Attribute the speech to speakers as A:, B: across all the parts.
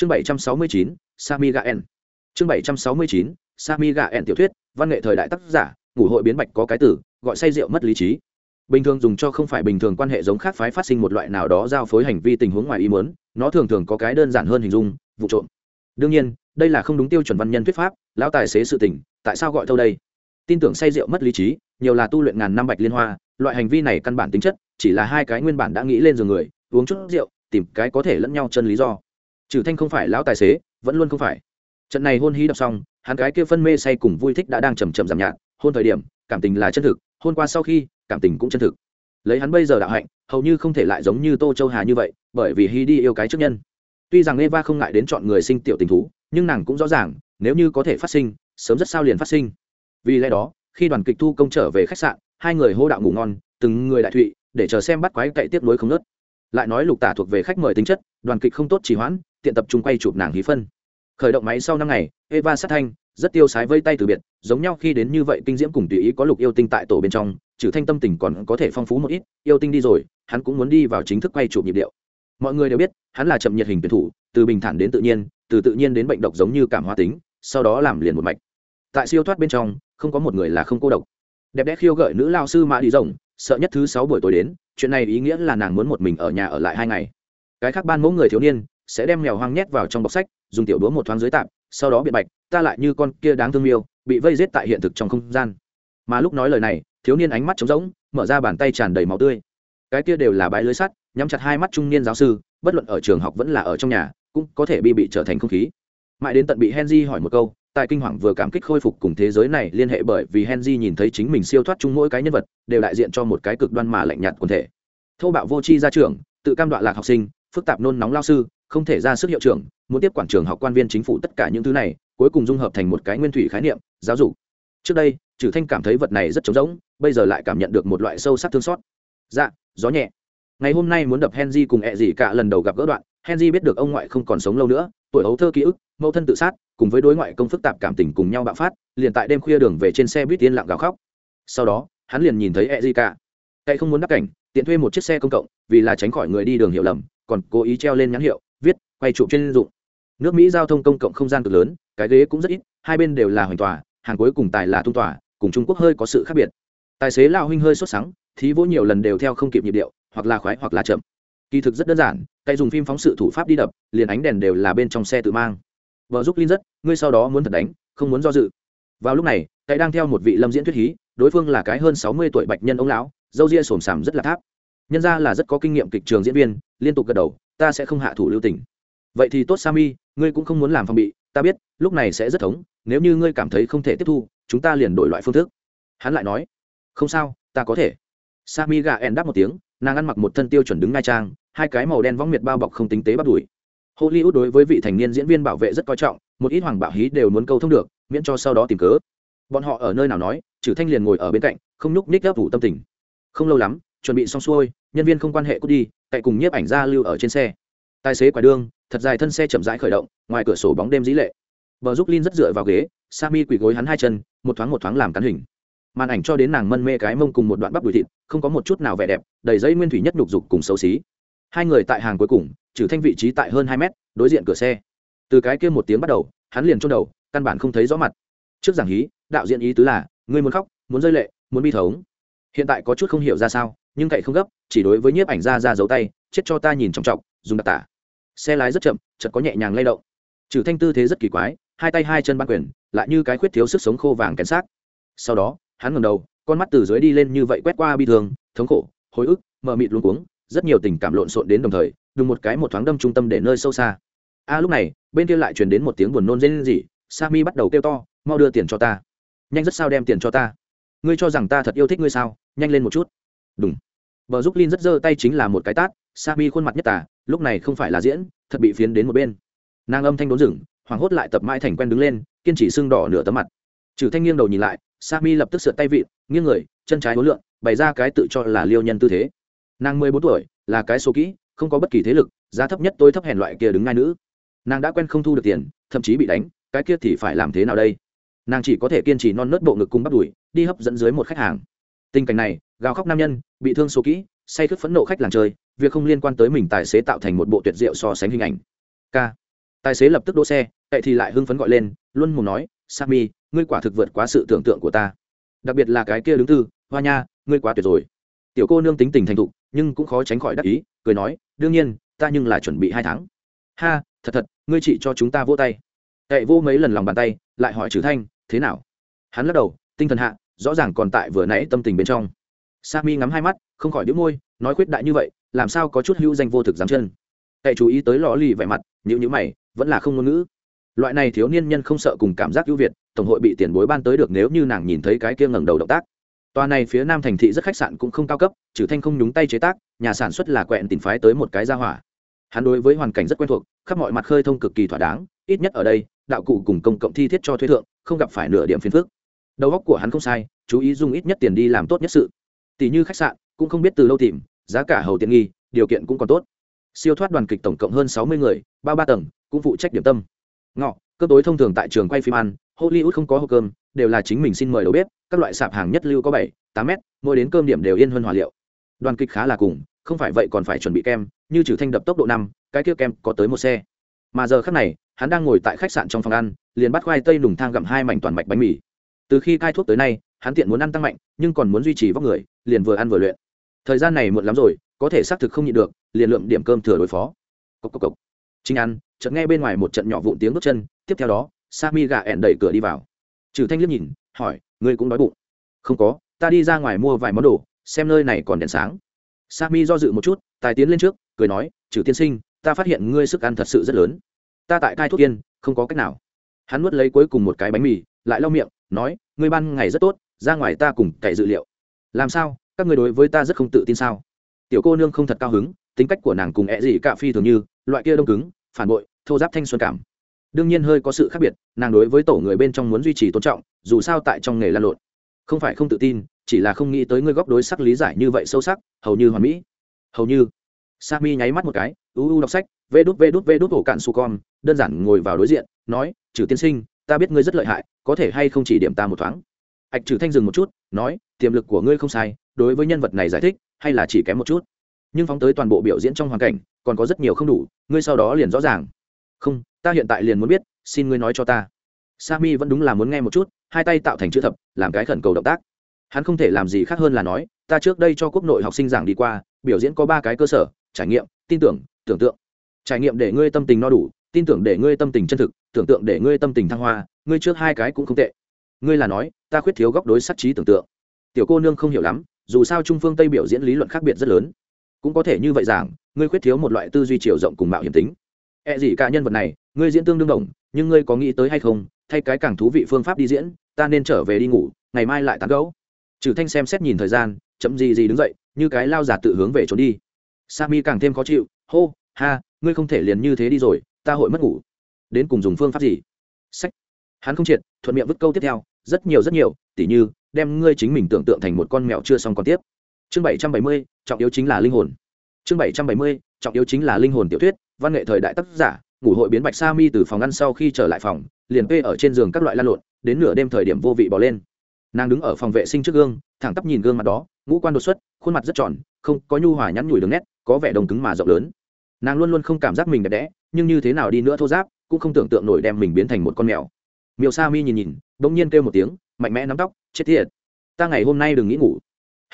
A: chương bảy trăm sáu mươi chín, sami gaen. Chương bảy trăm sáu mươi chín, sami gaen tiểu thuyết, văn nghệ thời đại tác giả, ngủ hội biến bạch có cái tử, gọi say rượu mất lý trí. Bình thường dùng cho không phải bình thường quan hệ giống khác phái phát sinh một loại nào đó giao phối hành vi tình huống ngoài ý muốn, nó thường thường có cái đơn giản hơn hình dung, vụ trộm. Đương nhiên, đây là không đúng tiêu chuẩn văn nhân thuyết pháp, lão tài xế sự tình, tại sao gọi thâu đây? Tin tưởng say rượu mất lý trí, nhiều là tu luyện ngàn năm bạch liên hoa, loại hành vi này căn bản tính chất, chỉ là hai cái nguyên bản đã nghĩ lên giường người, uống chút rượu, tìm cái có thể lẫn nhau chân lý do trừ thanh không phải lão tài xế, vẫn luôn không phải. Trận này hôn hí đọc xong, hắn cái kia phân mê say cùng vui thích đã đang chầm chậm giảm nhạt, hôn thời điểm, cảm tình là chân thực, hôn qua sau khi, cảm tình cũng chân thực. Lấy hắn bây giờ đạo hạnh, hầu như không thể lại giống như tô châu hà như vậy, bởi vì hy đi yêu cái trước nhân. Tuy rằng eva không ngại đến chọn người sinh tiểu tình thú, nhưng nàng cũng rõ ràng, nếu như có thể phát sinh, sớm rất sao liền phát sinh. Vì lẽ đó, khi đoàn kịch thu công trở về khách sạn, hai người hô đạo ngủ ngon, từng người đại thụy, để chờ xem bắt quái cậy tiếp nối không nớt. Lại nói lục tả thuộc về khách mời tính chất, đoàn kịch không tốt trì hoãn tiện tập trung quay chụp nàng hí phân. Khởi động máy sau năm ngày, eva sát thanh, rất tiêu sái vây tay từ biệt, giống nhau khi đến như vậy kinh diễm cùng tùy ý có lục yêu tinh tại tổ bên trong, trừ thanh tâm tình còn có thể phong phú một ít, yêu tinh đi rồi, hắn cũng muốn đi vào chính thức quay chụp nhịp điệu. Mọi người đều biết, hắn là chậm nhiệt hình tuyển thủ, từ bình thản đến tự nhiên, từ tự nhiên đến bệnh độc giống như cảm hóa tính, sau đó làm liền một mạch. Tại siêu thoát bên trong, không có một người là không cô độc. Đẹp đẽ khiêu gợi nữ lao sư mã đi rồng, sợ nhất thứ sáu buổi tối đến, chuyện này ý nghĩa là nàng muốn một mình ở nhà ở lại hai ngày. Cái khác ban mẫu người thiếu niên sẽ đem mèo hoang nhét vào trong bọc sách dùng tiểu đũa một thoáng dưới tạm sau đó biện bạch ta lại như con kia đáng thương yêu, bị vây giết tại hiện thực trong không gian. Mà lúc nói lời này thiếu niên ánh mắt trống rỗng mở ra bàn tay tràn đầy máu tươi. Cái kia đều là bãi lưới sắt nhắm chặt hai mắt trung niên giáo sư bất luận ở trường học vẫn là ở trong nhà cũng có thể bị bị trở thành không khí. Mãi đến tận bị henry hỏi một câu tại kinh hoàng vừa cảm kích khôi phục cùng thế giới này liên hệ bởi vì henry nhìn thấy chính mình siêu thoát chung mỗi cái nhân vật đều đại diện cho một cái cực đoan mà lạnh nhạt quần thể. Thô bạo vô tri ra trường tự cam đoạn lạc học sinh phức tạp nôn nóng lao sư không thể ra sức hiệu trưởng, muốn tiếp quản trường học quan viên chính phủ tất cả những thứ này, cuối cùng dung hợp thành một cái nguyên thủy khái niệm, giáo dục. Trước đây trừ thanh cảm thấy vật này rất trống rỗng, bây giờ lại cảm nhận được một loại sâu sắc thương xót. Dạ gió nhẹ. Ngày hôm nay muốn đập henry cùng ẹ gì cả lần đầu gặp gỡ đoạn, henry biết được ông ngoại không còn sống lâu nữa, tuổi ấu thơ ký ức, mẫu thân tự sát, cùng với đối ngoại công phức tạp cảm tình cùng nhau bạo phát, liền tại đêm khuya đường về trên xe buýt tiên lặng gào khóc. Sau đó, hắn liền nhìn thấy ẹ gì cả. Cậy không muốn đắp cảnh, tiện thuê một chiếc xe công cộng, vì là tránh khỏi người đi đường hiểu lầm, còn cố ý treo lên nhãn hiệu quay chụp trên dụng. Nước mỹ giao thông công cộng không gian cực lớn, cái ghế cũng rất ít, hai bên đều là hoành tòa, hàng cuối cùng tài là tung tòa, cùng trung quốc hơi có sự khác biệt. Tài xế lao huynh hơi sốt sắng, thí vỗ nhiều lần đều theo không kịp nhịp điệu, hoặc là khoái hoặc là chậm. Kỳ thực rất đơn giản, cậy dùng phim phóng sự thủ pháp đi đập, liền ánh đèn đều là bên trong xe tự mang. Vợ giúp linh rất, ngươi sau đó muốn thật đánh, không muốn do dự. Vào lúc này, cậy đang theo một vị lâm diễn thuyết hí, đối phương là cái hơn sáu mươi tuổi bạch nhân ông lão, dâu ria xồm xàm rất là tháp. Nhân ra là rất có kinh nghiệm kịch trường diễn viên, liên tục gật đầu, ta sẽ không hạ thủ lưu tình vậy thì tốt sami ngươi cũng không muốn làm phòng bị, ta biết, lúc này sẽ rất thống, nếu như ngươi cảm thấy không thể tiếp thu, chúng ta liền đổi loại phương thức. Hắn lại nói, không sao, ta có thể. Sami gà en đáp một tiếng, nàng ăn mặc một thân tiêu chuẩn đứng ngai trang, hai cái màu đen võng miệt bao bọc không tính tế bắt đùi. Hollywood đối với vị thành niên diễn viên bảo vệ rất coi trọng, một ít hoàng bảo hí đều muốn câu thông được, miễn cho sau đó tìm cớ. Bọn họ ở nơi nào nói trừ thanh liền ngồi ở bên cạnh, không nhúc ních gấp vụ tâm tình. Không lâu lắm, chuẩn bị xong xuôi, nhân viên không quan hệ cút đi cậy cùng nhiếp ảnh ra lưu ở trên xe. Tài xế quả đương thật dài thân xe chậm rãi khởi động, ngoài cửa sổ bóng đêm dĩ lệ. Vợ giúp linh rất dựa vào ghế, sami quỳ gối hắn hai chân, một thoáng một thoáng làm cắn hình. Màn ảnh cho đến nàng mân mê cái mông cùng một đoạn bắp đùi thịt, không có một chút nào vẻ đẹp, đầy dây nguyên thủy nhất nhục dục cùng xấu xí. Hai người tại hàng cuối cùng, trừ thanh vị trí tại hơn hai mét, đối diện cửa xe. Từ cái kia một tiếng bắt đầu, hắn liền trôn đầu, căn bản không thấy rõ mặt. Trước giảng hí, đạo diễn ý tứ là, ngươi muốn khóc, muốn rơi lệ, muốn bi thống. Hiện tại có chút không hiểu ra sao, nhưng cậy không gấp, chỉ đối với nhiếp ảnh ra ra giấu tay, chết cho ta nhìn trọng trọng dùng đặc tả xe lái rất chậm chật có nhẹ nhàng lay động. Trừ thanh tư thế rất kỳ quái, hai tay hai chân ban quyền, lại như cái khuyết thiếu sức sống khô vàng kén xác. Sau đó, hắn ngầm đầu, con mắt từ dưới đi lên như vậy quét qua bi thương, thống khổ, hồi ức, mờ mịt luôn cuống, rất nhiều tình cảm lộn xộn đến đồng thời đùng một cái một thoáng đâm trung tâm để nơi sâu xa. A, lúc này, bên kia lại truyền đến một tiếng buồn nôn rên rỉ, sami bắt đầu kêu to, mau đưa tiền cho ta. Nhanh rất sao đem tiền cho ta? Ngươi cho rằng ta thật yêu thích ngươi sao? Nhanh lên một chút. Đúng vợ giúp linh rất giơ tay chính là một cái tát, sami khuôn mặt nhất tả lúc này không phải là diễn, thật bị phiến đến một bên. Nàng âm thanh đốn rừng hoảng hốt lại tập mãi thành quen đứng lên, kiên trì sưng đỏ nửa tấm mặt. Trừ thanh nghiêng đầu nhìn lại, sami lập tức sượt tay vịn, nghiêng người, chân trái hối lượng bày ra cái tự cho là liêu nhân tư thế. Nàng mười bốn tuổi, là cái số kỹ, không có bất kỳ thế lực, giá thấp nhất tôi thấp hèn loại kia đứng ngai nữ. Nàng đã quen không thu được tiền, thậm chí bị đánh, cái kia thì phải làm thế nào đây? Nàng chỉ có thể kiên trì non nớt bộ ngực cung bắt đùi, đi hấp dẫn dưới một khách hàng. Tình cảnh này, gào khóc nam nhân, bị thương số kỹ, say thức phẫn nộ khách làng chơi việc không liên quan tới mình tài xế tạo thành một bộ tuyệt diệu so sánh hình ảnh. K tài xế lập tức đỗ xe, cậy thì lại hưng phấn gọi lên, luôn mồm nói, sami, ngươi quả thực vượt quá sự tưởng tượng của ta. Đặc biệt là cái kia đứng tư, hoa nha, ngươi quá tuyệt rồi. Tiểu cô nương tính tình thành thục, nhưng cũng khó tránh khỏi đắc ý, cười nói, đương nhiên, ta nhưng là chuẩn bị hai tháng. Ha, thật thật, ngươi chị cho chúng ta vỗ tay. Cậy vô mấy lần lòng bàn tay, lại hỏi trừ thanh, thế nào? Hắn lắc đầu, tinh thần hạ, rõ ràng còn tại vừa nãy tâm tình bên trong. Sami ngắm hai mắt, không khỏi đĩu môi, nói khuyết đại như vậy làm sao có chút hữu danh vô thực dám chân? Cậy chú ý tới lò lì vẻ mặt nhữ nhữ mày, vẫn là không ngôn ngữ. Loại này thiếu niên nhân không sợ cùng cảm giác ưu việt, tổng hội bị tiền bối ban tới được nếu như nàng nhìn thấy cái kia ngẩng đầu động tác. Tòa này phía nam thành thị rất khách sạn cũng không cao cấp, trừ thanh không nhúng tay chế tác, nhà sản xuất là quẹn tìm phái tới một cái gia hỏa. Hắn đối với hoàn cảnh rất quen thuộc, khắp mọi mặt khơi thông cực kỳ thỏa đáng, ít nhất ở đây, đạo cụ cùng công cộng thi thiết cho thuế thượng, không gặp phải nửa điểm phiền phức. Đầu óc của hắn không sai, chú ý dùng ít nhất tiền đi làm tốt nhất sự. Tỷ như khách sạn, cũng không biết từ lâu tìm giá cả hầu tiện nghi, điều kiện cũng còn tốt. Siêu thoát đoàn kịch tổng cộng hơn sáu mươi người bao ba tầng, cũng phụ trách điểm tâm. Ngọ, cơm tối thông thường tại trường quay phim ăn, hollywood không có hộp cơm, đều là chính mình xin mời đầu bếp, các loại sạp hàng nhất lưu có bảy, tám mét, mỗi đến cơm điểm đều yên hơn hòa liệu. Đoàn kịch khá là cùng, không phải vậy còn phải chuẩn bị kem, như trừ thanh đập tốc độ năm, cái kia kem có tới một xe. Mà giờ khác này, hắn đang ngồi tại khách sạn trong phòng ăn, liền bắt khoai tây nùng thang gặm hai mảnh toàn mạch bánh mì. Từ khi cai thuốc tới nay, hắn tiện muốn ăn tăng mạnh, nhưng còn muốn duy trì vóc người, liền vừa ăn vừa luyện thời gian này muộn lắm rồi, có thể xác thực không nhịn được, liền lượm điểm cơm thừa đối phó. Cốc cốc cốc. chính ăn, chợt nghe bên ngoài một trận nhỏ vụn tiếng bước chân, tiếp theo đó, sami gà ẻn đẩy cửa đi vào. Trừ thanh liếc nhìn, hỏi, ngươi cũng đói bụng? Không có, ta đi ra ngoài mua vài món đồ, xem nơi này còn đèn sáng. Sami do dự một chút, tài tiến lên trước, cười nói, trừ tiên sinh, ta phát hiện ngươi sức ăn thật sự rất lớn. Ta tại cai thuốc yên không có cách nào. Hắn nuốt lấy cuối cùng một cái bánh mì, lại lau miệng, nói, ngươi ban ngày rất tốt, ra ngoài ta cùng cậy dự liệu. Làm sao? Các người đối với ta rất không tự tin sao? Tiểu cô nương không thật cao hứng, tính cách của nàng cùng ẹ gì cả phi thường như, loại kia đông cứng, phản bội, thô giáp thanh xuân cảm. Đương nhiên hơi có sự khác biệt, nàng đối với tổ người bên trong muốn duy trì tôn trọng, dù sao tại trong nghề lan lộn. Không phải không tự tin, chỉ là không nghĩ tới ngươi góc đối sắc lý giải như vậy sâu sắc, hầu như hoàn mỹ. Hầu như. Sami nháy mắt một cái, u u đọc sách, vê đút vê đút vê đút ổ cạn su con, đơn giản ngồi vào đối diện, nói, trừ tiên sinh, ta biết ngươi rất lợi hại, có thể hay không chỉ điểm ta một thoáng? Ạch trừ thanh dừng một chút, nói, tiềm lực của ngươi không sai đối với nhân vật này giải thích, hay là chỉ kém một chút. Nhưng phóng tới toàn bộ biểu diễn trong hoàn cảnh, còn có rất nhiều không đủ, ngươi sau đó liền rõ ràng. Không, ta hiện tại liền muốn biết, xin ngươi nói cho ta. Sami vẫn đúng là muốn nghe một chút, hai tay tạo thành chữ thập, làm cái khẩn cầu động tác. Hắn không thể làm gì khác hơn là nói, ta trước đây cho quốc nội học sinh giảng đi qua, biểu diễn có ba cái cơ sở, trải nghiệm, tin tưởng tưởng tượng. Trải nghiệm để ngươi tâm tình no đủ, tin tưởng để ngươi tâm tình chân thực, tưởng tượng để ngươi tâm tình thăng hoa, ngươi trước hai cái cũng không tệ. Ngươi là nói, ta khuyết thiếu góc đối sắc trí tưởng tượng. Tiểu cô nương không hiểu lắm dù sao trung phương tây biểu diễn lý luận khác biệt rất lớn cũng có thể như vậy giảng ngươi khuyết thiếu một loại tư duy chiều rộng cùng mạo hiểm tính E gì cả nhân vật này ngươi diễn tương đương đồng nhưng ngươi có nghĩ tới hay không thay cái càng thú vị phương pháp đi diễn ta nên trở về đi ngủ ngày mai lại tán gấu trừ thanh xem xét nhìn thời gian chậm gì gì đứng dậy như cái lao giả tự hướng về trốn đi sami càng thêm khó chịu hô ha ngươi không thể liền như thế đi rồi ta hội mất ngủ đến cùng dùng phương pháp gì sách hắn không triệt thuận miệng vứt câu tiếp theo rất nhiều rất nhiều tỉ như đem ngươi chính mình tưởng tượng thành một con mèo chưa xong còn tiếp. Chương bảy trăm bảy mươi, trọng yếu chính là linh hồn. Chương bảy trăm bảy mươi, trọng yếu chính là linh hồn tiểu thuyết, văn nghệ thời đại tác giả, ngủ hội biến bạch sa mi từ phòng ngăn sau khi trở lại phòng, liền pê ở trên giường các loại lan lộn, đến nửa đêm thời điểm vô vị bỏ lên. Nàng đứng ở phòng vệ sinh trước gương, thẳng tắp nhìn gương mặt đó, ngũ quan đột xuất, khuôn mặt rất tròn, không có nhu hòa nhắn nhủi đường nét, có vẻ đồng cứng mà rộng lớn. Nàng luôn luôn không cảm giác mình đẹp đẽ, nhưng như thế nào đi nữa thô giáp, cũng không tưởng tượng nổi đem mình biến thành một con mèo. Miêu sa mi nhìn nhìn, bỗng nhiên kêu một tiếng mạnh mẽ nắm tóc, chết tiệt. Ta ngày hôm nay đừng nghĩ ngủ.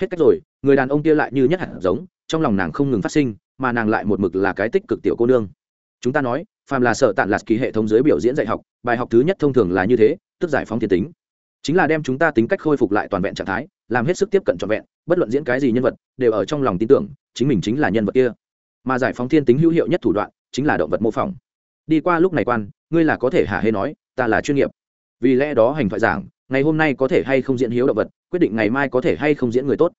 A: Hết cách rồi, người đàn ông kia lại như nhất hạt giống, trong lòng nàng không ngừng phát sinh, mà nàng lại một mực là cái tích cực tiểu cô nương. Chúng ta nói, phàm là sợ tạn lạt kỳ hệ thống dưới biểu diễn dạy học, bài học thứ nhất thông thường là như thế, tức giải phóng thiên tính. Chính là đem chúng ta tính cách khôi phục lại toàn vẹn trạng thái, làm hết sức tiếp cận trọn vẹn, bất luận diễn cái gì nhân vật, đều ở trong lòng tin tưởng, chính mình chính là nhân vật kia. Mà giải phóng thiên tính hữu hiệu nhất thủ đoạn, chính là động vật mô phỏng. Đi qua lúc này quan, ngươi là có thể hả hê nói, ta là chuyên nghiệp. Vì lẽ đó hành thoại giảng ngày hôm nay có thể hay không diễn hiếu động vật, quyết định ngày mai có thể hay không diễn người tốt.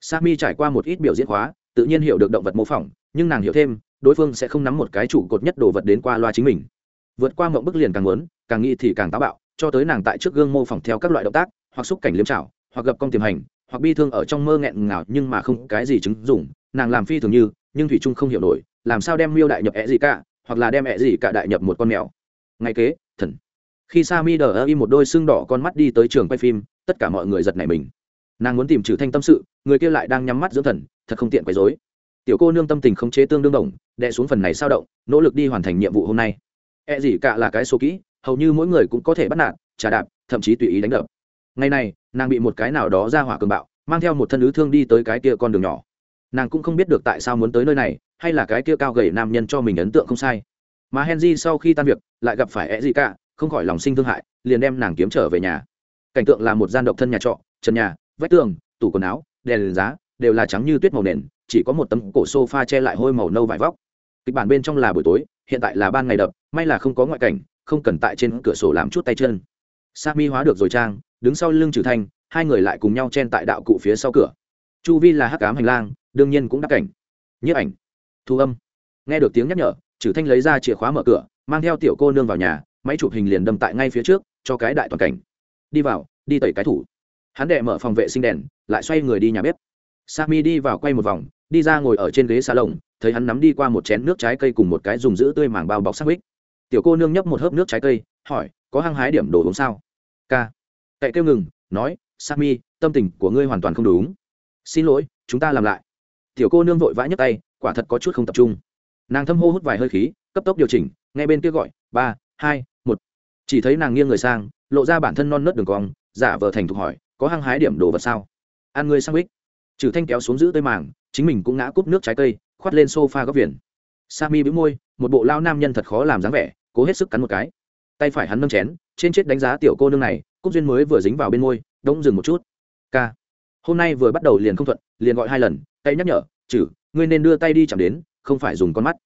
A: Sami trải qua một ít biểu diễn hóa, tự nhiên hiểu được động vật mô phỏng, nhưng nàng hiểu thêm, đối phương sẽ không nắm một cái trụ cột nhất đồ vật đến qua loa chính mình. Vượt qua mộng bức liền càng muốn, càng nghĩ thì càng táo bạo, cho tới nàng tại trước gương mô phỏng theo các loại động tác, hoặc xúc cảnh liếm trảo, hoặc gặp công tiềm hành, hoặc bi thương ở trong mơ nghẹn ngào nhưng mà không cái gì chứng dụng, nàng làm phi thường như, nhưng thủy trung không hiểu nổi, làm sao đem miêu đại nhập ẹ gì cả, hoặc là đem ẹ gì cả đại nhập một con mèo. Ngay kế, thần khi Sami đờ ơ im một đôi xương đỏ con mắt đi tới trường quay phim, tất cả mọi người giật nảy mình. Nàng muốn tìm trừ thanh tâm sự, người kia lại đang nhắm mắt dưỡng thần, thật không tiện quấy rối. Tiểu cô nương tâm tình không chế tương đương đồng, đè xuống phần này sao động, nỗ lực đi hoàn thành nhiệm vụ hôm nay. E gì cả là cái số kỹ, hầu như mỗi người cũng có thể bắt nạt trả đạp, thậm chí tùy ý đánh đập. Ngày này, nàng bị một cái nào đó ra hỏa cường bạo, mang theo một thân ứ thương đi tới cái kia con đường nhỏ. Nàng cũng không biết được tại sao muốn tới nơi này, hay là cái kia cao gầy nam nhân cho mình ấn tượng không sai. Mà henry sau khi tan việc, lại gặp phải e gì cả không khỏi lòng sinh thương hại, liền đem nàng kiếm trở về nhà. Cảnh tượng là một gian độc thân nhà trọ, trần nhà, vách tường, tủ quần áo, đèn giá, đều là trắng như tuyết màu nền, chỉ có một tấm cổ sofa che lại hôi màu nâu vải vóc. Kịch bản bên trong là buổi tối, hiện tại là ban ngày đập, may là không có ngoại cảnh, không cần tại trên cửa sổ làm chút tay chân. Sa mi hóa được rồi trang, đứng sau lưng trừ thanh, hai người lại cùng nhau chen tại đạo cụ phía sau cửa. Chu vi là hắc ám hành lang, đương nhiên cũng đắc cảnh. Nhiếp ảnh. Thu âm. Nghe được tiếng nhắc nhở trừ thanh lấy ra chìa khóa mở cửa, mang theo tiểu cô nương vào nhà máy chụp hình liền đâm tại ngay phía trước, cho cái đại toàn cảnh. Đi vào, đi tẩy cái thủ. Hắn đệ mở phòng vệ sinh đèn, lại xoay người đi nhà bếp. Sami đi vào quay một vòng, đi ra ngồi ở trên ghế xa lồng thấy hắn nắm đi qua một chén nước trái cây cùng một cái dùng giữ tươi màng bao bọc sắc bích tiểu cô nương nhấp một hớp nước trái cây, hỏi, có hăng hái điểm đồ uống sao? K cậy kêu ngừng, nói, sami, tâm tình của ngươi hoàn toàn không đúng. Xin lỗi, chúng ta làm lại. Tiểu cô nương vội vã nhấc tay, quả thật có chút không tập trung. Nàng thâm hô hút vài hơi khí, cấp tốc điều chỉnh ngay bên kia gọi, ba, hai chỉ thấy nàng nghiêng người sang, lộ ra bản thân non nớt đường cong, giả vờ thành thục hỏi, có hăng hái điểm đồ vật sao? Ăn ngươi sang bích. Trừ thanh kéo xuống giữ tơi màng, chính mình cũng ngã cúp nước trái cây, khoát lên sofa góc viền. Sami bĩu môi, một bộ lao nam nhân thật khó làm dáng vẻ, cố hết sức cắn một cái. Tay phải hắn nâng chén, trên chết đánh giá tiểu cô nương này, cúc duyên mới vừa dính vào bên môi đông dừng một chút. K hôm nay vừa bắt đầu liền không thuận, liền gọi hai lần, tay nhắc nhở chử ngươi nên đưa tay đi chạm đến, không phải dùng con mắt.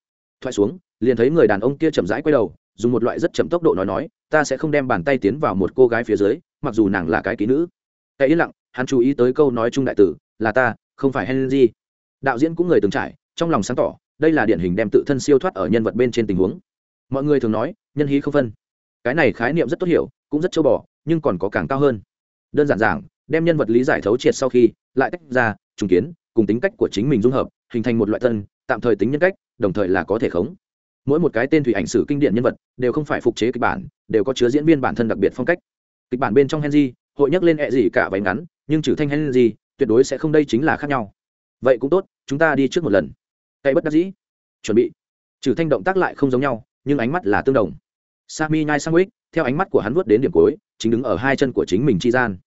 A: Thoại xuống, liền thấy người đàn ông kia chậm rãi quay đầu dùng một loại rất chậm tốc độ nói nói, ta sẽ không đem bàn tay tiến vào một cô gái phía dưới, mặc dù nàng là cái kỹ nữ. Cái yên lặng, hắn chú ý tới câu nói chung đại tử, là ta, không phải henry. Đạo diễn cũng người từng trải, trong lòng sáng tỏ, đây là điển hình đem tự thân siêu thoát ở nhân vật bên trên tình huống. Mọi người thường nói, nhân hí không phân. Cái này khái niệm rất tốt hiểu, cũng rất châu bò, nhưng còn có càng cao hơn. Đơn giản giảng, đem nhân vật lý giải thấu triệt sau khi, lại tách ra, trùng kiến, cùng tính cách của chính mình dung hợp, hình thành một loại tân tạm thời tính nhân cách, đồng thời là có thể khống mỗi một cái tên thủy ảnh sử kinh điển nhân vật đều không phải phục chế kịch bản, đều có chứa diễn viên bản thân đặc biệt phong cách. Kịch bản bên trong henry, hội nhắc lên ẹ gì cả váy ngắn, nhưng trừ thanh henry, tuyệt đối sẽ không đây chính là khác nhau. Vậy cũng tốt, chúng ta đi trước một lần. Cậy bất đắc dĩ. Chuẩn bị. Trừ thanh động tác lại không giống nhau, nhưng ánh mắt là tương đồng. Sami nhai sang theo ánh mắt của hắn vớt đến điểm cuối, chính đứng ở hai chân của chính mình chi gian.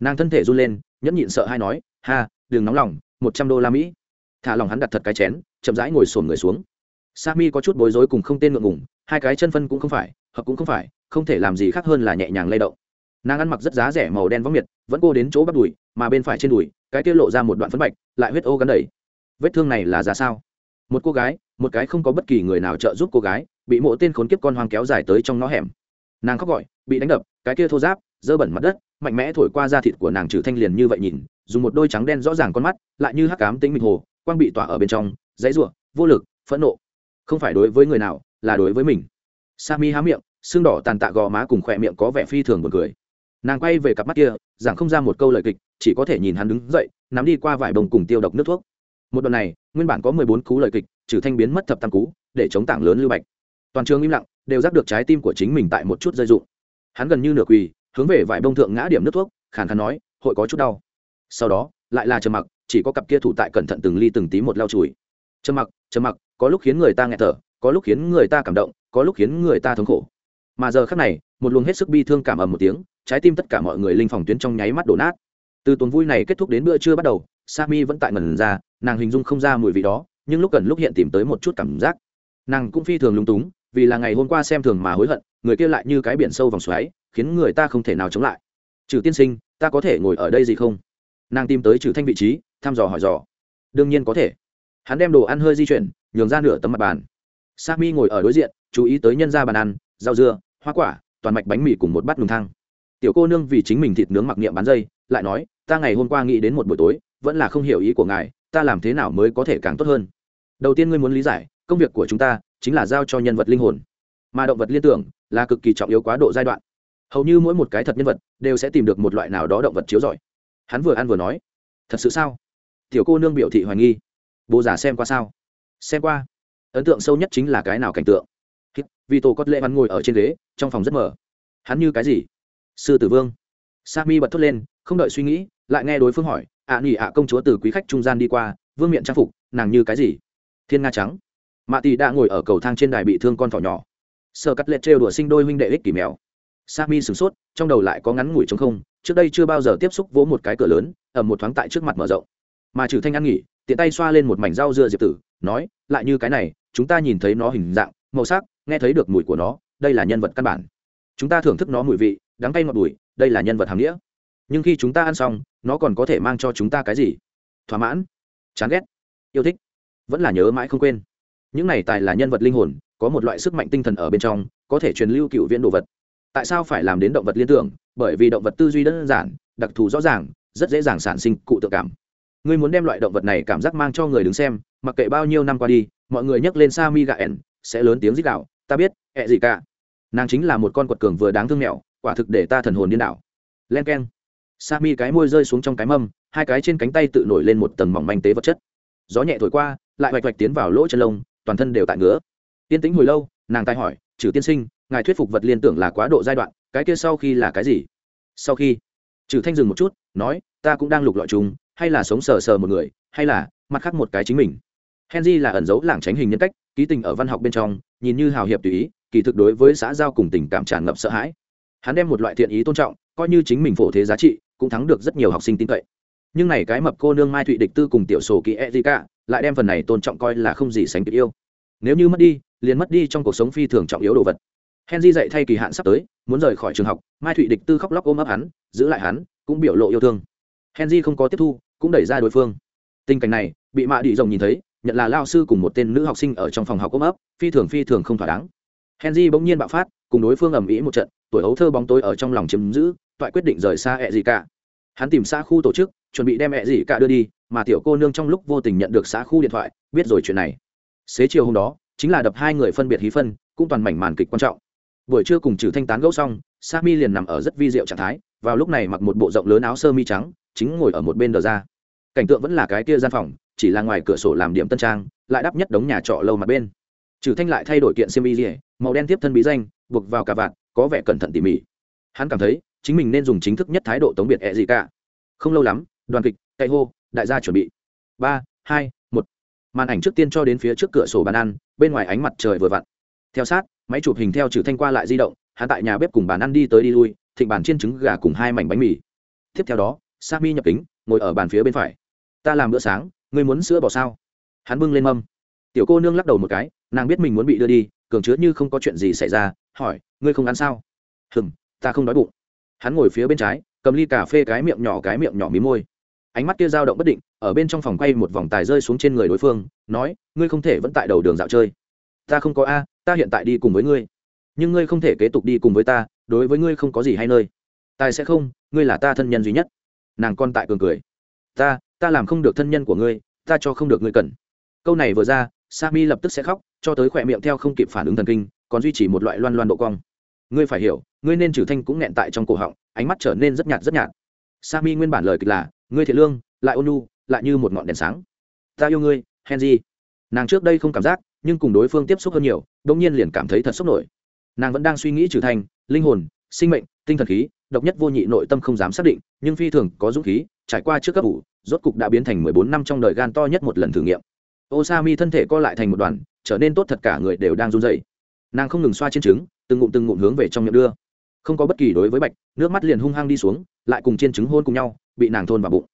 A: Nàng thân thể run lên, nhẫn nhịn sợ hay nói, ha, đừng nóng lòng, một trăm đô la mỹ. Thả lòng hắn đặt thật cái chén, chậm rãi ngồi sồn người xuống sami có chút bối rối cùng không tên ngượng ngùng hai cái chân phân cũng không phải hợp cũng không phải không thể làm gì khác hơn là nhẹ nhàng lay động. Nàng ăn mặc rất giá rẻ màu đen vắng miệt vẫn cô đến chỗ bắt đùi mà bên phải trên đùi cái kia lộ ra một đoạn phấn bạch lại huyết ô gắn đầy. Vết thương này là ra sao? Một cô gái một cái không có bất kỳ người nào trợ giúp cô gái bị mộ tên khốn kiếp con hoang kéo dài tới trong ngõ hẻm. Nàng khóc gọi bị đánh đập cái kia thô giáp dơ bẩn mặt đất mạnh mẽ thổi qua da thịt của nàng trừ thanh liền như vậy nhìn dùng một đôi trắng đen rõ ràng con mắt lại như hắc ám tính mịch hồ quang bị tỏa ở bên trong dãy rủa, vô lực phẫn nộ không phải đối với người nào, là đối với mình. Sami há miệng, xương đỏ tàn tạ gò má cùng khỏe miệng có vẻ phi thường buồn cười. Nàng quay về cặp mắt kia, giảng không ra một câu lời kịch, chỉ có thể nhìn hắn đứng dậy, nắm đi qua vải bồng cùng tiêu độc nước thuốc. Một đoạn này, nguyên bản có mười bốn cú lời kịch, trừ thanh biến mất thập tam cú, để chống tảng lớn lưu bạch. Toàn trường im lặng, đều giác được trái tim của chính mình tại một chút rơi dụng hắn gần như nửa quỳ, hướng về vải bông thượng ngã điểm nước thuốc, khàn khàn nói, hội có chút đau. Sau đó, lại là trầm mặc, chỉ có cặp kia thủ tại cẩn thận từng ly từng tí một lau chùi. Trầm mặc trầm mặc có lúc khiến người ta nghẹt thở, có lúc khiến người ta cảm động, có lúc khiến người ta thống khổ. Mà giờ khác này, một luồng hết sức bi thương cảm ầm một tiếng, trái tim tất cả mọi người linh phòng tuyến trong nháy mắt đổ nát. Từ tuần vui này kết thúc đến bữa trưa bắt đầu, sami vẫn tại ngần ra, nàng hình dung không ra mùi vị đó, nhưng lúc gần lúc hiện tìm tới một chút cảm giác. Nàng cũng phi thường lúng túng, vì là ngày hôm qua xem thường mà hối hận, người kia lại như cái biển sâu vòng xoáy, khiến người ta không thể nào chống lại. Trừ tiên sinh, ta có thể ngồi ở đây gì không? Nàng tìm tới trừ thanh vị trí, thăm dò hỏi dò. Đương nhiên có thể. Hắn đem đồ ăn hơi di chuyển nhường ra nửa tấm mặt bàn. Sami ngồi ở đối diện, chú ý tới nhân ra bàn ăn, rau dưa, hoa quả, toàn mạch bánh mì cùng một bát nùng thang. Tiểu cô nương vì chính mình thịt nướng mặc niệm bán dây, lại nói, ta ngày hôm qua nghĩ đến một buổi tối, vẫn là không hiểu ý của ngài, ta làm thế nào mới có thể càng tốt hơn? Đầu tiên ngươi muốn lý giải, công việc của chúng ta chính là giao cho nhân vật linh hồn, mà động vật liên tưởng là cực kỳ trọng yếu quá độ giai đoạn. Hầu như mỗi một cái thật nhân vật đều sẽ tìm được một loại nào đó động vật chiếu giỏi hắn vừa ăn vừa nói, thật sự sao? Tiểu cô nương biểu thị hoài nghi, bố giả xem qua sao? Xem qua. Ấn tượng sâu nhất chính là cái nào cảnh tượng? Vì tổ cốt lệ hắn ngồi ở trên ghế trong phòng rất mở hắn như cái gì? Sư tử vương. Sami bật thốt lên không đợi suy nghĩ lại nghe đối phương hỏi ạ à, nghỉ ạ công chúa từ quý khách trung gian đi qua vương miện trang phục nàng như cái gì? Thiên nga trắng. Mạ tỷ đã ngồi ở cầu thang trên đài bị thương con thỏ nhỏ. Sơ cắt lệ trêu đùa sinh đôi huynh đệ ích kỷ mèo. Sami sửng sốt trong đầu lại có ngắn ngủi trống không trước đây chưa bao giờ tiếp xúc vỗ một cái cửa lớn ở một thoáng tại trước mặt mở rộng. Mà trừ thanh ăn nghỉ tiện tay xoa lên một mảnh rau dưa diệp tử, nói, lại như cái này, chúng ta nhìn thấy nó hình dạng, màu sắc, nghe thấy được mùi của nó, đây là nhân vật căn bản. Chúng ta thưởng thức nó mùi vị, đắng cay ngọt bùi, đây là nhân vật hàm nghĩa. Nhưng khi chúng ta ăn xong, nó còn có thể mang cho chúng ta cái gì? Thỏa mãn. Chán ghét. Yêu thích. Vẫn là nhớ mãi không quên. Những này tài là nhân vật linh hồn, có một loại sức mạnh tinh thần ở bên trong, có thể truyền lưu cựu viễn đồ vật. Tại sao phải làm đến động vật liên tưởng? Bởi vì động vật tư duy đơn giản, đặc thù rõ ràng, rất dễ dàng sản sinh cụ tự cảm ngươi muốn đem loại động vật này cảm giác mang cho người đứng xem, mặc kệ bao nhiêu năm qua đi, mọi người nhắc lên sa mi gà ẻn sẽ lớn tiếng rít đạo ta biết, ẹ gì cả. Nàng chính là một con quật cường vừa đáng thương mẹo quả thực để ta thần hồn điên đảo. Len k e n sa mi cái môi rơi xuống trong cái mâm, hai cái trên cánh tay tự nổi lên một tầng mỏng manh tế vật chất. Gió nhẹ thổi qua, lại hoạch hoạch tiến vào lỗ chân lông, toàn thân đều tại ngứa. Tiên tĩnh hồi lâu, nàng tai hỏi, trừ tiên sinh, ngài thuyết phục vật liên tưởng là quá độ giai đoạn, cái kia sau khi là cái gì? Sau khi, trừ thanh dừng một chút, nói, ta cũng đang lục lọi chúng hay là sống sờ sờ một người hay là mặt khác một cái chính mình. Henry là ẩn dấu lảng tránh hình nhân cách ký tình ở văn học bên trong nhìn như hào hiệp tùy ý kỳ thực đối với xã giao cùng tình cảm tràn ngập sợ hãi. Hắn đem một loại thiện ý tôn trọng coi như chính mình phổ thế giá trị cũng thắng được rất nhiều học sinh tin cậy. Nhưng này cái mập cô nương mai thụy địch tư cùng tiểu sổ kỹ cả, lại đem phần này tôn trọng coi là không gì sánh kịp yêu. Nếu như mất đi liền mất đi trong cuộc sống phi thường trọng yếu đồ vật. Henry dạy thay kỳ hạn sắp tới muốn rời khỏi trường học mai thụy địch tư khóc lóc ôm ấp hắn giữ lại hắn cũng biểu lộ yêu thương. Henry không có tiếp thu cũng đẩy ra đối phương. Tình cảnh này, bị mạ đi rồng nhìn thấy, nhận là lao sư cùng một tên nữ học sinh ở trong phòng học ôm ấp, phi thường phi thường không thỏa đáng. Henry bỗng nhiên bạo phát, cùng đối phương ầm ĩ một trận, tuổi ấu thơ bóng tối ở trong lòng chiếm giữ, toại quyết định rời xa ẹ gì cả. Hắn tìm xã khu tổ chức, chuẩn bị đem ẹ gì cả đưa đi, mà tiểu cô nương trong lúc vô tình nhận được xã khu điện thoại, biết rồi chuyện này. Xế chiều hôm đó, chính là đập hai người phân biệt hí phân, cũng toàn mảnh màn kịch quan trọng. Buổi trưa cùng trừ thanh tán gẫu xong, Sami liền nằm ở rất vi diệu trạng thái, vào lúc này mặc một bộ rộng lớn áo sơ mi trắng, chính ngồi ở một bên đờ ra cảnh tượng vẫn là cái kia gian phòng, chỉ là ngoài cửa sổ làm điểm tân trang, lại đắp nhất đống nhà trọ lâu mặt bên. Trừ thanh lại thay đổi kiện xiêm y rỉa màu đen tiếp thân bí danh, buộc vào cà vạt, có vẻ cẩn thận tỉ mỉ. Hắn cảm thấy, chính mình nên dùng chính thức nhất thái độ tống biệt ẹ gì cả. Không lâu lắm, đoàn kịch Cây hô, đại gia chuẩn bị. Ba, hai, một. Màn ảnh trước tiên cho đến phía trước cửa sổ bàn ăn, bên ngoài ánh mặt trời vừa vặn. Theo sát, máy chụp hình theo trừ thanh qua lại di động, hắn tại nhà bếp cùng bàn ăn đi tới đi lui, thịnh bàn chiên trứng gà cùng hai mảnh bánh mì. Tiếp theo đó, Sami nhập kính, ngồi ở bàn phía bên phải ta làm bữa sáng, ngươi muốn sữa bò sao? Hắn bưng lên mâm. Tiểu cô nương lắc đầu một cái, nàng biết mình muốn bị đưa đi, cường chứa như không có chuyện gì xảy ra, hỏi, ngươi không ăn sao? Hừng ta không đói bụng. Hắn ngồi phía bên trái, cầm ly cà phê cái miệng nhỏ cái miệng nhỏ mí môi. Ánh mắt kia dao động bất định, ở bên trong phòng quay một vòng tài rơi xuống trên người đối phương, nói, ngươi không thể vẫn tại đầu đường dạo chơi. Ta không có a, ta hiện tại đi cùng với ngươi. Nhưng ngươi không thể kế tục đi cùng với ta, đối với ngươi không có gì hay nơi. Tài sẽ không, ngươi là ta thân nhân duy nhất. Nàng con tại cường cười. Ta ta làm không được thân nhân của ngươi ta cho không được ngươi cần câu này vừa ra Sami lập tức sẽ khóc, cho tới khỏe miệng theo không kịp phản ứng thần kinh, còn duy trì một loại loan loan độ cong. Ngươi phải hiểu, ngươi nên trừ thanh cũng nghẹn tại trong cổ họng, ánh mắt trở nên rất nhạt rất nhạt. Sami nguyên bản lời kịch là, ngươi thiện lương, lại ôn nhu, lại như một ngọn đèn sáng. Ta yêu ngươi, Henry. Nàng trước đây không cảm giác, nhưng cùng đối phương tiếp xúc hơn nhiều, đột nhiên liền cảm thấy thật sốc nổi. Nàng vẫn đang suy nghĩ trừ thanh, linh hồn, sinh mệnh, tinh thần khí, độc nhất vô nhị nội tâm không dám xác định, nhưng phi thường có dũng khí, trải qua trước cấp ủ, rốt cục đã biến thành mười bốn năm trong đời gan to nhất một lần thử nghiệm. Osami thân thể co lại thành một đoàn trở nên tốt thật cả người đều đang run rẩy. Nàng không ngừng xoa trên trứng từng ngụm từng ngụm hướng về trong miệng đưa. Không có bất kỳ đối với bạch nước mắt liền hung hăng đi xuống lại cùng trên trứng hôn cùng nhau bị nàng thôn vào bụng.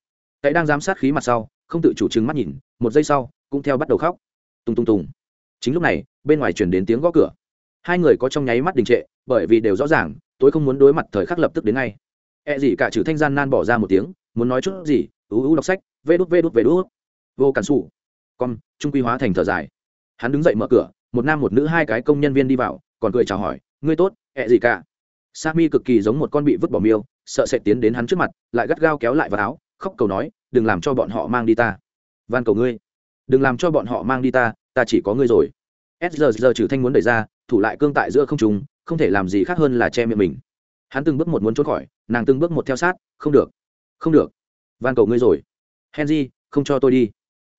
A: Cậy đang giám sát khí mặt sau không tự chủ trứng mắt nhìn một giây sau cũng theo bắt đầu khóc. Tung tung tung chính lúc này bên ngoài truyền đến tiếng gõ cửa. Hai người có trong nháy mắt đình trệ bởi vì đều rõ ràng tôi không muốn đối mặt thời khắc lập tức đến ngay. E gì cả trừ thanh gian nan bỏ ra một tiếng muốn nói chút gì, ú ú đọc sách, vê đút vê đút vê đút. Vô cản xù con, trung quy hóa thành thở dài. Hắn đứng dậy mở cửa, một nam một nữ hai cái công nhân viên đi vào, còn cười chào hỏi, ngươi tốt, ẹ gì cả? Sami cực kỳ giống một con bị vứt bỏ miêu, sợ sẽ tiến đến hắn trước mặt, lại gắt gao kéo lại vào áo, khóc cầu nói, đừng làm cho bọn họ mang đi ta. Van cầu ngươi. Đừng làm cho bọn họ mang đi ta ta chỉ có ngươi rồi. S giờ giờ trừ thanh muốn đẩy ra, thủ lại cương tại giữa không trùng không thể làm gì khác hơn là che miệng mình. Hắn từng bước một muốn trốn khỏi, nàng từng bước một theo sát, không được không được. Van cầu ngươi rồi. Henry không cho tôi đi.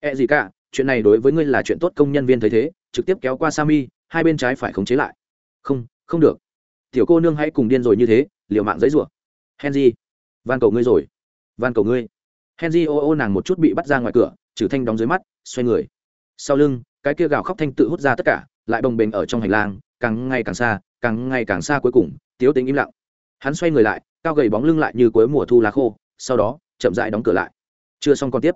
A: E gì cả chuyện này đối với ngươi là chuyện tốt công nhân viên thấy thế trực tiếp kéo qua Sami, hai bên trái phải khống chế lại. Không không được. Tiểu cô nương hãy cùng điên rồi như thế liều mạng giấy rủa. Henry van cầu ngươi rồi. Van cầu ngươi. Henry ô ô nàng một chút bị bắt ra ngoài cửa trừ thanh đóng dưới mắt xoay người. Sau lưng cái kia gào khóc thanh tự hút ra tất cả lại bồng bềnh ở trong hành lang càng ngày càng xa càng ngày càng xa cuối cùng tiếu tính im lặng. Hắn xoay người lại cao gầy bóng lưng lại như cuối mùa thu lá khô sau đó, chậm dại đóng cửa lại. Chưa xong còn tiếp.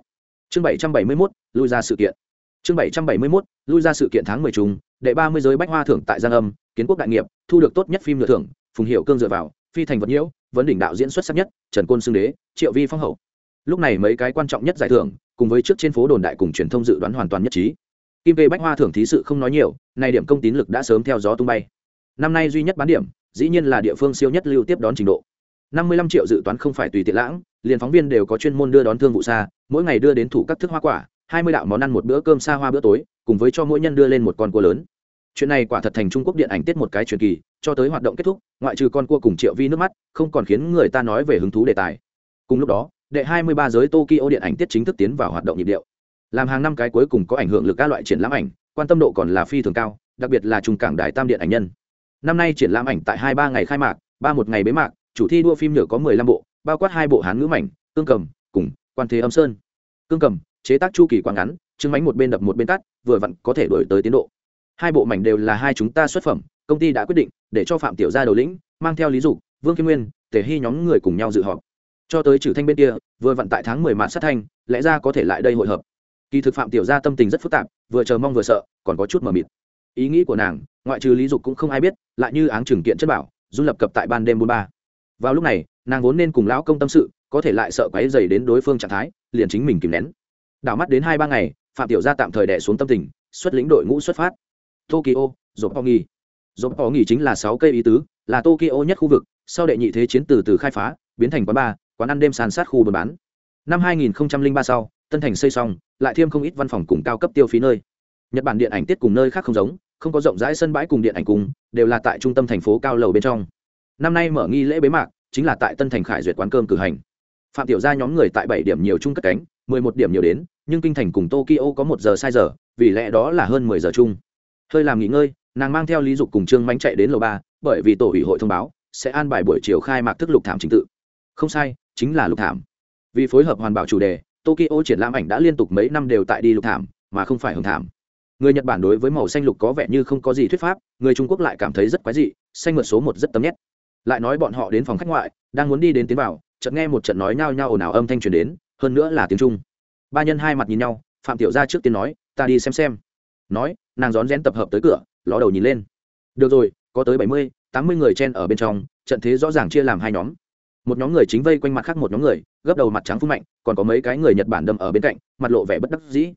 A: Chương bảy trăm bảy mươi mốt, lui ra sự kiện. Chương bảy trăm bảy mươi mốt, lui ra sự kiện tháng mười trùng, đệ ba mươi giới bách hoa thưởng tại giang âm, kiến quốc đại nghiệp, thu được tốt nhất phim nửa thưởng, phùng hiệu cương dựa vào, phi thành vật nhiễu, vấn đỉnh đạo diễn xuất sắc nhất, trần côn xưng đế, triệu vi phong hậu. Lúc này mấy cái quan trọng nhất giải thưởng, cùng với trước trên phố đồn đại cùng truyền thông dự đoán hoàn toàn nhất trí. Kim kê bách hoa thưởng thí sự không nói nhiều, nay điểm công tín lực đã sớm theo gió tung bay. Năm nay duy nhất bán điểm, dĩ nhiên là địa phương siêu nhất lưu tiếp đón trình độ năm mươi lăm triệu dự toán không phải tùy tiện lãng, liền phóng viên đều có chuyên môn đưa đón thương vụ xa, mỗi ngày đưa đến thủ các thức hoa quả, hai mươi đạo món ăn một bữa cơm xa hoa bữa tối, cùng với cho mỗi nhân đưa lên một con cua lớn. Chuyện này quả thật thành trung quốc điện ảnh tiết một cái truyền kỳ, cho tới hoạt động kết thúc, ngoại trừ con cua cùng triệu vi nước mắt, không còn khiến người ta nói về hứng thú đề tài. Cùng lúc đó, đệ 23 giới tokyo điện ảnh tiết chính thức tiến vào hoạt động nhịp điệu. Làm hàng năm cái cuối cùng có ảnh hưởng lực các loại triển lãm ảnh, quan tâm độ còn là phi thường cao, đặc biệt là trung cảng đài tam điện ảnh nhân. Năm nay triển lãm ảnh tại hai ba ngày khai mạc, ba một ngày bế mạc chủ thi đua phim nhựa có 15 bộ, bao quát hai bộ hán ngữ mảnh, cương cầm, cùng quan thế âm sơn. Cương cầm, chế tác chu kỳ quá ngắn chứng mánh một bên đập một bên cắt, vừa vặn có thể đổi tới tiến độ. Hai bộ mảnh đều là hai chúng ta xuất phẩm, công ty đã quyết định để cho phạm tiểu gia đầu lĩnh, mang theo lý dục, vương kim nguyên, tề hy nhóm người cùng nhau dự họp. Cho tới trừ thanh bên kia, vừa vặn tại tháng mười mạn sát thanh, lẽ ra có thể lại đây hội hợp. Kỳ thực phạm tiểu gia tâm tình rất phức tạp, vừa chờ mong vừa sợ, còn có chút mờ mịt. Ý nghĩ của nàng, ngoại trừ lý dục cũng không ai biết, lại như áng trừng kiện chất bảo du lập cập tại ban đêm bốn ba vào lúc này, nàng vốn nên cùng lão công tâm sự, có thể lại sợ quáy dày đến đối phương trạng thái, liền chính mình kìm nén. Đảo mắt đến hai ba ngày, phạm tiểu gia tạm thời đẻ xuống tâm tình, xuất lĩnh đội ngũ xuất phát. Tokyo dồn họ nghỉ dồn họ nghỉ chính là sáu cây ý tứ, là tokyo nhất khu vực, sau đệ nhị thế chiến từ từ khai phá, biến thành quán bar, quán ăn đêm sàn sát khu buôn bán. Năm 2003 sau, tân thành xây xong, lại thêm không ít văn phòng cùng cao cấp tiêu phí nơi. Nhật bản điện ảnh tiết cùng nơi khác không giống, không có rộng rãi sân bãi cùng điện ảnh cùng, đều là tại trung tâm thành phố cao lầu bên trong năm nay mở nghi lễ bế mạc, chính là tại tân thành khải duyệt quán cơm cử hành. Phạm tiểu gia nhóm người tại bảy điểm nhiều chung cất cánh, mười một điểm nhiều đến, nhưng kinh thành cùng tokyo có một giờ sai giờ, vì lẽ đó là hơn mười giờ chung. Hơi làm nghỉ ngơi, nàng mang theo lý dục cùng trương mánh chạy đến lầu ba, bởi vì tổ ủy hội thông báo sẽ an bài buổi chiều khai mạc thức lục thảm chính tự. Không sai, chính là lục thảm. Vì phối hợp hoàn bảo chủ đề, tokyo triển lãm ảnh đã liên tục mấy năm đều tại đi lục thảm, mà không phải hưởng thảm. Người nhật bản đối với màu xanh lục có vẻ như không có gì thuyết pháp, người trung quốc lại cảm thấy rất quái dị, xanh mượt số một rất tấm nhét lại nói bọn họ đến phòng khách ngoại, đang muốn đi đến tiến vào, chợt nghe một trận nói nhao nhao ồn ào âm thanh truyền đến, hơn nữa là tiếng trung. Ba nhân hai mặt nhìn nhau, phạm tiểu gia trước tiên nói, ta đi xem xem. Nói, nàng rón rén tập hợp tới cửa, ló đầu nhìn lên. Được rồi, có tới bảy mươi, tám mươi người chen ở bên trong, trận thế rõ ràng chia làm hai nhóm. Một nhóm người chính vây quanh mặt khác một nhóm người, gấp đầu mặt trắng phun mạnh, còn có mấy cái người nhật bản đâm ở bên cạnh, mặt lộ vẻ bất đắc dĩ.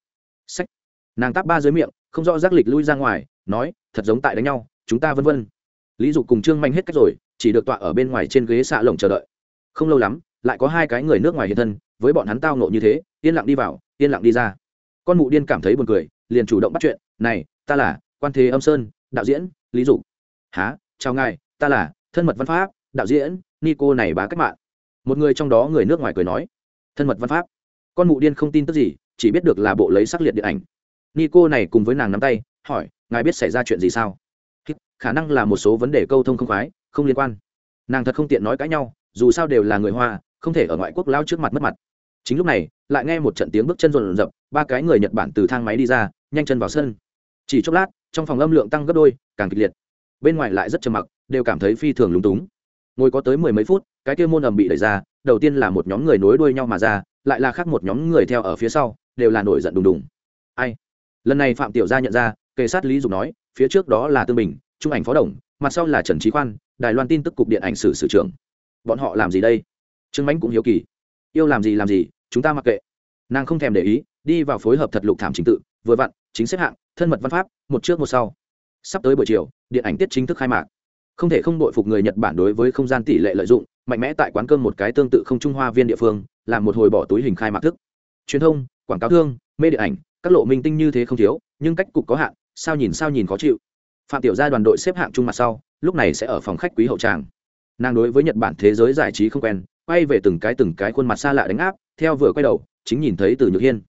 A: Sách nàng táp ba dưới miệng, không rõ giác lịch lui ra ngoài, nói, thật giống tại đánh nhau, chúng ta vân vân. Lý dục cùng trương manh hết cách rồi chỉ được tọa ở bên ngoài trên ghế xạ lồng chờ đợi. Không lâu lắm, lại có hai cái người nước ngoài hiện thân, với bọn hắn tao nộ như thế, yên lặng đi vào, yên lặng đi ra. Con mụ điên cảm thấy buồn cười, liền chủ động bắt chuyện, này, ta là quan thế âm sơn, đạo diễn, lý dục. Há chào ngài, ta là thân mật văn pháp, đạo diễn, nico này bá cách mạng. Một người trong đó người nước ngoài cười nói, thân mật văn pháp. Con mụ điên không tin tức gì, chỉ biết được là bộ lấy sắc liệt điện ảnh. Nico này cùng với nàng nắm tay, hỏi, ngài biết xảy ra chuyện gì sao? Khả năng là một số vấn đề câu thông không khoái không liên quan. Nàng thật không tiện nói cãi nhau, dù sao đều là người hoa, không thể ở ngoại quốc lao trước mặt mất mặt. Chính lúc này, lại nghe một trận tiếng bước chân rộn rập, ba cái người nhật bản từ thang máy đi ra, nhanh chân vào sân. Chỉ chốc lát, trong phòng âm lượng tăng gấp đôi, càng kịch liệt. Bên ngoài lại rất trầm mặc, đều cảm thấy phi thường lúng túng. Ngồi có tới mười mấy phút, cái kia môn ầm bị đẩy ra, đầu tiên là một nhóm người nối đuôi nhau mà ra, lại là khác một nhóm người theo ở phía sau, đều là nổi giận đùng đùng. Ai? Lần này phạm tiểu gia nhận ra, kề sát lý dục nói, phía trước đó là tương bình, trung ảnh phó đồng, mặt sau là trần trí khoan đài loan tin tức cục điện ảnh sử sử trưởng. Bọn họ làm gì đây? Trương mãnh cũng hiếu kỳ. Yêu làm gì làm gì, chúng ta mặc kệ. Nàng không thèm để ý, đi vào phối hợp thật lục thảm chính tự, vừa vặn, chính xếp hạng, thân mật văn pháp, một trước một sau. Sắp tới buổi chiều, điện ảnh tiết chính thức khai mạc. Không thể không đội phục người nhật bản đối với không gian tỷ lệ lợi dụng, mạnh mẽ tại quán cơm một cái tương tự không trung hoa viên địa phương, làm một hồi bỏ túi hình khai mạc thức. Truyền thông, quảng cáo thương, mê điện ảnh, các lộ minh tinh như thế không thiếu, nhưng cách cục có hạn, sao nhìn sao nhìn khó chịu. Phạm tiểu gia đoàn đội xếp hạng chung mặt sau lúc này sẽ ở phòng khách quý hậu tràng. Nàng đối với nhật bản thế giới giải trí không quen, quay về từng cái từng cái khuôn mặt xa lạ đánh áp, theo vừa quay đầu, chính nhìn thấy từ nhược hiên.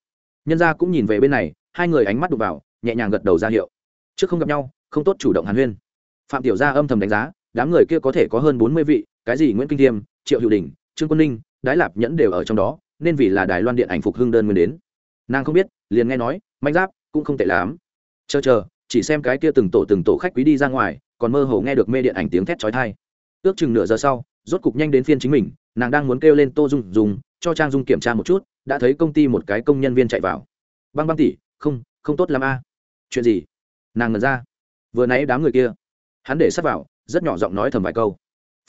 A: Nhân gia cũng nhìn về bên này, hai người ánh mắt đụng vào, nhẹ nhàng gật đầu ra hiệu. Trước không gặp nhau, không tốt chủ động hàn huyên. Phạm tiểu gia âm thầm đánh giá, đám người kia có thể có hơn bốn mươi vị, cái gì nguyễn kinh thiêm, triệu hữu đình, trương quân ninh, đái lạp nhẫn đều ở trong đó, nên vì là đài loan điện ảnh phục hưng đơn nguyên đến. Nàng không biết, liền nghe nói mạnh giáp cũng không tệ lắm. Chờ chờ, chỉ xem cái kia từng tổ từng tổ khách quý đi ra ngoài còn mơ hồ nghe được mê điện ảnh tiếng thét chói tai. Ước chừng nửa giờ sau, rốt cục nhanh đến phiên chính mình, nàng đang muốn kêu lên tô dung dùng cho trang dung kiểm tra một chút, đã thấy công ty một cái công nhân viên chạy vào. Băng băng tỉ không không tốt lắm a. Chuyện gì? Nàng ngần ra. Vừa nãy đám người kia, hắn để sắp vào, rất nhỏ giọng nói thầm vài câu.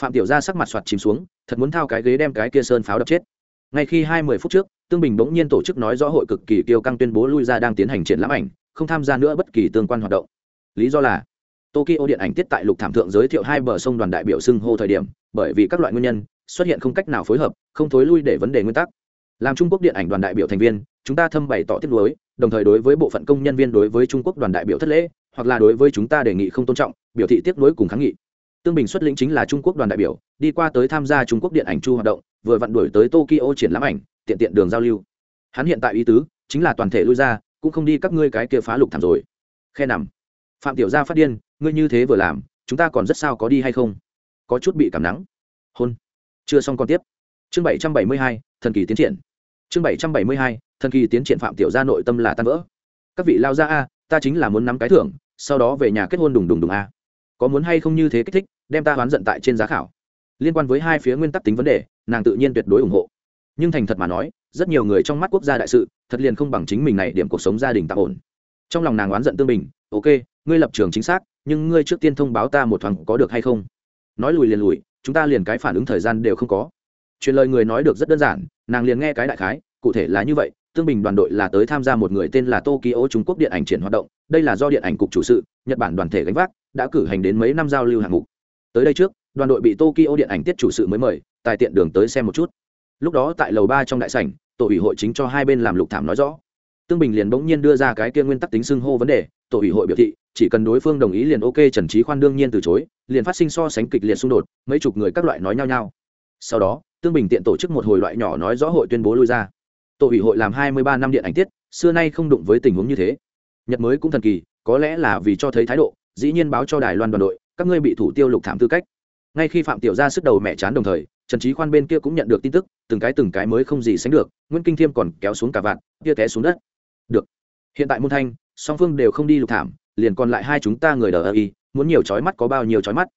A: Phạm tiểu gia sắc mặt soạt chìm xuống, thật muốn thao cái ghế đem cái kia sơn pháo đập chết. Ngay khi hai mươi phút trước, tương bình bỗng nhiên tổ chức nói rõ hội cực kỳ kiêu căng tuyên bố lui ra đang tiến hành triển lãm ảnh, không tham gia nữa bất kỳ tương quan hoạt động. Lý do là tokyo điện ảnh tiết tại lục thảm thượng giới thiệu hai bờ sông đoàn đại biểu xưng hô thời điểm, bởi vì các loại nguyên nhân, xuất hiện không cách nào phối hợp, không thối lui để vấn đề nguyên tắc. Làm trung quốc điện ảnh đoàn đại biểu thành viên, chúng ta thâm bày tỏ tiếc nuối, đồng thời đối với bộ phận công nhân viên đối với trung quốc đoàn đại biểu thất lễ, hoặc là đối với chúng ta đề nghị không tôn trọng, biểu thị tiếc nuối cùng kháng nghị. Tương bình xuất lĩnh chính là trung quốc đoàn đại biểu, đi qua tới tham gia trung quốc điện ảnh chu hoạt động, vừa vặn đuổi tới tokyo triển lãm ảnh, tiện tiện đường giao lưu. Hắn hiện tại ý tứ, chính là toàn thể lui ra, cũng không đi các ngươi cái kia phá lục thảm rồi. Khe nằm. Phạm tiểu gia phát điên ngươi như thế vừa làm, chúng ta còn rất sao có đi hay không? Có chút bị cảm nắng. Hôn. Chưa xong còn tiếp. Chương bảy trăm bảy mươi hai, thần kỳ tiến triển. Chương bảy trăm bảy mươi hai, thần kỳ tiến triển phạm tiểu gia nội tâm là tan vỡ. Các vị lao ra a, ta chính là muốn nắm cái thưởng, sau đó về nhà kết hôn đùng đùng đùng a. Có muốn hay không như thế kích thích, đem ta oán giận tại trên giá khảo. Liên quan với hai phía nguyên tắc tính vấn đề, nàng tự nhiên tuyệt đối ủng hộ. Nhưng thành thật mà nói, rất nhiều người trong mắt quốc gia đại sự, thật liền không bằng chính mình này điểm cuộc sống gia đình tạm ổn trong lòng nàng oán giận tương bình, ok, ngươi lập trường chính xác, nhưng ngươi trước tiên thông báo ta một thoáng có được hay không? Nói lùi liền lùi, chúng ta liền cái phản ứng thời gian đều không có. Truyền lời người nói được rất đơn giản, nàng liền nghe cái đại khái, cụ thể là như vậy, tương bình đoàn đội là tới tham gia một người tên là tokyo trung quốc điện ảnh triển hoạt động, đây là do điện ảnh cục chủ sự, nhật bản đoàn thể gánh vác, đã cử hành đến mấy năm giao lưu hạng mục. Tới đây trước, đoàn đội bị tokyo điện ảnh tiết chủ sự mới mời tại tiện đường tới xem một chút. Lúc đó tại lầu ba trong đại sảnh, tổ ủy hội chính cho hai bên làm lục thảm nói rõ tương bình liền bỗng nhiên đưa ra cái kia nguyên tắc tính xưng hô vấn đề, tổ ủy hội biểu thị, chỉ cần đối phương đồng ý liền ok, trần trí khoan đương nhiên từ chối, liền phát sinh so sánh kịch liệt xung đột, mấy chục người các loại nói nhau nhau. Sau đó, tương bình tiện tổ chức một hồi loại nhỏ nói rõ hội tuyên bố lui ra. Tổ ủy hội làm hai mươi ba năm điện ảnh tiết, xưa nay không đụng với tình huống như thế. Nhật mới cũng thần kỳ, có lẽ là vì cho thấy thái độ, dĩ nhiên báo cho đài loan đoàn đội, các ngươi bị thủ tiêu lục thảm tư cách. Ngay khi phạm tiểu ra sức đầu mẹ chán đồng thời, trần trí khoan bên kia cũng nhận được tin tức, từng cái từng cái mới không gì sánh được, nguyễn kinh thiêm còn kéo xuống cả vạn, kia té xuống đất được. Hiện tại môn thanh, song phương đều không đi lục thảm, liền còn lại hai chúng ta người đờ ơ y, muốn nhiều trói mắt có bao nhiêu trói mắt.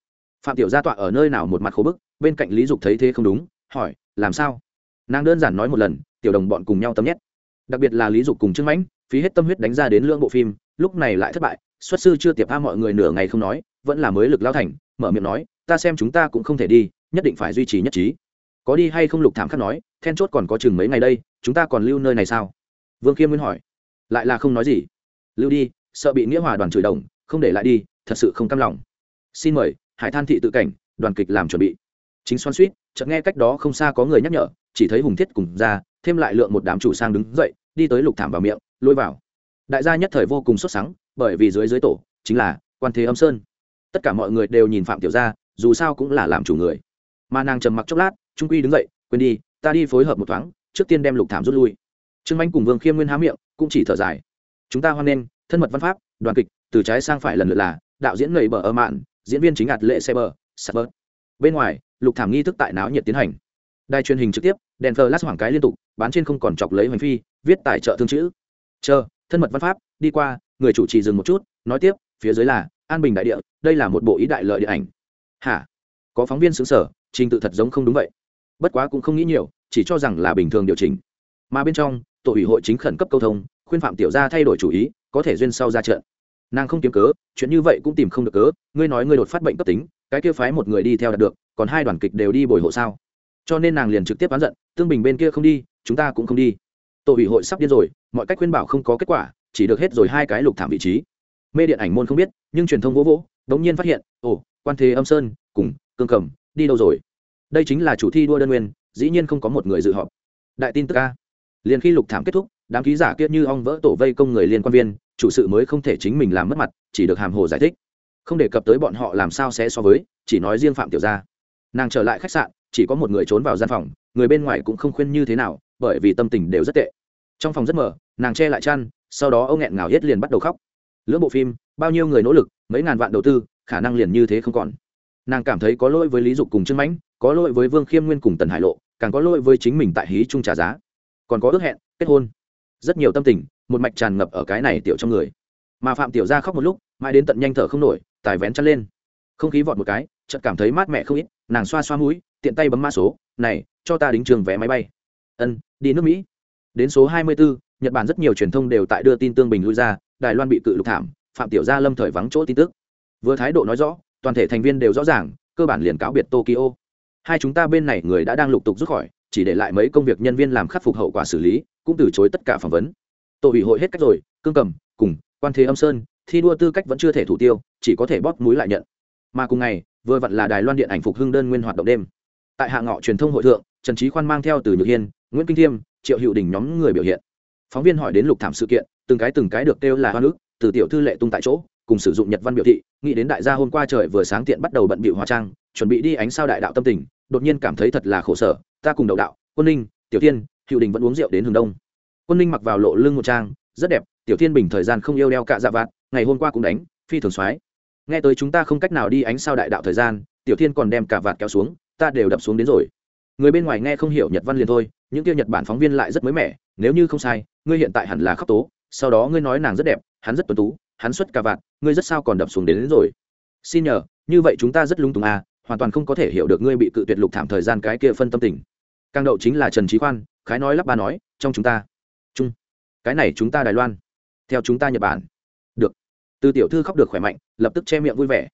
A: Phạm tiểu gia tọa ở nơi nào một mặt khổ bức, bên cạnh lý dục thấy thế không đúng, hỏi, làm sao? Nàng đơn giản nói một lần, tiểu đồng bọn cùng nhau tâm nhét. Đặc biệt là lý dục cùng trương mãnh, phí hết tâm huyết đánh ra đến lưỡng bộ phim, lúc này lại thất bại, xuất sư chưa tiệp tha mọi người nửa ngày không nói, vẫn là mới lực lao thành, mở miệng nói, ta xem chúng ta cũng không thể đi, nhất định phải duy trì nhất trí. Có đi hay không lục thảm khắc nói, then chốt còn có chừng mấy ngày đây, chúng ta còn lưu nơi này sao? Vương khiêm nguyên hỏi lại là không nói gì. Lưu đi, sợ bị nghĩa hòa đoàn chửi đồng, không để lại đi, thật sự không cam lòng. Xin mời, hải than thị tự cảnh, đoàn kịch làm chuẩn bị. Chính xoan suýt, chợt nghe cách đó không xa có người nhắc nhở, chỉ thấy hùng thiết cùng ra, thêm lại lượng một đám chủ sang đứng dậy, đi tới lục thảm vào miệng, lôi vào. Đại gia nhất thời vô cùng xuất sắng, bởi vì dưới dưới tổ, chính là quan thế âm sơn. Tất cả mọi người đều nhìn phạm tiểu gia, dù sao cũng là làm chủ người. Mà nàng trầm mặc chốc lát, trung quy đứng dậy, quên đi, ta đi phối hợp một thoáng, trước tiên đem lục thảm rút lui. Trương anh cùng vương khiêm nguyên há miệng cũng chỉ thở dài. Chúng ta hoan nghênh, thân mật văn pháp, đoàn kịch, từ trái sang phải lần lượt là, đạo diễn nầy bờ ở mạn, diễn viên chính ạt lệ xe bờ sạt bớt bên ngoài, lục thảm nghi thức tại náo nhiệt tiến hành. Đài truyền hình trực tiếp, đèn lát hoảng cái liên tục, bán trên không còn chọc lấy hành phi, viết tài trợ thương chữ. Chờ, thân mật văn pháp, đi qua, người chủ trì dừng một chút, nói tiếp, phía dưới là, an bình đại địa, đây là một bộ ý đại lợi điện ảnh. Hả? Có phóng viên xứng sở, trình tự thật giống không đúng vậy. Bất quá cũng không nghĩ nhiều, chỉ cho rằng là bình thường điều chỉnh. Mà bên trong tổ ủy hội chính khẩn cấp câu thông, khuyên phạm tiểu gia thay đổi chủ ý, có thể duyên sau ra trận. Nàng không kiếm cớ, chuyện như vậy cũng tìm không được cớ, ngươi nói ngươi đột phát bệnh cấp tính, cái kia phái một người đi theo đạt được, còn hai đoàn kịch đều đi bồi hộ sao? Cho nên nàng liền trực tiếp oán giận, tương bình bên kia không đi, chúng ta cũng không đi. Tổ ủy hội sắp điên rồi, mọi cách khuyên bảo không có kết quả, chỉ được hết rồi hai cái lục thảm vị trí. Mê điện ảnh môn không biết, nhưng truyền thông vỗ vỗ bỗng nhiên phát hiện, ồ, quan thế âm sơn, cùng, cương cầm, đi đâu rồi? Đây chính là chủ thi đua đơn nguyên, dĩ nhiên không có một người dự họp. Đại tin tức ca liền khi lục thảm kết thúc, đám ký giả kiết như ong vỡ tổ vây công người liên quan viên, chủ sự mới không thể chính mình làm mất mặt, chỉ được hàm hồ giải thích. Không đề cập tới bọn họ làm sao sẽ so với, chỉ nói riêng phạm tiểu gia. Nàng trở lại khách sạn, chỉ có một người trốn vào gian phòng, người bên ngoài cũng không khuyên như thế nào, bởi vì tâm tình đều rất tệ. Trong phòng rất mở nàng che lại chăn, sau đó ông nghẹn ngào hết liền bắt đầu khóc. Lưỡng bộ phim, bao nhiêu người nỗ lực, mấy ngàn vạn đầu tư, khả năng liền như thế không còn. Nàng cảm thấy có lỗi với lý dục cùng trương mãnh, có lỗi với vương khiêm nguyên cùng tần hải lộ, càng có lỗi với chính mình tại hí trung trả giá còn có ước hẹn kết hôn. Rất nhiều tâm tình một mạch tràn ngập ở cái này tiểu trong người. Mà phạm tiểu gia khóc một lúc mãi đến tận nhanh thở không nổi tài vén chăn lên. Không khí vọt một cái chợt cảm thấy mát mẻ không ít nàng xoa xoa mũi tiện tay bấm mã số này cho ta đính trường vé máy bay. Ân đi nước mỹ. Đến số 24, nhật bản rất nhiều truyền thông đều tại đưa tin tương bình lui ra đài loan bị cự lục thảm phạm tiểu gia lâm thời vắng chỗ tin tức. Vừa thái độ nói rõ toàn thể thành viên đều rõ ràng cơ bản liền cáo biệt tokyo. Hai chúng ta bên này người đã đang lục tục rút khỏi chỉ để lại mấy công việc nhân viên làm khắc phục hậu quả xử lý, cũng từ chối tất cả phỏng vấn. Tổ ủy hội hết cách rồi, cương cầm, cùng, quan thế âm sơn, thi đua tư cách vẫn chưa thể thủ tiêu, chỉ có thể bóp mũi lại nhận. Mà cùng ngày, vừa vặn là đài loan điện ảnh phục hưng đơn nguyên hoạt động đêm. Tại hạ ngọ truyền thông hội thượng, trần trí khoan mang theo từ nhược hiên, nguyễn kinh thiêm, triệu hữu đình nhóm người biểu hiện. Phóng viên hỏi đến lục thảm sự kiện, từng cái từng cái được kêu là hoa nước, từ tiểu thư lệ tung tại chỗ, cùng sử dụng nhật văn biểu thị, nghĩ đến đại gia hôm qua trời vừa sáng tiện bắt đầu bận bịu hóa trang, chuẩn bị đi ánh sao đại đạo tâm tình, đột nhiên cảm thấy thật là khổ sở ta cùng đậu đạo quân ninh tiểu thiên hiệu đình vẫn uống rượu đến hướng đông. Quân ninh mặc vào lộ lưng một trang rất đẹp tiểu thiên bình thời gian không yêu đeo cạ dạ vạt ngày hôm qua cũng đánh phi thường soái. Nghe tới chúng ta không cách nào đi ánh sao đại đạo thời gian tiểu thiên còn đem cả vạt kéo xuống ta đều đập xuống đến rồi. Người bên ngoài nghe không hiểu nhật văn liền thôi những kia nhật bản phóng viên lại rất mới mẻ nếu như không sai ngươi hiện tại hẳn là khóc tố sau đó ngươi nói nàng rất đẹp hắn rất tuấn tú hắn xuất cả vạt ngươi rất sao còn đập xuống đến, đến rồi. Xin nhờ như vậy chúng ta rất lung túng à hoàn toàn không có thể hiểu được ngươi bị cự tuyệt lục thảm thời gian cái kia phân tâm tình càng đậu chính là trần trí khoan, khái nói lắp ba nói, trong chúng ta. Chung. Cái này chúng ta đài loan. Theo chúng ta nhật bản. Được. Từ tiểu thư khóc được khỏe mạnh, lập tức che miệng vui vẻ.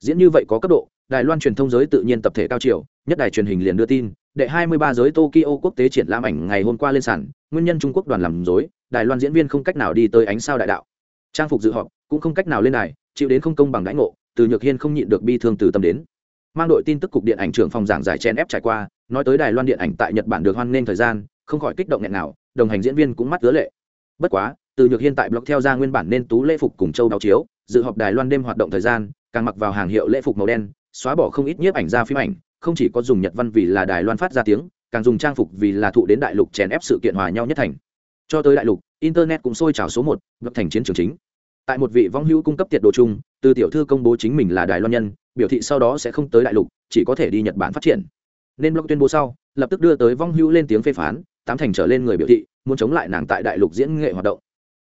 A: Diễn như vậy có cấp độ, đài loan truyền thông giới tự nhiên tập thể cao triều nhất đài truyền hình liền đưa tin, đệ 23 giới tokyo quốc tế triển lãm ảnh ngày hôm qua lên sàn, nguyên nhân trung quốc đoàn làm dối đài loan diễn viên không cách nào đi tới ánh sao đại đạo. Trang phục dự họp cũng không cách nào lên đài, chịu đến không công bằng đãi ngộ, từ nhược hiên không nhịn được bi thương từ tâm đến mang đội tin tức cục điện ảnh trưởng phòng giảng giải chen ép trải qua, nói tới đài loan điện ảnh tại nhật bản được hoan nghênh thời gian, không khỏi kích động nghẹn nào đồng hành diễn viên cũng mắt ứa lệ. Bất quá, từ nhược hiên tại blog theo ra nguyên bản nên tú lễ phục cùng châu báo chiếu, dự họp đài loan đêm hoạt động thời gian, càng mặc vào hàng hiệu lễ phục màu đen, xóa bỏ không ít nhiếp ảnh ra phim ảnh, không chỉ có dùng nhật văn vì là đài loan phát ra tiếng, càng dùng trang phục vì là thụ đến đại lục chèn ép sự kiện hòa nhau nhất thành. Cho tới đại lục, internet cũng sôi trào số một ngập thành chiến trường chính. Tại một vị vong hữu cung cấp tiệt đồ chung, từ tiểu thư công bố chính mình là đài loan nhân biểu thị sau đó sẽ không tới đại lục, chỉ có thể đi nhật bản phát triển. Nên blog tuyên bố sau, lập tức đưa tới vong hữu lên tiếng phê phán, tám thành trở lên người biểu thị muốn chống lại nàng tại đại lục diễn nghệ hoạt động.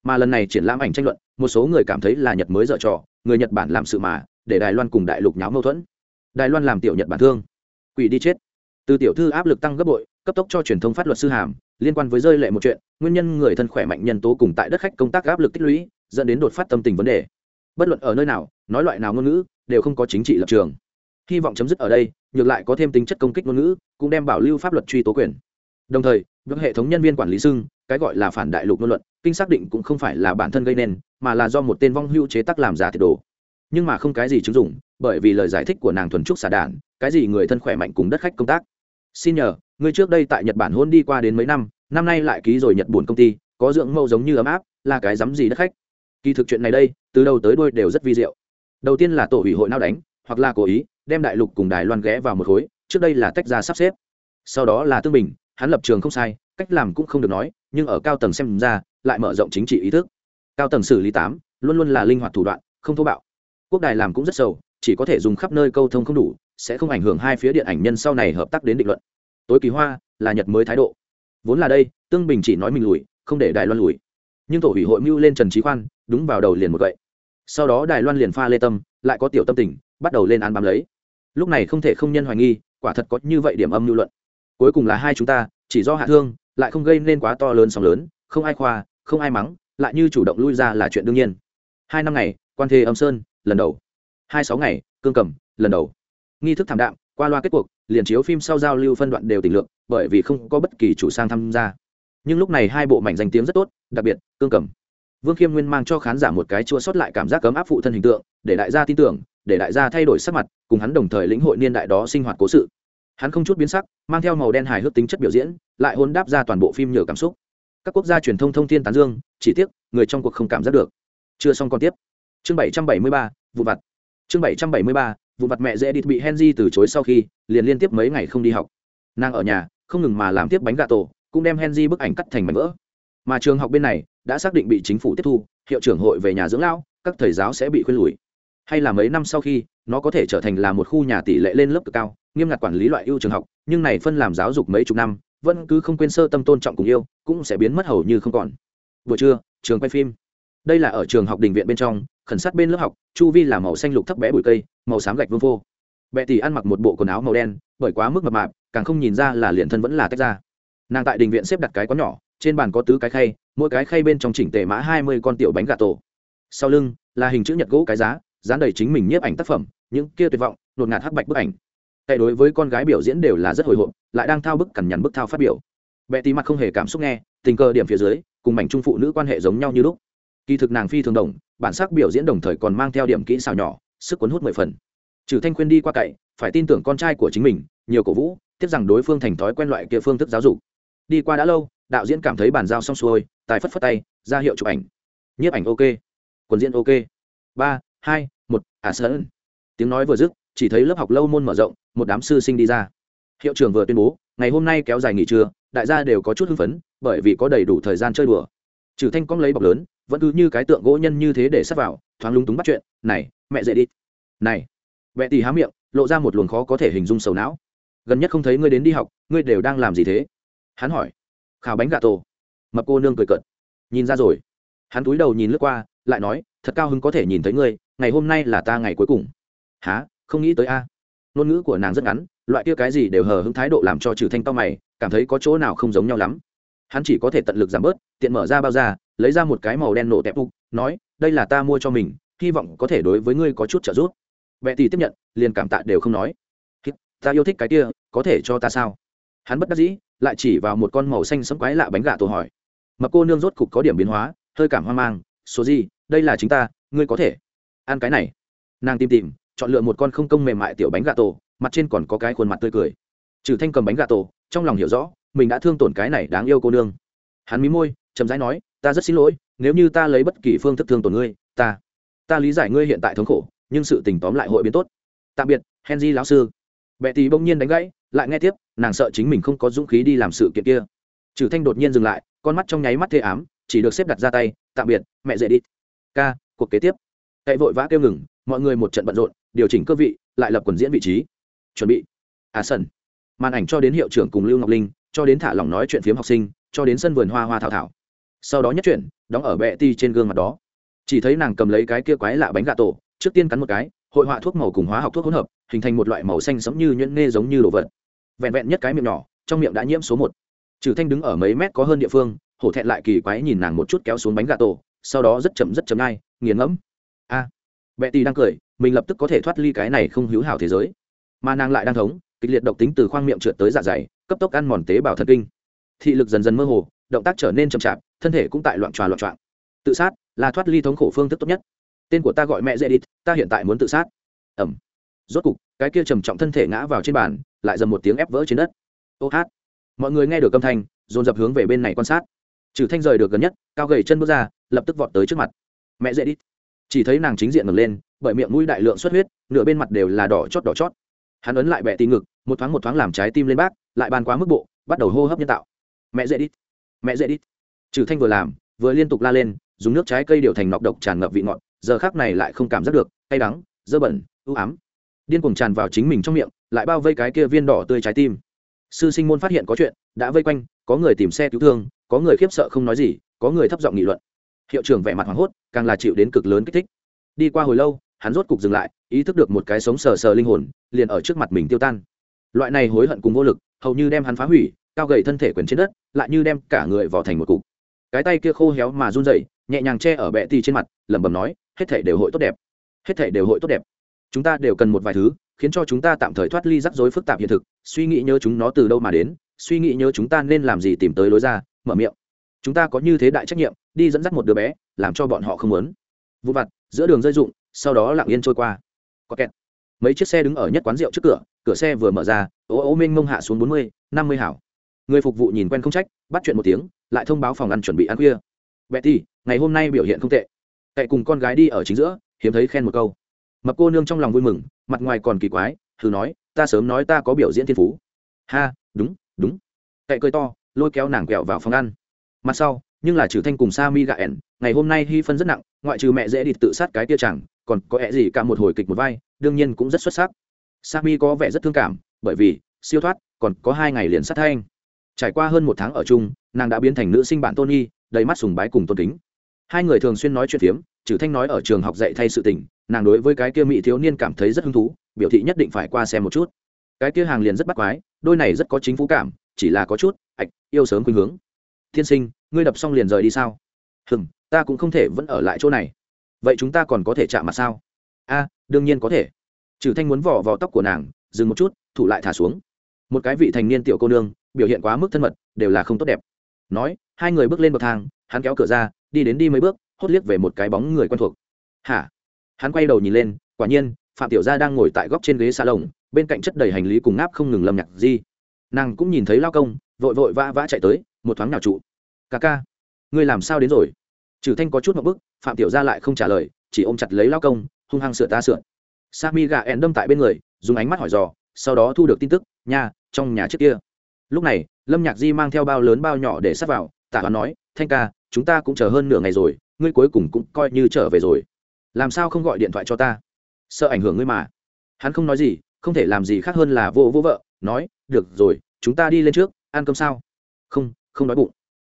A: Mà lần này triển lãm ảnh tranh luận, một số người cảm thấy là nhật mới dở trò, người nhật bản làm sự mà, để đài loan cùng đại lục nháo mâu thuẫn. Đài loan làm tiểu nhật bản thương. Quỷ đi chết. Từ tiểu thư áp lực tăng gấp bội, cấp tốc cho truyền thông phát luật sư hàm, liên quan với rơi lệ một chuyện, nguyên nhân người thân khỏe mạnh nhân tố cùng tại đất khách công tác áp lực tích lũy, dẫn đến đột phát tâm tình vấn đề. Bất luận ở nơi nào, nói loại nào ngôn ngữ đều không có chính trị lập trường. Hy vọng chấm dứt ở đây ngược lại có thêm tính chất công kích ngôn ngữ, cũng đem bảo lưu pháp luật truy tố quyền. Đồng thời việc hệ thống nhân viên quản lý xưng, cái gọi là phản đại lục ngôn luận, kinh xác định cũng không phải là bản thân gây nên, mà là do một tên vong hưu chế tác làm giả thiệt đồ. Nhưng mà không cái gì chứng dụng, bởi vì lời giải thích của nàng thuần trúc xả đản cái gì người thân khỏe mạnh cùng đất khách công tác. Xin nhờ, người trước đây tại nhật bản hôn đi qua đến mấy năm năm nay lại ký rồi nhật buồn công ty, có dưỡng mẫu giống như ấm áp, là cái dám gì đất khách. Kỳ thực chuyện này đây, từ đầu tới đuôi đều rất vi diệu đầu tiên là tổ ủy hội nào đánh, hoặc là cố ý, đem đại lục cùng đài loan ghé vào một khối, trước đây là tách ra sắp xếp. Sau đó là tương bình, hắn lập trường không sai, cách làm cũng không được nói, nhưng ở cao tầng xem ra, lại mở rộng chính trị ý thức. Cao tầng xử lý tám, luôn luôn là linh hoạt thủ đoạn, không thô bạo. Quốc đài làm cũng rất sâu chỉ có thể dùng khắp nơi câu thông không đủ, sẽ không ảnh hưởng hai phía điện ảnh nhân sau này hợp tác đến định luận. Tối kỳ hoa là nhật mới thái độ. Vốn là đây, tương bình chỉ nói mình lùi, không để đài loan lùi. Nhưng tổ ủy hội mưu lên trần trí khoan, đúng vào đầu liền một vậy sau đó đài loan liền pha lê tâm, lại có tiểu tâm tình, bắt đầu lên án bám lấy. Lúc này không thể không nhân hoài nghi, quả thật có như vậy điểm âm lưu luận. Cuối cùng là hai chúng ta, chỉ do hạ thương, lại không gây nên quá to lớn sóng lớn, không ai khoa, không ai mắng, lại như chủ động lui ra là chuyện đương nhiên. Hai năm ngày, quan thê âm sơn, lần đầu. Hai sáu ngày, cương cầm, lần đầu. Nghi thức thảm đạm, qua loa kết cuộc, liền chiếu phim sau giao lưu phân đoạn đều tình lượng, bởi vì không có bất kỳ chủ sang tham gia. Nhưng lúc này hai bộ mảnh danh tiếng rất tốt, đặc biệt, cương cầm vương khiêm nguyên mang cho khán giả một cái chua sót lại cảm giác cấm áp phụ thân hình tượng, để đại gia tin tưởng, để đại gia thay đổi sắc mặt, cùng hắn đồng thời lĩnh hội niên đại đó sinh hoạt cố sự. Hắn không chút biến sắc, mang theo màu đen hài hước tính chất biểu diễn, lại hôn đáp ra toàn bộ phim nhờ cảm xúc. Các quốc gia truyền thông thông thiên tán dương, chỉ tiếc, người trong cuộc không cảm giác được. Chưa xong còn tiếp. Chương bảy trăm bảy mươi ba, vụ vặt. Chương bảy trăm bảy mươi ba, vụ vặt mẹ dễ địt bị henry từ chối sau khi, liền liên tiếp mấy ngày không đi học. Nàng ở nhà, không ngừng mà làm tiếp bánh gà tổ, cũng đem henry bức ảnh cắt thành mảnh vỡ. Mà trường học bên này đã xác định bị chính phủ tiếp thu, hiệu trưởng hội về nhà dưỡng lão, các thầy giáo sẽ bị khuyên lùi. Hay là mấy năm sau khi, nó có thể trở thành là một khu nhà tỷ lệ lên lớp cực cao, nghiêm ngặt quản lý loại ưu trường học, nhưng này phân làm giáo dục mấy chục năm, vẫn cứ không quên sơ tâm tôn trọng cùng yêu, cũng sẽ biến mất hầu như không còn. Buổi trưa, trường quay phim. Đây là ở trường học đình viện bên trong, khẩn sát bên lớp học, chu vi là màu xanh lục thấp bé bụi cây, màu xám gạch vương phô. Bệ tỷ ăn mặc một bộ quần áo màu đen, bởi quá mức mập mạp, càng không nhìn ra là liền thân vẫn là tách ra. Nàng tại đình viện xếp đặt cái quán nhỏ trên bàn có tứ cái khay, mỗi cái khay bên trong chỉnh tề mã hai mươi con tiểu bánh gà tổ. Sau lưng là hình chữ nhật gỗ cái giá, dán đầy chính mình nhiếp ảnh tác phẩm, những kia tuyệt vọng, nột ngạt hắc bạch bức ảnh. Tại đối với con gái biểu diễn đều là rất hồi hộp, lại đang thao bức cằn nhằn bức thao phát biểu. Bệ tí mặt không hề cảm xúc nghe, tình cờ điểm phía dưới, cùng mảnh trung phụ nữ quan hệ giống nhau như lúc. Kỳ thực nàng phi thường đồng, bản sắc biểu diễn đồng thời còn mang theo điểm kỹ xào nhỏ, sức cuốn hút mười phần. Trừ thanh khuyên đi qua cậy, phải tin tưởng con trai của chính mình, nhiều cổ vũ, tiếp rằng đối phương thành thói quen loại kia phương thức giáo dục đi qua đã lâu, đạo diễn cảm thấy bàn giao xong xuôi, tài phất phất tay, ra hiệu chụp ảnh. Nhiếp ảnh ok, quần diễn ok. Ba, hai, một à sơn tiếng nói vừa dứt, chỉ thấy lớp học lâu môn mở rộng, một đám sư sinh đi ra. Hiệu trưởng vừa tuyên bố, ngày hôm nay kéo dài nghỉ trưa, đại gia đều có chút hưng phấn, bởi vì có đầy đủ thời gian chơi đùa. Trừ thanh cong lấy bọc lớn, vẫn cứ như cái tượng gỗ nhân như thế để sắp vào, thoáng lúng túng bắt chuyện, này, mẹ dễ đi. Này. Mẹ tì há miệng, lộ ra một luồng khó có thể hình dung sầu não. Gần nhất không thấy ngươi đến đi học, ngươi đều đang làm gì thế? Hắn hỏi. Khảo bánh gà tổ. Mập cô nương cười cợt. Nhìn ra rồi. Hắn túi đầu nhìn lướt qua, lại nói, thật cao hứng có thể nhìn thấy ngươi, ngày hôm nay là ta ngày cuối cùng. Há không nghĩ tới a. Ngôn ngữ của nàng rất ngắn, loại kia cái gì đều hờ hững thái độ làm cho trừ thanh to mày, cảm thấy có chỗ nào không giống nhau lắm. Hắn chỉ có thể tận lực giảm bớt, tiện mở ra bao ra lấy ra một cái màu đen nổ tẹp phục nói, đây là ta mua cho mình, hy vọng có thể đối với ngươi có chút trợ giúp. Bệ thì tiếp nhận, liền cảm tạ đều không nói. Ta yêu thích cái kia, có thể cho ta sao? Hắn bất đắc dĩ, lại chỉ vào một con màu xanh sẫm quái lạ bánh gà tổ hỏi. Mà cô nương rốt cục có điểm biến hóa, hơi cảm hoang mang, số gì, đây là chính ta, ngươi có thể ăn cái này. Nàng tìm tìm, chọn lựa một con không công mềm mại tiểu bánh gà tổ, mặt trên còn có cái khuôn mặt tươi cười. Trừ thanh cầm bánh gà tổ, trong lòng hiểu rõ, mình đã thương tổn cái này đáng yêu cô nương. Hắn mí môi, chậm rãi nói, ta rất xin lỗi, nếu như ta lấy bất kỳ phương thức thương tổn ngươi, ta ta lý giải ngươi hiện tại thống khổ, nhưng sự tình tóm lại hội biến tốt. Tạm biệt, henry lão sư. Bệ tì bỗng nhiên đánh gãy lại nghe tiếp, nàng sợ chính mình không có dũng khí đi làm sự kiện kia. Trừ thanh đột nhiên dừng lại, con mắt trong nháy mắt thê ám, chỉ được xếp đặt ra tay, tạm biệt, mẹ dễ đi. Ca, cuộc kế tiếp. Cậy vội vã kêu ngừng, mọi người một trận bận rộn, điều chỉnh cơ vị, lại lập quần diễn vị trí. Chuẩn bị. À sân màn ảnh cho đến hiệu trưởng cùng lưu ngọc linh, cho đến thả lỏng nói chuyện phiếm học sinh, cho đến sân vườn hoa hoa thảo thảo. Sau đó nhất chuyển, đóng ở bệ ti trên gương mặt đó. Chỉ thấy nàng cầm lấy cái kia quái lạ bánh gà tổ, trước tiên cắn một cái, hội họa thuốc màu cùng hóa học thuốc hỗn hợp, hình thành một loại màu xanh giống như nhuyễn nghe giống như đồ vật vẹn vẹn nhất cái miệng nhỏ trong miệng đã nhiễm số một. Trừ thanh đứng ở mấy mét có hơn địa phương hổ thẹn lại kỳ quái nhìn nàng một chút kéo xuống bánh gà tổ sau đó rất chậm rất chậm ngay nghiền ngẫm. A. À, bệ tì đang cười mình lập tức có thể thoát ly cái này không hữu hảo thế giới. Mà nàng lại đang thống kịch liệt độc tính từ khoang miệng trượt tới dạ dày cấp tốc ăn mòn tế bào thần kinh. Thị lực dần dần mơ hồ động tác trở nên chậm chạp thân thể cũng tại loạn tròa loạn trọn. Tự sát là thoát ly thống khổ phương thức tốt nhất. Tên của ta gọi mẹ dễ đít ta hiện tại muốn tự sát. Ẩm. Rốt cục cái kia trầm trọng thân thể ngã vào trên bàn lại dầm một tiếng ép vỡ trên đất. Ô hát. Mọi người nghe được âm thanh dồn dập hướng về bên này quan sát. Trừ thanh rời được gần nhất cao gầy chân bước ra lập tức vọt tới trước mặt. Mẹ dễ đi, chỉ thấy nàng chính diện ngẩng lên bởi miệng mũi đại lượng xuất huyết nửa bên mặt đều là đỏ chót đỏ chót. Hắn ấn lại bẹ tì ngực một thoáng một thoáng làm trái tim lên bác lại bàn quá mức bộ bắt đầu hô hấp nhân tạo. Mẹ dễ đi, mẹ dễ đi, trừ thanh vừa làm vừa liên tục la lên dùng nước trái cây điều thành nọc độc tràn ngập vị ngọt giờ khác này lại không cảm giác được cay đắng dơ bẩn ưu ám điên cuồng tràn vào chính mình trong miệng, lại bao vây cái kia viên đỏ tươi trái tim. Sư sinh môn phát hiện có chuyện, đã vây quanh, có người tìm xe cứu thương, có người khiếp sợ không nói gì, có người thấp giọng nghị luận. Hiệu trưởng vẻ mặt hoảng hốt, càng là chịu đến cực lớn kích thích. Đi qua hồi lâu, hắn rốt cục dừng lại, ý thức được một cái sống sờ sờ linh hồn, liền ở trước mặt mình tiêu tan. Loại này hối hận cùng vô lực, hầu như đem hắn phá hủy, cao gầy thân thể quyền trên đất, lại như đem cả người vào thành một cục. Cái tay kia khô héo mà run rẩy, nhẹ nhàng che ở bệ tỳ trên mặt, lẩm bẩm nói, hết thể đều hội tốt đẹp. Hết thể đều hội tốt đẹp chúng ta đều cần một vài thứ, khiến cho chúng ta tạm thời thoát ly rắc rối phức tạp hiện thực, suy nghĩ nhớ chúng nó từ đâu mà đến, suy nghĩ nhớ chúng ta nên làm gì tìm tới lối ra, mở miệng. Chúng ta có như thế đại trách nhiệm, đi dẫn dắt một đứa bé, làm cho bọn họ không muốn. Vụ vặt, giữa đường rơi rụng, sau đó lặng yên trôi qua. Có kẹt. Mấy chiếc xe đứng ở nhất quán rượu trước cửa cửa xe vừa mở ra, ô ô minh mông hạ xuống bốn mươi, năm mươi hảo. Người phục vụ nhìn quen không trách, bắt chuyện một tiếng, lại thông báo phòng ăn chuẩn bị ăn khuya. Betty, ngày hôm nay biểu hiện không tệ. Cậy cùng con gái đi ở chính giữa, hiếm thấy khen một câu mập cô nương trong lòng vui mừng mặt ngoài còn kỳ quái thử nói ta sớm nói ta có biểu diễn thiên phú. Ha đúng đúng. Cậy cười to lôi kéo nàng quẹo vào phòng ăn. Mặt sau nhưng là trừ thanh cùng sa mi gạ ẻn ngày hôm nay hy phân rất nặng ngoại trừ mẹ dễ đi tự sát cái tia chẳng còn có ẹ gì cả một hồi kịch một vai đương nhiên cũng rất xuất sắc. Sa mi có vẻ rất thương cảm bởi vì siêu thoát còn có hai ngày liền sát thanh trải qua hơn một tháng ở chung nàng đã biến thành nữ sinh bản Tony, đầy mắt sùng bái cùng tôn kính. Hai người thường xuyên nói chuyện phiếm trừ thanh nói ở trường học dạy thay sự tình, nàng đối với cái kia mỹ thiếu niên cảm thấy rất hứng thú, biểu thị nhất định phải qua xem một chút. Cái kia hàng liền rất bắt quái, đôi này rất có chính phủ cảm, chỉ là có chút, ạch, yêu sớm khuynh hướng. Thiên sinh, ngươi đập xong liền rời đi sao? Hừng ta cũng không thể vẫn ở lại chỗ này. Vậy chúng ta còn có thể chạm mặt sao? A, đương nhiên có thể. Trừ thanh muốn vỏ vò tóc của nàng, dừng một chút, thủ lại thả xuống. Một cái vị thành niên tiểu cô nương, biểu hiện quá mức thân mật, đều là không tốt đẹp. Nói, hai người bước lên bậc thang, hắn kéo cửa ra, đi đến đi mấy bước hốt liếc về một cái bóng người quen thuộc. Hả? Hắn quay đầu nhìn lên, quả nhiên, phạm tiểu gia đang ngồi tại góc trên ghế xa lồng bên cạnh chất đầy hành lý cùng ngáp không ngừng lâm nhạc di. Nàng cũng nhìn thấy lao công, vội vội vã vã chạy tới, một thoáng nào trụ. Ca ca, ngươi làm sao đến rồi? Trừ thanh có chút một bức, phạm tiểu gia lại không trả lời, chỉ ôm chặt lấy lao công, hung hăng sửa ta sửa. Sami gà ẹn đâm tại bên người, dùng ánh mắt hỏi dò, sau đó thu được tin tức, nha, trong nhà trước kia. Lúc này, lâm nhạc di mang theo bao lớn bao nhỏ để sắp vào, tả hoán nói, thanh ca, chúng ta cũng chờ hơn nửa ngày rồi ngươi cuối cùng cũng coi như trở về rồi. Làm sao không gọi điện thoại cho ta? Sợ ảnh hưởng ngươi mà. Hắn không nói gì, không thể làm gì khác hơn là vô vô vợ, nói, được rồi, chúng ta đi lên trước, ăn cơm sao? Không không đói bụng.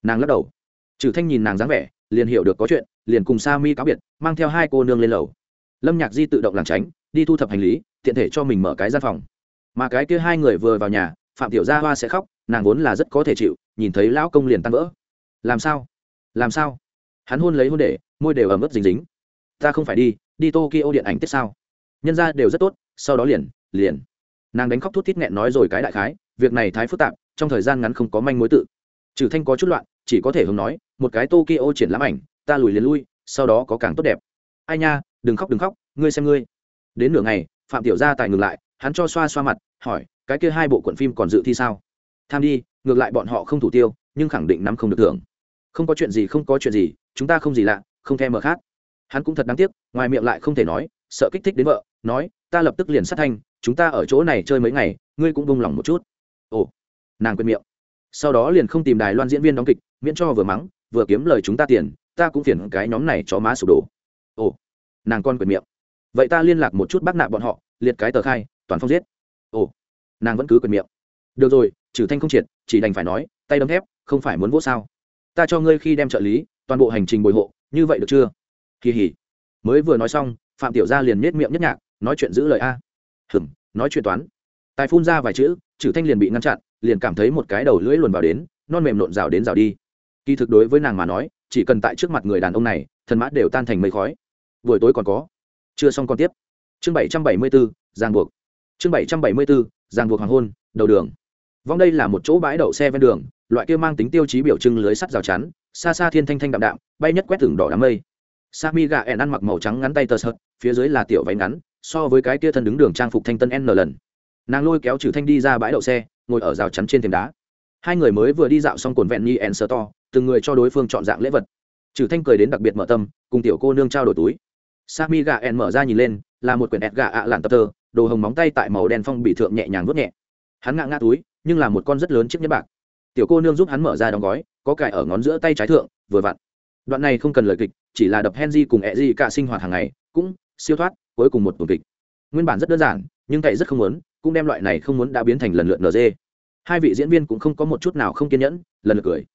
A: Nàng lắc đầu. Trừ thanh nhìn nàng dáng vẻ, liền hiểu được có chuyện, liền cùng sa mi cáo biệt, mang theo hai cô nương lên lầu. Lâm nhạc di tự động làm tránh, đi thu thập hành lý, tiện thể cho mình mở cái gian phòng. Mà cái kia hai người vừa vào nhà, phạm tiểu gia hoa sẽ khóc, nàng vốn là rất có thể chịu, nhìn thấy lão công liền tan vỡ. Làm sao? Làm sao? Hắn hôn lấy hôn để, môi đều ẩm ướt dính dính. Ta không phải đi đi tokyo điện ảnh tiếp sao? Nhân ra đều rất tốt, sau đó liền liền. Nàng đánh khóc thút thít nghẹn nói rồi cái đại khái, việc này thái phức tạp, trong thời gian ngắn không có manh mối tự. Trừ thanh có chút loạn, chỉ có thể hướng nói, một cái tokyo triển lãm ảnh, ta lùi liền lui, sau đó có càng tốt đẹp. Ai nha, đừng khóc đừng khóc, ngươi xem ngươi. Đến nửa ngày, phạm tiểu gia tài ngừng lại, hắn cho xoa xoa mặt, hỏi, cái kia hai bộ cuộn phim còn dự thi sao? Tham đi, ngược lại bọn họ không thủ tiêu, nhưng khẳng định nắm không được thưởng. Không có chuyện gì, không có chuyện gì chúng ta không gì lạ, không thèm mở khác. Hắn cũng thật đáng tiếc, ngoài miệng lại không thể nói, sợ kích thích đến vợ, nói, ta lập tức liền sát thanh, chúng ta ở chỗ này chơi mấy ngày, ngươi cũng vung lòng một chút. Ồ, nàng quên miệng. Sau đó liền không tìm đài loan diễn viên đóng kịch, miễn cho vừa mắng, vừa kiếm lời chúng ta tiền, ta cũng phiền cái nhóm này cho má sụp đổ. Ồ, nàng con quyền miệng. Vậy ta liên lạc một chút bác nạp bọn họ, liệt cái tờ khai, toàn phong giết. Ồ, nàng vẫn cứ quyền miệng. Được rồi, trừ thanh không triệt, chỉ đành phải nói, tay đấm thép, không phải muốn vỗ sao. Ta cho ngươi khi đem trợ lý toàn bộ hành trình bồi hộ, như vậy được chưa? Kỳ hỉ. Mới vừa nói xong, phạm tiểu gia liền nết miệng nhất nhạc, nói chuyện giữ lời a. Hừm nói chuyện toán. Tài phun ra vài chữ chử thanh liền bị ngăn chặn, liền cảm thấy một cái đầu lưỡi luồn vào đến, non mềm lộn rào đến rào đi. Kỳ thực đối với nàng mà nói, chỉ cần tại trước mặt người đàn ông này, thần mã đều tan thành mây khói. Buổi tối còn có. Chưa xong còn tiếp. Chương bảy trăm bảy mươi bốn giang buộc. Chương bảy trăm bảy mươi bốn giang buộc hoàng hôn, đầu đường. Vong đây là một chỗ bãi đậu xe ven đường, loại kia mang tính tiêu chí biểu trưng lưới sắt rào chắn xa xa thiên thanh thanh đạm đạm bay nhất quét từng đỏ đám mây Sami gà ẻn ăn mặc màu trắng ngắn tay tơ sợt, phía dưới là tiểu váy ngắn, so với cái kia thân đứng đường trang phục thanh tân n lần. Nàng lôi kéo trừ Thanh đi ra bãi đậu xe, ngồi ở rào chắn trên thềm đá. Hai người mới vừa đi dạo xong cồn vẹn Nhi en to, từng người cho đối phương chọn dạng lễ vật. trừ Thanh cười đến đặc biệt mở tâm, cùng tiểu cô nương trao đổi túi. Sami gà ẻn mở ra nhìn lên, là một quyển ẹt gà ạ làn tập tơ, đồ hồng móng tay tại màu đen phong bị thượng nhẹ nhàng vuốt nhẹ. Hắn ngã ngã túi, nhưng là một con rất lớn chiếc nhẫn bạc. Tiểu cô nương giúp hắn mở ra đóng gói, có cài ở ngón giữa tay trái thượng, vừa vặn. Đoạn này không cần lời kịch, chỉ là đập Henry cùng Eji cả sinh hoạt hàng ngày, cũng siêu thoát, cuối cùng một tuần kịch. Nguyên bản rất đơn giản, nhưng cậy rất không muốn, cũng đem loại này không muốn đã biến thành lần lượt nd Hai vị diễn viên cũng không có một chút nào không kiên nhẫn, lần lượt cười.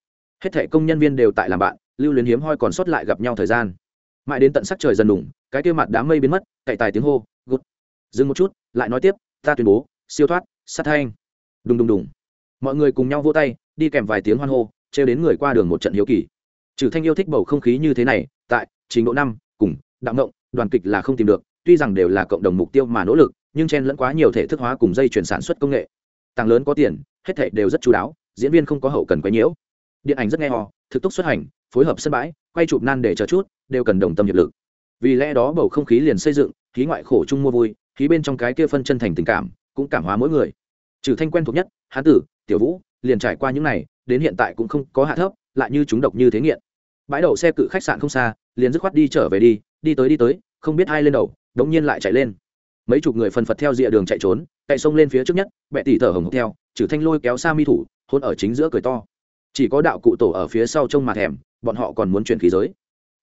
A: Hết thảy công nhân viên đều tại làm bạn, lưu luyến hiếm hoi còn sót lại gặp nhau thời gian. Mãi đến tận sắc trời dần đủng, cái kia mặt đám mây biến mất, cậy tài tiếng hô, gút. Dừng một chút, lại nói tiếp, ta tuyên bố, siêu thoát, sát thanh. Đùng đùng đùng. Mọi người cùng nhau vỗ tay, đi kèm vài tiếng hoan hô, trêu đến người qua đường một trận hiếu kỳ. Trừ thanh yêu thích bầu không khí như thế này tại trình độ năm cùng đạo ngộng đoàn kịch là không tìm được tuy rằng đều là cộng đồng mục tiêu mà nỗ lực nhưng chen lẫn quá nhiều thể thức hóa cùng dây chuyển sản xuất công nghệ. Tăng lớn có tiền hết thảy đều rất chú đáo diễn viên không có hậu cần quấy nhiễu. Điện ảnh rất nghe hò thực túc xuất hành phối hợp sân bãi quay chụp nan để chờ chút đều cần đồng tâm hiệp lực. Vì lẽ đó bầu không khí liền xây dựng khí ngoại khổ chung mua vui khí bên trong cái kia phân chân thành tình cảm cũng cảm hóa mỗi người. Trừ thanh quen thuộc nhất hán tử tiểu vũ liền trải qua những này, đến hiện tại cũng không có hạ thấp, lại như chúng độc như thế nghiện. Bãi đậu xe cự khách sạn không xa, liền dứt khoát đi trở về đi đi tới đi tới, không biết ai lên đầu, đống nhiên lại chạy lên. Mấy chục người phần phật theo rìa đường chạy trốn chạy sông lên phía trước nhất, bẹ tỉ thở hồng hộc theo, trừ thanh lôi kéo xa mi thủ, hôn ở chính giữa cười to. Chỉ có đạo cụ tổ ở phía sau trông mặt thèm, bọn họ còn muốn chuyển khí giới.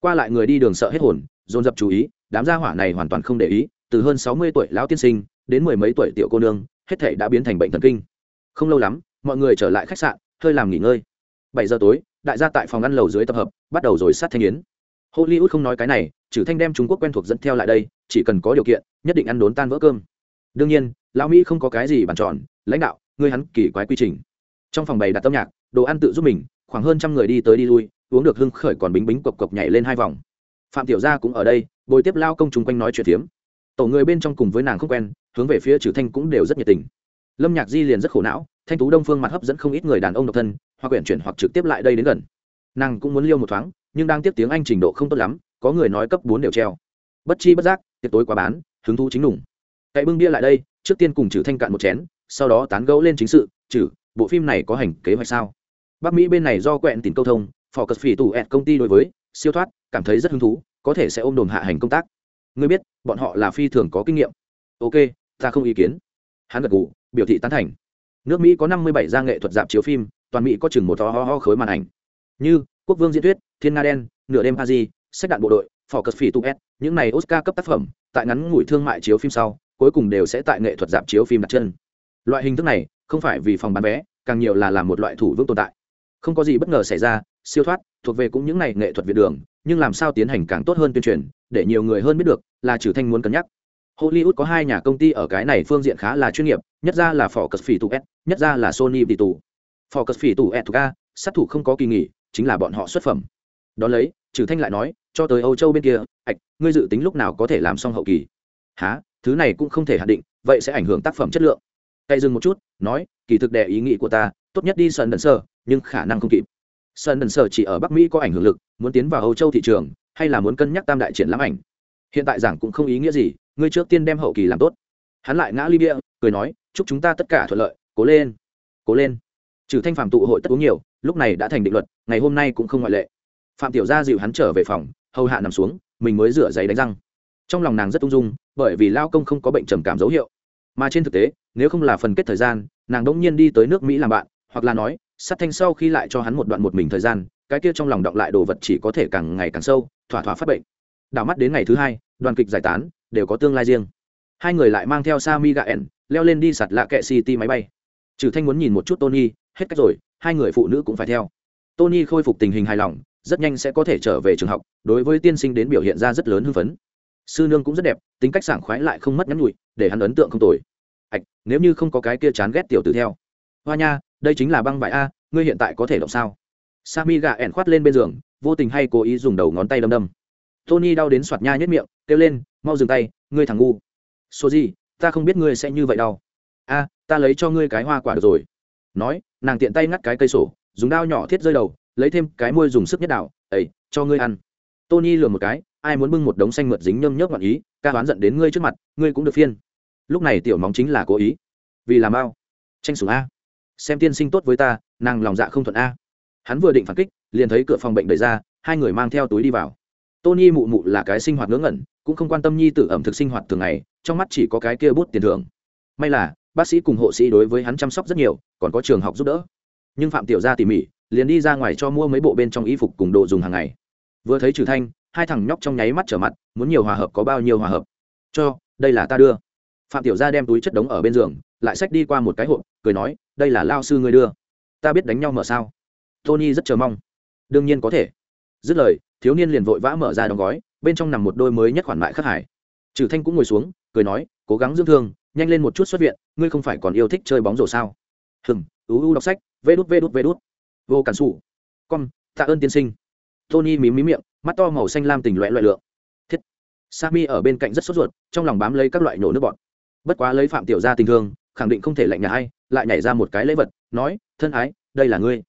A: Qua lại người đi đường sợ hết hồn, dồn dập chú ý, đám gia hỏa này hoàn toàn không để ý, từ hơn sáu mươi tuổi lão tiên sinh đến mười mấy tuổi tiểu cô nương, hết thể đã biến thành bệnh thần kinh. Không lâu lắm mọi người trở lại khách sạn, hơi làm nghỉ ngơi. Bảy giờ tối, đại gia tại phòng ăn lầu dưới tập hợp, bắt đầu rồi sát thanh yến. Hollywood không nói cái này, trừ thanh đem trung quốc quen thuộc dẫn theo lại đây, chỉ cần có điều kiện, nhất định ăn đốn tan vỡ cơm. Đương nhiên, lão mỹ không có cái gì bàn tròn, lãnh đạo ngươi hắn kỳ quái quy trình. Trong phòng bày đặt âm nhạc, đồ ăn tự giúp mình, khoảng hơn trăm người đi tới đi lui, uống được hưng khởi còn bính bính cộc cộc nhảy lên hai vòng. Phạm tiểu gia cũng ở đây, bồi tiếp lao công chung quanh nói chuyện tiếm. tổ người bên trong cùng với nàng không quen, hướng về phía trừ thanh cũng đều rất nhiệt tình. Lâm nhạc di liền rất khổ não thanh tú đông phương mặt hấp dẫn không ít người đàn ông độc thân, hoặc quyển chuyển hoặc trực tiếp lại đây đến gần. Nàng cũng muốn liêu một thoáng, nhưng đang tiếp tiếng anh trình độ không tốt lắm, có người nói cấp bốn đều treo. Bất chi bất giác, tiệc tối quá bán, hứng thú chính đủng cậy bưng bia lại đây, trước tiên cùng trừ thanh cạn một chén, sau đó tán gẫu lên chính sự trừ bộ phim này có hành kế hoạch sao? Bắc mỹ bên này do quẹn tìm câu thông, phò cật phỉ tủ ẹt công ty đối với, siêu thoát, cảm thấy rất hứng thú, có thể sẽ ôm đồm hạ hành công tác. Ngươi biết, bọn họ là phi thường có kinh nghiệm. Ok, ta không ý kiến. Hắn gật gù, biểu thị tán thành nước mỹ có năm mươi bảy gia nghệ thuật dạp chiếu phim, toàn mỹ có chừng một ho ho khối màn ảnh. Như quốc vương diễn thuyết, thiên nga đen, nửa đêm paris, sách đạn bộ đội phò cất phỉ tụ s những này oscar cấp tác phẩm, tại ngắn ngủi thương mại chiếu phim sau, cuối cùng đều sẽ tại nghệ thuật dạp chiếu phim đặt chân. Loại hình thức này, không phải vì phòng bán vé, càng nhiều là làm một loại thủ vương tồn tại. Không có gì bất ngờ xảy ra, siêu thoát, thuộc về cũng những này nghệ thuật việt đường, nhưng làm sao tiến hành càng tốt hơn tuyên truyền, để nhiều người hơn biết được là trừ thanh muốn cân nhắc hollywood có hai nhà công ty ở cái này phương diện khá là chuyên nghiệp, nhất ra là phỏ cất phỉ tụ s, nhất ra là sony tỷ tù. Phỏ cất phỉ tụ s thuộc a, sát thủ không có kỳ nghỉ, chính là bọn họ xuất phẩm. Đón lấy, trừ thanh lại nói, cho tới âu châu bên kia, ạch, ngươi dự tính lúc nào có thể làm xong hậu kỳ? Há thứ này cũng không thể hạn định, vậy sẽ ảnh hưởng tác phẩm chất lượng. Tay dừng một chút, nói, kỳ thực đệ ý nghĩ của ta, tốt nhất đi sơn đần sơ, nhưng khả năng không kịp. Sơn đần sơ chỉ ở bắc mỹ có ảnh hưởng lực, muốn tiến vào âu châu thị trường, hay là muốn cân nhắc tam đại triển lãm ảnh? Hiện tại giảng cũng không ý nghĩa gì ngươi trước tiên đem hậu kỳ làm tốt. Hắn lại ngã ly bia, cười nói, chúc chúng ta tất cả thuận lợi, cố lên cố lên. Trừ thanh phạm tụ hội tất uống nhiều, lúc này đã thành định luật, ngày hôm nay cũng không ngoại lệ. Phạm tiểu gia dịu hắn trở về phòng, hầu hạ nằm xuống, mình mới rửa giấy đánh răng. Trong lòng nàng rất ung dung, bởi vì lao công không có bệnh trầm cảm dấu hiệu. Mà trên thực tế, nếu không là phần kết thời gian, nàng đ ỗ n g nhiên đi tới nước mỹ làm bạn, hoặc là nói, sát thanh sau khi lại cho hắn một đoạn một mình thời gian, cái kia trong lòng đọng lại đồ vật chỉ có thể càng ngày càng sâu, thỏa thỏa phát bệnh. Đảo mắt đến ngày thứ hai, đoàn kịch giải tán đều có tương lai riêng. Hai người lại mang theo Sami Gaen, leo lên đi sạt lạ kệ City máy bay. Trừ Thanh muốn nhìn một chút Tony, hết cách rồi, hai người phụ nữ cũng phải theo. Tony khôi phục tình hình hài lòng, rất nhanh sẽ có thể trở về trường học, đối với tiên sinh đến biểu hiện ra rất lớn hưng phấn. Sư nương cũng rất đẹp tính cách sảng khoái lại không mất nhắn nhụi để hắn ấn tượng không tồi. Ạch nếu như không có cái kia chán ghét tiểu tử theo. Hoa nha đây chính là băng vải a ngươi hiện tại có thể động sao? Sami gà ẻn khoát lên bên giường vô tình hay cố ý dùng đầu ngón tay đâm đâm. Tony đau đến soạt nha nhất miệng kêu lên mau dừng tay, ngươi thằng ngu. Số gì ta không biết ngươi sẽ như vậy đâu. a, ta lấy cho ngươi cái hoa quả được rồi. Nói, nàng tiện tay ngắt cái cây sổ, dùng đao nhỏ thiết rơi đầu, lấy thêm cái môi dùng sức nhất đạo ấy cho ngươi ăn. Tony lừa một cái, ai muốn bưng một đống xanh mượt dính nhâm nhớp ngọn ý, ca đoán giận đến ngươi trước mặt, ngươi cũng được phiên. Lúc này tiểu móng chính là cố ý. Vì làm bao? Tranh sủng a. Xem tiên sinh tốt với ta, nàng lòng dạ không thuận a. Hắn vừa định phản kích, liền thấy cửa phòng bệnh đẩy ra, hai người mang theo túi đi vào tony mụ mụ là cái sinh hoạt ngớ ngẩn, cũng không quan tâm nhi tử ẩm thực sinh hoạt thường ngày, trong mắt chỉ có cái kia bút tiền thưởng. May là, bác sĩ cùng hộ sĩ đối với hắn chăm sóc rất nhiều, còn có trường học giúp đỡ. Nhưng phạm tiểu gia tỉ mỉ, liền đi ra ngoài cho mua mấy bộ bên trong y phục cùng đồ dùng hàng ngày. Vừa thấy trừ thanh, hai thằng nhóc trong nháy mắt trở mặt, muốn nhiều hòa hợp có bao nhiêu hòa hợp. Cho, đây là ta đưa. Phạm tiểu gia đem túi chất đống ở bên giường, lại xách đi qua một cái hộp, cười nói, đây là lao sư người đưa. Ta biết đánh nhau mở sao. Tony rất chờ mong. Đương nhiên có thể. Dứt lời thiếu niên liền vội vã mở ra đóng gói, bên trong nằm một đôi mới nhất khoản mại khắc hải. Trừ thanh cũng ngồi xuống, cười nói, cố gắng dưỡng thương, nhanh lên một chút xuất viện, ngươi không phải còn yêu thích chơi bóng rổ sao? Hừng ú u đọc sách, vê đút vê đút vê đút. Vô cản xù con, tạ ơn tiên sinh. Tony mím mí miệng, mắt to màu xanh lam tình loẹ loẹ lượng. Thiết. Sami ở bên cạnh rất sốt ruột, trong lòng bám lấy các loại nổ nước bọt. Bất quá lấy phạm tiểu gia tình thương, khẳng định không thể lạnh nhà hay lại nhảy ra một cái lễ vật, nói, thân ái, đây là ngươi.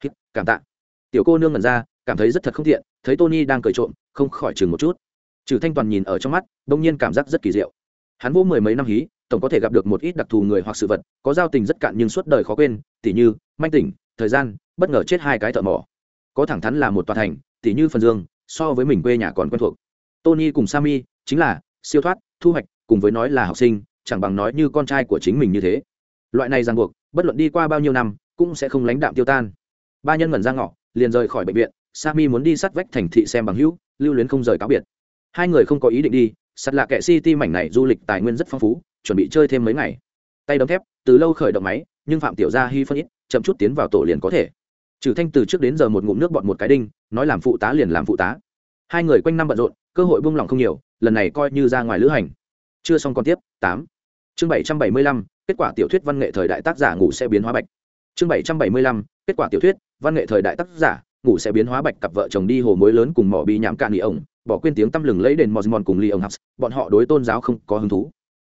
A: Thiết, cảm tạ. Tiểu cô nương ngẩn ra cảm thấy rất thật không thiện, thấy tony đang cười trộm, không khỏi chừng một chút. Trừ thanh toàn nhìn ở trong mắt, đông nhiên cảm giác rất kỳ diệu. Hắn vô mười mấy năm hí, tổng có thể gặp được một ít đặc thù người hoặc sự vật, có giao tình rất cạn nhưng suốt đời khó quên, tỉ như, manh tỉnh, thời gian, bất ngờ chết hai cái thợ mỏ. Có thẳng thắn là một tòa thành, tỉ như phần dương, so với mình quê nhà còn quen thuộc. Tony cùng Sami, chính là siêu thoát, thu hoạch, cùng với nói là học sinh, chẳng bằng nói như con trai của chính mình như thế. Loại này ràng buộc, bất luận đi qua bao nhiêu năm, cũng sẽ không lánh đạm tiêu tan. Ba nhân ngẩn ra ngọ, liền rời khỏi bệnh viện Sami muốn đi sát vách thành thị xem bằng hữu, lưu luyến không rời cáo biệt. Hai người không có ý định đi sắt lạ kệ city mảnh này du lịch tài nguyên rất phong phú, chuẩn bị chơi thêm mấy ngày. Tay đấm thép, từ lâu khởi động máy, nhưng phạm tiểu gia hy phân ít, chậm chút tiến vào tổ liền có thể. Trừ thanh từ trước đến giờ một ngụm nước bọn một cái đinh, nói làm phụ tá liền làm phụ tá. Hai người quanh năm bận rộn, cơ hội buông lỏng không nhiều, lần này coi như ra ngoài lữ hành. Chưa xong còn tiếp, tám. Chương bảy trăm bảy mươi lăm, kết quả tiểu thuyết văn nghệ thời đại tác giả ngủ sẽ biến hóa bạch. Chương bảy trăm bảy mươi lăm, kết quả tiểu thuyết văn nghệ thời đại tác giả ngủ sẽ biến hóa bạch cặp vợ chồng đi hồ mối lớn cùng mỏ bị nhảm cạn nghỉ ổng, bỏ quên tiếng tăm lừng lấy đền mòn cùng ly ông học bọn họ đối tôn giáo không có hứng thú.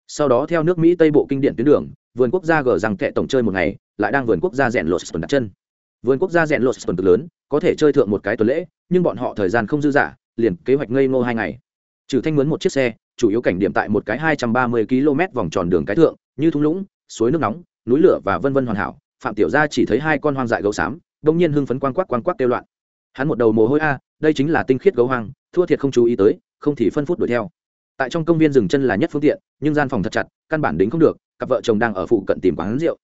A: Sau đó theo nước mỹ tây bộ kinh điển tuyến đường, vườn quốc gia gờ rằng kệ tổng chơi một ngày, lại đang vườn quốc gia rèn lột đặt chân. Vườn quốc gia rèn lột cực lớn, có thể chơi thượng một cái tuần lễ, nhưng bọn họ thời gian không dư dả, liền kế hoạch ngây ngô hai ngày. Trừ thanh mướn một chiếc xe, chủ yếu cảnh điểm tại một cái hai trăm ba mươi km vòng tròn đường cái thượng, như thung lũng, suối nước nóng, núi lửa và vân vân hoàn hảo, phạm tiểu gia chỉ thấy hai con hoang dại gấu xám đông nhiên hưng phấn quang quắc quang quắc kêu loạn. Hắn một đầu mồ hôi a, đây chính là tinh khiết gấu hoang, thua thiệt không chú ý tới, không thì phân phút đuổi theo. Tại trong công viên dừng chân là nhất phương tiện, nhưng gian phòng thật chặt, căn bản đính không được, cặp vợ chồng đang ở phụ cận tìm quán rượu.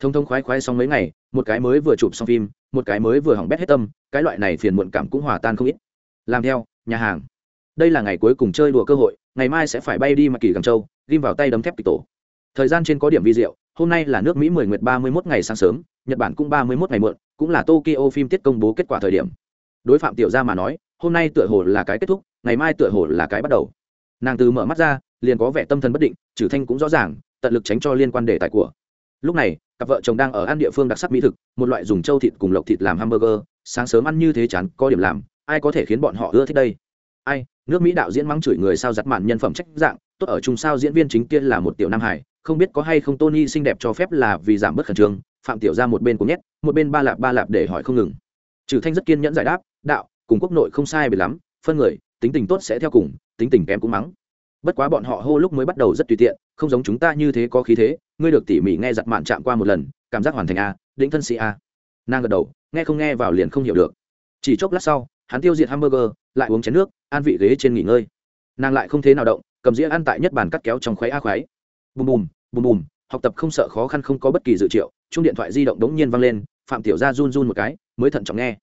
A: Thông thông khoái khoái xong mấy ngày, một cái mới vừa chụp xong phim, một cái mới vừa hỏng bét hết tâm, cái loại này phiền muộn cảm cũng hòa tan không ít. Làm theo, nhà hàng. Đây là ngày cuối cùng chơi đùa cơ hội, ngày mai sẽ phải bay đi mặc kỳ gàng châu, ghim vào tay đấm thép kịch tổ. Thời gian trên có điểm vi diệu, hôm nay là nước mỹ mười nguyệt ba mươi mốt ngày sáng sớm nhật bản cũng ba mươi mốt ngày muộn, cũng là tokyo phim tiết công bố kết quả thời điểm. Đối phạm tiểu gia mà nói, hôm nay tựa hồ là cái kết thúc, ngày mai tựa hồ là cái bắt đầu. Nàng từ mở mắt ra, liền có vẻ tâm thần bất định Trử thanh cũng rõ ràng, tận lực tránh cho liên quan đề tài của. Lúc này, cặp vợ chồng đang ở ăn địa phương đặc sắc mỹ thực, một loại dùng trâu thịt cùng lộc thịt làm hamburger, sáng sớm ăn như thế chán, có điểm làm, ai có thể khiến bọn họ ưa thích đây? Ai, nước mỹ đạo diễn mắng chửi người sao giặt mạn nhân phẩm trách dạng, tốt ở chung sao diễn viên chính kia là một tiểu nam hải không biết có hay không tony xinh đẹp cho phép là vì giảm bớt khẩn trương phạm tiểu ra một bên cũng nhét, một bên ba lạp ba lạp để hỏi không ngừng. Trừ thanh rất kiên nhẫn giải đáp, đạo, cùng quốc nội không sai biệt lắm, phân người, tính tình tốt sẽ theo cùng, tính tình kém cũng mắng. Bất quá bọn họ hô lúc mới bắt đầu rất tùy tiện, không giống chúng ta như thế có khí thế, ngươi được tỉ mỉ nghe giặt mạn chạm qua một lần, cảm giác hoàn thành a Đỉnh thân sĩ a. Nàng gật đầu, nghe không nghe vào liền không hiểu được. Chỉ chốc lát sau, hắn tiêu diệt hamburger, lại uống chén nước, an vị ghế trên nghỉ ngơi. Nàng lại không thế nào động, cầm dĩa ăn tại nhất bàn cắt kéo trong khoái a khoái. Bùm bùm bùm bùm học tập không sợ khó khăn không có bất kỳ dự triệu chung điện thoại di động đống nhiên văng lên, phạm tiểu gia run run một cái, mới thận trọng nghe.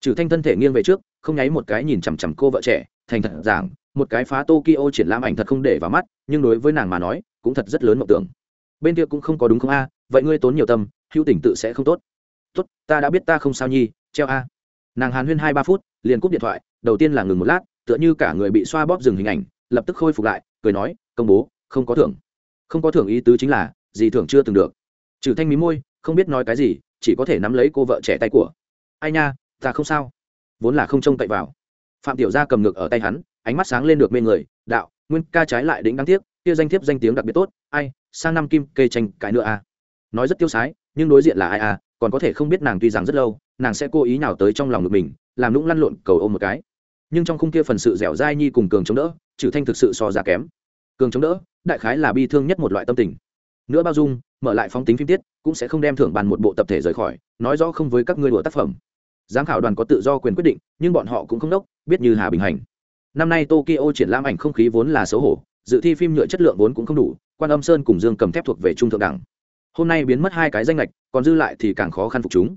A: Trừ thanh thân thể nghiêng về trước, không nháy một cái nhìn chằm chằm cô vợ trẻ, thành thật giảng, một cái phá tokyo triển lãm ảnh thật không để vào mắt, nhưng đối với nàng mà nói, cũng thật rất lớn mộng tưởng. Bên kia cũng không có đúng không a, vậy ngươi tốn nhiều tâm, hữu tình tự sẽ không tốt. Tốt, ta đã biết ta không sao nhi, treo a. Nàng hàn huyên hai ba phút, liền cúp điện thoại, đầu tiên là ngừng một lát, tựa như cả người bị xoa bóp dừng hình ảnh, lập tức khôi phục lại, cười nói, công bố, không có thưởng. Không có thưởng ý tứ chính là gì thường chưa từng được. Trừ thanh mí môi, không biết nói cái gì, chỉ có thể nắm lấy cô vợ trẻ tay của. Ai nha, ta không sao. Vốn là không trông cậy vào. Phạm tiểu gia cầm ngực ở tay hắn, ánh mắt sáng lên được mê người, đạo, nguyên ca trái lại đỉnh đáng tiếc, kia danh thiếp danh tiếng đặc biệt tốt, ai, sang năm kim kê tranh cái nữa à. Nói rất tiêu sái, nhưng đối diện là ai à còn có thể không biết nàng tuy rằng rất lâu, nàng sẽ cố ý nào tới trong lòng ngực mình, làm lũng lăn lộn cầu ôm một cái. Nhưng trong khung kia phần sự dẻo dai nhi cùng cường chống đỡ, trừ thanh thực sự so ra kém. Cường chống đỡ, đại khái là bi thương nhất một loại tâm tình nữa bao dung, mở lại phóng tính phim tiết, cũng sẽ không đem thưởng bàn một bộ tập thể rời khỏi, nói rõ không với các ngươi đùa tác phẩm. Giám khảo đoàn có tự do quyền quyết định, nhưng bọn họ cũng không đốc, biết như hà bình hành. Năm nay tokyo triển lãm ảnh không khí vốn là xấu hổ, dự thi phim nhựa chất lượng vốn cũng không đủ, quan âm sơn cùng dương cầm thép thuộc về trung thượng đẳng. Hôm nay biến mất hai cái danh lệch còn dư lại thì càng khó khăn phục chúng.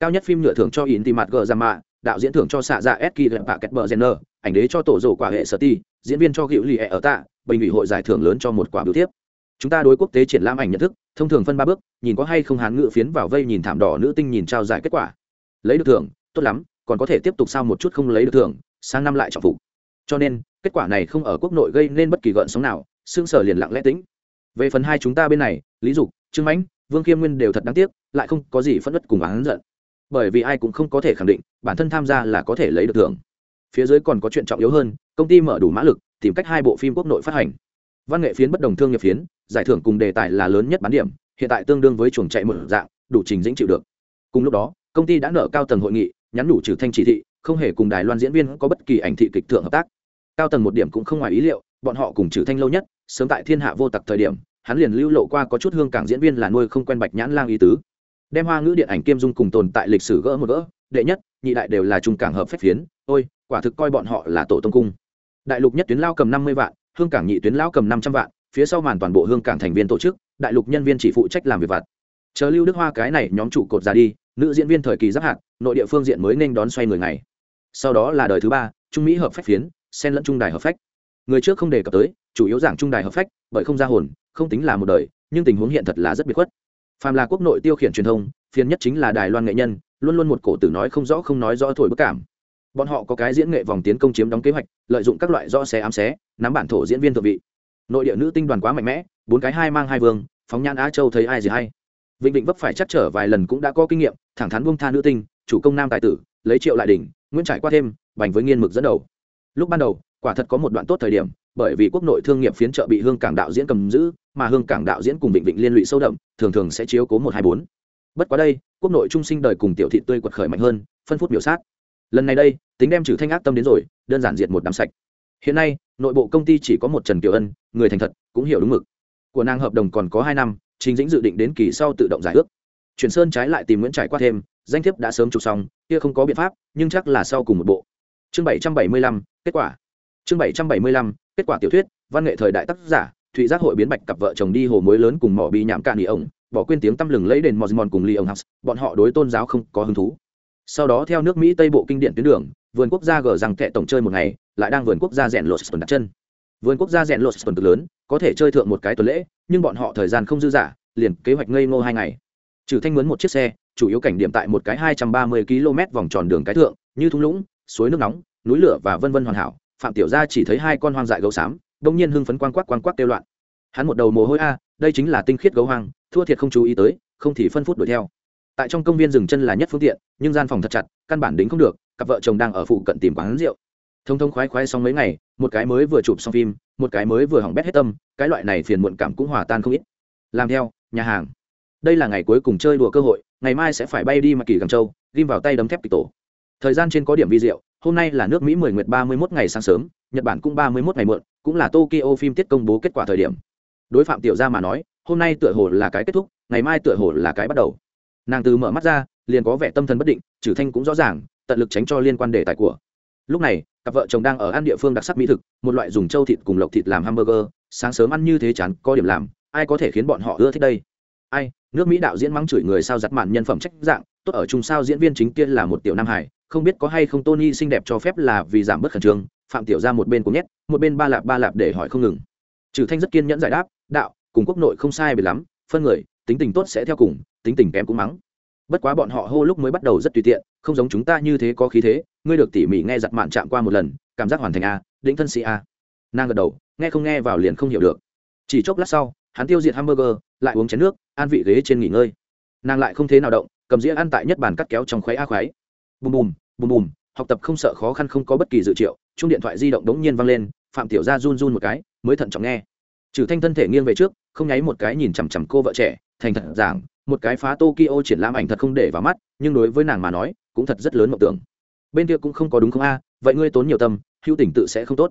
A: Cao nhất phim nhựa thưởng cho in tìm mặt gờ ra mạ, đạo diễn thưởng cho xạ dạ eski kỳ lệm bạ kẹt bờ jenner, ảnh đế cho tổ rổ quả hệ sở ti, diễn viên cho hữu lì ở tạ, bình ủy hội giải thưởng lớn cho một quả biểu tiếp chúng ta đối quốc tế triển lãm ảnh nhận thức, thông thường phân ba bước, nhìn có hay không hán ngự phiến vào vây nhìn thảm đỏ nữ tinh nhìn trao giải kết quả. Lấy được thưởng, tốt lắm, còn có thể tiếp tục sao một chút không lấy được thưởng, sang năm lại trọng phục. Cho nên, kết quả này không ở quốc nội gây nên bất kỳ gợn sóng nào xương sở liền lặng lẽ tĩnh. Về phần hai chúng ta bên này, lý dục, trương mãnh, vương khiêm nguyên đều thật đáng tiếc, lại không có gì phẫn nứt cùng oán giận. Bởi vì ai cũng không có thể khẳng định, bản thân tham gia là có thể lấy được thưởng. Phía dưới còn có chuyện trọng yếu hơn, công ty mở đủ mã lực, tìm cách hai bộ phim quốc nội phát hành văn nghệ phiến bất đồng thương nghiệp phiến, giải thưởng cùng đề tài là lớn nhất bán điểm, hiện tại tương đương với chuồng chạy một dạng, đủ trình dĩnh chịu được. Cùng lúc đó, công ty đã nợ cao tầng hội nghị, nhắn đủ trừ thanh chỉ thị, không hề cùng đài loan diễn viên có bất kỳ ảnh thị kịch thượng hợp tác. Cao tầng một điểm cũng không ngoài ý liệu, bọn họ cùng trừ thanh lâu nhất, sớm tại thiên hạ vô tặc thời điểm, hắn liền lưu lộ qua có chút hương cảng diễn viên là nuôi không quen bạch nhãn lang ý tứ. Đem hoa ngữ điện ảnh kiêm dung cùng tồn tại lịch sử gỡ một gỡ, đệ nhất, nhị đại đều là trung cảng hợp phép phiến, ôi, quả thực coi bọn họ là tổ tông cung. Đại lục nhất tuyến lao cầm năm mươi vạn hương cảng nhị tuyến lão cầm năm trăm vạn, phía sau màn toàn bộ hương cảng thành viên tổ chức, đại lục nhân viên chỉ phụ trách làm việc vặt. Chờ lưu đức hoa cái này nhóm trụ cột ra đi, nữ diễn viên thời kỳ giáp hạt, nội địa phương diện mới nên đón xoay người ngày. Sau đó là đời thứ ba, trung mỹ hợp phách phiến, xen lẫn trung đài hợp phách. Người trước không đề cập tới, chủ yếu giảng trung đài hợp phách, bởi không ra hồn, không tính là một đời, nhưng tình huống hiện thật là rất biệt khuất. Phàm là quốc nội tiêu khiển truyền thông, phiền nhất chính là đài loan nghệ nhân, luôn luôn một cổ tử nói không rõ không nói rõ thổi bức cảm bọn họ có cái diễn nghệ vòng tiến công chiếm đóng kế hoạch, lợi dụng các loại do xe ám xé, nắm bản thổ diễn viên thượng vị. Nội địa nữ tinh đoàn quá mạnh mẽ, bốn cái hai mang hai vương, phóng nhan á châu thấy ai gì hay. Vịnh vịnh vấp phải chắc trở vài lần cũng đã có kinh nghiệm, thẳng thắn buông tha nữ tinh, chủ công nam tài tử, lấy triệu lại đỉnh, nguyễn trải qua thêm, bành với nghiên mực dẫn đầu. Lúc ban đầu, quả thật có một đoạn tốt thời điểm, bởi vì quốc nội thương nghiệp phiến trợ bị hương cảng đạo diễn cầm giữ, mà hương cảng đạo diễn cùng vịnh vịnh liên lụy sâu đậm, thường thường sẽ chiếu cố một hai bốn. Bất quá đây, quốc nội trung sinh đời cùng tiểu thị tươi quật khởi mạnh hơn, phân phút biểu sát lần này đây, tính đem trừ thanh ác tâm đến rồi, đơn giản diệt một đám sạch. Hiện nay, nội bộ công ty chỉ có một trần kiều ân, người thành thật, cũng hiểu đúng mực. Của nàng hợp đồng còn có hai năm chính dĩnh dự định đến kỳ sau tự động giải ước. Chuyển sơn trái lại tìm nguyễn trải qua thêm, danh thiếp đã sớm chụp xong, kia không có biện pháp, nhưng chắc là sau cùng một bộ. Chương bảy trăm bảy mươi lăm, kết quả. Chương bảy trăm bảy mươi lăm, kết quả tiểu thuyết, văn nghệ thời đại tác giả, thụy giác hội biến bạch cặp vợ chồng đi hồ muối lớn cùng mỏ bi nhảm cạn nghỉ ổng, bỏ quên tiếng tăm lừng lấy đền mòn cùng ly ông house, bọn họ đối tôn giáo không có hứng thú sau đó theo nước mỹ tây bộ kinh điển tuyến đường, vườn quốc gia gờ rằng kệ tổng chơi một ngày, lại đang vườn quốc gia rèn lột đặt chân. Vườn quốc gia rèn lột cực lớn, có thể chơi thượng một cái tuần lễ, nhưng bọn họ thời gian không dư dả, liền kế hoạch ngây ngô hai ngày. Trừ thanh mướn một chiếc xe, chủ yếu cảnh điểm tại một cái hai trăm ba mươi km vòng tròn đường cái thượng, như thung lũng, suối nước nóng, núi lửa và vân vân hoàn hảo, phạm tiểu gia chỉ thấy hai con hoang dại gấu xám đông nhiên hưng phấn quang quắc quang quắc kêu loạn. Hắn một đầu mồ hôi a, đây chính là tinh khiết gấu hoang, thua thiệt không chú ý tới, không thì phân phút đuổi theo tại trong công viên dừng chân là nhất phương tiện, nhưng gian phòng thật chặt, căn bản đính không được, cặp vợ chồng đang ở phụ cận tìm quán rượu. Thông thông khoái khoái xong mấy ngày, một cái mới vừa chụp xong phim, một cái mới vừa hỏng bét hết tâm, cái loại này phiền muộn cảm cũng hòa tan không ít. Làm theo, nhà hàng. Đây là ngày cuối cùng chơi đùa cơ hội, ngày mai sẽ phải bay đi mặc kỳ gầm châu, ghim vào tay đấm thép kịch tổ. Thời gian trên có điểm vi diệu, hôm nay là nước mỹ 10 nguyệt 31 ngày sáng sớm, nhật bản cũng 31 ngày muộn, cũng là tokyo phim tiết công bố kết quả thời điểm. Đối phạm tiểu gia mà nói, hôm nay tựa hồ là cái kết thúc, ngày mai tựa hồ là cái bắt đầu nàng từ mở mắt ra, liền có vẻ tâm thần bất định, trừ thanh cũng rõ ràng, tận lực tránh cho liên quan đề tài của. Lúc này, cặp vợ chồng đang ở ăn địa phương đặc sắc mỹ thực, một loại dùng trâu thịt cùng lộc thịt làm hamburger, sáng sớm ăn như thế chán, có điểm làm, ai có thể khiến bọn họ ưa thích đây? Ai, nước mỹ đạo diễn mắng chửi người sao giặt mạn nhân phẩm trách dạng, tốt ở chung sao diễn viên chính kia là một tiểu nam hải không biết có hay không tony xinh đẹp cho phép là vì giảm bớt khẩn trương, phạm tiểu ra một bên cũng nhét, một bên ba lạp ba lạp để hỏi không ngừng. Trừ thanh rất kiên nhẫn giải đáp, đạo, cùng quốc nội không sai biệt lắm, phân người, tính tình tốt sẽ theo cùng tính tình kém cũng mắng. Bất quá bọn họ hô lúc mới bắt đầu rất tùy tiện, không giống chúng ta như thế có khí thế, ngươi được tỉ mỉ nghe giặt mạn chạm qua một lần, cảm giác hoàn thành a định thân sĩ a. Nàng gật đầu, nghe không nghe vào liền không hiểu được. Chỉ chốc lát sau, hắn tiêu diệt hamburger, lại uống chén nước, an vị ghế trên nghỉ ngơi. Nàng lại không thế nào động, cầm dĩa ăn tại nhất bàn cắt kéo trong khoáy a khoáy bùm bùm bùm bùm, học tập không sợ khó khăn không có bất kỳ dự triệu chung điện thoại di động đống nhiên văng lên, phạm tiểu gia run run một cái, mới thận trọng nghe. Trừ thanh thân thể nghiêng về trước, không nháy một cái nhìn chằm chằm cô vợ trẻ, thành thật giảng một cái phá tokyo triển lãm ảnh thật không để vào mắt, nhưng đối với nàng mà nói, cũng thật rất lớn mộng tưởng. Bên kia cũng không có đúng không a? Vậy ngươi tốn nhiều tâm, hữu tình tự sẽ không tốt.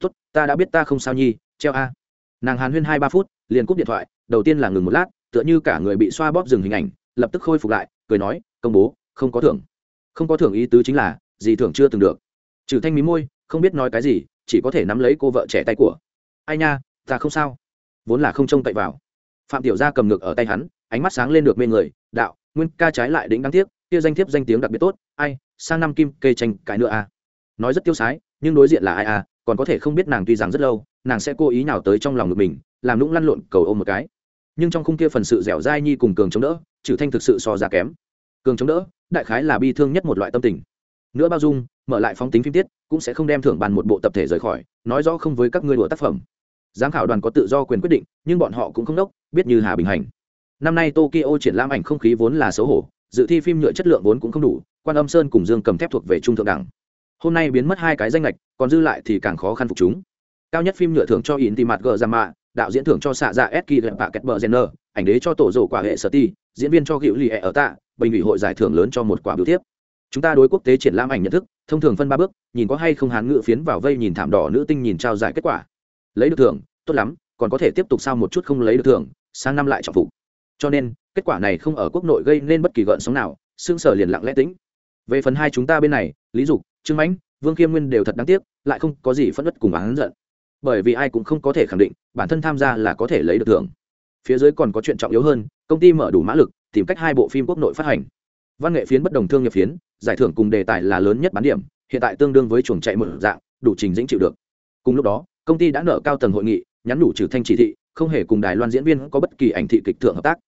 A: Tốt, ta đã biết ta không sao nhi, treo a. Nàng hàn huyên hai ba phút, liền cúp điện thoại, đầu tiên là ngừng một lát, tựa như cả người bị xoa bóp dừng hình ảnh, lập tức khôi phục lại, cười nói, công bố, không có thưởng. Không có thưởng ý tứ chính là, gì thưởng chưa từng được. Trừ thanh mí môi, không biết nói cái gì, chỉ có thể nắm lấy cô vợ trẻ tay của. Ai nha, ta không sao. Vốn là không trông cậy vào. Phạm tiểu gia cầm ngược ở tay hắn ánh mắt sáng lên được mê người, đạo, nguyên ca trái lại đĩnh đáng tiếc, kia danh thiếp danh tiếng đặc biệt tốt, ai, sang năm kim kê tranh cái nữa à. Nói rất tiêu sái, nhưng đối diện là ai à còn có thể không biết nàng tuy rằng rất lâu, nàng sẽ cố ý nào tới trong lòng ngực mình, làm lũng lăn lộn cầu ôm một cái. Nhưng trong khung kia phần sự dẻo dai nhi cùng cường chống đỡ, trừ thanh thực sự so ra kém. Cường chống đỡ, đại khái là bi thương nhất một loại tâm tình. Nữa bao dung, mở lại phóng tính phim tiết, cũng sẽ không đem thưởng bàn một bộ tập thể rời khỏi, nói rõ không với các ngươi đùa tác phẩm. Giám khảo đoàn có tự do quyền quyết định, nhưng bọn họ cũng không đốc, biết như hà bình hành năm nay tokyo triển lãm ảnh không khí vốn là xấu hổ, dự thi phim nhựa chất lượng vốn cũng không đủ, quan âm sơn cùng dương cầm thép thuộc về trung thượng đẳng. Hôm nay biến mất hai cái danh lệch còn dư lại thì càng khó khăn phục chúng. Cao nhất phim nhựa thưởng cho in tìm mặt gờ ra mạ, đạo diễn thưởng cho xạ dạ s kỳ gệm bạ kẹt bờ jenner ảnh đế cho tổ rổ quả hệ sở ti, diễn viên cho hữu lì ở tạ, bình ủy hội giải thưởng lớn cho một quả biểu tiếp chúng ta đối quốc tế triển lãm ảnh nhận thức, thông thường phân ba bước, nhìn có hay không hán ngự phiến vào vây nhìn thảm đỏ nữ tinh nhìn trao giải kết quả. Lấy được thưởng, tốt lắm, còn có thể tiếp tục sao một chút không lấy được thưởng, sang năm lại trọng phục cho nên, kết quả này không ở quốc nội gây nên bất kỳ gợn sóng nào, xương sở liền lặng lẽ tính về phần hai chúng ta bên này, lý dục, trương mãnh, vương khiêm nguyên đều thật đáng tiếc, lại không có gì phẫn nứt cùng bán giận. Bởi vì ai cũng không có thể khẳng định, bản thân tham gia là có thể lấy được thưởng. Phía dưới còn có chuyện trọng yếu hơn, công ty mở đủ mã lực, tìm cách hai bộ phim quốc nội phát hành. Văn nghệ phiến bất đồng thương nghiệp phiến, giải thưởng cùng đề tài là lớn nhất bán điểm, hiện tại tương đương với chuồng chạy một dạng, đủ trình dĩnh chịu được. Cùng lúc đó, công ty đã nợ cao tầng hội nghị, nhắn đủ trừ thanh chỉ thị không hề cùng đài loan diễn viên có bất kỳ ảnh thị kịch thượng hợp tác.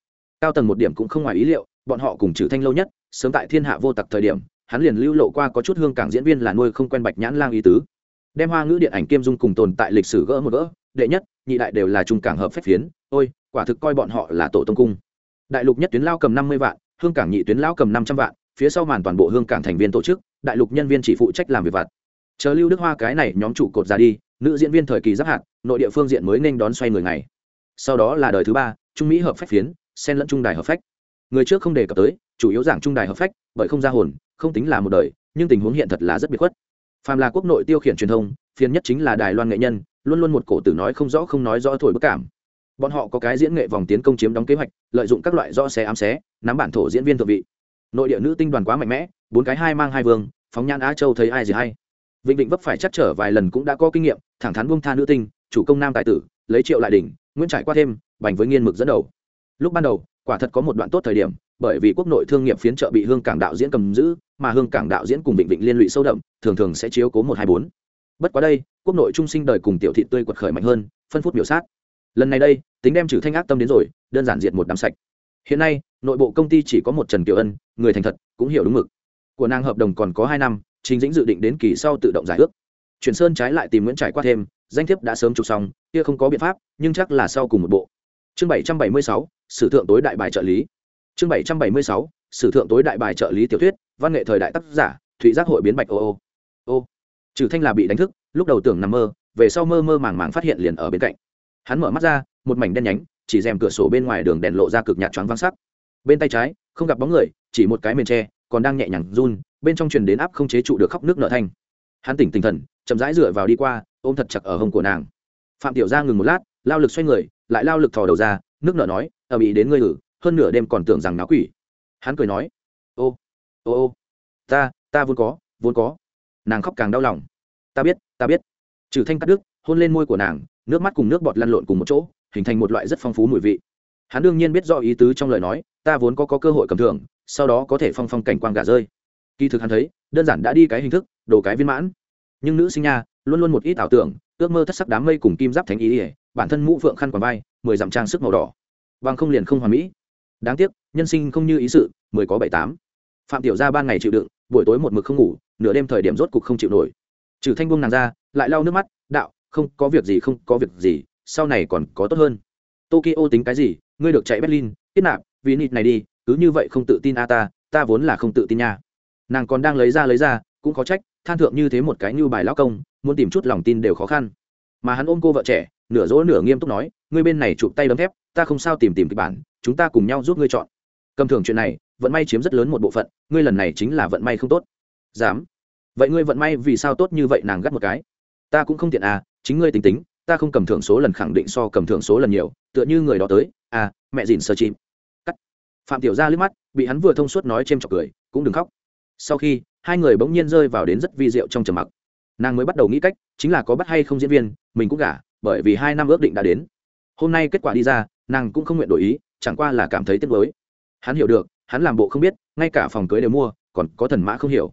A: Cao tầng một điểm cũng không ngoài ý liệu, bọn họ cùng trừ thanh lâu nhất, sớm tại thiên hạ vô tặc thời điểm, hắn liền lưu lộ qua có chút hương cảng diễn viên là nuôi không quen bạch nhãn lang ý tứ. Đem hoa ngữ điện ảnh kiêm dung cùng tồn tại lịch sử gỡ một gỡ, đệ nhất, nhị đại đều là trung cảng hợp phép phiến, ôi, quả thực coi bọn họ là tổ tông cung. Đại lục nhất tuyến lao cầm năm mươi vạn, hương cảng nhị tuyến lao cầm năm trăm vạn, phía sau màn toàn bộ hương cảng thành viên tổ chức, đại lục nhân viên chỉ phụ trách làm việc vặt. Chờ lưu đức hoa cái này nhóm trụ cột ra đi, nữ diễn viên thời kỳ giáp hạt, nội địa phương diện mới nên đón xoay người ngày sau đó là đời thứ ba, trung mỹ hợp phách phiến, xen lẫn trung đài hợp phách. Người trước không đề cập tới, chủ yếu giảng trung đài hợp phách, bởi không ra hồn, không tính là một đời, nhưng tình huống hiện thật là rất biệt khuất. Phàm là quốc nội tiêu khiển truyền thông, phiền nhất chính là đài loan nghệ nhân, luôn luôn một cổ tử nói không rõ không nói rõ thổi bức cảm. Bọn họ có cái diễn nghệ vòng tiến công chiếm đóng kế hoạch, lợi dụng các loại do xé ám xé, nắm bản thổ diễn viên thượng vị. Nội địa nữ tinh đoàn quá mạnh mẽ, bốn cái hai mang hai vương, phóng nhan á châu thấy ai gì hay. Vịnh định vấp phải chắc trở vài lần cũng đã có kinh nghiệm, thẳng thắn buông tha nữ tinh, chủ công nam tài tử, lấy triệu lại đỉnh nguyễn trải qua thêm, bành với nghiên mực dẫn đầu. Lúc ban đầu, quả thật có một đoạn tốt thời điểm, bởi vì quốc nội thương nghiệp phiến trợ bị hương cảng đạo diễn cầm giữ, mà hương cảng đạo diễn cùng vịnh vịnh liên lụy sâu đậm, thường thường sẽ chiếu cố một hai bốn. Bất quá đây, quốc nội trung sinh đời cùng tiểu thị tươi quật khởi mạnh hơn, phân phút biểu sát. Lần này đây, tính đem trừ thanh ác tâm đến rồi, đơn giản diệt một đám sạch. Hiện nay, nội bộ công ty chỉ có một trần kiều ân, người thành thật, cũng hiểu đúng mực. Của nàng hợp đồng còn có hai năm chính dĩnh dự định đến kỳ sau tự động giải ước chuyển sơn trái lại tìm nguyễn trải qua thêm, danh thiếp đã sớm chụp xong, kia không có biện pháp, nhưng chắc là sau cùng một bộ. Chương bảy trăm bảy mươi sáu, sử thượng tối đại bài trợ lý. Chương bảy trăm bảy mươi sáu, sử thượng tối đại bài trợ lý tiểu thuyết, văn nghệ thời đại tác giả, thụy giác hội biến bạch ô ô. Ô. Trừ thanh là bị đánh thức, lúc đầu tưởng nằm mơ, về sau mơ mơ màng màng phát hiện liền ở bên cạnh. Hắn mở mắt ra, một mảnh đen nhánh, chỉ rèm cửa sổ bên ngoài đường đèn lộ ra cực nhạt choáng vang sắc. Bên tay trái, không gặp bóng người, chỉ một cái mền tre, còn đang nhẹ nhàng run, bên trong truyền đến áp không chế trụ được khóc nước nợ thanh. Hắn tỉnh tinh thần chậm rãi dựa vào đi qua ôm thật chặt ở hông của nàng. Phạm tiểu gia ngừng một lát lao lực xoay người lại lao lực thò đầu ra nước nợ nói ở bị đến ngươi ử hơn nửa đêm còn tưởng rằng náo quỷ. Hắn cười nói ô ô ô ta ta vốn có vốn có. Nàng khóc càng đau lòng. Ta biết ta biết. Trừ thanh cắt đứt hôn lên môi của nàng nước mắt cùng nước bọt lăn lộn cùng một chỗ hình thành một loại rất phong phú mùi vị. Hắn đương nhiên biết rõ ý tứ trong lời nói ta vốn có, có cơ hội cầm thưởng sau đó có thể phong phong cảnh quang gà rơi. Kỳ thực hắn thấy đơn giản đã đi cái hình thức đồ cái viên mãn nhưng nữ sinh nha, luôn luôn một ít ảo tưởng, ước mơ thất sắc đám mây cùng kim giáp thánh ý ỉa, bản thân mũ phượng khăn quàng vai, mười dặm trang sức màu đỏ. Bằng không liền không hoàn mỹ. Đáng tiếc, nhân sinh không như ý sự, mười có bảy tám. Phạm tiểu gia ban ngày chịu đựng, buổi tối một mực không ngủ, nửa đêm thời điểm rốt cục không chịu nổi. Trừ thanh buông nàng ra, lại lau nước mắt, đạo, không, có việc gì, không, có việc gì, sau này còn có tốt hơn. Tokyo tính cái gì, ngươi được chạy berlin, kết nạp, vì nịt này đi, cứ như vậy không tự tin a ta ta vốn là không tự tin nha. Nàng còn đang lấy ra lấy ra, cũng có trách than thượng như thế một cái như bài lão công, muốn tìm chút lòng tin đều khó khăn. Mà hắn ôm cô vợ trẻ, nửa dỗ nửa nghiêm túc nói, ngươi bên này chụp tay đấm thép, ta không sao tìm tìm kịch bản, chúng ta cùng nhau giúp ngươi chọn. Cầm thường chuyện này, vận may chiếm rất lớn một bộ phận, ngươi lần này chính là vận may không tốt. Dám? Vậy ngươi vận may vì sao tốt như vậy nàng gắt một cái? Ta cũng không tiện à chính ngươi tính tính, ta không cầm thưởng số lần khẳng định so cầm thưởng số lần nhiều, tựa như người đó tới à mẹ dìn sơ chim. Cắt. Phạm tiểu gia liếc mắt, bị hắn vừa thông suốt nói c h chọc cười, cũng đừng khóc. Sau khi hai người bỗng nhiên rơi vào đến rất vi diệu trong trầm mặc. Nàng mới bắt đầu nghĩ cách, chính là có bắt hay không diễn viên, mình cũng gả, bởi vì hai năm ước định đã đến. Hôm nay kết quả đi ra, nàng cũng không nguyện đổi ý, chẳng qua là cảm thấy tiếc mới hắn hiểu được, hắn làm bộ không biết, ngay cả phòng cưới đều mua, còn có thần mã không hiểu.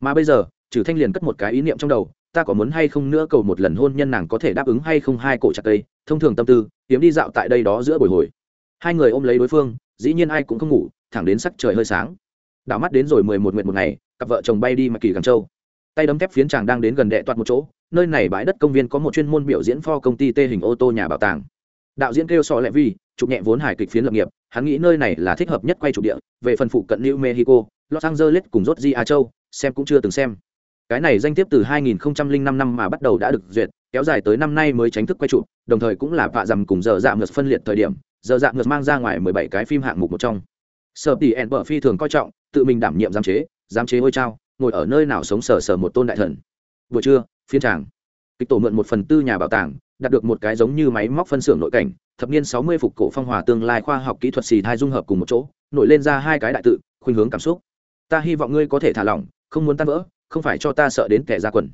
A: Mà bây giờ, trừ thanh liền cất một cái ý niệm trong đầu, ta có muốn hay không nữa cầu một lần hôn nhân nàng có thể đáp ứng hay không hai cổ chặt cây thông thường tâm tư hiếm đi dạo tại đây đó giữa buổi hồi. Hai người ôm lấy đối phương, dĩ nhiên ai cũng không ngủ, thẳng đến sắc trời hơi sáng. Đảo mắt đến rồi mười một nguyện một ngày cặp vợ chồng bay đi mà kỳ càng châu. Tay đấm thép phiến chàng đang đến gần đệ toạt một chỗ, nơi này bãi đất công viên có một chuyên môn biểu diễn pho công ty tê hình ô tô nhà bảo tàng. Đạo diễn kêu sọ lẹ vi, chụp nhẹ vốn hài kịch phiến lập nghiệp, hắn nghĩ nơi này là thích hợp nhất quay chụp địa, về phần phụ cận new mexico, los angeles cùng rốt di a châu, xem cũng chưa từng xem. Cái này danh tiếp từ 2005 năm mà bắt đầu đã được duyệt, kéo dài tới năm nay mới chính thức quay chụp, đồng thời cũng là vạ dầm cùng giờ dạng ngược phân liệt thời điểm, giờ dạng ngược mang ra ngoài 17 cái phim hạng mục một trong. Sở tỷ ẹn bờ phi thường coi trọng, tự mình đảm nhiệm giám chế giám chế hôi trao, ngồi ở nơi nào sống sờ sờ một tôn đại thần. Buổi trưa, phiên tràng. Kịch tổ mượn một phần tư nhà bảo tàng, đạt được một cái giống như máy móc phân xưởng nội cảnh, thập niên sáu mươi phục cổ phong hòa tương lai khoa học kỹ thuật xì thai dung hợp cùng một chỗ, nổi lên ra hai cái đại tự, khuynh hướng cảm xúc. Ta hy vọng ngươi có thể thả lỏng, không muốn tan vỡ, không phải cho ta sợ đến kẻ ra quần.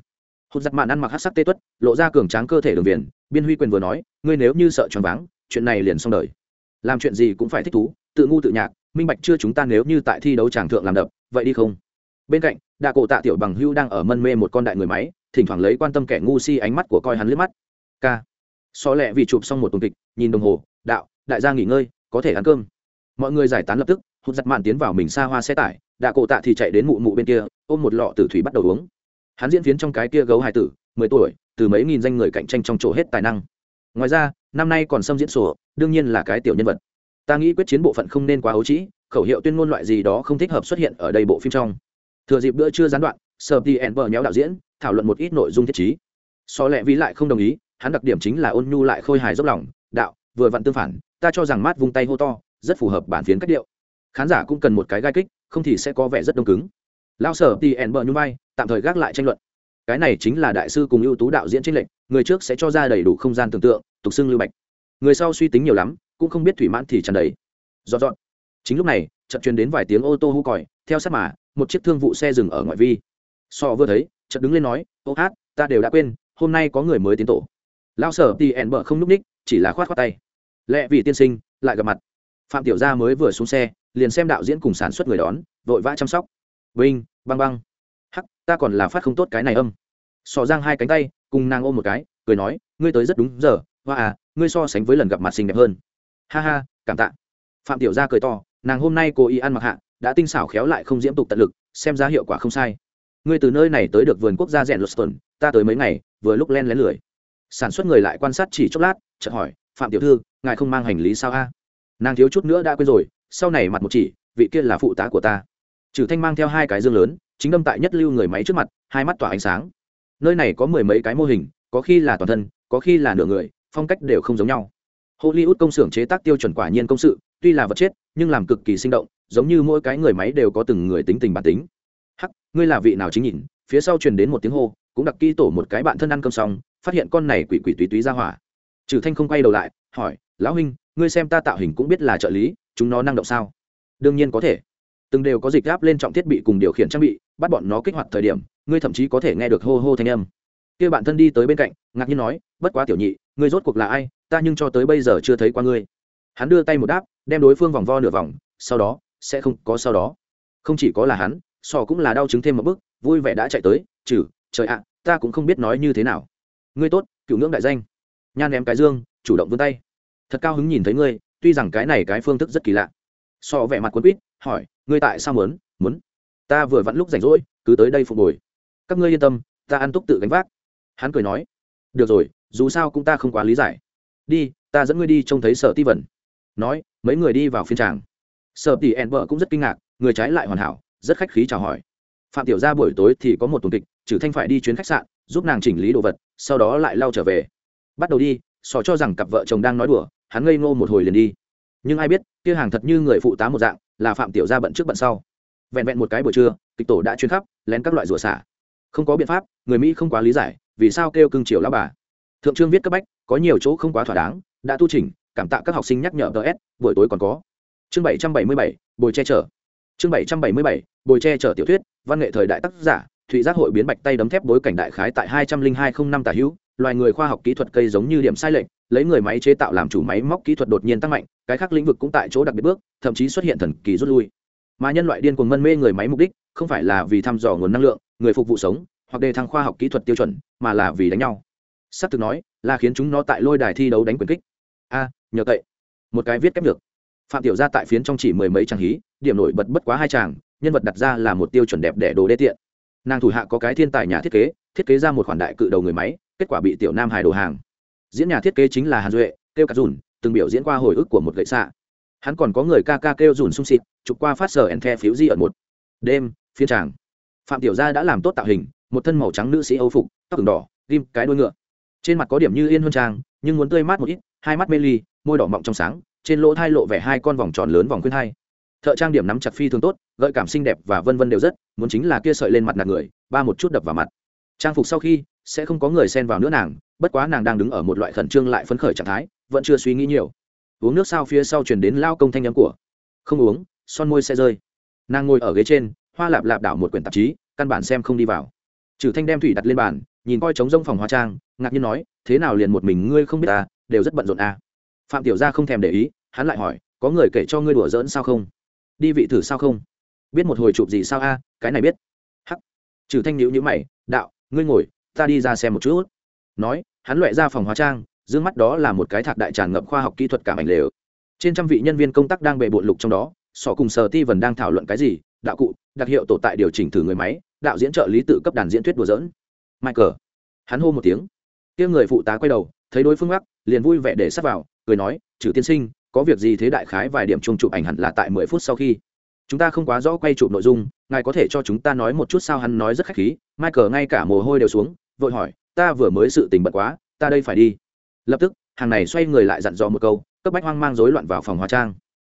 A: Hụt giặt mạn ăn mặc hát sắc tê tuất, lộ ra cường tráng cơ thể đường viền, biên huy quyền vừa nói, ngươi nếu như sợ choáng váng, chuyện này liền xong đời. Làm chuyện gì cũng phải thích thú, tự ngu tự nhạc, minh bạch chưa chúng ta nếu như tại thi đấu tràng thượng làm đập, vậy đi không? Bên cạnh, đạ cổ tạ tiểu bằng hưu đang ở mân mê một con đại người máy, thỉnh thoảng lấy quan tâm kẻ ngu si ánh mắt của coi hắn liếc mắt. K so lẹ vì chụp xong một tuần kịch, nhìn đồng hồ, đạo, đại gia nghỉ ngơi, có thể ăn cơm. Mọi người giải tán lập tức hụt giặt mạn tiến vào mình xa hoa xe tải, đạ cổ tạ thì chạy đến mụ mụ bên kia, ôm một lọ tử thủy bắt đầu uống. Hắn diễn phiến trong cái kia gấu hai tử, mười tuổi, từ mấy nghìn danh người cạnh tranh trong chỗ hết tài năng. Ngoài ra, năm nay còn xâm diễn sổ, đương nhiên là cái tiểu nhân vật. Ta nghĩ quyết chiến bộ phận không nên quá ấu trĩ, khẩu hiệu tuyên ngôn loại gì đó không thích hợp xuất hiện ở đây bộ phim trong thừa dịp bữa trưa gián đoạn sờ đi ẹn vợ nhéo đạo diễn, thảo luận một ít nội dung thiết chí so lẹ vĩ lại không đồng ý, hắn đặc điểm chính là ôn nhu lại khôi hài dốc lòng, đạo, vừa vặn tương phản, ta cho rằng mát vung tay hô to, rất phù hợp bản phiến cách điệu. Khán giả cũng cần một cái gai kích, không thì sẽ có vẻ rất đông cứng. Lao sở thì ẻn bờ nhung bay tạm thời gác lại tranh luận. Cái này chính là đại sư cùng ưu tú đạo diễn tranh lệnh người trước sẽ cho ra đầy đủ không gian tưởng tượng, tục xưng lưu bạch. Người sau suy tính nhiều lắm, cũng không biết thủy mãn thì tràn đầy. Dọn dọn chính lúc này, chợt truyền đến vài tiếng ô tô hú còi, theo sát mà một chiếc thương vụ xe dừng ở ngoại vi. So vừa thấy, chợt đứng lên nói, ô hát, ta đều đã quên, hôm nay có người mới tiến tổ. Lao sở thì ẹn bờ không núp ních, chỉ là khoát khoát tay. Lẽ vì tiên sinh, lại gặp mặt. Phạm tiểu gia mới vừa xuống xe, liền xem đạo diễn cùng sản xuất người đón, vội vã chăm sóc. Vinh, băng băng. Hắc, ta còn là phát không tốt cái này âm. Sò giang hai cánh tay, cùng nàng ôm một cái, cười nói, ngươi tới rất đúng giờ, hoa à ngươi so sánh với lần gặp mặt xinh đẹp hơn. Ha ha, cảm tạ. Phạm tiểu gia cười to, nàng hôm nay cố ý ăn mặc hạ đã tinh xảo khéo lại không diễm tục tận lực, xem ra hiệu quả không sai. Ngươi từ nơi này tới được vườn quốc gia rèn lột tuần ta tới mấy ngày, vừa lúc len lén lười. Sản xuất người lại quan sát chỉ chốc lát, chợt hỏi, phạm tiểu thư, ngài không mang hành lý sao a? Nàng thiếu chút nữa đã quên rồi, sau này mặt một chỉ, vị kia là phụ tá của ta. Trừ thanh mang theo hai cái dương lớn, chính đâm tại nhất lưu người máy trước mặt, hai mắt tỏa ánh sáng. Nơi này có mười mấy cái mô hình, có khi là toàn thân, có khi là nửa người, phong cách đều không giống nhau. Hollywood công xưởng chế tác tiêu chuẩn quả nhiên công sự tuy là vật chết, nhưng làm cực kỳ sinh động, giống như mỗi cái người máy đều có từng người tính tình bản tính. Hắc, ngươi là vị nào chính nhìn? Phía sau truyền đến một tiếng hô, cũng đặc kỹ tổ một cái bạn thân ăn cơm xong, phát hiện con này quỷ quỷ túy túy ra hỏa. Trừ thanh không quay đầu lại, hỏi, lão huynh, ngươi xem ta tạo hình cũng biết là trợ lý, chúng nó năng động sao? Đương nhiên có thể. Từng đều có dịch gáp lên trọng thiết bị cùng điều khiển trang bị, bắt bọn nó kích hoạt thời điểm, ngươi thậm chí có thể nghe được hô hô thanh âm. Kia bạn thân đi tới bên cạnh, ngạc nhiên nói, bất quá tiểu nhị, ngươi rốt cuộc là ai? Ta nhưng cho tới bây giờ chưa thấy qua ngươi. Hắn đưa tay một đáp đem đối phương vòng vo nửa vòng, sau đó, sẽ không có sau đó. Không chỉ có là hắn, sò cũng là đau chứng thêm một bước, vui vẻ đã chạy tới, trừ, trời ạ, ta cũng không biết nói như thế nào. Ngươi tốt, cựu ngưỡng đại danh. Nhan ném cái dương, chủ động vươn tay. Thật cao hứng nhìn thấy ngươi, tuy rằng cái này cái phương thức rất kỳ lạ. So vẻ mặt quấn quýt, hỏi, ngươi tại sao muốn muốn? Ta vừa vặn lúc rảnh rỗi, cứ tới đây phục hồi. Các ngươi yên tâm, ta ăn túc tự gánh vác. Hắn cười nói, được rồi, dù sao cũng ta không quá lý giải. Đi, ta dẫn ngươi đi trông thấy sở ti vẩn nói, mấy người đi vào phiên tràng. Sợ tỷ ẹn vợ cũng rất kinh ngạc, người trái lại hoàn hảo, rất khách khí chào hỏi. Phạm tiểu gia buổi tối thì có một tuần kịch, trừ thanh phải đi chuyến khách sạn, giúp nàng chỉnh lý đồ vật, sau đó lại lau trở về. Bắt đầu đi, sò cho rằng cặp vợ chồng đang nói đùa, hắn ngây ngô một hồi liền đi. Nhưng ai biết, kia hàng thật như người phụ tá một dạng, là phạm tiểu gia bận trước bận sau. Vẹn vẹn một cái buổi trưa, kịch tổ đã chuyên khắp, lén các loại rủa xả. Không có biện pháp, người mỹ không quá lý giải, vì sao kêu cưng chiều lão bà. Thượng trương viết cấp bách, có nhiều chỗ không quá thỏa đáng, đã tu chỉnh cảm tạ các học sinh nhắc nhở ts buổi tối còn có. Chương bảy trăm bảy mươi bảy, bồi che chở. Chương bảy trăm bảy mươi bảy, bồi che chở tiểu thuyết, văn nghệ thời đại tác giả, thụy giác hội biến bạch tay đấm thép bối cảnh đại khái tại hai trăm linh hai không năm tả hữu. Loài người khoa học kỹ thuật cây giống như điểm sai lệch, lấy người máy chế tạo làm chủ máy móc kỹ thuật đột nhiên tăng mạnh, cái khác lĩnh vực cũng tại chỗ đặc biệt bước, thậm chí xuất hiện thần kỳ rút lui. Mà nhân loại điên cuồng mân mê người máy mục đích, không phải là vì thăm dò nguồn năng lượng, người phục vụ sống, hoặc đề thăng khoa học kỹ thuật tiêu chuẩn, mà là vì đánh nhau. S ắ c thực nói, là khiến chúng nó tại lôi đài thi đấu đánh quyền kích. A nhờ cậy. Một cái viết kép được. Phạm tiểu gia tại phiến trong chỉ mười mấy trang hí, điểm nổi bật bất quá hai chàng, nhân vật đặt ra là một tiêu chuẩn đẹp để đồ đê tiện. Nàng thủ hạ có cái thiên tài nhà thiết kế thiết kế ra một khoản đại cự đầu người máy, kết quả bị tiểu nam hải đồ hàng. Diễn nhà thiết kế chính là hàn duệ, kêu cắt dùn, từng biểu diễn qua hồi ức của một gậy xạ. Hắn còn có người ca ca kêu dùn sung xịt, chụp qua phát sở ẩn the phiếu di ở một. Đêm, phiên tràng phạm tiểu gia đã làm tốt tạo hình, một thân màu trắng nữ sĩ âu phục, tóc đỏ ghim cái đuôi ngựa. Trên mặt có điểm như yên huân trang, nhưng muốn tươi mát một ít, hai mắt mê ly môi đỏ mọng trong sáng, trên lỗ thai lộ vẻ hai con vòng tròn lớn vòng khuyên hai thợ trang điểm nắm chặt phi thường tốt, gợi cảm xinh đẹp và vân vân đều rất, muốn chính là kia sợi lên mặt nạt người, ba một chút đập vào mặt. Trang phục sau khi, sẽ không có người xen vào nữa nàng, bất quá nàng đang đứng ở một loại khẩn trương lại phấn khởi trạng thái, vẫn chưa suy nghĩ nhiều. Uống nước sao phía sau chuyển đến lao công thanh nhắm của, không uống, son môi sẽ rơi. Nàng ngồi ở ghế trên, hoa lạp lạp đảo một quyển tạp chí, căn bản xem không đi vào. Trừ thanh đem thủy đặt lên bàn, nhìn coi trống rông phòng hóa trang, ngạc nhiên nói, thế nào liền một mình ngươi không biết ta, đều rất bận rộn à phạm tiểu gia không thèm để ý, hắn lại hỏi, có người kể cho ngươi đùa giỡn sao không? Đi vị thử sao không? Biết một hồi chụp gì sao a, cái này biết. Hắc. Trừ thanh nhữ nhữ mày, đạo, ngươi ngồi, ta đi ra xem một chút. Nói, hắn loại ra phòng hóa trang, dương mắt đó là một cái thạc đại tràn ngập khoa học kỹ thuật cảm ảnh lều. Trên trăm vị nhân viên công tác đang bề bộn lục trong đó, sọ cùng sở ti vần đang thảo luận cái gì, đạo cụ, đặc hiệu tổ tại điều chỉnh thử người máy, đạo diễn trợ lý tự cấp đàn diễn thuyết đùa dỡn michael. Hắn hô một tiếng. Kia người phụ tá quay đầu, thấy đối phương gác liền vui vẻ để sắp vào cười nói, trừ tiên sinh, có việc gì thế đại khái vài điểm chung chụp ảnh hẳn là tại mười phút sau khi. Chúng ta không quá rõ quay chụp nội dung, ngài có thể cho chúng ta nói một chút sao? Hắn nói rất khách khí, michael ngay cả mồ hôi đều xuống, vội hỏi, ta vừa mới sự tình bận quá, ta đây phải đi. Lập tức, hàng này xoay người lại dặn dò một câu, cấp bách hoang mang rối loạn vào phòng hóa trang.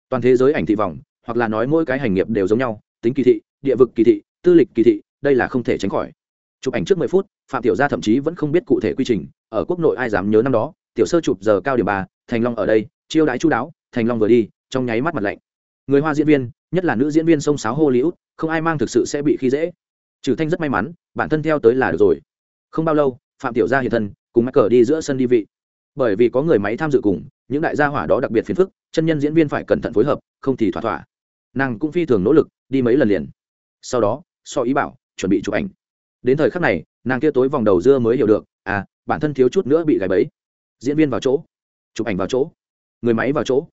A: Toàn thế giới ảnh thị vòng hoặc là nói mỗi cái hành nghiệp đều giống nhau, tính kỳ thị, địa vực kỳ thị, tư lịch kỳ thị, đây là không thể tránh khỏi. Chụp ảnh trước mười phút, phạm tiểu gia thậm chí vẫn không biết cụ thể quy trình, ở quốc nội ai dám nhớ năm đó, tiểu sơ chụp giờ cao điểm ba thành long ở đây, chiêu đãi chú đáo, thành long vừa đi, trong nháy mắt mặt lạnh. Người hoa diễn viên, nhất là nữ diễn viên sông sáo hollywood, không ai mang thực sự sẽ bị khi dễ. Trừ thanh rất may mắn, bản thân theo tới là được rồi. Không bao lâu, phạm tiểu gia hiện thân, cùng mắc cờ đi giữa sân đi vị. Bởi vì có người máy tham dự cùng, những đại gia hỏa đó đặc biệt phiền phức, chân nhân diễn viên phải cẩn thận phối hợp, không thì thỏa thỏa. Nàng cũng phi thường nỗ lực, đi mấy lần liền. Sau đó, so ý bảo, chuẩn bị chụp ảnh. Đến thời khắc này, nàng kia tối vòng đầu dưa mới hiểu được à bản thân thiếu chút nữa bị gãy bẫy. Diễn viên vào chỗ chụp ảnh vào chỗ. Người máy vào chỗ.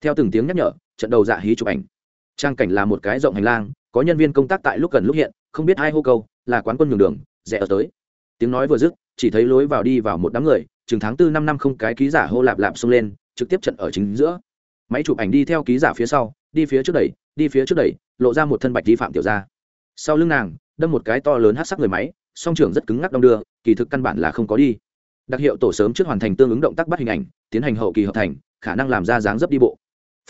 A: Theo từng tiếng nhắc nhở, trận đầu dạ hí chụp ảnh. Trang cảnh là một cái rộng hành lang, có nhân viên công tác tại lúc gần lúc hiện, không biết ai hô câu, là quán quân nhường đường, rẽ ở tới. Tiếng nói vừa dứt, chỉ thấy lối vào đi vào một đám người, chừng tháng tư năm năm không cái ký giả hô lạp lạp xông lên, trực tiếp trận ở chính giữa. Máy chụp ảnh đi theo ký giả phía sau, đi phía trước đẩy, đi phía trước đẩy, lộ ra một thân bạch vi phạm tiểu ra sau lưng nàng, đâm một cái to lớn hát sắc người máy, song trưởng rất cứng ngắc đong đưa, kỳ thực căn bản là không có đi đặc hiệu tổ sớm trước hoàn thành tương ứng động tác bắt hình ảnh, tiến hành hậu kỳ hợp thành, khả năng làm ra dáng dấp đi bộ.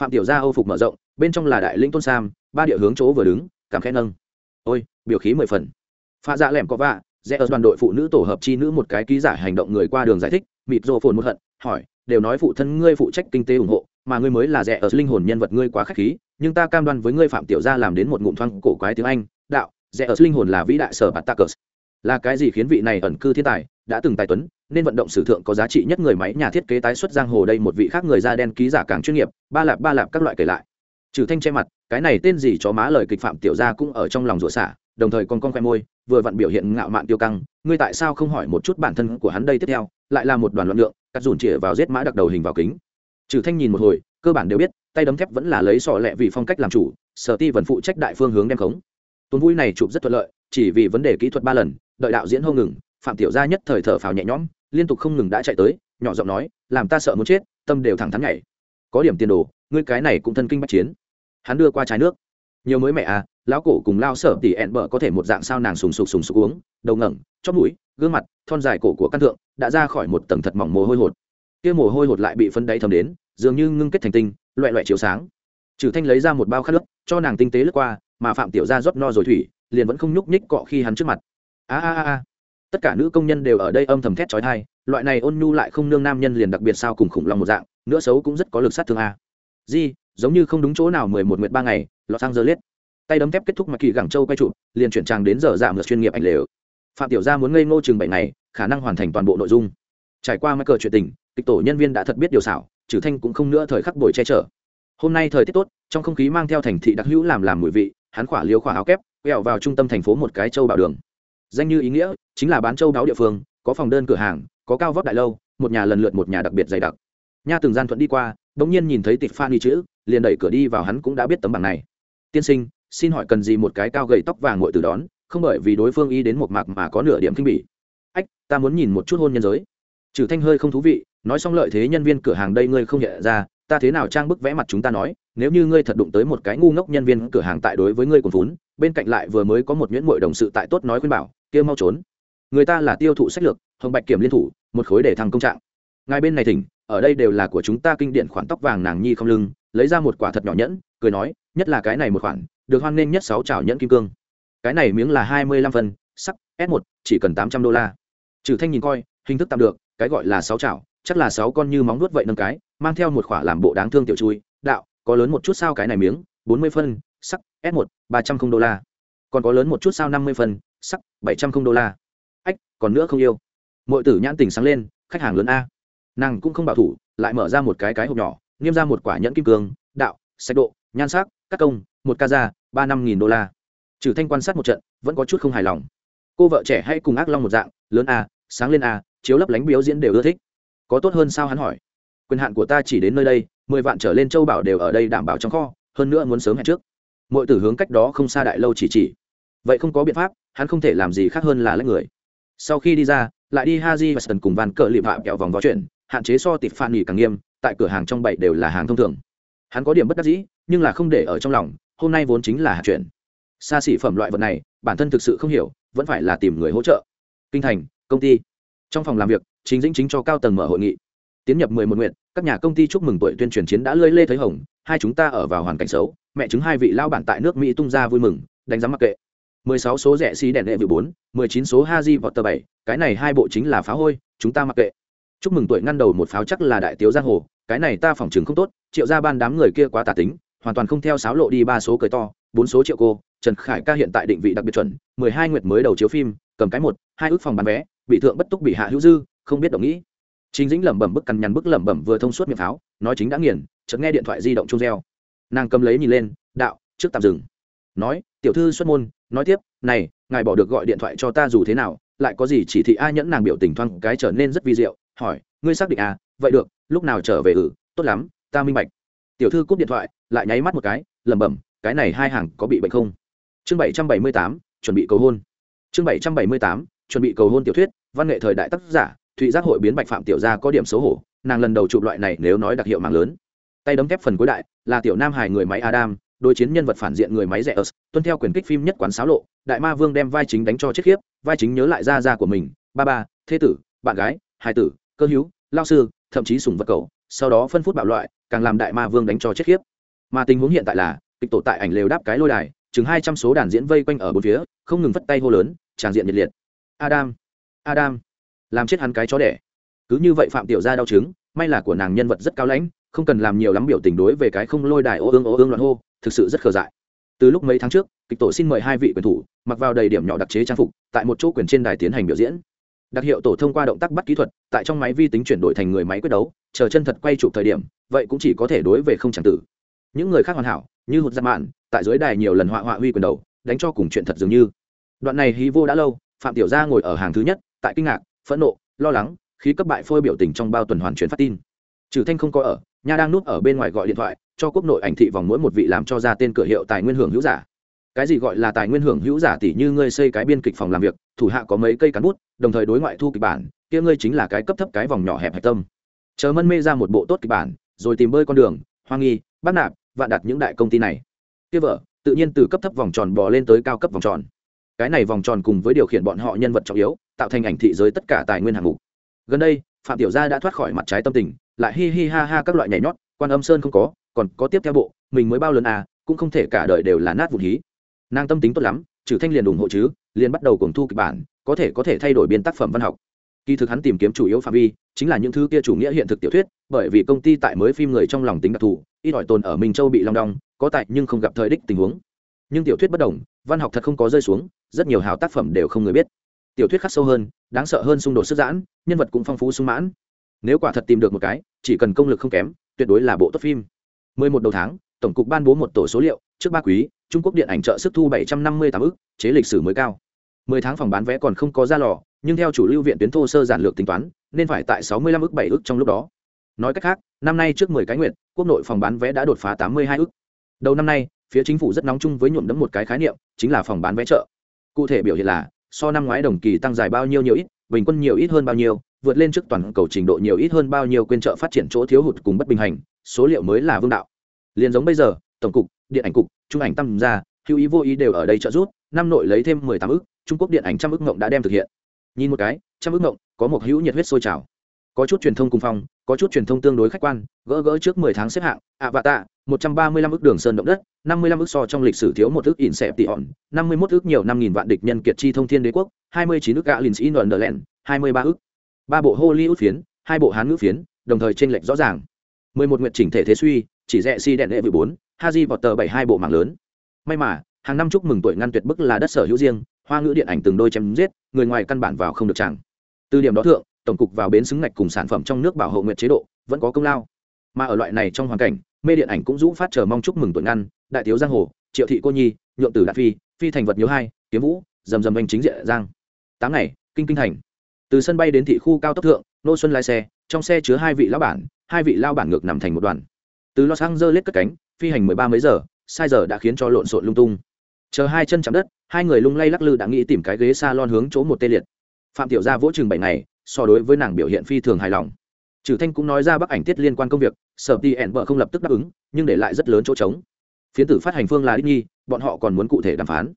A: Phạm tiểu gia âu phục mở rộng, bên trong là đại linh tôn sam, ba địa hướng chỗ vừa đứng, cảm khẽ nâng. Ôi, biểu khí mười phần. Pha dạ lẻm có vạ, rẽ ở đoàn đội phụ nữ tổ hợp chi nữ một cái ký giả hành động người qua đường giải thích, mịt rô phồn một hận, hỏi, đều nói phụ thân ngươi phụ trách kinh tế ủng hộ, mà ngươi mới là rẻ ở linh hồn nhân vật ngươi quá khách khí, nhưng ta cam đoan với ngươi phạm tiểu gia làm đến một ngụm thoáng cổ quái tiếng anh, đạo rẻ ở linh hồn là vĩ đại sở bạt tạc là cái gì khiến vị này ẩn cư thiên tài đã từng tài tuấn, nên vận động sử thượng có giá trị nhất người máy nhà thiết kế tái xuất giang hồ đây một vị khác người da đen ký giả càng chuyên nghiệp, ba lạp ba lạp các loại kể lại. Trừ thanh che mặt, cái này tên gì cho má lời kịch phạm tiểu gia cũng ở trong lòng rủa xả, đồng thời còn con khoe môi, vừa vặn biểu hiện ngạo mạn tiêu căng, ngươi tại sao không hỏi một chút bản thân của hắn đây tiếp theo, lại là một đoàn luận lượng, cắt dùn chĩa vào giết mã đặc đầu hình vào kính. Trừ thanh nhìn một hồi, cơ bản đều biết, tay đấm thép vẫn là lấy sọ lẹ vì phong cách làm chủ, sở ti vẫn phụ trách đại phương hướng đem khống. Tuần vui này chụp rất thuận lợi, chỉ vì vấn đề kỹ thuật ba lần, đợi đạo diễn hô ngừng phạm tiểu gia nhất thời thở phào nhẹ nhõm, liên tục không ngừng đã chạy tới, nhỏ giọng nói, làm ta sợ muốn chết, tâm đều thẳng thắn nhảy. Có điểm tiền đồ, ngươi cái này cũng thân kinh bách chiến. Hắn đưa qua trái nước. Nhiều mới mẹ à lão cổ cùng lao sở tỉ ẹn bở có thể một dạng sao nàng sùng sục sùng sục uống, đầu ngẩng, chóp mũi, gương mặt, thon dài cổ của căn thượng, đã ra khỏi một tầng thật mỏng mồ hôi hột. Kia mồ hôi hột lại bị phân đáy thấm đến, dường như ngưng kết thành tinh, loẹ loẹ chiếu sáng. Trừ thanh lấy ra một bao khát nước cho nàng tinh tế lướt qua, mà phạm tiểu Gia rót no rồi thủy, liền vẫn không nhúc nhích cọ khi hắn trước mặt. A a a tất cả nữ công nhân đều ở đây âm thầm thét chói thai loại này ôn nhu lại không nương nam nhân liền đặc biệt sao cùng khủng long một dạng, nữa xấu cũng rất có lực sát thương a. Di, giống như không đúng chỗ nào mười một nguyệt ba ngày lọ sang giờ liết tay đấm thép kết thúc mà kỳ gẳng châu quay trụ, liền chuyển trang đến giờ dạ mượt chuyên nghiệp ảnh lều. Phạm tiểu gia muốn ngây ngô chừng bảy ngày, khả năng hoàn thành toàn bộ nội dung. Trải qua mắc cờ chuyện tình, kịch tổ nhân viên đã thật biết điều xảo, trừ thanh cũng không nữa thời khắc bồi che chở. Hôm nay thời tiết tốt, trong không khí mang theo thành thị đặc hữu làm làm mùi vị, hắn khỏa liếu khỏa áo kép, quẹo vào trung tâm thành phố một cái châu bảo đường danh như ý nghĩa chính là bán châu đáo địa phương, có phòng đơn cửa hàng, có cao vóc đại lâu, một nhà lần lượt một nhà đặc biệt dày đặc. Nha từng gian thuận đi qua bỗng nhiên nhìn thấy tịch phan đi chữ, liền đẩy cửa đi vào hắn cũng đã biết tấm bảng này. Tiên sinh, xin hỏi cần gì một cái cao gầy tóc vàng ngồi từ đón, không bởi vì đối phương y đến một mạc mà có nửa điểm kinh bỉ. Ách, ta muốn nhìn một chút hôn nhân giới. Trừ thanh hơi không thú vị, nói xong lợi thế nhân viên cửa hàng đây ngươi không nhận ra, ta thế nào trang bức vẽ mặt chúng ta nói, nếu như ngươi thật đụng tới một cái ngu ngốc nhân viên cửa hàng tại đối với ngươi còn vốn bên cạnh lại vừa mới có một nhuyễn mội đồng sự tại tốt nói khuyên bảo kia mau trốn. Người ta là tiêu thụ sách lược, hồng bạch kiểm liên thủ, một khối để thăng công trạng. Ngay bên này thỉnh, ở đây đều là của chúng ta kinh điển khoản tóc vàng nàng nhi không lưng, lấy ra một quả thật nhỏ nhẫn, cười nói, nhất là cái này một khoản, được hoan nghênh nhất sáu chảo nhẫn kim cương. Cái này miếng là hai mươi lăm phân, sắc, s một, chỉ cần tám trăm đô la. Trừ thanh nhìn coi, hình thức tạm được, cái gọi là sáu chảo, chắc là sáu con như móng nuốt vậy nâng cái, mang theo một khỏa làm bộ đáng thương tiểu chui, đạo, có lớn một chút sao cái này miếng, bốn mươi phân, sắc, s một, ba trăm không đô la. Còn có lớn một chút sao năm mươi phân sắc bảy trăm không đô la. Ách, còn nữa không yêu. Mọi tử nhãn tình sáng lên, khách hàng lớn a. Nàng cũng không bảo thủ, lại mở ra một cái cái hộp nhỏ, nghiêm ra một quả nhẫn kim cương, đạo, sạch độ, nhan sắc các công, một ca da ba năm nghìn đô la. Trừ thanh quan sát một trận, vẫn có chút không hài lòng. Cô vợ trẻ hay cùng ác long một dạng, lớn a, sáng lên a, chiếu lấp lánh biếu diễn đều ưa thích. Có tốt hơn sao hắn hỏi. Quyền hạn của ta chỉ đến nơi đây, mười vạn trở lên châu bảo đều ở đây đảm bảo trong kho, hơn nữa muốn sớm hẹn trước. Mọi tử hướng cách đó không xa đại lâu chỉ chỉ vậy không có biện pháp, hắn không thể làm gì khác hơn là lấy người. Sau khi đi ra, lại đi haji và sân cùng van cờ lịp hạ kẹo vòng vó chuyện, hạn chế so tịp phan nghỉ càng nghiêm, tại cửa hàng trong bảy đều là hàng thông thường. Hắn có điểm bất đắc dĩ, nhưng là không để ở trong lòng, hôm nay vốn chính là hạt chuyện. Xa xỉ phẩm loại vật này, bản thân thực sự không hiểu, vẫn phải là tìm người hỗ trợ. Kinh thành, công ty. Trong phòng làm việc, chính dĩnh chính cho cao tầng mở hội nghị. Tiến nhập mười một nguyện, các nhà công ty chúc mừng tuổi tuyên truyền chiến đã lơi lê thấy hồng, hai chúng ta ở vào hoàn cảnh xấu, mẹ chứng hai vị lao bản tại nước mỹ tung ra vui mừng, đánh giá mặc kệ mười sáu số rẻ xí đèn đệ vị bốn, mười chín số haji vọt tờ bảy, cái này hai bộ chính là phá hôi, chúng ta mặc kệ. Chúc mừng tuổi ngăn đầu một pháo chắc là đại tiểu giang hồ, cái này ta phỏng chừng không tốt, triệu gia ban đám người kia quá tà tính, hoàn toàn không theo sáo lộ đi ba số cười to, bốn số triệu cô, trần khải ca hiện tại định vị đặc biệt chuẩn, mười hai nguyệt mới đầu chiếu phim, cầm cái một, hai ước phòng bán vé, bị thượng bất túc bị hạ hữu dư, không biết đồng ý. chính dĩnh lẩm bẩm bức cằn nhằn bức lẩm bẩm vừa thông suốt miệng pháo, nói chính đã nghiền, chợt nghe điện thoại di động chuông reo. Nàng cầm lấy nhìn lên, đạo, trước tạm dừng. Nói, tiểu thư xuất môn nói tiếp, này, ngài bỏ được gọi điện thoại cho ta dù thế nào, lại có gì chỉ thị a nhẫn nàng biểu tình thoáng cái trở nên rất vi diệu, hỏi, ngươi xác định à? Vậy được, lúc nào trở về ử tốt lắm, ta minh bạch. Tiểu thư cúp điện thoại, lại nháy mắt một cái, lẩm bẩm, cái này hai hàng có bị bệnh không? Chương bảy trăm bảy mươi tám, chuẩn bị cầu hôn. Chương bảy trăm bảy mươi tám, chuẩn bị cầu hôn tiểu thuyết, văn nghệ thời đại tác giả, thụy giác hội biến bạch phạm tiểu gia có điểm xấu hổ, nàng lần đầu chụp loại này nếu nói đặc hiệu mạng lớn. Tay đấm thép phần cuối đại, là tiểu nam hải người máy adam đối chiến nhân vật phản diện người máy rẻ ớt, tuân theo quyền kích phim nhất quán xáo lộ, đại ma vương đem vai chính đánh cho chết khiếp, vai chính nhớ lại ra ra của mình, ba ba, thế tử, bạn gái hai tử, cơ hữu, lao sư, thậm chí sùng vật cầu, sau đó phân phút bạo loại, càng làm đại ma vương đánh cho chết khiếp. Mà tình huống hiện tại là, kịch tổ tại ảnh lều đáp cái lôi đài, chừng hai trăm số đàn diễn vây quanh ở bốn phía, không ngừng vất tay hô lớn, tràng diện nhiệt liệt. Adam adam, làm chết hắn cái chó đẻ. Cứ như vậy phạm tiểu gia đau chứng may là của nàng nhân vật rất cao lãnh không cần làm nhiều lắm biểu tình đối về cái không lôi đài ô ương ô ương loạn hô, thực sự rất khờ dại. Từ lúc mấy tháng trước, kịch tổ xin mời hai vị quyền thủ, mặc vào đầy điểm nhỏ đặc chế trang phục, tại một chỗ quyền trên đài tiến hành biểu diễn. Đặc hiệu tổ thông qua động tác bắt kỹ thuật, tại trong máy vi tính chuyển đổi thành người máy quyết đấu, chờ chân thật quay chụp thời điểm, vậy cũng chỉ có thể đối về không chẳng tử. Những người khác hoàn hảo, như hụt giặt mạn, tại dưới đài nhiều lần họa họa huy quyền đầu, đánh cho cùng chuyện thật dường như. Đoạn này hí vô đã lâu, phạm tiểu gia ngồi ở hàng thứ nhất, tại kinh ngạc, phẫn nộ, lo lắng, khí cấp bại phôi biểu tình trong bao tuần hoàn chuyển phát tin. Trừ thanh không có ở nha đang núp ở bên ngoài gọi điện thoại, cho quốc nội ảnh thị vòng mỗi một vị làm cho ra tên cửa hiệu tài nguyên hưởng hữu giả. Cái gì gọi là tài nguyên hưởng hữu giả tỷ như ngươi xây cái biên kịch phòng làm việc, thủ hạ có mấy cây cán bút, đồng thời đối ngoại thu kịch bản, kia ngươi chính là cái cấp thấp cái vòng nhỏ hẹp hạch tâm. Chờ mân mê ra một bộ tốt kịch bản, rồi tìm bơi con đường hoa nghi, bắt nạp và đặt những đại công ty này. Kia vợ, tự nhiên từ cấp thấp vòng tròn bò lên tới cao cấp vòng tròn. Cái này vòng tròn cùng với điều khiển bọn họ nhân vật trọng yếu, tạo thành ảnh thị giới tất cả tài nguyên hạng mục. Gần đây, phạm tiểu gia đã thoát khỏi mặt trái tâm tình lại hi hi ha ha các loại nhảy nhót, quan âm sơn không có, còn có tiếp theo bộ, mình mới bao lớn à cũng không thể cả đời đều là nát vụn hí. Nàng tâm tính tốt lắm, trừ thanh liền ủng hộ chứ, liền bắt đầu cùng thu kịch bản, có thể có thể thay đổi biên tác phẩm văn học. Kỳ thực hắn tìm kiếm chủ yếu phạm vi, chính là những thứ kia chủ nghĩa hiện thực tiểu thuyết, bởi vì công ty tại mới phim người trong lòng tính đặc thù, ít ỏi tồn ở minh châu bị long đong, có tại nhưng không gặp thời đích tình huống. Nhưng tiểu thuyết bất đồng, văn học thật không có rơi xuống, rất nhiều hào tác phẩm đều không người biết. Tiểu thuyết khắc sâu hơn, đáng sợ hơn xung đột sức giãn, nhân vật cũng phong phú sung mãn nếu quả thật tìm được một cái, chỉ cần công lực không kém, tuyệt đối là bộ tốt phim. 11 đầu tháng, tổng cục ban bố một tổ số liệu, trước ba quý, trung quốc điện ảnh trợ sức thu 758 ức, chế lịch sử mới cao. 10 tháng phòng bán vé còn không có ra lò, nhưng theo chủ lưu viện tuyến thô sơ giản lược tính toán, nên phải tại 65 ức 7 ức trong lúc đó. Nói cách khác, năm nay trước 10 cái nguyện quốc nội phòng bán vé đã đột phá 82 ức. Đầu năm nay, phía chính phủ rất nóng chung với nhuộm đấm một cái khái niệm, chính là phòng bán vé chợ. Cụ thể biểu hiện là, so năm ngoái đồng kỳ tăng dài bao nhiêu nhiều ít, bình quân nhiều ít hơn bao nhiêu vượt lên trước toàn cầu trình độ nhiều ít hơn bao nhiêu quyên trợ phát triển chỗ thiếu hụt cùng bất bình hành, số liệu mới là vương đạo. Liền giống bây giờ, tổng cục, điện ảnh cục, trung ảnh tăng ra, hữu ý vô ý đều ở đây trợ giúp, năm nội lấy thêm mười tám ức, trung quốc điện ảnh trăm ức ngộng đã đem thực hiện. Nhìn một cái, trăm ức ngộng, có một hữu nhiệt huyết sôi trào. Có chút truyền thông cùng phong, có chút truyền thông tương đối khách quan, gỡ gỡ trước mười tháng xếp hạng ạ vạ tạ một trăm ba mươi lăm ức đường sơn động đất, năm mươi lăm ức so trong lịch sử thiếu một ức ỉn xẹp tỉ hòn, năm mươi mốt ức nhiều năm nghìn vạn địch nhân kiệt chi thông thiên đế quốc, hai mươi chín ức gã lìn in london hai mươi ba ức ba bộ hollywood phiến, hai bộ hán ngữ phiến, đồng thời tranh lệch rõ ràng. mười một nguyện chỉnh thể thế suy, chỉ rẽ si đèn lệ vị bốn haji vọt tờ bảy hai bộ mạng lớn. May mà, hàng năm chúc mừng tuổi ngăn tuyệt bức là đất sở hữu riêng, hoa ngữ điện ảnh từng đôi chém giết, người ngoài căn bản vào không được chẳng từ điểm đó thượng, tổng cục vào bến xứng ngạch cùng sản phẩm trong nước bảo hộ nguyện chế độ vẫn có công lao. Mà ở loại này trong hoàn cảnh, mê điện ảnh cũng rũ phát chờ mong chúc mừng tuổi ngăn, đại thiếu giang hồ, triệu thị cô nhi, nhượng tử đạt phi phi thành vật nhiều hai, kiếm vũ, dầm dầm anh chính diện giang. Tám ngày, kinh kinh thành từ sân bay đến thị khu cao tốc thượng nô xuân lái xe, trong xe chứa hai vị lao bản, hai vị lao bản ngược nằm thành một đoàn. Từ los angeles cất cánh, phi hành mười ba mấy giờ, sai giờ đã khiến cho lộn xộn lung tung. Chờ hai chân chạm đất, hai người lung lay lắc lư đã nghĩ tìm cái ghế s a lon hướng chỗ một tê liệt. Phạm tiểu gia vỗ chừng bảy ngày, so đối với nàng biểu hiện phi thường hài lòng. Trừ thanh cũng nói ra bức ảnh tiết liên quan công việc sở ti ẻn vợ không lập tức đáp ứng, nhưng để lại rất lớn chỗ trống. Phiến tử phát hành phương là đích nhi, bọn họ còn muốn cụ thể đàm phán.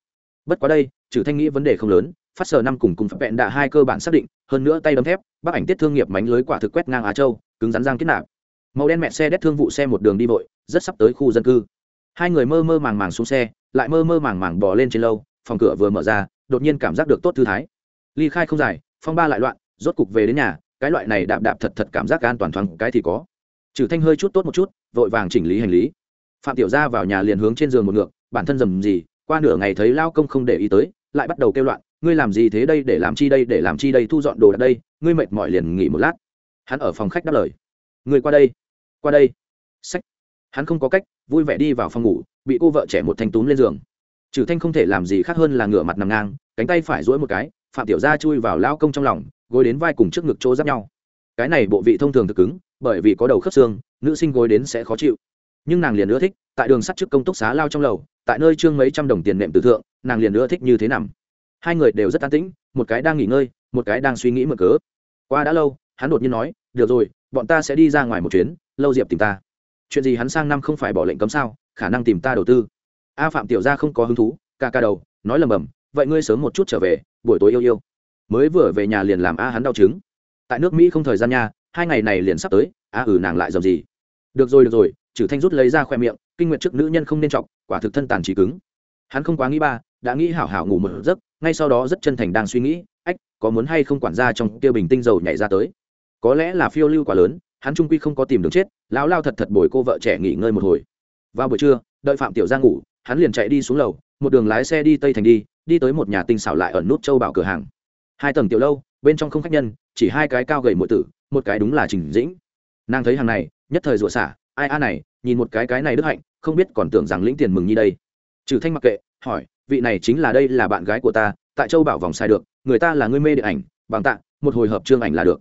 A: Bất quá đây, trừ thanh nghĩ vấn đề không lớn phát sở năm cùng cùng phép vẹn đạ hai cơ bản xác định, hơn nữa tay đấm thép, bác ảnh tiết thương nghiệp mánh lưới quả thực quét ngang á châu, cứng rắn giang kết nạp. Màu đen mẹ xe đét thương vụ xe một đường đi vội, rất sắp tới khu dân cư. Hai người mơ mơ màng màng xuống xe, lại mơ mơ màng màng bò lên trên lâu phòng cửa vừa mở ra, đột nhiên cảm giác được tốt thư thái. Ly khai không dài, phong ba lại loạn, rốt cục về đến nhà, cái loại này đạp đạp thật thật cảm giác an toàn thoáng cái thì có. Trừ thanh hơi chút tốt một chút, vội vàng chỉnh lý hành lý. Phạm tiểu gia vào nhà liền hướng trên giường một ngược bản thân dầm gì, qua nửa ngày thấy lao công không để ý tới, lại bắt đầu kêu loạn ngươi làm gì thế đây để làm chi đây để làm chi đây thu dọn đồ đạc đây, ngươi mệt mỏi liền nghỉ một lát. Hắn ở phòng khách đáp lời. Ngươi qua đây qua đây. Sách. Hắn không có cách, vui vẻ đi vào phòng ngủ, bị cô vợ trẻ một thanh túm lên giường. Trừ thanh không thể làm gì khác hơn là ngửa mặt nằm ngang, cánh tay phải duỗi một cái, phạm tiểu gia chui vào lao công trong lòng, gối đến vai cùng trước ngực chỗ giáp nhau. Cái này bộ vị thông thường thực cứng, bởi vì có đầu khớp xương, nữ sinh gối đến sẽ khó chịu. Nhưng nàng liền ưa thích, tại đường sắt trước công túc xá lao trong lầu, tại nơi trương mấy trăm đồng tiền nệm từ thượng, nàng liền ưa thích như thế nằm hai người đều rất an tĩnh, một cái đang nghỉ ngơi, một cái đang suy nghĩ mở cớ. Qua đã lâu, hắn đột nhiên nói, được rồi, bọn ta sẽ đi ra ngoài một chuyến, lâu diệp tìm ta. Chuyện gì hắn sang năm không phải bỏ lệnh cấm sao, khả năng tìm ta đầu tư. A phạm tiểu gia không có hứng thú, ca ca đầu, nói lầm bầm, vậy ngươi sớm một chút trở về, buổi tối yêu yêu. Mới vừa về nhà liền làm a hắn đau chứng tại nước mỹ không thời gian nha, hai ngày này liền sắp tới, a ừ nàng lại dầm gì. Được rồi được rồi trừ thanh rút lấy ra khoe miệng, kinh nguyện trước nữ nhân không nên chọc, quả thực thân tàn trí cứng. Hắn không quá nghĩ ba đã nghĩ hảo hảo ngủ một giấc, ngay sau đó rất chân thành đang suy nghĩ, ách, có muốn hay không quản gia trong tiêu bình tinh dầu nhảy ra tới? Có lẽ là phiêu lưu quá lớn, hắn trung quy không có tìm đường chết, lão lao thật thật bồi cô vợ trẻ nghỉ ngơi một hồi. Vào buổi trưa, đợi phạm tiểu ra ngủ, hắn liền chạy đi xuống lầu, một đường lái xe đi tây thành đi đi tới một nhà tinh xảo lại ở nút châu bảo cửa hàng. Hai tầng tiểu lâu, bên trong không khách nhân, chỉ hai cái cao gầy mỗi tử, một cái đúng là trình dĩnh. Nàng thấy hàng này, nhất thời rủa xả, ai a này, nhìn một cái cái này đức hạnh, không biết còn tưởng rằng lĩnh tiền mừng như đây. Trừ thanh mặc kệ, hỏi vị này chính là đây là bạn gái của ta, tại châu bảo vòng sai được, người ta là người mê điện ảnh, bằng tạ, một hồi hợp trương ảnh là được.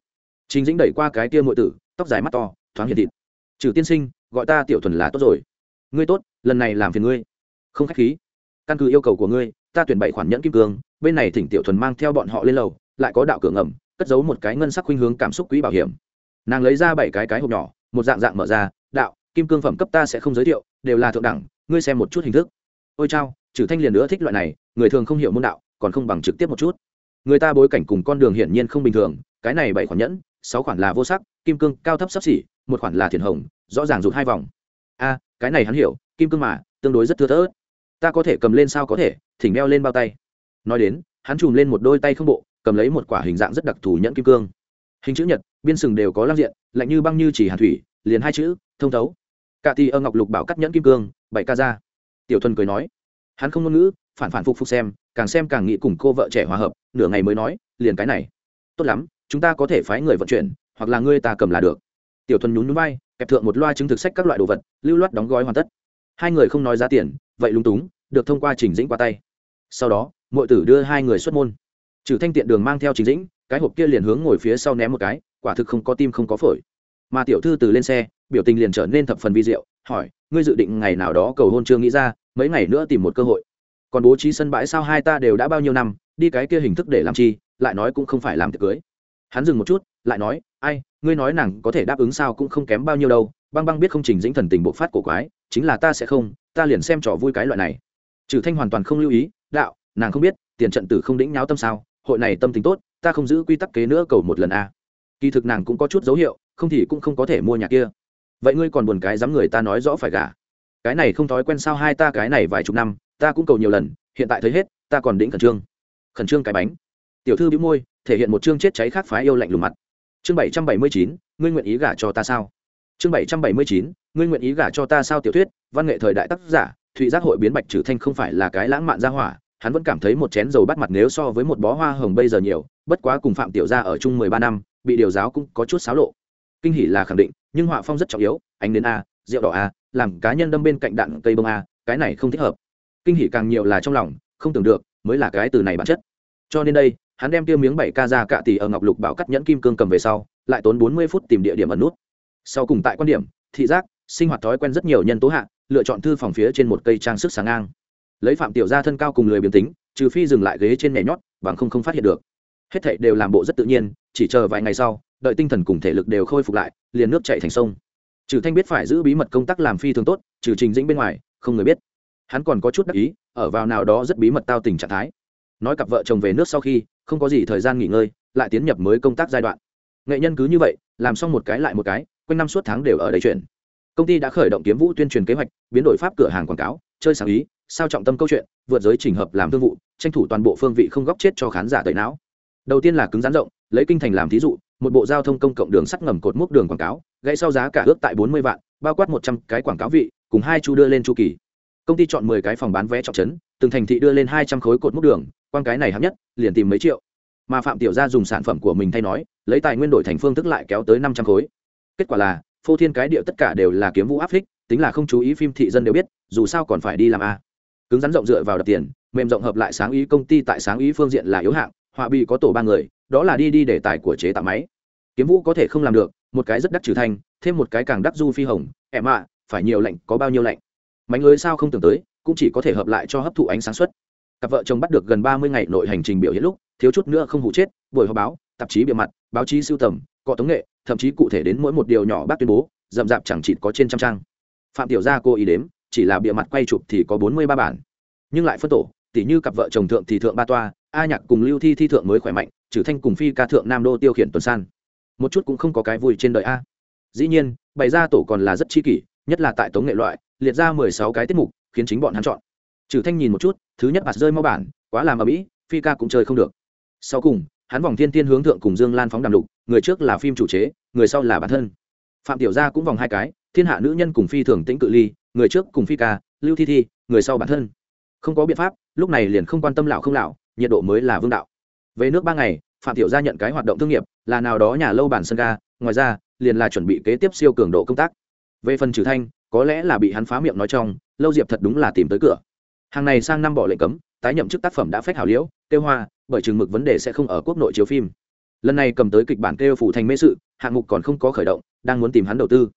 A: Chính dĩnh đẩy qua cái tia muội tử, tóc dài mắt to, thoáng hiện thịt. Trừ tiên sinh, gọi ta tiểu thuần là tốt rồi. Ngươi tốt, lần này làm phiền ngươi. Không khách khí. Căn cứ yêu cầu của ngươi, ta tuyển bảy khoản nhẫn kim cương, bên này thỉnh tiểu thuần mang theo bọn họ lên lầu, lại có đạo cửa ngầm, cất giấu một cái ngân sắc khuynh hướng cảm xúc quỹ bảo hiểm. Nàng lấy ra bảy cái cái hộp nhỏ, một dạng dạng mở ra, đạo, kim cương phẩm cấp ta sẽ không giới thiệu, đều là thượng đẳng, ngươi xem một chút hình thức. Ôi chao trừ thanh liền nữa thích loại này, người thường không hiểu môn đạo, còn không bằng trực tiếp một chút. Người ta bối cảnh cùng con đường hiển nhiên không bình thường, cái này bảy khoản nhẫn, sáu khoản là vô sắc, kim cương cao thấp sắp xỉ, một khoản là thiền hồng, rõ ràng rụt hai vòng. A, cái này hắn hiểu, kim cương mà, tương đối rất thưa thớt. Ta có thể cầm lên sao có thể, thỉnh đeo lên bao tay. Nói đến, hắn chùm lên một đôi tay không bộ, cầm lấy một quả hình dạng rất đặc thù nhẫn kim cương. Hình chữ nhật, biên sừng đều có lăng diện, lạnh như băng như chỉ hàn thủy, liền hai chữ, thông thấu. Cả tì ơ ngọc lục bảo cắt nhẫn kim cương bảy ca ra. Tiểu thuần cười nói hắn không ngôn ngữ phản phản phục phục xem càng xem càng nghĩ cùng cô vợ trẻ hòa hợp nửa ngày mới nói liền cái này. Tốt lắm chúng ta có thể phái người vận chuyển hoặc là ngươi ta cầm là được. Tiểu thuần nhún nhún bay, kẹp thượng một loa chứng thực sách các loại đồ vật lưu loát đóng gói hoàn tất. Hai người không nói giá tiền vậy lúng túng được thông qua trình dĩnh qua tay. Sau đó mọi tử đưa hai người xuất môn. Trừ thanh tiện đường mang theo trình dĩnh cái hộp kia liền hướng ngồi phía sau ném một cái quả thực không có tim không có phổi. Mà tiểu thư từ lên xe biểu tình liền trở nên thập phần vi diệu, hỏi, ngươi dự định ngày nào đó cầu hôn chưa nghĩ ra, mấy ngày nữa tìm một cơ hội? Còn bố trí sân bãi sao hai ta đều đã bao nhiêu năm, đi cái kia hình thức để làm chi, lại nói cũng không phải làm tiệc cưới. Hắn dừng một chút, lại nói, ai, ngươi nói nàng có thể đáp ứng sao cũng không kém bao nhiêu đâu, băng băng biết không trình dĩnh thần tình bộ phát cổ quái, chính là ta sẽ không, ta liền xem trò vui cái loại này. Trừ thanh hoàn toàn không lưu ý, đạo, nàng không biết, tiền trận tử không đĩnh nháo tâm sao, hội này tâm tính tốt, ta không giữ quy tắc kế nữa cầu một lần a. Kỳ thực nàng cũng có chút dấu hiệu, không thì cũng không có thể mua nhà kia vậy ngươi còn buồn cái dám người ta nói rõ phải gả? Cái này không thói quen sao hai ta cái này vài chục năm, ta cũng cầu nhiều lần, hiện tại thấy hết, ta còn đĩnh khẩn trương. Khẩn trương cái bánh. Tiểu thư bĩu môi, thể hiện một chương chết cháy khác phái yêu lạnh lùng mặt. Chương bảy trăm bảy mươi chín, ngươi nguyện ý gả cho ta sao? Chương bảy trăm bảy mươi chín, ngươi nguyện ý gả cho ta sao? Tiểu thuyết, văn nghệ thời đại tác giả, thụy giác hội biến bạch trừ thanh không phải là cái lãng mạn gia hỏa, hắn vẫn cảm thấy một chén dầu bắt mặt nếu so với một bó hoa hồng bây giờ nhiều, bất quá cùng phạm tiểu gia ở chung mười ba năm, bị điều giáo cũng có chút xáo lộ. Kinh hỉ là khẳng định nhưng họa phong rất trọng yếu, ánh đến a, rượu đỏ a, làm cá nhân đâm bên cạnh đạn cây bông a, cái này không thích hợp. Kinh hỉ càng nhiều là trong lòng, không tưởng được, mới là cái từ này bản chất. Cho nên đây, hắn đem tiêu miếng bảy ca ra cạ tỷ ở ngọc lục bảo cắt nhẫn kim cương cầm về sau, lại tốn bốn mươi phút tìm địa điểm ẩn nút. Sau cùng tại quan điểm, thị giác, sinh hoạt thói quen rất nhiều nhân tố hạ, lựa chọn thư phòng phía trên một cây trang sức sáng ngang. Lấy phạm tiểu gia thân cao cùng lười biến tính, trừ phi dừng lại ghế trên nhảy nhót, bằng không không phát hiện được. Hết thảy đều làm bộ rất tự nhiên, chỉ chờ vài ngày sau đợi tinh thần cùng thể lực đều khôi phục lại, liền nước chạy thành sông. Trừ thanh biết phải giữ bí mật công tác làm phi thường tốt, trừ trình dĩnh bên ngoài, không người biết. Hắn còn có chút đắc ý, ở vào nào đó rất bí mật tao tình trạng thái. Nói cặp vợ chồng về nước sau khi, không có gì thời gian nghỉ ngơi, lại tiến nhập mới công tác giai đoạn. Nghệ nhân cứ như vậy, làm xong một cái lại một cái, quanh năm suốt tháng đều ở đây chuyển công ty đã khởi động kiếm vũ tuyên truyền kế hoạch, biến đổi pháp cửa hàng quảng cáo, chơi sáng ý, sao trọng tâm câu chuyện, vượt giới trình hợp làm thương vụ, tranh thủ toàn bộ phương vị không góc chết cho khán giả tẩy não. Đầu tiên là cứng rắn rộng lấy kinh thành làm thí dụ, một bộ giao thông công cộng đường sắt ngầm cột mốc đường quảng cáo, gãy sau giá cả ước tại bốn mươi vạn, bao quát một trăm cái quảng cáo vị, cùng hai chu đưa lên chu kỳ. Công ty chọn mười cái phòng bán vé trọng trấn, từng thành thị đưa lên hai trăm khối cột mốc đường quan cái này hấp nhất, liền tìm mấy triệu. Mà phạm tiểu gia dùng sản phẩm của mình thay nói, lấy tài nguyên đổi thành phương thức lại kéo tới năm trăm khối. Kết quả là, phô thiên cái điệu tất cả đều là kiếm vũ áp phích, tính là không chú ý phim thị dân đều biết, dù sao còn phải đi làm a. Cứng rắn rộng dựa vào đập tiền, mềm rộng hợp lại sáng ý công ty tại sáng ý phương diện là yếu hạng, họa bị có tổ ba người đó là đi đi để tài của chế tạo máy. Kiếm vũ có thể không làm được, một cái rất đắc trừ thanh, thêm một cái càng đắc du phi hồng. Em ạ phải nhiều lạnh, có bao nhiêu lạnh? Mánh lưới sao không tưởng tới, cũng chỉ có thể hợp lại cho hấp thụ ánh sáng suất. Cặp vợ chồng bắt được gần ba mươi ngày nội hành trình biểu hiện lúc, thiếu chút nữa không hụ chết, buổi họp báo, tạp chí bìa mặt, báo chí sưu tầm, cọ tống nghệ, thậm chí cụ thể đến mỗi một điều nhỏ bác tuyên bố, rậm rạp chẳng chịt có trên trăm trang. Phạm tiểu gia cô ý đếm, chỉ là bìa mặt quay chụp thì có bốn mươi ba bản. Nhưng lại phân tổ, tỉ như cặp vợ chồng thượng thì thượng ba toa, a nhạc cùng lưu thi thi thượng mới khỏe mạnh trừ thanh cùng phi ca thượng nam đô tiêu khiển tuần san. Một chút cũng không có cái vui trên đời a. Dĩ nhiên, bày ra tổ còn là rất chi kỷ, nhất là tại tống nghệ loại, liệt ra mười sáu cái tiết mục, khiến chính bọn hắn chọn. Trừ thanh nhìn một chút, thứ nhất bạt rơi mau bản, quá làm ở mỹ phi ca cũng chơi không được. Sau cùng, hắn vòng thiên tiên hướng thượng cùng dương lan phóng đàm lục, người trước là phim chủ chế, người sau là bản thân. Phạm tiểu gia cũng vòng hai cái, thiên hạ nữ nhân cùng phi thường tĩnh cự ly, người trước cùng phi ca, lưu thi thi, người sau bản thân. Không có biện pháp, lúc này liền không quan tâm lão không lão, nhiệt độ mới là vương đạo về nước ba ngày, phạm tiểu gia nhận cái hoạt động thương nghiệp, là nào đó nhà lâu bản sân ga, ngoài ra, liền là chuẩn bị kế tiếp siêu cường độ công tác. Về phần trừ thanh, có lẽ là bị hắn phá miệng nói trong, lâu diệp thật đúng là tìm tới cửa. Hàng này sang năm bỏ lệnh cấm, tái nhậm chức tác phẩm đã phách hảo liễu tiêu hoa, bởi chừng mực vấn đề sẽ không ở quốc nội chiếu phim. Lần này cầm tới kịch bản kêu phủ thành mê sự, hạng mục còn không có khởi động, đang muốn tìm hắn đầu tư.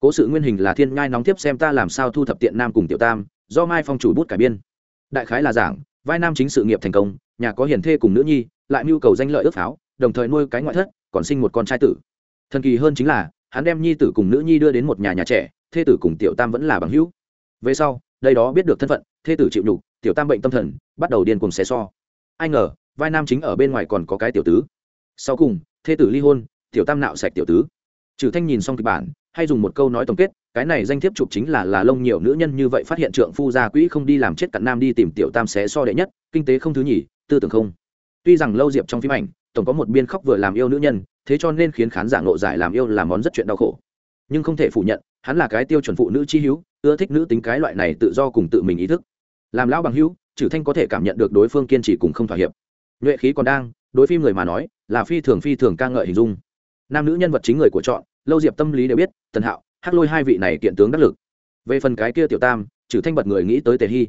A: Cố sự nguyên hình là thiên nhai nóng tiếp xem ta làm sao thu thập tiện nam cùng tiểu tam, do mai phong chủ bút cải biên. Đại khái là giảng vai nam chính sự nghiệp thành công, nhà có hiền thê cùng nữ nhi, lại mưu cầu danh lợi ước pháo, đồng thời nuôi cái ngoại thất, còn sinh một con trai tử. Thần kỳ hơn chính là, hắn đem nhi tử cùng nữ nhi đưa đến một nhà nhà trẻ, thê tử cùng tiểu tam vẫn là bằng hữu. Về sau, đây đó biết được thân phận, thê tử chịu nhục, tiểu tam bệnh tâm thần, bắt đầu điên cùng xé so ai ngờ, vai nam chính ở bên ngoài còn có cái tiểu tứ. Sau cùng, thê tử ly hôn, tiểu tam nạo sạch tiểu tứ. Trừ thanh nhìn xong kịch bản hay dùng một câu nói tổng kết, cái này danh thiếp chụp chính là là lông nhiều nữ nhân như vậy phát hiện trượng phu gia quỹ không đi làm chết cặn nam đi tìm tiểu tam xé so đệ nhất, kinh tế không thứ nhì, tư tưởng không. Tuy rằng lâu diệp trong phim ảnh, tổng có một biên khóc vừa làm yêu nữ nhân, thế cho nên khiến khán giả ngộ giải làm yêu làm món rất chuyện đau khổ. Nhưng không thể phủ nhận, hắn là cái tiêu chuẩn phụ nữ chi hữu, ưa thích nữ tính cái loại này tự do cùng tự mình ý thức. Làm lão bằng hữu trừ thanh có thể cảm nhận được đối phương kiên trì cùng không thỏa hiệp. Nhuệ khí còn đang, đối phim người mà nói, là phi thường phi thường ca ngợi hình dung. Nam nữ nhân vật chính người của chọn lâu diệp tâm lý đều biết, tần hạo, hắc lôi hai vị này kiện tướng đắc lực. Về phần cái kia tiểu tam trừ thanh bật người nghĩ tới tề hy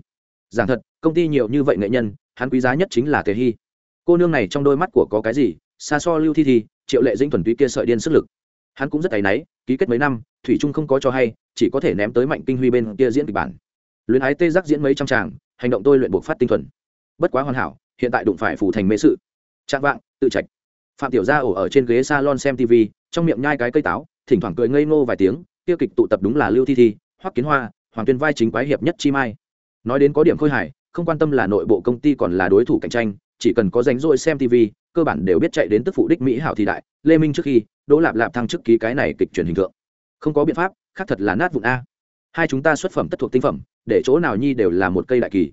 A: giảng thật, công ty nhiều như vậy nghệ nhân, hắn quý giá nhất chính là tề hy cô nương này trong đôi mắt của có cái gì, xa so lưu thi thi, triệu lệ dinh thuần túy kia sợi điên sức lực. Hắn cũng rất tay náy, ký kết mấy năm, thủy trung không có cho hay, chỉ có thể ném tới mạnh kinh huy bên kia diễn kịch bản. Luyến ái tê giác diễn mấy trăm tràng, hành động tôi luyện buộc phát tinh thuần. Bất quá hoàn hảo, hiện tại đụng phải phủ thành mê sự. Trạng vạng, tự trạch. Phạm tiểu gia ổ ở trên ghế salon xem tv trong miệng nhai cái cây táo, thỉnh thoảng cười ngây ngô vài tiếng, tiêu kịch tụ tập đúng là lưu thi thi, hoắc kiến hoa, hoàng tuyên vai chính quái hiệp nhất chi mai. Nói đến có điểm khôi hài, không quan tâm là nội bộ công ty còn là đối thủ cạnh tranh, chỉ cần có rảnh rỗi xem tv cơ bản đều biết chạy đến tức phụ đích mỹ hảo thì đại, lê minh trước khi, đỗ lạp lạp thăng chức ký cái này kịch truyền hình tượng không có biện pháp, khác thật là nát vụn a. Hai chúng ta xuất phẩm tất thuộc tinh phẩm, để chỗ nào nhi đều là một cây đại kỳ.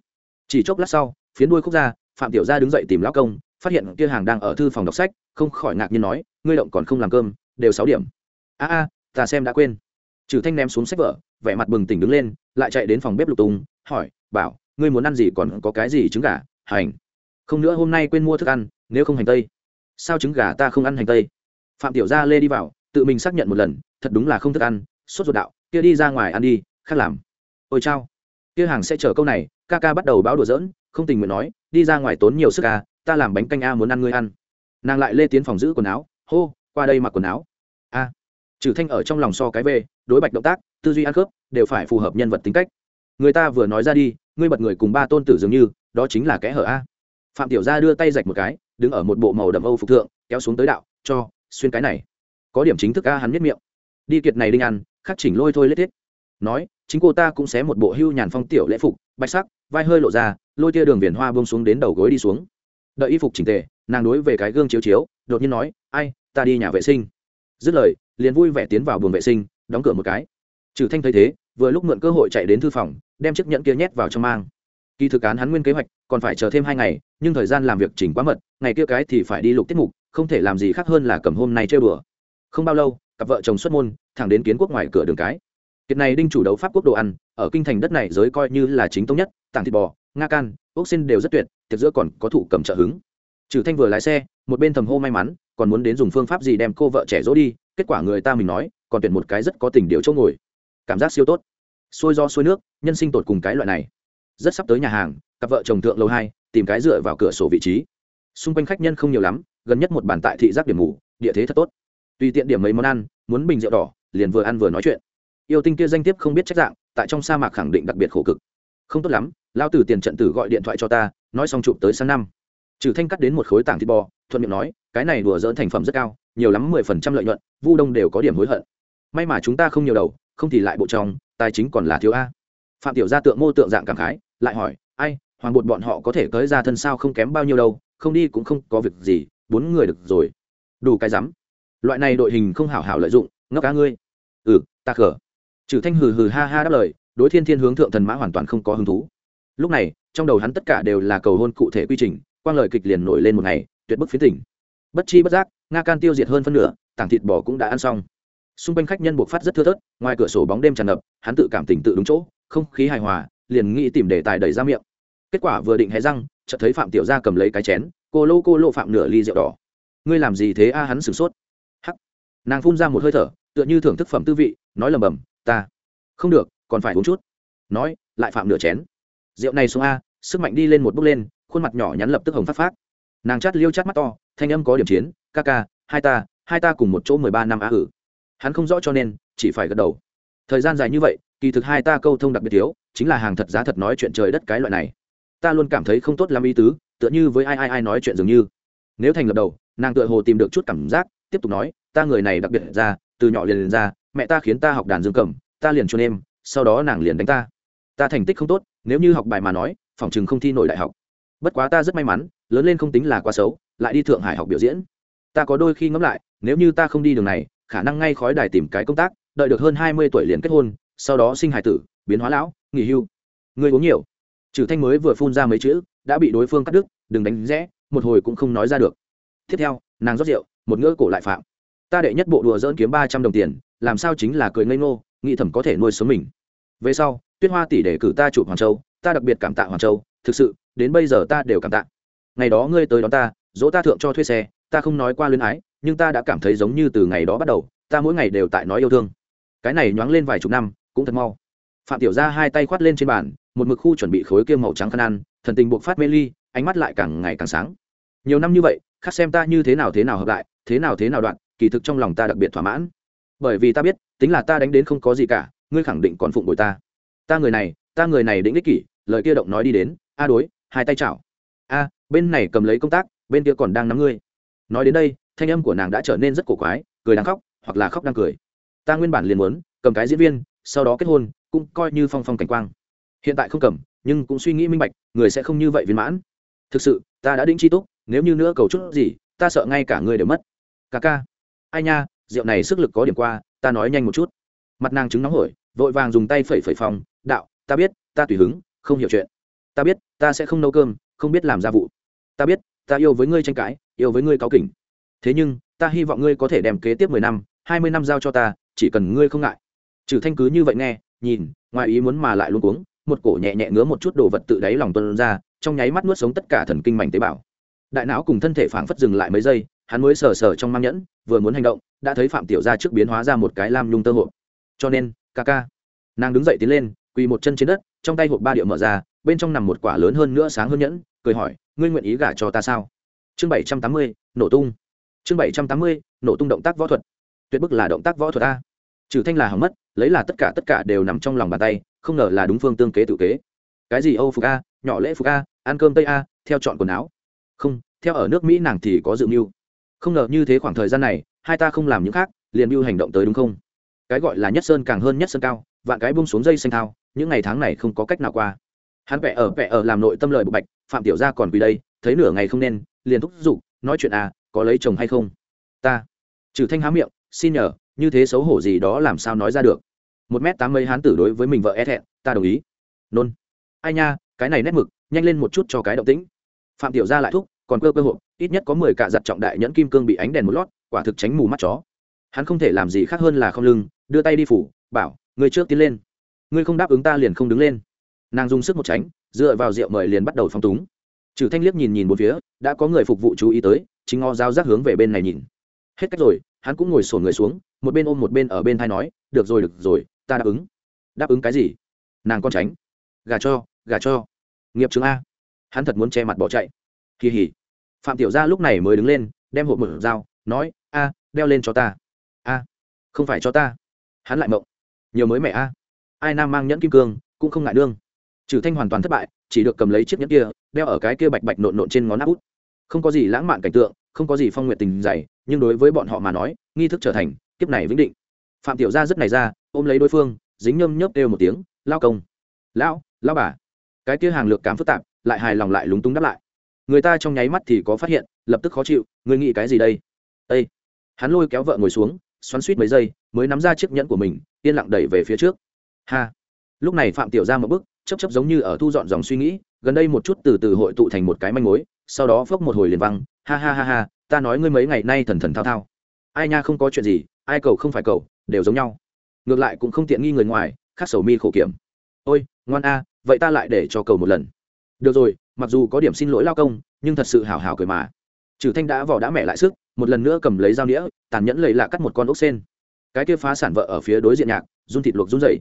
A: Chỉ chốc lát sau, phiến đuôi khúc ra, phạm tiểu gia đứng dậy tìm lão công, phát hiện kia hàng đang ở thư phòng đọc sách, không khỏi ngạc nhiên nói, ngươi động còn không làm cơm đều sáu điểm. A a, ta xem đã quên. Trừ thanh ném xuống sách vở, vẻ mặt bừng tỉnh đứng lên, lại chạy đến phòng bếp lục tung hỏi, bảo, ngươi muốn ăn gì còn có cái gì trứng gà, hành? Không nữa, hôm nay quên mua thức ăn, nếu không hành tây. Sao trứng gà ta không ăn hành tây? Phạm tiểu gia lê đi vào, tự mình xác nhận một lần, thật đúng là không thức ăn, sốt ruột đạo, kia đi ra ngoài ăn đi, khác làm. Ôi chao, kia hàng sẽ chờ câu này, ca ca bắt đầu báo đùa giỡn, không tình nguyện nói, đi ra ngoài tốn nhiều sức ca ta làm bánh canh a muốn ăn ngươi ăn. Nàng lại lê tiến phòng giữ quần áo, hô, qua đây mặc quần áo trừ thanh ở trong lòng so cái về đối bạch động tác, tư duy ăn khớp, đều phải phù hợp nhân vật tính cách. Người ta vừa nói ra đi, ngươi bật người cùng ba tôn tử dường như, đó chính là kẽ hở a. Phạm tiểu gia đưa tay rạch một cái, đứng ở một bộ màu đậm âu phục thượng, kéo xuống tới đạo, cho, xuyên cái này. Có điểm chính thức a, hắn miết miệng. Đi kiệt này đinh ăn, khắc chỉnh lôi thôi lết thiết. Nói, chính cô ta cũng xé một bộ hưu nhàn phong tiểu lễ phục, bạch sắc, vai hơi lộ ra, lôi tia đường viền hoa buông xuống đến đầu gối đi xuống. Đợi y phục chỉnh tề, nàng đối về cái gương chiếu chiếu, đột nhiên nói, ai, ta đi nhà vệ sinh. Dứt lời liền vui vẻ tiến vào buồng vệ sinh, đóng cửa một cái. Trừ thanh thấy thế, vừa lúc mượn cơ hội chạy đến thư phòng, đem chiếc nhẫn kia nhét vào trong mang. Kỳ thực án hắn nguyên kế hoạch, còn phải chờ thêm hai ngày, nhưng thời gian làm việc chỉnh quá mật, ngày kia cái thì phải đi lục tiết mục, không thể làm gì khác hơn là cầm hôm nay chơi bừa. Không bao lâu, cặp vợ chồng xuất môn, thẳng đến kiến quốc ngoài cửa đường cái. Kiệt này đinh chủ đấu pháp quốc đồ ăn, ở kinh thành đất này giới coi như là chính thống nhất, tảng thịt bò, nga can, ốc xin đều rất tuyệt, tiệc giữa còn có thủ cầm trợ hứng. Trừ thanh vừa lái xe, một bên thầm hô may mắn, còn muốn đến dùng phương pháp gì đem cô vợ trẻ dỗ đi kết quả người ta mình nói, còn tuyển một cái rất có tình điệu chỗ ngồi. Cảm giác siêu tốt. Xôi do xôi nước, nhân sinh tột cùng cái loại này. Rất sắp tới nhà hàng, cặp vợ chồng thượng lâu hai, tìm cái dựa vào cửa sổ vị trí. Xung quanh khách nhân không nhiều lắm, gần nhất một bàn tại thị giác điểm ngủ, địa thế thật tốt. Tùy tiện điểm mấy món ăn, muốn bình rượu đỏ, liền vừa ăn vừa nói chuyện. Yêu tinh kia danh tiếp không biết trách dạng, tại trong sa mạc khẳng định đặc biệt khổ cực. Không tốt lắm, lao tử tiền trận tử gọi điện thoại cho ta, nói xong chụp tới sang năm. Trừ thanh cắt đến một khối tảng thịt bò, thuận miệng nói, cái này đùa dỡn thành phẩm rất cao nhiều lắm mười phần trăm lợi nhuận, vu đông đều có điểm hối hận. May mà chúng ta không nhiều đầu, không thì lại bộ trong, tài chính còn là thiếu a. Phạm tiểu gia tượng mô tượng dạng cảm khái, lại hỏi, ai, hoàng bột bọn họ có thể tới ra thân sao không kém bao nhiêu đâu, không đi cũng không có việc gì, bốn người được rồi. Đủ cái rắm. Loại này đội hình không hảo hảo lợi dụng, ngốc cá ngươi. Ừ ta khở trừ thanh hừ hừ ha ha đáp lời, đối thiên thiên hướng thượng thần mã hoàn toàn không có hứng thú. Lúc này, trong đầu hắn tất cả đều là cầu hôn cụ thể quy trình, quang lời kịch liền nổi lên một ngày, tuyệt bức phiến tỉnh bất chi bất giác nga can tiêu diệt hơn phân nửa, tảng thịt bò cũng đã ăn xong. Xung quanh khách nhân buộc phát rất thưa thớt, ngoài cửa sổ bóng đêm tràn ngập, hắn tự cảm tỉnh tự đúng chỗ, không khí hài hòa, liền nghĩ tìm đề tài đẩy ra miệng. Kết quả vừa định hé răng, chợt thấy phạm tiểu gia cầm lấy cái chén, cô lô cô lô, phạm nửa ly rượu đỏ. Ngươi làm gì thế a? hắn sửng sốt. Hắc. Nàng phun ra một hơi thở, tựa như thưởng thức phẩm tư vị, nói lầm bầm ta. Không được, còn phải uống chút. Nói, lại phạm nửa chén. Rượu này xuống a. Sức mạnh đi lên một bước lên, khuôn mặt nhỏ nhắn lập tức hồng phát phát nàng chát liêu chát mắt to thanh âm có điểm chiến, ca ca, hai ta hai ta cùng một chỗ mười ba năm á ử. Hắn không rõ cho nên, chỉ phải gật đầu. Thời gian dài như vậy, kỳ thực hai ta câu thông đặc biệt thiếu, chính là hàng thật giá thật nói chuyện trời đất cái loại này. Ta luôn cảm thấy không tốt làm ý tứ, tựa như với ai ai ai nói chuyện dường như. Nếu thành lập đầu, nàng tựa hồ tìm được chút cảm giác, tiếp tục nói, ta người này đặc biệt ra, từ nhỏ liền liền ra, mẹ ta khiến ta học đàn dương cầm, ta liền cho em, sau đó nàng liền đánh ta. Ta thành tích không tốt, nếu như học bài mà nói phỏng chừng không thi nổi đại học. Bất quá ta rất may mắn, lớn lên không tính là quá xấu lại đi thượng hải học biểu diễn. Ta có đôi khi ngẫm lại, nếu như ta không đi đường này, khả năng ngay khói đài tìm cái công tác, đợi được hơn hai mươi tuổi liền kết hôn, sau đó sinh hải tử, biến hóa lão, nghỉ hưu. Người uống nhiều. Trừ thanh mới vừa phun ra mấy chữ, đã bị đối phương cắt đứt, đừng đánh rẽ, một hồi cũng không nói ra được. Tiếp theo, nàng rót rượu, một ngỡ cổ lại phạm. Ta đệ nhất bộ đùa dỡn kiếm ba trăm đồng tiền, làm sao chính là cười ngây ngô, nghĩ thầm có thể nuôi sống mình. Về sau, tuyết hoa tỷ để cử ta chụp hoàng châu, ta đặc biệt cảm tạ hoàng châu, thực sự, đến bây giờ ta đều cảm tạ. Ngày đó ngươi tới đón ta dỗ ta thượng cho thuê xe, ta không nói qua luyến ái, nhưng ta đã cảm thấy giống như từ ngày đó bắt đầu, ta mỗi ngày đều tại nói yêu thương. Cái này nhoáng lên vài chục năm, cũng thật mau. Phạm tiểu ra hai tay khoát lên trên bàn, một mực khu chuẩn bị khối kia màu trắng khăn ăn, thần tình buộc phát mê ly, ánh mắt lại càng ngày càng sáng. Nhiều năm như vậy, khác xem ta như thế nào thế nào hợp lại, thế nào thế nào đoạn, kỳ thực trong lòng ta đặc biệt thỏa mãn. Bởi vì ta biết, tính là ta đánh đến không có gì cả, ngươi khẳng định còn phụng bồi ta. Ta người này, ta người này định ích kỷ, lời kia động nói đi đến, a đối, hai tay chảo. A, bên này cầm lấy công tác bên kia còn đang nắm ngươi. Nói đến đây, thanh âm của nàng đã trở nên rất cổ quái, cười đang khóc, hoặc là khóc đang cười. Ta nguyên bản liền muốn, cầm cái diễn viên, sau đó kết hôn, cũng coi như phong phong cảnh quang. Hiện tại không cầm, nhưng cũng suy nghĩ minh bạch, người sẽ không như vậy viên mãn. Thực sự, ta đã định chi túc, nếu như nữa cầu chút gì, ta sợ ngay cả người đều mất. Ca ca. Ai nha, rượu này sức lực có điểm qua, ta nói nhanh một chút. Mặt nàng chứng nóng hổi, vội vàng dùng tay phẩy phẩy phòng, đạo, ta biết, ta tùy hứng, không hiểu chuyện. Ta biết, ta sẽ không nấu cơm, không biết làm gia vụ. Ta biết ta yêu với ngươi tranh cãi, yêu với ngươi cáu kỉnh. Thế nhưng, ta hy vọng ngươi có thể đem kế tiếp mười năm, hai mươi năm giao cho ta, chỉ cần ngươi không ngại. Trừ thanh cứ như vậy nghe, nhìn, ngoài ý muốn mà lại luôn cuống, một cổ nhẹ nhẹ ngứa một chút đồ vật tự đáy lòng tuân ra, trong nháy mắt nuốt sống tất cả thần kinh mảnh tế bào. Đại não cùng thân thể phảng phất dừng lại mấy giây, hắn mới sờ sờ trong mang nhẫn, vừa muốn hành động, đã thấy phạm tiểu gia trước biến hóa ra một cái lam nhung tơ hộp. Cho nên, ca ca. Nàng đứng dậy tiến lên, quỳ một chân trên đất, trong tay hộp ba điệu mở ra, bên trong nằm một quả lớn hơn nữa sáng hơn nhẫn cười hỏi, ngươi nguyện ý gả cho ta sao? Chương bảy trăm tám mươi, nổ tung. Chương bảy trăm tám mươi, nổ tung động tác võ thuật. Tuyệt bức là động tác võ thuật a. Trừ thanh là hỏng mất, lấy là tất cả tất cả đều nằm trong lòng bàn tay, không ngờ là đúng phương tương kế tự kế. Cái gì âu phục a, nhỏ lễ phục a, ăn cơm tây a, theo chọn quần áo. Không, theo ở nước mỹ nàng thì có dự mưu. Không ngờ như thế khoảng thời gian này, hai ta không làm những khác, liền mưu hành động tới đúng không? Cái gọi là nhất sơn càng hơn nhất sơn cao, vạn cái bung xuống dây xanh thao, những ngày tháng này không có cách nào qua hắn vẽ ở vẽ ở làm nội tâm lời bộc bạch, phạm tiểu gia còn quỳ đây, thấy nửa ngày không nên, liền thúc giục, nói chuyện à có lấy chồng hay không? Ta. Trừ thanh há miệng, xin nhờ, như thế xấu hổ gì đó làm sao nói ra được. Một mét tám mấy hán tử đối với mình vợ e thẹn, ta đồng ý. Nôn. Ai nha, cái này nét mực, nhanh lên một chút cho cái động tĩnh. Phạm tiểu gia lại thúc, còn cơ cơ hội ít nhất có mười cạ giặt trọng đại nhẫn kim cương bị ánh đèn một lót, quả thực tránh mù mắt chó. Hắn không thể làm gì khác hơn là không lưng, đưa tay đi phủ, bảo người trước tiến lên. Ngươi không đáp ứng ta liền không đứng lên nàng dùng sức một tránh, dựa vào rượu mời liền bắt đầu phong túng. Trừ thanh liếc nhìn nhìn một phía, đã có người phục vụ chú ý tới, chính ngó dao rác hướng về bên này nhìn. Hết cách rồi, hắn cũng ngồi sổn người xuống, một bên ôm một bên ở bên thai nói, được rồi được rồi, ta đáp ứng. Đáp ứng cái gì? Nàng con tránh. Gà cho gà cho. Nghiệp chứng a. Hắn thật muốn che mặt bỏ chạy. Kỳ hỉ. Phạm tiểu gia lúc này mới đứng lên, đem hộp mở dao, nói, a, đeo lên cho ta. A, không phải cho ta. Hắn lại mộng. Nhiều mới mẹ a. Ai nam mang nhẫn kim cương, cũng không ngại đương trừ thanh hoàn toàn thất bại, chỉ được cầm lấy chiếc nhẫn kia, đeo ở cái kia bạch bạch nộn nộn trên ngón áp út. Không có gì lãng mạn cảnh tượng, không có gì phong nguyện tình dày, nhưng đối với bọn họ mà nói, nghi thức trở thành, kiếp này vĩnh định. Phạm tiểu gia rất này ra, ôm lấy đối phương, dính nhâm nhớp đều một tiếng, lao công. Lão lao bà. Cái kia hàng lược cảm phức tạp, lại hài lòng lại lúng túng đáp lại. Người ta trong nháy mắt thì có phát hiện, lập tức khó chịu người nghĩ cái gì đây? Ê. Hắn lôi kéo vợ ngồi xuống, xoắn suýt mấy giây, mới nắm ra chiếc nhẫn của mình, yên lặng đẩy về phía trước. Ha! Lúc này phạm tiểu gia một bước chấp chấp giống như ở thu dọn dòng suy nghĩ, gần đây một chút từ từ hội tụ thành một cái manh mối, sau đó phốc một hồi liền văng, ha ha ha ha, ta nói ngươi mấy ngày nay thần thần thao thao. Ai nha không có chuyện gì, ai cầu không phải cầu, đều giống nhau. Ngược lại cũng không tiện nghi người ngoài khác sầu mi khổ kiểm. Ôi, ngoan a, vậy ta lại để cho cầu một lần. Được rồi, mặc dù có điểm xin lỗi lao công, nhưng thật sự hào hào cười mà. Trừ thanh đã vỏ đã mẹ lại sức, một lần nữa cầm lấy dao đĩa tàn nhẫn lầy lạ cắt một con ốc sen. Cái kia phá sản vợ ở phía đối diện nhạc, run thịt luộc run dậy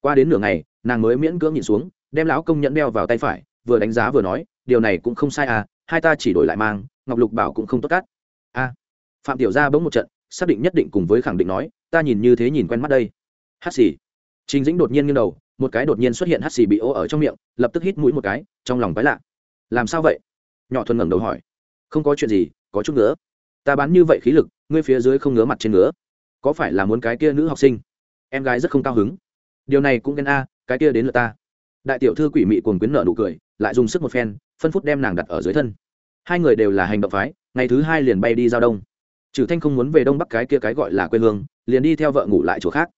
A: qua đến nửa ngày nàng mới miễn cưỡng nhìn xuống, đem lão công nhẫn đeo vào tay phải, vừa đánh giá vừa nói, điều này cũng không sai à hai ta chỉ đổi lại mang, ngọc lục bảo cũng không tốt cắt. A. Phạm tiểu gia bỗng một trận, xác định nhất định cùng với khẳng định nói, ta nhìn như thế nhìn quen mắt đây. Hát xì. Trình dĩnh đột nhiên nghiêng đầu, một cái đột nhiên xuất hiện hát xì bị ô ở trong miệng, lập tức hít mũi một cái, trong lòng quái lạ. Làm sao vậy? Nhỏ thuần ngẩng đầu hỏi. Không có chuyện gì, có chút ngứa. Ta bán như vậy khí lực, ngươi phía dưới không ngứa mặt trên ngứa. Có phải là muốn cái kia nữ học sinh? Em gái rất không cao hứng. Điều này cũng ghen a cái kia đến lượt ta. Đại tiểu thư quỷ mị cuồng quyến nợ nụ cười, lại dùng sức một phen, phân phút đem nàng đặt ở dưới thân. Hai người đều là hành động phái, ngày thứ hai liền bay đi giao đông. Trừ thanh không muốn về đông bắc cái kia cái gọi là quê hương, liền đi theo vợ ngủ lại chỗ khác.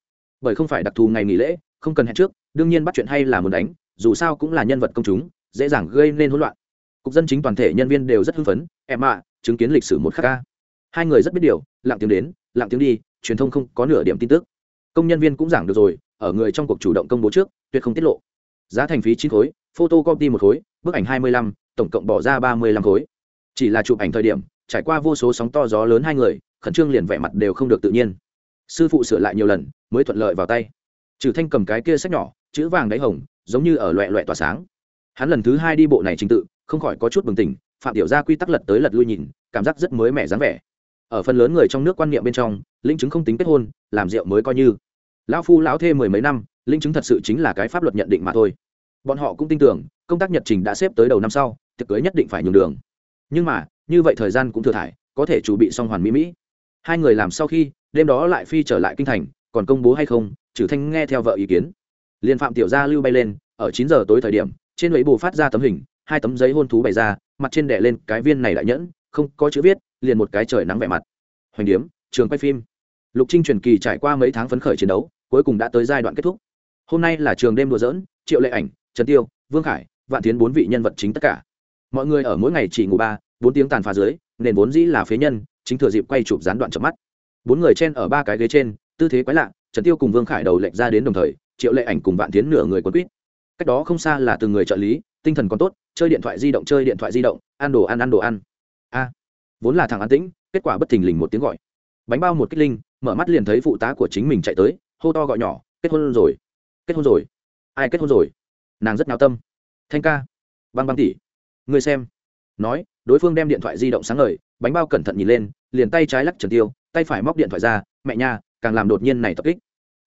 A: Bởi không phải đặc thù ngày nghỉ lễ, không cần hẹn trước, đương nhiên bắt chuyện hay là muốn đánh, dù sao cũng là nhân vật công chúng, dễ dàng gây nên hỗn loạn. Cục dân chính toàn thể nhân viên đều rất hưng phấn, em ạ, chứng kiến lịch sử một khắc ca. Hai người rất biết điều, lặng tiếng đến, lặng tiếng đi, truyền thông không có nửa điểm tin tức. Công nhân viên cũng giảng được rồi ở người trong cuộc chủ động công bố trước, tuyệt không tiết lộ. Giá thành phí chín khối photo copy một khối, bức ảnh hai mươi lăm, tổng cộng bỏ ra ba mươi lăm khối. Chỉ là chụp ảnh thời điểm, trải qua vô số sóng to gió lớn hai người, khẩn trương liền vẻ mặt đều không được tự nhiên. Sư phụ sửa lại nhiều lần, mới thuận lợi vào tay. Trừ thanh cầm cái kia sách nhỏ, chữ vàng đáy hồng, giống như ở loẹ loẹ tỏa sáng. Hắn lần thứ hai đi bộ này trình tự, không khỏi có chút bừng tỉnh, phạm tiểu gia quy tắc lật tới lật lui nhìn, cảm giác rất mới mẻ dáng vẻ. Ở phần lớn người trong nước quan niệm bên trong linh chứng không tính kết hôn, làm rượu mới coi như lão phu lão thê mười mấy năm, linh chứng thật sự chính là cái pháp luật nhận định mà thôi. Bọn họ cũng tin tưởng, công tác nhật trình đã xếp tới đầu năm sau, tiệc cưới nhất định phải nhường đường. Nhưng mà, như vậy thời gian cũng thừa thải, có thể chuẩn bị xong hoàn mỹ mỹ. Hai người làm sau khi, đêm đó lại phi trở lại kinh thành, còn công bố hay không trừ thanh nghe theo vợ ý kiến. Liên phạm tiểu gia lưu bay lên, ở chín giờ tối thời điểm, trên lưỡi bù phát ra tấm hình, hai tấm giấy hôn thú bày ra, mặt trên đẻ lên cái viên này đại nhẫn, không có chữ viết, liền một cái trời nắng vẻ mặt. Hoành điếm, trường quay phim lục trinh truyền kỳ trải qua mấy tháng phấn khởi chiến đấu, cuối cùng đã tới giai đoạn kết thúc. Hôm nay là trường đêm đùa dỡn triệu lệ ảnh, trần tiêu, vương khải, vạn tiến bốn vị nhân vật chính tất cả. Mọi người ở mỗi ngày chỉ ngủ ba, bốn tiếng tàn phá dưới, nền vốn dĩ là phế nhân, chính thừa dịp quay chụp gián đoạn chậm mắt. Bốn người chen ở ba cái ghế trên, tư thế quái lạ, trần tiêu cùng vương khải đầu lệch ra đến đồng thời, triệu lệ ảnh cùng vạn tiến nửa người quấn quýt. Cách đó không xa là từng người trợ lý, tinh thần còn tốt, chơi điện thoại di động, chơi điện thoại di động, ăn đồ ăn ăn đồ ăn. A, vốn là thằng an tĩnh, kết quả bất thình lình một tiếng gọi. Bánh bao một kích linh mở mắt liền thấy phụ tá của chính mình chạy tới, hô to gọi nhỏ, kết hôn rồi, kết hôn rồi. Ai kết hôn rồi? Nàng rất náo tâm. Thanh ca. Băng băng tỉ người xem. Nói, đối phương đem điện thoại di động sáng ngời, bánh bao cẩn thận nhìn lên, liền tay trái lắc trần tiêu, tay phải móc điện thoại ra, mẹ nha, càng làm đột nhiên này tập kích.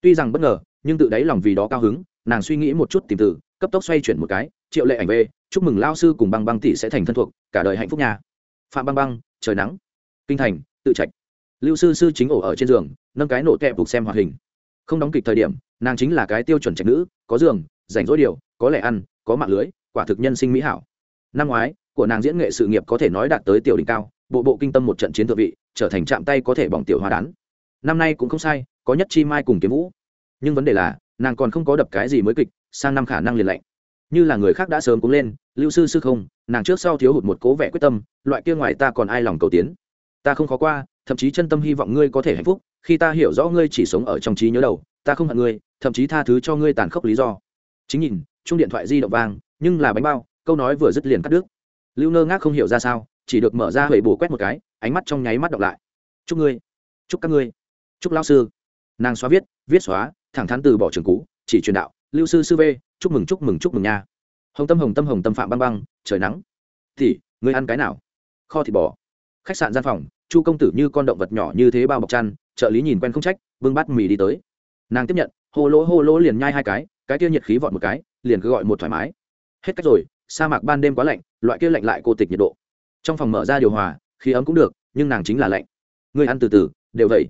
A: Tuy rằng bất ngờ, nhưng tự đáy lòng vì đó cao hứng, nàng suy nghĩ một chút tìm từ, cấp tốc xoay chuyển một cái, triệu lệ ảnh về, chúc mừng lao sư cùng băng băng tỷ sẽ thành thân thuộc, cả đời hạnh phúc nhà phạm băng băng, trời nắng. Kinh thành, tự trạch lưu sư sư chính ổ ở trên giường, nâng cái nổ kẹp phục xem hoạt hình. Không đóng kịch thời điểm, nàng chính là cái tiêu chuẩn trạch nữ, có giường, rảnh rỗi điều, có lẽ ăn, có mạng lưới, quả thực nhân sinh mỹ hảo. Năm ngoái, của nàng diễn nghệ sự nghiệp có thể nói đạt tới tiểu đỉnh cao, bộ bộ kinh tâm một trận chiến thượng vị, trở thành chạm tay có thể bỏng tiểu hoa đán. Năm nay cũng không sai, có nhất chi mai cùng kiếm vũ. Nhưng vấn đề là, nàng còn không có đập cái gì mới kịch, sang năm khả năng liền lạnh. Như là người khác đã sớm cúng lên, lưu sư sư không, nàng trước sau thiếu hụt một cố vẻ quyết tâm, loại kia ngoài ta còn ai lòng cầu tiến. Ta không khó qua thậm chí chân tâm hy vọng ngươi có thể hạnh phúc, khi ta hiểu rõ ngươi chỉ sống ở trong trí nhớ đầu, ta không hận ngươi, thậm chí tha thứ cho ngươi tàn khốc lý do. Chính nhìn chung điện thoại di động vang, nhưng là bánh bao, câu nói vừa dứt liền cắt đứt. Lưu nơ ngác không hiểu ra sao, chỉ được mở ra huệ bổ quét một cái, ánh mắt trong nháy mắt đọc lại. Chúc ngươi, chúc các ngươi, chúc lão sư. Nàng xóa viết viết xóa, thẳng thắn từ bỏ trường cũ, chỉ truyền đạo, lưu sư sư v chúc mừng chúc mừng chúc mừng nha. Hồng tâm hồng tâm hồng tâm phạm băng băng, trời nắng. Thì ngươi ăn cái nào? Kho thịt bò. Khách sạn gian phòng chu công tử như con động vật nhỏ như thế bao bọc chăn, trợ lý nhìn quen không trách, vương bắt mì đi tới. Nàng tiếp nhận, hô lỗ hô lỗ liền nhai hai cái cái kia nhiệt khí vọt một cái, liền cứ gọi một thoải mái. Hết cách rồi, sa mạc ban đêm quá lạnh, loại kia lạnh lại cô tịch nhiệt độ. Trong phòng mở ra điều hòa, khí ấm cũng được, nhưng nàng chính là lạnh. Người ăn từ từ, đều vậy.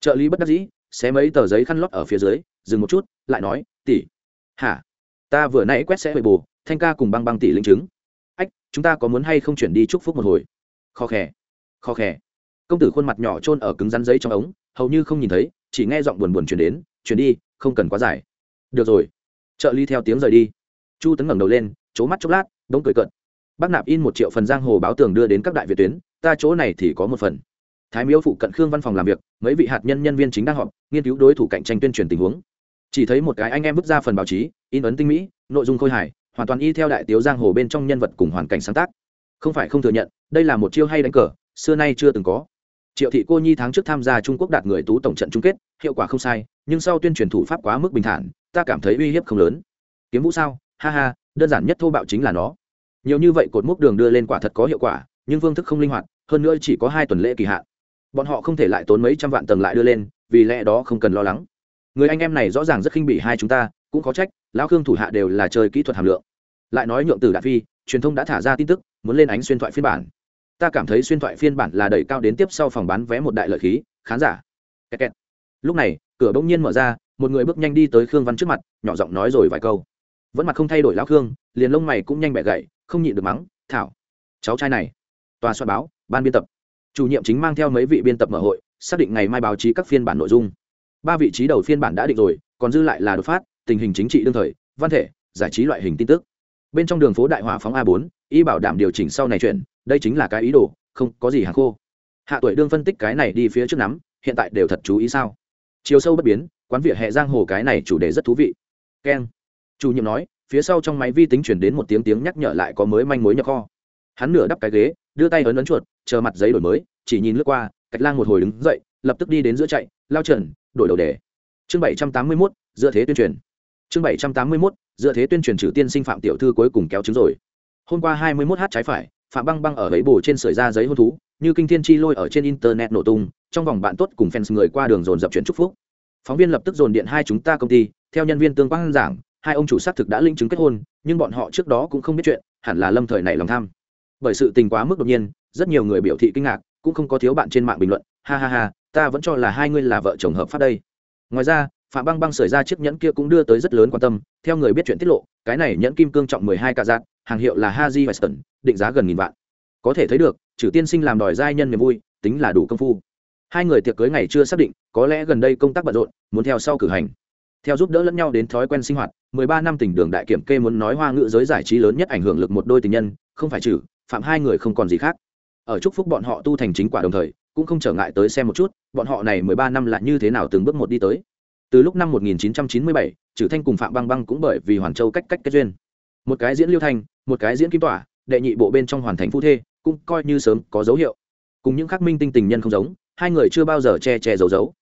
A: Trợ lý bất đắc dĩ, xé mấy tờ giấy khăn lót ở phía dưới, dừng một chút, lại nói, tỷ. Hả? Ta vừa nãy quét sẽ bề bù, thanh ca cùng băng băng tỷ linh chứng. Ách, chúng ta có muốn hay không chuyển đi chúc phúc một hồi? Khó khè khó khè công tử khuôn mặt nhỏ trôn ở cứng rắn giấy trong ống, hầu như không nhìn thấy, chỉ nghe giọng buồn buồn chuyển đến, chuyển đi, không cần quá dài. Được rồi. Trợ ly theo tiếng rời đi. Chu tấn ngẩng đầu lên c mắt chốc lát, đống cười cận bác nạp in một triệu phần giang hồ báo tường đưa đến các đại việt tuyến, ta chỗ này thì có một phần. Thái miếu phụ cận khương văn phòng làm việc, mấy vị hạt nhân nhân viên chính đang họp, nghiên cứu đối thủ cạnh tranh tuyên truyền tình huống. Chỉ thấy một cái anh em vứt ra phần báo chí, in ấn tinh mỹ, nội dung khôi hài, hoàn toàn y theo đại tiếu giang hồ bên trong nhân vật cùng hoàn cảnh sáng tác. Không phải không thừa nhận, đây là một chiêu hay đánh cờ, xưa nay chưa từng có triệu thị cô nhi tháng trước tham gia trung quốc đạt người tú tổng trận chung kết, hiệu quả không sai, nhưng sau tuyên truyền thủ pháp quá mức bình thản, ta cảm thấy uy hiếp không lớn. Kiếm vũ sao? Ha ha, đơn giản nhất thô bạo chính là nó. Nhiều như vậy cột mốc đường đưa lên quả thật có hiệu quả, nhưng phương thức không linh hoạt, hơn nữa chỉ có hai tuần lễ kỳ hạn. Bọn họ không thể lại tốn mấy trăm vạn tầng lại đưa lên, vì lẽ đó không cần lo lắng. Người anh em này rõ ràng rất khinh bỉ hai chúng ta, cũng có trách, lão khương thủ hạ đều là chơi kỹ thuật hàm lượng. Lại nói nhượng từ đạn phi, truyền thông đã thả ra tin tức, muốn lên ánh xuyên thoại phiên bản ta cảm thấy xuyên thoại phiên bản là đẩy cao đến tiếp sau phòng bán vé một đại lợi khí, khán giả. Kẹt kẹt. lúc này, cửa bỗng nhiên mở ra, một người bước nhanh đi tới khương văn trước mặt, nhỏ giọng nói rồi vài câu. Vẫn mặt không thay đổi lão khương, liền lông mày cũng nhanh bẻ gậy không nhịn được mắng, thảo, cháu trai này. Tòa soạn báo, ban biên tập. Chủ nhiệm chính mang theo mấy vị biên tập mở hội, xác định ngày mai báo chí các phiên bản nội dung. Ba vị trí đầu phiên bản đã định rồi, còn dư lại là đột phát, tình hình chính trị đương thời, văn thể, giải trí loại hình tin tức. Bên trong đường phố đại hỏa phóng a 4 y bảo đảm điều chỉnh sau này chuyện đây chính là cái ý đồ, không có gì hàng khô. Hạ tuổi đương phân tích cái này đi phía trước nắm, hiện tại đều thật chú ý sao? Chiều sâu bất biến, quán vỉa hè giang hồ cái này chủ đề rất thú vị. Keng. Chủ nhiệm nói, phía sau trong máy vi tính chuyển đến một tiếng tiếng nhắc nhở lại có mới manh mối nhập kho. Hắn nửa đắp cái ghế, đưa tay ấn ấn chuột, chờ mặt giấy đổi mới, chỉ nhìn lướt qua cách lang một hồi đứng dậy, lập tức đi đến giữa chạy, lao trần, đổi đầu đề. Chương bảy trăm tám mươi mốt dựa thế tuyên truyền. Chương bảy trăm tám mươi mốt dựa thế tuyên truyền trừ tiên sinh phạm tiểu thư cuối cùng kéo chứng rồi. Hôm qua hai mươi mốt h trái phải phạm băng băng ở ấy bồ trên sưởi ra giấy hôn thú, như kinh thiên chi lôi ở trên internet nổ tung, trong vòng bạn tốt cùng fans người qua đường dồn dập chuyển chúc phúc. Phóng viên lập tức dồn điện hai chúng ta công ty, theo nhân viên tương quan giảng, hai ông chủ xác thực đã linh chứng kết hôn, nhưng bọn họ trước đó cũng không biết chuyện, hẳn là lâm thời này lòng tham. Bởi sự tình quá mức đột nhiên, rất nhiều người biểu thị kinh ngạc, cũng không có thiếu bạn trên mạng bình luận, ha ha ha, ta vẫn cho là hai ngươi là vợ chồng hợp pháp đây. Ngoài ra, phạm băng băng sởi ra chiếc nhẫn kia cũng đưa tới rất lớn quan tâm, theo người biết chuyện tiết lộ, cái này nhẫn kim cương trọng mười hai cà dạng hàng hiệu là haji weston định giá gần nghìn vạn. Có thể thấy được trừ tiên sinh làm đòi giai nhân niềm vui tính là đủ công phu. Hai người tiệc cưới ngày chưa xác định có lẽ gần đây công tác bận rộn muốn theo sau cử hành. Theo giúp đỡ lẫn nhau đến thói quen sinh hoạt mười ba năm tình đường đại kiểm kê muốn nói hoa ngữ giới giải trí lớn nhất ảnh hưởng lực một đôi tình nhân không phải trừ phạm hai người không còn gì khác. Ở chúc phúc bọn họ tu thành chính quả đồng thời cũng không trở ngại tới xem một chút bọn họ này mười ba năm là như thế nào từng bước một đi tới. Từ lúc năm 1997, Trử thanh cùng phạm băng băng cũng bởi vì hoàn châu cách cách kết duyên một cái diễn liêu thanh một cái diễn kim tỏa đệ nhị bộ bên trong hoàn thành phu thê cũng coi như sớm có dấu hiệu. Cùng những khắc minh tinh tình nhân không giống hai người chưa bao giờ che che giấu giấu.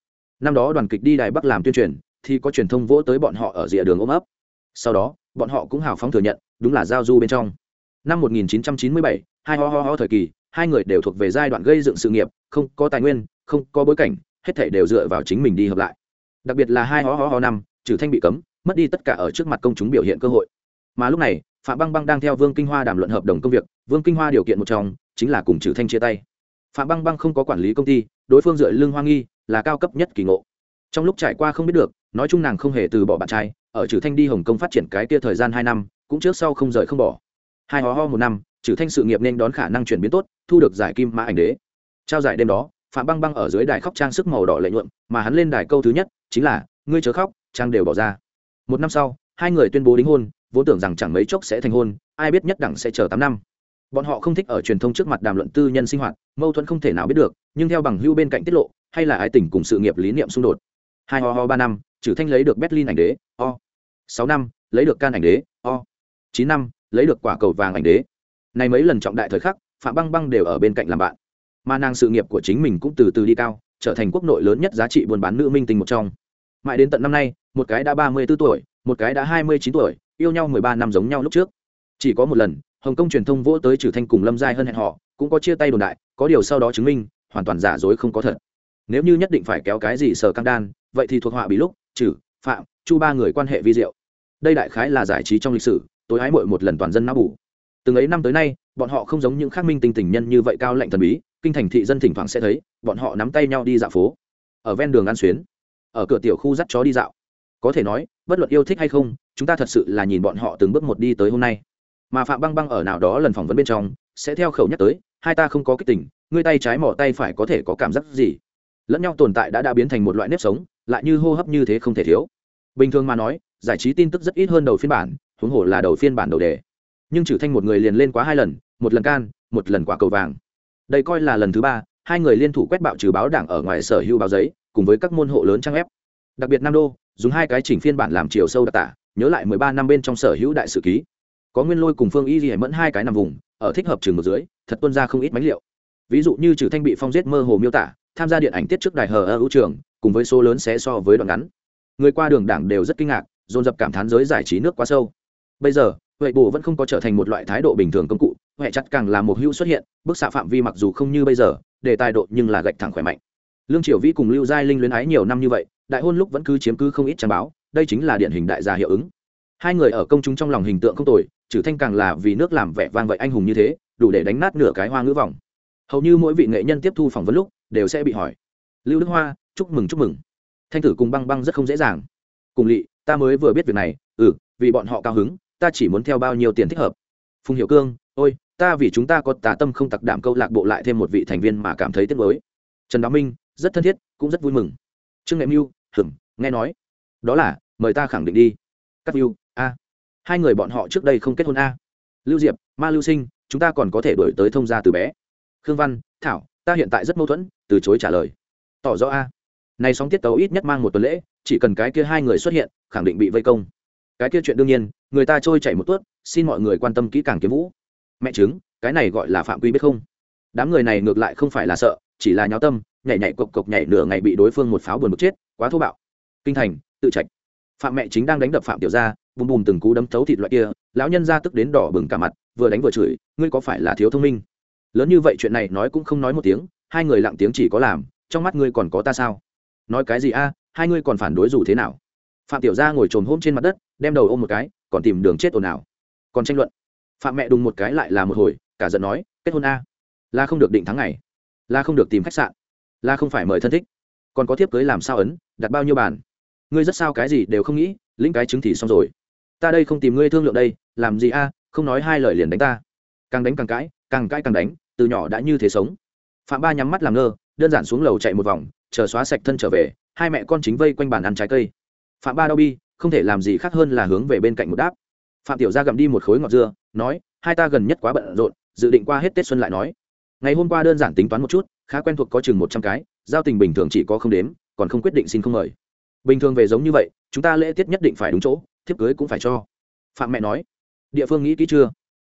A: Năm đó đoàn kịch đi đài bắc làm tuyên truyền thì có truyền thông vỗ tới bọn họ ở rìa đường ôm ấp. Sau đó bọn họ cũng hào phóng thừa nhận đúng là giao du bên trong. Năm 1997, hai ho ho ho thời kỳ hai người đều thuộc về giai đoạn gây dựng sự nghiệp không có tài nguyên không có bối cảnh hết thảy đều dựa vào chính mình đi hợp lại. Đặc biệt là hai ho ho ho năm trừ thanh bị cấm mất đi tất cả ở trước mặt công chúng biểu hiện cơ hội mà lúc này, phạm băng băng đang theo vương kinh hoa đàm luận hợp đồng công việc, vương kinh hoa điều kiện một trong, chính là cùng trừ thanh chia tay. Phạm băng băng không có quản lý công ty, đối phương dựa lưng hoa nghi, là cao cấp nhất kỳ ngộ. Trong lúc trải qua không biết được, nói chung nàng không hề từ bỏ bạn trai, ở trừ thanh đi hồng kông phát triển cái kia thời gian hai năm, cũng trước sau không rời không bỏ. Hai ho ho một năm trừ thanh sự nghiệp nên đón khả năng chuyển biến tốt, thu được giải kim mã ảnh đế. Trao giải đêm đó, phạm băng băng ở dưới đài khóc trang sức màu đỏ lệ nhuộm, mà hắn lên đài câu thứ nhất, chính là, ngươi chớ khóc, trang đều bỏ ra. Một năm sau, hai người tuyên bố đính hôn vốn tưởng rằng chẳng mấy chốc sẽ thành hôn, ai biết nhất đẳng sẽ chờ tám năm. Bọn họ không thích ở truyền thông trước mặt đàm luận tư nhân sinh hoạt, mâu thuẫn không thể nào biết được, nhưng theo bằng hưu bên cạnh tiết lộ, hay là ái tình cùng sự nghiệp lý niệm xung đột. Hai ho ho ba năm, trừ thanh lấy được berlin ảnh đế, o. Sáu năm, lấy được can ảnh đế, o. Chín năm, lấy được quả cầu vàng ảnh đế. Này mấy lần trọng đại thời khắc, phạm băng băng đều ở bên cạnh làm bạn. Mà nàng sự nghiệp của chính mình cũng từ từ đi cao, trở thành quốc nội lớn nhất giá trị buôn bán nữ minh tinh một trong. Mãi đến tận năm nay, một cái đã ba mươi 34 tuổi, một cái đã hai mươi chín tuổi yêu nhau mười ba năm giống nhau lúc trước. Chỉ có một lần, hồng kông truyền thông vỗ tới trừ thanh cùng lâm giai hơn hẹn họ, cũng có chia tay đồn đại, có điều sau đó chứng minh, hoàn toàn giả dối không có thật. Nếu như nhất định phải kéo cái gì sở căng đan, vậy thì thuộc họa bị lúc, trừ, phạm, chu ba người quan hệ vi diệu. Đây đại khái là giải trí trong lịch sử, tối ái mội một lần toàn dân não bù. Từng ấy năm tới nay, bọn họ không giống những khác minh tinh tình nhân như vậy cao lạnh thần bí, kinh thành thị dân thỉnh thoảng sẽ thấy, bọn họ nắm tay nhau đi dạo phố. Ở ven đường ăn xuyến, ở cửa tiểu khu dắt chó đi dạo có thể nói, bất luận yêu thích hay không, chúng ta thật sự là nhìn bọn họ từng bước một đi tới hôm nay. Mà phạm băng băng ở nào đó lần phỏng vấn bên trong, sẽ theo khẩu nhắc tới, hai ta không có kích tình, ngươi tay trái mỏ tay phải có thể có cảm giác gì? Lẫn nhau tồn tại đã đã biến thành một loại nếp sống, lại như hô hấp như thế không thể thiếu. Bình thường mà nói, giải trí tin tức rất ít hơn đầu phiên bản, huống hồ là đầu phiên bản đầu đề. Nhưng trừ thanh một người liền lên quá hai lần, một lần can, một lần quả cầu vàng. Đây coi là lần thứ ba, hai người liên thủ quét bạo trừ báo đảng ở ngoài sở hữu báo giấy, cùng với các môn hộ lớn trang ép đặc biệt nam đô dùng hai cái chỉnh phiên bản làm chiều sâu đặc tả, nhớ lại mười ba năm bên trong sở hữu đại sử ký. Có nguyên lôi cùng phương y gì mẫn hai cái nằm vùng, ở thích hợp trường một dưới, thật tuân ra không ít mánh liệu. Ví dụ như trừ thanh bị phong giết mơ hồ miêu tả, tham gia điện ảnh tiết trước đài hờ ở ưu trường, cùng với số lớn sẽ so với đoạn ngắn. Người qua đường đảng đều rất kinh ngạc, dồn dập cảm thán giới giải trí nước quá sâu. Bây giờ, huệ bù vẫn không có trở thành một loại thái độ bình thường công cụ, huệ chặt càng là một hữu xuất hiện, bức xạ phạm vi mặc dù không như bây giờ để tài độ nhưng là gạch thẳng khỏe mạnh. Lương triều vĩ cùng lưu giai linh luyến ái nhiều năm như vậy đại hôn lúc vẫn cứ chiếm cứ không ít trang báo, đây chính là điển hình đại gia hiệu ứng. Hai người ở công chúng trong lòng hình tượng không tồi, trừ thanh càng là vì nước làm vẻ vang vậy anh hùng như thế, đủ để đánh nát nửa cái hoa ngữ vòng hầu như mỗi vị nghệ nhân tiếp thu phỏng vấn lúc đều sẽ bị hỏi, lưu đức hoa, chúc mừng chúc mừng. Thanh tử cùng băng băng rất không dễ dàng. Cùng lỵ ta mới vừa biết việc này ừ vì bọn họ cao hứng, ta chỉ muốn theo bao nhiêu tiền thích hợp. Phùng hiệu cương, ôi, ta vì chúng ta có tà tâm không tặc đảm câu lạc bộ lại thêm một vị thành viên mà cảm thấy tiếc mới trần đáo minh, rất thân thiết, cũng rất vui mừng trương nghệ mưu hửng nghe nói. Đó là, mời ta khẳng định đi. Cắt mưu, a. Hai người bọn họ trước đây không kết hôn a. Lưu diệp, ma lưu sinh, chúng ta còn có thể đổi tới thông gia từ bé. Khương văn, thảo, ta hiện tại rất mâu thuẫn, từ chối trả lời. Tỏ rõ a. Này sóng tiết tấu ít nhất mang một tuần lễ, chỉ cần cái kia hai người xuất hiện, khẳng định bị vây công. Cái kia chuyện đương nhiên, người ta trôi chảy một tuốt, xin mọi người quan tâm kỹ càng kiếm vũ. Mẹ chứng, cái này gọi là phạm quy biết không? Đám người này ngược lại không phải là sợ chỉ là nháo tâm, nhảy nhảy cộc cộc nhảy nửa ngày bị đối phương một pháo buồn bực chết, quá thô bạo. Kinh thành, tự trạch. Phạm mẹ chính đang đánh đập phạm tiểu gia, bùm bùm từng cú đấm thấu thịt loại kia, lão nhân ra tức đến đỏ bừng cả mặt, vừa đánh vừa chửi, ngươi có phải là thiếu thông minh? Lớn như vậy chuyện này nói cũng không nói một tiếng, hai người lặng tiếng chỉ có làm, trong mắt ngươi còn có ta sao? Nói cái gì a, hai ngươi còn phản đối dù thế nào? Phạm tiểu gia ngồi trồm hôm trên mặt đất, đem đầu ôm một cái, còn tìm đường chết ồn ào. Còn tranh luận. Phạm mẹ đùng một cái lại là một hồi, cả giận nói, kết hôn a, là không được định thắng ngày là không được tìm khách sạn, là không phải mời thân thích. Còn có thiếp cưới làm sao ấn, đặt bao nhiêu bàn? Ngươi rất sao cái gì đều không nghĩ, lĩnh cái chứng thì xong rồi. Ta đây không tìm ngươi thương lượng đây, làm gì a, không nói hai lời liền đánh ta. Càng đánh càng cãi càng cãi càng đánh, từ nhỏ đã như thế sống. Phạm ba nhắm mắt làm ngơ, đơn giản xuống lầu chạy một vòng, chờ xóa sạch thân trở về, hai mẹ con chính vây quanh bàn ăn trái cây. Phạm ba đau bi, không thể làm gì khác hơn là hướng về bên cạnh một đáp. Phạm tiểu gia gặm đi một khối ngọt dưa, nói, hai ta gần nhất quá bận rộn, dự định qua hết tết xuân lại nói ngày hôm qua đơn giản tính toán một chút, khá quen thuộc có chừng một trăm cái, giao tình bình thường chỉ có không đếm, còn không quyết định xin không mời. Bình thường về giống như vậy, chúng ta lễ tiết nhất định phải đúng chỗ, thiếp cưới cũng phải cho. Phạm mẹ nói. Địa phương nghĩ kỹ chưa?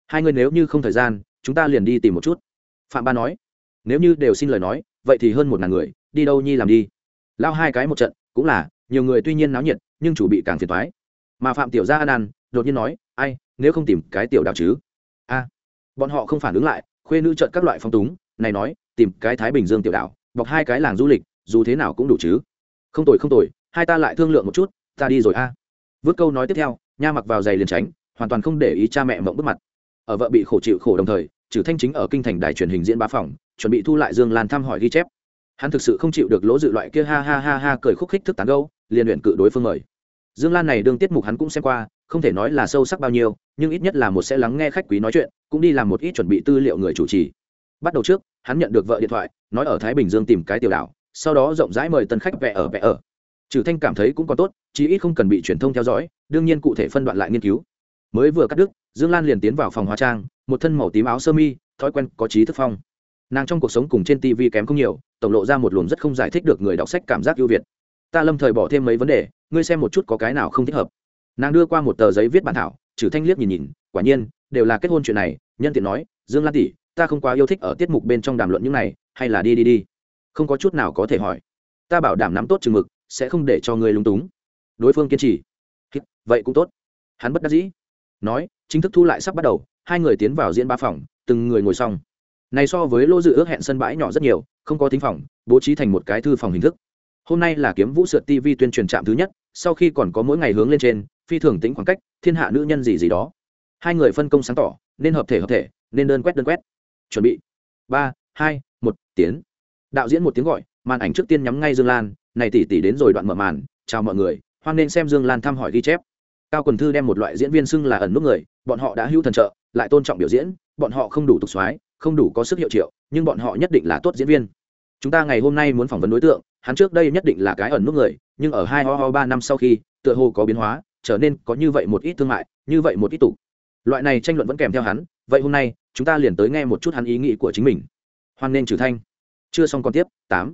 A: Hai người nếu như không thời gian, chúng ta liền đi tìm một chút. Phạm ba nói. Nếu như đều xin lời nói, vậy thì hơn một ngàn người, đi đâu nhi làm đi. Lao hai cái một trận, cũng là, nhiều người tuy nhiên náo nhiệt, nhưng chủ bị càng phiền thoái mà phạm tiểu gia an an, đột nhiên nói, ai, nếu không tìm cái tiểu đạo chứ? A, bọn họ không phản ứng lại khuê nữ trợn các loại phong túng, này nói, tìm cái thái bình dương tiểu đạo bọc hai cái làng du lịch, dù thế nào cũng đủ chứ. Không tồi không tồi, hai ta lại thương lượng một chút, ta đi rồi a. À. vứt câu nói tiếp theo, nha mặc vào giày liền tránh, hoàn toàn không để ý cha mẹ mộng bước mặt. Ở vợ bị khổ chịu khổ đồng thời, trừ thanh chính ở kinh thành đài truyền hình diễn bá phòng, chuẩn bị thu lại dương lan thăm hỏi ghi chép. Hắn thực sự không chịu được lỗ dự loại kia ha ha ha ha cười khúc khích thức tán gâu liền luyện cự đối phương mời. Dương lan này đương tiết mục hắn cũng xem qua không thể nói là sâu sắc bao nhiêu, nhưng ít nhất là một sẽ lắng nghe khách quý nói chuyện, cũng đi làm một ít chuẩn bị tư liệu người chủ trì. Bắt đầu trước, hắn nhận được vợ điện thoại, nói ở thái bình dương tìm cái tiểu đảo, sau đó rộng rãi mời tân khách vẽ ở vẽ ở. Trừ thanh cảm thấy cũng còn tốt, chí ít không cần bị truyền thông theo dõi, đương nhiên cụ thể phân đoạn lại nghiên cứu. Mới vừa cắt đứt, dương lan liền tiến vào phòng hóa trang, một thân màu tím áo sơ mi, thói quen có trí thức phong. Nàng trong cuộc sống cùng trên tv kém không nhiều, tổng lộ ra một luồng rất không giải thích được người đọc sách cảm giác ưu việt. Ta lâm thời bỏ thêm mấy vấn đề, ngươi xem một chút có cái nào không thích hợp nàng đưa qua một tờ giấy viết bản thảo trừ thanh liếc nhìn nhìn, quả nhiên, đều là kết hôn chuyện này, nhân tiện nói, dương lan tỷ, ta không quá yêu thích ở tiết mục bên trong đàm luận những này, hay là đi đi đi. Không có chút nào có thể hỏi. Ta bảo đảm nắm tốt chừng mực, sẽ không để cho ngươi lung túng. Đối phương kiên trì. Vậy cũng tốt. Hắn bất đắc dĩ. Nói, chính thức thu lại sắp bắt đầu, hai người tiến vào diễn ba phòng, từng người ngồi xong. Này so với lô dự ước hẹn sân bãi nhỏ rất nhiều, không có tính phòng, bố trí thành một cái thư phòng hình thức. Hôm nay là kiếm vũ sượt tv tuyên truyền trạm thứ nhất, sau khi còn có mỗi ngày hướng lên trên phi thường tính khoảng cách, thiên hạ nữ nhân gì gì đó. Hai người phân công sáng tỏ, nên hợp thể hợp thể, nên đơn quét đơn quét. Chuẩn bị. Ba, hai, một, tiến. Đạo diễn một tiếng gọi, màn ảnh trước tiên nhắm ngay dương lan, này tỷ tỷ đến rồi đoạn mở màn, chào mọi người, hoan nên xem dương lan thăm hỏi ghi chép. Cao quần thư đem một loại diễn viên xưng là ẩn nút người, bọn họ đã hữu thần trợ, lại tôn trọng biểu diễn, bọn họ không đủ tục soái, không đủ có sức hiệu triệu, nhưng bọn họ nhất định là tốt diễn viên. Chúng ta ngày hôm nay muốn phỏng vấn đối tượng, hắn trước đây nhất định là cái ẩn nút người, nhưng ở hai ho ho ba năm sau khi, tựa hồ có biến hóa trở nên có như vậy một ít thương mại, như vậy một ít tủ loại này tranh luận vẫn kèm theo hắn, vậy hôm nay, chúng ta liền tới nghe một chút hắn ý nghĩ của chính mình. Hoan nên trừ thanh. Chưa xong còn tiếp, tám.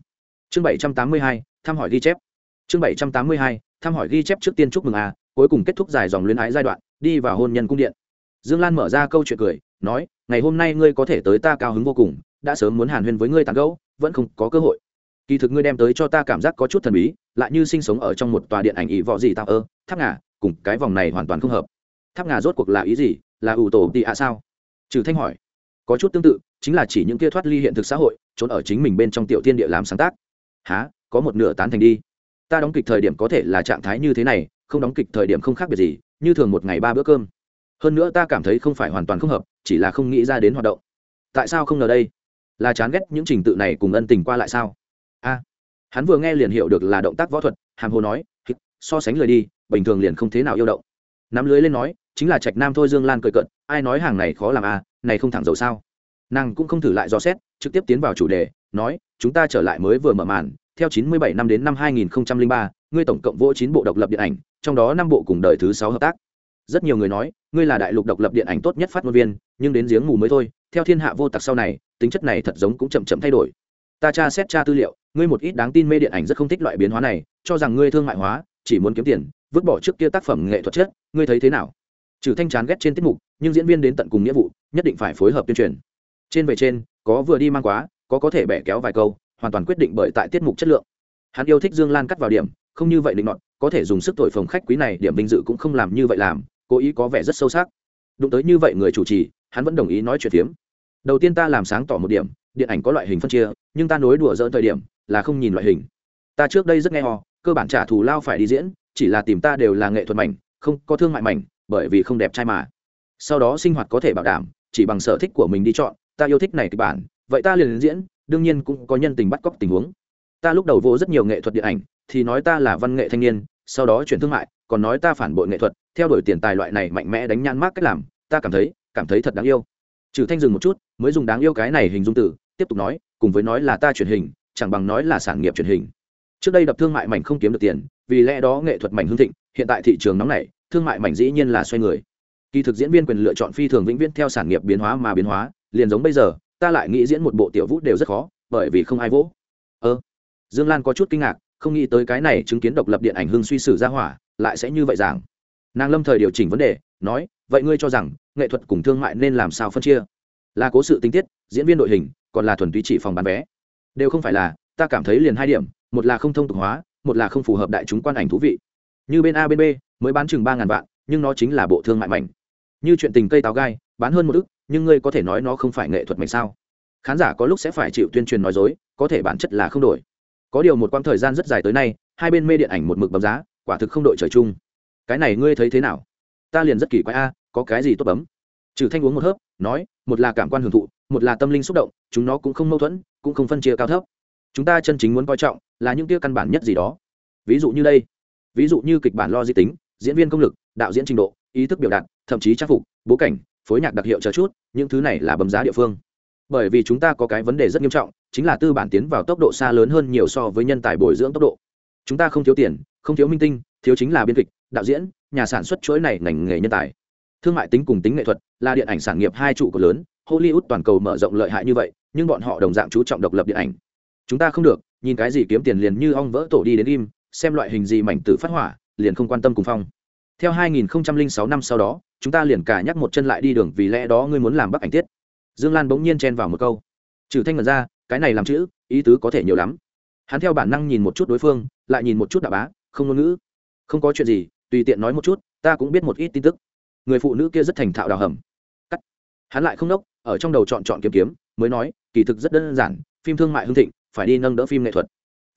A: Chương bảy trăm tám mươi hai, thăm hỏi ghi chép. Chương bảy trăm tám mươi hai, thăm hỏi ghi chép trước tiên chúc mừng a cuối cùng kết thúc dài dòng luyến ái giai đoạn, đi vào hôn nhân cung điện. Dương lan mở ra câu chuyện cười, nói, ngày hôm nay ngươi có thể tới ta cao hứng vô cùng, đã sớm muốn hàn huyên với ngươi tàn gẫu, vẫn không có cơ hội. Kỳ thực ngươi đem tới cho ta cảm giác có chút thần bí, lại như sinh sống ở trong một tòa điện ảnh ỵ vọ gì tạo ơ, tháp ngà cùng cái vòng này hoàn toàn không hợp. Tháp ngà rốt cuộc là ý gì? Là ủ tổ tị ạ sao? Trừ thanh hỏi. Có chút tương tự, chính là chỉ những kia thoát ly hiện thực xã hội, trốn ở chính mình bên trong tiểu thiên địa làm sáng tác. Há có một nửa tán thành đi. Ta đóng kịch thời điểm có thể là trạng thái như thế này, không đóng kịch thời điểm không khác biệt gì, như thường một ngày ba bữa cơm. Hơn nữa ta cảm thấy không phải hoàn toàn không hợp, chỉ là không nghĩ ra đến hoạt động. Tại sao không ngờ đây? Là chán ghét những trình tự này cùng ân tình qua lại sao? A. Hắn vừa nghe liền hiểu được là động tác võ thuật, hàm hồ nói so sánh lời đi bình thường liền không thế nào yêu động. Nắm lưới lên nói chính là trạch nam thôi dương lan cười cận ai nói hàng này khó làm a này không thẳng dầu sao. Nàng cũng không thử lại dò xét trực tiếp tiến vào chủ đề nói chúng ta trở lại mới vừa mở màn theo 97 năm đến năm 2003, ngươi tổng cộng vô chín bộ độc lập điện ảnh trong đó năm bộ cùng đời thứ sáu hợp tác. Rất nhiều người nói ngươi là đại lục độc lập điện ảnh tốt nhất phát ngôn viên nhưng đến giếng mù mới thôi theo thiên hạ vô tặc sau này tính chất này thật giống cũng chậm chậm thay đổi. Ta tra xét tra tư liệu ngươi một ít đáng tin mê điện ảnh rất không thích loại biến hóa này cho rằng ngươi thương mại hóa chỉ muốn kiếm tiền vứt bỏ trước kia tác phẩm nghệ thuật chất, ngươi thấy thế nào? Trừ thanh chán ghét trên tiết mục, nhưng diễn viên đến tận cùng nghĩa vụ, nhất định phải phối hợp tuyên truyền. Trên về trên, có vừa đi mang quá, có có thể bẻ kéo vài câu, hoàn toàn quyết định bởi tại tiết mục chất lượng. Hắn yêu thích dương lan cắt vào điểm, không như vậy định nọt, có thể dùng sức thổi phồng khách quý này, điểm vinh dự cũng không làm như vậy làm, cố ý có vẻ rất sâu sắc. Đụng tới như vậy người chủ trì, hắn vẫn đồng ý nói chuyện phiếm. Đầu tiên ta làm sáng tỏ một điểm, điện ảnh có loại hình phân chia, nhưng ta nối đùa dỡn thời điểm, là không nhìn loại hình. Ta trước đây rất nghe ho, cơ bản trả thù lao phải đi diễn chỉ là tìm ta đều là nghệ thuật mảnh, không có thương mại mảnh, bởi vì không đẹp trai mà. Sau đó sinh hoạt có thể bảo đảm, chỉ bằng sở thích của mình đi chọn, ta yêu thích này kịch bản, vậy ta liền diễn, đương nhiên cũng có nhân tình bắt cóc tình huống. Ta lúc đầu vô rất nhiều nghệ thuật điện ảnh, thì nói ta là văn nghệ thanh niên, sau đó chuyển thương mại, còn nói ta phản bội nghệ thuật, theo đuổi tiền tài loại này mạnh mẽ đánh nhan mác cách làm, ta cảm thấy cảm thấy thật đáng yêu. Trừ thanh dừng một chút, mới dùng đáng yêu cái này hình dung từ, tiếp tục nói, cùng với nói là ta truyền hình, chẳng bằng nói là sản nghiệp truyền hình. Trước đây đập thương mại mảnh không kiếm được tiền vì lẽ đó nghệ thuật mảnh hương thịnh, hiện tại thị trường nóng này thương mại mảnh dĩ nhiên là xoay người. Kỳ thực diễn viên quyền lựa chọn phi thường vĩnh viễn theo sản nghiệp biến hóa mà biến hóa, liền giống bây giờ, ta lại nghĩ diễn một bộ tiểu vũ đều rất khó, bởi vì không ai vỗ. Ơ, dương lan có chút kinh ngạc, không nghĩ tới cái này chứng kiến độc lập điện ảnh hưng suy sử ra hỏa, lại sẽ như vậy rằng nàng lâm thời điều chỉnh vấn đề, nói, vậy ngươi cho rằng, nghệ thuật cùng thương mại nên làm sao phân chia? Là cố sự tinh tiết, diễn viên đội hình, còn là thuần túy chỉ phòng bán vé. Đều không phải là, ta cảm thấy liền hai điểm, một là không thông tục hóa một là không phù hợp đại chúng quan ảnh thú vị. Như bên a bên b, mới bán chừng ba ngàn vạn, nhưng nó chính là bộ thương mại mảnh. như chuyện tình cây táo gai, bán hơn một ức, nhưng ngươi có thể nói nó không phải nghệ thuật mảnh sao? Khán giả có lúc sẽ phải chịu tuyên truyền nói dối, có thể bản chất là không đổi. Có điều một quãng thời gian rất dài tới nay, hai bên mê điện ảnh một mực bấm giá, quả thực không đội trời chung. Cái này ngươi thấy thế nào? Ta liền rất kỳ quái a, có cái gì tốt bấm? Trừ thanh uống một hớp, nói, một là cảm quan hưởng thụ, một là tâm linh xúc động, chúng nó cũng không mâu thuẫn, cũng không phân chia cao thấp chúng ta chân chính muốn coi trọng là những kia căn bản nhất gì đó. Ví dụ như đây. Ví dụ như kịch bản lo di tính, diễn viên công lực, đạo diễn trình độ, ý thức biểu đạt, thậm chí trang phục bố cảnh, phối nhạc đặc hiệu chờ chút, những thứ này là bấm giá địa phương. Bởi vì chúng ta có cái vấn đề rất nghiêm trọng, chính là tư bản tiến vào tốc độ xa lớn hơn nhiều so với nhân tài bồi dưỡng tốc độ. Chúng ta không thiếu tiền, không thiếu minh tinh, thiếu chính là biên kịch, đạo diễn, nhà sản xuất chuỗi này ngành nghề nhân tài. Thương mại tính cùng tính nghệ thuật là điện ảnh sản nghiệp hai trụ cột lớn, hollywood toàn cầu mở rộng lợi hại như vậy, nhưng bọn họ đồng dạng chú trọng độc lập điện ảnh chúng ta không được, nhìn cái gì kiếm tiền liền như ong vỡ tổ đi đến im, xem loại hình gì mảnh tử phát hỏa, liền không quan tâm cùng phong. Theo 2006 năm sau đó, chúng ta liền cả nhắc một chân lại đi đường vì lẽ đó ngươi muốn làm bắc ảnh tiết. Dương lan bỗng nhiên chen vào một câu. Trừ thanh ngần ra, cái này làm chữ, ý tứ có thể nhiều lắm. Hắn theo bản năng nhìn một chút đối phương, lại nhìn một chút đạo bá, không ngôn ngữ. Không có chuyện gì, tùy tiện nói một chút, ta cũng biết một ít tin tức. Người phụ nữ kia rất thành thạo đào hầm. Cắt. Hắn lại không nốc ở trong đầu chọn chọn kiếm kiếm, mới nói, kỳ thực rất đơn giản, phim thương mại hương thịnh phải đi nâng đỡ phim nghệ thuật.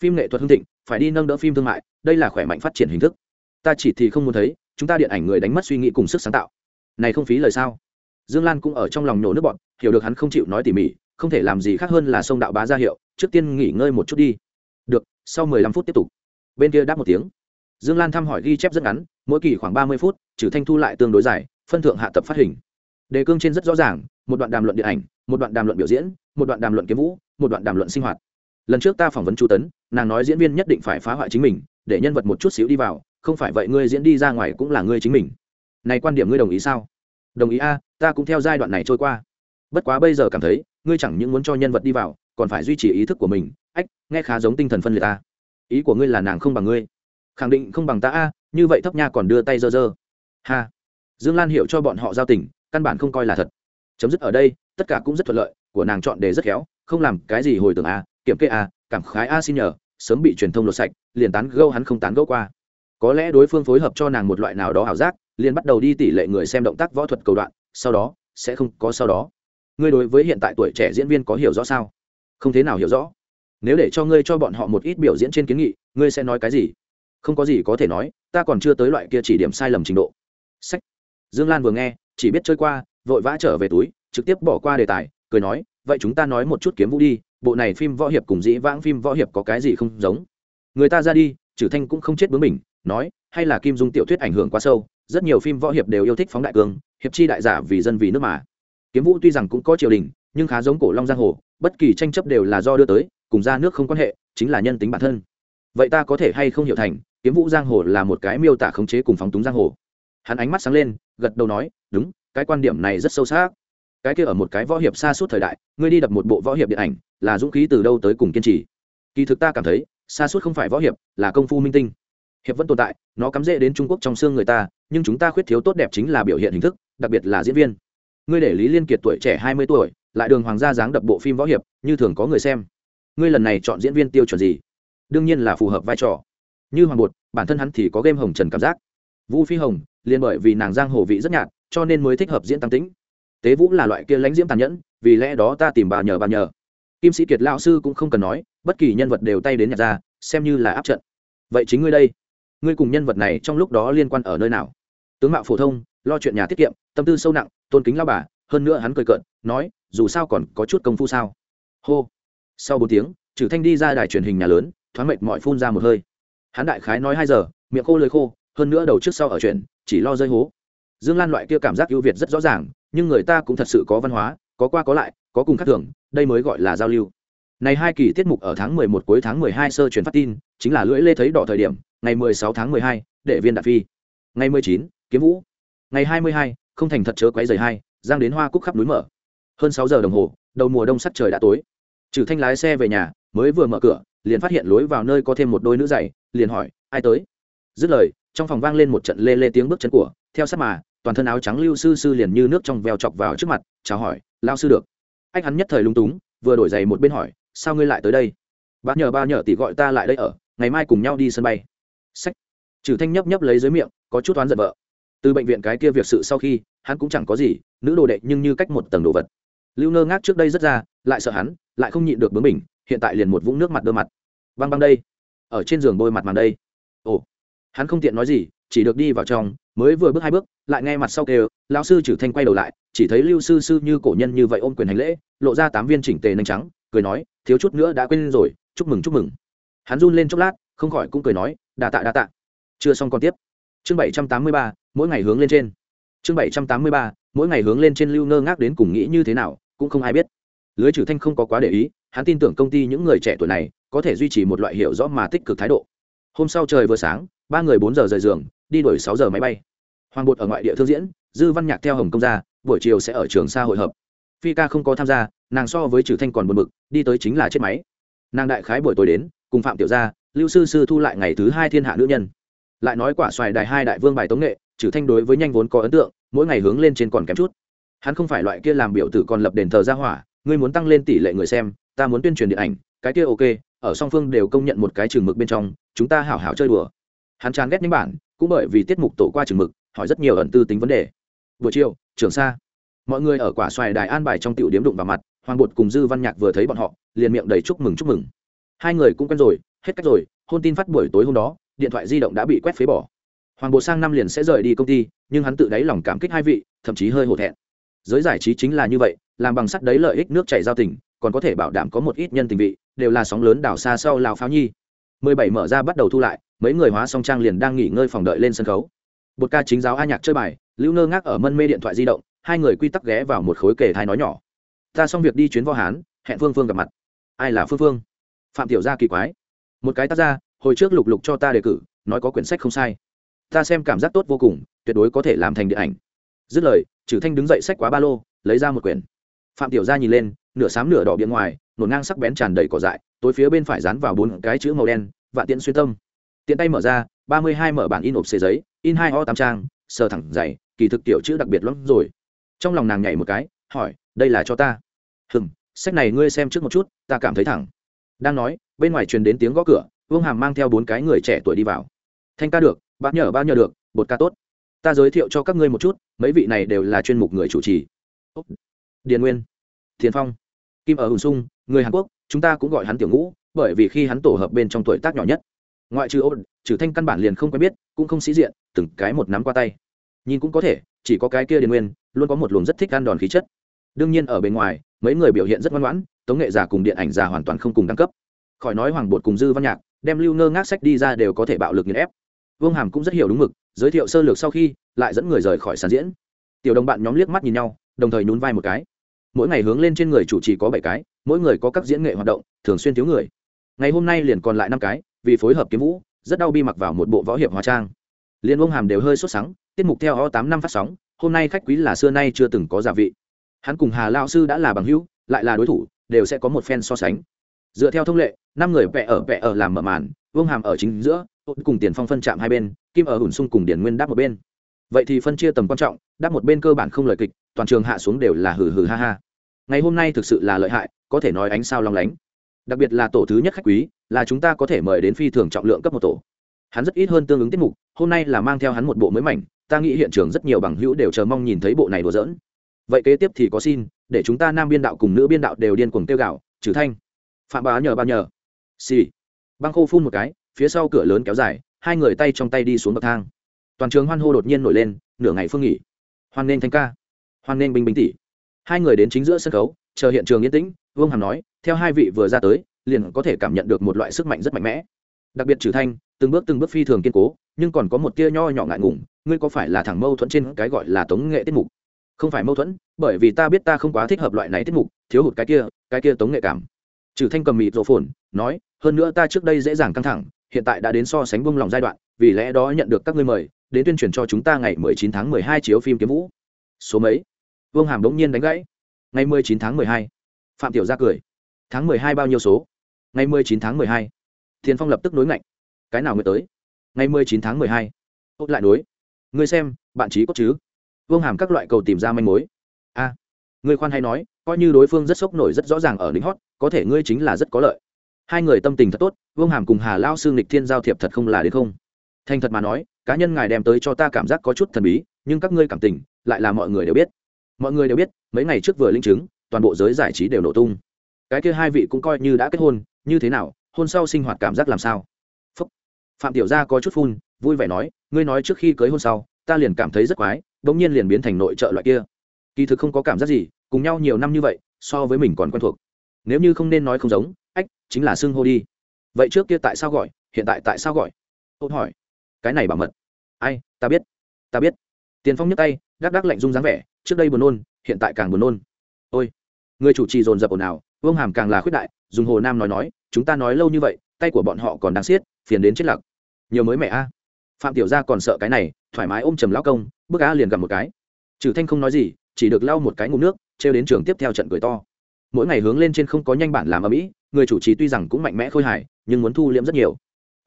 A: Phim nghệ thuật hưng thịnh, phải đi nâng đỡ phim thương mại, đây là khỏe mạnh phát triển hình thức. Ta chỉ thì không muốn thấy, chúng ta điện ảnh người đánh mất suy nghĩ cùng sức sáng tạo. Này không phí lời sao? Dương lan cũng ở trong lòng nhổ nước bọn hiểu được hắn không chịu nói tỉ mỉ, không thể làm gì khác hơn là sông đạo bá ra hiệu, trước tiên nghỉ ngơi một chút đi. Được, sau mười lăm phút tiếp tục. Bên kia đáp một tiếng. Dương lan thăm hỏi ghi chép rất ngắn, mỗi kỳ khoảng ba mươi phút, trừ thanh thu lại tương đối dài, phân thượng hạ tập phát hình. Đề cương trên rất rõ ràng, một đoạn đàm luận điện ảnh, một đoạn đàm luận biểu diễn, một đoạn đàm luận kiếm vũ, một đoạn đàm luận sinh hoạt lần trước ta phỏng vấn chu tấn, nàng nói diễn viên nhất định phải phá hoại chính mình, để nhân vật một chút xíu đi vào, không phải vậy ngươi diễn đi ra ngoài cũng là ngươi chính mình. Này quan điểm ngươi đồng ý sao? Đồng ý a, ta cũng theo giai đoạn này trôi qua. Bất quá bây giờ cảm thấy, ngươi chẳng những muốn cho nhân vật đi vào, còn phải duy trì ý thức của mình. Ách, nghe khá giống tinh thần phân liệt ta ý của ngươi là nàng không bằng ngươi. Khẳng định không bằng ta a, như vậy thấp nha còn đưa tay dơ dơ. Ha. Dương lan hiểu cho bọn họ giao tình, căn bản không coi là thật. Chấm dứt ở đây, tất cả cũng rất thuận lợi, của nàng chọn đề rất khéo, không làm cái gì hồi tưởng a kiểm kê a cảm khái a xin nhờ, sớm bị truyền thông lột sạch, liền tán gâu hắn không tán gâu qua. Có lẽ đối phương phối hợp cho nàng một loại nào đó ảo giác, liền bắt đầu đi tỷ lệ người xem động tác võ thuật cầu đoạn, sau đó, sẽ không có sau đó. Ngươi đối với hiện tại tuổi trẻ diễn viên có hiểu rõ sao? Không thế nào hiểu rõ. Nếu để cho ngươi cho bọn họ một ít biểu diễn trên kiến nghị, ngươi sẽ nói cái gì? Không có gì có thể nói, ta còn chưa tới loại kia chỉ điểm sai lầm trình độ. Sách. Dương lan vừa nghe, chỉ biết chơi qua, vội vã trở về túi, trực tiếp bỏ qua đề tài, cười nói, vậy chúng ta nói một chút kiếm vũ đi bộ này phim võ hiệp cùng dĩ vãng phim võ hiệp có cái gì không giống? Người ta ra đi trừ thanh cũng không chết bướng mình nói, hay là kim dung tiểu thuyết ảnh hưởng quá sâu, rất nhiều phim võ hiệp đều yêu thích phóng đại cường hiệp chi đại giả vì dân vì nước mà. Kiếm vũ tuy rằng cũng có triều đình, nhưng khá giống cổ long giang hồ, bất kỳ tranh chấp đều là do đưa tới, cùng ra nước không quan hệ, chính là nhân tính bản thân. Vậy ta có thể hay không hiểu thành, kiếm vũ giang hồ là một cái miêu tả khống chế cùng phóng túng giang hồ. Hắn ánh mắt sáng lên, gật đầu nói, đúng, cái quan điểm này rất sâu sắc. Cái kia ở một cái võ hiệp xa suốt thời đại, ngươi đi đập một bộ võ hiệp điện ảnh là dũng khí từ đâu tới cùng kiên trì. Kỳ thực ta cảm thấy, xa suốt không phải võ hiệp, là công phu minh tinh. Hiệp vẫn tồn tại, nó cắm rễ đến trung quốc trong xương người ta, nhưng chúng ta khuyết thiếu tốt đẹp chính là biểu hiện hình thức, đặc biệt là diễn viên. Ngươi để lý liên kiệt tuổi trẻ hai mươi tuổi, lại đường hoàng gia dáng đập bộ phim võ hiệp, như thường có người xem. Ngươi lần này chọn diễn viên tiêu chuẩn gì? Đương nhiên là phù hợp vai trò. Như hoàng bột, bản thân hắn thì có game hồng trần cảm giác. Vũ phi hồng, liền bởi vì nàng giang hồ vị rất nhạt, cho nên mới thích hợp diễn tăng tĩnh. Tế vũ là loại kia lãnh diễm tàn nhẫn, vì lẽ đó ta tìm bà nhờ bà nhờ kim sĩ kiệt lao sư cũng không cần nói, bất kỳ nhân vật đều tay đến nhặt ra, xem như là áp trận. Vậy chính ngươi đây. Ngươi cùng nhân vật này trong lúc đó liên quan ở nơi nào? Tướng mạo phổ thông, lo chuyện nhà tiết kiệm, tâm tư sâu nặng, tôn kính lao bà, hơn nữa hắn cười cợt, nói, dù sao còn có chút công phu sao? Hô. Sau bốn tiếng trừ thanh đi ra đài truyền hình nhà lớn, thoáng mệt mỏi phun ra một hơi. Hắn đại khái nói hai giờ, miệng khô lời khô, hơn nữa đầu trước sau ở chuyện, chỉ lo rơi hố. Dương lan loại kia cảm giác ưu việt rất rõ ràng, nhưng người ta cũng thật sự có văn hóa, có qua có lại có cùng khác thường đây mới gọi là giao lưu. Này hai kỳ tiết mục ở tháng 11 cuối tháng 12 sơ truyền phát tin chính là lưỡi lê thấy đỏ thời điểm ngày 16 tháng 12, đệ viên đạn phi. Ngày 19, kiếm vũ. Ngày 22, không thành thật chớ quấy giày hai giang đến hoa cúc khắp núi mở. Hơn sáu giờ đồng hồ đầu mùa đông sắt trời đã tối. Trừ thanh lái xe về nhà mới vừa mở cửa liền phát hiện lối vào nơi có thêm một đôi nữ giày liền hỏi ai tới? Dứt lời trong phòng vang lên một trận lê lê tiếng bước chân của. Theo sát mà toàn thân áo trắng lưu sư sư liền như nước trong veo chọc vào trước mặt chào hỏi lao sư được anh hắn nhất thời lung túng, vừa đổi giày một bên hỏi, sao ngươi lại tới đây? Bác nhờ ba nhờ tỷ gọi ta lại đây ở, ngày mai cùng nhau đi sân bay. Sách. Trừ thanh nhấp nhấp lấy dưới miệng, có chút oán giận vợ. Từ bệnh viện cái kia việc sự sau khi, hắn cũng chẳng có gì, nữ đồ đệ nhưng như cách một tầng đồ vật. Lưu ngơ ngác trước đây rất ra, lại sợ hắn, lại không nhịn được bướng mình hiện tại liền một vũng nước mặt đơ mặt. Băng băng đây. Ở trên giường bôi mặt màn đây. Ồ. Hắn không tiện nói gì, chỉ được đi vào trong, mới vừa bước hai bước, lại nghe mặt sau kêu, lão sư trừ thanh quay đầu lại chỉ thấy lưu sư sư như cổ nhân như vậy ôm quyền hành lễ, lộ ra tám viên chỉnh tề nanh trắng, cười nói, thiếu chút nữa đã quên rồi, chúc mừng chúc mừng. Hắn run lên chốc lát, không khỏi cũng cười nói đà tạ đà tạ. Chưa xong còn tiếp. Chương bảy trăm tám mươi ba, mỗi ngày hướng lên trên. Chương bảy trăm tám mươi ba, mỗi ngày hướng lên trên lưu ngơ ngác đến cùng nghĩ như thế nào, cũng không ai biết. Lưới trừ thanh không có quá để ý, hắn tin tưởng công ty những người trẻ tuổi này có thể duy trì một loại hiểu rõ mà tích cực thái độ. Hôm sau trời vừa sáng, ba người bốn giờ rời giường, đi đổi sáu giờ máy bay. Hoàng bột ở ngoại địa thương diễn, dư văn nhạc theo hồng công gia buổi chiều sẽ ở trường xa hội hợp phi ca không có tham gia, nàng so với trừ thanh còn buồn bực, đi tới chính là chết máy. Nàng đại khái buổi tối đến, cùng phạm tiểu gia, lưu sư sư thu lại ngày thứ hai thiên hạ nữ nhân. Lại nói quả xoài đài hai đại vương bài tống nghệ trừ thanh đối với nhanh vốn có ấn tượng, mỗi ngày hướng lên trên còn kém chút. Hắn không phải loại kia làm biểu tử còn lập đền thờ ra hỏa, ngươi muốn tăng lên tỷ lệ người xem, ta muốn tuyên truyền điện ảnh, cái kia ok, ở song phương đều công nhận một cái chừng mực bên trong, chúng ta hảo hảo chơi đùa. Hắn chán ghét những bản, cũng bởi vì tiết mục tổ qua chừng mực, hỏi rất nhiều ẩn tư tính vấn đề buổi chiều trường sa mọi người ở quả xoài đài an bài trong tiểu điếm đụng vào mặt, hoàng bột cùng dư văn nhạc vừa thấy bọn họ, liền miệng đầy chúc mừng chúc mừng. Hai người cũng quen rồi, hết cách rồi, hôn tin phát buổi tối hôm đó, điện thoại di động đã bị quét phế bỏ. Hoàng bột sang năm liền sẽ rời đi công ty, nhưng hắn tự đáy lòng cảm kích hai vị, thậm chí hơi hổ thẹn. Giới giải trí chính là như vậy, làm bằng sắt đấy lợi ích nước chảy giao tình, còn có thể bảo đảm có một ít nhân tình vị, đều là sóng lớn đảo xa sau lào pháo nhi. 17 mở ra bắt đầu thu lại, mấy người hóa song trang liền đang nghỉ ngơi phòng đợi lên sân khấu một ca chính giáo a nhạc chơi bài, lưu ngơ ngác ở mân mê điện thoại di động, hai người quy tắc ghé vào một khối kề thai nói nhỏ. Ta xong việc đi chuyến võ hán, hẹn phương phương gặp mặt. Ai là phương phương? Phạm tiểu gia kỳ quái. Một cái tác ra hồi trước lục lục cho ta đề cử, nói có quyển sách không sai. Ta xem cảm giác tốt vô cùng, tuyệt đối có thể làm thành điện ảnh. Dứt lời trừ thanh đứng dậy sách quá ba lô, lấy ra một quyển. Phạm tiểu gia nhìn lên, nửa xám nửa đỏ bìa ngoài, nổn ngang sắc bén tràn đầy cỏ dại, tối phía bên phải dán vào bốn cái chữ màu đen, vạn tiện xuyên tâm tiện tay mở ra, ba mươi hai mở bản in ộp xề giấy, in hai o tám trang, sờ thẳng dày kỳ thực tiểu chữ đặc biệt lắm rồi. Trong lòng nàng nhảy một cái, hỏi, đây là cho ta? Hừng sách này ngươi xem trước một chút, ta cảm thấy thẳng. Đang nói, bên ngoài truyền đến tiếng gõ cửa, vương hàm mang theo bốn cái người trẻ tuổi đi vào. Thanh ca được, bác nhở bao nhờ được, bột ca tốt. Ta giới thiệu cho các ngươi một chút, mấy vị này đều là chuyên mục người chủ trì. Điền nguyên, thiền phong, kim ở hùng sung, người hàn quốc, chúng ta cũng gọi hắn tiểu ngũ, bởi vì khi hắn tổ hợp bên trong tuổi tác nhỏ nhất ngoại trừ ôn trừ thanh căn bản liền không quen biết, cũng không sĩ diện, từng cái một nắm qua tay. Nhìn cũng có thể, chỉ có cái kia điền nguyên, luôn có một luồng rất thích ăn đòn khí chất. Đương nhiên ở bên ngoài, mấy người biểu hiện rất ngoan ngoãn, tống nghệ giả cùng điện ảnh giả hoàn toàn không cùng đẳng cấp. Khỏi nói hoàng bột cùng dư văn nhạc, đem lưu ngơ ngác sách đi ra đều có thể bạo lực nghiền ép. Vương hàm cũng rất hiểu đúng mực, giới thiệu sơ lược sau khi, lại dẫn người rời khỏi sàn diễn. Tiểu đồng bạn nhóm liếc mắt nhìn nhau, đồng thời nhún vai một cái. Mỗi ngày hướng lên trên người chủ trì có bảy cái, mỗi người có các diễn nghệ hoạt động, thường xuyên thiếu người. Ngày hôm nay liền còn lại năm cái vì phối hợp kiếm vũ, rất đau bi mặc vào một bộ võ hiệp hóa trang. Liên vương hàm đều hơi sốt sắng, tiết mục theo o tám năm phát sóng, hôm nay khách quý là xưa nay chưa từng có giả vị. Hắn cùng hà lao sư đã là bằng hữu, lại là đối thủ, đều sẽ có một phen so sánh. Dựa theo thông lệ, năm người vẽ ở vẽ ở làm mở màn vương hàm ở chính giữa cùng tiền phong phân chạm hai bên, kim ở hùn sung cùng điển nguyên đáp một bên. Vậy thì phân chia tầm quan trọng, đáp một bên cơ bản không lời kịch, toàn trường hạ xuống đều là hừ hừ ha ha. Ngày hôm nay thực sự là lợi hại, có thể nói ánh sao long lánh. Đặc biệt là tổ thứ nhất khách quý là chúng ta có thể mời đến phi thường trọng lượng cấp một tổ. Hắn rất ít hơn tương ứng tiết mục, hôm nay là mang theo hắn một bộ mới mảnh, ta nghĩ hiện trường rất nhiều bằng hữu đều chờ mong nhìn thấy bộ này đùa dỡn vậy kế tiếp thì có xin, để chúng ta nam biên đạo cùng nữ biên đạo đều điên cuồng tiêu gạo trừ thanh, phạm bá nhờ bao nhờ xì băng khô phun một cái, phía sau cửa lớn kéo dài, hai người tay trong tay đi xuống bậc thang. Toàn trường hoan hô đột nhiên nổi lên, nửa ngày phương nghỉ. Hoan nên thanh ca, hoan nên binh binh tỷ. Hai người đến chính giữa sân khấu, chờ hiện trường yên tĩnh, vương hàm nói, theo hai vị vừa ra tới liền có thể cảm nhận được một loại sức mạnh rất mạnh mẽ. Đặc biệt trừ thanh, từng bước từng bước phi thường kiên cố, nhưng còn có một tia nho nhỏ ngại ngùng, ngươi có phải là thằng mâu thuẫn trên cái gọi là tống nghệ tiết mục? Không phải mâu thuẫn, bởi vì ta biết ta không quá thích hợp loại này tiết mục, thiếu hụt cái kia cái kia tống nghệ cảm. Trừ thanh cầm mịt rổ phồn, nói, hơn nữa ta trước đây dễ dàng căng thẳng, hiện tại đã đến so sánh buông lòng giai đoạn, vì lẽ đó nhận được các ngươi mời, đến tuyên truyền cho chúng ta ngày 19 tháng 12 chiếu phim kiếm vũ. Số mấy? Vương hàm đống nhiên đánh gãy. Ngày 19 tháng 12. phạm tiểu gia cười. Tháng 12 bao nhiêu số? Ngày 19 tháng 12. thiên phong lập tức nối ngạnh. Cái nào người tới? Ngày 19 tháng 12. tốt lại nối. Ngươi xem bạn trí có chứ? Vương hàm các loại cầu tìm ra manh mối. A à, ngươi khoan hay nói coi như đối phương rất sốc nổi rất rõ ràng ở lính hót có thể ngươi chính là rất có lợi. Hai người tâm tình thật tốt vương hàm cùng hà lao sư nghịch thiên giao thiệp thật không là đến không. Thành thật mà nói cá nhân ngài đem tới cho ta cảm giác có chút thần bí nhưng các ngươi cảm tình lại là mọi người đều biết. Mọi người đều biết mấy ngày trước vừa linh chứng toàn bộ giới giải trí đều nổ tung cái kia hai vị cũng coi như đã kết hôn như thế nào hôn sau sinh hoạt cảm giác làm sao? Phúc, phạm tiểu gia có chút phun vui vẻ nói ngươi nói trước khi cưới hôn sau ta liền cảm thấy rất quái bỗng nhiên liền biến thành nội trợ loại kia. Kỳ thực không có cảm giác gì cùng nhau nhiều năm như vậy so với mình còn quen thuộc. Nếu như không nên nói không giống ách chính là xưng hô đi. Vậy trước kia tại sao gọi hiện tại tại sao gọi? Ô hỏi. Cái này bảo mật. Ai ta biết. Ta biết. Tiền phong nhấc tay đắc đắc lạnh rung dáng vẻ trước đây buồn nôn hiện tại càng buồn nôn. Ôi người chủ trì dồn dập ồn ào vương hàm càng là khuyết đại, dùng hồ nam nói nói, chúng ta nói lâu như vậy, tay của bọn họ còn đang siết, phiền đến chết lặc nhiều mới mẹ a. Phạm tiểu gia còn sợ cái này, thoải mái ôm trầm lão công, bước a liền gặp một cái. Trừ thanh không nói gì, chỉ được lau một cái ngụm nước treo đến trường tiếp theo trận cười to. Mỗi ngày hướng lên trên không có nhanh bản làm ở mỹ người chủ trì tuy rằng cũng mạnh mẽ khôi hài, nhưng muốn thu liễm rất nhiều.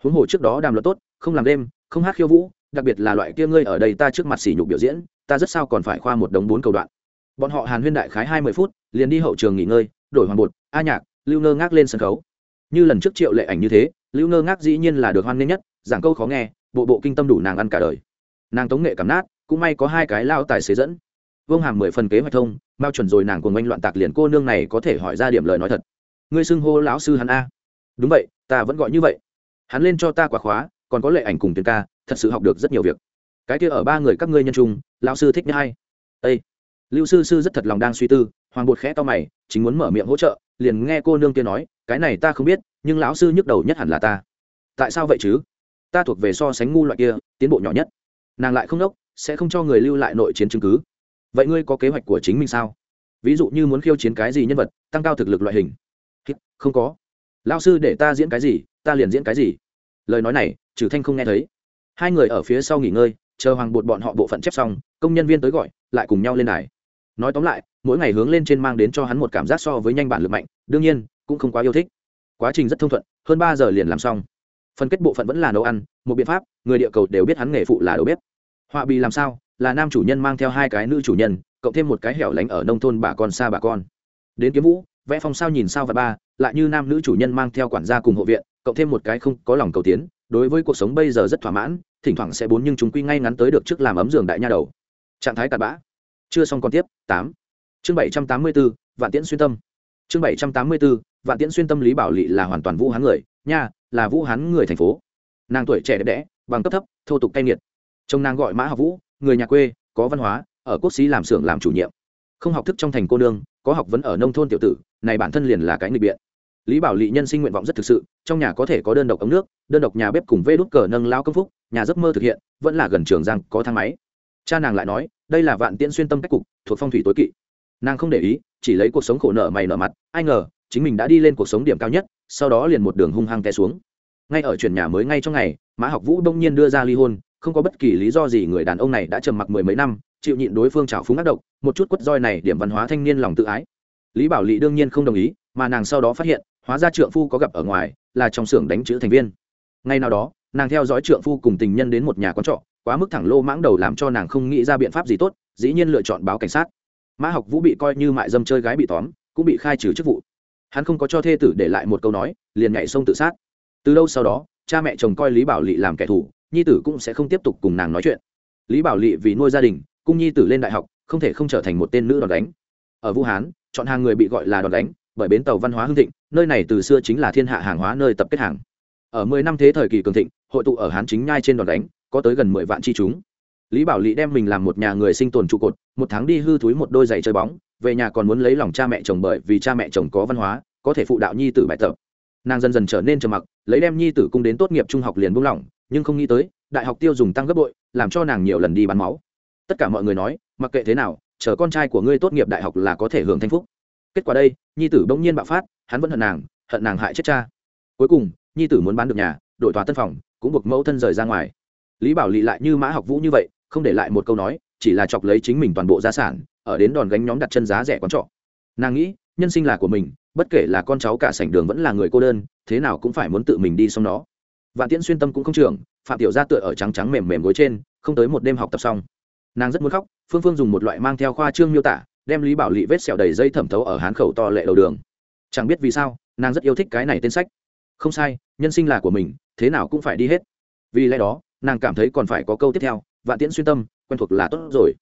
A: Huống hồ trước đó đàm luật tốt, không làm đêm, không hát khiêu vũ, đặc biệt là loại kia ngươi ở đây ta trước mặt sỉ nhục biểu diễn, ta rất sao còn phải khoa một đống bốn cầu đoạn. Bọn họ hàn huyên đại khái hai mươi phút, liền đi hậu trường nghỉ ngơi đổi hoàng bột, a nhạc, lưu ngơ ngác lên sân khấu. Như lần trước triệu lệ ảnh như thế, lưu ngơ ngác dĩ nhiên là được hoan nghênh nhất, giảng câu khó nghe, bộ bộ kinh tâm đủ nàng ăn cả đời. Nàng tống nghệ cảm nát, cũng may có hai cái lao tài xế dẫn. Vương hàm mười phần kế hoạch thông mao chuẩn rồi nàng cùng oanh loạn tạc liền cô nương này có thể hỏi ra điểm lời nói thật. Ngươi xưng hô lão sư hắn a. Đúng vậy, ta vẫn gọi như vậy. Hắn lên cho ta quả khóa, còn có lệ ảnh cùng tiền ca, thật sự học được rất nhiều việc. Cái kia ở ba người các ngươi nhân trung, lão sư thích nhất hay? Ây lưu sư sư rất thật lòng đang suy tư, hoàng bột khẽ to mày, chính muốn mở miệng hỗ trợ, liền nghe cô nương kia nói, cái này ta không biết, nhưng lão sư nhức đầu nhất hẳn là ta. Tại sao vậy chứ? Ta thuộc về so sánh ngu loại kia, tiến bộ nhỏ nhất. Nàng lại không đốc, sẽ không cho người lưu lại nội chiến chứng cứ. Vậy ngươi có kế hoạch của chính mình sao? Ví dụ như muốn khiêu chiến cái gì nhân vật, tăng cao thực lực loại hình. Không có. Lao sư để ta diễn cái gì, ta liền diễn cái gì. Lời nói này trừ thanh không nghe thấy. Hai người ở phía sau nghỉ ngơi, chờ hoàng bột bọn họ bộ phận chép xong, công nhân viên tới gọi, lại cùng nhau lên đài nói tóm lại, mỗi ngày hướng lên trên mang đến cho hắn một cảm giác so với nhanh bản lực mạnh, đương nhiên, cũng không quá yêu thích. Quá trình rất thông thuận, hơn ba giờ liền làm xong. Phần kết bộ phận vẫn là nấu ăn, một biện pháp, người địa cầu đều biết hắn nghề phụ là đầu bếp. Họa bì làm sao? Là nam chủ nhân mang theo hai cái nữ chủ nhân, cộng thêm một cái hẻo lánh ở nông thôn bà con xa bà con. Đến kiếm vũ, vẽ phong sao nhìn sao và ba, lại như nam nữ chủ nhân mang theo quản gia cùng hộ viện, cộng thêm một cái không có lòng cầu tiến, đối với cuộc sống bây giờ rất thỏa mãn, thỉnh thoảng sẽ bốn nhưng chúng quy ngay ngắn tới được trước làm ấm giường đại nha đầu. Trạng thái cặn bã chưa xong còn tiếp, tám. Chương bảy trăm tám mươi bốn, vạn tiễn xuyên tâm. Chương bảy trăm tám mươi bốn, vạn tiễn xuyên tâm lý bảo lị là hoàn toàn vũ hán người, nha, là vũ hán người thành phố. Nàng tuổi trẻ đẹp đẽ, bằng cấp thấp, thô tục cay nghiệt. Chồng nàng gọi mã học vũ, người nhà quê, có văn hóa, ở quốc xí làm xưởng làm chủ nhiệm. Không học thức trong thành cô nương, có học vấn ở nông thôn tiểu tử, này bản thân liền là cái nghịch biện. Lý bảo lị nhân sinh nguyện vọng rất thực sự, trong nhà có thể có đơn độc ống nước, đơn độc nhà bếp cùng vê đút cờ nâng lao công phúc, nhà giấc mơ thực hiện, vẫn là gần trường giang có thang máy. Cha nàng lại nói đây là vạn tiễn xuyên tâm cách cục, thuộc phong thủy tối kỵ. Nàng không để ý, chỉ lấy cuộc sống khổ nợ mày nợ mặt, ai ngờ, chính mình đã đi lên cuộc sống điểm cao nhất, sau đó liền một đường hung hăng té xuống. Ngay ở chuyển nhà mới ngay trong ngày, mã học vũ đông nhiên đưa ra ly hôn, không có bất kỳ lý do gì người đàn ông này đã trầm mặc mười mấy năm, chịu nhịn đối phương trào phúng ác độc, một chút quất roi này điểm văn hóa thanh niên lòng tự ái. Lý bảo lị đương nhiên không đồng ý, mà nàng sau đó phát hiện, hóa ra trượng phu có gặp ở ngoài, là trong xưởng đánh chữ thành viên. Ngay nào đó, nàng theo dõi trượng phu cùng tình nhân đến một nhà quán trọ quá mức thẳng lô mãng đầu làm cho nàng không nghĩ ra biện pháp gì tốt, dĩ nhiên lựa chọn báo cảnh sát. Mã học vũ bị coi như mại dâm chơi gái bị tóm, cũng bị khai trừ chức vụ. Hắn không có cho thê tử để lại một câu nói, liền nhảy sông tự sát. Từ lâu sau đó, cha mẹ chồng coi lý bảo lị làm kẻ thù, nhi tử cũng sẽ không tiếp tục cùng nàng nói chuyện. Lý bảo lị vì nuôi gia đình, cung nhi tử lên đại học, không thể không trở thành một tên nữ đòn đánh. Ở vũ hán, chọn hàng người bị gọi là đòn đánh, bởi bến tàu văn hóa hưng thịnh, nơi này từ xưa chính là thiên hạ hàng hóa nơi tập kết hàng. Ở mười năm thế thời kỳ cường thịnh, hội tụ ở hán chính nhai trên đòn đánh có tới gần mười vạn chi chúng. Lý bảo lị đem mình làm một nhà người sinh tồn trụ cột, một tháng đi hư túi một đôi giày chơi bóng, về nhà còn muốn lấy lòng cha mẹ chồng bởi vì cha mẹ chồng có văn hóa, có thể phụ đạo nhi tử bài tập. Nàng dần dần trở nên trầm mặc, lấy đem nhi tử cung đến tốt nghiệp trung học liền buông lỏng, nhưng không nghĩ tới, đại học tiêu dùng tăng gấp bội, làm cho nàng nhiều lần đi bán máu. Tất cả mọi người nói, mặc kệ thế nào, chờ con trai của ngươi tốt nghiệp đại học là có thể hưởng thanh phúc. Kết quả đây, nhi tử bỗng nhiên bạo phát, hắn vẫn hận nàng hận nàng hại chết cha. Cuối cùng, nhi tử muốn bán được nhà, đổi tòa tân phòng, cũng buộc mẫu thân rời ra ngoài lý bảo lị lại như mã học vũ như vậy, không để lại một câu nói, chỉ là chọc lấy chính mình toàn bộ gia sản, ở đến đòn gánh nhóm đặt chân giá rẻ quán trọ. Nàng nghĩ, nhân sinh là của mình, bất kể là con cháu cả sảnh đường vẫn là người cô đơn, thế nào cũng phải muốn tự mình đi xong nó. Vạn tiễn xuyên tâm cũng không trưởng, phạm tiểu gia tựa ở trắng trắng mềm mềm gối trên, không tới một đêm học tập xong. Nàng rất muốn khóc, phương phương dùng một loại mang theo khoa trương miêu tả, đem lý bảo lị vết sẹo đầy dây thẩm thấu ở hán khẩu to lệ đầu đường. Chẳng biết vì sao, nàng rất yêu thích cái này tên sách. Không sai, nhân sinh là của mình, thế nào cũng phải đi hết. Vì lẽ đó nàng cảm thấy còn phải có câu tiếp theo, vạn tiễn xuyên tâm, quen thuộc là tốt rồi.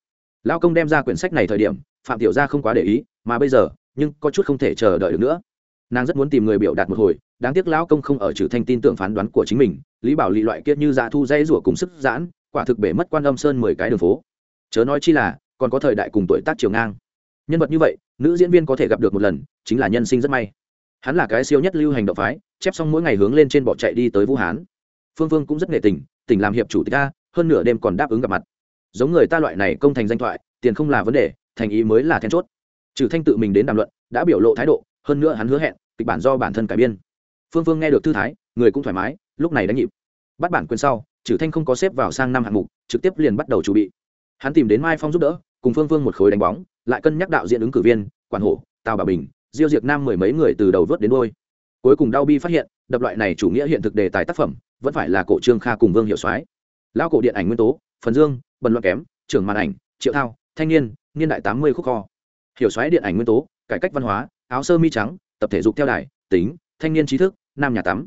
A: Lao công đem ra quyển sách này thời điểm, phạm tiểu gia không quá để ý, mà bây giờ, nhưng có chút không thể chờ đợi được nữa. Nàng rất muốn tìm người biểu đạt một hồi, đáng tiếc lão công không ở trừ thanh tin tưởng phán đoán của chính mình, lý bảo lì loại kia như dạ thu dây rủa cùng sức giãn, quả thực bể mất quan âm sơn mười cái đường phố. Chớ nói chi là, còn có thời đại cùng tuổi tác chiều ngang. Nhân vật như vậy, nữ diễn viên có thể gặp được một lần, chính là nhân sinh rất may. Hắn là cái siêu nhất lưu hành động phái, chép xong mỗi ngày hướng lên trên bỏ chạy đi tới vũ hán. Phương phương cũng rất nghệ tình tỉnh làm hiệp chủ tịch a hơn nửa đêm còn đáp ứng gặp mặt. Giống người ta loại này công thành danh thoại, tiền không là vấn đề, thành ý mới là then chốt. Trừ thanh tự mình đến đàm luận, đã biểu lộ thái độ, hơn nữa hắn hứa hẹn, kịch bản do bản thân cải biên. Phương phương nghe được thư thái, người cũng thoải mái, lúc này đánh nhịp. Bắt bản quyền sau, trừ thanh không có xếp vào sang năm hạng mục, trực tiếp liền bắt đầu chuẩn bị. Hắn tìm đến mai phong giúp đỡ, cùng phương phương một khối đánh bóng, lại cân nhắc đạo diễn ứng cử viên, quản hổ, tào bà bình, diêu diệc nam mười mấy người từ đầu vớt đến đôi cuối cùng đau bi phát hiện, đập loại này chủ nghĩa hiện thực đề tài tác phẩm vẫn phải là cổ trương kha cùng vương hiệu soái. Lao cổ điện ảnh nguyên tố, phần dương, bần luận kém, trưởng màn ảnh, triệu thao, thanh niên niên đại tám mươi khúc kho. Hiểu soái điện ảnh nguyên tố, cải cách văn hóa, áo sơ mi trắng, tập thể dục theo đài, tính, thanh niên trí thức, nam nhà tắm.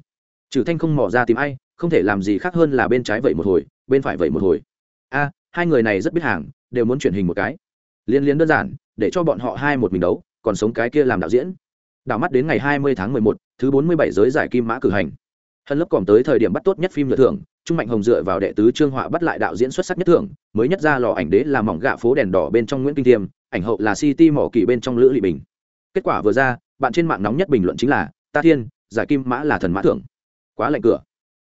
A: Trừ thanh không mỏ ra tìm ai, không thể làm gì khác hơn là bên trái vậy một hồi, bên phải vậy một hồi. A, hai người này rất biết hàng, đều muốn chuyển hình một cái. Liên liên đơn giản, để cho bọn họ hai một mình đấu, còn sống cái kia làm đạo diễn. Đảo mắt đến ngày hai mươi tháng mười một, thứ bốn mươi bảy giới giải kim mã cử hành hân lớp còn tới thời điểm bắt tốt nhất phim lựa thưởng trung mạnh hồng dựa vào đệ tứ trương họa bắt lại đạo diễn xuất sắc nhất thưởng mới nhất ra lò ảnh đế là mỏng gạ phố đèn đỏ bên trong nguyễn kinh thiêm ảnh hậu là city mỏ kỳ bên trong lữ lị bình. Kết quả vừa ra bạn trên mạng nóng nhất bình luận chính là ta thiên giải kim mã là thần mã thưởng. Quá lạnh cửa.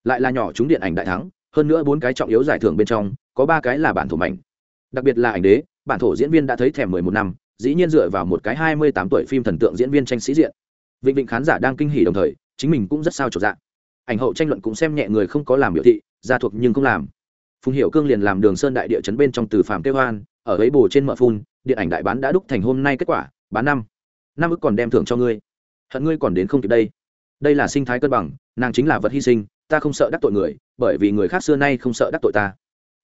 A: Lại là nhỏ chúng điện ảnh đại thắng hơn nữa bốn cái trọng yếu giải thưởng bên trong có ba cái là bản thổ mạnh, đặc biệt là ảnh đế bản thổ diễn viên đã thấy thèm mười một năm dĩ nhiên dựa vào một cái hai mươi tám tuổi phim thần tượng diễn viên tranh sĩ diện. Vịnh vịnh khán giả đang kinh hỉ đồng thời chính mình cũng rất sao trọn dạng ảnh hậu tranh luận cũng xem nhẹ người không có làm biểu thị, gia thuộc nhưng không làm. Phùng hiệu cương liền làm đường sơn đại địa chấn bên trong từ phạm kêu hoan, ở ấy bồ trên mở phun, điện ảnh đại bán đã đúc thành hôm nay kết quả, bán năm. Năm ức còn đem thưởng cho ngươi. Hận ngươi còn đến không kịp đây. Đây là sinh thái cân bằng, nàng chính là vật hy sinh, ta không sợ đắc tội người, bởi vì người khác xưa nay không sợ đắc tội ta.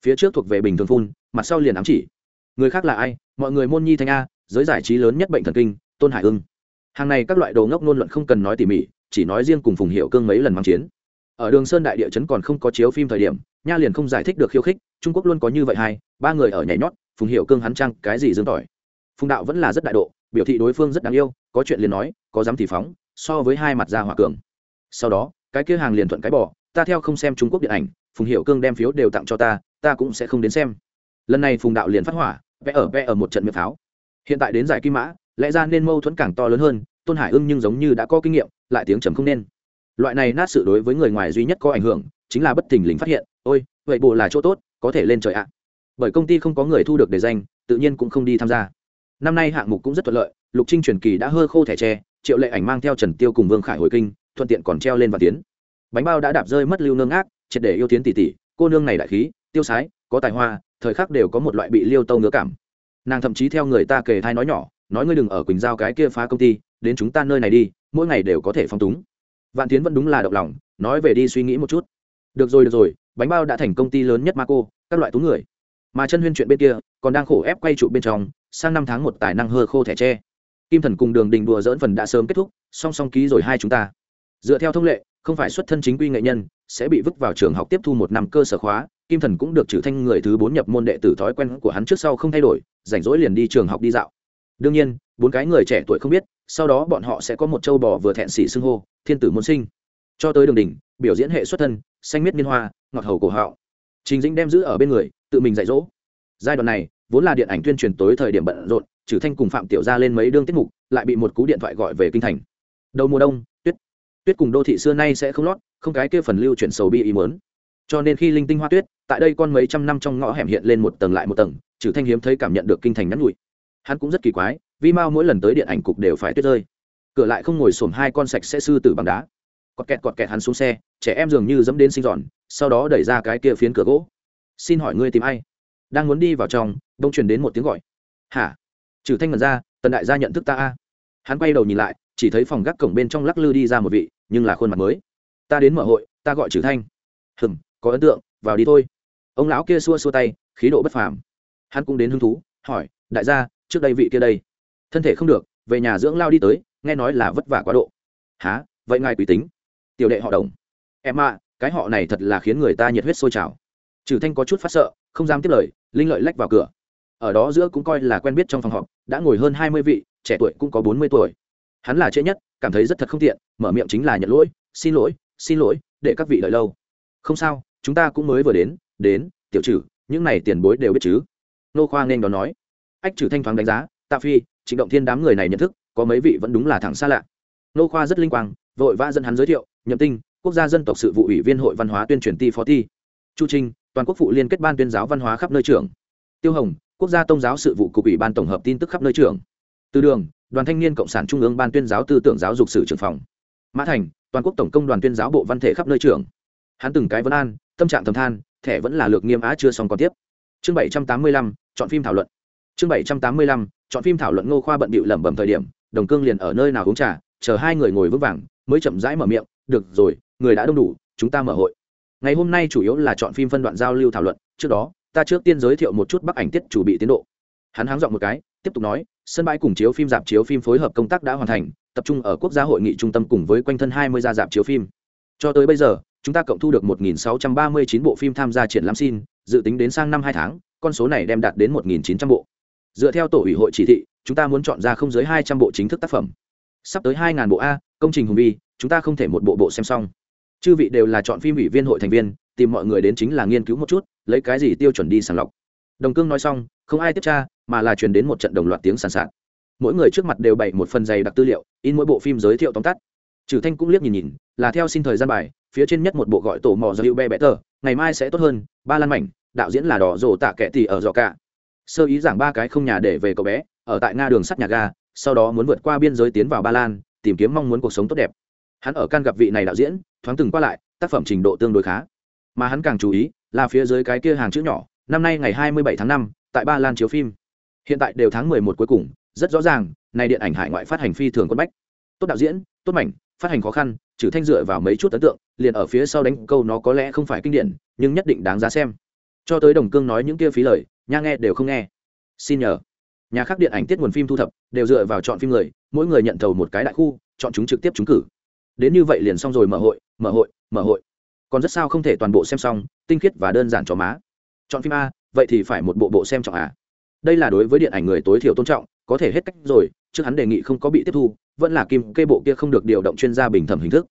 A: Phía trước thuộc về bình thường phun, mặt sau liền ám chỉ. Người khác là ai? Mọi người môn nhi thanh a, giới giải trí lớn nhất bệnh thần kinh, tôn hải ưng. Hàng này các loại đồ ngốc nôn luận không cần nói tỉ mỉ chỉ nói riêng cùng phùng hiệu cương mấy lần mang chiến. Ở đường sơn đại địa chấn còn không có chiếu phim thời điểm, nha liền không giải thích được khiêu khích, trung quốc luôn có như vậy hai, ba người ở nhảy nhót, phùng hiệu cương hắn trang cái gì dương tỏi. Phùng đạo vẫn là rất đại độ, biểu thị đối phương rất đáng yêu, có chuyện liền nói, có dám thì phóng, so với hai mặt ra hỏa cường. Sau đó, cái kia hàng liền thuận cái bỏ, ta theo không xem trung quốc điện ảnh, phùng hiệu cương đem phiếu đều tặng cho ta ta cũng sẽ không đến xem. Lần này phùng đạo liền phát hỏa, vẽ ở vẽ ở một trận miệng pháo. Hiện tại đến giải kim mã, lẽ ra nên mâu thuẫn càng to lớn hơn tôn hải ưng nhưng giống như đã có kinh nghiệm, lại tiếng trầm không nên. Loại này nát sự đối với người ngoài duy nhất có ảnh hưởng, chính là bất thình lình phát hiện, ôi, vậy bộ là chỗ tốt, có thể lên trời ạ. Bởi công ty không có người thu được đề danh, tự nhiên cũng không đi tham gia. Năm nay hạng mục cũng rất thuận lợi, lục trinh truyền kỳ đã hơ khô thẻ tre, triệu lệ ảnh mang theo trần tiêu cùng vương khải hồi kinh, thuận tiện còn treo lên và tiến. Bánh bao đã đạp rơi mất lưu nương ác, triệt để yêu tiến tỷ tỷ cô nương này đại khí, tiêu sái, có tài hoa, thời khắc đều có một loại bị liêu tâu ngứa cảm. Nàng thậm chí theo người ta kề thai nói nhỏ, nói ngươi đừng ở quỳnh giao cái kia phá công ty đến chúng ta nơi này đi mỗi ngày đều có thể phong túng. Vạn tiến vẫn đúng là động lòng nói về đi suy nghĩ một chút. Được rồi được rồi bánh bao đã thành công ty lớn nhất Marco, các loại tú người. Mà chân huyên chuyện bên kia còn đang khổ ép quay trụ bên trong sang năm tháng một tài năng hơ khô thẻ tre. Kim thần cùng đường đình đùa dỡn phần đã sớm kết thúc song song ký rồi hai chúng ta. Dựa theo thông lệ không phải xuất thân chính quy nghệ nhân sẽ bị vứt vào trường học tiếp thu một năm cơ sở khóa kim thần cũng được trừ thanh người thứ bốn nhập môn đệ tử thói quen của hắn trước sau không thay đổi rảnh rỗi liền đi trường học đi dạo đương nhiên, bốn cái người trẻ tuổi không biết, sau đó bọn họ sẽ có một châu bò vừa thẹn xỉ xưng hô, thiên tử môn sinh. Cho tới đường đỉnh, biểu diễn hệ xuất thân, xanh miết niên hoa, ngọt hầu cổ hạo trình dĩnh đem giữ ở bên người, tự mình dạy dỗ. Giai đoạn này, vốn là điện ảnh tuyên truyền tối thời điểm bận rộn, trừ thanh cùng phạm tiểu gia lên mấy đương tiết mục, lại bị một cú điện thoại gọi về kinh thành. Đầu mùa đông, tuyết. Tuyết cùng đô thị xưa nay sẽ không lót, không cái kia phần lưu chuyển sầu bi ý muốn. Cho nên khi linh tinh hoa tuyết, tại đây con mấy trăm năm trong ngõ hẻm hiện lên một tầng lại một tầng, trừ thanh hiếm thấy cảm nhận được kinh thành nhắn nhụi hắn cũng rất kỳ quái vi mao mỗi lần tới điện ảnh cục đều phải tuyết rơi. Cửa lại không ngồi xổm hai con sạch sẽ sư tử bằng đá. Cọt kẹt cọt kẹt hắn xuống xe, trẻ em dường như dẫm đến sinh giòn, sau đó đẩy ra cái kia phiến cửa gỗ. Xin hỏi ngươi tìm ai? Đang muốn đi vào trong đông truyền đến một tiếng gọi. Hả? Trừ thanh mật ra, tần đại gia nhận thức ta a. Hắn quay đầu nhìn lại, chỉ thấy phòng gác cổng bên trong lắc lư đi ra một vị, nhưng là khuôn mặt mới. Ta đến mở hội, ta gọi trừ thanh. Hừm, có ấn tượng, vào đi thôi. Ông lão kia xua xua tay, khí độ bất phàm. Hắn cũng đến hứng thú, hỏi, đại gia trước đây vị kia đây. Thân thể không được, về nhà dưỡng lao đi tới, nghe nói là vất vả quá độ. Há vậy ngài quỷ tính. Tiểu đệ họ đồng. Em ạ, cái họ này thật là khiến người ta nhiệt huyết sôi trào. Trừ thanh có chút phát sợ, không dám tiếp lời, linh lợi lách vào cửa. Ở đó giữa cũng coi là quen biết trong phòng họp, đã ngồi hơn hai mươi vị, trẻ tuổi cũng có bốn mươi tuổi. Hắn là trễ nhất, cảm thấy rất thật không tiện, mở miệng chính là nhận lỗi, xin lỗi xin lỗi, để các vị đợi lâu. Không sao, chúng ta cũng mới vừa đến đến, tiểu trừ, những này tiền bối đều biết chứ. Nô khoa nên đó nói ách trừ thanh thoáng đánh giá, tạ phi, trịnh động thiên đám người này nhận thức, có mấy vị vẫn đúng là thẳng xa lạ. Nô khoa rất linh quang, vội vã dẫn hắn giới thiệu, nhậm tinh, quốc gia dân tộc sự vụ ủy viên hội văn hóa tuyên truyền ti phó ti chu trinh, toàn quốc phụ liên kết ban tuyên giáo văn hóa khắp nơi trưởng. Tiêu hồng, quốc gia tôn giáo sự vụ cục ủy ban tổng hợp tin tức khắp nơi trưởng. Từ đường, đoàn thanh niên cộng sản trung ương ban tuyên giáo tư tưởng giáo dục sử trưởng phòng. Mã thành, toàn quốc tổng công đoàn tuyên giáo bộ văn thể khắp nơi trưởng. Hắn từng cái vấn an, tâm trạng thầm than, thẻ vẫn là lược nghiêm á chưa xong còn tiếp. Chương bảy trăm tám mươi lăm, chọn phim thảo luận chương bảy trăm tám mươi lăm, chọn phim thảo luận ngô khoa bận bịu lẩm bẩm thời điểm, đồng cương liền ở nơi nào uống trà, chờ hai người ngồi vững vàng, mới chậm rãi mở miệng, được rồi, người đã đông đủ, chúng ta mở hội. Ngày hôm nay chủ yếu là chọn phim phân đoạn giao lưu thảo luận, trước đó, ta trước tiên giới thiệu một chút bắc ảnh tiết chủ bị tiến độ. Hắn háng dọn một cái, tiếp tục nói, sân bãi cùng chiếu phim, dạp chiếu phim phối hợp công tác đã hoàn thành, tập trung ở quốc gia hội nghị trung tâm cùng với quanh thân hai mươi gia dạp chiếu phim. Cho tới bây giờ, chúng ta cộng thu được 1.639 bộ phim tham gia triển lãm xin, dự tính đến sang năm hai tháng, con số này đem đạt đến 1.900 bộ dựa theo tổ ủy hội chỉ thị, chúng ta muốn chọn ra không dưới 200 bộ chính thức tác phẩm. Sắp tới hai ngàn bộ a, công trình hùng vi, chúng ta không thể một bộ bộ xem xong. Chư vị đều là chọn phim ủy viên hội thành viên, tìm mọi người đến chính là nghiên cứu một chút, lấy cái gì tiêu chuẩn đi sàng lọc. Đồng cương nói xong, không ai tiếp tra, mà là truyền đến một trận đồng loạt tiếng sàn sạt. Mỗi người trước mặt đều bày một phần dày đặc tư liệu, in mỗi bộ phim giới thiệu tóm tắt. Trừ thanh cũng liếc nhìn nhìn, là theo xin thời gian bài, phía trên nhất một bộ gọi tổ mò do hữu be bẽ tờ, ngày mai sẽ tốt hơn, ba lan mảnh, đạo diễn là đỏ rổ tạ kệ tỷ ở dọ cả sơ ý giảng ba cái không nhà để về cậu bé, ở tại nga đường sắt nhà ga, sau đó muốn vượt qua biên giới tiến vào ba lan, tìm kiếm mong muốn cuộc sống tốt đẹp. Hắn ở can gặp vị này đạo diễn, thoáng từng qua lại, tác phẩm trình độ tương đối khá. Mà hắn càng chú ý, là phía dưới cái kia hàng chữ nhỏ, năm nay ngày hai mươi bảy tháng năm, tại ba lan chiếu phim. Hiện tại đều tháng mười một cuối cùng, rất rõ ràng, này điện ảnh hải ngoại phát hành phi thường quân bách. Tốt đạo diễn, tốt mảnh, phát hành khó khăn, trừ thanh dựa vào mấy chút ấn tượng, liền ở phía sau đánh câu nó có lẽ không phải kinh điển, nhưng nhất định đáng giá xem cho tới đồng cương nói những kia phí lời, nha nghe đều không nghe. Xin nhờ. Nhà khác điện ảnh tiết nguồn phim thu thập, đều dựa vào chọn phim người, mỗi người nhận thầu một cái đại khu, chọn chúng trực tiếp trúng cử. Đến như vậy liền xong rồi mở hội mở hội mở hội. Còn rất sao không thể toàn bộ xem xong, tinh khiết và đơn giản cho má. Chọn phim a, vậy thì phải một bộ bộ xem trọng à đây là đối với điện ảnh người tối thiểu tôn trọng, có thể hết cách rồi, trước hắn đề nghị không có bị tiếp thu, vẫn là kim kê bộ kia không được điều động chuyên gia bình thẩm hình thức.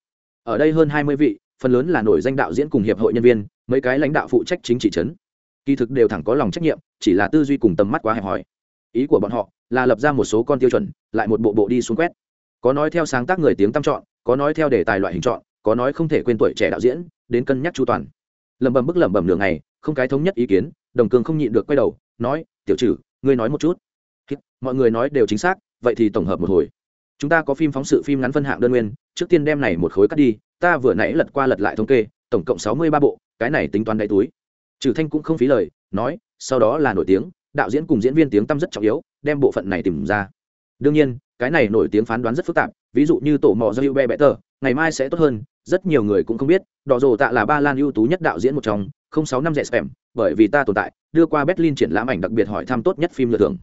A: Ở đây hơn hai mươi vị phần lớn là nổi danh đạo diễn cùng hiệp hội nhân viên, mấy cái lãnh đạo phụ trách chính trị trấn. Kỳ thực đều thẳng có lòng trách nhiệm, chỉ là tư duy cùng tầm mắt quá hẹp hòi. Ý của bọn họ là lập ra một số con tiêu chuẩn, lại một bộ bộ đi xuống quét. Có nói theo sáng tác người tiếng tam chọn, có nói theo đề tài loại hình chọn, có nói không thể quên tuổi trẻ đạo diễn, đến cân nhắc chu toàn. Lẩm bẩm bức lẩm bẩm đường này không cái thống nhất ý kiến, đồng cường không nhịn được quay đầu, nói, tiểu trừ, ngươi nói một chút. Mọi người nói đều chính xác, vậy thì tổng hợp một hồi. Chúng ta có phim phóng sự phim ngắn phân hạng đơn nguyên, trước tiên đem này một khối cắt đi ta vừa nãy lật qua lật lại thống kê, tổng cộng sáu mươi ba bộ, cái này tính toán đáy túi. Trừ thanh cũng không phí lời, nói, sau đó là nổi tiếng, đạo diễn cùng diễn viên tiếng tăm rất trọng yếu, đem bộ phận này tìm ra. Đương nhiên, cái này nổi tiếng phán đoán rất phức tạp, ví dụ như tổ mò do hữu bè bẹ tờ ngày mai sẽ tốt hơn, rất nhiều người cũng không biết, đỏ rồ tạ là ba lan ưu tú nhất đạo diễn một trong, không sáu năm rẻ spam, bởi vì ta tồn tại, đưa qua berlin triển lãm ảnh đặc biệt hỏi thăm tốt nhất phim lựa thưởng.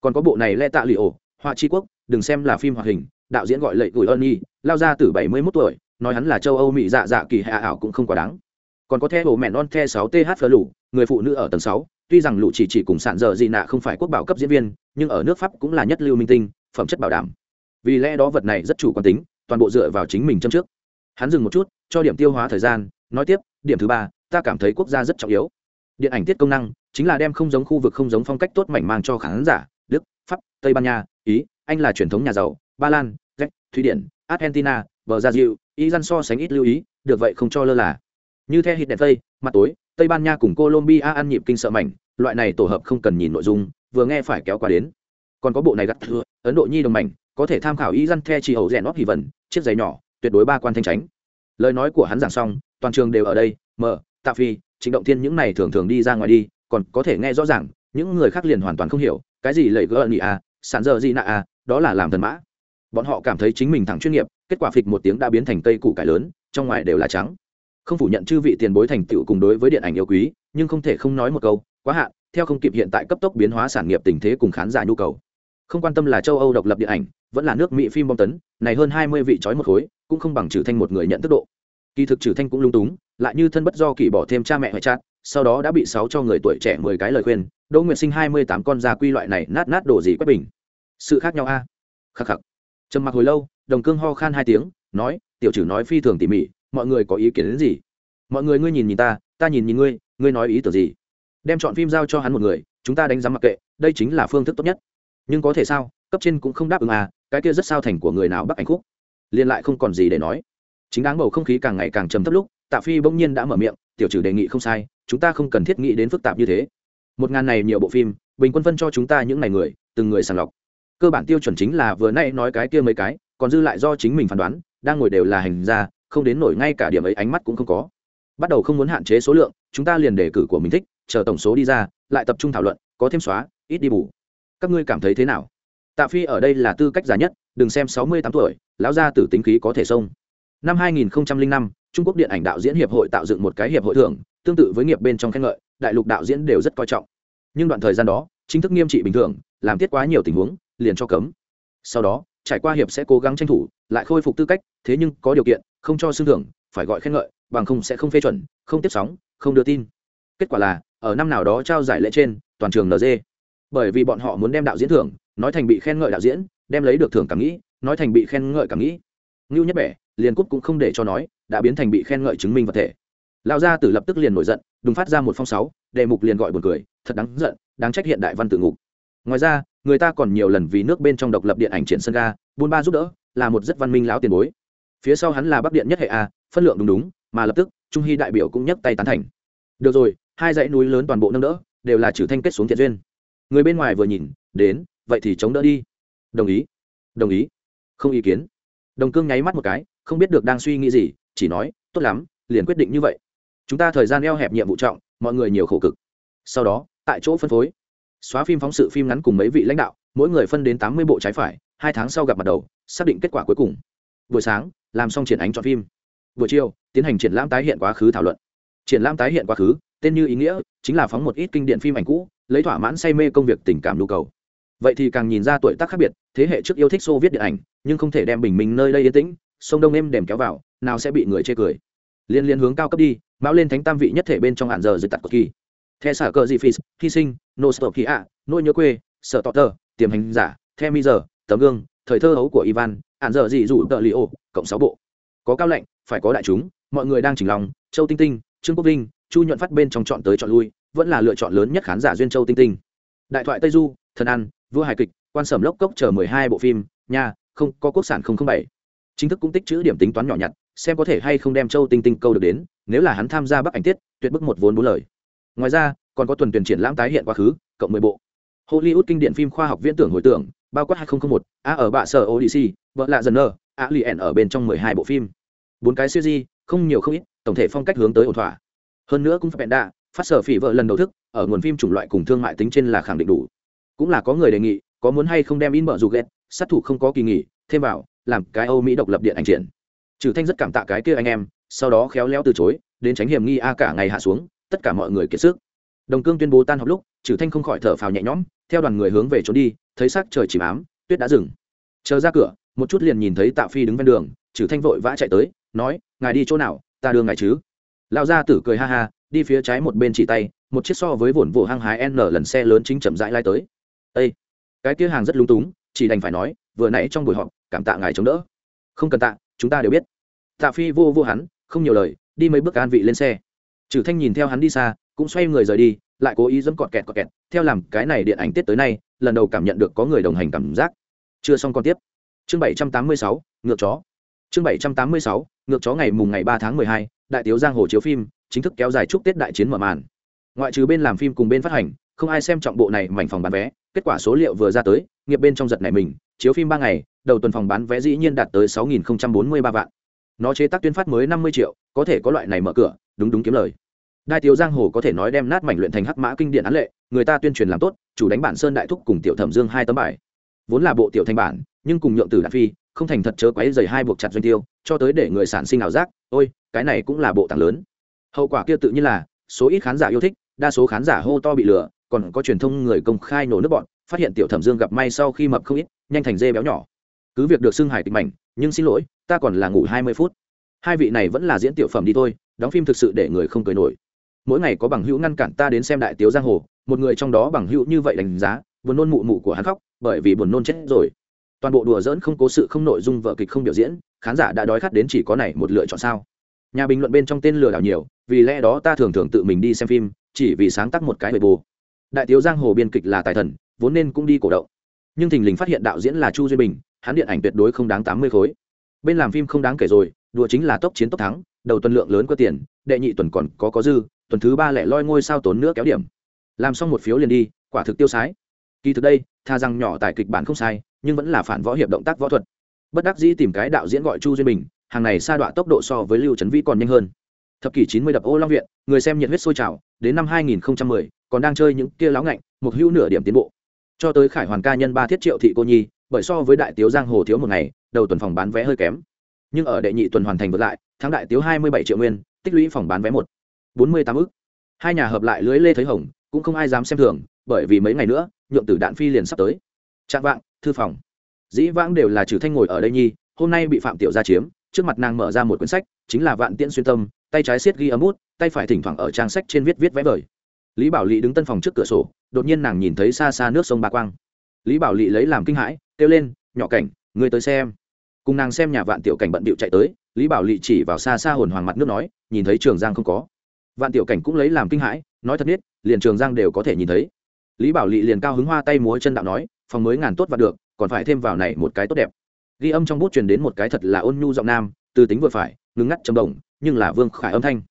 A: Còn có bộ này lẽ tạ lì ổ họa tri quốc, đừng xem là phim hoạt hình, đạo diễn gọi lệ gửi ơn y lao ra từ bảy mươi 71 tuổi nói hắn là châu âu mỹ dạ dạ kỳ hạ ảo cũng không quá đáng. Còn có theo bộ mẹn on, the sáu th phở lũ người phụ nữ ở tầng sáu. Tuy rằng lũ chỉ chỉ cùng sạn dở gì nạ không phải quốc bảo cấp diễn viên, nhưng ở nước pháp cũng là nhất lưu minh tinh, phẩm chất bảo đảm. Vì lẽ đó vật này rất chủ quan tính, toàn bộ dựa vào chính mình châm trước. Hắn dừng một chút, cho điểm tiêu hóa thời gian, nói tiếp, điểm thứ ba, ta cảm thấy quốc gia rất trọng yếu. Điện ảnh tiết công năng chính là đem không giống khu vực không giống phong cách tốt mảnh mang cho khán giả, đức, pháp, tây ban nha, ý, anh là truyền thống nhà giàu, ba lan z thụy điển, argentina, bờ gia diệu y dân so sánh ít lưu ý, được vậy không cho lơ là. Như theo hít đèn tây, mặt tối, tây ban nha cùng colombia ăn nhịp kinh sợ mảnh, loại này tổ hợp không cần nhìn nội dung, vừa nghe phải kéo qua đến. Còn có bộ này gắt thừa ấn độ nhi đồng mảnh, có thể tham khảo y dân the chỉ hậu rèn óp hỉ vần, chiếc giày nhỏ, tuyệt đối ba quan thanh tránh. Lời nói của hắn giảng xong, toàn trường đều ở đây, mở, tạ phi, trịnh động thiên những này thường thường đi ra ngoài đi, còn có thể nghe rõ ràng, những người khác liền hoàn toàn không hiểu, cái gì lầy gỡ nhị à sản dơ gì nạ à đó là làm thần mã bọn họ cảm thấy chính mình thẳng chuyên nghiệp, kết quả phịch một tiếng đã biến thành cây củ cải lớn, trong ngoài đều là trắng. Không phủ nhận chư vị tiền bối thành tựu cùng đối với điện ảnh yêu quý, nhưng không thể không nói một câu, quá hạn, theo không kịp hiện tại cấp tốc biến hóa sản nghiệp tình thế cùng khán giả nhu cầu. Không quan tâm là châu âu độc lập điện ảnh, vẫn là nước mỹ phim bom tấn, này hơn hai mươi vị trói một khối, cũng không bằng trừ thanh một người nhận tức độ. Kỳ thực trừ thanh cũng lung túng, lại như thân bất do kỳ bỏ thêm cha mẹ hoại chát sau đó đã bị sáu cho người tuổi trẻ mười cái lời khuyên, đỗ nguyệt sinh hai mươi tám con gia quy loại này nát nát đồ gì quét bình. Sự khác nhau a. Khắc khắc trầm mặc hồi lâu, đồng cương ho khan hai tiếng, nói, tiểu chử nói phi thường tỉ mỉ, mọi người có ý kiến đến gì? Mọi người ngươi nhìn nhìn ta ta nhìn nhìn ngươi ngươi nói ý tưởng gì? Đem chọn phim giao cho hắn một người, chúng ta đánh giá mặc kệ, đây chính là phương thức tốt nhất. Nhưng có thể sao? Cấp trên cũng không đáp ứng à cái kia rất sao thành của người nào bắc ảnh khúc? Liên lại không còn gì để nói. Chính đáng bầu không khí càng ngày càng trầm thấp lúc, tạ phi bỗng nhiên đã mở miệng, tiểu trừ đề nghị không sai, chúng ta không cần thiết nghĩ đến phức tạp như thế. Một ngàn này nhiều bộ phim, bình quân phân cho chúng ta những ngày người, từng người sàng lọc cơ bản tiêu chuẩn chính là vừa nay nói cái kia mấy cái, còn dư lại do chính mình phán đoán, đang ngồi đều là hành gia, không đến nổi ngay cả điểm ấy ánh mắt cũng không có. Bắt đầu không muốn hạn chế số lượng, chúng ta liền đề cử của mình thích, chờ tổng số đi ra, lại tập trung thảo luận, có thêm xóa, ít đi bù. Các ngươi cảm thấy thế nào? Tạ phi ở đây là tư cách già nhất, đừng xem sáu mươi tám tuổi, lão gia tử tính khí có thể xông năm hai nghìn năm, trung quốc điện ảnh đạo diễn hiệp hội tạo dựng một cái hiệp hội thưởng, tương tự với nghiệp bên trong khen ngợi, đại lục đạo diễn đều rất coi trọng. Nhưng đoạn thời gian đó, chính thức nghiêm trị bình thường, làm tiết quá nhiều tình huống liền cho cấm. Sau đó, trải qua hiệp sẽ cố gắng tranh thủ, lại khôi phục tư cách, thế nhưng có điều kiện, không cho xương thưởng, phải gọi khen ngợi, bằng không sẽ không phê chuẩn, không tiếp sóng, không đưa tin. Kết quả là, ở năm nào đó trao giải lễ trên, toàn trường nd bởi vì bọn họ muốn đem đạo diễn thưởng, nói thành bị khen ngợi đạo diễn, đem lấy được thưởng cảm nghĩ, nói thành bị khen ngợi cảm nghĩ. Ngưu nhất bẻ, liền cúp cũng không để cho nói, đã biến thành bị khen ngợi chứng minh vật thể. Lão gia tử lập tức liền nổi giận, đùng phát ra một phong sáu đề mục liền gọi buồn cười, thật đáng giận, đáng trách hiện đại văn tự ngục ngoài ra, người ta còn nhiều lần vì nước bên trong độc lập điện ảnh triển sân ga, buôn ba giúp đỡ, là một rất văn minh lão tiền bối. Phía sau hắn là bắc điện nhất hệ a, phân lượng đúng đúng, mà lập tức, trung hy đại biểu cũng nhấc tay tán thành. Được rồi, hai dãy núi lớn toàn bộ nâng đỡ, đều là trừ thanh kết xuống thiện duyên. Người bên ngoài vừa nhìn, đến, vậy thì chống đỡ đi. Đồng ý đồng ý. Không ý kiến. Đồng cương nháy mắt một cái, không biết được đang suy nghĩ gì, chỉ nói, tốt lắm, liền quyết định như vậy. Chúng ta thời gian eo hẹp nhiệm vụ trọng, mọi người nhiều khổ cực. Sau đó, tại chỗ phân phối xóa phim phóng sự phim ngắn cùng mấy vị lãnh đạo, mỗi người phân đến tám mươi bộ trái phải, hai tháng sau gặp mặt đầu, xác định kết quả cuối cùng. Buổi sáng, làm xong triển ánh chọn phim. Buổi chiều, tiến hành triển lãm tái hiện quá khứ thảo luận. Triển lãm tái hiện quá khứ, tên như ý nghĩa, chính là phóng một ít kinh điển phim ảnh cũ, lấy thỏa mãn say mê công việc tình cảm nhu cầu. Vậy thì càng nhìn ra tuổi tác khác biệt, thế hệ trước yêu thích xô viết điện ảnh, nhưng không thể đem bình minh nơi đây yên tĩnh, sông đông êm đèm kéo vào, nào sẽ bị người chê cười. Liên liên hướng cao cấp đi mão lên thánh tam vị nhất thể bên trong hạn giờ dịch tặc cực kỳ the xả cờ gì phì, hy sinh nô stop khí ạ nỗi nhớ quê sợ tọ tờ, tiềm hành giả, the mi giờ tấm gương, thời thơ hấu của ivan hạn dở dị dụ tờ li ô, cộng sáu bộ. Có cao lệnh, phải có đại chúng, mọi người đang chỉnh lòng, châu tinh tinh, trương quốc vinh, chu nhuận phát bên trong chọn tới chọn lui, vẫn là lựa chọn lớn nhất khán giả duyên châu tinh tinh. Đại thoại tây du, thần ăn vua hài kịch, quan sẩm lốc cốc chờ mười hai bộ phim, nha, không, có quốc sản không không bảy. Chính thức cũng tích chữ điểm tính toán nhỏ nhặt, xem có thể hay không đem châu tinh tinh câu được đến, nếu là hắn tham gia bắc ảnh tiết, tuyệt bức một vốn bốn lời ngoài ra, còn có tuần tuyển triển lãm tái hiện quá khứ, cộng mười bộ. Hollywood kinh điển phim khoa học viễn tưởng hồi tưởng, bao quát hai nghìn một, a ở bạ sở odyssey, vợ lạ dần nơ a lien ở bên trong mười hai bộ phim. Bốn cái siêu di không nhiều không ít, tổng thể phong cách hướng tới ổn thỏa. Hơn nữa cũng phải bẹn đa phát sở phỉ vợ lần đầu thức, ở nguồn phim chủng loại cùng thương mại tính trên là khẳng định đủ. Cũng là có người đề nghị, có muốn hay không đem in mở dù ghét, sát thủ không có kỳ nghỉ, thêm vào, làm cái âu mỹ độc lập điện ảnh triển. Trừ thanh rất cảm tạ cái kia anh em, sau đó khéo léo từ chối, đến tránh hiểm nghi a cả ngày hạ xuống tất cả mọi người kiệt sức. Đồng cương tuyên bố tan học lúc trừ thanh không khỏi thở phào nhẹ nhõm, theo đoàn người hướng về trốn đi, thấy sắc trời chìm ám, tuyết đã dừng. Chờ ra cửa, một chút liền nhìn thấy tạ phi đứng ven đường trừ thanh vội vã chạy tới, nói, ngài đi chỗ nào, ta đưa ngài chứ? Lão gia tử cười ha ha, đi phía trái một bên chỉ tay, một chiếc so với vồn vụ hăng hái n lần xe lớn chính chậm rãi lai tới. Ê! cái kia hàng rất lúng túng, chỉ đành phải nói, vừa nãy trong buổi họp, cảm tạ ngài chống đỡ. Không cần tạ, chúng ta đều biết. Tạ phi vô vô hắn, không nhiều lời, đi mấy bước an vị lên xe trừ thanh nhìn theo hắn đi xa, cũng xoay người rời đi, lại cố ý dẫm cọt kẹt cọt kẹt. Theo làm cái này điện ảnh tiết tới nay, lần đầu cảm nhận được có người đồng hành cảm giác. Chưa xong còn tiếp. Chương bảy trăm tám mươi sáu, ngược chó. Chương bảy trăm tám mươi sáu, ngược chó ngày mùng ngày ba tháng mười hai, đại tiếu giang hồ chiếu phim, chính thức kéo dài chúc tết đại chiến mở màn. Ngoại trừ bên làm phim cùng bên phát hành, không ai xem trọng bộ này mảnh phòng bán vé. Kết quả số liệu vừa ra tới, nghiệp bên trong giật này mình, chiếu phim ba ngày, đầu tuần phòng bán vé dĩ nhiên đạt tới sáu nghìn bốn mươi ba vạn. Nó chế tác tuyên phát mới năm mươi triệu, có thể có loại này mở cửa đúng đúng kiếm lời. Đại tiếu giang hồ có thể nói đem nát mảnh luyện thành hắc mã kinh điển án lệ, người ta tuyên truyền làm tốt, chủ đánh bản sơn đại thúc cùng tiểu thẩm dương hai tấm bài. Vốn là bộ tiểu thành bản, nhưng cùng nhượng tử đạn phi, không thành thật chớ quấy dày hai buộc chặt doanh tiêu, cho tới để người sản sinh ảo giác, ôi, cái này cũng là bộ tảng lớn. Hậu quả kia tự nhiên là, số ít khán giả yêu thích, đa số khán giả hô to bị lừa, còn có truyền thông người công khai nổ nước bọn, phát hiện tiểu thẩm dương gặp may sau khi mập không ít, nhanh thành dê béo nhỏ. Cứ việc được xưng hải tịch mảnh, nhưng xin lỗi, ta còn là ngủ hai mươi phút. Hai vị này vẫn là diễn tiểu phẩm đi thôi đóng phim thực sự để người không cười nổi. Mỗi ngày có bằng hữu ngăn cản ta đến xem đại tiếu giang hồ, một người trong đó bằng hữu như vậy đánh giá, buồn nôn mụ mụ của hắn khóc, bởi vì buồn nôn chết rồi. Toàn bộ đùa dỡn không cố sự không nội dung vợ kịch không biểu diễn, khán giả đã đói khát đến chỉ có này một lựa chọn sao. Nhà bình luận bên trong tên lừa đảo nhiều, vì lẽ đó ta thường thường tự mình đi xem phim, chỉ vì sáng tác một cái bề bù. Đại tiếu giang hồ biên kịch là tài thần, vốn nên cũng đi cổ động. Nhưng thình lình phát hiện đạo diễn là chu duy bình, hắn điện ảnh tuyệt đối không đáng tám mươi khối. Bên làm phim không đáng kể rồi, đùa chính là tốc chiến tốc thắng đầu tuần lượng lớn có tiền đệ nhị tuần còn có có dư tuần thứ ba lẻ loi ngôi sao tốn nữa kéo điểm. Làm xong một phiếu liền đi quả thực tiêu sái. Kỳ thực đây tha rằng nhỏ tài kịch bản không sai nhưng vẫn là phản võ hiệp động tác võ thuật. Bất đắc dĩ tìm cái đạo diễn gọi chu duyên bình hàng này sa đọa tốc độ so với lưu trấn vĩ còn nhanh hơn. Thập kỷ chín mươi đập ô long viện người xem nhiệt huyết sôi trào đến năm hai nghìn 2010, còn đang chơi những kia láo ngạnh một hữu nửa điểm tiến bộ. Cho tới khải hoàn ca nhân ba thiết triệu thị cô nhi bởi so với đại tiếu giang hồ thiếu một ngày đầu tuần phòng bán vé hơi kém. Nhưng ở đệ nhị tuần hoàn thành vượt lại thắng đại tiếu hai mươi bảy triệu nguyên, tích lũy phòng bán vé một, bốn mươi tám ức. Hai nhà hợp lại lưới lê thấy hồng, cũng không ai dám xem thường, bởi vì mấy ngày nữa, nhượng tử đạn phi liền sắp tới. Trạng vạng, thư phòng. Dĩ vãng đều là trừ thanh ngồi ở đây nhi, hôm nay bị phạm tiểu gia chiếm, trước mặt nàng mở ra một quyển sách, chính là vạn tiễn xuyên tâm, tay trái siết ghi ấm út tay phải thỉnh thoảng ở trang sách trên viết viết vẽ vời. Lý bảo lị đứng tân phòng trước cửa sổ, đột nhiên nàng nhìn thấy xa xa nước sông ba quang. Lý bảo lị lấy làm kinh hãi, kêu lên, nhỏ cảnh người tới xem. Cùng nàng xem nhà vạn tiểu cảnh bận bịu chạy tới lý bảo lị chỉ vào xa xa hồn hoàng mặt nước nói, nhìn thấy trường giang không có. Vạn tiểu cảnh cũng lấy làm kinh hãi, nói thật biết, liền trường giang đều có thể nhìn thấy. Lý bảo lị liền cao hứng hoa tay múa chân đạo nói, phòng mới ngàn tốt và được, còn phải thêm vào này một cái tốt đẹp. Ghi âm trong bút truyền đến một cái thật là ôn nhu giọng nam, từ tính vừa phải ngừng ngắt trầm đồng, nhưng là vương khải âm thanh.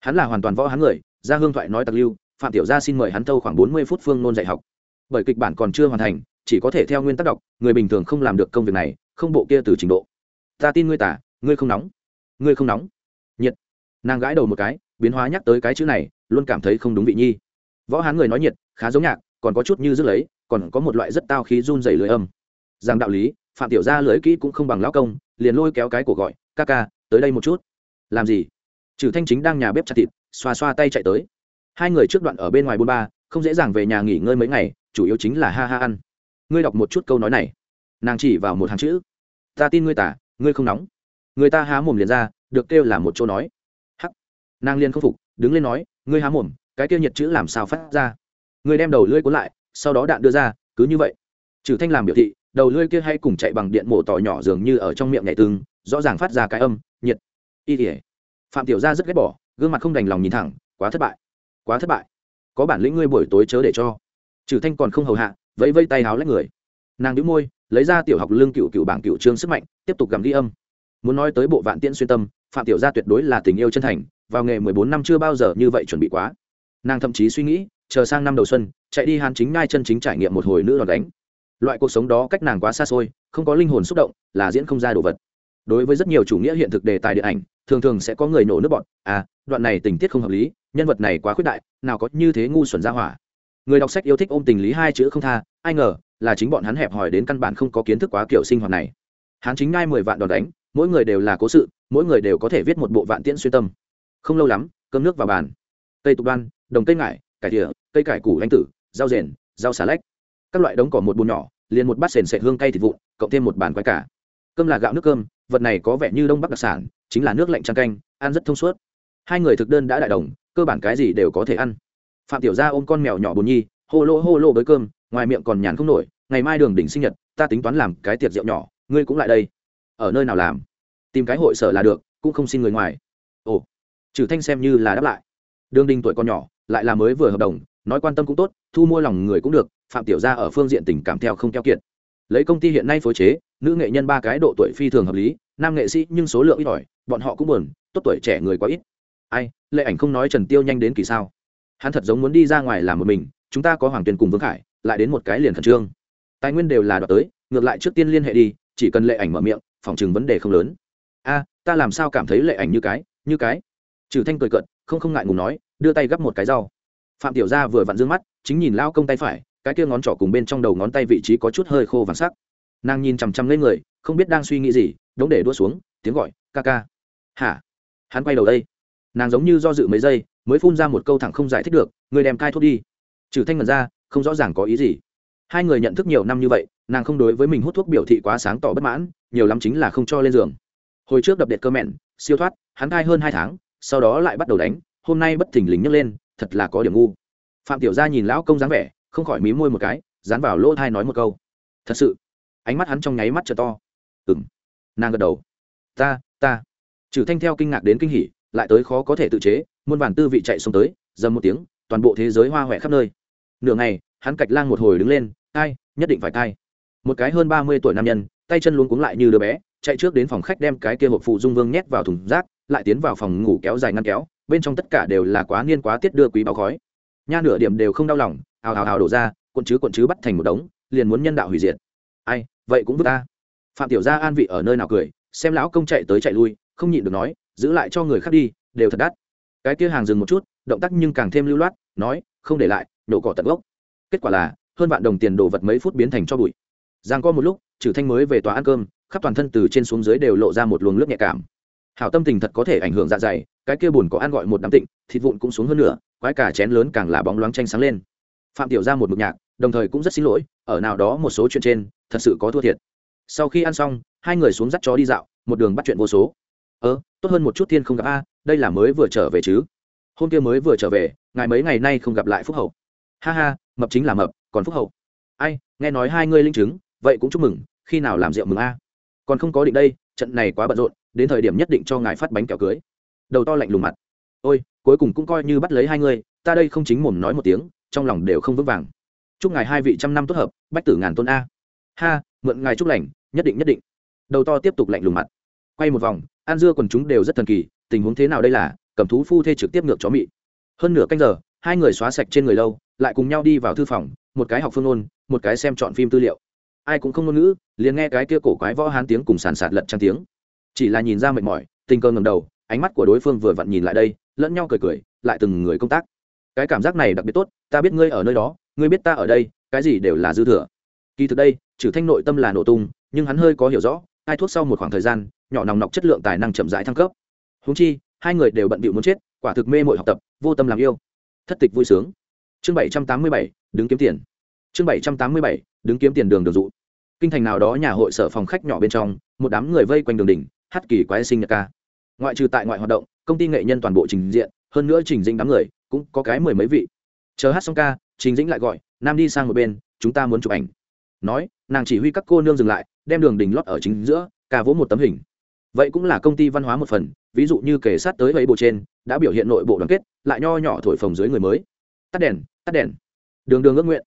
A: Hắn là hoàn toàn võ hắn người ra hương thoại nói tặc lưu, phạm tiểu gia xin mời hắn thâu khoảng bốn mươi phút phương nôn dạy học. Bởi kịch bản còn chưa hoàn thành, chỉ có thể theo nguyên tắc đọc, người bình thường không làm được công việc này, không bộ kia từ trình độ. Ta tin ngươi tả ngươi không nóng, ngươi không nóng. Nhiệt. Nàng gãi đầu một cái, biến hóa nhắc tới cái chữ này, luôn cảm thấy không đúng vị nhi. Võ hán người nói nhiệt, khá giống nhạc, còn có chút như rước lấy, còn có một loại rất tao khí run dày lưỡi âm. Rằng đạo lý, phạm tiểu gia lưỡi kỹ cũng không bằng lão công, liền lôi kéo cái của gọi, ca ca, tới đây một chút. Làm gì? Trừ thanh chính đang nhà bếp chặt thịt, xoa xoa tay chạy tới. Hai người trước đoạn ở bên ngoài bôn ba, không dễ dàng về nhà nghỉ ngơi mấy ngày, chủ yếu chính là ha ha ăn. Ngươi đọc một chút câu nói này. Nàng chỉ vào một hàng chữ. Ta tin ngươi tả, ngươi không nóng người ta há mồm liền ra, được kêu là một chỗ nói. Hắc. Nàng liền không phục, đứng lên nói, ngươi há mồm, cái kêu nhiệt chữ làm sao phát ra? Ngươi đem đầu lưỡi cuốn lại, sau đó đạn đưa ra, cứ như vậy. Trừ thanh làm biểu thị, đầu lưỡi kia hay cùng chạy bằng điện mổ tỏ nhỏ dường như ở trong miệng nhảy tương rõ ràng phát ra cái âm, nhiệt. Y tỉa phạm tiểu gia rất ghét bỏ, gương mặt không đành lòng nhìn thẳng, quá thất bại. Quá thất bại. Có bản lĩnh ngươi buổi tối chớ để cho. Trừ thanh còn không hầu hạ, vẫy vây tay háo lách người. Nàng nhíu môi, lấy ra tiểu học lương cựu cựu bảng cựu trương sức mạnh, tiếp tục gầm đi âm muốn nói tới bộ vạn tiễn xuyên tâm, phạm tiểu gia tuyệt đối là tình yêu chân thành, vào nghề mười bốn năm chưa bao giờ như vậy chuẩn bị quá. Nàng thậm chí suy nghĩ, chờ sang năm đầu xuân, chạy đi hàn chính ngai chân chính trải nghiệm một hồi nữ đòn đánh. Loại cuộc sống đó cách nàng quá xa xôi, không có linh hồn xúc động, là diễn không ra đồ vật. Đối với rất nhiều chủ nghĩa hiện thực đề tài điện ảnh, thường thường sẽ có người nổ nước bọn. À đoạn này tình tiết không hợp lý, nhân vật này quá khuyết đại, nào có như thế ngu xuẩn ra hỏa. Người đọc sách yêu thích ôm tình lý hai chữ không tha, ai ngờ, là chính bọn hắn hẹp hòi đến căn bản không có kiến thức quá kiểu sinh hoạt này. Hắn chính ngai mười vạn đòn đánh mỗi người đều là cố sự, mỗi người đều có thể viết một bộ vạn tiễn xuyên tâm. Không lâu lắm, cơm nước vào bàn. Cây tục đoan, đồng cây ngải, cải thỉa cây cải củ anh tử, rau rền, rau xà lách. Các loại đống cỏ một bùn nhỏ, liền một bát sền sệt hương cay thịt vụn, cộng thêm một bàn quái cả. Cơm là gạo nước cơm, vật này có vẻ như đông bắc đặc sản, chính là nước lạnh trang canh, ăn rất thông suốt. Hai người thực đơn đã đại đồng, cơ bản cái gì đều có thể ăn. Phạm tiểu gia ôm con mèo nhỏ bồn nhi, hô lô hô lô với cơm, ngoài miệng còn nhàn không nổi, ngày mai đường đỉnh sinh nhật, ta tính toán làm cái tiệc rượu nhỏ, ngươi cũng lại đây ở nơi nào làm? Tìm cái hội sở là được, cũng không xin người ngoài. Ồ trừ thanh xem như là đáp lại. Đường đình tuổi còn nhỏ, lại là mới vừa hợp đồng, nói quan tâm cũng tốt, thu mua lòng người cũng được, phạm tiểu gia ở phương diện tình cảm theo không keo kiệt. Lấy công ty hiện nay phối chế, nữ nghệ nhân ba cái độ tuổi phi thường hợp lý, nam nghệ sĩ nhưng số lượng ít ỏi, bọn họ cũng buồn, tốt tuổi trẻ người quá ít. Ai, lệ ảnh không nói trần tiêu nhanh đến kỳ sao? Hắn thật giống muốn đi ra ngoài làm một mình, chúng ta có hoàng tuyền cùng vương khải, lại đến một cái liền khẩn trương. Tài nguyên đều là đoạt tới, ngược lại trước tiên liên hệ đi, chỉ cần lệ ảnh mở miệng phòng chừng vấn đề không lớn. A, ta làm sao cảm thấy lệ ảnh như cái như cái? Trừ thanh cười cận không không ngại ngùng nói, đưa tay gấp một cái rau. Phạm tiểu gia vừa vặn dương mắt, chính nhìn lao công tay phải, cái kia ngón trỏ cùng bên trong đầu ngón tay vị trí có chút hơi khô vàng sắc. Nàng nhìn chằm chằm lên người, không biết đang suy nghĩ gì, đống để đua xuống, tiếng gọi, ca ca. Hả? Hắn quay đầu đây. Nàng giống như do dự mấy giây, mới phun ra một câu thẳng không giải thích được người đem cai thuốc đi. Trừ thanh mật ra, không rõ ràng có ý gì hai người nhận thức nhiều năm như vậy, nàng không đối với mình hút thuốc biểu thị quá sáng tỏ bất mãn, nhiều lắm chính là không cho lên giường. Hồi trước đập đệt cơ mẹn, siêu thoát, hắn thai hơn hai tháng, sau đó lại bắt đầu đánh, hôm nay bất thình lình nhấc lên, thật là có điểm ngu. Phạm tiểu gia nhìn lão công dáng vẻ, không khỏi mí môi một cái, dán vào lỗ thai nói một câu. Thật sự, ánh mắt hắn trong nháy mắt t to. Ừng nàng gật đầu. Ta ta. Trừ thanh theo kinh ngạc đến kinh hỉ, lại tới khó có thể tự chế, muôn bản tư vị chạy xuống tới, dầm một tiếng, toàn bộ thế giới hoa hoẹ khắp nơi. Nửa ngày hắn cạch lang một hồi đứng lên, ai, nhất định phải cai một cái hơn ba mươi tuổi nam nhân, tay chân luống cuống lại như đứa bé, chạy trước đến phòng khách đem cái kia hộp phụ dung vương nhét vào thùng rác, lại tiến vào phòng ngủ kéo dài ngăn kéo, bên trong tất cả đều là quá niên quá tiết đưa quý báo khói. Nha nửa điểm đều không đau lòng hào hào hào đổ ra, cuộn chứ cuộn chứ bắt thành một đống, liền muốn nhân đạo hủy diệt. Ai, vậy cũng vứt ta. Phạm tiểu gia an vị ở nơi nào cười, xem lão công chạy tới chạy lui, không nhịn được nói, giữ lại cho người khác đi, đều thật đắt. Cái kia hàng dừng một chút, động tác nhưng càng thêm lưu loát, nói, không để lại, nổ cỏ tận gốc kết quả là, hơn vạn đồng tiền đồ vật mấy phút biến thành cho bụi. Giang có một lúc trừ thanh mới về tòa ăn cơm, khắp toàn thân từ trên xuống dưới đều lộ ra một luồng nước nhẹ cảm. Hảo tâm tình thật có thể ảnh hưởng dạ dày, cái kia buồn có ăn gọi một đám tịnh, thịt vụn cũng xuống hơn nữa quái cả chén lớn càng là bóng loáng tranh sáng lên. Phạm tiểu ra một mực nhạc, đồng thời cũng rất xin lỗi, ở nào đó một số chuyện trên, thật sự có thua thiệt. Sau khi ăn xong, hai người xuống dắt chó đi dạo, một đường bắt chuyện vô số. Ơ, tốt hơn một chút thiên không gặp a, đây là mới vừa trở về chứ? Hôm kia mới vừa trở về, ngài mấy ngày nay không gặp lại phúc hậu. Ha ha mập chính là mập, còn phúc hậu. Ai, nghe nói hai ngươi linh chứng, vậy cũng chúc mừng, khi nào làm rượu mừng a? Còn không có định đây, trận này quá bận rộn, đến thời điểm nhất định cho ngài phát bánh kẹo cưới. Đầu to lạnh lùng mặt. Ôi, cuối cùng cũng coi như bắt lấy hai ngươi, ta đây không chính mồm nói một tiếng, trong lòng đều không vững vàng. Chúc ngài hai vị trăm năm tốt hợp, bách tử ngàn tôn a. Ha, mượn ngài chúc lành, nhất định nhất định. Đầu to tiếp tục lạnh lùng mặt. Quay một vòng an dưa quần chúng đều rất thần kỳ, tình huống thế nào đây là, cầm thú phu thê trực tiếp ngược chó mị. Hơn nửa canh giờ, hai người xóa sạch trên người lâu lại cùng nhau đi vào thư phòng, một cái học phương ôn một cái xem chọn phim tư liệu. Ai cũng không ngôn ngữ, liền nghe cái kia cổ quái võ hán tiếng cùng sàn sạt lật trang tiếng. Chỉ là nhìn ra mệt mỏi, tình cơ ngầm đầu, ánh mắt của đối phương vừa vặn nhìn lại đây, lẫn nhau cười cười, lại từng người công tác. Cái cảm giác này đặc biệt tốt, ta biết ngươi ở nơi đó, ngươi biết ta ở đây, cái gì đều là dư thừa. Kỳ thực đây, trừ thanh nội tâm là nổ tung, nhưng hắn hơi có hiểu rõ, hai thuốc sau một khoảng thời gian, nhỏ nòng nọc chất lượng tài năng chậm rãi thăng cấp. Húng chi, hai người đều bận bịu muốn chết, quả thực mê mội học tập, vô tâm làm yêu. Thất tịch vui sướng chương bảy trăm tám mươi bảy, đứng kiếm tiền. Chương bảy trăm tám mươi bảy, đứng kiếm tiền đường đường dụ. Kinh thành nào đó nhà hội sở phòng khách nhỏ bên trong, một đám người vây quanh đường đỉnh, hát kỳ quái sinh nhật ca. Ngoại trừ tại ngoại hoạt động, công ty nghệ nhân toàn bộ trình diện, hơn nữa trình dĩnh đám người, cũng có cái mười mấy vị. Chờ hát xong ca, trình dĩnh lại gọi, nam đi sang một bên, chúng ta muốn chụp ảnh. Nói, nàng chỉ huy các cô nương dừng lại, đem đường đình lót ở chính giữa, ca vỗ một tấm hình. Vậy cũng là công ty văn hóa một phần, ví dụ như kể sát tới ấy bộ trên, đã biểu hiện nội bộ đoàn kết, lại nho nhỏ thổi phồng dưới người mới. Tắt đèn tắt đèn. Đường đường ước nguyện.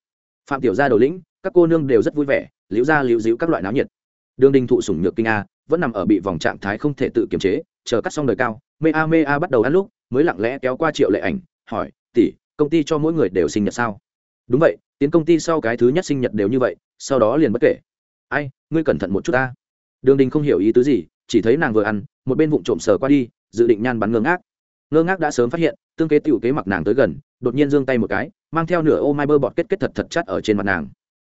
A: Phạm tiểu gia đầu lĩnh, các cô nương đều rất vui vẻ, liễu ra liễu diễu các loại náo nhiệt. Đường đình thụ sủng nhược kinh a, vẫn nằm ở bị vòng trạng thái không thể tự kiềm chế, chờ cắt xong đời cao, mê a mê a bắt đầu ăn lúc, mới lặng lẽ kéo qua triệu lệ ảnh, hỏi, tỷ, công ty cho mỗi người đều sinh nhật sao? Đúng vậy, tiến công ty sau cái thứ nhất sinh nhật đều như vậy, sau đó liền bất kể. Ai, ngươi cẩn thận một chút ta. Đường đình không hiểu ý tứ gì, chỉ thấy nàng vừa ăn, một bên vụng trộm sờ qua đi, dự định nhan bắn ngơ ngác. Ngơ ngác đã sớm phát hiện, tương kế tiểu kế mặc nàng tới gần, đột nhiên giương tay một cái mang theo nửa ô mai bơ bọt kết kết thật thật chắt ở trên mặt nàng.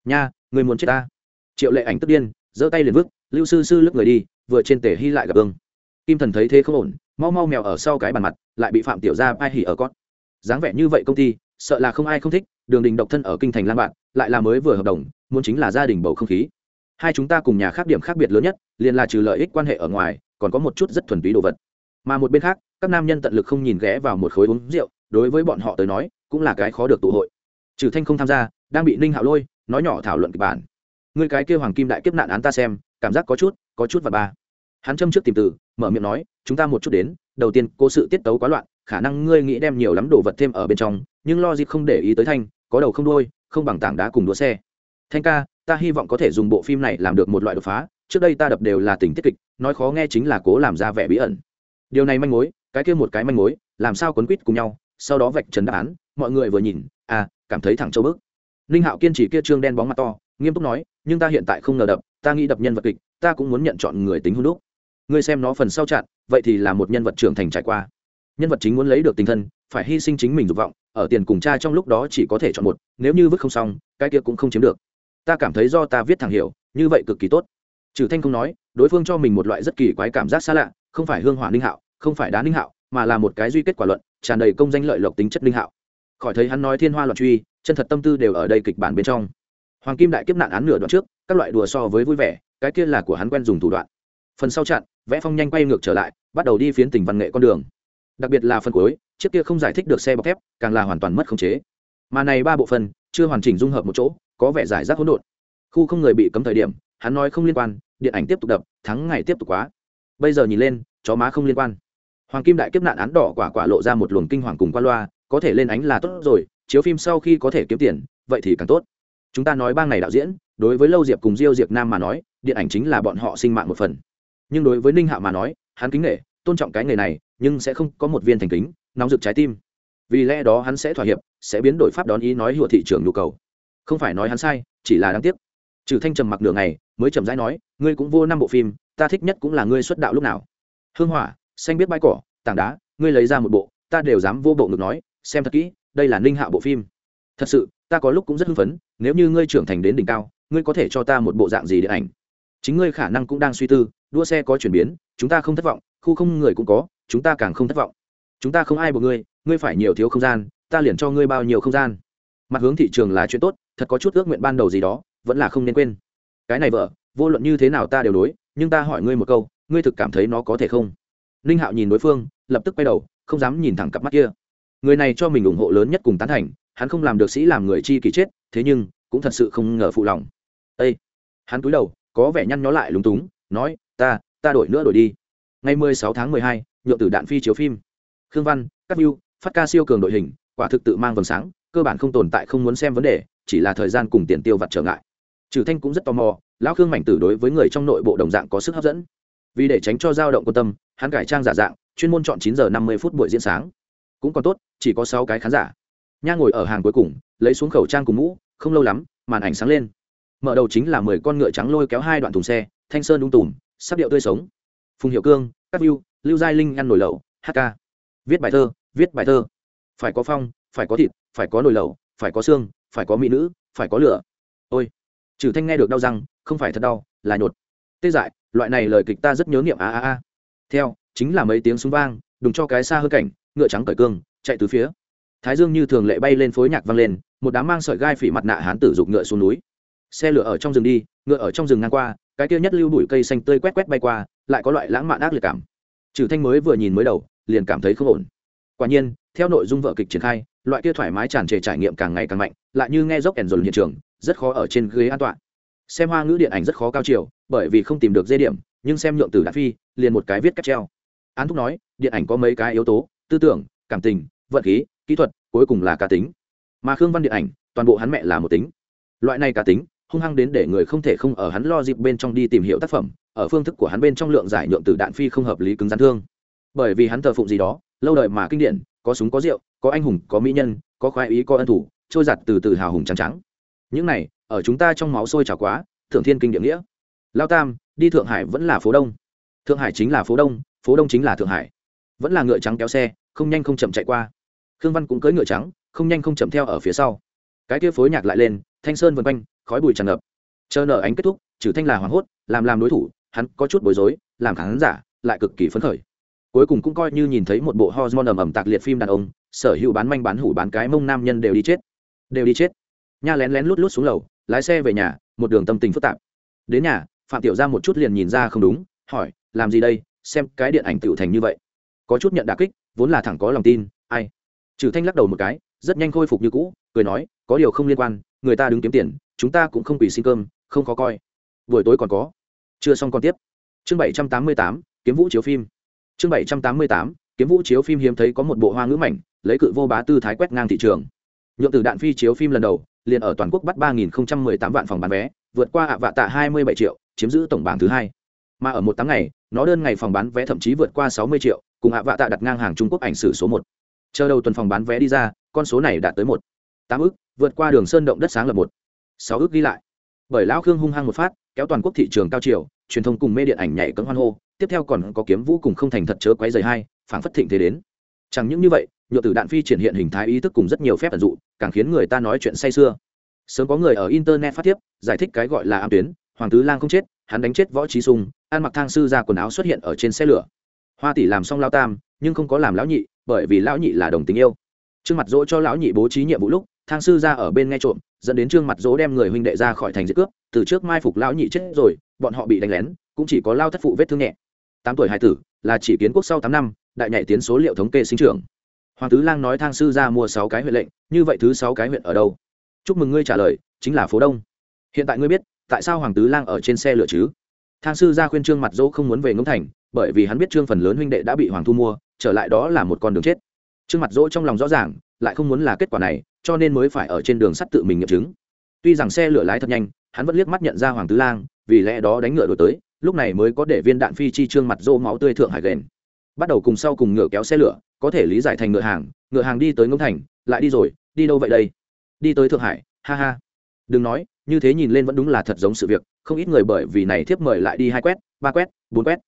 A: Nha, người muốn chết ta. Triệu lệ ảnh tức điên, giơ tay liền vứt, lưu sư sư lướt người đi, vừa trên tể hy lại gặp ương kim thần thấy thế không ổn, mau mau mèo ở sau cái bàn mặt, lại bị phạm tiểu gia ai hỉ ở con. Dáng vẻ như vậy công ty, sợ là không ai không thích, đường đình độc thân ở kinh thành lan bạn, lại là mới vừa hợp đồng, muốn chính là gia đình bầu không khí. Hai chúng ta cùng nhà khác điểm khác biệt lớn nhất, liền là trừ lợi ích quan hệ ở ngoài, còn có một chút rất thuần túy đồ vật. Mà một bên khác, các nam nhân tận lực không nhìn ghé vào một khối uống rượu đối với bọn họ tới nói, cũng là cái khó được tụ hội. Trừ thanh không tham gia, đang bị ninh hạo lôi nói nhỏ thảo luận kịch bản. Người cái kêu hoàng kim đại kiếp nạn án ta xem, cảm giác có chút có chút và ba. Hắn châm trước tìm từ, mở miệng nói, chúng ta một chút đến, đầu tiên cô sự tiết tấu quá loạn, khả năng ngươi nghĩ đem nhiều lắm đồ vật thêm ở bên trong, nhưng lo gì không để ý tới thanh, có đầu không đôi không bằng tảng đá cùng đua xe. Thanh ca, ta hy vọng có thể dùng bộ phim này làm được một loại đột phá, trước đây ta đập đều là tình tiết kịch, nói khó nghe chính là cố làm ra vẻ bí ẩn. Điều này manh mối, cái kia một cái manh mối, làm sao quấn quýt cùng nhau sau đó vạch trần đáp án, mọi người vừa nhìn à cảm thấy thẳng châu bức. Ninh hạo kiên trì kia trương đen bóng mặt to, nghiêm túc nói, nhưng ta hiện tại không ngờ đập, ta nghĩ đập nhân vật kịch, ta cũng muốn nhận chọn người tính hôn đúc. Ngươi xem nó phần sau chặn, vậy thì là một nhân vật trưởng thành trải qua. Nhân vật chính muốn lấy được tình thân, phải hy sinh chính mình dục vọng, ở tiền cùng cha trong lúc đó chỉ có thể chọn một, nếu như vứt không xong, cái kia cũng không chiếm được. Ta cảm thấy do ta viết thẳng hiểu, như vậy cực kỳ tốt. Trừ thanh không nói, đối phương cho mình một loại rất kỳ quái cảm giác xa lạ, không phải hương hỏa ninh hạo, không phải đá ninh hạo, mà là một cái duy kết quả luận tràn đầy công danh lợi lộc tính chất linh hạo. Khỏi thấy hắn nói thiên hoa loạn truy, chân thật tâm tư đều ở đây kịch bản bên trong. Hoàng kim đại kiếp nạn án nửa đoạn trước, các loại đùa so với vui vẻ, cái kia là của hắn quen dùng thủ đoạn. Phần sau chặn, vẽ phong nhanh quay ngược trở lại, bắt đầu đi phiến tình văn nghệ con đường. Đặc biệt là phần cuối, chiếc kia không giải thích được xe bọc thép, càng là hoàn toàn mất khống chế. Mà này ba bộ phần, chưa hoàn chỉnh dung hợp một chỗ, có vẻ giải rác hỗn độn. Khu không người bị cấm thời điểm, hắn nói không liên quan, điện ảnh tiếp tục đập, thắng ngày tiếp tục quá. Bây giờ nhìn lên, chó má không liên quan hoàng kim đại kiếp nạn án đỏ quả quả lộ ra một luồng kinh hoàng cùng qua loa, có thể lên ánh là tốt rồi, chiếu phim sau khi có thể kiếm tiền, vậy thì càng tốt. Chúng ta nói bang này đạo diễn, đối với lâu diệp cùng diêu diệp nam mà nói, điện ảnh chính là bọn họ sinh mạng một phần. Nhưng đối với ninh hạ mà nói, hắn kính nghệ tôn trọng cái nghề này, nhưng sẽ không có một viên thành kính, nóng rực trái tim. Vì lẽ đó hắn sẽ thỏa hiệp, sẽ biến đổi pháp đón ý nói hùa thị trường nhu cầu. Không phải nói hắn sai, chỉ là đáng tiếc. Trừ thanh trầm mặc nửa ngày, mới chậm rãi nói, ngươi cũng vô năm bộ phim, ta thích nhất cũng là ngươi xuất đạo lúc nào. Hương hỏa xanh biết bãi cỏ, tảng đá, ngươi lấy ra một bộ, ta đều dám vô bộ ngực nói, xem thật kỹ, đây là ninh hạ bộ phim. Thật sự, ta có lúc cũng rất hưng phấn, nếu như ngươi trưởng thành đến đỉnh cao, ngươi có thể cho ta một bộ dạng gì điện ảnh? Chính ngươi khả năng cũng đang suy tư, đua xe có chuyển biến, chúng ta không thất vọng, khu không người cũng có, chúng ta càng không thất vọng. Chúng ta không ai buộc ngươi ngươi phải nhiều thiếu không gian, ta liền cho ngươi bao nhiêu không gian. Mặt hướng thị trường là chuyện tốt, thật có chút ước nguyện ban đầu gì đó, vẫn là không nên quên. Cái này vợ, vô luận như thế nào ta đều đối, nhưng ta hỏi ngươi một câu, ngươi thực cảm thấy nó có thể không? Ninh hạo nhìn đối phương, lập tức quay đầu, không dám nhìn thẳng cặp mắt kia. Người này cho mình ủng hộ lớn nhất cùng tán thành, hắn không làm được sĩ làm người chi kỳ chết, thế nhưng, cũng thật sự không ngờ phụ lòng. Â hắn cúi đầu, có vẻ nhăn nhó lại lúng túng, nói, ta ta đổi nữa đổi đi. Ngày mười sáu tháng mười hai, nhượng tử đạn phi chiếu phim. Khương văn các mưu phát ca siêu cường đội hình, quả thực tự mang vầng sáng, cơ bản không tồn tại không muốn xem vấn đề, chỉ là thời gian cùng tiền tiêu vặt trở ngại. Trừ thanh cũng rất tò mò, lão khương mảnh tử đối với người trong nội bộ đồng dạng có sức hấp dẫn vì để tránh cho dao động quan tâm, hắn cải trang giả dạng, chuyên môn chọn chín giờ năm mươi phút buổi diễn sáng. Cũng còn tốt, chỉ có sáu cái khán giả. Nha ngồi ở hàng cuối cùng, lấy xuống khẩu trang cùng mũ, không lâu lắm, màn ảnh sáng lên. Mở đầu chính là mười con ngựa trắng lôi kéo hai đoạn thùng xe, thanh sơn đung tùm, sắp điệu tươi sống. Phùng hiệu cương các view, lưu giai linh ăn nổi lẩu hk viết bài thơ, viết bài thơ. Phải có phong, phải có thịt, phải có nồi lẩu, phải có xương, phải có mỹ nữ, phải có lửa. Ôi, trừ thanh nghe được đau răng, không phải thật đau, là nhột tê dại, loại này lời kịch ta rất nhớ niệm a a a. Theo, chính là mấy tiếng súng vang, đùng cho cái xa hơn cảnh, ngựa trắng cởi cương, chạy từ phía. Thái dương như thường lệ bay lên phối nhạc vang lên, một đám mang sợi gai phỉ mặt nạ hán tử dục ngựa xuống núi. Xe lửa ở trong rừng đi, ngựa ở trong rừng ngang qua, cái kia nhất lưu bụi cây xanh tươi quét quét bay qua, lại có loại lãng mạn ác liệt cảm. Trừ thanh mới vừa nhìn mới đầu, liền cảm thấy không ổn. Quả nhiên, theo nội dung vợ kịch triển khai, loại kia thoải mái tràn trề trải nghiệm càng ngày càng mạnh, lại như nghe dốc ẻn dồn hiện trường, rất khó ở trên ghế an toàn xem hoa ngữ điện ảnh rất khó cao chiều, bởi vì không tìm được dây điểm, nhưng xem nhượng từ đạn phi, liền một cái viết cắt treo. Án thúc nói, điện ảnh có mấy cái yếu tố, tư tưởng, cảm tình, vận khí, kỹ thuật, cuối cùng là cá tính. Mà khương văn điện ảnh, toàn bộ hắn mẹ là một tính. Loại này cá tính, hung hăng đến để người không thể không ở hắn lo dịp bên trong đi tìm hiểu tác phẩm, ở phương thức của hắn bên trong lượng giải nhượng từ đạn phi không hợp lý cứng rắn thương. Bởi vì hắn thờ phụng gì đó, lâu đời mà kinh điển, có súng, có rượu, có anh hùng, có mỹ nhân, có khoái ý, có ân thủ, trôi giặt từ từ hào hùng trắng trắng. Những này ở chúng ta trong máu sôi trào quá, thượng thiên kinh địa nghĩa. Lao tam, đi thượng hải vẫn là phố đông. Thượng hải chính là phố đông phố đông chính là thượng hải. Vẫn là ngựa trắng kéo xe, không nhanh không chậm chạy qua. Khương văn cũng cưỡi ngựa trắng, không nhanh không chậm theo ở phía sau. Cái kia phối nhạc lại lên, thanh sơn vân quanh, khói bụi tràn ngập. Chờ nở ánh kết thúc, trừ thanh là hoảng hốt, làm làm đối thủ, hắn có chút bối rối, làm khán giả lại cực kỳ phấn khởi. Cuối cùng cũng coi như nhìn thấy một bộ hormone ầm ầm tạc liệt phim đàn ông, sở hữu bán manh bán hủ bán cái mông nam nhân đều đi chết. Đều đi chết. Nha lén lén lút lút xuống lầu lái xe về nhà, một đường tâm tình phức tạp. Đến nhà, phạm tiểu ra một chút liền nhìn ra không đúng, hỏi, làm gì đây? Xem cái điện ảnh tiểu thành như vậy. Có chút nhận đà kích, vốn là thẳng có lòng tin, ai? Trừ thanh lắc đầu một cái, rất nhanh khôi phục như cũ, cười nói, có điều không liên quan, người ta đứng kiếm tiền, chúng ta cũng không quỳ xin cơm, không có coi. Buổi tối còn có. Chưa xong còn tiếp. Chương bảy trăm tám mươi tám, kiếm vũ chiếu phim. Chương bảy trăm tám mươi tám, kiếm vũ chiếu phim hiếm thấy có một bộ hoa ngữ mảnh, lấy cự vô bá tư thái quét ngang thị trường. Nhượng từ đạn phi chiếu phim lần đầu liền ở toàn quốc bắt ba nghìn tám vạn phòng bán vé, vượt qua ạ vạ tạ hai mươi bảy triệu, chiếm giữ tổng bảng thứ hai. Mà ở một tháng ngày nó đơn ngày phòng bán vé thậm chí vượt qua sáu mươi triệu, cùng ạ vạ tạ đặt ngang hàng trung quốc ảnh sử số một. Chờ đầu tuần phòng bán vé đi ra, con số này đạt tới một. Tám ước, vượt qua đường sơn động đất sáng lập một. Sáu ước ghi lại. Bởi lão khương hung hăng một phát, kéo toàn quốc thị trường cao chiều, truyền thông cùng mê điện ảnh nhảy cẫng hoan hô, tiếp theo còn có kiếm vũ cùng không thành thật chớ quấy giày hai, phảng phất thịnh thế đến chẳng những như vậy, nhựa tử đạn phi triển hiện hình thái ý thức cùng rất nhiều phép ẩn dụ, càng khiến người ta nói chuyện say sưa. Sớm có người ở internet phát tiếp giải thích cái gọi là am tuyến, hoàng tứ lang không chết, hắn đánh chết võ trí sung, ăn mặc thang sư ra quần áo xuất hiện ở trên xe lửa. Hoa tỷ làm xong lao tam, nhưng không có làm lão nhị, bởi vì lão nhị là đồng tình yêu. Trương mặt dỗ cho lão nhị bố trí nhiệm vụ lúc, thang sư ra ở bên nghe trộm, dẫn đến trương mặt dỗ đem người huynh đệ ra khỏi thành diệt cướp, từ trước mai phục lão nhị chết rồi, bọn họ bị đánh lén, cũng chỉ có lao thất phụ vết thương nhẹ. Tám tuổi hải tử, là chỉ kiến quốc sau tám năm đại nhảy tiến số liệu thống kê sinh trưởng. Hoàng tứ lang nói thang sư ra mua sáu cái huyện lệnh, như vậy thứ sáu cái huyện ở đâu? Chúc mừng ngươi trả lời, chính là phố đông. Hiện tại ngươi biết, tại sao hoàng tứ lang ở trên xe lửa chứ? Thang sư ra khuyên trương mặt dỗ không muốn về ngông thành, bởi vì hắn biết trương phần lớn huynh đệ đã bị hoàng thu mua, trở lại đó là một con đường chết. Trương mặt dỗ trong lòng rõ ràng, lại không muốn là kết quả này, cho nên mới phải ở trên đường sắt tự mình nghiệm chứng. Tuy rằng xe lửa lái thật nhanh, hắn vẫn liếc mắt nhận ra hoàng tứ lang, vì lẽ đó đánh ngựa đổi tới, lúc này mới có để viên đạn phi chi trương mặt dỗ máu tươi thượng hải gền bắt đầu cùng sau cùng ngựa kéo xe lửa, có thể lý giải thành ngựa hàng ngựa hàng đi tới ngông thành, lại đi rồi, đi đâu vậy đây? Đi tới thượng hải, ha ha. Đừng nói, như thế nhìn lên vẫn đúng là thật giống sự việc, không ít người bởi vì này thiếp mời lại đi hai quét, ba quét, bốn quét.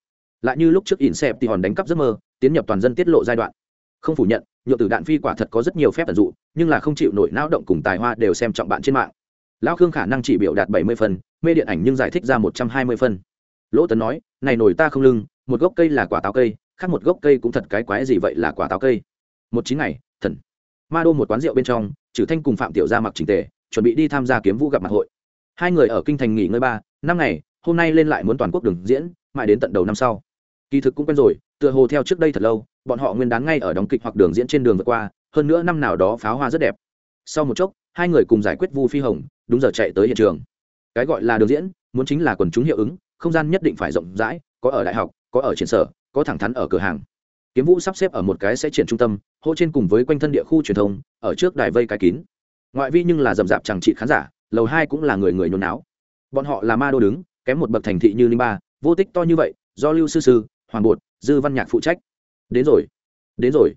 A: Lại như lúc trước ỉn xẹp thì hòn đánh cắp giấc mơ, tiến nhập toàn dân tiết lộ giai đoạn. Không phủ nhận, nhựa từ đạn phi quả thật có rất nhiều phép tận dụ, nhưng là không chịu nổi não động cùng tài hoa đều xem trọng bạn trên mạng. Lão khương khả năng chỉ biểu đạt bảy mươi phần, mê điện ảnh nhưng giải thích ra một trăm hai mươi phần. Lỗ tấn nói, này nổi ta không lưng, một gốc cây là quả táo cây khác một gốc cây cũng thật cái quái gì vậy là quả táo cây. Một chín ngày, thần. Ma đô một quán rượu bên trong trừ thanh cùng phạm tiểu gia mặc trình tề, chuẩn bị đi tham gia kiếm vũ gặp mặt hội. Hai người ở kinh thành nghỉ ngơi ba, năm ngày, hôm nay lên lại muốn toàn quốc đường diễn, mãi đến tận đầu năm sau. Kỳ thực cũng quen rồi, tựa hồ theo trước đây thật lâu, bọn họ nguyên đán ngay ở đóng kịch hoặc đường diễn trên đường vượt qua, hơn nữa năm nào đó pháo hoa rất đẹp. Sau một chốc, hai người cùng giải quyết vu phi hồng, đúng giờ chạy tới hiện trường. Cái gọi là đường diễn, muốn chính là quần chúng hiệu ứng, không gian nhất định phải rộng rãi, có ở đại học, có ở triển sở có thẳng thắn ở cửa hàng. Kiếm vũ sắp xếp ở một cái sẽ triển trung tâm hỗ trên cùng với quanh thân địa khu truyền thông, ở trước đài vây cái kín. Ngoại vi nhưng là rầm rạp chẳng trị khán giả, lầu hai cũng là người người nhốn náo. Bọn họ là ma đô đứng, kém một bậc thành thị như linh ba, vô tích to như vậy, do lưu sư sư, hoàng bột, dư văn nhạc phụ trách. Đến rồi đến rồi.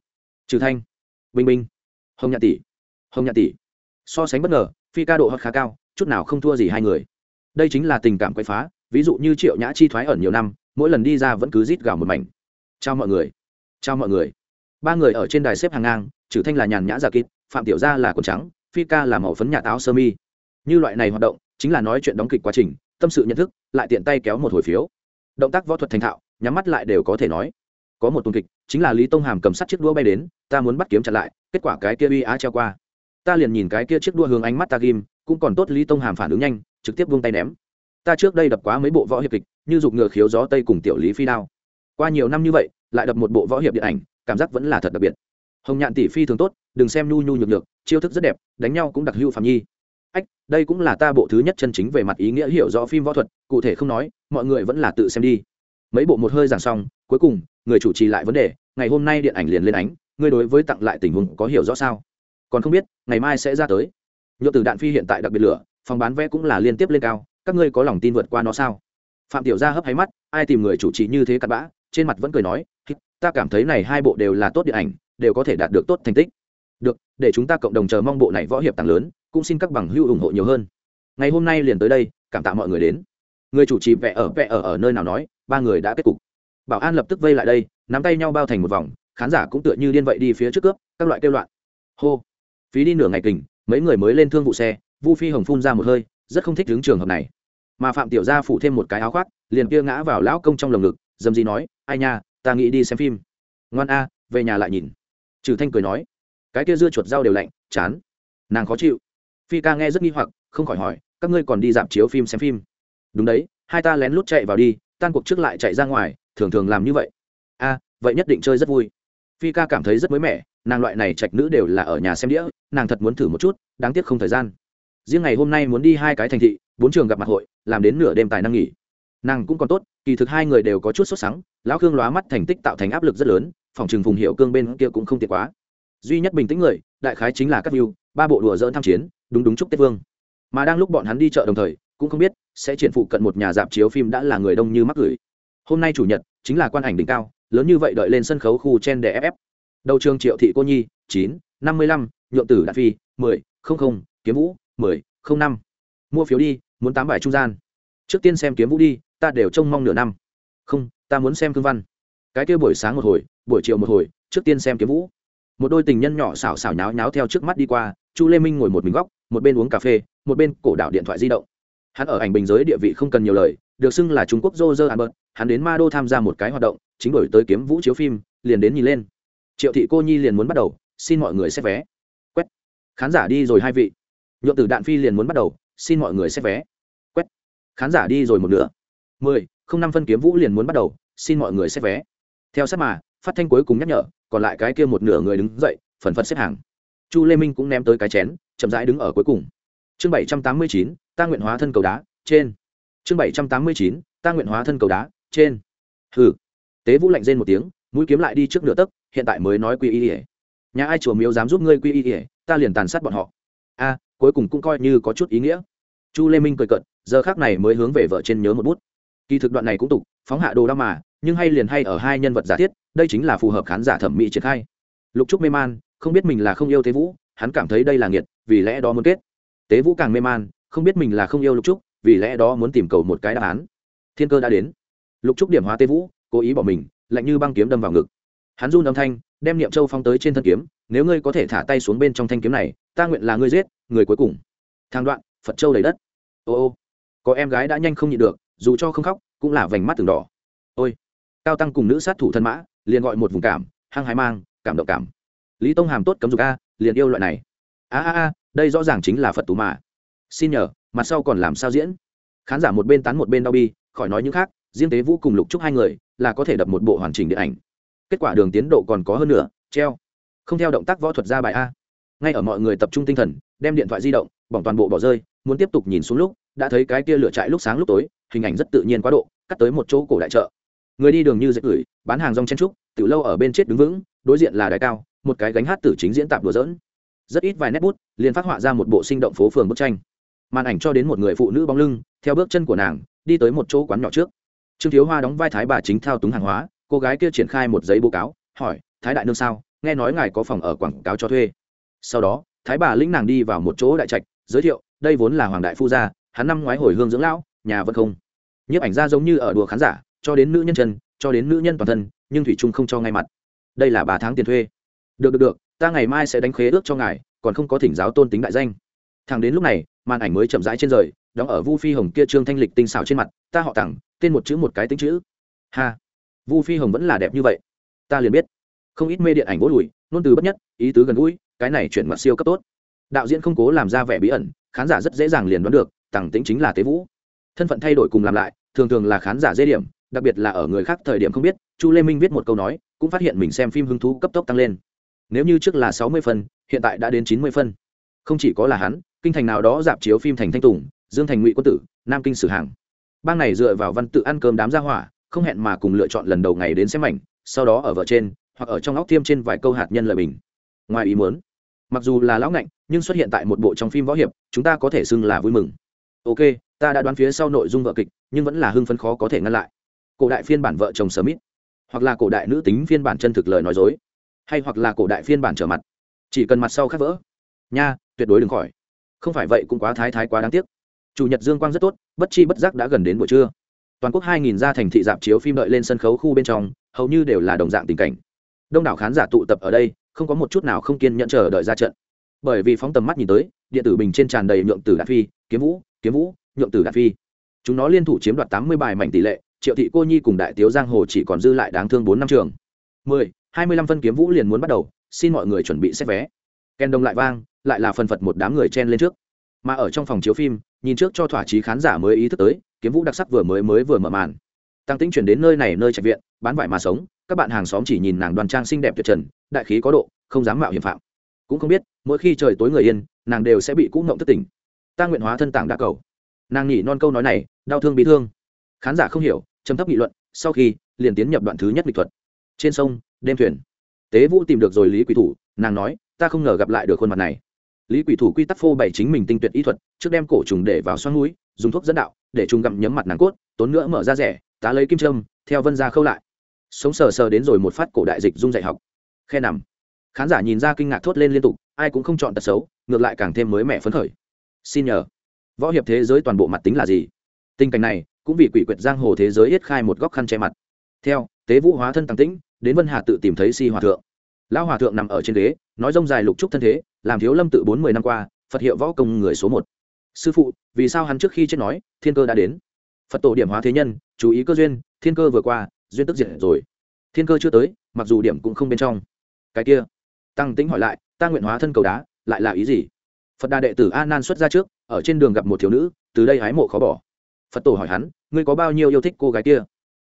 A: Trừ thanh, bình minh hồng nhạc tỷ, hồng nhạc tỷ. So sánh bất ngờ, phi ca độ hoặc khá cao, chút nào không thua gì hai người. Đây chính là tình cảm quậy phá, ví dụ như triệu nhã chi thoái ẩn nhiều năm mỗi lần đi ra vẫn cứ rít gào một mảnh. Chào mọi người. Chào mọi người. Ba người ở trên đài xếp hàng ngang, trừ thanh là nhàn nhã giả kít phạm tiểu gia là quần trắng, phi ca là màu phấn nhà táo sơ mi. Như loại này hoạt động, chính là nói chuyện đóng kịch quá trình, tâm sự nhận thức, lại tiện tay kéo một hồi phiếu. Động tác võ thuật thành thạo, nhắm mắt lại đều có thể nói. Có một tuần kịch, chính là lý tông hàm cầm sắt chiếc đũa bay đến, ta muốn bắt kiếm chặn lại, kết quả cái kia uy á treo qua. Ta liền nhìn cái kia chiếc đua hướng ánh mắt ta ghim, cũng còn tốt lý tông hàm phản ứng nhanh, trực tiếp vung tay ném ta trước đây đập quá mấy bộ võ hiệp kịch, như dục ngựa khiếu gió tây cùng tiểu lý phi đao. Qua nhiều năm như vậy, lại đập một bộ võ hiệp điện ảnh, cảm giác vẫn là thật đặc biệt. Hồng nhạn tỷ phi thường tốt, đừng xem nhu nhu nhược nhược, chiêu thức rất đẹp, đánh nhau cũng đặc hưu phạm nhi. Ách, đây cũng là ta bộ thứ nhất chân chính về mặt ý nghĩa hiểu rõ phim võ thuật, cụ thể không nói, mọi người vẫn là tự xem đi. Mấy bộ một hơi giảng xong, cuối cùng, người chủ trì lại vấn đề, ngày hôm nay điện ảnh liền lên ánh, ngươi đối với tặng lại tình huống có hiểu rõ sao? Còn không biết, ngày mai sẽ ra tới. Nhựa từ đạn phi hiện tại đặc biệt lửa, phòng bán vé cũng là liên tiếp lên cao các ngươi có lòng tin vượt qua nó sao? Phạm tiểu gia hấp hay mắt, ai tìm người chủ trì như thế cặn bã, trên mặt vẫn cười nói ta cảm thấy này hai bộ đều là tốt điện ảnh, đều có thể đạt được tốt thành tích. Được, để chúng ta cộng đồng chờ mong bộ này võ hiệp tăng lớn, cũng xin các bằng hữu ủng hộ nhiều hơn. Ngày hôm nay liền tới đây, cảm tạ mọi người đến. Người chủ trì vẽ ở vẽ ở ở nơi nào nói, ba người đã kết cục. Bảo an lập tức vây lại đây, nắm tay nhau bao thành một vòng, khán giả cũng tựa như điên vậy đi phía trước cướp, các loại kêu loạn. Hô. Phí đi nửa ngày kình, mấy người mới lên thương vụ xe, vu phi hồng phun ra một hơi, rất không thích đứng trường hợp này mà phạm tiểu gia phủ thêm một cái áo khoác, liền kia ngã vào lão công trong lồng ngực, dầm gì nói, ai nha, ta nghĩ đi xem phim. Ngoan a, về nhà lại nhìn. Trừ thanh cười nói, cái kia dưa chuột rau đều lạnh, chán. Nàng khó chịu. Phi ca nghe rất nghi hoặc, không khỏi hỏi, các ngươi còn đi dạp chiếu phim xem phim? Đúng đấy, hai ta lén lút chạy vào đi, tan cuộc trước lại chạy ra ngoài, thường thường làm như vậy. A, vậy nhất định chơi rất vui. Phi ca cảm thấy rất mới mẻ, nàng loại này trạch nữ đều là ở nhà xem đĩa, nàng thật muốn thử một chút, đáng tiếc không thời gian. Riêng ngày hôm nay muốn đi hai cái thành thị bốn trường gặp mặt hội, làm đến nửa đêm tài năng nghỉ. Nàng cũng còn tốt, kỳ thực hai người đều có chút sốt sắng, lão khương lóa mắt thành tích tạo thành áp lực rất lớn, phòng trường phùng hiệu cương bên kia cũng không tiệt quá. Duy nhất bình tĩnh người, đại khái chính là các view, ba bộ đùa dỡn tham chiến, đúng đúng chúc tết vương. Mà đang lúc bọn hắn đi chợ đồng thời, cũng không biết sẽ triển phụ cận một nhà dạp chiếu phim đã là người đông như mắc gửi hôm nay chủ nhật, chính là quan ảnh đỉnh cao, lớn như vậy đợi lên sân khấu khu chen để ff đầu trường triệu thị cô nhi, chín, năm mươi lăm, nhượng tử đạt phi, mười, không không, kiếm vũ, mười, không năm. Mua phiếu đi muốn tám bài trung gian. Trước tiên xem kiếm vũ đi, ta đều trông mong nửa năm. Không, ta muốn xem cương văn. Cái kia buổi sáng một hồi, buổi chiều một hồi, trước tiên xem kiếm vũ. Một đôi tình nhân nhỏ xảo xảo nháo nháo theo trước mắt đi qua, chu lê minh ngồi một mình góc, một bên uống cà phê, một bên cổ đảo điện thoại di động. Hắn ở ảnh bình giới địa vị không cần nhiều lời, được xưng là trung quốc joe albert hắn đến ma đô tham gia một cái hoạt động, chính đổi tới kiếm vũ chiếu phim, liền đến nhìn lên. Triệu thị cô nhi liền muốn bắt đầu, xin mọi người xét vé. Quét. Khán giả đi rồi hai vị. Nhuộm tử đạn phi liền muốn bắt đầu xin mọi người xét vé. Quét. Khán giả đi rồi một nửa. Mười, không năm phân kiếm vũ liền muốn bắt đầu, xin mọi người xét vé. Theo sát mà, phát thanh cuối cùng nhắc nhở, còn lại cái kia một nửa người đứng dậy, phần phật xếp hàng. Chu lê minh cũng ném tới cái chén, chậm rãi đứng ở cuối cùng. Chương bảy trăm tám mươi chín, ta nguyện hóa thân cầu đá, trên. Chương bảy trăm tám mươi chín, ta nguyện hóa thân cầu đá, trên. Hừ. Tế vũ lạnh rên một tiếng, mũi kiếm lại đi trước nửa tấc, hiện tại mới nói quy y ỉa nhà ai chùa miếu dám giúp ngươi quy y ỉa ta liền tàn sát bọn họ. A cuối cùng cũng coi như có chút ý nghĩa. Chu lê minh cười cận giờ khác này mới hướng về vợ trên nhớ một bút. Kỳ thực đoạn này cũng tục, phóng hạ đồ đao mà, nhưng hay liền hay ở hai nhân vật giả thiết, đây chính là phù hợp khán giả thẩm mỹ triển khai. Lục trúc mê man, không biết mình là không yêu tế vũ, hắn cảm thấy đây là nghiệt, vì lẽ đó muốn kết. Tế vũ càng mê man, không biết mình là không yêu lục trúc, vì lẽ đó muốn tìm cầu một cái đáp án. Thiên cơ đã đến. Lục trúc điểm hóa tế vũ, cố ý bỏ mình, lạnh như băng kiếm đâm vào ngực. Hắn run âm thanh đem niệm châu phong tới trên thân kiếm, nếu ngươi có thể thả tay xuống bên trong thanh kiếm này, ta nguyện là ngươi giết, người cuối cùng. Thang đoạn, phật châu đầy đất. Ô ô, có em gái đã nhanh không nhịn được, dù cho không khóc, cũng là vành mắt từng đỏ. Ôi, cao tăng cùng nữ sát thủ thân mã, liền gọi một vùng cảm, hăng hái mang, cảm động cảm. Lý tông hàm tốt cấm dục a, liền yêu loại này. A a a, đây rõ ràng chính là phật tù mà. Xin nhờ, mặt sau còn làm sao diễn? Khán giả một bên tán một bên đau bi, khỏi nói những khác, riêng tế vũ cùng lục trúc hai người, là có thể đập một bộ hoàn chỉnh điện ảnh kết quả đường tiến độ còn có hơn nữa treo. Không theo động tác võ thuật ra bài a. Ngay ở mọi người tập trung tinh thần, đem điện thoại di động, bỏng toàn bộ bỏ rơi, muốn tiếp tục nhìn xuống lúc, đã thấy cái kia lửa chạy lúc sáng lúc tối, hình ảnh rất tự nhiên quá độ, cắt tới một chỗ cổ đại chợ. Người đi đường như dệt gửi bán hàng rong chen trúc từ lâu ở bên chết đứng vững, đối diện là đài cao, một cái gánh hát tử chính diễn tạp đùa dỡn rất ít vài nét bút, liền phát họa ra một bộ sinh động phố phường bức tranh. Màn ảnh cho đến một người phụ nữ bóng lưng, theo bước chân của nàng, đi tới một chỗ quán nhỏ trước. Trương thiếu hoa đóng vai thái bà chính thao túng hàng hóa cô gái kia triển khai một giấy bố cáo, hỏi, thái đại nương sao? Nghe nói ngài có phòng ở quảng cáo cho thuê. Sau đó, thái bà lĩnh nàng đi vào một chỗ đại trạch, giới thiệu, đây vốn là hoàng đại phu gia, hắn năm ngoái hồi hương dưỡng lão, nhà vẫn không. Nhiếp ảnh ra giống như ở đùa khán giả, cho đến nữ nhân chân, cho đến nữ nhân toàn thân, nhưng thủy trung không cho ngay mặt. Đây là ba tháng tiền thuê. Được được được, ta ngày mai sẽ đánh khế ước cho ngài, còn không có thỉnh giáo tôn tính đại danh. Thằng đến lúc này, màn ảnh mới chậm rãi trên rời, đóng ở vu phi hồng kia trương thanh lịch tinh xảo trên mặt, ta họ tặng tên một chữ một cái tính chữ. Ha! Vu phi hồng vẫn là đẹp như vậy. Ta liền biết. Không ít mê điện ảnh vỗ lùi nôn từ bất nhất, ý tứ gần gũi, cái này chuyển mặt siêu cấp tốt. Đạo diễn không cố làm ra vẻ bí ẩn, khán giả rất dễ dàng liền đoán được tằng tính chính là tế vũ. Thân phận thay đổi cùng làm lại, thường thường là khán giả dễ điểm, đặc biệt là ở người khác thời điểm không biết, chu lê minh viết một câu nói, cũng phát hiện mình xem phim hứng thú cấp tốc tăng lên. Nếu như trước là sáu mươi phân, hiện tại đã đến chín mươi phân. Không chỉ có là hắn, kinh thành nào đó dạp chiếu phim thành thanh tùng, dương thành ngụy quân tử, nam kinh sử hàng. Bang này dựa vào văn tự ăn cơm đám gia hỏa không hẹn mà cùng lựa chọn lần đầu ngày đến xem ảnh, sau đó ở vợ trên, hoặc ở trong óc thiêm trên vài câu hạt nhân lời bình. Ngoài ý muốn, mặc dù là lão ngạnh, nhưng xuất hiện tại một bộ trong phim võ hiệp, chúng ta có thể xưng là vui mừng. Ok, ta đã đoán phía sau nội dung vợ kịch, nhưng vẫn là hưng phấn khó có thể ngăn lại. Cổ đại phiên bản vợ chồng smith, hoặc là cổ đại nữ tính phiên bản chân thực lời nói dối, hay hoặc là cổ đại phiên bản trở mặt. Chỉ cần mặt sau khác vỡ. Nha, tuyệt đối đừng khỏi. Không phải vậy cũng quá thái thái quá đáng tiếc. Chủ nhật dương quang rất tốt, bất chi bất giác đã gần đến buổi trưa toàn quốc 2.000 gia thành thị dạp chiếu phim đợi lên sân khấu khu bên trong, hầu như đều là đồng dạng tình cảnh. Đông đảo khán giả tụ tập ở đây, không có một chút nào không kiên nhẫn chờ đợi ra trận. Bởi vì phóng tầm mắt nhìn tới, điện tử bình trên tràn đầy nhượng tử đạn phi, kiếm vũ kiếm vũ, nhượng tử đạn phi. Chúng nó liên thủ chiếm đoạt 80 bài mảnh tỷ lệ, triệu thị cô nhi cùng đại tiếu giang hồ chỉ còn dư lại đáng thương bốn năm trường. mười, hai mươi lăm phân kiếm vũ liền muốn bắt đầu, xin mọi người chuẩn bị xét vé. Ken đông lại vang, lại là phần phật một đám người chen lên trước. Mà ở trong phòng chiếu phim, nhìn trước cho thỏa chí khán giả mới ý thức tới kiếm vũ đặc sắc vừa mới mới vừa mở màn. Tăng tính chuyển đến nơi này nơi trạch viện, bán vải mà sống, các bạn hàng xóm chỉ nhìn nàng đoàn trang xinh đẹp tuyệt trần, đại khí có độ, không dám mạo hiểm phạm. Cũng không biết, mỗi khi trời tối người yên, nàng đều sẽ bị cũ ngộng thất tỉnh ta nguyện hóa thân tảng đã cầu. Nàng nhỉ non câu nói này, đau thương bị thương. Khán giả không hiểu châm thấp nghị luận, sau khi, liền tiến nhập đoạn thứ nhất lịch thuật. Trên sông, đêm thuyền. Tế vũ tìm được rồi lý quỷ thủ, nàng nói, ta không ngờ gặp lại được khuôn mặt này. Lý quỷ thủ quy tắc phô bày chính mình tinh tuyệt ý thuật, trước đem cổ trùng để vào xoắn núi, dùng thuốc dẫn đạo để trùng gặm nhấm mặt nàng cốt, tốn nữa mở ra rẻ, tá lấy kim trâm theo vân ra khâu lại. Sống sờ sờ đến rồi một phát cổ đại dịch dung dạy học. Khe nằm. Khán giả nhìn ra kinh ngạc thốt lên liên tục, ai cũng không chọn tật xấu, ngược lại càng thêm mới mẻ phấn khởi. Xin nhờ. Võ hiệp thế giới toàn bộ mặt tính là gì? Tình cảnh này, cũng vì quỷ quyệt giang hồ thế giới yết khai một góc khăn che mặt. Theo, tế vũ hóa thân tăng tĩnh, đến vân hà tự tìm thấy si hòa thượng. Lão hòa thượng nằm ở trên ghế, nói rông dài lục trúc thân thế, làm thiếu lâm tự bốn mươi năm qua, phật hiệu võ công người số một sư phụ, vì sao hắn trước khi chết nói, thiên cơ đã đến? Phật tổ điểm hóa thế nhân, chú ý cơ duyên, thiên cơ vừa qua, duyên tức diệt rồi. Thiên cơ chưa tới, mặc dù điểm cũng không bên trong. Cái kia, tăng tính hỏi lại, ta nguyện hóa thân cầu đá, lại là ý gì? Phật đà đệ tử a nan xuất ra trước, ở trên đường gặp một thiếu nữ, từ đây hái mộ khó bỏ. Phật tổ hỏi hắn, ngươi có bao nhiêu yêu thích cô gái kia?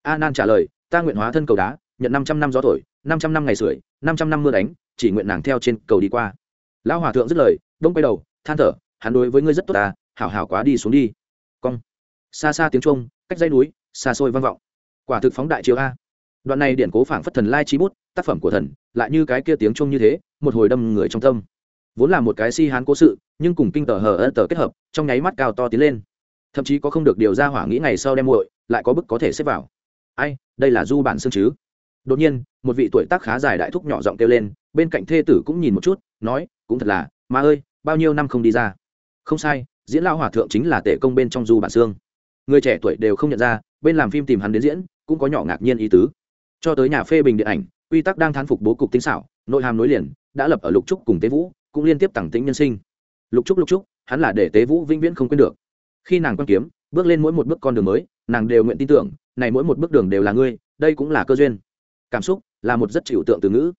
A: A nan trả lời, ta nguyện hóa thân cầu đá, nhận năm trăm năm gió thổi, năm trăm năm ngày sưởi, năm trăm năm mưa đánh, chỉ nguyện nàng theo trên cầu đi qua. Lão hòa thượng dứt lời, đông quay đầu, than thở hắn đối với ngươi rất tốt ta, hảo hảo quá đi xuống đi. Cong. Xa xa tiếng trung cách dây núi, xa xôi vang vọng. Quả thực phóng đại chiếu a. Đoạn này điển cố phảng phất thần lai trí bút, tác phẩm của thần, lại như cái kia tiếng trung như thế, một hồi đâm người trong tâm. Vốn là một cái si hán cố sự, nhưng cùng kinh tờ hờ ân tờ kết hợp, trong nháy mắt cao to tiến lên. Thậm chí có không được điều ra hỏa nghĩ ngày sau đem muội, lại có bức có thể xếp vào. Ai, đây là du bản xương chứ? Đột nhiên, một vị tuổi tác khá dài đại thúc nhỏ giọng kêu lên, bên cạnh thê tử cũng nhìn một chút, nói, cũng thật là mà ơi, bao nhiêu năm không đi ra? Không sai, diễn lao hòa thượng chính là tể công bên trong du bản xương người trẻ tuổi đều không nhận ra, bên làm phim tìm hắn đến diễn, cũng có nhỏ ngạc nhiên ý tứ. Cho tới nhà phê bình điện ảnh, quy tắc đang thán phục bố cục tinh xảo, nội hàm nối liền, đã lập ở lục trúc cùng tế vũ, cũng liên tiếp tẳng tính nhân sinh. Lục trúc lục trúc, hắn là để tế vũ vĩnh viễn không quên được. Khi nàng quan kiếm, bước lên mỗi một bước con đường mới, nàng đều nguyện tin tưởng, này mỗi một bước đường đều là ngươi, đây cũng là cơ duyên. Cảm xúc là một rất chịu tượng từ ngữ.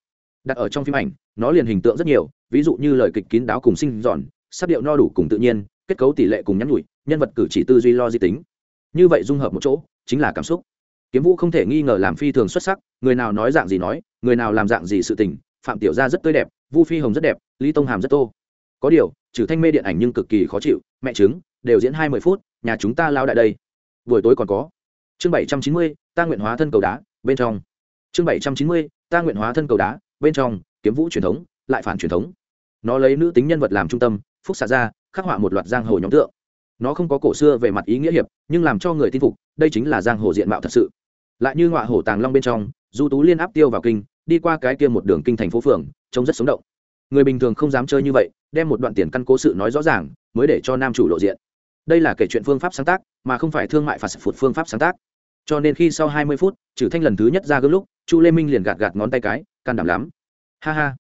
A: Đặt ở trong phim ảnh, nó liền hình tượng rất nhiều, ví dụ như lời kịch kín đáo cùng sinh giòn sắp điệu no đủ cùng tự nhiên, kết cấu tỷ lệ cùng nhắn nhủi, nhân vật cử chỉ tư duy lo di tính. Như vậy dung hợp một chỗ, chính là cảm xúc. Kiếm vũ không thể nghi ngờ làm phi thường xuất sắc, người nào nói dạng gì nói, người nào làm dạng gì sự tình, phạm tiểu gia rất tươi đẹp, vu phi hồng rất đẹp, lý tông hàm rất tô. Có điều, trừ thanh mê điện ảnh nhưng cực kỳ khó chịu, mẹ chứng đều diễn hai mươi phút, nhà chúng ta lao đại đây. Buổi tối còn có. Chương bảy trăm chín mươi, ta nguyện hóa thân cầu đá, bên trong. Chương bảy trăm chín mươi, ta nguyện hóa thân cầu đá, bên trong, kiếm vũ truyền thống, lại phản truyền thống. Nó lấy nữ tính nhân vật làm trung tâm phúc xạ ra, khắc họa một loạt giang hồ nhóm tượng. Nó không có cổ xưa về mặt ý nghĩa hiệp, nhưng làm cho người tin phục, đây chính là giang hồ diện mạo thật sự. Lại như ngọa hổ tàng long bên trong, du tú liên áp tiêu vào kinh, đi qua cái kia một đường kinh thành phố phường, trông rất sống động. Người bình thường không dám chơi như vậy, đem một đoạn tiền căn cố sự nói rõ ràng, mới để cho nam chủ lộ diện. Đây là kể chuyện phương pháp sáng tác, mà không phải thương mại phạt phụt phương pháp sáng tác. Cho nên khi sau hai mươi phút, trừ thanh lần thứ nhất ra gương lúc, chu lê minh liền gạt gạt ngón tay cái, can đảm lắm. Ha ha.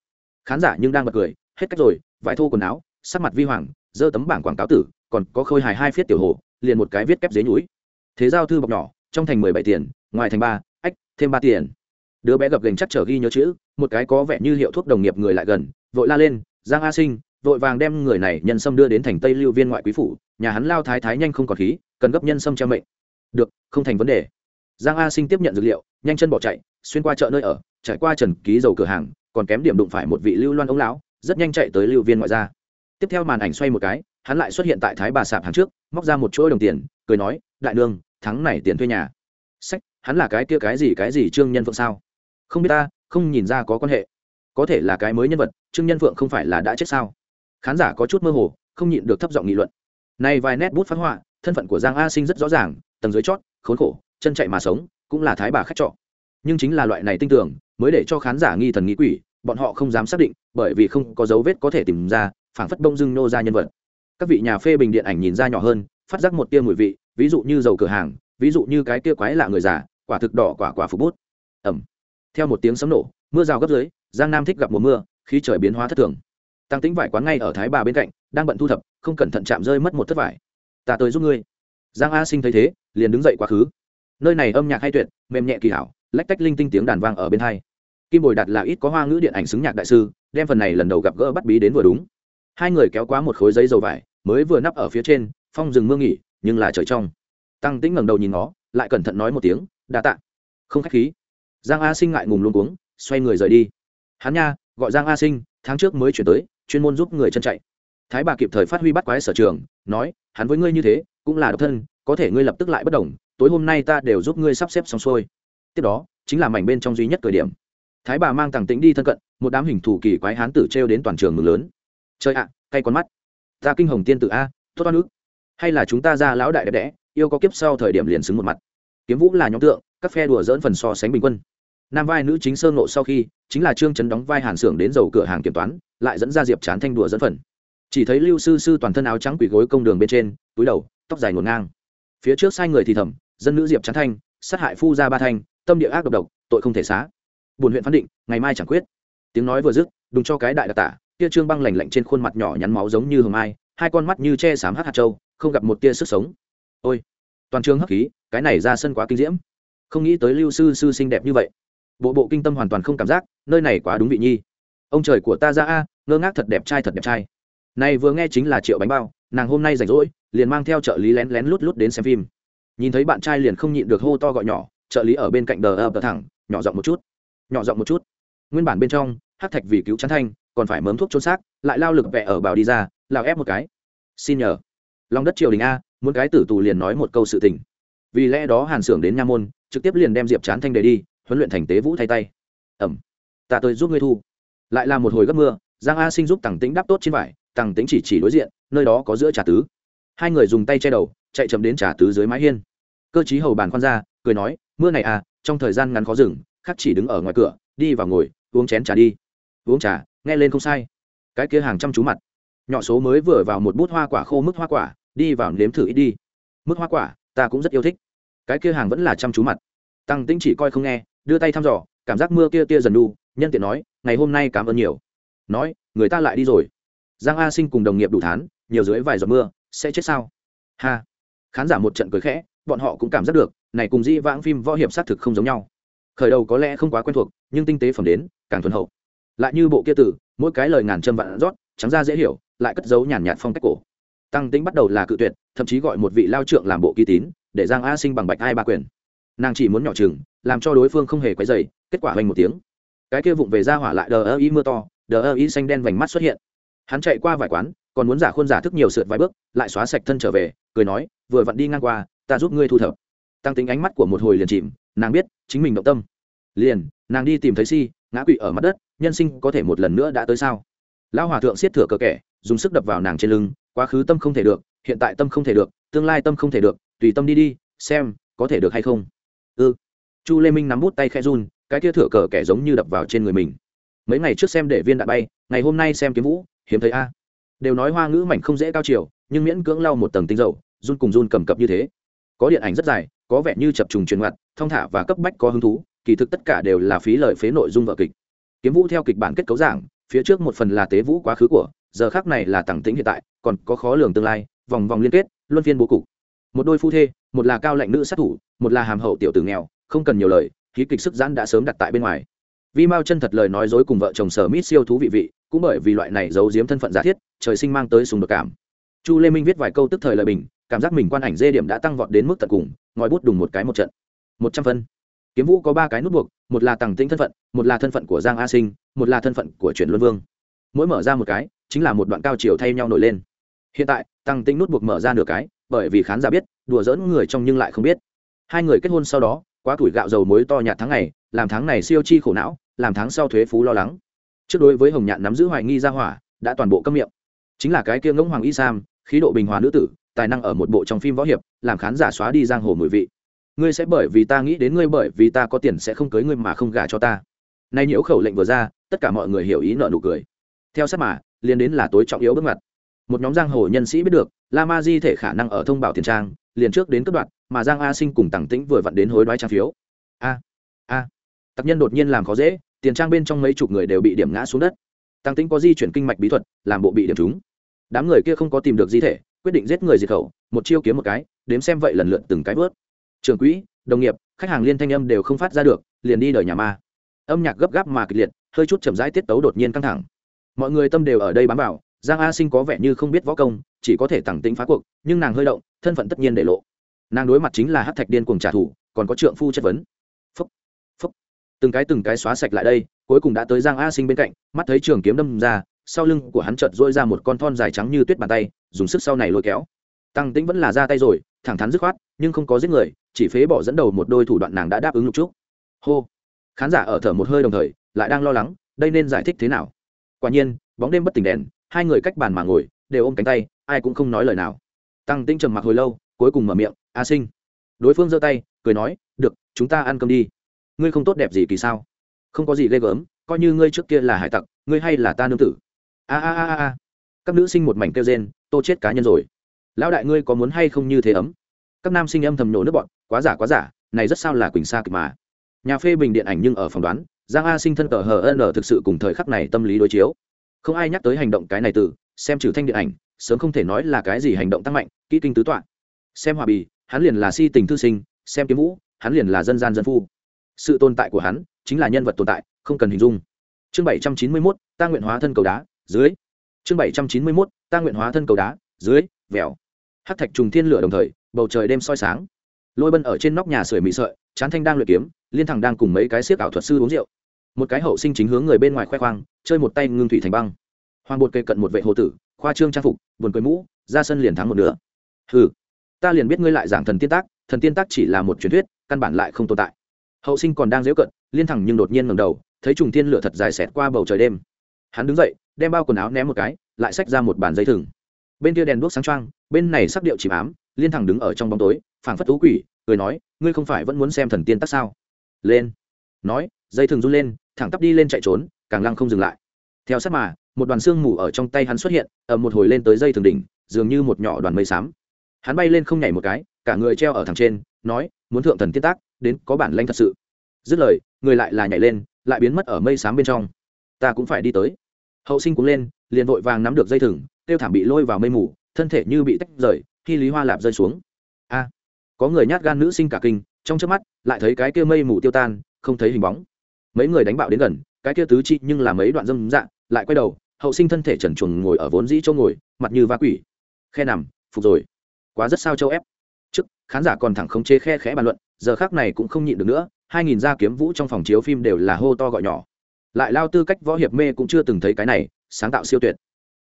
A: Khán giả nhưng đang bật cười, hết cách rồi, vải thô quần áo sắc mặt vi hoàng, giơ tấm bảng quảng cáo tử, còn có khôi hài hai phiết tiểu hồ, liền một cái viết kép dế núi thế giao thư bọc nhỏ, trong thành mười bảy tiền, ngoài thành ba, ách, thêm ba tiền. Đứa bé gập gành chắc trở ghi nhớ chữ, một cái có vẻ như hiệu thuốc đồng nghiệp người lại gần, vội la lên, giang a sinh, vội vàng đem người này nhân sâm đưa đến thành tây lưu viên ngoại quý phủ, nhà hắn lao thái thái nhanh không còn khí, cần gấp nhân sâm treo mệnh. Được, không thành vấn đề. Giang a sinh tiếp nhận dược liệu, nhanh chân bỏ chạy, xuyên qua chợ nơi ở, trải qua trần ký dầu cửa hàng, còn kém điểm đụng phải một vị lưu loan ông lão, rất nhanh chạy tới lưu viên ngoại gia tiếp theo màn ảnh xoay một cái, hắn lại xuất hiện tại thái bà sạp hàng trước, móc ra một chuỗi đồng tiền, cười nói, đại nương thắng này tiền thuê nhà. Sách, hắn là cái kia cái gì cái gì trương nhân phượng sao? Không biết ta, không nhìn ra có quan hệ. Có thể là cái mới nhân vật, trương nhân phượng không phải là đã chết sao? Khán giả có chút mơ hồ, không nhịn được thấp giọng nghị luận. Này vài nét bút phát họa, thân phận của giang a sinh rất rõ ràng, tầng dưới chót, khốn khổ, chân chạy mà sống, cũng là thái bà khách trọ. Nhưng chính là loại này tinh tưởng, mới để cho khán giả nghi thần nghĩ quỷ, bọn họ không dám xác định, bởi vì không có dấu vết có thể tìm ra phảng phất bông dưng nô ra nhân vật. Các vị nhà phê bình điện ảnh nhìn ra nhỏ hơn, phát giác một tia mùi vị, ví dụ như dầu cửa hàng, ví dụ như cái tia quái lạ người già, quả thực đỏ quả quả phục bút. Ẩm theo một tiếng sấm nổ, mưa rào gấp dưới, giang nam thích gặp mùa mưa khi trời biến hóa thất thường. Tăng tính vải quán ngay ở thái bà bên cạnh, đang bận thu thập, không cẩn thận chạm rơi mất một thất vải. Ta tới giúp ngươi. Giang a sinh thấy thế, liền đứng dậy quá khứ. Nơi này âm nhạc hay tuyệt, mềm nhẹ kỳ hảo, lách tách linh tinh tiếng đàn vang ở bên hai. Kim bồi đặt là ít có hoa ngữ điện ảnh xứng nhạc đại sư, đem phần này lần đầu gặp gỡ bắt bí đến vừa đúng hai người kéo quá một khối giấy dầu vải, mới vừa nắp ở phía trên, phong rừng mưa nghỉ, nhưng là trời trong. Tăng tĩnh ngẩng đầu nhìn nó, lại cẩn thận nói một tiếng, đa tạ. Không khách khí. Giang a sinh ngại ngùng luôn cuống, xoay người rời đi. Hắn nha, gọi giang a sinh, tháng trước mới chuyển tới, chuyên môn giúp người chân chạy. Thái bà kịp thời phát huy bắt quái sở trường, nói, hắn với ngươi như thế, cũng là độc thân, có thể ngươi lập tức lại bất đồng, tối hôm nay ta đều giúp ngươi sắp xếp xong xuôi. Tiếp đó, chính là mảnh bên trong duy nhất thời điểm. Thái bà mang tàng tĩnh đi thân cận, một đám hình thủ kỳ quái hán tử trêu đến toàn trường mừng lớn trời ạ, cay con mắt. Ta kinh hồng tiên tử a, tốt toan ức. Hay là chúng ta ra lão đại đẹp đẽ, yêu có kiếp sau thời điểm liền xứng một mặt. Kiếm vũ là nhóm tượng, các phe đùa dỡn phần so sánh bình quân. Nam vai nữ chính sơ nộ sau khi, chính là trương chấn đóng vai hàn xưởng đến dầu cửa hàng kiểm toán, lại dẫn ra diệp chán thanh đùa dẫn phần. Chỉ thấy lưu sư sư toàn thân áo trắng quỳ gối công đường bên trên, túi đầu, tóc dài ngổn ngang. Phía trước sai người thì thầm, dân nữ diệp chán thanh, sát hại phu gia ba thanh, tâm địa ác độc độc, tội không thể xá. Buồn huyện phán định, ngày mai chẳng quyết. Tiếng nói vừa dứt, đùng cho cái đại đặc tả tia trương băng lạnh lạnh trên khuôn mặt nhỏ nhắn máu giống như hờ mai hai con mắt như che sám hát hạt trâu không gặp một tia sức sống. Ôi, toàn trường hắc khí, cái này ra sân quá kinh diễm. Không nghĩ tới lưu sư sư xinh đẹp như vậy. Bộ bộ kinh tâm hoàn toàn không cảm giác, nơi này quá đúng vị nhi. Ông trời của ta ra a, ngơ ngác thật đẹp trai thật đẹp trai. Này vừa nghe chính là triệu bánh bao, nàng hôm nay rảnh rỗi, liền mang theo trợ lý lén lén lút lút đến xem phim. Nhìn thấy bạn trai liền không nhịn được hô to gọi nhỏ, trợ lý ở bên cạnh đờ ập thẳng, nhỏ giọng một chút, nhỏ giọng một chút. Nguyên bản bên trong hát thạch vì cứu chắn thanh còn phải mớm thuốc trôn xác, lại lao lực vẹ ở bảo đi ra, lao ép một cái. Xin nhờ. Lòng đất triều đình a, muốn cái tử tù liền nói một câu sự tình. Vì lẽ đó hàn xưởng đến nha môn, trực tiếp liền đem diệp chán thanh đề đi, huấn luyện thành tế vũ thay tay. Ẩm. Ta tới giúp ngươi thu. Lại là một hồi gấp mưa, giang a sinh giúp tằng tính đáp tốt trên vải, tằng tính chỉ chỉ đối diện, nơi đó có giữa trà tứ. Hai người dùng tay che đầu, chạy chậm đến trà tứ dưới mái hiên. Cơ chí hầu bàn khoan ra, cười nói, mưa này à trong thời gian ngắn khó dừng, khắc chỉ đứng ở ngoài cửa, đi vào ngồi, uống chén trà đi. Uống trà? Nghe lên không sai. Cái kia hàng trăm chú mặt. Nhỏ số mới vừa vào một bút hoa quả khô mức hoa quả, đi vào nếm thử ít đi. Mức hoa quả, ta cũng rất yêu thích. Cái kia hàng vẫn là chăm chú mặt. Tăng tĩnh chỉ coi không nghe, đưa tay thăm dò, cảm giác mưa kia tia dần đu, nhân tiện nói, ngày hôm nay cảm ơn nhiều. Nói, người ta lại đi rồi. Giang a sinh cùng đồng nghiệp đủ thán, nhiều dưới vài giọt mưa, sẽ chết sao? Ha. Khán giả một trận cười khẽ, bọn họ cũng cảm giác được, này cùng di vãng phim võ hiệp xác thực không giống nhau. Khởi đầu có lẽ không quá quen thuộc, nhưng tinh tế phẩm đến, càng thuần hậu lại như bộ kia tử, mỗi cái lời ngàn châm vạn rót, trắng ra dễ hiểu, lại cất giấu nhàn nhạt phong cách cổ. Tăng tính bắt đầu là cự tuyệt, thậm chí gọi một vị lao trượng làm bộ ký tín, để giang a sinh bằng bạch ai ba quyền. Nàng chỉ muốn nhỏ chừng, làm cho đối phương không hề quấy dày kết quả hoành một tiếng. Cái kia vụng về ra hỏa lại đờ ơ ý mưa to, đờ ơ ý xanh đen vành mắt xuất hiện. Hắn chạy qua vài quán, còn muốn giả khuôn giả thức nhiều sượt vài bước, lại xóa sạch thân trở về, cười nói, vừa vặn đi ngang qua, ta giúp ngươi thu thập. Tăng tính ánh mắt của một hồi liền chìm, nàng biết chính mình động tâm. Liền, nàng đi tìm thấy si, ngã quỵ ở mặt đất nhân sinh có thể một lần nữa đã tới sao? Lão hòa thượng siết thừa cờ kẻ, dùng sức đập vào nàng trên lưng, quá khứ tâm không thể được, hiện tại tâm không thể được, tương lai tâm không thể được, tùy tâm đi đi, xem, có thể được hay không? Ư ừ. chu lê minh nắm bút tay khe run, cái kia thửa cờ kẻ giống như đập vào trên người mình. Mấy ngày trước xem để viên đạn bay, ngày hôm nay xem kiếm vũ, hiếm thấy a. Đều nói hoa ngữ mảnh không dễ cao chiều, nhưng miễn cưỡng lau một tầng tinh dầu, run cùng run cầm cập như thế. Có điện ảnh rất dài, có vẻ như chập trùng truyền mặt thong thả và cấp bách có hứng thú, kỳ thực tất cả đều là phí lời phế nội dung vợ kịch kiếm vũ theo kịch bản kết cấu giảng, phía trước một phần là tế vũ quá khứ của, giờ khác này là tàng tính hiện tại, còn có khó lường tương lai, vòng vòng liên kết, luân phiên bố cục. Một đôi phu thê, một là cao lệnh nữ sát thủ, một là hàm hậu tiểu tử nghèo, không cần nhiều lời, khí kịch sức giãn đã sớm đặt tại bên ngoài. Vi mao chân thật lời nói dối cùng vợ chồng sở mít siêu thú vị vị, cũng bởi vì loại này giấu giếm thân phận giả thiết, trời sinh mang tới sùng đột cảm. Chu lê minh viết vài câu tức thời lời bình, cảm giác mình quan ảnh dê điểm đã tăng vọt đến mức tận cùng, ngòi bút đùng một cái một trận. Một trăm phân kiếm vũ có ba cái nút buộc, một là tàng tĩnh thân phận, một là thân phận của giang a sinh, một là thân phận của chuyển luân vương. Mỗi mở ra một cái, chính là một đoạn cao chiều thay nhau nổi lên. Hiện tại tăng tĩnh nút buộc mở ra nửa cái, bởi vì khán giả biết, đùa dỡn người trong nhưng lại không biết. Hai người kết hôn sau đó, quá tuổi gạo dầu muối to nhạt tháng này làm tháng này siêu chi khổ não, làm tháng sau thuế phú lo lắng. Trước đối với hồng nhạn nắm giữ hoài nghi ra hỏa, đã toàn bộ câm miệng. Chính là cái kia ngỗng hoàng y sam, khí độ bình hòa nữ tử, tài năng ở một bộ trong phim võ hiệp, làm khán giả xóa đi giang hồ mùi vị ngươi sẽ bởi vì ta nghĩ đến ngươi bởi vì ta có tiền sẽ không cưới ngươi mà không gả cho ta. Nay nhiễu khẩu lệnh vừa ra, tất cả mọi người hiểu ý nợ nụ cười. Theo sát mà liên đến là tối trọng yếu bước mặt một nhóm giang hồ nhân sĩ biết được, la ma di thể khả năng ở thông báo tiền trang, liền trước đến cấp đoạn mà giang a sinh cùng tàng tĩnh vừa vặn đến hối đoái trang phiếu. A a. Tập nhân đột nhiên làm khó dễ, tiền trang bên trong mấy chục người đều bị điểm ngã xuống đất. Tăng tĩnh có di chuyển kinh mạch bí thuật, làm bộ bị điểm trúng. Đám người kia không có tìm được di thể, quyết định giết người diệt khẩu, một chiêu kiếm một cái, đếm xem vậy lần lượt từng cái vớt trường quỹ, đồng nghiệp, khách hàng liên thanh âm đều không phát ra được, liền đi đời nhà ma. Âm nhạc gấp gáp mà kịch liệt, hơi chút chậm rãi tiết tấu đột nhiên căng thẳng. Mọi người tâm đều ở đây bám vào, giang a sinh có vẻ như không biết võ công, chỉ có thể tẳng tính phá cuộc, nhưng nàng hơi động, thân phận tất nhiên để lộ. Nàng đối mặt chính là hát thạch điên cuồng trả thù, còn có trượng phu chất vấn. Phúc phúc. Từng cái từng cái xóa sạch lại đây, cuối cùng đã tới giang a sinh bên cạnh, mắt thấy trường kiếm đâm ra, sau lưng của hắn chợt dỗi ra một con thon dài trắng như tuyết bàn tay, dùng sức sau này lôi kéo. Tăng tĩnh vẫn là ra tay rồi, thẳng thắn dứt khoát, nhưng không có giết người chỉ phế bỏ dẫn đầu một đôi thủ đoạn nàng đã đáp ứng lục trúc. Hô. Khán giả ở thở một hơi đồng thời, lại đang lo lắng, đây nên giải thích thế nào? Quả nhiên, bóng đêm bất tỉnh đèn, hai người cách bàn mà ngồi, đều ôm cánh tay, ai cũng không nói lời nào. Tăng tinh trầm mặc hồi lâu, cuối cùng mở miệng, a sinh. Đối phương giơ tay, cười nói, được, chúng ta ăn cơm đi. Ngươi không tốt đẹp gì kỳ sao? Không có gì ghê gớm, coi như ngươi trước kia là hải tặc, ngươi hay là ta nương tử. A a a a. Các nữ sinh một mảnh kêu rên, tô chết cá nhân rồi. Lão đại ngươi có muốn hay không như thế ấm? Các nam sinh âm thầm nổ nước bọn quá giả quá giả, này rất sao là quỳnh sa kịch mà. Nhà phê bình điện ảnh nhưng ở phỏng đoán, giang a sinh thân cờ hờ n thực sự cùng thời khắc này tâm lý đối chiếu. Không ai nhắc tới hành động cái này từ, xem trừ thanh điện ảnh, sớm không thể nói là cái gì hành động tăng mạnh, kỹ kinh tứ toạn. xem hòa bì, hắn liền là si tình thư sinh, xem kiếm vũ, hắn liền là dân gian dân phu. Sự tồn tại của hắn chính là nhân vật tồn tại, không cần hình dung. Chương bảy trăm chín mươi mốt, ta nguyện hóa thân cầu đá, dưới. Chương bảy trăm chín mươi mốt, ta nguyện hóa thân cầu đá, dưới vèo hát thạch trùng thiên lửa đồng thời, bầu trời đêm soi sáng lôi bân ở trên nóc nhà sưởi mị sợi, chán thanh đang luyện kiếm, liên thằng đang cùng mấy cái siếc ảo thuật sư uống rượu. Một cái hậu sinh chính hướng người bên ngoài khoe khoang, chơi một tay ngưng thủy thành băng. Hoàng bột kề cận một vệ hồ tử, khoa trương trang phục, buồn cười mũ, ra sân liền thắng một nửa. Hừ, ta liền biết ngươi lại giảng thần tiên tác, thần tiên tác chỉ là một truyền thuyết, căn bản lại không tồn tại. Hậu sinh còn đang dễu cận, liên thẳng nhưng đột nhiên ngầm đầu, thấy trùng thiên lửa thật dài xẹt qua bầu trời đêm. Hắn đứng dậy, đem bao quần áo ném một cái, lại xách ra một bàn dây thừng. Bên kia đèn đuốc sáng trăng bên này sắc điệu chìm ám liên thẳng đứng ở trong bóng tối, phảng phất thú quỷ, cười nói, ngươi không phải vẫn muốn xem thần tiên tác sao? Lên. Nói, dây thừng run lên, thẳng tắp đi lên chạy trốn, càng lăng không dừng lại. Theo sát mà, một đoàn xương mù ở trong tay hắn xuất hiện ở một hồi lên tới dây thừng đỉnh, dường như một nhỏ đoàn mây xám. Hắn bay lên không nhảy một cái, cả người treo ở thằng trên, nói, muốn thượng thần tiên tác đến có bản lanh thật sự. Dứt lời, người lại là nhảy lên, lại biến mất ở mây xám bên trong. Ta cũng phải đi tới. Hậu sinh cũng lên, liền vội vàng nắm được dây thừng, tiêu thảm bị lôi vào mây mù, thân thể như bị tách rời khi lý hoa lạp rơi xuống. A, có người nhát gan nữ sinh cả kinh, trong trước mắt, lại thấy cái kia mây mù tiêu tan, không thấy hình bóng. Mấy người đánh bạo đến gần, cái kia tứ chi nhưng là mấy đoạn dâm dạng lại quay đầu, hậu sinh thân thể trần chuồng ngồi ở vốn dĩ chỗ ngồi, mặt như va quỷ. Khe nằm, phục rồi. Quá rất sao châu ép. Trước, khán giả còn thẳng không chế khe khẽ bàn luận, giờ khác này cũng không nhịn được nữa, hai nghìn gia kiếm vũ trong phòng chiếu phim đều là hô to gọi nhỏ. Lại lao tư cách võ hiệp mê cũng chưa từng thấy cái này, sáng tạo siêu tuyệt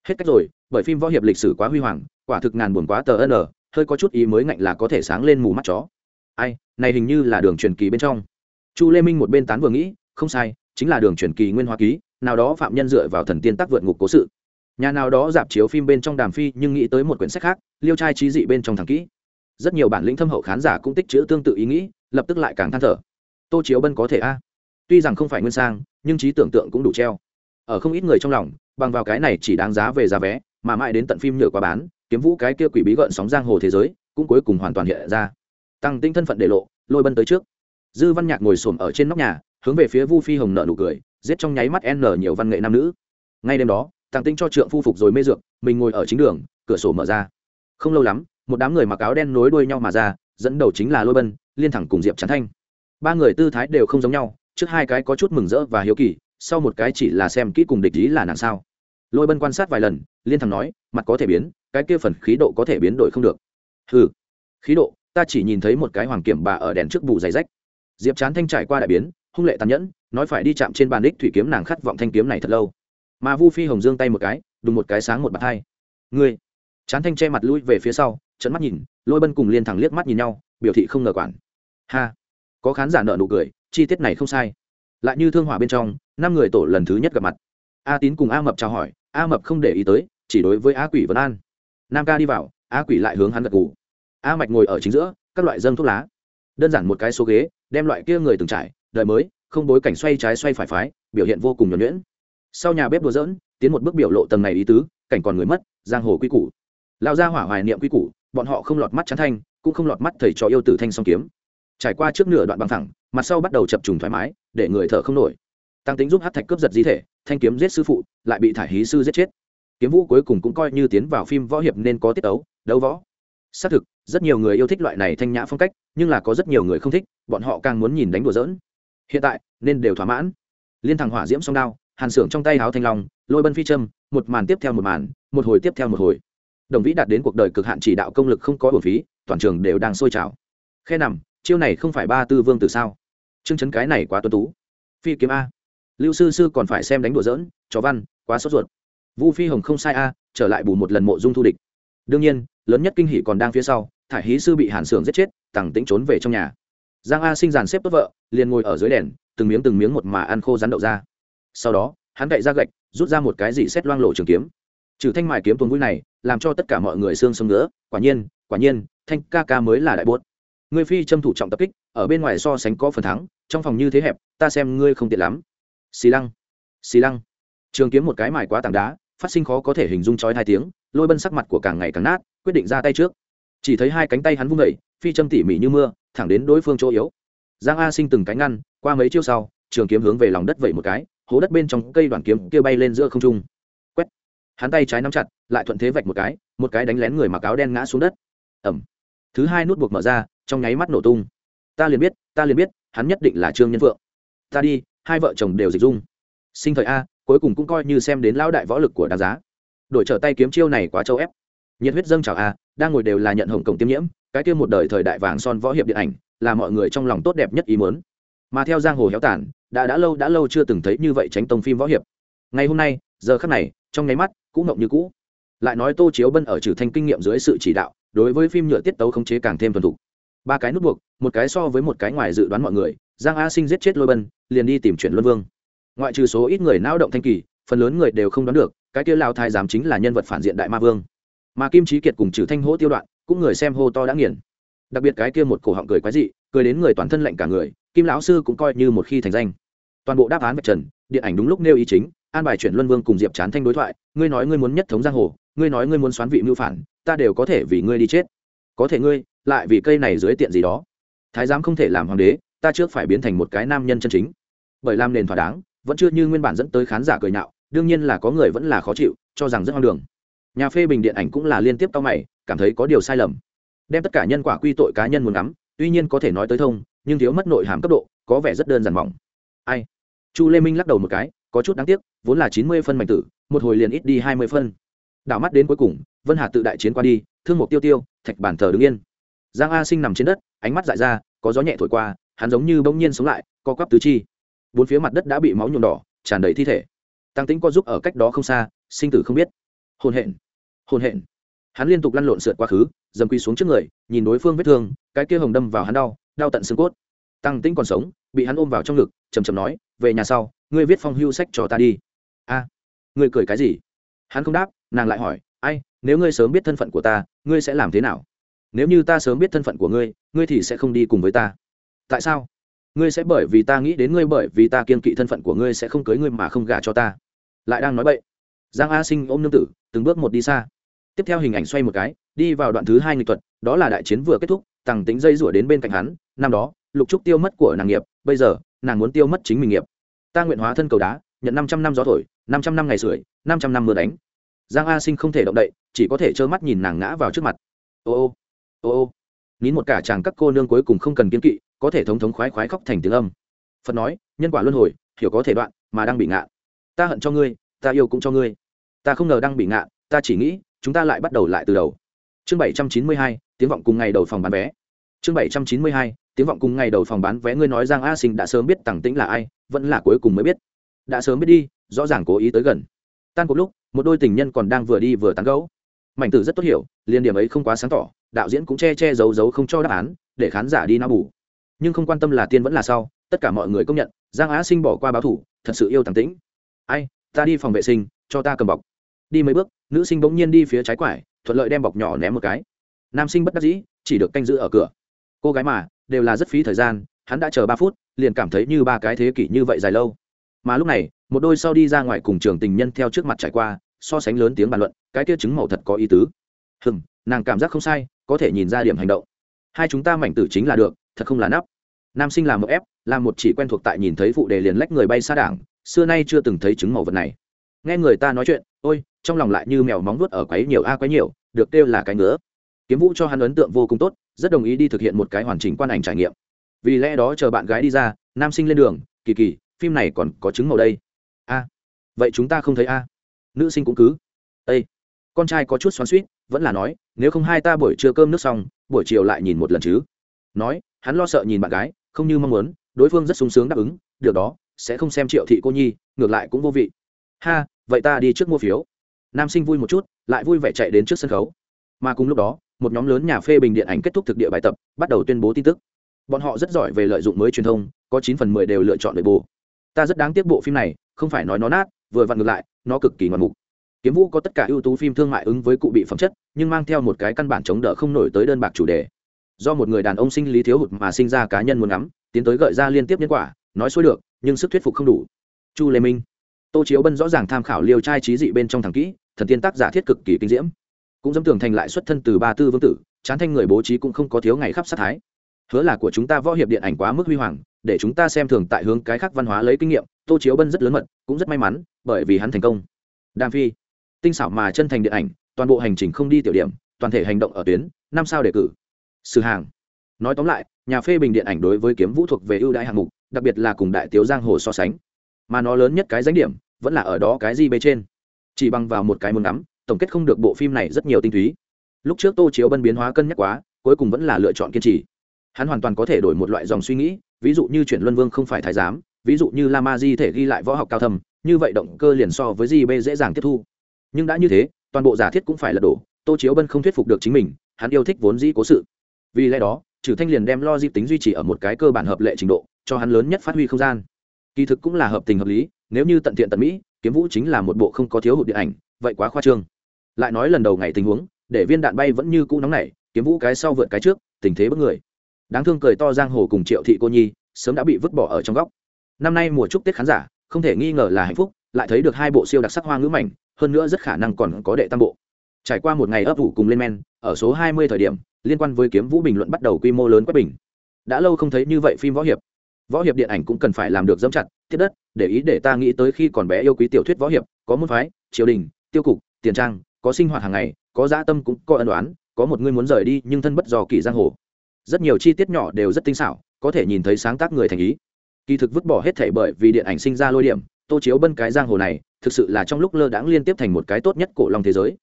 A: hết cách rồi, bởi phim võ hiệp lịch sử quá huy hoàng, quả thực ngàn buồn quá tờ n ờ, hơi có chút ý mới ngạnh là có thể sáng lên mù mắt chó. Ai, này hình như là đường truyền kỳ bên trong. Chu lê minh một bên tán vừa nghĩ, không sai, chính là đường truyền kỳ nguyên hoa ký, nào đó phạm nhân dựa vào thần tiên tác vượt ngục cố sự. Nhà nào đó dạp chiếu phim bên trong đàm phi nhưng nghĩ tới một quyển sách khác, liêu trai trí dị bên trong thằng kỹ. Rất nhiều bản lĩnh thâm hậu khán giả cũng tích chữ tương tự ý nghĩ, lập tức lại càng than thở. Tô chiếu bân có thể a? Tuy rằng không phải nguyên sang, nhưng trí tưởng tượng cũng đủ treo ở không ít người trong lòng, bằng vào cái này chỉ đáng giá về giá vé, mà mãi đến tận phim nhựa qua bán, kiếm vũ cái kia quỷ bí gợn sóng giang hồ thế giới, cũng cuối cùng hoàn toàn hiện ra. Tăng tinh thân phận để lộ, lôi bân tới trước. Dư văn nhạc ngồi xổm ở trên nóc nhà, hướng về phía vu phi hồng nợ nụ cười, giết trong nháy mắt n nhiều văn nghệ nam nữ. Ngay đêm đó, tăng tinh cho trượng phu phục rồi mê dược, mình ngồi ở chính đường, cửa sổ mở ra. Không lâu lắm, một đám người mặc áo đen nối đuôi nhau mà ra, dẫn đầu chính là lôi bân, liên thẳng cùng diệp Trán thanh. Ba người tư thái đều không giống nhau, trước hai cái có chút mừng rỡ và hiếu kỳ sau một cái chỉ là xem kỹ cùng địch ý là nàng sao? Lôi bân quan sát vài lần, liên thẳng nói, mặt có thể biến, cái kia phần khí độ có thể biến đổi không được. Ừ khí độ, ta chỉ nhìn thấy một cái hoàng kiểm bà ở đèn trước bù giày rách. Diệp chán thanh trải qua đại biến, hung lệ tàn nhẫn, nói phải đi chạm trên bàn đích thủy kiếm nàng khát vọng thanh kiếm này thật lâu. Mà vu phi hồng dương tay một cái, đùng một cái sáng một bàn hai. Ngươi, chán thanh che mặt lui về phía sau trận mắt nhìn, lôi bân cùng liên thẳng liếc mắt nhìn nhau, biểu thị không ngờ quản. Ha, có khán giả nợ nụ cười, chi tiết này không sai lại như thương hỏa bên trong, năm người tổ lần thứ nhất gặp mặt. A tín cùng a mập chào hỏi, a mập không để ý tới, chỉ đối với a quỷ vân an. Nam ca đi vào, a quỷ lại hướng hắn gật gù. A mạch ngồi ở chính giữa, các loại dâng thuốc lá. Đơn giản một cái số ghế, đem loại kia người từng trải, đời mới, không bối cảnh xoay trái xoay phải phái, biểu hiện vô cùng nhuẩn nhuyễn. Sau nhà bếp đùa dỡn tiến một bước biểu lộ tầng này ý tứ, cảnh còn người mất, giang hồ quy củ. Lao ra hỏa hoài niệm quy củ, bọn họ không lọt mắt chắn thanh, cũng không lọt mắt thầy trò yêu tử thanh song kiếm trải qua trước nửa đoạn băng thẳng mặt sau bắt đầu chập trùng thoải mái, để người thở không nổi. Tăng tính giúp hát thạch cướp giật di thể, thanh kiếm giết sư phụ, lại bị thải hí sư giết chết. Kiếm vũ cuối cùng cũng coi như tiến vào phim võ hiệp nên có tiết ấu đấu võ. Xác thực, rất nhiều người yêu thích loại này thanh nhã phong cách, nhưng là có rất nhiều người không thích, bọn họ càng muốn nhìn đánh đùa dỡn hiện tại, nên đều thỏa mãn. Liên thằng hỏa diễm song đao, hàn xưởng trong tay háo thanh long, lôi bân phi châm, một màn tiếp theo một màn, một hồi tiếp theo một hồi. Đồng vĩ đạt đến cuộc đời cực hạn chỉ đạo công lực không có bổ phí, toàn trường đều đang sôi trào. Khe nằm chiêu này không phải ba tư vương từ sao? Chương chấn cái này quá tuân tú. Phi kiếm a. Lưu sư sư còn phải xem đánh đùa dỡn chó văn, quá sốt ruột. Vu phi hồng không sai a, trở lại bù một lần mộ dung thu địch. Đương nhiên, lớn nhất kinh hỷ còn đang phía sau, thải hí sư bị hàn sưởng giết chết tằng tĩnh trốn về trong nhà. Giang a sinh dàn xếp tốt vợ, liền ngồi ở dưới đèn, từng miếng từng miếng một mà ăn khô rắn đậu ra sau đó, hắn cậy ra gạch, rút ra một cái gì xét loang lộ trường kiếm. Trừ thanh mài kiếm tuần vui này, làm cho tất cả mọi người xương sông nữa quả nhiên quả nhiên, thanh ca ca mới là đại bốt ngươi phi châm thủ trọng tập kích, ở bên ngoài so sánh có phần thắng, trong phòng như thế hẹp, ta xem ngươi không tiện lắm. Xì lăng xì lăng. Trường kiếm một cái mài quá tảng đá, phát sinh khó có thể hình dung chói hai tiếng, lôi bân sắc mặt của càng ngày càng nát, quyết định ra tay trước. Chỉ thấy hai cánh tay hắn vung vẩy phi châm tỉ mỉ như mưa, thẳng đến đối phương chỗ yếu. Giang a sinh từng cánh ngăn, qua mấy chiêu sau, trường kiếm hướng về lòng đất vẩy một cái, hố đất bên trong cây đoàn kiếm kia bay lên giữa không trung. Quét. Hắn tay trái nắm chặt, lại thuận thế vạch một cái một cái đánh lén người mặc áo đen ngã xuống đất. Ẩm thứ hai nút buộc mở ra trong nháy mắt nổ tung. Ta liền biết ta liền biết hắn nhất định là trương nhân vượng ta đi hai vợ chồng đều dịch dung. Sinh thời a cuối cùng cũng coi như xem đến lão đại võ lực của đáng giá. Đổi trở tay kiếm chiêu này quá châu ép. Nhiệt huyết dâng trào a đang ngồi đều là nhận hồng cổng tiêm nhiễm cái kia một đời thời đại vàng son võ hiệp điện ảnh là mọi người trong lòng tốt đẹp nhất ý muốn. Mà theo giang hồ héo tàn, đã đã lâu đã lâu chưa từng thấy như vậy tránh tông phim võ hiệp. Ngày hôm nay giờ khắc này trong nháy mắt cũ ngộng như cũ. Lại nói tô chiếu bân ở trừ thanh kinh nghiệm dưới sự chỉ đạo đối với phim nhựa tiết tấu khống chế càng thêm thuần thục ba cái nút buộc, một cái so với một cái ngoài dự đoán mọi người, giang a sinh giết chết lôi bân, liền đi tìm chuyện luân vương. Ngoại trừ số ít người nao động thanh kỳ, phần lớn người đều không đoán được, cái kia lao thái giám chính là nhân vật phản diện đại ma vương. Mà kim trí kiệt cùng trừ thanh hỗ tiêu đoạn, cũng người xem hô to đã nghiền. Đặc biệt cái kia một cổ họng cười quái dị, cười đến người toàn thân lạnh cả người, kim lão sư cũng coi như một khi thành danh. Toàn bộ đáp án vạch trần, điện ảnh đúng lúc nêu ý chính, an bài chuyển luân vương cùng diệp chán thanh đối thoại, ngươi nói ngươi muốn nhất thống giang hồ, ngươi nói ngươi muốn xoán vị mưu phản, ta đều có thể vì ngươi đi chết. Có thể ngươi lại vì cây này dưới tiện gì đó. Thái giám không thể làm hoàng đế, ta trước phải biến thành một cái nam nhân chân chính. Bởi làm nền thỏa đáng, vẫn chưa như nguyên bản dẫn tới khán giả cười nhạo, đương nhiên là có người vẫn là khó chịu, cho rằng rất hoang đường. Nhà phê bình điện ảnh cũng là liên tiếp cao mày, cảm thấy có điều sai lầm. Đem tất cả nhân quả quy tội cá nhân muốn ngắm, tuy nhiên có thể nói tới thông, nhưng thiếu mất nội hàm cấp độ, có vẻ rất đơn giản mỏng. Ai? Chu lê minh lắc đầu một cái, có chút đáng tiếc, vốn là chín mươi phân mạnh tử, một hồi liền ít đi hai mươi phân. Đảo mắt đến cuối cùng, vân hà tự đại chiến qua đi, thương mục tiêu tiêu, thạch bản thờ đứng yên giang a sinh nằm trên đất, ánh mắt dại ra, có gió nhẹ thổi qua, hắn giống như bỗng nhiên sống lại, co quắp tứ chi. Bốn phía mặt đất đã bị máu nhuộm đỏ, tràn đầy thi thể. Tăng tính co giúp ở cách đó không xa, sinh tử không biết. Hồn hện hồn hện. Hắn liên tục lăn lộn sượt quá khứ, dầm quy xuống trước người, nhìn đối phương vết thương, cái kia hồng đâm vào hắn đau đau tận xương cốt. Tăng tĩnh còn sống, bị hắn ôm vào trong ngực chầm chầm nói, về nhà sau, ngươi viết phong hưu sách cho ta đi. A, ngươi cười cái gì? Hắn không đáp, nàng lại hỏi, ai, nếu ngươi sớm biết thân phận của ta, ngươi sẽ làm thế nào? Nếu như ta sớm biết thân phận của ngươi ngươi thì sẽ không đi cùng với ta. Tại sao? Ngươi sẽ bởi vì ta nghĩ đến ngươi, bởi vì ta kiên kỵ thân phận của ngươi sẽ không cưới ngươi mà không gả cho ta. Lại đang nói bậy. Giang a sinh ôm nương tử, từng bước một đi xa. Tiếp theo hình ảnh xoay một cái, đi vào đoạn thứ hai nghịch thuật, đó là đại chiến vừa kết thúc, tằng tính dây rủa đến bên cạnh hắn, năm đó, lục trúc tiêu mất của nàng nghiệp, bây giờ, nàng muốn tiêu mất chính mình nghiệp. Ta nguyện hóa thân cầu đá, nhận năm trăm năm gió thổi, năm trăm năm ngày sưởi, năm trăm năm mưa đánh. Giang a sinh không thể động đậy, chỉ có thể trơ mắt nhìn nàng ngã vào trước mặt. Ô ô ô ô nín một cả chàng các cô nương cuối cùng không cần kiên kỵ, có thể thống thống khoái khoái khóc thành tiếng âm. Phật nói, nhân quả luân hồi, hiểu có thể đoạn, mà đang bị ngạn ta hận cho ngươi, ta yêu cũng cho ngươi. Ta không ngờ đang bị ngạn ta chỉ nghĩ, chúng ta lại bắt đầu lại từ đầu. Chương bảy trăm chín mươi hai, tiếng vọng cùng ngày đầu phòng bán vé. Chương bảy trăm chín mươi hai, tiếng vọng cùng ngày đầu phòng bán vé, ngươi nói rằng a sinh đã sớm biết tằng tĩnh là ai, vẫn là cuối cùng mới biết. Đã sớm biết đi, rõ ràng cố ý tới gần. Tan cuộc lúc, một đôi tình nhân còn đang vừa đi vừa tán gẫu. Mảnh tử rất tốt hiểu liên điểm ấy không quá sáng tỏ đạo diễn cũng che che giấu giấu không cho đáp án, để khán giả đi nao bù. Nhưng không quan tâm là tiên vẫn là sau, tất cả mọi người công nhận, giang á sinh bỏ qua báo thủ, thật sự yêu thẳng tĩnh. Ai, ta đi phòng vệ sinh, cho ta cầm bọc. Đi mấy bước, nữ sinh bỗng nhiên đi phía trái quải, thuận lợi đem bọc nhỏ ném một cái. Nam sinh bất đắc dĩ, chỉ được canh giữ ở cửa. Cô gái mà, đều là rất phí thời gian, hắn đã chờ ba phút, liền cảm thấy như ba cái thế kỷ như vậy dài lâu. Mà lúc này, một đôi sau đi ra ngoài cùng trường tình nhân theo trước mặt trải qua, so sánh lớn tiếng bàn luận, cái kia chứng màu thật có ý tứ. Hừng nàng cảm giác không sai có thể nhìn ra điểm hành động. Hai chúng ta mảnh tử chính là được, thật không là nắp. Nam sinh làm một ép là một chỉ quen thuộc tại nhìn thấy phụ đề liền lách người bay xa đảng, xưa nay chưa từng thấy chứng màu vật này. Nghe người ta nói chuyện, ôi, trong lòng lại như mèo móng vuốt ở quấy nhiều a à quấy nhiều, được kêu là cái ngứa. Kiếm vũ cho hắn ấn tượng vô cùng tốt, rất đồng ý đi thực hiện một cái hoàn chỉnh quan ảnh trải nghiệm. Vì lẽ đó chờ bạn gái đi ra, nam sinh lên đường, kỳ kỳ, phim này còn có chứng màu đây. A, vậy chúng ta không thấy a? Nữ sinh cũng cứ ây con trai có chút xoắn suýt vẫn là nói nếu không hai ta buổi trưa cơm nước xong, buổi chiều lại nhìn một lần chứ. Nói, hắn lo sợ nhìn bạn gái, không như mong muốn, đối phương rất sung sướng đáp ứng, được đó, sẽ không xem triệu thị cô nhi, ngược lại cũng vô vị. Ha, vậy ta đi trước mua phiếu. Nam sinh vui một chút, lại vui vẻ chạy đến trước sân khấu. Mà cùng lúc đó, một nhóm lớn nhà phê bình điện ảnh kết thúc thực địa bài tập, bắt đầu tuyên bố tin tức. Bọn họ rất giỏi về lợi dụng mới truyền thông, có chín phần mười đều lựa chọn nội bộ. Ta rất đáng tiếc bộ phim này, không phải nói nó nát, vừa vặn ngược lại, nó cực kỳ ngoạn mục kiếm vũ có tất cả ưu tú phim thương mại ứng với cụ bị phẩm chất, nhưng mang theo một cái căn bản chống đỡ không nổi tới đơn bạc chủ đề. Do một người đàn ông sinh lý thiếu hụt mà sinh ra cá nhân muốn ngắm, tiến tới gợi ra liên tiếp nhân quả, nói xuôi được, nhưng sức thuyết phục không đủ. Chu lê minh. Tô chiếu bân rõ ràng tham khảo liều trai trí dị bên trong thằng kỹ, thần tiên tác giả thiết cực kỳ kinh diễm. Cũng dám tưởng thành lại xuất thân từ ba tư vương tử, chán thanh người bố trí cũng không có thiếu ngày khắp sát thái. Hứa là của chúng ta võ hiệp điện ảnh quá mức huy hoàng, để chúng ta xem thường tại hướng cái khác văn hóa lấy kinh nghiệm, tô chiếu bân rất lớn mật, cũng rất may mắn, bởi vì hắn thành công. Đàm phi tinh xảo mà chân thành điện ảnh, toàn bộ hành trình không đi tiểu điểm, toàn thể hành động ở tuyến, năm sao đề cử. Sử hàng. Nói tóm lại, nhà phê bình điện ảnh đối với kiếm vũ thuộc về ưu đãi hạng mục, đặc biệt là cùng đại tiếu giang hồ so sánh. Mà nó lớn nhất cái danh điểm, vẫn là ở đó cái gì bê trên. Chỉ bằng vào một cái muốn ngắm, tổng kết không được bộ phim này rất nhiều tinh túy. Lúc trước tô chiếu bân biến hóa cân nhắc quá, cuối cùng vẫn là lựa chọn kiên trì. Hắn hoàn toàn có thể đổi một loại dòng suy nghĩ, ví dụ như chuyển luân vương không phải thái giám, ví dụ như la ma di thể ghi lại võ học cao thầm như vậy động cơ liền so với di b dễ dàng tiếp thu nhưng đã như thế, toàn bộ giả thiết cũng phải lật đổ, tô chiếu bân không thuyết phục được chính mình, hắn yêu thích vốn dĩ cố sự. Vì lẽ đó trừ thanh liền đem lo di tính duy trì ở một cái cơ bản hợp lệ trình độ, cho hắn lớn nhất phát huy không gian. Kỳ thực cũng là hợp tình hợp lý, nếu như tận thiện tận mỹ, kiếm vũ chính là một bộ không có thiếu hụt điện ảnh, vậy quá khoa trương. Lại nói lần đầu ngày tình huống, để viên đạn bay vẫn như cũ nóng nảy, kiếm vũ cái sau vượt cái trước, tình thế bất người. Đáng thương cười to giang hồ cùng triệu thị cô nhi, sớm đã bị vứt bỏ ở trong góc. Năm nay mùa chúc tết khán giả, không thể nghi ngờ là hạnh phúc lại thấy được hai bộ siêu đặc sắc hoa ngữ mảnh, hơn nữa rất khả năng còn có đệ tam bộ. Trải qua một ngày ấp ủ cùng lên men, ở số 20 thời điểm, liên quan với kiếm vũ bình luận bắt đầu quy mô lớn quét bình. Đã lâu không thấy như vậy phim võ hiệp. Võ hiệp điện ảnh cũng cần phải làm được dẫm chặt thiết đất, để ý để ta nghĩ tới khi còn bé yêu quý tiểu thuyết võ hiệp, có môn phái, triều đình, tiêu cục, tiền trang, có sinh hoạt hàng ngày, có dã tâm cũng có ân đoán có một người muốn rời đi nhưng thân bất dò kỳ giang hồ. Rất nhiều chi tiết nhỏ đều rất tinh xảo, có thể nhìn thấy sáng tác người thành ý. Kỳ thực vứt bỏ hết thể bởi vì điện ảnh sinh ra lôi điểm tô chiếu bân cái giang hồ này, thực sự là trong lúc lơ đãng liên tiếp thành một cái tốt nhất cổ long thế giới.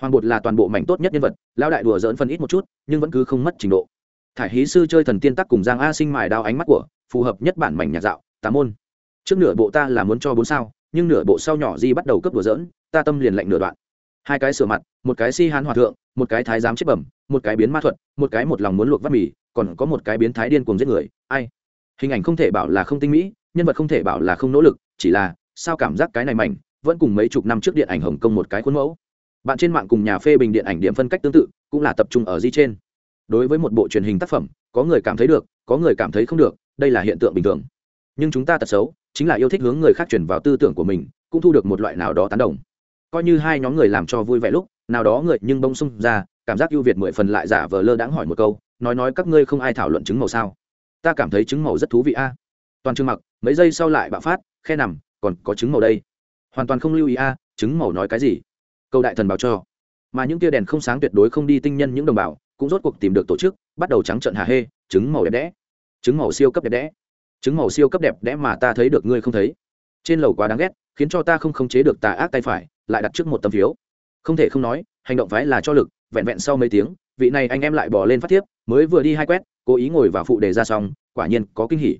A: Hoàng bột là toàn bộ mảnh tốt nhất nhân vật lao đại đùa dỡn phân ít một chút, nhưng vẫn cứ không mất trình độ. Thải hí sư chơi thần tiên tắc cùng giang a sinh mài đao ánh mắt của, phù hợp nhất bản mảnh nhạc dạo tám môn. Trước nửa bộ ta là muốn cho bốn sao, nhưng nửa bộ sau nhỏ di bắt đầu cấp đùa dỡn ta tâm liền lạnh nửa đoạn. Hai cái sửa mặt, một cái si hán hòa thượng, một cái thái giám chết bẩm, một cái biến ma thuật, một cái một lòng muốn luộc vắt mì, còn có một cái biến thái điên cuồng giết người, ai? Hình ảnh không thể bảo là không tinh mỹ, nhân vật không thể bảo là không nỗ lực chỉ là, sao cảm giác cái này mảnh, vẫn cùng mấy chục năm trước điện ảnh hồng kông một cái khuôn mẫu? Bạn trên mạng cùng nhà phê bình điện ảnh điểm phân cách tương tự, cũng là tập trung ở di trên. Đối với một bộ truyền hình tác phẩm, có người cảm thấy được, có người cảm thấy không được, đây là hiện tượng bình thường. Nhưng chúng ta tật xấu, chính là yêu thích hướng người khác chuyển vào tư tưởng của mình, cũng thu được một loại nào đó tán đồng. Coi như hai nhóm người làm cho vui vẻ lúc, nào đó người nhưng bông sung ra, cảm giác ưu việt mười phần lại giả vờ lơ đãng hỏi một câu, nói nói các ngươi không ai thảo luận chứng màu sao? Ta cảm thấy chứng màu rất thú vị a. Toàn trường mặc, mấy giây sau lại bạo phát khe nằm, còn có trứng màu đây. Hoàn toàn không lưu ý a, trứng màu nói cái gì? Câu đại thần báo cho. Mà những tia đèn không sáng tuyệt đối không đi tinh nhân những đồng bào, cũng rốt cuộc tìm được tổ chức, bắt đầu trắng trận hà hê, trứng màu đẹp đẽ. Trứng màu siêu cấp đẹp đẽ. Trứng màu siêu cấp đẹp đẽ mà ta thấy được ngươi không thấy. Trên lầu quá đáng ghét, khiến cho ta không khống chế được tà ác tay phải, lại đặt trước một tấm phiếu. Không thể không nói, hành động phái là cho lực, vẹn vẹn sau mấy tiếng, vị này anh em lại bỏ lên phát thiếp, mới vừa đi hai quét, cố ý ngồi vào phụ đề ra xong, quả nhiên có kinh hỉ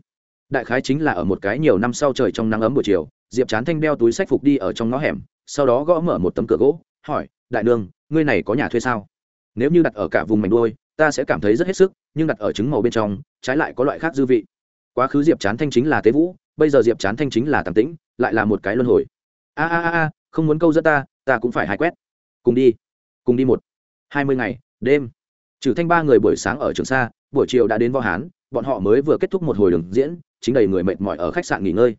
A: đại khái chính là ở một cái nhiều năm sau trời trong nắng ấm buổi chiều, diệp chán thanh đeo túi sách phục đi ở trong ngõ hẻm, sau đó gõ mở một tấm cửa gỗ, hỏi, đại nương, ngươi này có nhà thuê sao? Nếu như đặt ở cả vùng mảnh đôi ta sẽ cảm thấy rất hết sức, nhưng đặt ở trứng màu bên trong, trái lại có loại khác dư vị. Quá khứ diệp chán thanh chính là tế vũ, bây giờ diệp chán thanh chính là tàng tĩnh, lại là một cái luân hồi. A a a a, không muốn câu dẫn ta ta cũng phải hai quét. Cùng đi cùng đi một, hai mươi ngày, đêm. Trừ thanh ba người buổi sáng ở trường sa, buổi chiều đã đến võ hán, bọn họ mới vừa kết thúc một hồi đường diễn chính đầy người mệt mỏi ở khách sạn nghỉ ngơi.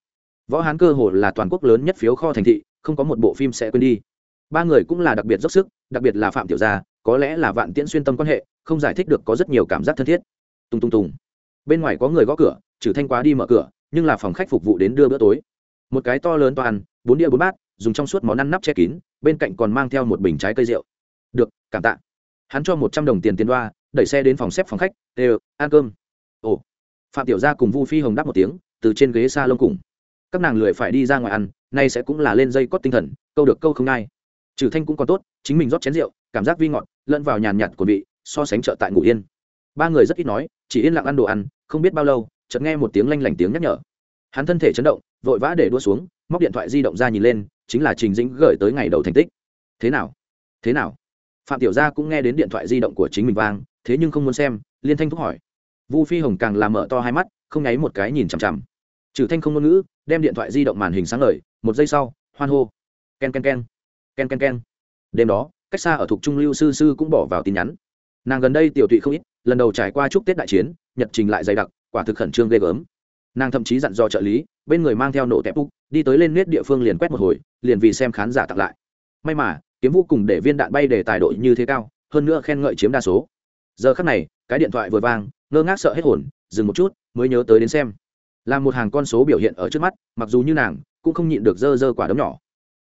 A: Võ hán cơ hồ là toàn quốc lớn nhất phiếu kho thành thị, không có một bộ phim sẽ quên đi. Ba người cũng là đặc biệt dốc sức, đặc biệt là phạm tiểu gia, có lẽ là vạn tiễn xuyên tâm quan hệ, không giải thích được có rất nhiều cảm giác thân thiết. Tung tung tung bên ngoài có người gõ cửa trừ thanh quá đi mở cửa, nhưng là phòng khách phục vụ đến đưa bữa tối. Một cái to lớn toàn, bốn đĩa bốn bát, dùng trong suốt món ăn nắp che kín, bên cạnh còn mang theo một bình trái cây rượu. Được, cảm tạ. Hắn cho một trăm đồng tiền tiền đoa, đẩy xe đến phòng xếp phòng khách, đều, ăn cơm. Ồ phạm tiểu gia cùng vu phi hồng đáp một tiếng, từ trên ghế xa lông cùng. Các nàng lười phải đi ra ngoài ăn, nay sẽ cũng là lên dây cót tinh thần, câu được câu không ai. trừ thanh cũng còn tốt, chính mình rót chén rượu, cảm giác vi ngọt, lẫn vào nhàn nhạt của vị, so sánh chợ tại ngủ yên. Ba người rất ít nói, chỉ yên lặng ăn đồ ăn, không biết bao lâu, chợt nghe một tiếng lanh lảnh tiếng nhắc nhở. Hắn thân thể chấn động, vội vã để đua xuống, móc điện thoại di động ra nhìn lên, chính là trình dĩnh gửi tới ngày đầu thành tích. Thế nào? Thế nào? Phạm tiểu gia cũng nghe đến điện thoại di động của chính mình vang, thế nhưng không muốn xem, liên thanh thúc hỏi vu phi hồng càng làm mở to hai mắt, không nháy một cái nhìn chằm chằm. Trừ thanh không ngôn ngữ, đem điện thoại di động màn hình sáng ngời, một giây sau, hoan hô. Ken ken ken. Ken ken ken. Đêm đó, cách xa ở thuộc trung lưu sư sư cũng bỏ vào tin nhắn. Nàng gần đây tiểu tụy không ít, lần đầu trải qua chúc tết đại chiến, nhật trình lại dày đặc, quả thực khẩn trương ghê gớm. Nàng thậm chí dặn dò trợ lý, bên người mang theo nổ tẹp úc, đi tới lên nét địa phương liền quét một hồi, liền vì xem khán giả tặng lại. May mà, kiếm vũ cùng để viên đạn bay để tài đội như thế cao, hơn nữa khen ngợi chiếm đa số. Giờ khắc này, cái điện thoại vừa vang ngơ ngác sợ hết hồn, dừng một chút, mới nhớ tới đến xem. Là một hàng con số biểu hiện ở trước mắt, mặc dù như nàng, cũng không nhịn được dơ dơ quả đấm nhỏ.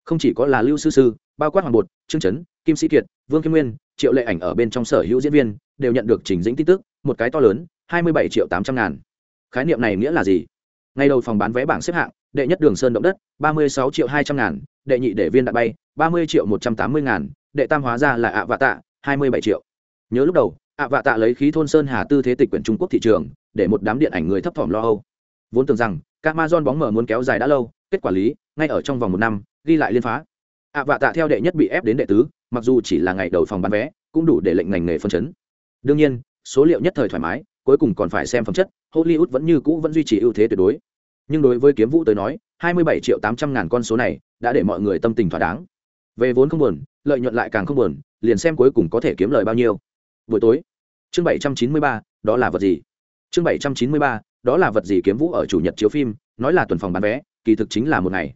A: Không chỉ có là lưu sư sư, bao quát hoàng bột, trương trấn kim sĩ kiệt, vương kim nguyên, triệu lệ ảnh ở bên trong sở hữu diễn viên, đều nhận được trình dĩnh tin tức, một cái to lớn, hai mươi bảy triệu tám trăm ngàn. Khái niệm này nghĩa là gì? Ngay đầu phòng bán vé bảng xếp hạng, đệ nhất đường sơn động đất, ba mươi sáu triệu hai trăm ngàn, đệ nhị đệ viên đạn bay, ba mươi triệu một trăm tám mươi ngàn, đệ tam hóa ra là ạ vạ tạ, hai mươi bảy triệu. Nhớ lúc đầu ạ vạ tạ lấy khí thôn sơn hà tư thế tịch quyển trung quốc thị trường, để một đám điện ảnh người thấp thỏm lo âu. Vốn tưởng rằng các ma bóng mở muốn kéo dài đã lâu, kết quả lý, ngay ở trong vòng một năm, ghi lại liên phá. ạ vạ tạ theo đệ nhất bị ép đến đệ tứ, mặc dù chỉ là ngày đầu phòng bán vé, cũng đủ để lệnh ngành nghề phân chấn. Đương nhiên, số liệu nhất thời thoải mái, cuối cùng còn phải xem phẩm chất, hollywood vẫn như cũ vẫn duy trì ưu thế tuyệt đối. Nhưng đối với kiếm vũ tới nói 27 triệu 800 ngàn con số này đã để mọi người tâm tình thỏa đáng. Về vốn không buồn, lợi nhuận lại càng không buồn, liền xem cuối cùng có thể kiếm lời bao nhiêu buổi tối. Chương 793, đó là vật gì? Chương 793, đó là vật gì kiếm vũ ở chủ nhật chiếu phim nói là tuần phòng bán vé kỳ thực chính là một ngày.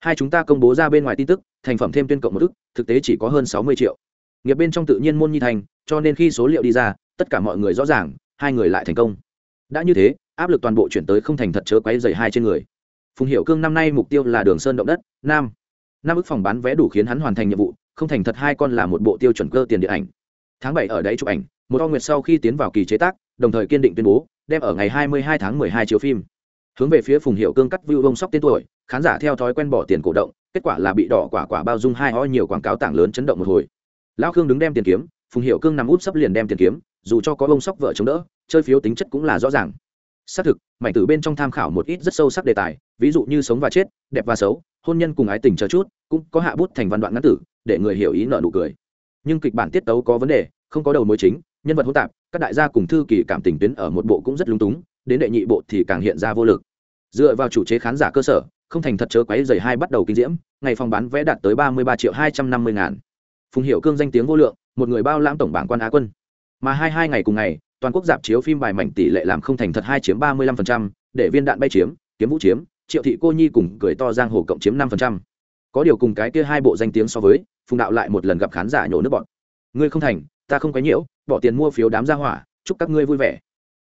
A: Hai chúng ta công bố ra bên ngoài tin tức thành phẩm thêm tuyên cộng một ức thực tế chỉ có hơn 60 triệu. Nghiệp bên trong tự nhiên môn nhi thành cho nên khi số liệu đi ra tất cả mọi người rõ ràng hai người lại thành công. Đã như thế áp lực toàn bộ chuyển tới không thành thật chớ quấy dày hai trên người. Phùng hiệu cương năm nay mục tiêu là đường sơn động đất nam. Năm ức phòng bán vé đủ khiến hắn hoàn thành nhiệm vụ không thành thật hai con là một bộ tiêu chuẩn cơ tiền điện ảnh tháng bảy ở đấy chụp ảnh, một o nguyệt sau khi tiến vào kỳ chế tác, đồng thời kiên định tuyên bố, đem ở ngày 22 tháng 12 chiếu phim. Hướng về phía phùng hiệu cương cắt view bông sóc tên tuổi, khán giả theo thói quen bỏ tiền cổ động, kết quả là bị đỏ quả quả bao dung hai ho nhiều quảng cáo tảng lớn chấn động một hồi. Lão khương đứng đem tiền kiếm, phùng hiệu cương nằm út sắp liền đem tiền kiếm, dù cho có bông sóc vợ chống đỡ, chơi phiếu tính chất cũng là rõ ràng. Xác thực, mảnh tử bên trong tham khảo một ít rất sâu sắc đề tài, ví dụ như sống và chết, đẹp và xấu, hôn nhân cùng ái tình chờ chút, cũng có hạ bút thành văn đoạn ngắn tử, để người hiểu ý nợ nụ cười nhưng kịch bản tiết tấu có vấn đề, không có đầu mối chính, nhân vật hỗn tạp, các đại gia cùng thư kỳ cảm tình tuyến ở một bộ cũng rất lung túng, đến đệ nhị bộ thì càng hiện ra vô lực. Dựa vào chủ chế khán giả cơ sở, không thành thật chớ quấy dày hai bắt đầu kinh diễm, ngày phòng bán vé đạt tới ba mươi ba triệu hai trăm năm mươi ngàn. Phùng hiệu cương danh tiếng vô lượng, một người bao lãm tổng bảng quan á quân. Mà hai hai ngày cùng ngày, toàn quốc dạp chiếu phim bài mảnh tỷ lệ làm không thành thật hai chiếm ba mươi lăm phần trăm, để viên đạn bay chiếm, kiếm vũ chiếm, triệu thị cô nhi cùng cười to giang hồ cộng chiếm năm phần trăm có điều cùng cái kia hai bộ danh tiếng so với, phùng đạo lại một lần gặp khán giả nhổ nước bọn ngươi không thành, ta không quấy nhiễu, bỏ tiền mua phiếu đám ra hỏa, chúc các ngươi vui vẻ.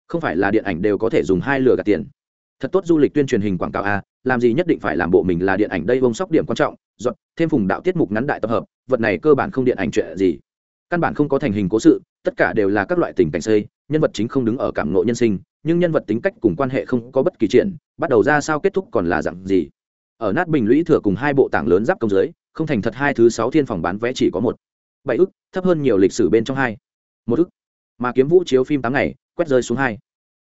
A: Không phải là điện ảnh đều có thể dùng hai lừa gạt tiền. Thật tốt du lịch tuyên truyền hình quảng cáo a làm gì nhất định phải làm bộ mình là điện ảnh đây bông sóc điểm quan trọng, dọn, thêm phùng đạo tiết mục ngắn đại tập hợp, vật này cơ bản không điện ảnh chuyện gì. Căn bản không có thành hình cố sự, tất cả đều là các loại tình cảnh xây, nhân vật chính không đứng ở cảm ngộ nhân sinh, nhưng nhân vật tính cách cùng quan hệ không có bất kỳ chuyện, bắt đầu ra sao kết thúc còn là dặn gì? Ở nát bình lũy thừa cùng hai bộ tảng lớn giáp công dưới, không thành thật hai thứ sáu thiên phòng bán vé chỉ có một. Bảy ức, thấp hơn nhiều lịch sử bên trong hai. Một ức. Mà kiếm vũ chiếu phim tám ngày, quét rơi xuống hai.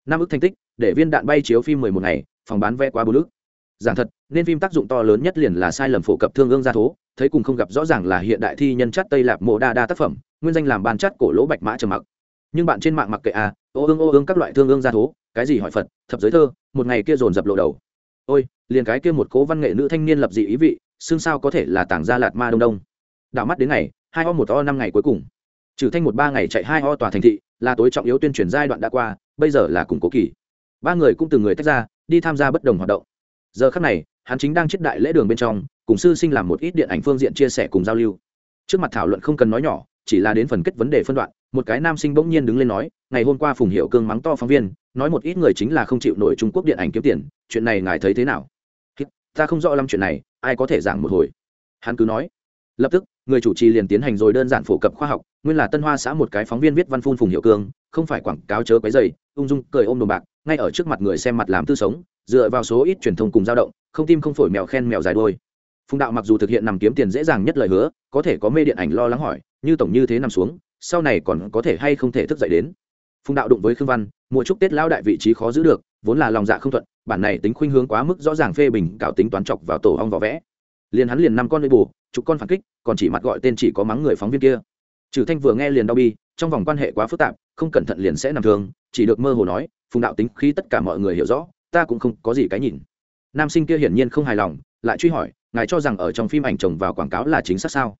A: Năm ức thành tích, để viên đạn bay chiếu phim mười một ngày, phòng bán vé quá bốn ức. Giảng thật, nên phim tác dụng to lớn nhất liền là sai lầm phổ cập thương ương gia thố, thấy cùng không gặp rõ ràng là hiện đại thi nhân chất tây lạp mộ đa đa tác phẩm, nguyên danh làm ban chất cổ lỗ bạch mã trầm mặc. Nhưng bạn trên mạng mặc kệ à ô ương ô ương các loại thương ương gia thố, cái gì hỏi phật, thập giới thơ, một ngày kia dồn dập lộ đầu ôi, liền cái kia một cố văn nghệ nữ thanh niên lập dị ý vị, xương sao có thể là tảng gia lạt ma đông đông. Đảo mắt đến ngày, hai o một o năm ngày cuối cùng. Trừ thanh một ba ngày chạy hai o tòa thành thị, là tối trọng yếu tuyên truyền giai đoạn đã qua, bây giờ là củng cố kỳ. Ba người cũng từng người tách ra, đi tham gia bất đồng hoạt động. Giờ khắc này, hắn chính đang chết đại lễ đường bên trong, cùng sư sinh làm một ít điện ảnh phương diện chia sẻ cùng giao lưu. Trước mặt thảo luận không cần nói nhỏ, chỉ là đến phần kết vấn đề phân đoạn một cái nam sinh bỗng nhiên đứng lên nói, ngày hôm qua phùng hiệu cương mắng to phóng viên, nói một ít người chính là không chịu nổi trung quốc điện ảnh kiếm tiền, chuyện này ngài thấy thế nào? Ta không rõ lắm chuyện này, ai có thể giảng một hồi? Hắn cứ nói. Lập tức, người chủ trì liền tiến hành rồi đơn giản phổ cập khoa học, nguyên là tân hoa xã một cái phóng viên viết văn phun phùng hiệu cương, không phải quảng cáo chớ quấy dày ung dung cười ôm đồ bạc, ngay ở trước mặt người xem mặt làm tư sống, dựa vào số ít truyền thông cùng dao động, không tim không phổi mèo khen mèo dài đôi phùng đạo mặc dù thực hiện nằm kiếm tiền dễ dàng nhất lời hứa, có thể có mê điện ảnh lo lắng hỏi, như tổng như thế nằm xuống sau này còn có thể hay không thể thức dậy đến. Phùng đạo đụng với khương văn, mùa chúc tết lao đại vị trí khó giữ được, vốn là lòng dạ không thuận, bản này tính khuynh hướng quá mức rõ ràng phê bình cạo tính toán chọc vào tổ ong vỏ vẽ. Liền hắn liền năm con nơi bù, chục con phản kích, còn chỉ mặt gọi tên chỉ có mắng người phóng viên kia. Trừ thanh vừa nghe liền đau bi, trong vòng quan hệ quá phức tạp, không cẩn thận liền sẽ nằm thương, chỉ được mơ hồ nói, phùng đạo tính khi tất cả mọi người hiểu rõ, ta cũng không có gì cái nhìn. Nam sinh kia hiển nhiên không hài lòng, lại truy hỏi, ngài cho rằng ở trong phim ảnh trồng vào quảng cáo là chính xác sao?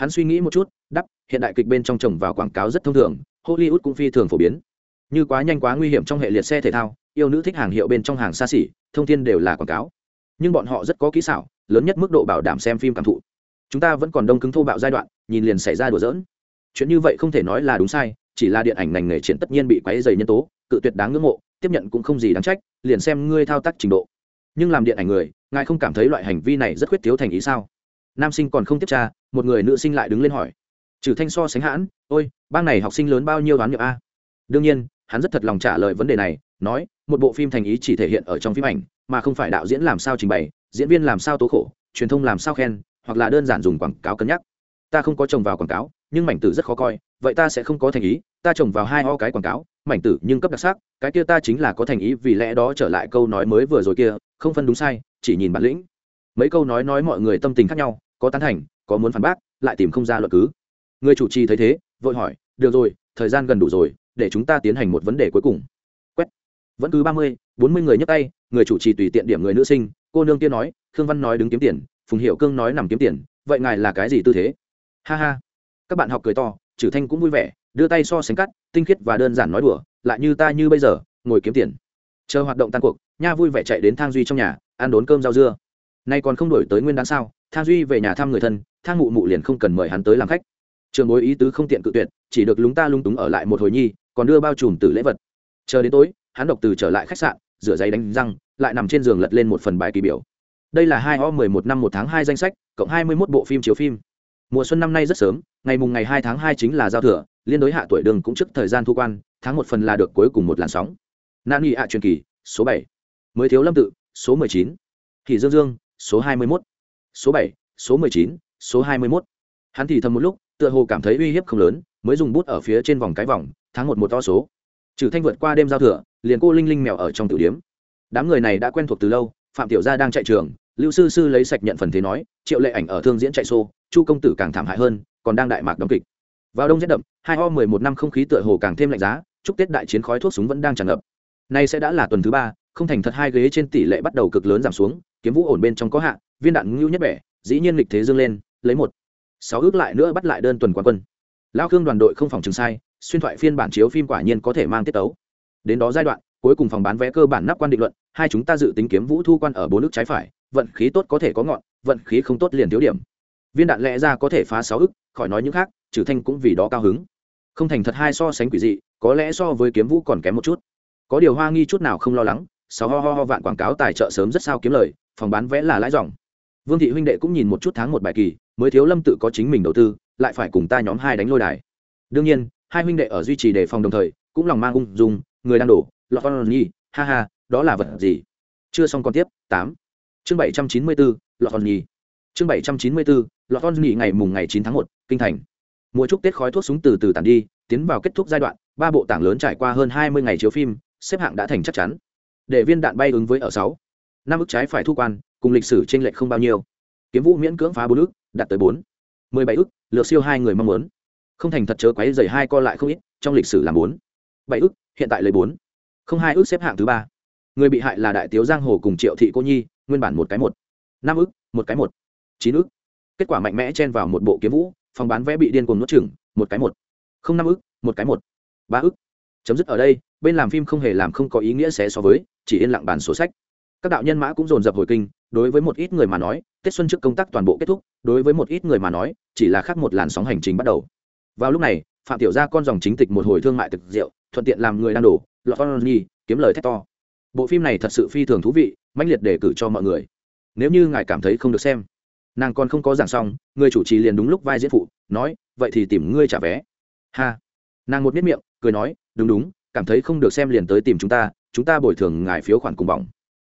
A: Hắn suy nghĩ một chút, đắp, hiện đại kịch bên trong trồng vào quảng cáo rất thông thường, hollywood cũng phi thường phổ biến. Như quá nhanh quá nguy hiểm trong hệ liệt xe thể thao, yêu nữ thích hàng hiệu bên trong hàng xa xỉ, thông tin đều là quảng cáo. Nhưng bọn họ rất có kỹ xảo, lớn nhất mức độ bảo đảm xem phim cảm thụ. Chúng ta vẫn còn đông cứng thô bạo giai đoạn, nhìn liền xảy ra đùa dỡn chuyện như vậy không thể nói là đúng sai, chỉ là điện ảnh ngành nghề triển tất nhiên bị quáy dày nhân tố, cự tuyệt đáng ngưỡng mộ, tiếp nhận cũng không gì đáng trách, liền xem ngươi thao tác trình độ. Nhưng làm điện ảnh người, ngài không cảm thấy loại hành vi này rất khuyết thiếu thành ý sao? Nam sinh còn không tiếp tra, một người nữ sinh lại đứng lên hỏi. Trừ thanh so sánh hãn, ôi, bang này học sinh lớn bao nhiêu đoán nhập a? Đương nhiên, hắn rất thật lòng trả lời vấn đề này, nói, một bộ phim thành ý chỉ thể hiện ở trong phim ảnh, mà không phải đạo diễn làm sao trình bày, diễn viên làm sao tố khổ, truyền thông làm sao khen, hoặc là đơn giản dùng quảng cáo cân nhắc. Ta không có trồng vào quảng cáo, nhưng mảnh tử rất khó coi, vậy ta sẽ không có thành ý, ta trồng vào hai ho cái quảng cáo, mảnh tử nhưng cấp đặc sắc, cái kia ta chính là có thành ý vì lẽ đó trở lại câu nói mới vừa rồi kia, không phân đúng sai, chỉ nhìn bản lĩnh. Mấy câu nói nói mọi người tâm tình khác nhau có tán thành, có muốn phản bác, lại tìm không ra luận cứ. Người chủ trì thấy thế, vội hỏi, được rồi, thời gian gần đủ rồi, để chúng ta tiến hành một vấn đề cuối cùng. Quét. Vẫn cứ ba mươi, bốn mươi người nhấc tay, người chủ trì tùy tiện điểm người nữ sinh, cô nương kia nói, khương văn nói đứng kiếm tiền, phùng hiệu cương nói nằm kiếm tiền, vậy ngài là cái gì tư thế? Ha ha. Các bạn học cười to trừ thanh cũng vui vẻ, đưa tay so sánh cắt, tinh khiết và đơn giản nói đùa, lại như ta như bây giờ, ngồi kiếm tiền. Chờ hoạt động tan cuộc, nha vui vẻ chạy đến thang duy trong nhà, ăn đốn cơm rau dưa nay còn không đổi tới nguyên đáng sao? Thang duy về nhà thăm người thân thang mụ mụ liền không cần mời hắn tới làm khách. Trường bối ý tứ không tiện cự tuyệt, chỉ được lúng ta lung túng ở lại một hồi nhi, còn đưa bao trùm từ lễ vật. Chờ đến tối, hắn độc từ trở lại khách sạn, rửa giấy đánh răng, lại nằm trên giường lật lên một phần bài kỳ biểu. Đây là hai o mười một năm một tháng hai danh sách, cộng hai mươi mốt bộ phim chiếu phim. Mùa xuân năm nay rất sớm, ngày mùng ngày hai tháng hai chính là giao thừa, liên đối hạ tuổi đường cũng trước thời gian thu quan, tháng một phần là được cuối cùng một làn sóng. Nan y ạ truyền kỳ, số bảy. Mới thiếu lâm tự, số mười chín. Thì dương dương số hai mươi mốt, số bảy, số mười chín, số hai mươi mốt. Hắn thì thầm một lúc, tựa hồ cảm thấy uy hiếp không lớn, mới dùng bút ở phía trên vòng cái vòng tháng một một to số. Trừ thanh vượt qua đêm giao thừa, liền cô linh linh mèo ở trong tử điếm. Đám người này đã quen thuộc từ lâu, phạm tiểu gia đang chạy trường, lưu sư sư lấy sạch nhận phần thế nói, triệu lệ ảnh ở thương diễn chạy xô chu công tử càng thảm hại hơn, còn đang đại mạc đóng kịch. Vào đông rét đậm, hai o mười một năm không khí tựa hồ càng thêm lạnh giá, chúc tết đại chiến khói thuốc súng vẫn đang tràn ngập. Nay sẽ đã là tuần thứ ba, không thành thật hai ghế trên tỷ lệ bắt đầu cực lớn giảm xuống kiếm vũ ổn bên trong có hạ, viên đạn ngưu nhất bẻ, dĩ nhiên lịch thế dương lên, lấy một. Sáu ước lại nữa bắt lại đơn tuần quán quân. Lao khương đoàn đội không phòng chừng sai, xuyên thoại phiên bản chiếu phim quả nhiên có thể mang tiết tấu. Đến đó giai đoạn, cuối cùng phòng bán vé cơ bản nắp quan định luận, hai chúng ta dự tính kiếm vũ thu quan ở bốn nước trái phải, vận khí tốt có thể có ngọn, vận khí không tốt liền thiếu điểm. Viên đạn lẽ ra có thể phá sáu ức khỏi nói những khác, trừ thanh cũng vì đó cao hứng. Không thành thật hai so sánh quỷ dị, có lẽ so với kiếm vũ còn kém một chút. Có điều hoa nghi chút nào không lo lắng sáu ho ho ho vạn quảng cáo tài trợ sớm rất sao kiếm lời, phòng bán vé là lãi dòng. Vương thị huynh đệ cũng nhìn một chút tháng một bài kỳ, mới thiếu lâm tự có chính mình đầu tư, lại phải cùng ta nhóm hai đánh lôi đài. Đương nhiên, hai huynh đệ ở duy trì đề phòng đồng thời, cũng lòng mang ung dung, người đang đổ, lọt con nhi ha ha, đó là vật gì? Chưa xong còn tiếp, tám. Chương bảy trăm chín mươi bốn lọt con nhi chương bảy trăm chín mươi bốn lọt con nhi ngày mùng ngày chín tháng một, kinh thành. Mùa chúc tết khói thuốc súng từ từ tàn đi, tiến vào kết thúc giai đoạn, ba bộ tảng lớn trải qua hơn hai mươi ngày chiếu phim, xếp hạng đã thành chắc chắn để viên đạn bay ứng với ở sáu. Năm ức trái phải thu quan, cùng lịch sử tranh lệch không bao nhiêu. Kiếm vũ miễn cưỡng phá bốn ức, đạt tới bốn. Mười bảy ức lượt siêu hai người mong muốn. Không thành thật chớ quấy dày hai co lại không ít, trong lịch sử làm bốn. Bảy ức, hiện tại lấy bốn. Không hai ức xếp hạng thứ ba. Người bị hại là đại tiếu giang hồ cùng triệu thị cô nhi, nguyên bản một cái một. Năm ức, một cái một. Chín ức. Kết quả mạnh mẽ chen vào một bộ kiếm vũ, phòng bán vé bị điên cuồng nuốt chừng một cái một. Không năm ức, một cái một. Ba ức. Chấm dứt ở đây bên làm phim không hề làm không có ý nghĩa xé so với, chỉ yên lặng bàn sổ sách. Các đạo nhân mã cũng dồn dập hồi kinh, đối với một ít người mà nói, tết xuân trước công tác toàn bộ kết thúc, đối với một ít người mà nói, chỉ là khác một làn sóng hành trình bắt đầu. Vào lúc này, phạm tiểu gia con dòng chính tịch một hồi thương mại thực rượu, thuận tiện làm người đang đổ, lọt con nhi, kiếm lời thét to. Bộ phim này thật sự phi thường thú vị, mãnh liệt đề cử cho mọi người. Nếu như ngài cảm thấy không được xem, nàng còn không có giảng xong, người chủ trì liền đúng lúc vai diễn phụ, nói, vậy thì tìm ngươi trả vé. Ha. Nàng một miết miệng, cười nói, đúng đúng cảm thấy không được xem liền tới tìm chúng ta chúng ta bồi thường ngài phiếu khoản cùng bỏng.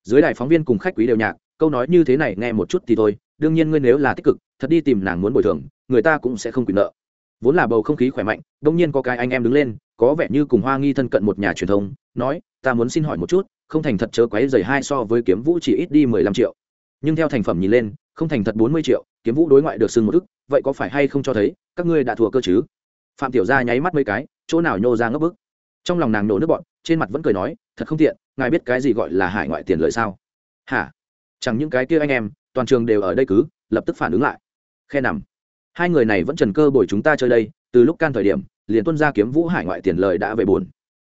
A: Dưới đài phóng viên cùng khách quý đều nhạc, câu nói như thế này nghe một chút thì thôi, đương nhiên ngươi nếu là tích cực, thật đi tìm nàng muốn bồi thường, người ta cũng sẽ không quyền nợ. Vốn là bầu không khí khỏe mạnh, đông nhiên có cái anh em đứng lên, có vẻ như cùng hoa nghi thân cận một nhà truyền thông, nói, ta muốn xin hỏi một chút, không thành thật chớ quấy dày hai so với kiếm vũ chỉ ít đi mười lăm triệu. Nhưng theo thành phẩm nhìn lên, không thành thật bốn mươi triệu, kiếm vũ đối ngoại được xưng một ức, vậy có phải hay không cho thấy, các ngươi đã thua cơ chứ? Phạm tiểu gia nháy mắt mấy cái, chỗ nào nhô ra ngấp bức trong lòng nàng nổ nước bọn trên mặt vẫn cười nói, thật không tiện, ngài biết cái gì gọi là hải ngoại tiền lợi sao? Hả? Chẳng những cái kia anh em, toàn trường đều ở đây cứ, lập tức phản ứng lại. Khe nằm. Hai người này vẫn trần cơ bồi chúng ta chơi đây, từ lúc can thời điểm, liền tuân ra kiếm vũ hải ngoại tiền lời đã về buồn.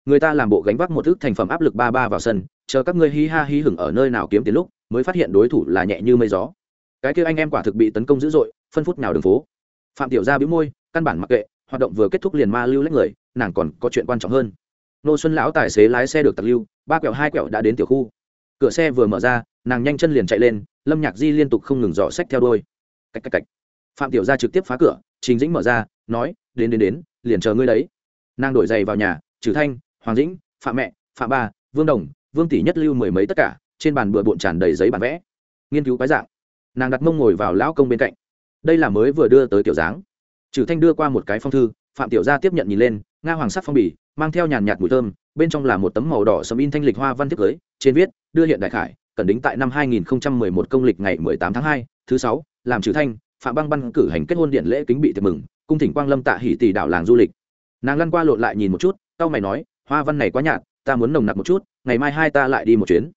A: Người ta làm bộ gánh vác một thức thành phẩm áp lực ba ba vào sân, chờ các ngươi hi ha hi hửng ở nơi nào kiếm tiền lúc, mới phát hiện đối thủ là nhẹ như mây gió. Cái kia anh em quả thực bị tấn công dữ dội, phân phút nào đường phố. Phạm tiểu gia bĩu môi, căn bản mặc kệ hoạt động vừa kết thúc liền ma lưu lấy người, nàng còn có chuyện quan trọng hơn. Nô xuân lão tài xế lái xe được tặc lưu, ba quẹo, hai quẹo đã đến tiểu khu. Cửa xe vừa mở ra, nàng nhanh chân liền chạy lên, lâm nhạc di liên tục không ngừng dò sách theo đôi cách cách cách. Phạm tiểu gia trực tiếp phá cửa, trình dĩnh mở ra, nói, đến đến đến, liền chờ ngươi đấy. Nàng đổi giày vào nhà, trừ thanh, hoàng dĩnh, phạm mẹ, phạm ba, vương đồng, vương tỷ nhất lưu mười mấy tất cả, trên bàn bừa bộn tràn đầy giấy bản vẽ. Nghiên cứu quái dạng. Nàng đặt mông ngồi vào lão công bên cạnh. Đây là mới vừa đưa tới tiểu dáng trừ thanh đưa qua một cái phong thư phạm tiểu gia tiếp nhận nhìn lên nga hoàng sắc phong bì mang theo nhàn nhạt mùi thơm bên trong là một tấm màu đỏ sầm in thanh lịch hoa văn thiết cưới trên viết đưa hiện đại khải cần đính tại năm 2011 công lịch ngày 18 tháng 2, thứ sáu làm trừ thanh phạm băng băng cử hành kết hôn điện lễ kính bị tiệc mừng cung thỉnh quang lâm tạ hỉ tỷ đảo làng du lịch. Nàng lăn qua lộn lại nhìn một chút tao mày nói hoa văn này quá nhạt ta muốn nồng nặc một chút ngày mai hai ta lại đi một chuyến.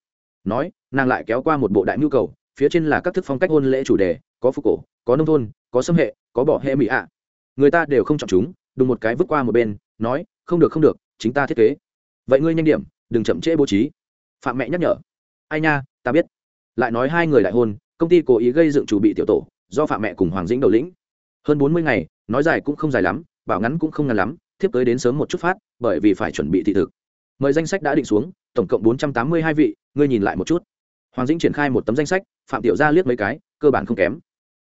A: Nói nàng lại kéo qua một bộ đại nhu cầu phía trên là các thức phong cách hôn lễ chủ đề có phục cổ có nông thôn có xâm hệ có bỏ hệ mỹ ạ người ta đều không chọn chúng, đùng một cái vứt qua một bên, nói, không được không được, chính ta thiết kế. Vậy ngươi nhanh điểm, đừng chậm trễ bố trí. Phạm mẹ nhắc nhở. Ai nha, ta biết. Lại nói hai người lại hôn, công ty cố ý gây dựng chủ bị tiểu tổ, do phạm mẹ cùng hoàng dĩnh đầu lĩnh. Hơn bốn mươi ngày, nói dài cũng không dài lắm, bảo ngắn cũng không ngắn lắm, thiếp tới đến sớm một chút phát, bởi vì phải chuẩn bị thị thực. Mời danh sách đã định xuống, tổng cộng bốn trăm tám mươi hai vị, ngươi nhìn lại một chút. Hoàng dĩnh triển khai một tấm danh sách, phạm tiểu gia liếc mấy cái, cơ bản không kém.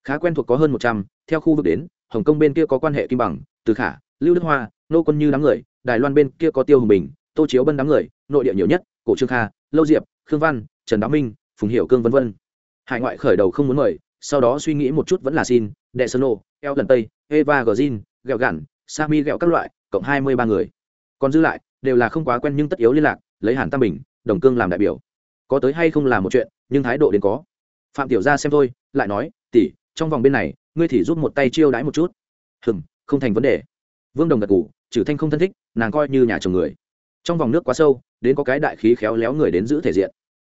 A: Khá quen thuộc có hơn một trăm, theo khu vực đến hồng kông bên kia có quan hệ kim bằng, từ khả, lưu đức hoa, nô quân như đám người, đài loan bên kia có tiêu hùng bình, tô chiếu bân đám người, nội địa nhiều nhất, cổ trương kha, lâu diệp, khương văn, trần đáo minh, phùng hiệu cương v v hải ngoại khởi đầu không muốn mời, sau đó suy nghĩ một chút vẫn là xin, đệ sơn lô eo lần tây, eva gờ zin, gẹo gản sami gẹo các loại, cộng hai mươi ba người. Còn dư lại, đều là không quá quen nhưng tất yếu liên lạc, lấy hàn tam bình, đồng cương làm đại biểu. Có tới hay không là một chuyện, nhưng thái độ đến có. Phạm tiểu gia xem thôi, lại nói, tỷ, trong vòng bên này ngươi thì giúp một tay chiêu đãi một chút. Hừng không thành vấn đề. Vương đồng gật ngủ trừ thanh không thân thích, nàng coi như nhà chồng người. Trong vòng nước quá sâu, đến có cái đại khí khéo léo người đến giữ thể diện.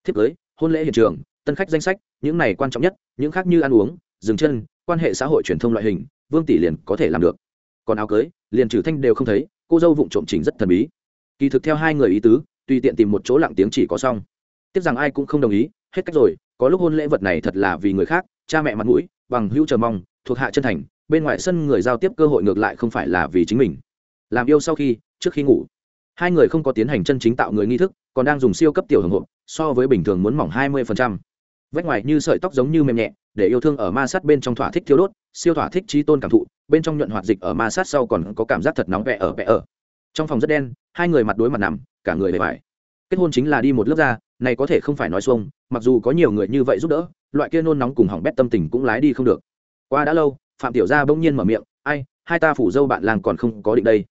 A: Thiếp cưới, hôn lễ hiện trường, tân khách danh sách, những này quan trọng nhất, những khác như ăn uống, dừng chân, quan hệ xã hội truyền thông loại hình, vương tỷ liền có thể làm được. Còn áo cưới, liền trừ thanh đều không thấy, cô dâu vụng trộm chỉnh rất thần bí. Kỳ thực theo hai người ý tứ, tùy tiện tìm một chỗ lặng tiếng chỉ có xong. Tiếc rằng ai cũng không đồng ý, hết cách rồi, có lúc hôn lễ vật này thật là vì người khác, cha mẹ mặt mũi, bằng hữu chờ mong thuộc hạ chân thành, bên ngoài sân người giao tiếp cơ hội ngược lại không phải là vì chính mình. Làm yêu sau khi, trước khi ngủ. Hai người không có tiến hành chân chính tạo người nghi thức, còn đang dùng siêu cấp tiểu hưởng hộp, so với bình thường muốn mỏng hai mươi vách ngoài như sợi tóc giống như mềm nhẹ, để yêu thương ở ma sát bên trong thỏa thích thiếu đốt, siêu thỏa thích trí tôn cảm thụ, bên trong nhuận hoạt dịch ở ma sát sau còn có cảm giác thật nóng vẹ ở vẹ ở. Trong phòng rất đen, hai người mặt đối mặt nằm, cả người bề bài kết hôn chính là đi một lớp ra, này có thể không phải nói xuông, mặc dù có nhiều người như vậy giúp đỡ, loại kia nôn nóng cùng hỏng bét tâm tình cũng lái đi không được qua đã lâu, phạm tiểu gia bỗng nhiên mở miệng, ai, hai ta phủ dâu bạn làng còn không có định đây.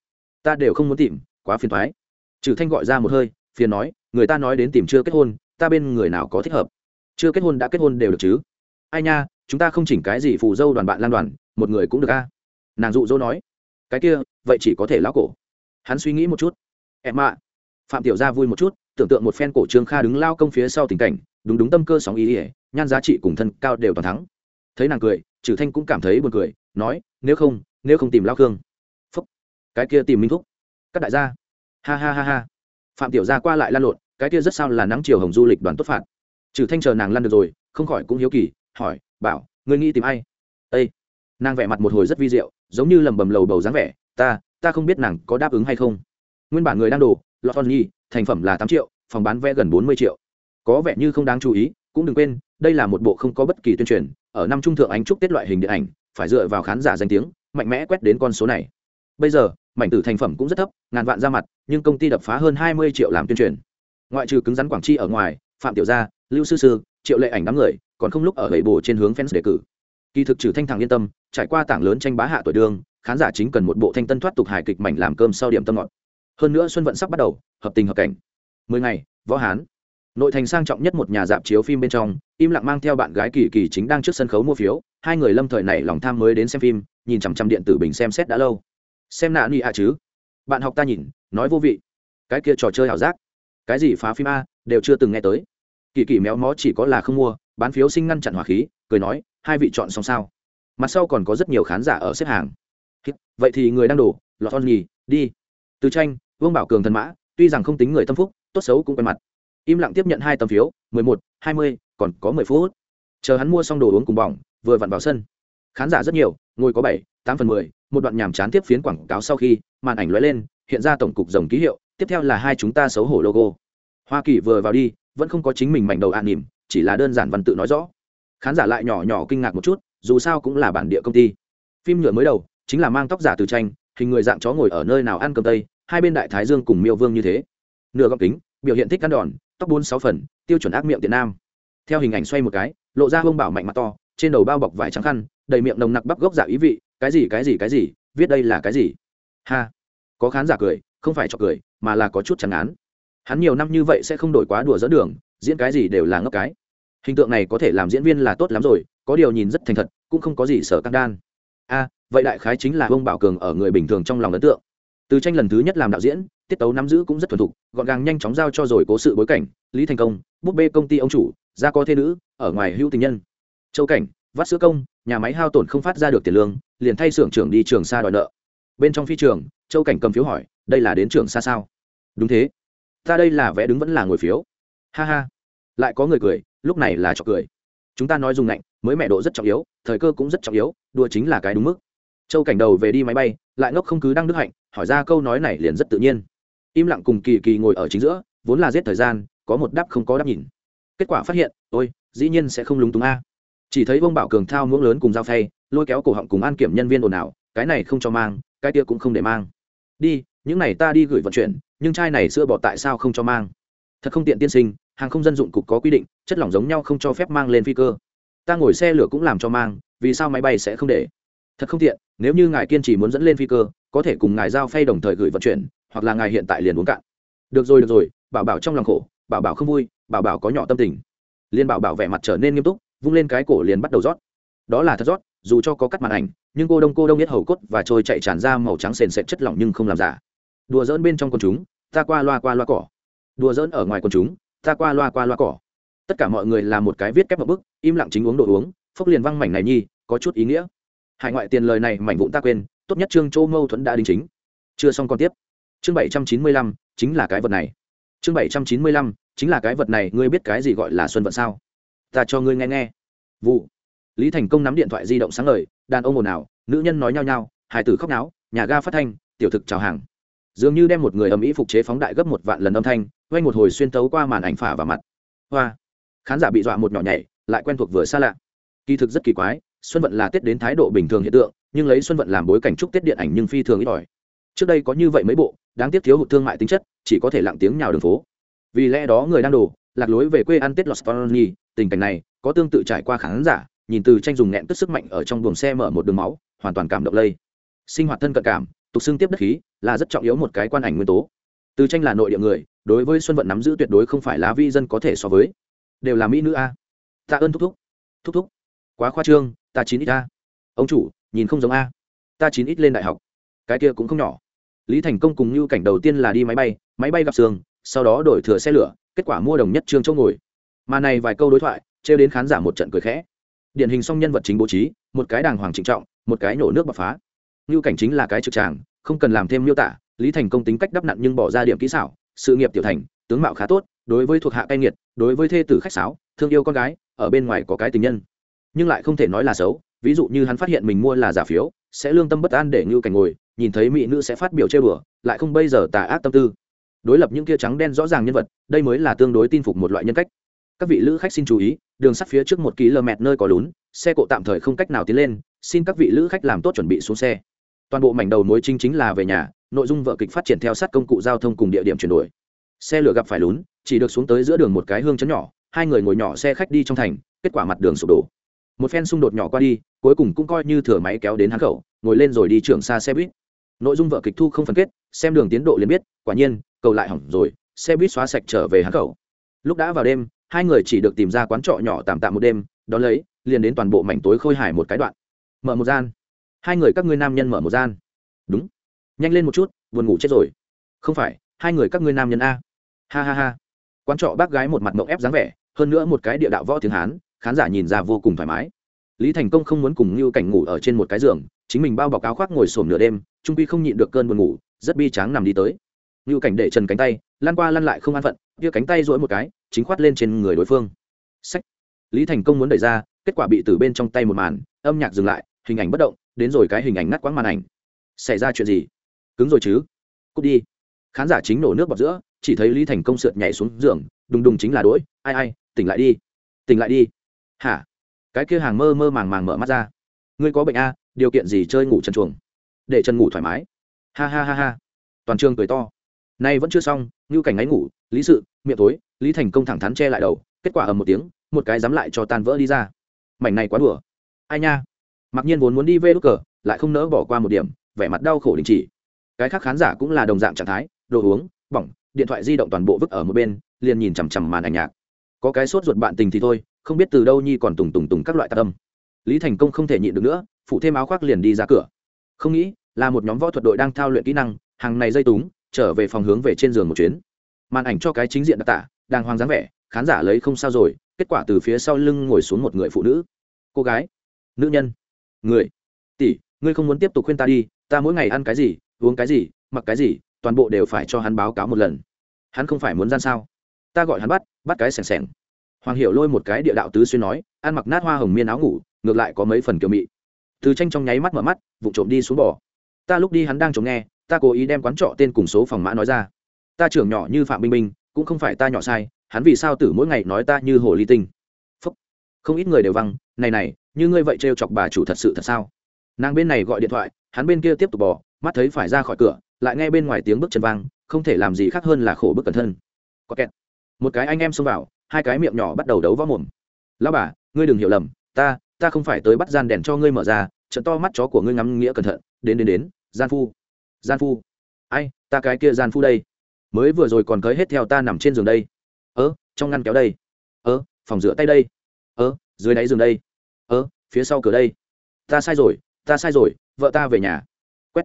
A: Ta đều không muốn tìm, quá phiền thoái. Trừ thanh gọi ra một hơi, phiền nói, người ta nói đến tìm chưa kết hôn, ta bên người nào có thích hợp? Chưa kết hôn đã kết hôn đều được chứ? Ai nha, chúng ta không chỉnh cái gì phù dâu đoàn bạn lan đoàn, một người cũng được a. Nàng dụ dỗ nói, cái kia, vậy chỉ có thể lão cổ. Hắn suy nghĩ một chút, em ạ. Phạm tiểu gia vui một chút, tưởng tượng một phen cổ trương kha đứng lao công phía sau tình cảnh, đúng đúng tâm cơ sóng ý ỉa nhan giá trị cùng thân cao đều toàn thắng. Thấy nàng cười trừ thanh cũng cảm thấy buồn cười, nói, nếu không nếu không tìm lao khương. Phúc. Cái kia tìm minh thúc. Các đại gia. Ha ha ha ha. Phạm tiểu gia qua lại lan lộn, cái kia rất sao là nắng chiều hồng du lịch đoàn tốt phạt. Trừ thanh chờ nàng lăn được rồi, không khỏi cũng hiếu kỳ, hỏi, bảo, ngươi nghĩ tìm ai? Ê! nàng vẻ mặt một hồi rất vi diệu, giống như lầm bầm lầu bầu dáng vẻ, ta ta không biết nàng có đáp ứng hay không. Nguyên bản người đang đồ lọt con nhi, thành phẩm là tám triệu, phòng bán vé gần bốn mươi triệu. Có vẻ như không đáng chú ý, cũng đừng quên, đây là một bộ không có bất kỳ tuyên truyền ở năm trung thượng ánh trúc tiết loại hình điện ảnh, phải dựa vào khán giả danh tiếng, mạnh mẽ quét đến con số này. Bây giờ, mảnh tử thành phẩm cũng rất thấp, ngàn vạn ra mặt, nhưng công ty đập phá hơn hai mươi triệu làm tuyên truyền. Ngoại trừ cứng rắn quảng chi ở ngoài, phạm tiểu gia, lưu sư sư, triệu lệ ảnh đám người, còn không lúc ở gậy bồ trên hướng fans đề cử. Kỳ thực trừ thanh thẳng yên tâm, trải qua tảng lớn tranh bá hạ tuổi đương, khán giả chính cần một bộ thanh tân thoát tục hài kịch mảnh làm cơm sau điểm tâm ngọt. Hơn nữa xuân vận sắp bắt đầu, hợp tình hợp cảnh. Mười ngày, võ hán nội thành sang trọng nhất một nhà dạp chiếu phim bên trong, im lặng mang theo bạn gái kỳ kỳ chính đang trước sân khấu mua phiếu, hai người lâm thời này lòng tham mới đến xem phim, nhìn chằm chằm điện tử bình xem xét đã lâu. Xem nạ ni à chứ? Bạn học ta nhìn, nói vô vị. Cái kia trò chơi ảo giác. Cái gì phá phim a, đều chưa từng nghe tới. Kỳ kỳ méo mó chỉ có là không mua, bán phiếu sinh ngăn chặn hỏa khí, cười nói, hai vị chọn xong sao? Mặt sau còn có rất nhiều khán giả ở xếp hàng. Vậy thì người đang đổ, lọt on nhì, đi. Từ tranh, vương bảo cường thần mã, tuy rằng không tính người tâm phúc, tốt xấu cũng quen mặt im lặng tiếp nhận hai tấm phiếu, mười một, hai mươi, còn có mười phút. Chờ hắn mua xong đồ uống cùng bỏng, vừa vặn vào sân. Khán giả rất nhiều, ngồi có bảy, tám phần mười, một đoạn nhàm chán tiếp phiến quảng cáo sau khi, màn ảnh lóe lên, hiện ra tổng cục dòng ký hiệu, tiếp theo là hai chúng ta xấu hổ logo. Hoa kỳ vừa vào đi, vẫn không có chính mình mảnh đầu an nỉm, chỉ là đơn giản văn tự nói rõ. Khán giả lại nhỏ nhỏ kinh ngạc một chút, dù sao cũng là bản địa công ty. Phim nhựa mới đầu, chính là mang tóc giả từ tranh, hình người dạng chó ngồi ở nơi nào ăn cơm tây, hai bên đại thái dương cùng miêu vương như thế. Nửa góc kính, biểu hiện thích ăn đòn tóc bốn sáu phần, tiêu chuẩn ác miệng tiện nam. Theo hình ảnh xoay một cái, lộ ra hông bảo mạnh mặt to, trên đầu bao bọc vải trắng khăn, đầy miệng nồng nặc bắp gốc giả ý vị, cái gì cái gì cái gì, viết đây là cái gì? Ha, có khán giả cười, không phải cho cười, mà là có chút chẳng án hắn nhiều năm như vậy sẽ không đổi quá đùa dẫn đường, diễn cái gì đều là ngốc cái. Hình tượng này có thể làm diễn viên là tốt lắm rồi, có điều nhìn rất thành thật, cũng không có gì sợ căng đan. A, vậy đại khái chính là ông bảo cường ở người bình thường trong lòng ấn tượng. Từ tranh lần thứ nhất làm đạo diễn tiết tấu nắm giữ cũng rất thuần thục, gọn gàng nhanh chóng giao cho rồi cố sự bối cảnh, lý thành công, búp bê công ty ông chủ, gia có thê nữ, ở ngoài hữu tình nhân. Châu cảnh, vắt sữa công, nhà máy hao tổn không phát ra được tiền lương, liền thay xưởng trưởng đi trường xa đòi nợ. Bên trong phi trường, châu cảnh cầm phiếu hỏi, đây là đến trường xa sao? Đúng thế. Ta đây là vẽ đứng vẫn là ngồi phiếu. Ha ha. Lại có người cười, lúc này là trọc cười. Chúng ta nói dùng lạnh, mới mẹ độ rất trọng yếu, thời cơ cũng rất trọng yếu, đùa chính là cái đúng mức. Châu cảnh đầu về đi máy bay, lại ngốc không cứ đang đức hạnh, hỏi ra câu nói này liền rất tự nhiên im lặng cùng kỳ kỳ ngồi ở chính giữa, vốn là giết thời gian, có một đáp không có đáp nhìn. Kết quả phát hiện, ôi, dĩ nhiên sẽ không lúng túng a. Chỉ thấy vương bảo cường thao muỗng lớn cùng dao phay, lôi kéo cổ họng cùng an kiểm nhân viên ồn ào, cái này không cho mang, cái kia cũng không để mang. Đi, những này ta đi gửi vận chuyển, nhưng chai này sữa bỏ tại sao không cho mang? Thật không tiện tiên sinh, hàng không dân dụng cục có quy định, chất lỏng giống nhau không cho phép mang lên phi cơ. Ta ngồi xe lửa cũng làm cho mang, vì sao máy bay sẽ không để? Thật không tiện, nếu như ngài kiên trì muốn dẫn lên phi cơ, có thể cùng ngài giao phay đồng thời gửi vận chuyển hoặc là ngài hiện tại liền uống cạn. Được rồi được rồi, bảo bảo trong lòng khổ, bảo bảo không vui, bảo bảo có nhỏ tâm tình. Liên bảo bảo vẻ mặt trở nên nghiêm túc, vung lên cái cổ liền bắt đầu rót. Đó là thật rót, dù cho có cắt màn ảnh, nhưng cô đông cô đông biết hầu cốt và trôi chạy tràn ra màu trắng sền sệt chất lỏng nhưng không làm giả. Đùa dỡn bên trong con chúng, ta qua loa qua loa cỏ. Đùa dỡn ở ngoài con chúng, ta qua loa qua loa cỏ. Tất cả mọi người là một cái viết kép một bức, im lặng chính uống đồ uống, phốc liền văng mảnh này nhi, có chút ý nghĩa. Hải ngoại tiền lời này mảnh vụn ta quên, tốt nhất trương châu mâu thuẫn đã đính chính. Chưa xong còn tiếp chương bảy trăm chín mươi lăm, chính là cái vật này. Chương bảy trăm chín mươi lăm, chính là cái vật này, ngươi biết cái gì gọi là xuân vận sao? Ta cho ngươi nghe nghe. Vụ. Lý thành công nắm điện thoại di động sáng ngời, đàn ông ồn ào, nữ nhân nói nhao nhao hải tử khóc náo, nhà ga phát thanh, tiểu thực chào hàng. Dường như đem một người ầm ĩ phục chế phóng đại gấp một vạn lần âm thanh, quanh một hồi xuyên tấu qua màn ảnh phả vào mặt. Hoa. Khán giả bị dọa một nhỏ nhảy, lại quen thuộc vừa xa lạ. Kỳ thực rất kỳ quái, xuân vận là tết đến thái độ bình thường hiện tượng, nhưng lấy xuân vận làm bối cảnh chúc tết điện ảnh nhưng phi thường ít ỏi trước đây có như vậy mấy bộ đáng tiếc thiếu hụt thương mại tính chất chỉ có thể lặng tiếng nhào đường phố. Vì lẽ đó người đang đổ lạc lối về quê ăn tết los Angeles, tình cảnh này có tương tự trải qua khán giả nhìn từ tranh dùng nẹn tức sức mạnh ở trong buồng xe mở một đường máu hoàn toàn cảm động lây. Sinh hoạt thân cận cảm tục xương tiếp đất khí là rất trọng yếu một cái quan ảnh nguyên tố. Từ tranh là nội địa người đối với xuân vận nắm giữ tuyệt đối không phải lá vi dân có thể so với. Đều là mỹ nữ a. Tạ ơn thúc thúc. Thúc thúc. Quá khoa trương ta chín ít a. Ông chủ nhìn không giống a. Ta chín ít lên đại học. Cái kia cũng không nhỏ lý thành công cùng như cảnh đầu tiên là đi máy bay máy bay gặp sương sau đó đổi thừa xe lửa, kết quả mua đồng nhất trương chỗ ngồi. Mà này vài câu đối thoại, trêu đến khán giả một trận cười khẽ. Điển hình song nhân vật chính bố trí, một cái đàng hoàng trịnh trọng, một cái nổ nước bập phá. Như cảnh chính là cái trực tràng, không cần làm thêm miêu tả, lý thành công tính cách đắp nặn nhưng bỏ ra điểm kỹ xảo, sự nghiệp tiểu thành, tướng mạo khá tốt, đối với thuộc hạ cai nghiệt, đối với thê tử khách sáo, thương yêu con gái, ở bên ngoài có cái tình nhân. Nhưng lại không thể nói là xấu, ví dụ như hắn phát hiện mình mua là giả phiếu, sẽ lương tâm bất an để ngưu cảnh ngồi nhìn thấy mỹ nữ sẽ phát biểu chơi bừa, lại không bây giờ tà ác tâm tư. Đối lập những kia trắng đen rõ ràng nhân vật, đây mới là tương đối tin phục một loại nhân cách. Các vị lữ khách xin chú ý, đường sắt phía trước một km nơi có lún, xe cộ tạm thời không cách nào tiến lên, xin các vị lữ khách làm tốt chuẩn bị xuống xe. Toàn bộ mảnh đầu mối chính chính là về nhà, nội dung vợ kịch phát triển theo sát công cụ giao thông cùng địa điểm chuyển đổi. Xe lửa gặp phải lún, chỉ được xuống tới giữa đường một cái hương chấn nhỏ, hai người ngồi nhỏ xe khách đi trong thành, kết quả mặt đường sụp đổ. Một phen xung đột nhỏ qua đi, cuối cùng cũng coi như thừa máy kéo đến hắn khẩu, ngồi lên rồi đi trưởng xa xe buýt nội dung vợ kịch thu không phân kết, xem đường tiến độ liền biết, quả nhiên, cầu lại hỏng rồi, xe buýt xóa sạch trở về hắn khẩu lúc đã vào đêm, hai người chỉ được tìm ra quán trọ nhỏ tạm tạm một đêm, đón lấy, liền đến toàn bộ mảnh tối khôi hải một cái đoạn. Mở một gian. Hai người các ngươi nam nhân mở một gian. Đúng. Nhanh lên một chút, buồn ngủ chết rồi. Không phải, hai người các ngươi nam nhân a. Ha ha ha. Quán trọ bác gái một mặt mộng ép dáng vẻ, hơn nữa một cái địa đạo võ tiếng hán, khán giả nhìn ra vô cùng thoải mái. Lý thành công không muốn cùng như cảnh ngủ ở trên một cái giường, chính mình bao bọc áo khoác ngồi sổm nửa đêm trung quy không nhịn được cơn buồn ngủ, rất bi tráng nằm đi tới. Như cảnh để trần cánh tay lan qua lăn lại không an phận kia cánh tay dỗi một cái, chính khoát lên trên người đối phương. Sách lý thành công muốn đẩy ra, kết quả bị từ bên trong tay một màn, âm nhạc dừng lại, hình ảnh bất động, đến rồi cái hình ảnh ngắt quãng màn ảnh. Xảy ra chuyện gì? Cứng rồi chứ? Cút đi. Khán giả chính nổ nước bọt giữa, chỉ thấy lý thành công sượt nhảy xuống giường, đùng đùng chính là đỗi ai ai, tỉnh lại đi, tỉnh lại đi. Hả? Cái kia hàng mơ mơ màng màng mở mắt ra. Ngươi có bệnh a điều kiện gì chơi ngủ chân chuồng? Để chân ngủ thoải mái. Ha ha ha ha. Toàn trường cười to. Nay vẫn chưa xong, ngưu cảnh ngáy ngủ, lý sự, miệng tối lý thành công thẳng thắn che lại đầu, kết quả ầm một tiếng, một cái dám lại cho tan vỡ đi ra. Mảnh này quá đùa. Ai nha? Mặc nhiên vốn muốn đi về đốt cờ, lại không nỡ bỏ qua một điểm, vẻ mặt đau khổ đình chỉ. Cái khác khán giả cũng là đồng dạng trạng thái, đồ uống, bỏng, điện thoại di động toàn bộ vứt ở một bên, liền nhìn chằm chằm màn ảnh nhạc. Có cái sốt ruột bạn tình thì thôi, không biết từ đâu nhi còn tùng tùng tùng các loại tạc tâm. Lý thành công không thể nhịn được nữa phụ thêm áo khoác liền đi ra cửa không nghĩ, là một nhóm võ thuật đội đang thao luyện kỹ năng, hàng này dây túng, trở về phòng hướng về trên giường một chuyến. Màn ảnh cho cái chính diện đặc tả, đàng hoàng dáng vẻ, khán giả lấy không sao rồi, kết quả từ phía sau lưng ngồi xuống một người phụ nữ. Cô gái. Nữ nhân. Người. Tỷ, ngươi không muốn tiếp tục khuyên ta đi, ta mỗi ngày ăn cái gì, uống cái gì, mặc cái gì, toàn bộ đều phải cho hắn báo cáo một lần. Hắn không phải muốn gian sao? Ta gọi hắn bắt bắt cái sẻng sẻng. Hoàng hiểu lôi một cái địa đạo tứ xuyên nói, ăn mặc nát hoa hồng miên áo ngủ, ngược lại có mấy phần kiểu mị từ tranh trong nháy mắt mở mắt vụ trộm đi xuống bỏ ta lúc đi hắn đang chống nghe, ta cố ý đem quán trọ tên cùng số phòng mã nói ra. Ta trưởng nhỏ như phạm minh minh cũng không phải ta nhỏ sai, hắn vì sao tử mỗi ngày nói ta như hồ ly tinh. Phúc. không ít người đều văng, này này, như ngươi vậy trêu chọc bà chủ thật sự thật sao? Nàng bên này gọi điện thoại, hắn bên kia tiếp tục bỏ mắt thấy phải ra khỏi cửa, lại nghe bên ngoài tiếng bước chân vang, không thể làm gì khác hơn là khổ bức cẩn thân. Có kẹt. Một cái anh em xông vào, hai cái miệng nhỏ bắt đầu đấu võ mồm. Lão bà, ngươi đừng hiểu lầm, ta ta không phải tới bắt gian đèn cho ngươi mở ra, trận to mắt chó của ngươi ngắm nghĩa cẩn thận, đến đến đến, gian phu gian phu. Ai, ta cái kia gian phu đây? Mới vừa rồi còn cới hết theo ta nằm trên giường đây. Ớ trong ngăn kéo đây. Ớ phòng rửa tay đây. Ớ dưới đáy giường đây. Ớ phía sau cửa đây. Ta sai rồi, ta sai rồi, vợ ta về nhà. Quét.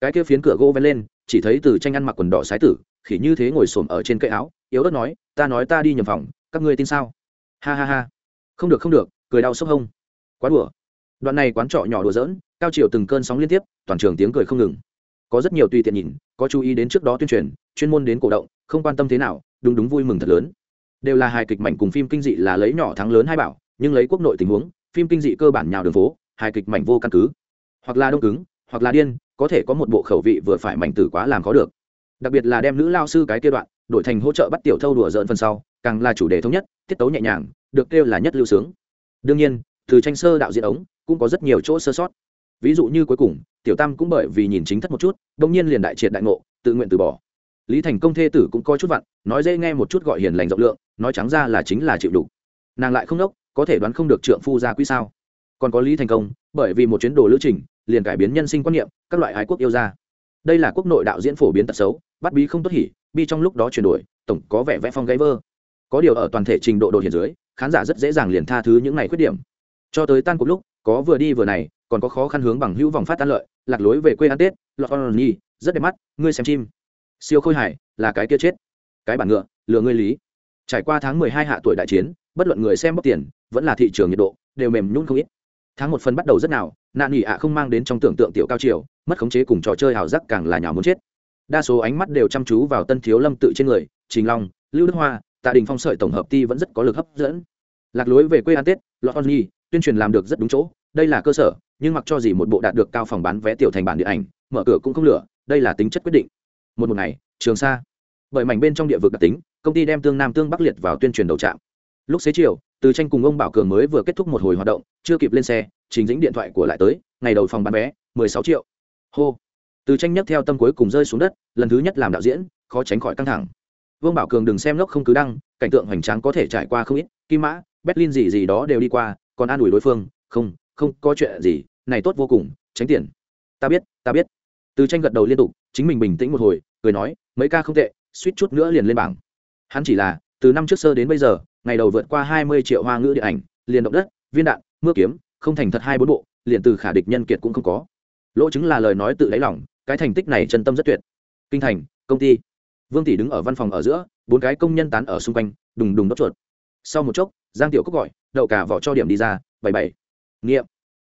A: Cái kia phiến cửa gỗ vén lên, chỉ thấy từ tranh ăn mặc quần đỏ sái tử, khỉ như thế ngồi xổm ở trên cây áo, yếu ớt nói, ta nói ta đi nhầm phòng, các ngươi tin sao? Ha ha ha. Không được không được, cười đau sốc hông quá đùa. Đoạn này quán trọ nhỏ đùa dỡn, cao chiều từng cơn sóng liên tiếp toàn trường tiếng cười không ngừng. Có rất nhiều tùy tiện nhìn có chú ý đến trước đó tuyên truyền chuyên môn đến cổ động không quan tâm thế nào đúng đúng vui mừng thật lớn. Đều là hài kịch mảnh cùng phim kinh dị là lấy nhỏ thắng lớn hai bảo nhưng lấy quốc nội tình huống phim kinh dị cơ bản nhào đường phố hài kịch mảnh vô căn cứ. Hoặc là đông cứng hoặc là điên có thể có một bộ khẩu vị vừa phải mảnh tử quá làm khó được. Đặc biệt là đem nữ lao sư cái kia đoạn đổi thành hỗ trợ bắt tiểu thâu đùa dỡn phần sau càng là chủ đề thống nhất tiết tấu nhẹ nhàng được kêu là nhất lưu sướng. Đương nhiên từ tranh sơ đạo diễn ống, cũng có rất nhiều chỗ sơ sót. Ví dụ như cuối cùng, tiểu tam cũng bởi vì nhìn chính thất một chút đông nhiên liền đại triệt đại ngộ, tự nguyện từ bỏ. Lý thành công thê tử cũng coi chút vặn, nói dễ nghe một chút gọi hiền lành rộng lượng, nói trắng ra là chính là chịu đủ nàng lại không đốc, có thể đoán không được trượng phu ra quý sao. Còn có lý thành công, bởi vì một chuyến đồ lữ trình, liền cải biến nhân sinh quan niệm, các loại ái quốc yêu ra đây là quốc nội đạo diễn phổ biến tật xấu, bắt bí không tốt hỉ, bi trong lúc đó chuyển đổi, tổng có vẻ vẽ phong gáy vơ. Có điều ở toàn thể trình độ đột hiện dưới, khán giả rất dễ dàng liền tha thứ những này khuyết điểm cho tới tan cuộc lúc, có vừa đi vừa này, còn có khó khăn hướng bằng hữu vòng phát tan lợi, lạc lối về quê ăn tết, lọt con nhi rất đẹp mắt, ngươi xem chim. Siêu khôi hải là cái kia chết. Cái bản ngựa, lừa ngươi lý. Trải qua tháng mười hai hạ tuổi đại chiến, bất luận người xem bóc tiền, vẫn là thị trường nhiệt độ, đều mềm nhún không ít. Tháng một phần bắt đầu rất nào, nạn nghỉ ạ không mang đến trong tưởng tượng tiểu cao triều, mất khống chế cùng trò chơi hào giác càng là nhào muốn chết. Đa số ánh mắt đều chăm chú vào tân thiếu lâm tự trên người, trình long, lưu đức hoa, tạ đình phong sợi tổng hợp ti vẫn rất có lực hấp dẫn. Lạc lối về quê ăn tết, lọt on nhi tuyên truyền làm được rất đúng chỗ, đây là cơ sở, nhưng mặc cho gì một bộ đạt được cao phòng bán vé tiểu thành bản điện ảnh, mở cửa cũng không lửa, đây là tính chất quyết định. Một một ngày, trường sa. Bởi mảnh bên trong địa vực đặc tính, công ty đem tương nam tương bắc liệt vào tuyên truyền đầu trạm. Lúc xế chiều, từ tranh cùng ông bảo cường mới vừa kết thúc một hồi hoạt động, chưa kịp lên xe chính dĩnh điện thoại của lại tới, ngày đầu phòng bán vé, mười sáu triệu. Hô. Từ tranh nhất theo tâm cuối cùng rơi xuống đất, lần thứ nhất làm đạo diễn, khó tránh khỏi căng thẳng. Vương bảo cường đừng xem lốc không cứ đăng, cảnh tượng hoành tráng có thể trải qua không ít, kim mã, berlin gì gì đó đều đi qua còn an ủi đối phương không không có chuyện gì này tốt vô cùng tránh tiền. Ta biết ta biết. Từ tranh gật đầu liên tục chính mình bình tĩnh một hồi cười nói mấy ca không tệ suýt chút nữa liền lên bảng. Hắn chỉ là từ năm trước sơ đến bây giờ ngày đầu vượt qua hai mươi triệu hoa ngữ điện ảnh liền động đất viên đạn mưa kiếm không thành thật hai bốn bộ liền từ khả địch nhân kiệt cũng không có. Lỗ chứng là lời nói tự lấy lỏng, cái thành tích này chân tâm rất tuyệt. Kinh thành công ty. Vương tỷ đứng ở văn phòng ở giữa bốn cái công nhân tán ở xung quanh đùng đùng đốt chuột. Sau một chốc giang tiểu cúc gọi đậu cả vỏ cho điểm đi ra, bảy bảy. Nghiệm.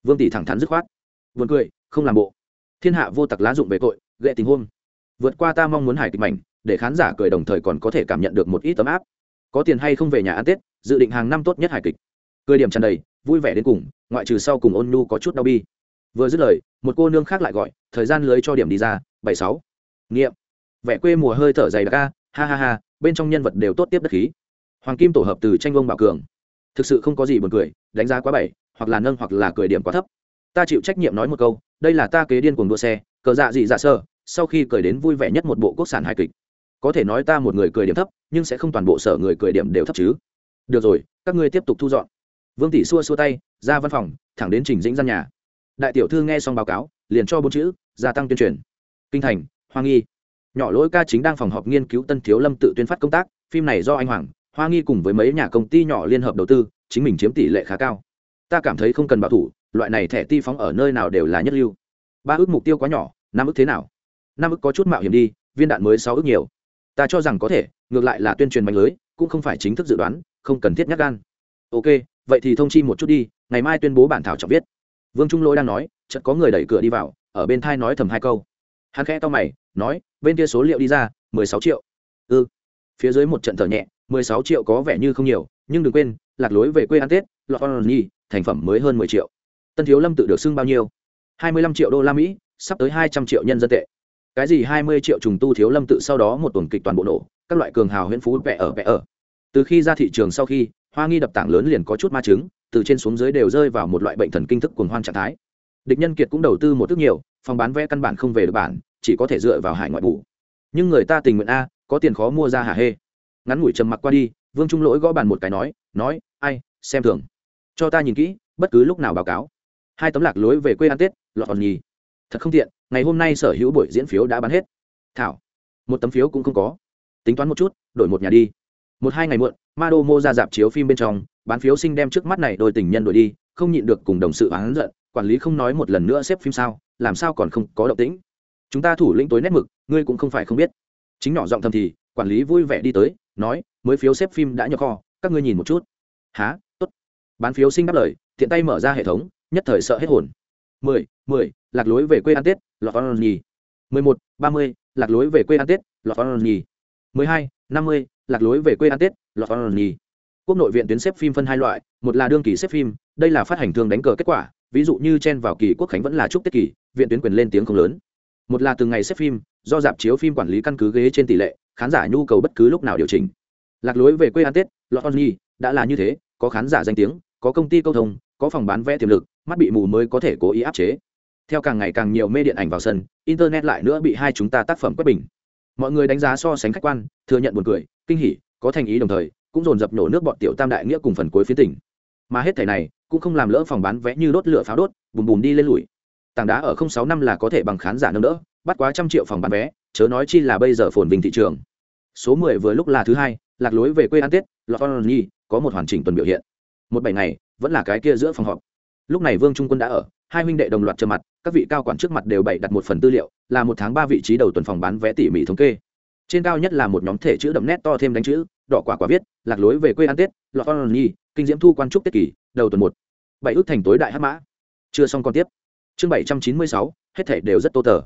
A: Vương tỷ thẳng thắn dứt khoát. Vườn cười, không làm bộ. Thiên hạ vô tặc lá dụng về tội, ghệ tình hôn vượt qua ta mong muốn hải kịch mảnh, để khán giả cười đồng thời còn có thể cảm nhận được một ít tấm áp. Có tiền hay không về nhà ăn tết, dự định hàng năm tốt nhất hải kịch. Cười điểm tràn đầy, vui vẻ đến cùng, ngoại trừ sau cùng ôn nhu có chút đau bi. Vừa dứt lời, một cô nương khác lại gọi, thời gian lưới cho điểm đi ra, bảy sáu. Nghiệm. Vẻ quê mùa hơi thở dày đặc ca ha ha ha, bên trong nhân vật đều tốt tiếp đất khí. Hoàng kim tổ hợp từ tranh ông bảo cường thực sự không có gì buồn cười, đánh giá quá bảy hoặc là nâng hoặc là cười điểm quá thấp. Ta chịu trách nhiệm nói một câu, đây là ta kế điên cuồng đua xe, cờ dạ gì dạ sơ, sau khi cười đến vui vẻ nhất một bộ quốc sản hài kịch. Có thể nói ta một người cười điểm thấp, nhưng sẽ không toàn bộ sở người cười điểm đều thấp chứ. Được rồi, các ngươi tiếp tục thu dọn. Vương tỷ xua xua tay, ra văn phòng, thẳng đến trình dĩnh gian nhà. Đại tiểu thư nghe xong báo cáo, liền cho bốn chữ, gia tăng tuyên truyền. Kinh thành, hoa nghi. Nhỏ lỗi ca chính đang phòng họp nghiên cứu tân thiếu lâm tự tuyên phát công tác, phim này do anh hoàng hoa nghi cùng với mấy nhà công ty nhỏ liên hợp đầu tư, chính mình chiếm tỷ lệ khá cao. Ta cảm thấy không cần bảo thủ, loại này thẻ ti phóng ở nơi nào đều là nhất lưu. Ba ước mục tiêu quá nhỏ, năm ước thế nào? Năm ước có chút mạo hiểm đi, viên đạn mới sáu ước nhiều. Ta cho rằng có thể, ngược lại là tuyên truyền mạnh lưới, cũng không phải chính thức dự đoán, không cần thiết nhắc gan. Ok, vậy thì thông chi một chút đi, ngày mai tuyên bố bản thảo trọng viết. Vương trung lỗi đang nói, chợt có người đẩy cửa đi vào, ở bên thai nói thầm hai câu. Hắn khẽ to mày, nói, bên kia số liệu đi ra, mười sáu triệu. Ư ừ. phía dưới một trận thở nhẹ mười sáu triệu có vẻ như không nhiều, nhưng đừng quên, lạc lối về quê ăn tết, lọt on nhi thành phẩm mới hơn mười triệu. Tân thiếu lâm tự được xưng bao nhiêu? hai mươi lăm triệu đô la mỹ, sắp tới hai trăm triệu nhân dân tệ. Cái gì hai mươi triệu trùng tu thiếu lâm tự sau đó một tuần kịch toàn bộ nổ, các loại cường hào huyễn phú vẽ ở vẽ ở. Từ khi ra thị trường sau khi, hoa nghi đập tảng lớn liền có chút ma chứng, từ trên xuống dưới đều rơi vào một loại bệnh thần kinh thức cuồng hoan trạng thái. Địch nhân kiệt cũng đầu tư một thức nhiều, phòng bán vé căn bản không về được bản, chỉ có thể dựa vào hải ngoại bù. Nhưng người ta tình nguyện a, có tiền khó mua ra hả hê? Ngắn ngủi trầm mặc qua đi, vương trung lỗi gõ bàn một cái nói nói, ai, xem thường. Cho ta nhìn kỹ, bất cứ lúc nào báo cáo. Hai tấm lạc lối về quê ăn tết, lọt còn nhì. Thật không tiện, ngày hôm nay sở hữu buổi diễn phiếu đã bán hết. Thảo, một tấm phiếu cũng không có. Tính toán một chút, đổi một nhà đi. Một hai ngày muộn ma đô mô ra dạp chiếu phim bên trong, bán phiếu sinh đem trước mắt này đôi tình nhân đổi đi, không nhịn được cùng đồng sự oán giận, quản lý không nói một lần nữa xếp phim sao, làm sao còn không có động tĩnh? Chúng ta thủ lĩnh tối nét mực, ngươi cũng không phải không biết. Chính nhỏ giọng thầm thì, quản lý vui vẻ đi tới nói, mới phiếu xếp phim đã nhập kho, các ngươi nhìn một chút. Há tốt. Bán phiếu sinh đáp lời thiện tay mở ra hệ thống, nhất thời sợ hết hồn. mười mười, lạc lối về quê ăn tết, lọt con nhì. mười một, ba mươi, lạc lối về quê ăn tết, lọt con nhì. mười hai, năm mươi, lạc lối về quê ăn tết, lọt con nhì. Quốc nội viện tuyến xếp phim phân hai loại, một là đương kỳ xếp phim, đây là phát hành thường đánh cờ kết quả, ví dụ như chen vào kỳ quốc khánh vẫn là chúc tết kỳ, viện tuyến quyền lên tiếng không lớn. Một là từng ngày xếp phim, do dạp chiếu phim quản lý căn cứ ghế trên tỷ lệ khán giả nhu cầu bất cứ lúc nào điều chỉnh. Lạc lối về quê ăn tết lọt on nhi, đã là như thế, có khán giả danh tiếng, có công ty câu thông, có phòng bán vé tiềm lực, mắt bị mù mới có thể cố ý áp chế. Theo càng ngày càng nhiều mê điện ảnh vào sân, internet lại nữa bị hai chúng ta tác phẩm quét bình. Mọi người đánh giá so sánh khách quan, thừa nhận buồn cười, kinh hỉ, có thành ý đồng thời, cũng dồn dập nổ nước bọn tiểu tam đại nghĩa cùng phần cuối phía tỉnh. Mà hết thảy này, cũng không làm lỡ phòng bán vé như đốt lửa pháo đốt, bùm bùm đi lên lùi. Tảng đá ở không sáu năm là có thể bằng khán giả nâng đỡ, bắt quá trăm triệu phòng bán vé chớ nói chi là bây giờ phồn vinh thị trường. Số mười vừa lúc là thứ hai, lạc lối về quê ăn tết, lọt con nhi có một hoàn chỉnh tuần biểu hiện. Một bảy ngày, vẫn là cái kia giữa phòng họp. Lúc này vương trung quân đã ở, hai huynh đệ đồng loạt trơ mặt, các vị cao quản trước mặt đều bày đặt một phần tư liệu, là một tháng ba vị trí đầu tuần phòng bán vé tỉ mỉ thống kê. Trên cao nhất là một nhóm thể chữ đậm nét to thêm đánh chữ, đỏ quả quả viết, lạc lối về quê ăn tết, lọt con nhi, kinh diễm thu quan trúc tết kỳ đầu tuần một. Bảy ước thành tối đại hát mã. Chưa xong còn tiếp. Chương bảy trăm chín mươi sáu, hết thể đều rất tô tờ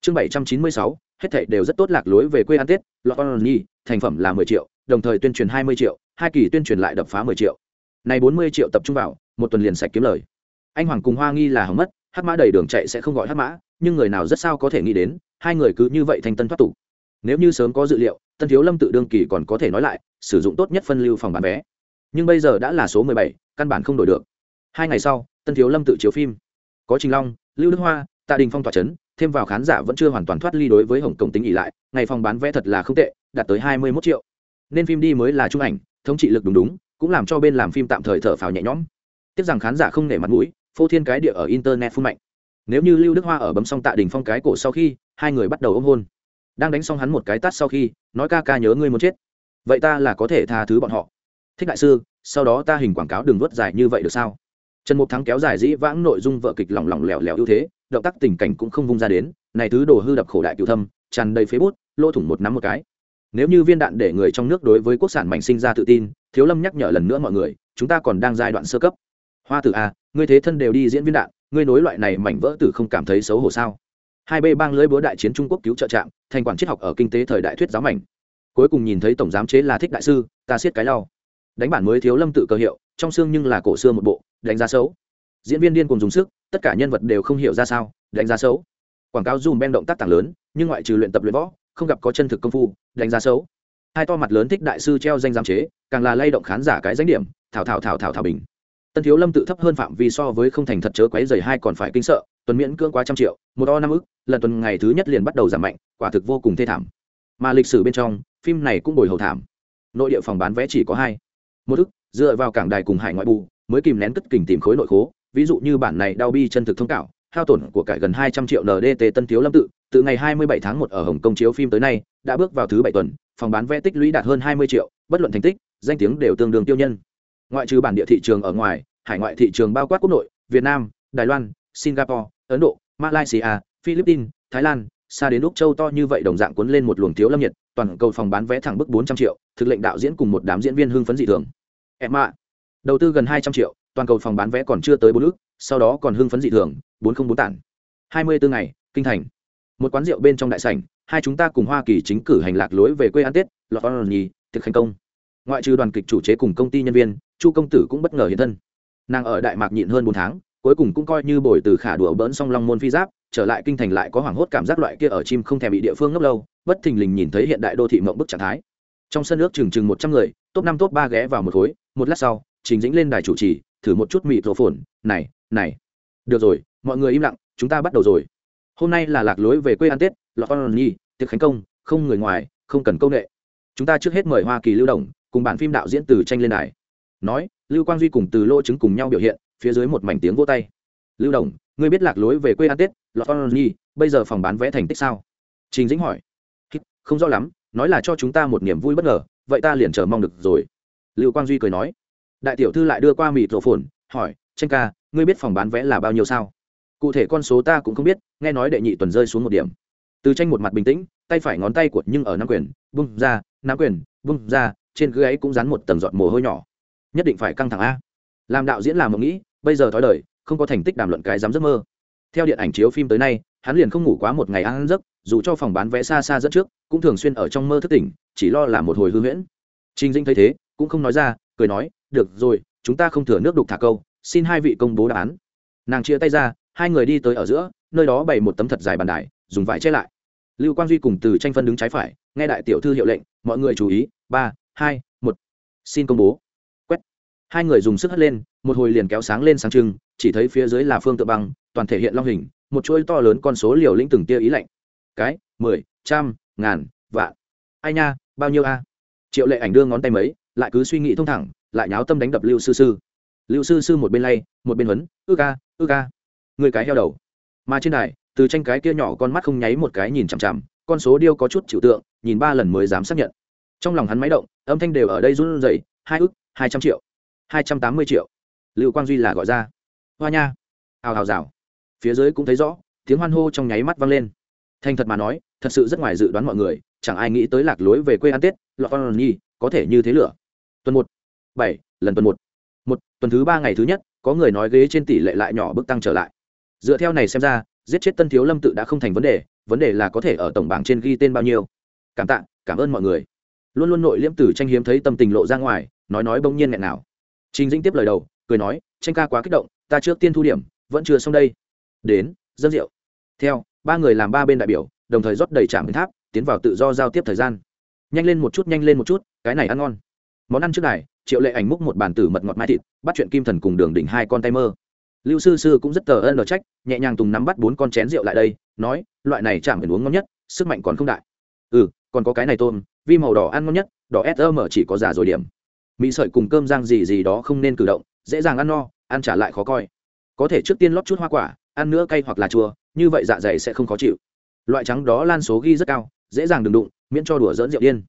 A: chương bảy trăm chín mươi sáu, hết thảy đều rất tốt lạc lối về quê ăn tết, lọt con nhi thành phẩm là mười triệu, đồng thời tuyên truyền hai mươi triệu, hai kỳ tuyên truyền lại đập phá mười triệu. Này bốn mươi triệu tập trung vào, một tuần liền sạch kiếm lời. Anh hoàng cùng hoa nghi là hỏng mất hát mã đầy đường chạy sẽ không gọi hát mã, nhưng người nào rất sao có thể nghĩ đến, hai người cứ như vậy thành tân thoát tục. Nếu như sớm có dự liệu, tân thiếu lâm tự đương kỳ còn có thể nói lại, sử dụng tốt nhất phân lưu phòng bán vé. Nhưng bây giờ đã là số mười bảy, căn bản không đổi được. Hai ngày sau, tân thiếu lâm tự chiếu phim. Có trình long, lưu đức hoa, tạ đình phong tỏa chấn thêm vào khán giả vẫn chưa hoàn toàn thoát ly đối với hồng kông tính ỉ lại, ngày phòng bán vé thật là không tệ, đạt tới hai mươi mốt triệu. Nên phim đi mới là trung ảnh, thống trị lực đúng đúng, cũng làm cho bên làm phim tạm thời thở phào nhẹ nhõm. Tiếc rằng khán giả không nể mặt mũi, phô thiên cái địa ở internet phun mạnh. Nếu như lưu đức hoa ở bấm xong tạ đình phong cái cổ sau khi, hai người bắt đầu ôm hôn. Đang đánh xong hắn một cái tát sau khi, nói ca ca nhớ ngươi muốn chết. Vậy ta là có thể tha thứ bọn họ. Thích đại sư, sau đó ta hình quảng cáo đừng vớt dài như vậy được sao? Trần mục thắng kéo dài dĩ vãng nội dung vợ kịch lỏng lỏng lẻo lẻo ưu thế, động tác tình cảnh cũng không vung ra đến, này thứ đồ hư đập khổ đại cựu thâm, tràn đầy phế bút, lỗ thủng một nắm một cái. Nếu như viên đạn để người trong nước đối với quốc sản mạnh sinh ra tự tin, thiếu lâm nhắc nhở lần nữa mọi người, chúng ta còn đang giai đoạn sơ cấp. Hoa tử a ngươi thế thân đều đi diễn viên đạn, ngươi nối loại này mảnh vỡ tử không cảm thấy xấu hổ sao? Hai b bang lưới búa đại chiến trung quốc cứu trợ trạm, thành quản triết học ở kinh tế thời đại thuyết giáo mảnh. Cuối cùng nhìn thấy tổng giám chế là thích đại sư, ta siết cái lau. Đánh bản mới thiếu lâm tự cơ hiệu, trong xương nhưng là cổ xưa một bộ đánh giá xấu. Diễn viên điên cùng dùng sức, tất cả nhân vật đều không hiểu ra sao, đánh giá xấu. Quảng cáo dùm ben động tác tảng lớn, nhưng ngoại trừ luyện tập luyện võ, không gặp có chân thực công phu, đánh giá xấu. Hai to mặt lớn thích đại sư treo danh giám chế, càng là lay động khán giả cái danh điểm, thảo thảo thảo thảo thảo bình. Tân thiếu lâm tự thấp hơn phạm vi so với không thành thật chớ quấy dày hai còn phải kinh sợ, tuần miễn cưỡng quá trăm triệu, một o năm ức, lần tuần ngày thứ nhất liền bắt đầu giảm mạnh, quả thực vô cùng thê thảm. Mà lịch sử bên trong, phim này cũng bồi hầu thảm. Nội địa phòng bán vé chỉ có hai. Một ức, dựa vào cảng đài cùng hải ngoại bù mới kìm nén cất kình tìm khối nội khố, ví dụ như bản này đau bi chân thực thông cảo hao tổn của cải gần hai trăm triệu ndt tân thiếu lâm tự, từ ngày hai mươi bảy tháng một ở hồng kông chiếu phim tới nay, đã bước vào thứ bảy tuần, phòng bán vé tích lũy đạt hơn hai mươi triệu, bất luận thành tích, danh tiếng đều tương đương tiêu nhân. Ngoại trừ bản địa thị trường ở ngoài, hải ngoại thị trường bao quát quốc nội, việt nam, đài loan, singapore, ấn độ, malaysia, philippines, thái lan, xa đến lúc châu to như vậy đồng dạng cuốn lên một luồng thiếu lâm nhiệt, toàn cầu phòng bán vé thẳng bức bốn trăm triệu, thực lệnh đạo diễn cùng một đám diễn viên hưng phấn dị thường. Em ạ đầu tư gần hai trăm triệu, toàn cầu phòng bán vé còn chưa tới bốn ước sau đó còn hưng phấn dị thường, bốn không bốn tản. Hai mươi bốn ngày, kinh thành. Một quán rượu bên trong đại sảnh, hai chúng ta cùng hoa kỳ chính cử hành lạc lối về quê ăn tết, lọt con nhì thực thành công. Ngoại trừ đoàn kịch chủ chế cùng công ty nhân viên, chu công tử cũng bất ngờ hiện thân. Nàng ở đại mạc nhịn hơn bốn tháng, cuối cùng cũng coi như bồi từ khả đùa bỡn song long môn phi giáp, trở lại kinh thành lại có hoảng hốt cảm giác loại kia ở chim không thèm bị địa phương ngốc lâu, bất thình lình nhìn thấy hiện đại đô thị mộng bức trạng thái. Trong sân nước chừng chừng một trăm người, top năm, top ba ghé vào một khối, một lát sau trình dĩnh lên đài chủ trì, thử một chút mịt rổ phồn này này. Được rồi, mọi người im lặng, chúng ta bắt đầu rồi. Hôm nay là lạc lối về quê ăn tết lọt con nhi, tiệc khánh công, không người ngoài, không cần công nghệ. Chúng ta trước hết mời hoa kỳ lưu đồng, cùng bản phim đạo diễn từ tranh lên đài. Nói, lưu quang duy cùng từ lỗ chứng cùng nhau biểu hiện, phía dưới một mảnh tiếng vô tay. Lưu đồng, ngươi biết lạc lối về quê ăn tết lọt con nhi, bây giờ phòng bán vẽ thành tích sao? Trình dĩnh hỏi. Không rõ lắm, nói là cho chúng ta một niềm vui bất ngờ, vậy ta liền chờ mong được rồi. Lưu quang duy cười nói đại tiểu thư lại đưa qua mịt rổ phồn, hỏi, tranh ca, ngươi biết phòng bán vé là bao nhiêu sao? Cụ thể con số ta cũng không biết, nghe nói đệ nhị tuần rơi xuống một điểm. Từ tranh một mặt bình tĩnh, tay phải ngón tay của nhưng ở nắm quyền, bung ra, nắm quyền, bung ra, trên ghế ấy cũng dán một tầng giọt mồ hôi nhỏ. Nhất định phải căng thẳng a. Làm đạo diễn làm mộng nghĩ, bây giờ thói đời, không có thành tích đàm luận cái dám giấc mơ. Theo điện ảnh chiếu phim tới nay, hắn liền không ngủ quá một ngày ăn giấc, dù cho phòng bán vé xa xa dẫn trước, cũng thường xuyên ở trong mơ thức tỉnh, chỉ lo là một hồi hư huyễn. Trình dinh thấy thế, cũng không nói ra cười nói, được rồi, chúng ta không thừa nước đục thả câu, xin hai vị công bố đáp án. Nàng chia tay ra, hai người đi tới ở giữa, nơi đó bày một tấm thật dài bàn đài, dùng vải che lại. Lưu quang duy cùng từ tranh phân đứng trái phải, nghe đại tiểu thư hiệu lệnh, mọi người chú ý, ba, hai, một, xin công bố. Quét. Hai người dùng sức hất lên, một hồi liền kéo sáng lên sáng trưng, chỉ thấy phía dưới là phương tự băng, toàn thể hiện long hình, một chuỗi to lớn con số liều lĩnh từng tia ý lạnh. Cái, mười, trăm, ngàn, vạn. Ai nha, bao nhiêu a? Triệu lệ ảnh đưa ngón tay mấy lại cứ suy nghĩ thông thẳng, lại nháo tâm đánh đập lưu sư sư. Lưu sư sư một bên lay, một bên huấn ư ca ư ca. Người cái heo đầu. Mà trên đài, từ tranh cái kia nhỏ con mắt không nháy một cái nhìn chằm chằm, con số điêu có chút chịu tượng, nhìn ba lần mới dám xác nhận. Trong lòng hắn máy động, âm thanh đều ở đây run rẩy, hai ức, hai trăm triệu, hai trăm tám mươi triệu. Lưu quang duy là gọi ra. Hoa nha. Hào hào rào. Phía dưới cũng thấy rõ, tiếng hoan hô trong nháy mắt vang lên. Thành thật mà nói, thật sự rất ngoài dự đoán mọi người, chẳng ai nghĩ tới lạc lối về quê ăn tết, lọt con nhi có thể như thế lửa tuần một. Bảy, lần tuần một. Một, tuần thứ ba ngày thứ nhất, có người nói ghế trên tỷ lệ lại nhỏ bước tăng trở lại. Dựa theo này xem ra, giết chết tân thiếu lâm tự đã không thành vấn đề vấn đề là có thể ở tổng bảng trên ghi tên bao nhiêu. Cảm tạ, cảm ơn mọi người. Luôn luôn nội liễm tử tranh hiếm thấy tâm tình lộ ra ngoài, nói nói bỗng nhiên nghẹn nào. Trình dĩnh tiếp lời đầu, cười nói, tranh ca quá kích động, ta trước tiên thu điểm, vẫn chưa xong đây. Đến dân rượu. Theo, ba người làm ba bên đại biểu, đồng thời rót đầy trạm tháp, tiến vào tự do giao tiếp thời gian. Nhanh lên một chút, nhanh lên một chút, cái này ăn ngon món ăn trước này triệu lệ ảnh múc một bàn tử mật ngọt mai thịt, bắt chuyện kim thần cùng đường đỉnh hai con tay mơ. Lưu sư sư cũng rất tờ ân lờ trách, nhẹ nhàng tùng nắm bắt bốn con chén rượu lại đây, nói, loại này chạm phải uống ngon nhất, sức mạnh còn không đại. Ừ còn có cái này tôm, vi màu đỏ ăn ngon nhất, đỏ sm chỉ có giả rồi điểm. Mỹ sợi cùng cơm rang gì gì đó không nên cử động, dễ dàng ăn no, ăn trả lại khó coi. Có thể trước tiên lót chút hoa quả, ăn nữa cay hoặc là chua, như vậy dạ dày sẽ không khó chịu. Loại trắng đó lan số ghi rất cao, dễ dàng đừng đụng, miễn cho đùa dỡn rượu điên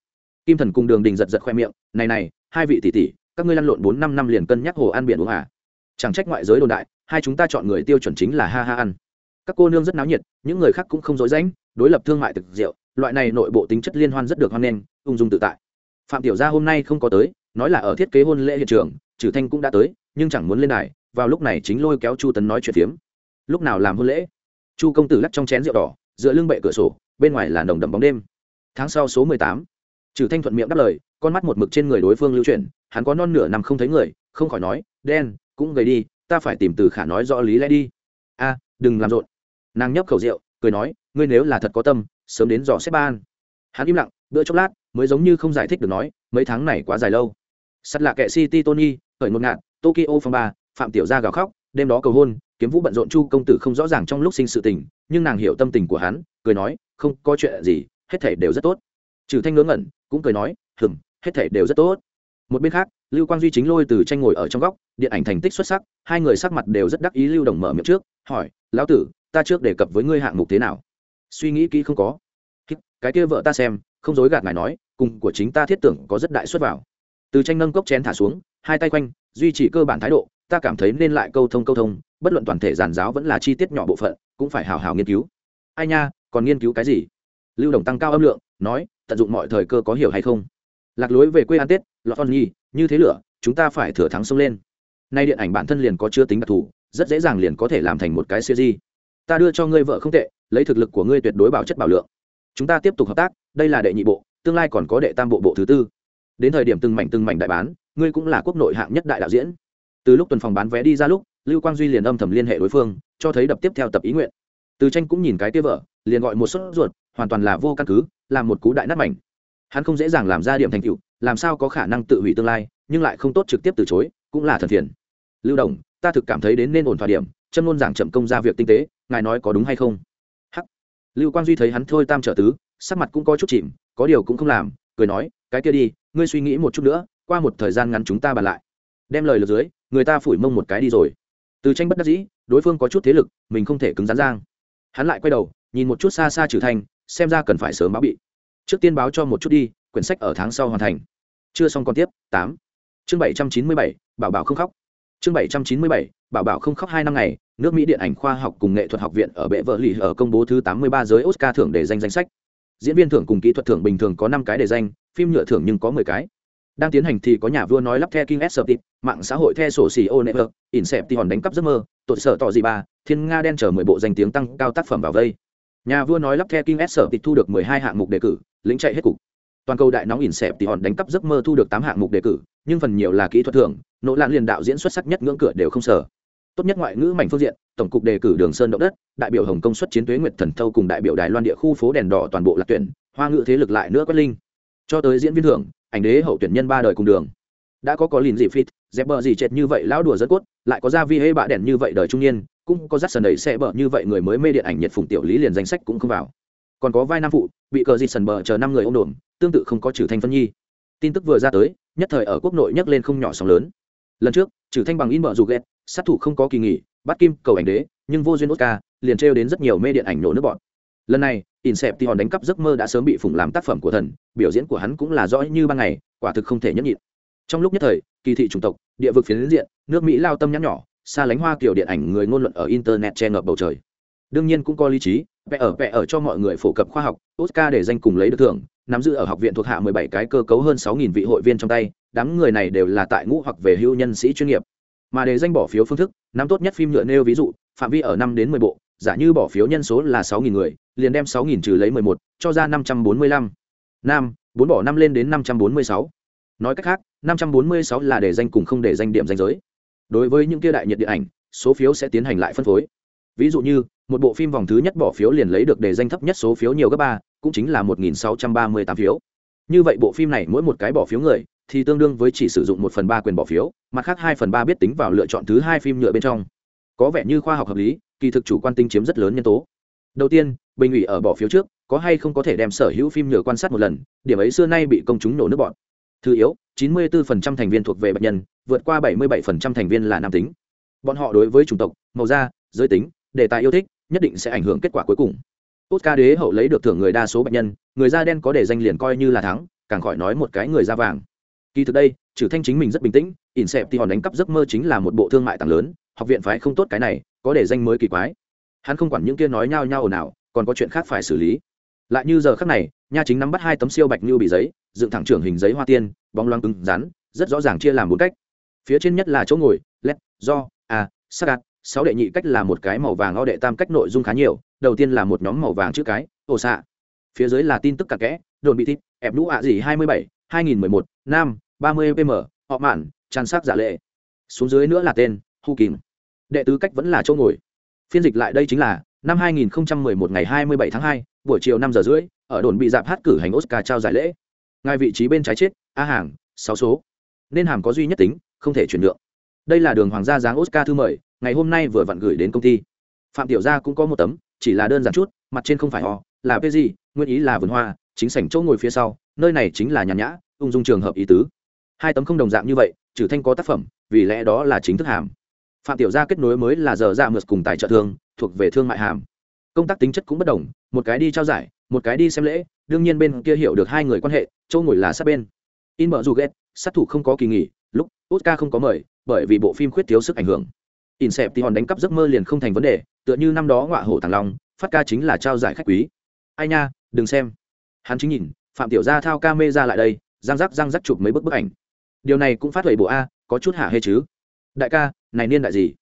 A: kim thần cùng đường đình giật giật khoe miệng, này này, hai vị tỷ tỷ, các ngươi lăn lộn bốn năm năm liền cân nhắc hồ ăn biển uống à? Chẳng trách ngoại giới đồn đại, hai chúng ta chọn người tiêu chuẩn chính là ha ha ăn. Các cô nương rất náo nhiệt, những người khác cũng không dối rãnh, đối lập thương mại thực rượu, loại này nội bộ tính chất liên hoan rất được hoan nghênh, ung dung tự tại. Phạm tiểu gia hôm nay không có tới, nói là ở thiết kế hôn lễ hiện trường trừ thanh cũng đã tới, nhưng chẳng muốn lên đài, vào lúc này chính lôi kéo chu tấn nói chuyện phiếm. Lúc nào làm hôn lễ? Chu công tử lắc trong chén rượu đỏ dựa lưng bệ cửa sổ, bên ngoài là nồng đậm bóng đêm. Tháng sau số mười tám trừ thanh thuận miệng đáp lời, con mắt một mực trên người đối phương lưu chuyển, hắn có non nửa năm không thấy người, không khỏi nói, đen, cũng gầy đi, ta phải tìm từ khả nói rõ lý lẽ đi. A, đừng làm rộn. Nàng nhấp khẩu rượu, cười nói, ngươi nếu là thật có tâm, sớm đến dò xếp ban. Hắn im lặng, bữa chốc lát, mới giống như không giải thích được nói, mấy tháng này quá dài lâu. Sắt lạ kệ city tony, khởi ngột ngạt, tokyo phòng ba, phạm tiểu gia gào khóc, đêm đó cầu hôn, kiếm vũ bận rộn chu công tử không rõ ràng trong lúc sinh sự tình, nhưng nàng hiểu tâm tình của hắn, cười nói, không có chuyện gì, hết thể đều rất tốt trừ thanh ngớ ngẩn, cũng cười nói hừng hết thể đều rất tốt. Một bên khác, lưu quang duy chính lôi từ tranh ngồi ở trong góc, điện ảnh thành tích xuất sắc, hai người sắc mặt đều rất đắc ý lưu đồng mở miệng trước, hỏi, lão tử, ta trước đề cập với ngươi hạng mục thế nào? Suy nghĩ kỹ không có. Cái kia vợ ta xem, không dối gạt ngài nói, cùng của chính ta thiết tưởng có rất đại xuất vào. Từ tranh nâng cốc chén thả xuống, hai tay quanh, duy trì cơ bản thái độ, ta cảm thấy nên lại câu thông câu thông, bất luận toàn thể giàn giáo vẫn là chi tiết nhỏ bộ phận, cũng phải hào hào nghiên cứu. Ai nha, còn nghiên cứu cái gì? Lưu đồng tăng cao âm lượng, nói, tận dụng mọi thời cơ có hiểu hay không? Lạc lối về quê ăn tết, lọt con nhi như thế lửa, chúng ta phải thừa thắng sông lên. Nay điện ảnh bản thân liền có chưa tính đặc thù, rất dễ dàng liền có thể làm thành một cái siêu di ta đưa cho ngươi vợ không tệ, lấy thực lực của ngươi tuyệt đối bảo chất bảo lượng. Chúng ta tiếp tục hợp tác, đây là đệ nhị bộ, tương lai còn có đệ tam bộ bộ thứ tư. Đến thời điểm từng mảnh từng mảnh đại bán, ngươi cũng là quốc nội hạng nhất đại đạo diễn. Từ lúc tuần phòng bán vé đi ra lúc, lưu quang duy liền âm thầm liên hệ đối phương, cho thấy đập tiếp theo tập ý nguyện. Từ tranh cũng nhìn cái kia vợ, liền gọi một suất ruột hoàn toàn là vô căn cứ làm một cú đại nát mảnh. Hắn không dễ dàng làm ra điểm thành tựu, làm sao có khả năng tự hủy tương lai, nhưng lại không tốt trực tiếp từ chối, cũng là thần phiền. Lưu đồng, ta thực cảm thấy đến nên ổn thỏa điểm, châm luôn giảng chậm công ra việc tinh tế, ngài nói có đúng hay không? Hắc. Lưu quang duy thấy hắn thôi tam trợ tứ, sắc mặt cũng có chút chìm, có điều cũng không làm, cười nói, cái kia đi, ngươi suy nghĩ một chút nữa, qua một thời gian ngắn chúng ta bàn lại. Đem lời lượt dưới, người ta phủi mông một cái đi rồi. Từ tranh bất đắc dĩ, đối phương có chút thế lực, mình không thể cứng rắn giang. Hắn lại quay đầu, nhìn một chút xa xa trừ thành xem ra cần phải sớm báo bị. Trước tiên báo cho một chút đi, quyển sách ở tháng sau hoàn thành. Chưa xong còn tiếp, tám. Chương bảy trăm chín mươi bảy, bảo bảo không khóc. Chương bảy trăm chín mươi bảy, bảo bảo không khóc hai năm ngày, nước mỹ điện ảnh khoa học cùng nghệ thuật học viện ở bệ vợ lì ở công bố thứ tám mươi ba giới oscar thưởng để danh danh sách. Diễn viên thưởng cùng kỹ thuật thưởng bình thường có năm cái để danh, phim nhựa thưởng nhưng có mười cái. Đang tiến hành thì có nhà vua nói lắp the king s mạng xã hội the sổ xì ô nê in xẹp thì hòn đánh cắp giấc mơ, tội sợ tỏ gì ba, thiên nga đen chở mười bộ danh tiếng tăng cao tác phẩm vào vây nhà vua nói lắp the king s thu được mười hai hạng mục đề cử, lĩnh chạy hết cục. Toàn cầu đại nóng xẹp thì hòn đánh cắp giấc mơ thu được tám hạng mục đề cử, nhưng phần nhiều là kỹ thuật thưởng, nỗ lan liền đạo diễn xuất sắc nhất ngưỡng cửa đều không sở tốt nhất ngoại ngữ mảnh phương diện, tổng cục đề cử đường sơn động đất, đại biểu hồng công xuất chiến tuế nguyệt thần thâu cùng đại biểu đài loan địa khu phố đèn đỏ toàn bộ lạc tuyển, hoa ngữ thế lực lại nữa quất linh. Cho tới diễn viên thưởng, ảnh đế hậu tuyển nhân ba đời cùng đường. Đã có có lìn dị fit dẹp bờ gì chết như vậy, lão đùa rất cốt, lại có ra vi hê bạ đèn như vậy đời trung niên cũng có rắc sần đẩy xe bờ như vậy người mới mê điện ảnh nhiệt phùng tiểu lý liền danh sách cũng không vào. Còn có vai nam phụ bị cờ dịt sần bờ chờ năm người ôm đồn tương tự không có trừ thanh phân nhi. Tin tức vừa ra tới nhất thời ở quốc nội nhấc lên không nhỏ sóng lớn. Lần trước trừ thanh bằng in bờ dù ghét sát thủ không có kỳ nghỉ bắt kim cầu ảnh đế nhưng vô duyên oscar liền trêu đến rất nhiều mê điện ảnh nổ nước bọn lần này Inception đánh cắp giấc mơ đã sớm bị phùng làm tác phẩm của thần, biểu diễn của hắn cũng là rõ như ban ngày, quả thực không thể nhẫn nhịn. Trong lúc nhất thời, kỳ thị chủng tộc, địa vực phiến diện, nước Mỹ lao tâm nhắn nhỏ, xa lánh hoa kiểu điện ảnh người ngôn luận ở internet che ngập bầu trời. Đương nhiên cũng có lý trí, vẽ ở vẽ ở cho mọi người phổ cập khoa học, Oscar để danh cùng lấy được thưởng, nắm giữ ở học viện thuộc hạ 17 cái cơ cấu hơn 6.000 vị hội viên trong tay, đám người này đều là tại ngũ hoặc về hưu nhân sĩ chuyên nghiệp. Mà để danh bỏ phiếu phương thức, nắm tốt nhất phim nhựa nêu ví dụ, phạm vi ở 5 đến 10 bộ, giả như bỏ phiếu nhân số là 6.000 người, liền đem 6.000 trừ lấy 11, cho ra 545. năm 4 bỏ 5 lên đến 546. Nói cách khác, 546 là để danh cùng không để danh điểm danh giới. Đối với những kia đại nhiệt điện ảnh, số phiếu sẽ tiến hành lại phân phối. Ví dụ như, một bộ phim vòng thứ nhất bỏ phiếu liền lấy được đề danh thấp nhất số phiếu nhiều gấp ba, cũng chính là 1.638 phiếu. Như vậy bộ phim này mỗi một cái bỏ phiếu người thì tương đương với chỉ sử dụng một phần ba quyền bỏ phiếu, mặt khác hai phần ba biết tính vào lựa chọn thứ hai phim nhựa bên trong. Có vẻ như khoa học hợp lý, kỳ thực chủ quan tinh chiếm rất lớn nhân tố đầu tiên bình ủy ở bỏ phiếu trước có hay không có thể đem sở hữu phim nhựa quan sát một lần điểm ấy xưa nay bị công chúng nổ nước bọn thứ yếu 94% thành viên thuộc về bệnh nhân, vượt qua 77% thành viên là nam tính. Bọn họ đối với chủng tộc, màu da, giới tính, đề tài yêu thích, nhất định sẽ ảnh hưởng kết quả cuối cùng. Oscar đế hậu lấy được thưởng người đa số bệnh nhân, người da đen có để danh liền coi như là thắng, càng khỏi nói một cái người da vàng. Kỳ thực đây, trừ thanh chính mình rất bình tĩnh, ỉn xẹp thì hòn đánh cắp giấc mơ chính là một bộ thương mại tàng lớn, học viện phái không tốt cái này, có để danh mới kỳ quái. Hắn không quản những kia nói nhao nhao ồn ào, còn có chuyện khác phải xử lý lại như giờ khác này, nha chính nắm bắt hai tấm siêu bạch như bị giấy, dựng thẳng trưởng hình giấy hoa tiên, bóng loáng cứng rắn, rất rõ ràng chia làm bốn cách. Phía trên nhất là chỗ ngồi led do, a, sắc gạt, sáu đệ nhị cách là một cái màu vàng, o đệ tam cách nội dung khá nhiều, đầu tiên là một nhóm màu vàng chữ cái, ồ xạ. Phía dưới là tin tức cặn kẽ, đồn bị thịt ép lũ ạ gì hai mươi bảy, hai nghìn mười một, nam, ba mươi pm, họ mạn tràn sắc giả lệ. Xuống dưới nữa là tên, hu kìm đệ tứ cách vẫn là chỗ ngồi. Phiên dịch lại đây chính là, năm 2011 ngày 27 tháng hai buổi chiều 5 giờ rưỡi, ở đồn bị dạp hát cử hành oscar trao giải lễ. Ngài vị trí bên trái chết, a hàng, sáu số. Nên hàm có duy nhất tính, không thể chuyển nhượng. Đây là đường hoàng gia dáng oscar thư mời, ngày hôm nay vừa vặn gửi đến công ty. Phạm tiểu gia cũng có một tấm, chỉ là đơn giản chút, mặt trên không phải họ, là cái gì nguyên ý là vườn hoa, chính sảnh chỗ ngồi phía sau, nơi này chính là nhàn nhã, ung dung trường hợp ý tứ. Hai tấm không đồng dạng như vậy, trừ thanh có tác phẩm, vì lẽ đó là chính thức hàm. Phạm tiểu gia kết nối mới là giờ ra mượt cùng tài trợ thương, thuộc về thương mại hàm công tác tính chất cũng bất đồng, một cái đi trao giải, một cái đi xem lễ, đương nhiên bên kia hiểu được hai người quan hệ châu ngồi là sát bên. In mở dù ghét, sát thủ không có kỳ nghỉ, lúc oscar không có mời, bởi vì bộ phim khuyết thiếu sức ảnh hưởng. In xẹp thì hòn đánh cắp giấc mơ liền không thành vấn đề, tựa như năm đó ngọa hổ thằng long, phát ca chính là trao giải khách quý. Ai nha, đừng xem. Hắn chính nhìn, phạm tiểu gia thao ca mê ra lại đây, răng rắc răng rắc chụp mấy bức bức ảnh. Điều này cũng phát huệ bộ a, có chút hả hê chứ. Đại ca, này niên đại gì?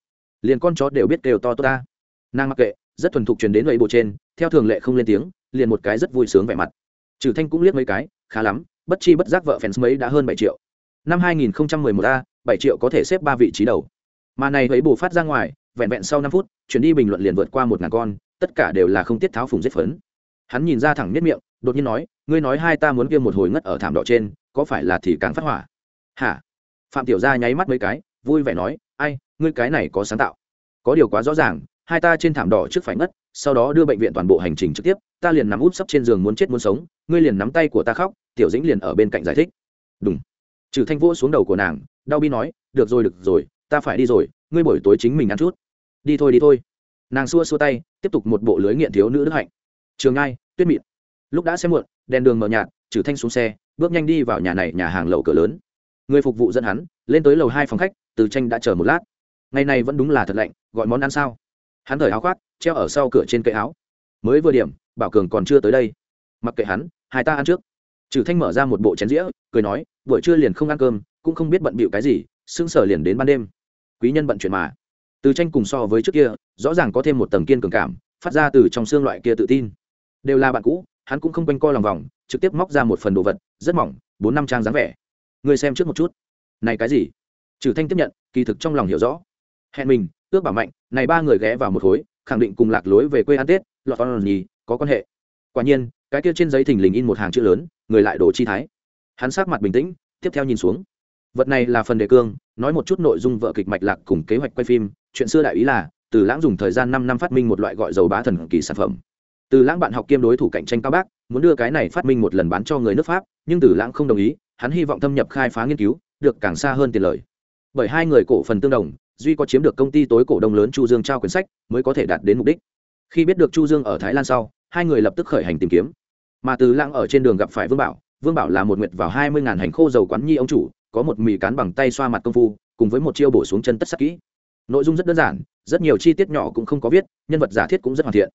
A: Liền con chó đều biết đều to tốt ta. Nàng mặc kệ rất thuần thục truyền đến huệ bộ trên, theo thường lệ không lên tiếng, liền một cái rất vui sướng vẻ mặt. Trừ thanh cũng liếc mấy cái, khá lắm, bất chi bất giác vợ fans mấy đã hơn bảy triệu. Năm 2011 a, bảy triệu có thể xếp ba vị trí đầu. Mà này huệ bù phát ra ngoài, vẹn vẹn sau năm phút chuyển đi bình luận liền vượt qua một ngàn con, tất cả đều là không tiết tháo phùng giết phấn. Hắn nhìn ra thẳng nhất miệng, đột nhiên nói, ngươi nói hai ta muốn kia một hồi ngất ở thảm đỏ trên, có phải là thì càng phát hỏa? Hả? Phạm tiểu gia nháy mắt mấy cái, vui vẻ nói, ai, ngươi cái này có sáng tạo. Có điều quá rõ ràng hai ta trên thảm đỏ trước phải ngất, sau đó đưa bệnh viện toàn bộ hành trình trực tiếp, ta liền nằm úp sấp trên giường muốn chết muốn sống, ngươi liền nắm tay của ta khóc, tiểu dĩnh liền ở bên cạnh giải thích. Đúng trừ thanh vỗ xuống đầu của nàng, đau bi nói, được rồi được rồi, ta phải đi rồi, ngươi buổi tối chính mình ăn chút. Đi thôi đi thôi. Nàng xua xua tay, tiếp tục một bộ lưới nghiện thiếu nữ đức hạnh. Trường ngai, tuyết mịn. Lúc đã xem muộn, đèn đường mờ nhạt, trừ thanh xuống xe, bước nhanh đi vào nhà này, nhà hàng lầu cửa lớn. Người phục vụ dẫn hắn, lên tới lầu hai phòng khách, từ tranh đã chờ một lát. Ngày này vẫn đúng là thật lạnh, gọi món ăn sao? Hắn thời áo khoác, treo ở sau cửa trên cây áo. Mới vừa điểm, bảo cường còn chưa tới đây. Mặc kệ hắn, hai ta ăn trước. Trừ thanh mở ra một bộ chén dĩa, cười nói, buổi trưa liền không ăn cơm, cũng không biết bận bịu cái gì sưng sờ liền đến ban đêm. Quý nhân bận chuyện mà. Từ tranh cùng so với trước kia, rõ ràng có thêm một tầng kiên cường cảm, phát ra từ trong xương loại kia tự tin. Đều là bạn cũ, hắn cũng không quanh co lòng vòng, trực tiếp móc ra một phần đồ vật, rất mỏng, bốn năm trang dáng vẻ. Người xem trước một chút. Này cái gì? Trừ thanh tiếp nhận, kỳ thực trong lòng hiểu rõ. Hẹn mình ước bảo mạnh, này ba người ghé vào một khối, khẳng định cùng lạc lối về quê ăn tết, lọt con nhì, có quan hệ. Quả nhiên, cái kia trên giấy thình lình in một hàng chữ lớn, người lại đổ chi thái. Hắn sát mặt bình tĩnh, tiếp theo nhìn xuống. Vật này là phần đề cương, nói một chút nội dung vợ kịch mạch lạc cùng kế hoạch quay phim. Chuyện xưa đại ý là, từ lãng dùng thời gian năm năm phát minh một loại gọi dầu bá thần kỳ sản phẩm. Từ lãng bạn học kiêm đối thủ cạnh tranh cao bác, muốn đưa cái này phát minh một lần bán cho người nước pháp, nhưng từ lãng không đồng ý, hắn hy vọng thâm nhập khai phá nghiên cứu, được càng xa hơn tiền lời. Bởi hai người cổ phần tương đồng duy có chiếm được công ty tối cổ đông lớn chu dương trao quyển sách, mới có thể đạt đến mục đích. Khi biết được chu dương ở thái lan sau, hai người lập tức khởi hành tìm kiếm. Mà từ lãng ở trên đường gặp phải vương bảo vương bảo là một nguyệt vào hai mươi ngàn hành khô dầu quán nhi ông chủ, có một mì cán bằng tay xoa mặt công phu, cùng với một chiêu bổ xuống chân tất sắc kỹ. Nội dung rất đơn giản, rất nhiều chi tiết nhỏ cũng không có viết, nhân vật giả thiết cũng rất hoàn thiện.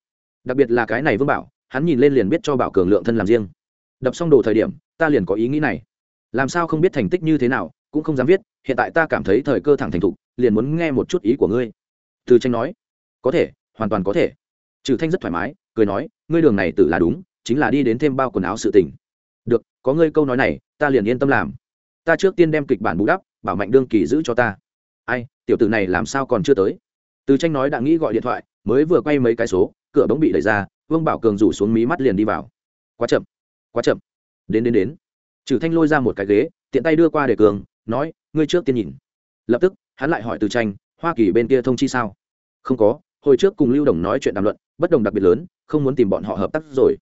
A: Đặc biệt là cái này vương bảo, hắn nhìn lên liền biết cho bảo cường lượng thân làm riêng. Đập xong đồ thời điểm, ta liền có ý nghĩ này. Làm sao không biết thành tích như thế nào cũng không dám viết, hiện tại ta cảm thấy thời cơ thẳng thành thục, liền muốn nghe một chút ý của ngươi. Từ tranh nói. Có thể, hoàn toàn có thể. Trừ thanh rất thoải mái, cười nói, ngươi đường này tự là đúng, chính là đi đến thêm bao quần áo sự tình. Được, có ngươi câu nói này, ta liền yên tâm làm. Ta trước tiên đem kịch bản bù đắp, bảo mạnh đương kỳ giữ cho ta. Ai, tiểu tử này làm sao còn chưa tới? Từ tranh nói đã nghĩ gọi điện thoại, mới vừa quay mấy cái số, cửa bỗng bị đẩy ra, vương bảo cường rủ xuống mí mắt liền đi vào. Quá chậm quá chậm. Đến đến đến. Trừ thanh lôi ra một cái ghế, tiện tay đưa qua để cường nói, ngươi trước tiên nhìn. Lập tức, hắn lại hỏi từ tranh, hoa kỳ bên kia thông chi sao? Không có, hồi trước cùng lưu đồng nói chuyện đàm luận, bất đồng đặc biệt lớn, không muốn tìm bọn họ hợp tác rồi.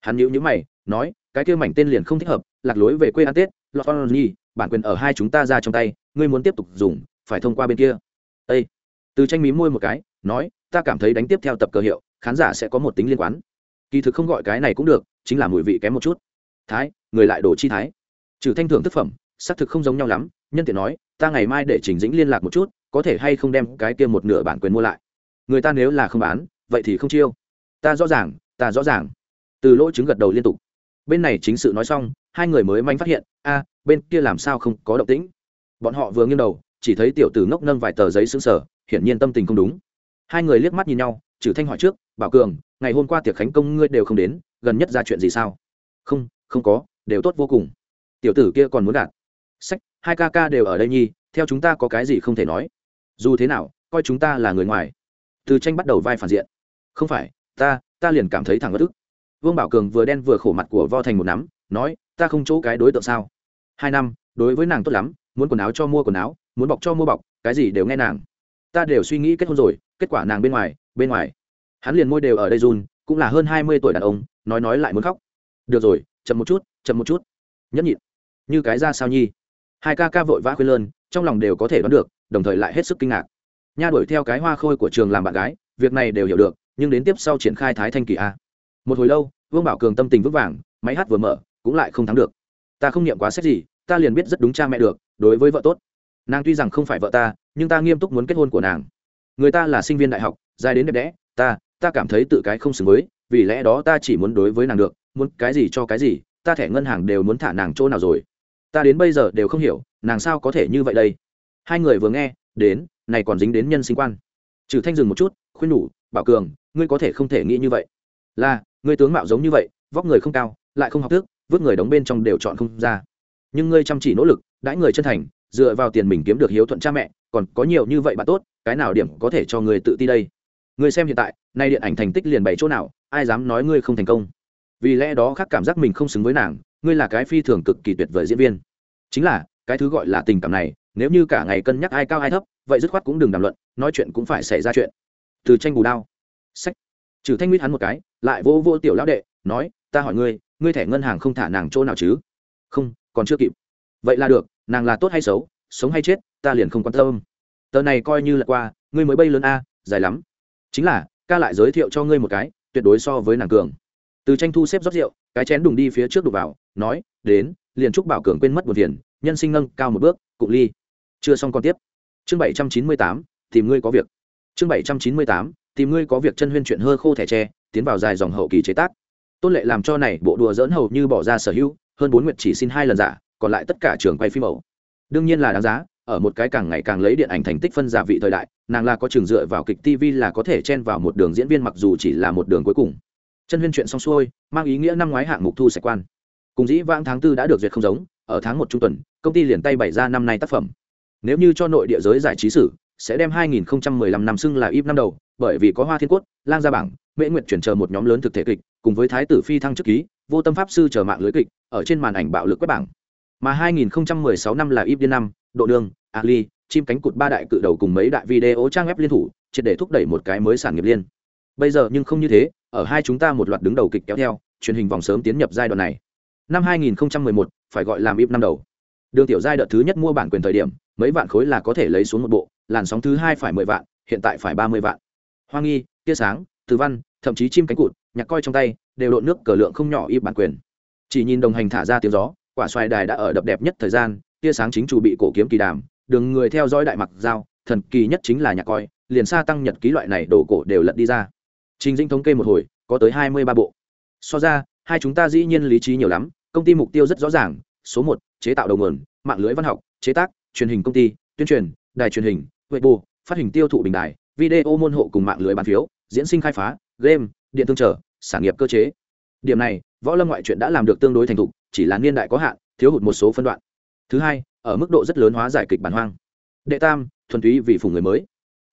A: Hắn nhữ nhữ mày, nói, cái kia mảnh tên liền không thích hợp, lạc lối về quê ăn tết lọt on nhi, bản quyền ở hai chúng ta ra trong tay, ngươi muốn tiếp tục dùng, phải thông qua bên kia. Â từ tranh mí môi một cái, nói, ta cảm thấy đánh tiếp theo tập cờ hiệu, khán giả sẽ có một tính liên quan. Kỳ thực không gọi cái này cũng được, chính là mùi vị kém một chút. Thái, người lại đổ chi thái. Trừ thanh thưởng thức phẩm xác thực không giống nhau lắm, nhân tiện nói, ta ngày mai để trình dĩnh liên lạc một chút, có thể hay không đem cái kia một nửa bản quyền mua lại. Người ta nếu là không bán, vậy thì không chiêu. Ta rõ ràng, ta rõ ràng. Từ lỗ chứng gật đầu liên tục. Bên này chính sự nói xong, hai người mới manh phát hiện, a, bên kia làm sao không có động tĩnh. Bọn họ vừa nghiêng đầu, chỉ thấy tiểu tử ngốc nâng vài tờ giấy xứng sở hiển nhiên tâm tình không đúng. Hai người liếc mắt nhìn nhau, trừ thanh hỏi trước, bảo cường, ngày hôm qua tiệc khánh công ngươi đều không đến, gần nhất ra chuyện gì sao? Không không có, đều tốt vô cùng. Tiểu tử kia còn muốn đạt sách, hai ca ca đều ở đây nhi, theo chúng ta có cái gì không thể nói. Dù thế nào, coi chúng ta là người ngoài. Từ tranh bắt đầu vai phản diện. Không phải, ta ta liền cảm thấy thẳng bất ức. Vương bảo cường vừa đen vừa khổ mặt của vo thành một nắm, nói, ta không chỗ cái đối tượng sao? Hai năm, đối với nàng tốt lắm, muốn quần áo cho mua quần áo, muốn bọc cho mua bọc, cái gì đều nghe nàng. Ta đều suy nghĩ kết hôn rồi, kết quả nàng bên ngoài bên ngoài. Hắn liền môi đều ở đây run, cũng là hơn hai mươi tuổi đàn ông, nói nói lại muốn khóc. Được rồi, chậm một chút, chậm một chút. Nhẫn nhịn. Như cái ra sao nhi? Hai ca ca vội vã khuyên lơn, trong lòng đều có thể đoán được, đồng thời lại hết sức kinh ngạc. Nha đuổi theo cái hoa khôi của trường làm bạn gái, việc này đều hiểu được, nhưng đến tiếp sau triển khai thái thanh kỳ a. Một hồi lâu, vương bảo cường tâm tình vững vàng, máy hát vừa mở, cũng lại không thắng được. Ta không niệm quá xét gì, ta liền biết rất đúng cha mẹ được, đối với vợ tốt. Nàng tuy rằng không phải vợ ta, nhưng ta nghiêm túc muốn kết hôn của nàng. Người ta là sinh viên đại học, dài đến đẹp đẽ, ta ta cảm thấy tự cái không xứng với, vì lẽ đó ta chỉ muốn đối với nàng được, muốn cái gì cho cái gì, ta thẻ ngân hàng đều muốn thả nàng chỗ nào rồi ta đến bây giờ đều không hiểu, nàng sao có thể như vậy đây? Hai người vừa nghe, đến, này còn dính đến nhân sinh quan. Trừ thanh dừng một chút, khuyên nhủ, bảo cường, ngươi có thể không thể nghĩ như vậy. Là, ngươi tướng mạo giống như vậy, vóc người không cao, lại không học thức, vứt người đóng bên trong đều chọn không ra. Nhưng ngươi chăm chỉ nỗ lực, đãi người chân thành, dựa vào tiền mình kiếm được hiếu thuận cha mẹ, còn có nhiều như vậy bạn tốt, cái nào điểm có thể cho người tự ti đây? Người xem hiện tại, nay điện ảnh thành tích liền bảy chỗ nào, ai dám nói ngươi không thành công? Vì lẽ đó khác cảm giác mình không xứng với nàng ngươi là cái phi thường cực kỳ tuyệt vời diễn viên. Chính là, cái thứ gọi là tình cảm này, nếu như cả ngày cân nhắc ai cao ai thấp, vậy dứt khoát cũng đừng đàm luận, nói chuyện cũng phải xảy ra chuyện. Từ tranh bù đao. Sách. Trừ thanh mít hắn một cái, lại vô vô tiểu lão đệ, nói, ta hỏi ngươi ngươi thẻ ngân hàng không thả nàng chỗ nào chứ? Không, còn chưa kịp. Vậy là được, nàng là tốt hay xấu, sống hay chết, ta liền không quan tâm. Tờ này coi như là qua, ngươi mới bay lớn a, dài lắm. Chính là, ca lại giới thiệu cho ngươi một cái, tuyệt đối so với nàng cường từ tranh thu xếp rót rượu, cái chén đùng đi phía trước đục vào, nói, đến, liền chúc bảo cường quên mất một tiền nhân sinh nâng cao một bước cụ ly. Chưa xong còn tiếp. Chương bảy trăm chín mươi tám, tìm ngươi có việc. Chương bảy trăm chín mươi tám, tìm ngươi có việc chân huyên chuyện hơ khô thẻ tre, tiến vào dài dòng hậu kỳ chế tác. Tôn lệ làm cho này bộ đùa dỡn hầu như bỏ ra sở hữu, hơn bốn nguyệt chỉ xin hai lần giả, còn lại tất cả trường quay phim ẩu. đương nhiên là đáng giá, ở một cái càng ngày càng lấy điện ảnh thành tích phân giả vị thời đại, nàng là có trường dựa vào kịch tv là có thể chen vào một đường diễn viên mặc dù chỉ là một đường cuối cùng chân huyên chuyện xong xuôi, mang ý nghĩa năm ngoái hạng mục thu sạch quan. Cùng dĩ vãng tháng tư đã được duyệt không giống, ở tháng một trung tuần, công ty liền tay bày ra năm nay tác phẩm. Nếu như cho nội địa giới giải trí sử, sẽ đem 2015 năm xưng là ít năm đầu, bởi vì có hoa thiên cốt, lang gia bảng, mễ nguyện chuyển chờ một nhóm lớn thực thể kịch, cùng với thái tử phi thăng chức ký, vô tâm pháp sư chờ mạng lưới kịch, ở trên màn ảnh bạo lực quét bảng. Mà 2016 năm là ít điên năm độ đường ali chim cánh cụt ba đại cự đầu cùng mấy đại video trang web liên thủ, triệt để thúc đẩy một cái mới sản nghiệp liên. Bây giờ nhưng không như thế ở hai chúng ta một loạt đứng đầu kịch kéo theo, truyền hình vòng sớm tiến nhập giai đoạn này. Năm 2011 phải gọi làm ít năm đầu. Đường tiểu giai đợt thứ nhất mua bản quyền thời điểm, mấy vạn khối là có thể lấy xuống một bộ, làn sóng thứ hai phải mười vạn, hiện tại phải ba mươi vạn. Hoa nghi, tia sáng, từ văn, thậm chí chim cánh cụt, nhạc coi trong tay, đều độn nước cờ lượng không nhỏ y bản quyền. Chỉ nhìn đồng hành thả ra tiếng gió, quả xoài đài đã ở đập đẹp nhất thời gian, tia sáng chính chủ bị cổ kiếm kỳ đàm, đường người theo dõi đại mặc giao, thần kỳ nhất chính là nhạc coi, liền xa tăng nhật ký loại này đồ cổ đều lật đi ra trình dĩnh thống kê một hồi có tới hai mươi ba bộ. So ra hai chúng ta dĩ nhiên lý trí nhiều lắm công ty mục tiêu rất rõ ràng số một chế tạo đầu nguồn mạng lưới văn học chế tác truyền hình công ty tuyên truyền đài truyền hình Weibo, phát hình tiêu thụ bình đài video môn hộ cùng mạng lưới bán phiếu diễn sinh khai phá game điện thương trở sản nghiệp cơ chế. Điểm này võ lâm ngoại truyện đã làm được tương đối thành thục chỉ là niên đại có hạn thiếu hụt một số phân đoạn. Thứ hai ở mức độ rất lớn hóa giải kịch bản hoang. Đệ tam thuần túy vì phủ người mới.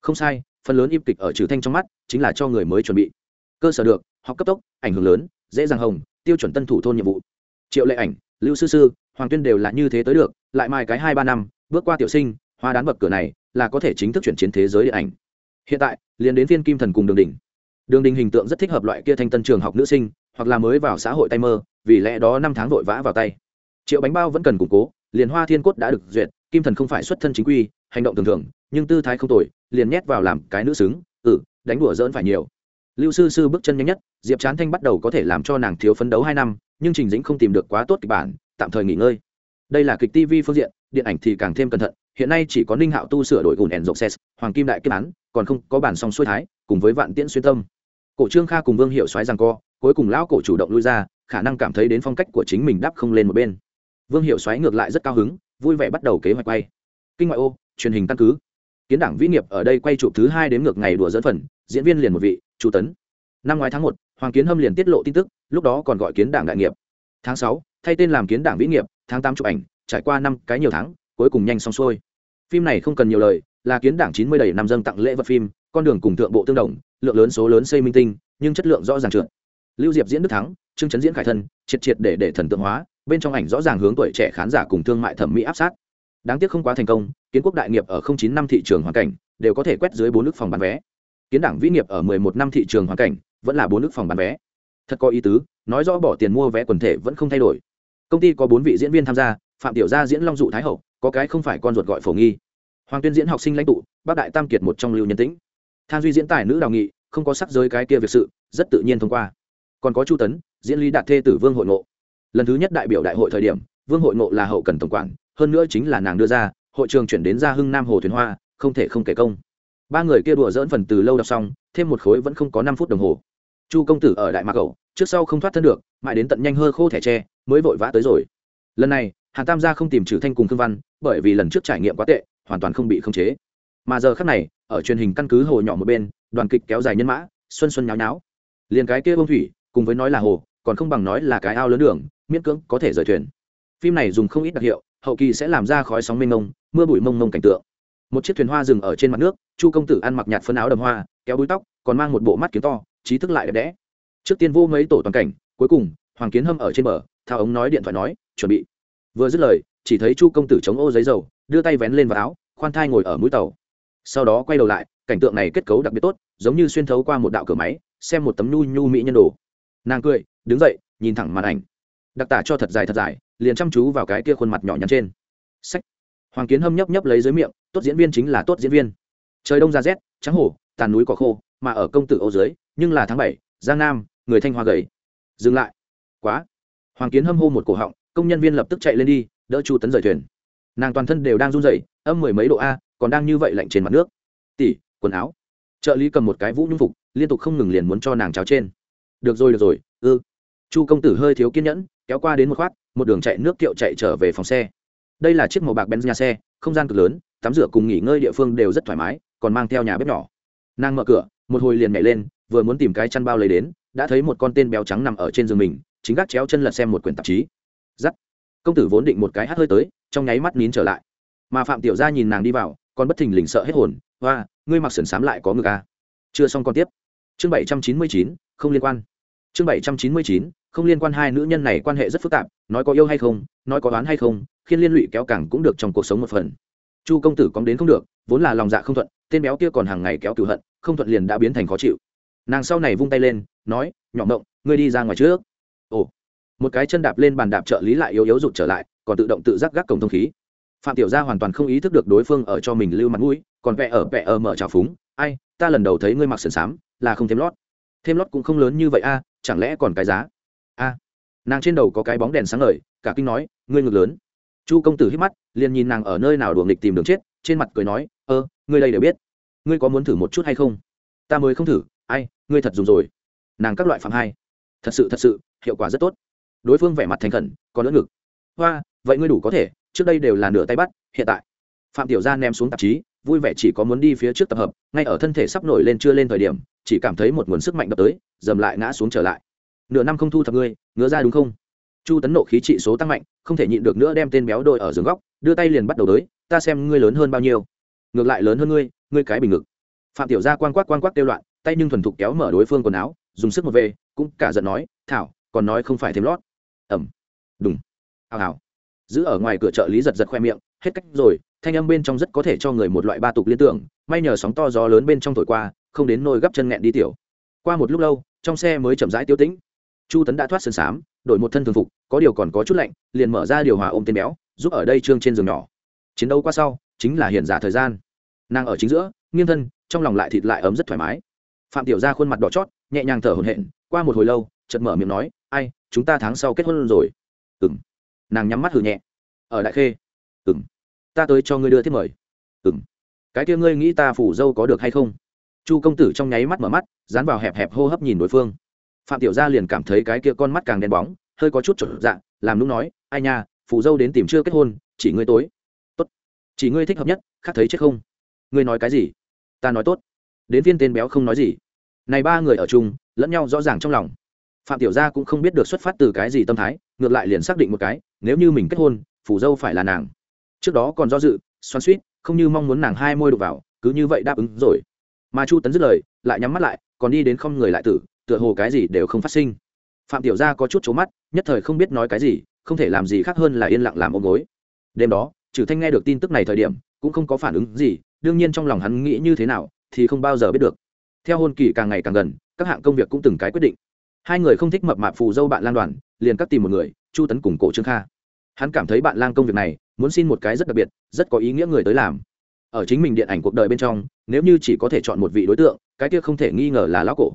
A: Không sai phần lớn im kịch ở trừ thanh trong mắt chính là cho người mới chuẩn bị. Cơ sở được học cấp tốc ảnh hưởng lớn dễ dàng hồng tiêu chuẩn tân thủ thôn nhiệm vụ. Triệu lệ ảnh lưu sư sư hoàng tuyên đều là như thế tới được lại mai cái hai ba năm bước qua tiểu sinh hoa đán bậc cửa này là có thể chính thức chuyển chiến thế giới điện ảnh. Hiện tại liền đến phiên kim thần cùng đường Đỉnh, đường đình hình tượng rất thích hợp loại kia thanh tân trường học nữ sinh hoặc là mới vào xã hội tay mơ vì lẽ đó năm tháng vội vã vào tay. Triệu bánh bao vẫn cần củng cố liền hoa thiên cốt đã được duyệt kim thần không phải xuất thân chính quy, hành động thường thường, nhưng tư thái không tồi, liền nhét vào làm cái nữ xứng ừ đánh đùa dỡn phải nhiều. Lưu sư sư bước chân nhanh nhất, diệp trán thanh bắt đầu có thể làm cho nàng thiếu phấn đấu hai năm, nhưng trình dĩnh không tìm được quá tốt kịch bản, tạm thời nghỉ ngơi. Đây là kịch tv phương diện, điện ảnh thì càng thêm cẩn thận, hiện nay chỉ có ninh hạo tu sửa đổi ủn ẻn rộng xét hoàng kim đại kết án, còn không có bản song xuôi thái, cùng với vạn tiễn xuyên tâm. Cổ trương kha cùng vương hiệu xoáy rằng co, cuối cùng lão cổ chủ động lui ra, khả năng cảm thấy đến phong cách của chính mình đáp không lên một bên. Vương hiệu xoáy ngược lại rất cao hứng vui vẻ bắt đầu kế hoạch quay. Kinh ngoại ô, truyền hình căn cứ. Kiến đảng vĩ nghiệp ở đây quay chụp thứ hai đến ngược ngày đùa dẫn phần, diễn viên liền một vị, chu tấn. Năm ngoái tháng một, hoàng kiến hâm liền tiết lộ tin tức, lúc đó còn gọi kiến đảng đại nghiệp. Tháng sáu, thay tên làm kiến đảng vĩ nghiệp, tháng tám chụp ảnh, trải qua năm cái nhiều tháng, cuối cùng nhanh xong xuôi. Phim này không cần nhiều lời, là kiến đảng chín mươi đầy năm dâng tặng lễ vật phim, con đường cùng thượng bộ tương đồng, lượng lớn số lớn xây minh tinh, nhưng chất lượng rõ ràng trượt. Lưu diệp diễn đức thắng, trương chấn diễn khải thân, triệt triệt để để thần tượng hóa bên trong ảnh rõ ràng hướng tuổi trẻ khán giả cùng thương mại thẩm mỹ áp sát. Đáng tiếc không quá thành công, kiến quốc đại nghiệp ở không chín năm thị trường hoàn cảnh đều có thể quét dưới bốn nước phòng bán vé. Kiến đảng vĩ nghiệp ở mười một năm thị trường hoàn cảnh vẫn là bốn nước phòng bán vé. Thật có ý tứ, nói rõ bỏ tiền mua vé quần thể vẫn không thay đổi. Công ty có bốn vị diễn viên tham gia, phạm tiểu gia diễn long dụ thái hậu, có cái không phải con ruột gọi phổ nghi. Hoàng tuyên diễn học sinh lãnh tụ, bác đại tam kiệt một trong lưu nhân tĩnh. Than duy diễn tài nữ đào nghị, không có sắc giới cái kia việc sự, rất tự nhiên thông qua. Còn có chu tấn, diễn lý đạt thê tử vương hội ngộ lần thứ nhất đại biểu đại hội thời điểm, vương hội ngộ là hậu cần tổng quản, hơn nữa chính là nàng đưa ra, hội trường chuyển đến gia hưng nam hồ thuyền hoa, không thể không kể công. Ba người kia đùa dỡn phần từ lâu đọc xong, thêm một khối vẫn không có năm phút đồng hồ. Chu công tử ở đại mạc cầu trước sau không thoát thân được, mãi đến tận nhanh hơ khô thẻ tre, mới vội vã tới rồi. Lần này, hàn tam gia không tìm trừ thanh cùng khương văn, bởi vì lần trước trải nghiệm quá tệ, hoàn toàn không bị khống chế. Mà giờ khác này, ở truyền hình căn cứ hồ nhỏ một bên, đoàn kịch kéo dài nhân mã, xuân xuân nháo nháo. Liền cái kia bông thủy, cùng với nói là hồ, còn không bằng nói là cái ao lớn đường miễn cưỡng có thể rời thuyền. Phim này dùng không ít đặc hiệu, hậu kỳ sẽ làm ra khói sóng mênh mông, mưa bụi mông mông cảnh tượng. Một chiếc thuyền hoa dừng ở trên mặt nước, chu công tử ăn mặc nhạt phân áo đầm hoa, kéo búi tóc, còn mang một bộ mắt kiếm to, trí thức lại đẹp đẽ. Trước tiên vô mấy tổ toàn cảnh, cuối cùng, hoàng kiến hâm ở trên bờ, thao ống nói điện thoại nói, chuẩn bị. Vừa dứt lời, chỉ thấy chu công tử chống ô giấy dầu, đưa tay vén lên vào áo, khoan thai ngồi ở mũi tàu. Sau đó quay đầu lại, cảnh tượng này kết cấu đặc biệt tốt, giống như xuyên thấu qua một đạo cửa máy, xem một tấm nhu nhu mỹ nhân đồ. Nàng cười, đứng dậy, nhìn thẳng màn ảnh đặc tả cho thật dài thật dài, liền chăm chú vào cái kia khuôn mặt nhỏ nhắn trên. Sách. Hoàng kiến hâm nhấp nhấp lấy dưới miệng, tốt diễn viên chính là tốt diễn viên. Trời đông ra rét, trắng hổ, tàn núi cỏ khô, mà ở công tử ô dưới, nhưng là tháng bảy, giang nam, người thanh hoa gầy. Dừng lại. Quá. Hoàng kiến hâm hô một cổ họng, công nhân viên lập tức chạy lên đi, đỡ chu tấn rời thuyền. Nàng toàn thân đều đang run rẩy, âm mười mấy độ a, còn đang như vậy lạnh trên mặt nước. Tỉ quần áo. Trợ lý cầm một cái vũ nhung phục, liên tục không ngừng liền muốn cho nàng cháo trên. Được rồi được rồi, ư. Chu công tử hơi thiếu kiên nhẫn kéo qua đến một khoát một đường chạy nước kiệu chạy trở về phòng xe. Đây là chiếc màu bạc benz nhà xe, không gian cực lớn, tắm rửa cùng nghỉ ngơi địa phương đều rất thoải mái, còn mang theo nhà bếp nhỏ. Nàng mở cửa, một hồi liền nhảy lên, vừa muốn tìm cái chăn bao lấy đến, đã thấy một con tên béo trắng nằm ở trên giường mình, chính gác chéo chân lật xem một quyển tạp chí. Giắt. Công tử vốn định một cái hát hơi tới, trong nháy mắt nín trở lại. Mà phạm tiểu gia nhìn nàng đi vào còn bất thình lình sợ hết hồn, hoa, ngươi mặc sườn xám lại có ngực à. chưa xong con tiếp. Chương bảy trăm chín mươi chín, không liên quan. Chương bảy trăm chín mươi chín không liên quan hai nữ nhân này quan hệ rất phức tạp, nói có yêu hay không, nói có đoán hay không khiến liên lụy kéo cẳng cũng được trong cuộc sống một phần. Chu công tử cóng đến không được, vốn là lòng dạ không thuận, tên béo kia còn hàng ngày kéo cửu hận, không thuận liền đã biến thành khó chịu. Nàng sau này vung tay lên, nói, nhỏ mộng, ngươi đi ra ngoài trước. Ồ. Một cái chân đạp lên bàn đạp trợ lý lại yếu yếu rụt trở lại, còn tự động tự giác gác cổng thông khí. Phạm tiểu gia hoàn toàn không ý thức được đối phương ở cho mình lưu mặt mũi, còn vẽ ở vẽ ở mở trào phúng, ai, ta lần đầu thấy ngươi mặc sườn xám, là không thêm lót. Thêm lót cũng không lớn như vậy a, chẳng lẽ còn cái giá? Nàng trên đầu có cái bóng đèn sáng ngời, cả kinh nói, ngươi ngược lớn. Chu công tử hít mắt, liền nhìn nàng ở nơi nào đuồng nghịch tìm đường chết, trên mặt cười nói, ơ, ngươi đây đều biết. Ngươi có muốn thử một chút hay không? Ta mới không thử, ai, ngươi thật dùng rồi. Nàng các loại phạm hai. Thật sự thật sự, hiệu quả rất tốt. Đối phương vẻ mặt thành khẩn, còn đỡ ngực. Hoa, vậy ngươi đủ có thể, trước đây đều là nửa tay bắt, hiện tại. Phạm tiểu gia ném xuống tạp chí, vui vẻ chỉ có muốn đi phía trước tập hợp, ngay ở thân thể sắp nổi lên chưa lên thời điểm, chỉ cảm thấy một nguồn sức mạnh đập tới, dầm lại ngã xuống trở lại nửa năm không thu thập ngươi, ngứa ra đúng không? Chu tấn nộ khí trị số tăng mạnh, không thể nhịn được nữa đem tên béo đội ở giường góc, đưa tay liền bắt đầu tới ta xem ngươi lớn hơn bao nhiêu. Ngược lại lớn hơn ngươi ngươi cái bình ngực. Phạm tiểu gia quan quắc quan quắc kêu loạn, tay nhưng thuần thục kéo mở đối phương quần áo, dùng sức một về, cũng cả giận nói, thảo, còn nói không phải thêm lót. Ẩm. Đúng hào hào. Giữ ở ngoài cửa chợ lý giật giật khoe miệng, hết cách rồi, thanh âm bên trong rất có thể cho người một loại ba tục liên tưởng, may nhờ sóng to gió lớn bên trong thổi qua, không đến nôi gấp chân nghẹn đi tiểu. Qua một lúc lâu, trong xe mới chậm rãi tiêu tĩnh chu tấn đã thoát sơn sám, đổi một thân thường phục có điều còn có chút lạnh liền mở ra điều hòa ôm tên béo giúp ở đây trương trên giường nhỏ. Chiến đấu qua sau chính là hiện giả thời gian. Nàng ở chính giữa nghiêng thân trong lòng lại thịt lại ấm rất thoải mái. Phạm tiểu ra khuôn mặt đỏ chót nhẹ nhàng thở hổn hển qua một hồi lâu chợt mở miệng nói ai chúng ta tháng sau kết hôn rồi. Ừm. Nàng nhắm mắt hừ nhẹ. Ở đại khê. Ừm. Ta tới cho ngươi đưa thiết mời. Ừm. Cái kia ngươi nghĩ ta phủ dâu có được hay không? Chu công tử trong nháy mắt mở mắt dán vào hẹp hẹp hô hấp nhìn đối phương phạm tiểu gia liền cảm thấy cái kia con mắt càng đen bóng hơi có chút trở dạng làm lúc nói ai nha phù dâu đến tìm chưa kết hôn chỉ ngươi tối. Tốt. Chỉ ngươi thích hợp nhất khác thấy chết không. Ngươi nói cái gì? Ta nói tốt. Đến viên tên béo không nói gì. Này ba người ở chung lẫn nhau rõ ràng trong lòng. Phạm tiểu gia cũng không biết được xuất phát từ cái gì tâm thái ngược lại liền xác định một cái nếu như mình kết hôn phù dâu phải là nàng. Trước đó còn do dự xoắn xuýt, không như mong muốn nàng hai môi đục vào cứ như vậy đáp ứng rồi. Mà chu tấn dứt lời lại nhắm mắt lại còn đi đến không người lại tử tựa hồ cái gì đều không phát sinh. Phạm tiểu gia có chút c mắt, nhất thời không biết nói cái gì, không thể làm gì khác hơn là yên lặng làm ôm gối. Đêm đó trừ thanh nghe được tin tức này thời điểm, cũng không có phản ứng gì, đương nhiên trong lòng hắn nghĩ như thế nào thì không bao giờ biết được. Theo hôn kỳ càng ngày càng gần, các hạng công việc cũng từng cái quyết định. Hai người không thích mập mạp phù dâu bạn lan đoàn, liền cắt tìm một người, chu tấn cùng cổ trương kha. Hắn cảm thấy bạn lang công việc này, muốn xin một cái rất đặc biệt, rất có ý nghĩa người tới làm. Ở chính mình điện ảnh cuộc đời bên trong, nếu như chỉ có thể chọn một vị đối tượng, cái kia không thể nghi ngờ là lão cổ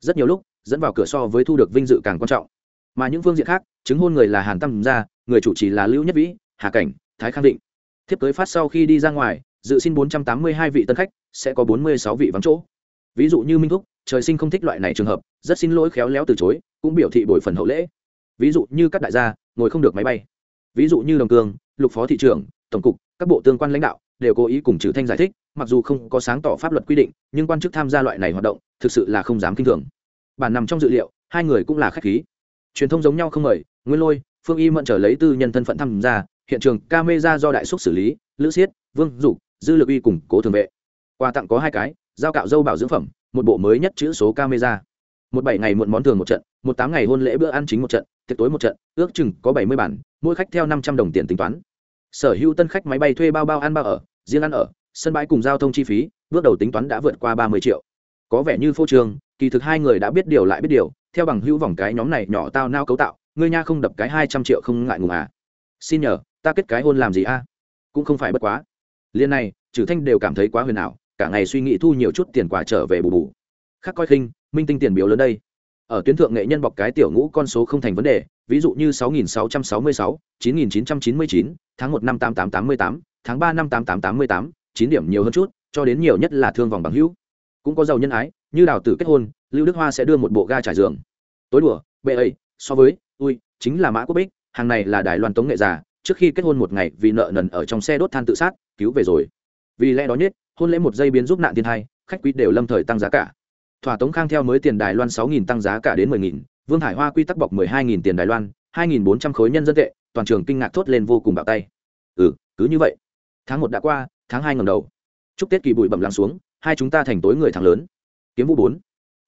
A: rất nhiều lúc, dẫn vào cửa so với thu được vinh dự càng quan trọng. Mà những phương diện khác, chứng hôn người là hàn tâm gia, người chủ trì là lưu nhất vĩ, hà cảnh, thái khang định. Thiếp tới phát sau khi đi ra ngoài, dự xin bốn trăm tám mươi hai vị tân khách, sẽ có bốn mươi sáu vị vắng chỗ. Ví dụ như minh thúc, trời sinh không thích loại này trường hợp, rất xin lỗi khéo léo từ chối, cũng biểu thị bồi phần hậu lễ. Ví dụ như các đại gia, ngồi không được máy bay. Ví dụ như đồng cương, lục phó thị trưởng, tổng cục, các bộ tương quan lãnh đạo, đều cố ý cùng trừ thanh giải thích mặc dù không có sáng tỏ pháp luật quy định, nhưng quan chức tham gia loại này hoạt động thực sự là không dám k i n h thường. Bản nằm trong dự liệu, hai người cũng là k h á c h khí. Truyền thông giống nhau không mời, nguyên lôi, phương y mận trở lấy tư nhân thân phận tham gia, hiện trường ca mê ra do đại xúc xử lý, lữ siết vương dục, dư lực uy củng cố thường vệ. Quà tặng có hai cái, giao cạo dâu bảo dưỡng phẩm, một bộ mới nhất chữ số ca mê ra một bảy ngày muộn món thường một trận, một tám ngày hôn lễ bữa ăn chính một trận, tiệc tối một trận, ước chừng có bảy mươi bản, mỗi khách theo năm trăm đồng tiền tính toán. Sở hữu tân khách máy bay thuê bao bao ăn bao ở, riêng ăn ở sân bãi cùng giao thông chi phí bước đầu tính toán đã vượt qua ba mươi triệu. Có vẻ như phô trường kỳ thực hai người đã biết điều lại biết điều theo bằng hữu vòng cái nhóm này nhỏ tao nao cấu tạo ngươi nha không đập cái hai trăm triệu không ngại ngùng à. Xin nhờ ta kết cái hôn làm gì a? Cũng không phải bất quá. Liên này trừ thanh đều cảm thấy quá huyền ảo cả ngày suy nghĩ thu nhiều chút tiền quả trở về bù bù. Khác coi khinh minh tinh tiền biểu lớn đây. Ở tuyến thượng nghệ nhân bọc cái tiểu ngũ con số không thành vấn đề ví dụ như 6.666, 9.999, tháng 1 năm 8888, tháng 3 năm 8888, chín điểm nhiều hơn chút, cho đến nhiều nhất là thương vòng bằng hữu. Cũng có giàu nhân ái, như đào tử kết hôn, Lưu Đức Hoa sẽ đưa một bộ ga trải giường. Tối đùa, bệ ấy, so với, ui, chính là Mã Quốc Bích, hàng này là Đài Loan Tống nghệ già, trước khi kết hôn một ngày vì nợ nần ở trong xe đốt than tự sát, cứu về rồi. Vì lẽ đó nhất, hôn lễ một giây biến giúp nạn thiên hai, khách quý đều lâm thời tăng giá cả. Thỏa Tống Khang theo mới tiền Đài Loan 6000 tăng giá cả đến 10000, Vương Hải Hoa quy tắc bọc 12000 tiền Đài Loan, 2400 khối nhân dân tệ, toàn trường kinh ngạc thốt lên vô cùng bạo tay. Ừ, cứ như vậy. Tháng một đã qua, tháng hai ngầm đầu. Chúc Tết kỳ bụi bẩm lắng xuống, hai chúng ta thành tối người thắng lớn. Kiếm vũ 4.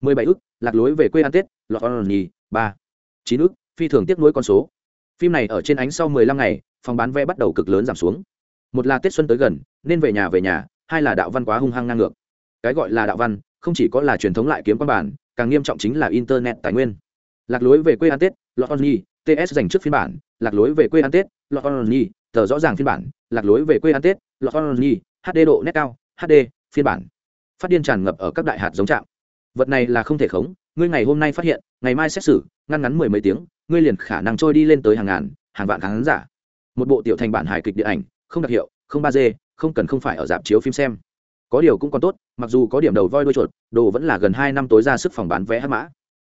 A: 17 ức, lạc lối về quê ăn Tết, lọt on nhì, 3. 9 ức, phi thường tiếc nuối con số. Phim này ở trên ánh sau 15 ngày, phòng bán vé bắt đầu cực lớn giảm xuống. Một là Tết xuân tới gần, nên về nhà về nhà, hai là đạo văn quá hung hăng ngang ngược. Cái gọi là đạo văn, không chỉ có là truyền thống lại kiếm quan bản, càng nghiêm trọng chính là internet tài nguyên lạc lối về quê ăn tết lọt on nhì ts dành trước phiên bản lạc lối về quê ăn tết lọt on nhì tờ rõ ràng phiên bản lạc lối về quê ăn tết lọt on nhi hd độ nét cao hd phiên bản. Phát điên tràn ngập ở các đại hạt giống trạm. Vật này là không thể khống, ngươi ngày hôm nay phát hiện, ngày mai xét xử, ngăn ngắn mười mấy tiếng, ngươi liền khả năng trôi đi lên tới hàng ngàn, hàng vạn khán giả. Một bộ tiểu thành bản hài kịch điện ảnh, không đặc hiệu, không ba d không cần không phải ở dạp chiếu phim xem. Có điều cũng còn tốt, mặc dù có điểm đầu voi đuôi chuột, đồ vẫn là gần hai năm tối ra sức phòng bán vé hát mã.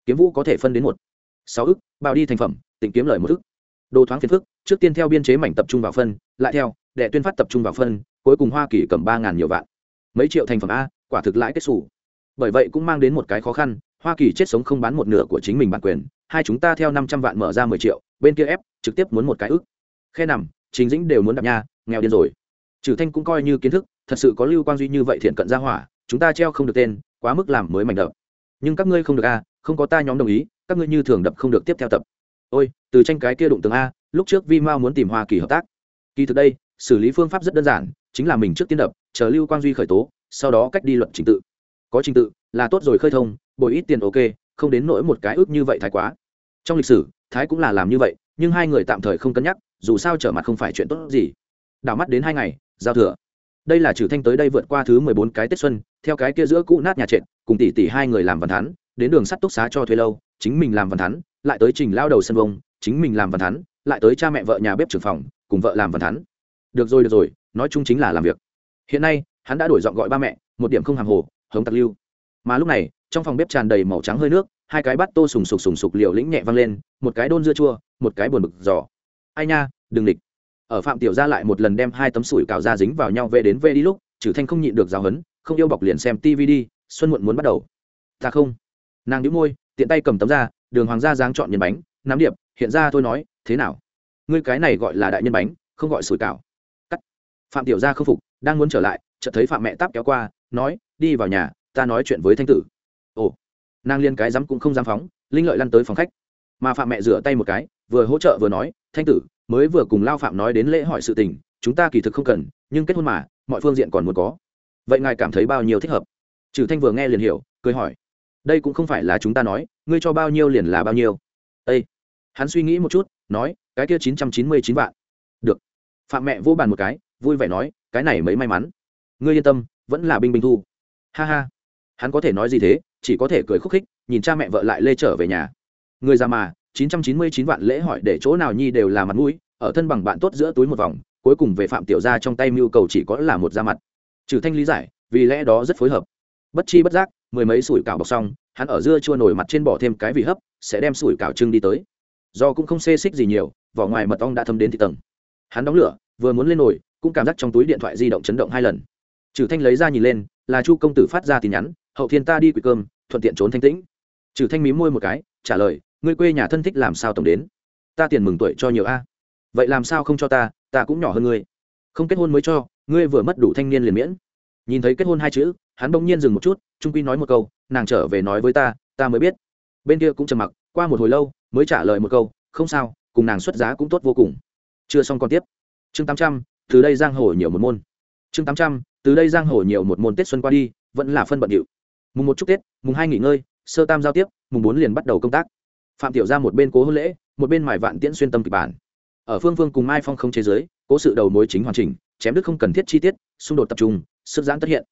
A: Kiếm vũ có thể phân đến một. Sáu ức bao đi thành phẩm tỉnh kiếm lời một ức đồ thoáng phiền phức, trước tiên theo biên chế mảnh tập trung vào phân, lại theo đệ tuyên phát tập trung vào phân, cuối cùng hoa kỳ cầm ba ngàn nhiều vạn. Mấy triệu thành phẩm a, quả thực lãi kết xù. Bởi vậy cũng mang đến một cái khó khăn, hoa kỳ chết sống không bán một nửa của chính mình bản quyền, hai chúng ta theo năm trăm vạn mở ra mười triệu, bên kia ép, trực tiếp muốn một cái ức. Khe nằm chính dĩnh đều muốn đạp nha, nghèo điên rồi. Trừ thanh cũng coi như kiến thức, thật sự có lưu quang duy như vậy thiện cận ra hỏa, chúng ta treo không được tên, quá mức làm mới mảnh đập. Nhưng các ngươi không được a, không có ta nhóm đồng ý, các ngươi như thường đập không được tiếp theo tập ôi, từ tranh cái kia đụng tường a, lúc trước vi mao muốn tìm hoa kỳ hợp tác. Kỳ thực đây, xử lý phương pháp rất đơn giản, chính là mình trước tiên đập, chờ lưu quang duy khởi tố, sau đó cách đi luận trình tự. Có trình tự, là tốt rồi khơi thông, bồi ít tiền ok, không đến nỗi một cái ước như vậy thái quá. Trong lịch sử, thái cũng là làm như vậy, nhưng hai người tạm thời không cân nhắc, dù sao trở mặt không phải chuyện tốt gì. Đảo mắt đến hai ngày, giao thừa. Đây là trừ thanh tới đây vượt qua thứ mười bốn cái tết xuân, theo cái kia giữa cũ nát nhà trệt, cùng tỷ tỷ hai người làm văn thán, đến đường sắt túc xá cho thuê lâu, chính mình làm văn thắn lại tới trình lao đầu sân vông, chính mình làm văn thắn lại tới cha mẹ vợ nhà bếp trưởng phòng, cùng vợ làm văn thắn được rồi được rồi, nói chung chính là làm việc. Hiện nay, hắn đã đổi giọng gọi ba mẹ, một điểm không hàng hồ, hống tặc lưu. Mà lúc này, trong phòng bếp tràn đầy màu trắng hơi nước, hai cái bát tô sùng sục sùng sục liều lĩnh nhẹ văng lên, một cái đôn dưa chua, một cái buồn bực giò. Ai nha, đừng địch. Ở phạm tiểu gia lại một lần đem hai tấm sủi cào ra dính vào nhau về đến về đi lúc trừ thanh không nhịn được giáo hấn, không yêu bọc liền xem tv đi, xuân muộn muốn bắt đầu. Ta không. Nàng nhíu môi, tiện tay cầm tấm ra đường hoàng gia giáng chọn nhân bánh, nắm điệp, hiện ra tôi nói, thế nào? Ngươi cái này gọi là đại nhân bánh, không gọi sủi cảo. Cắt. Phạm tiểu gia không phục, đang muốn trở lại, chợt thấy phạm mẹ táp kéo qua, nói, đi vào nhà, ta nói chuyện với thanh tử. Ồ. Nàng liên cái dám cũng không dám phóng, linh lợi lăn tới phòng khách. Mà phạm mẹ rửa tay một cái, vừa hỗ trợ vừa nói, thanh tử, mới vừa cùng lao phạm nói đến lễ hỏi sự tình, chúng ta kỳ thực không cần, nhưng kết hôn mà, mọi phương diện còn muốn có. Vậy ngài cảm thấy bao nhiêu thích hợp? Trừ thanh vừa nghe liền hiểu, cười hỏi đây cũng không phải là chúng ta nói, ngươi cho bao nhiêu liền là bao nhiêu. Ây hắn suy nghĩ một chút, nói, cái kia chín trăm chín mươi chín vạn. Được. Phạm mẹ vô bàn một cái, vui vẻ nói, cái này mới may mắn. Ngươi yên tâm, vẫn là binh binh thu. Ha ha. Hắn có thể nói gì thế, chỉ có thể cười khúc khích, nhìn cha mẹ vợ lại lê trở về nhà. Người già mà, chín trăm chín mươi chín vạn lễ hỏi để chỗ nào nhi đều là mặt mũi, ở thân bằng bạn tốt giữa túi một vòng, cuối cùng về phạm tiểu gia trong tay mưu cầu chỉ có là một da mặt. Trừ thanh lý giải, vì lẽ đó rất phối hợp. Bất chi bất giác mười mấy sủi cảo bọc xong, hắn ở dưa chua nổi mặt trên bỏ thêm cái vị hấp, sẽ đem sủi cảo trưng đi tới. Do cũng không xê xích gì nhiều, vỏ ngoài mật ong đã thấm đến thị tầng. Hắn đóng lửa, vừa muốn lên nồi, cũng cảm giác trong túi điện thoại di động chấn động hai lần. Trừ thanh lấy ra nhìn lên, là chu công tử phát ra tin nhắn, hậu thiên ta đi quỵ cơm, thuận tiện trốn thanh tĩnh. Trừ thanh mí môi một cái, trả lời, ngươi quê nhà thân thích làm sao tổng đến? Ta tiền mừng tuổi cho nhiều a. Vậy làm sao không cho ta ta cũng nhỏ hơn ngươi. Không kết hôn mới cho, ngươi vừa mất đủ thanh niên liền miễn. Nhìn thấy kết hôn hai chữ hắn bỗng nhiên dừng một chút, trung quy nói một câu, nàng trở về nói với ta ta mới biết. Bên kia cũng trầm mặc, qua một hồi lâu, mới trả lời một câu, không sao, cùng nàng xuất giá cũng tốt vô cùng. Chưa xong còn tiếp. Chương tám trăm, từ đây giang hồ nhiều một môn. Chương tám trăm, từ đây giang hồ nhiều một môn tết xuân qua đi, vẫn là phân bận điệu. Mùng một chúc tết, mùng hai nghỉ ngơi, sơ tam giao tiếp, mùng bốn liền bắt đầu công tác. Phạm tiểu ra một bên cố hôn lễ, một bên mài vạn tiễn xuyên tâm kịch bản. Ở phương phương cùng mai phong không chế giới, cố sự đầu mối chính hoàn chỉnh, chém đứt không cần thiết chi tiết, xung đột tập trung, sức giãn tất hiện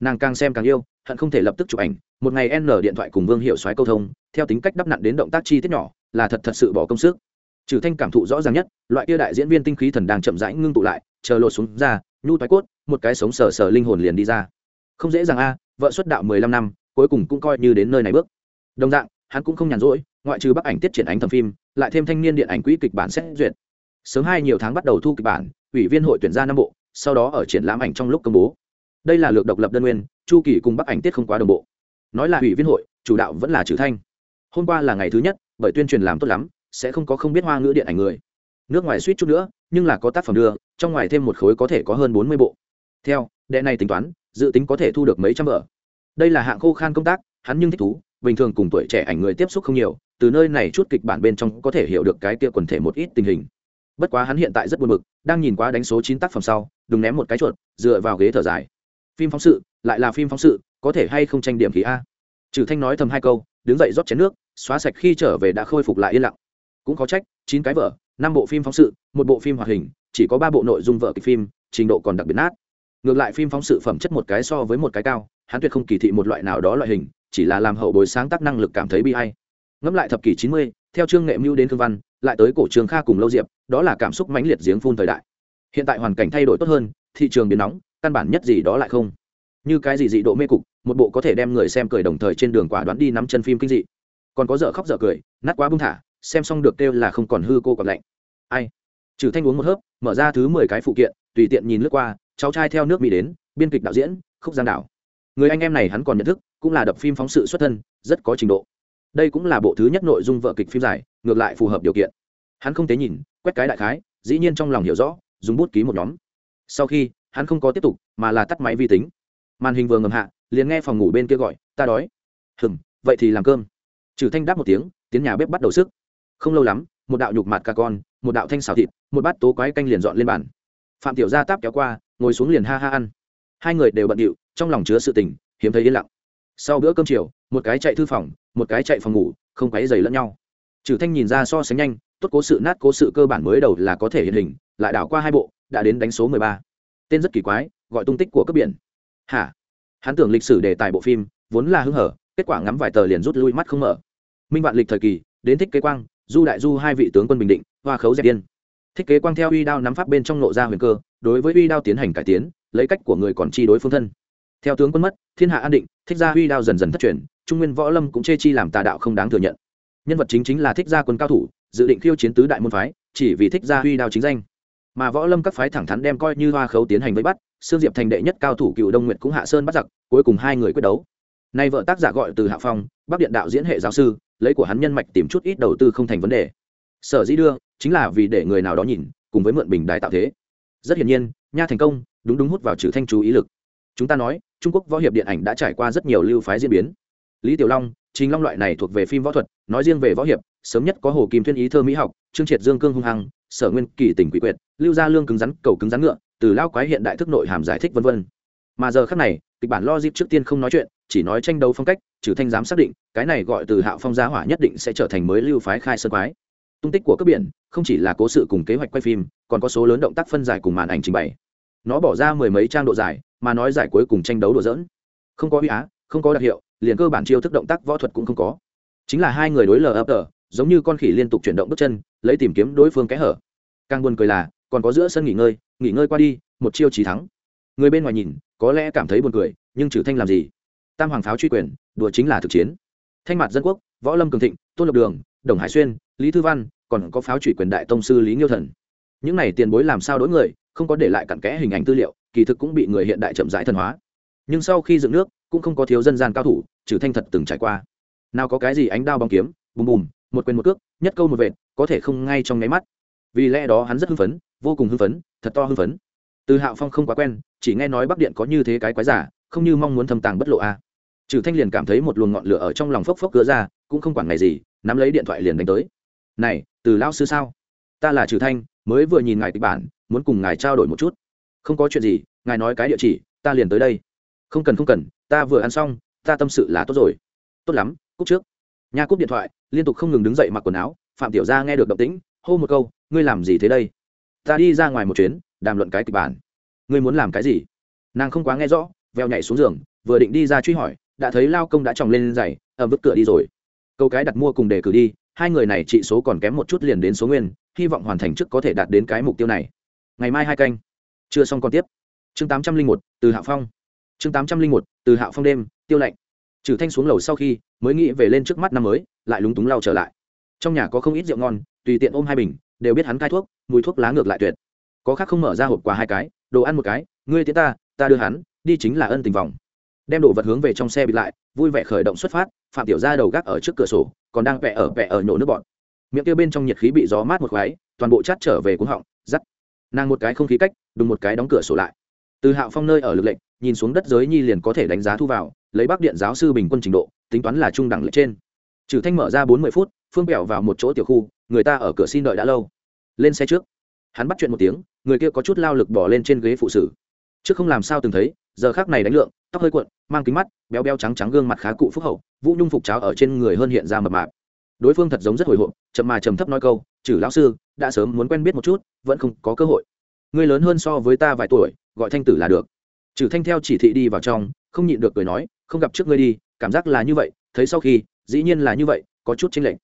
A: nàng càng xem càng yêu, hận không thể lập tức chụp ảnh, một ngày n điện thoại cùng vương hiệu xoáy câu thông, theo tính cách đắp nặn đến động tác chi tiết nhỏ, là thật thật sự bỏ công sức. Trừ thanh cảm thụ rõ ràng nhất, loại kia đại diễn viên tinh khí thần đang chậm rãi ngưng tụ lại, chờ lột xuống ra, nhu thoái cốt, một cái sống sờ sờ linh hồn liền đi ra. Không dễ dàng a, vợ xuất đạo mười lăm năm, cuối cùng cũng coi như đến nơi này bước. Đồng dạng, hắn cũng không nhàn rỗi, ngoại trừ bắc ảnh tiết triển ánh thầm phim, lại thêm thanh niên điện ảnh quỹ kịch bản xét duyệt. Sớm hai nhiều tháng bắt đầu thu kịch bản, ủy viên hội tuyển ra năm bộ, sau đó ở triển lãm ảnh trong lúc công bố đây là lược độc lập đơn nguyên, chu kỳ cùng bắc ảnh tiết không quá đồng bộ. Nói là ủy viên hội, chủ đạo vẫn là trừ thanh. Hôm qua là ngày thứ nhất, bởi tuyên truyền làm tốt lắm, sẽ không có không biết hoa ngữ điện ảnh người. Nước ngoài suýt chút nữa, nhưng là có tác phẩm đưa, trong ngoài thêm một khối có thể có hơn bốn mươi bộ. Theo, đệ này tính toán, dự tính có thể thu được mấy trăm vở đây là hạng khô khan công tác, hắn nhưng thích thú, bình thường cùng tuổi trẻ ảnh người tiếp xúc không nhiều, từ nơi này chút kịch bản bên trong có thể hiểu được cái kia quần thể một ít tình hình. Bất quá hắn hiện tại rất buồn bực, đang nhìn qua đánh số chín tác phẩm sau, đừng ném một cái chuột, dựa vào ghế thở dài phim phóng sự, lại là phim phóng sự, có thể hay không tranh điểm khí a? Trừ thanh nói thầm hai câu, đứng dậy rót chén nước, xóa sạch khi trở về đã khôi phục lại yên lặng. Cũng có trách, chín cái vở, năm bộ phim phóng sự, một bộ phim hoạt hình, chỉ có ba bộ nội dung vợ kịch phim, trình độ còn đặc biệt nát. Ngược lại phim phóng sự phẩm chất một cái so với một cái cao, hắn tuyệt không kỳ thị một loại nào đó loại hình, chỉ là làm hậu bối sáng tác năng lực cảm thấy bi hay ngẫm lại thập kỷ chín mươi, theo trương nghệ mưu đến thương văn, lại tới cổ trường kha cùng lâu diệp, đó là cảm xúc mãnh liệt giếng phun thời đại. Hiện tại hoàn cảnh thay đổi tốt hơn, thị trường biến nóng căn bản nhất gì đó lại không. Như cái gì dị độ mê cục, một bộ có thể đem người xem cười đồng thời trên đường quả đoán đi nắm chân phim kinh dị. Còn có dở khóc dở cười, nát quá bung thả, xem xong được kêu là không còn hư cô còn lạnh. Ai? Trừ thanh uống một hớp, mở ra thứ mười cái phụ kiện, tùy tiện nhìn lướt qua, cháu trai theo nước mỹ đến, biên kịch đạo diễn, khúc giang đảo. Người anh em này hắn còn nhận thức, cũng là đập phim phóng sự xuất thân, rất có trình độ. Đây cũng là bộ thứ nhất nội dung vợ kịch phim dài, ngược lại phù hợp điều kiện. Hắn không thể nhìn, quét cái đại khái, dĩ nhiên trong lòng hiểu rõ, dùng bút ký một nhóm. Sau khi hắn không có tiếp tục, mà là tắt máy vi tính. Màn hình vừa ngầm hạ, liền nghe phòng ngủ bên kia gọi, ta đói. Hừng vậy thì làm cơm. Trừ thanh đáp một tiếng, tiến nhà bếp bắt đầu sức. Không lâu lắm, một đạo nhục mặt cà con, một đạo thanh xào thịt, một bát tố quái canh liền dọn lên bàn. Phạm tiểu gia táp kéo qua, ngồi xuống liền ha ha ăn. Hai người đều bận điệu, trong lòng chứa sự tình, hiếm thấy yên lặng. Sau bữa cơm chiều, một cái chạy thư phòng, một cái chạy phòng ngủ, không quấy giày lẫn nhau. Trừ thanh nhìn ra so sánh nhanh, tốt cố sự nát cố sự cơ bản mới đầu là có thể hiện hình, lại đảo qua hai bộ, đã đến đánh số mười ba tên rất kỳ quái, gọi tung tích của cấp biển. Hả? Hắn tưởng lịch sử đề tài bộ phim vốn là hưng hở, kết quả ngắm vài tờ liền rút lui mắt không mở. Minh vạn lịch thời kỳ, đến thích kế quang, du đại du hai vị tướng quân bình định, hoa khấu dẹp yên. Thích kế quang theo uy đao nắm pháp bên trong nộ ra huyền cơ, đối với uy đao tiến hành cải tiến, lấy cách của người còn chi đối phương thân. Theo tướng quân mất, thiên hạ an định, thích gia uy đao dần dần thất truyền, trung nguyên võ lâm cũng chê chi làm tà đạo không đáng thừa nhận. Nhân vật chính chính là thích gia quân cao thủ, dự định khiêu chiến tứ đại môn phái, chỉ vì thích gia uy đao chính danh mà võ lâm các phái thẳng thắn đem coi như hoa khấu tiến hành với bắt, sương diệp thành đệ nhất cao thủ cựu đông nguyệt cũng hạ sơn bắt giặc, cuối cùng hai người quyết đấu. Nay vợ tác giả gọi từ hạ phong, bắc điện đạo diễn hệ giáo sư, lấy của hắn nhân mạch tìm chút ít đầu tư không thành vấn đề. Sở dĩ đưa, chính là vì để người nào đó nhìn, cùng với mượn bình đài tạo thế. Rất hiển nhiên, nha thành công, đúng đúng hút vào trừ thanh chú ý lực. Chúng ta nói, trung quốc võ hiệp điện ảnh đã trải qua rất nhiều lưu phái diễn biến. Lý tiểu long chính long loại này thuộc về phim võ thuật, nói riêng về võ hiệp sớm nhất có hồ kim thuyên ý thơ mỹ học, trương triệt dương cương hung hăng, sở nguyên kỳ tỉnh quỷ quyệt, lưu gia lương cứng rắn, cầu cứng rắn ngựa, từ lao quái hiện đại thức nội hàm giải thích vân vân. Mà giờ khác này, kịch bản logic trước tiên không nói chuyện, chỉ nói tranh đấu phong cách, trừ thanh giám xác định, cái này gọi từ hạo phong gia hỏa nhất định sẽ trở thành mới lưu phái khai sơn quái. Tung tích của cấp biển, không chỉ là cố sự cùng kế hoạch quay phim, còn có số lớn động tác phân giải cùng màn ảnh trình bày. Nó bỏ ra mười mấy trang độ dài, mà nói giải cuối cùng tranh đấu đùa dỡn không có uy á, không có đặc hiệu, liền cơ bản chiêu thức động tác võ thuật cũng không có. Chính là hai người đối lờ ập tờ giống như con khỉ liên tục chuyển động bước chân, lấy tìm kiếm đối phương kẽ hở. Càng buồn cười là, còn có giữa sân nghỉ ngơi nghỉ ngơi qua đi, một chiêu trí thắng. Người bên ngoài nhìn, có lẽ cảm thấy buồn cười, nhưng trừ thanh làm gì? Tam hoàng pháo truy quyền, đùa chính là thực chiến. Thanh mặt dân quốc, võ lâm cường thịnh, tôn lộc đường, đồng hải xuyên, lý thư văn, còn có pháo Truy quyền đại tông sư lý nghiêu thần. Những này tiền bối làm sao đối người, không có để lại cặn kẽ hình ảnh tư liệu, kỳ thực cũng bị người hiện đại chậm rãi thần hóa. Nhưng sau khi dựng nước, cũng không có thiếu dân gian cao thủ, trừ thanh thật từng trải qua. Nào có cái gì ánh đao bóng kiếm, bùm bùm một quyền một cước, nhất câu một vệt, có thể không ngay trong nháy mắt. Vì lẽ đó hắn rất hưng phấn, vô cùng hưng phấn, thật to hưng phấn. Từ hạo phong không quá quen, chỉ nghe nói bắc điện có như thế cái quái giả, không như mong muốn thâm tàng bất lộ a. À. trừ thanh liền cảm thấy một luồng ngọn lửa ở trong lòng phốc phốc cửa ra, cũng không quản ngày gì, nắm lấy điện thoại liền đánh tới. Này, từ Lão sư sao? Ta là trừ thanh, mới vừa nhìn ngài kịch bản, muốn cùng ngài trao đổi một chút. Không có chuyện gì, ngài nói cái địa chỉ, ta liền tới đây. Không cần không cần, ta vừa ăn xong, ta tâm sự là tốt rồi. Tốt lắm, cúc trước nhà cúp điện thoại, liên tục không ngừng đứng dậy mặc quần áo, phạm tiểu gia nghe được động tĩnh, hô một câu, ngươi làm gì thế đây? Ta đi ra ngoài một chuyến, đàm luận cái kịch bản. Ngươi muốn làm cái gì? Nàng không quá nghe rõ, veo nhảy xuống giường, vừa định đi ra truy hỏi, đã thấy lao công đã tròng lên giày, ẩm vứt cửa đi rồi. Câu cái đặt mua cùng để cử đi, hai người này trị số còn kém một chút liền đến số nguyên, hy vọng hoàn thành trước có thể đạt đến cái mục tiêu này. Ngày mai hai canh. Chưa xong còn tiếp. Chương tám trăm linh một, từ hạ phong. Chương tám trăm linh một, từ hạ phong đêm, tiêu lạnh trừ thanh xuống lầu sau khi, mới nghĩ về lên trước mắt năm mới, lại lúng túng lau trở lại. Trong nhà có không ít rượu ngon, tùy tiện ôm hai bình, đều biết hắn cai thuốc, mùi thuốc lá ngược lại tuyệt. Có khác không mở ra hộp quà hai cái, đồ ăn một cái, ngươi tiến ta ta đưa hắn, đi chính là ân tình vòng đem đồ vật hướng về trong xe bị lại, vui vẻ khởi động xuất phát, phạm tiểu ra đầu gác ở trước cửa sổ, còn đang vẽ ở vẽ ở nhổ nước bọn miệng kia bên trong nhiệt khí bị gió mát một khoái, toàn bộ chát trở về cuống họng dắt nàng một cái không khí cách, đùng một cái đóng cửa sổ lại. Từ hạo phong nơi ở lực lệnh, nhìn xuống đất giới nhi liền có thể đánh giá thu vào lấy bắc điện giáo sư bình quân trình độ, tính toán là trung đẳng lệ trên. Trừ thanh mở ra bốn mươi phút, phương bẻo vào một chỗ tiểu khu, người ta ở cửa xin đợi đã lâu. Lên xe trước. Hắn bắt chuyện một tiếng, người kia có chút lao lực bỏ lên trên ghế phụ sử trước không làm sao từng thấy, giờ khác này đánh lượng, tóc hơi cuộn, mang kính mắt, béo béo trắng trắng gương mặt khá cụ phúc hậu, vũ nhung phục cháo ở trên người hơn hiện ra mập mạp. Đối phương thật giống rất hồi hộp, chậm mà trầm thấp nói câu chử lão sư, đã sớm muốn quen biết một chút, vẫn không có cơ hội. Người lớn hơn so với ta vài tuổi, gọi thanh tử là được. Trừ thanh theo chỉ thị đi vào trong, không nhịn được cười nói không gặp trước ngươi đi, cảm giác là như vậy, thấy sau khi, dĩ nhiên là như vậy, có chút chênh lệch.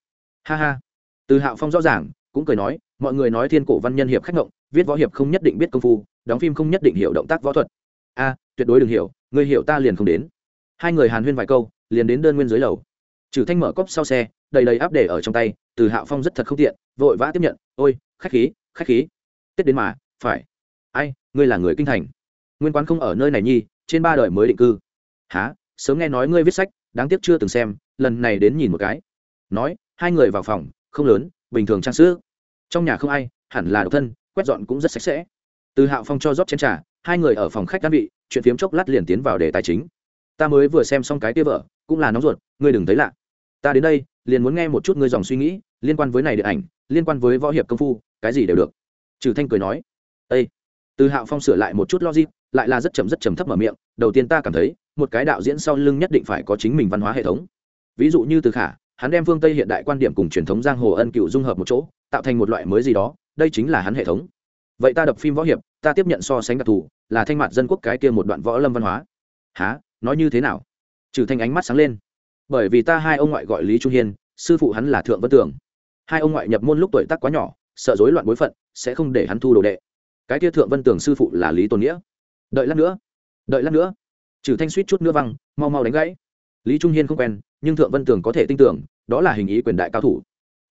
A: Ha ha. Từ hạo phong rõ ràng, cũng cười nói, mọi người nói thiên cổ văn nhân hiệp khách ngộng, viết võ hiệp không nhất định biết công phu, đóng phim không nhất định hiểu động tác võ thuật. A, tuyệt đối đừng hiểu người hiểu ta liền không đến. Hai người hàn huyên vài câu, liền đến đơn nguyên dưới lầu. Trừ thanh mở cốc sau xe, đầy đầy áp để ở trong tay, từ hạo phong rất thật không tiện, vội vã tiếp nhận, ôi, khách khí khách khí. Tết đến mà, phải. Ai, ngươi là người kinh thành. Nguyên quán không ở nơi này nhi, trên ba đời mới định cư. Há sớm nghe nói ngươi viết sách, đáng tiếc chưa từng xem, lần này đến nhìn một cái. Nói, hai người vào phòng, không lớn, bình thường trang sữa trong nhà không ai, hẳn là độc thân, quét dọn cũng rất sạch sẽ. Từ hạo phong cho rót chén trà, hai người ở phòng khách đan vị, chuyện phiếm chốc lát liền tiến vào đề tài chính. Ta mới vừa xem xong cái tia vợ, cũng là nóng ruột, ngươi đừng thấy lạ. Ta đến đây, liền muốn nghe một chút ngươi dòng suy nghĩ, liên quan với này điện ảnh, liên quan với võ hiệp công phu, cái gì đều được. Trừ thanh cười nói ây từ hạo phong sửa lại một chút logic lại là rất chậm rất chậm thấp mở miệng, đầu tiên ta cảm thấy, một cái đạo diễn sau lưng nhất định phải có chính mình văn hóa hệ thống. Ví dụ như từ khả, hắn đem phương tây hiện đại quan điểm cùng truyền thống giang hồ ân cựu dung hợp một chỗ, tạo thành một loại mới gì đó, đây chính là hắn hệ thống. Vậy ta đập phim võ hiệp, ta tiếp nhận so sánh đặc thù, là thanh mặt dân quốc cái kia một đoạn võ lâm văn hóa. Há nói như thế nào? Trừ thanh ánh mắt sáng lên. Bởi vì ta hai ông ngoại gọi lý trung hiên, sư phụ hắn là thượng vân tường. Hai ông ngoại nhập môn lúc tuổi tác quá nhỏ, sợ rối loạn bối phận, sẽ không để hắn thu đồ đệ. Cái kia thượng vân tường sư phụ là lý tôn nghĩa đợi lát nữa. Đợi lát nữa. Trừ thanh suýt chút nữa văng, mau mau đánh gãy. Lý trung hiên không quen, nhưng thượng vân tường có thể tin tưởng, đó là hình ý quyền đại cao thủ.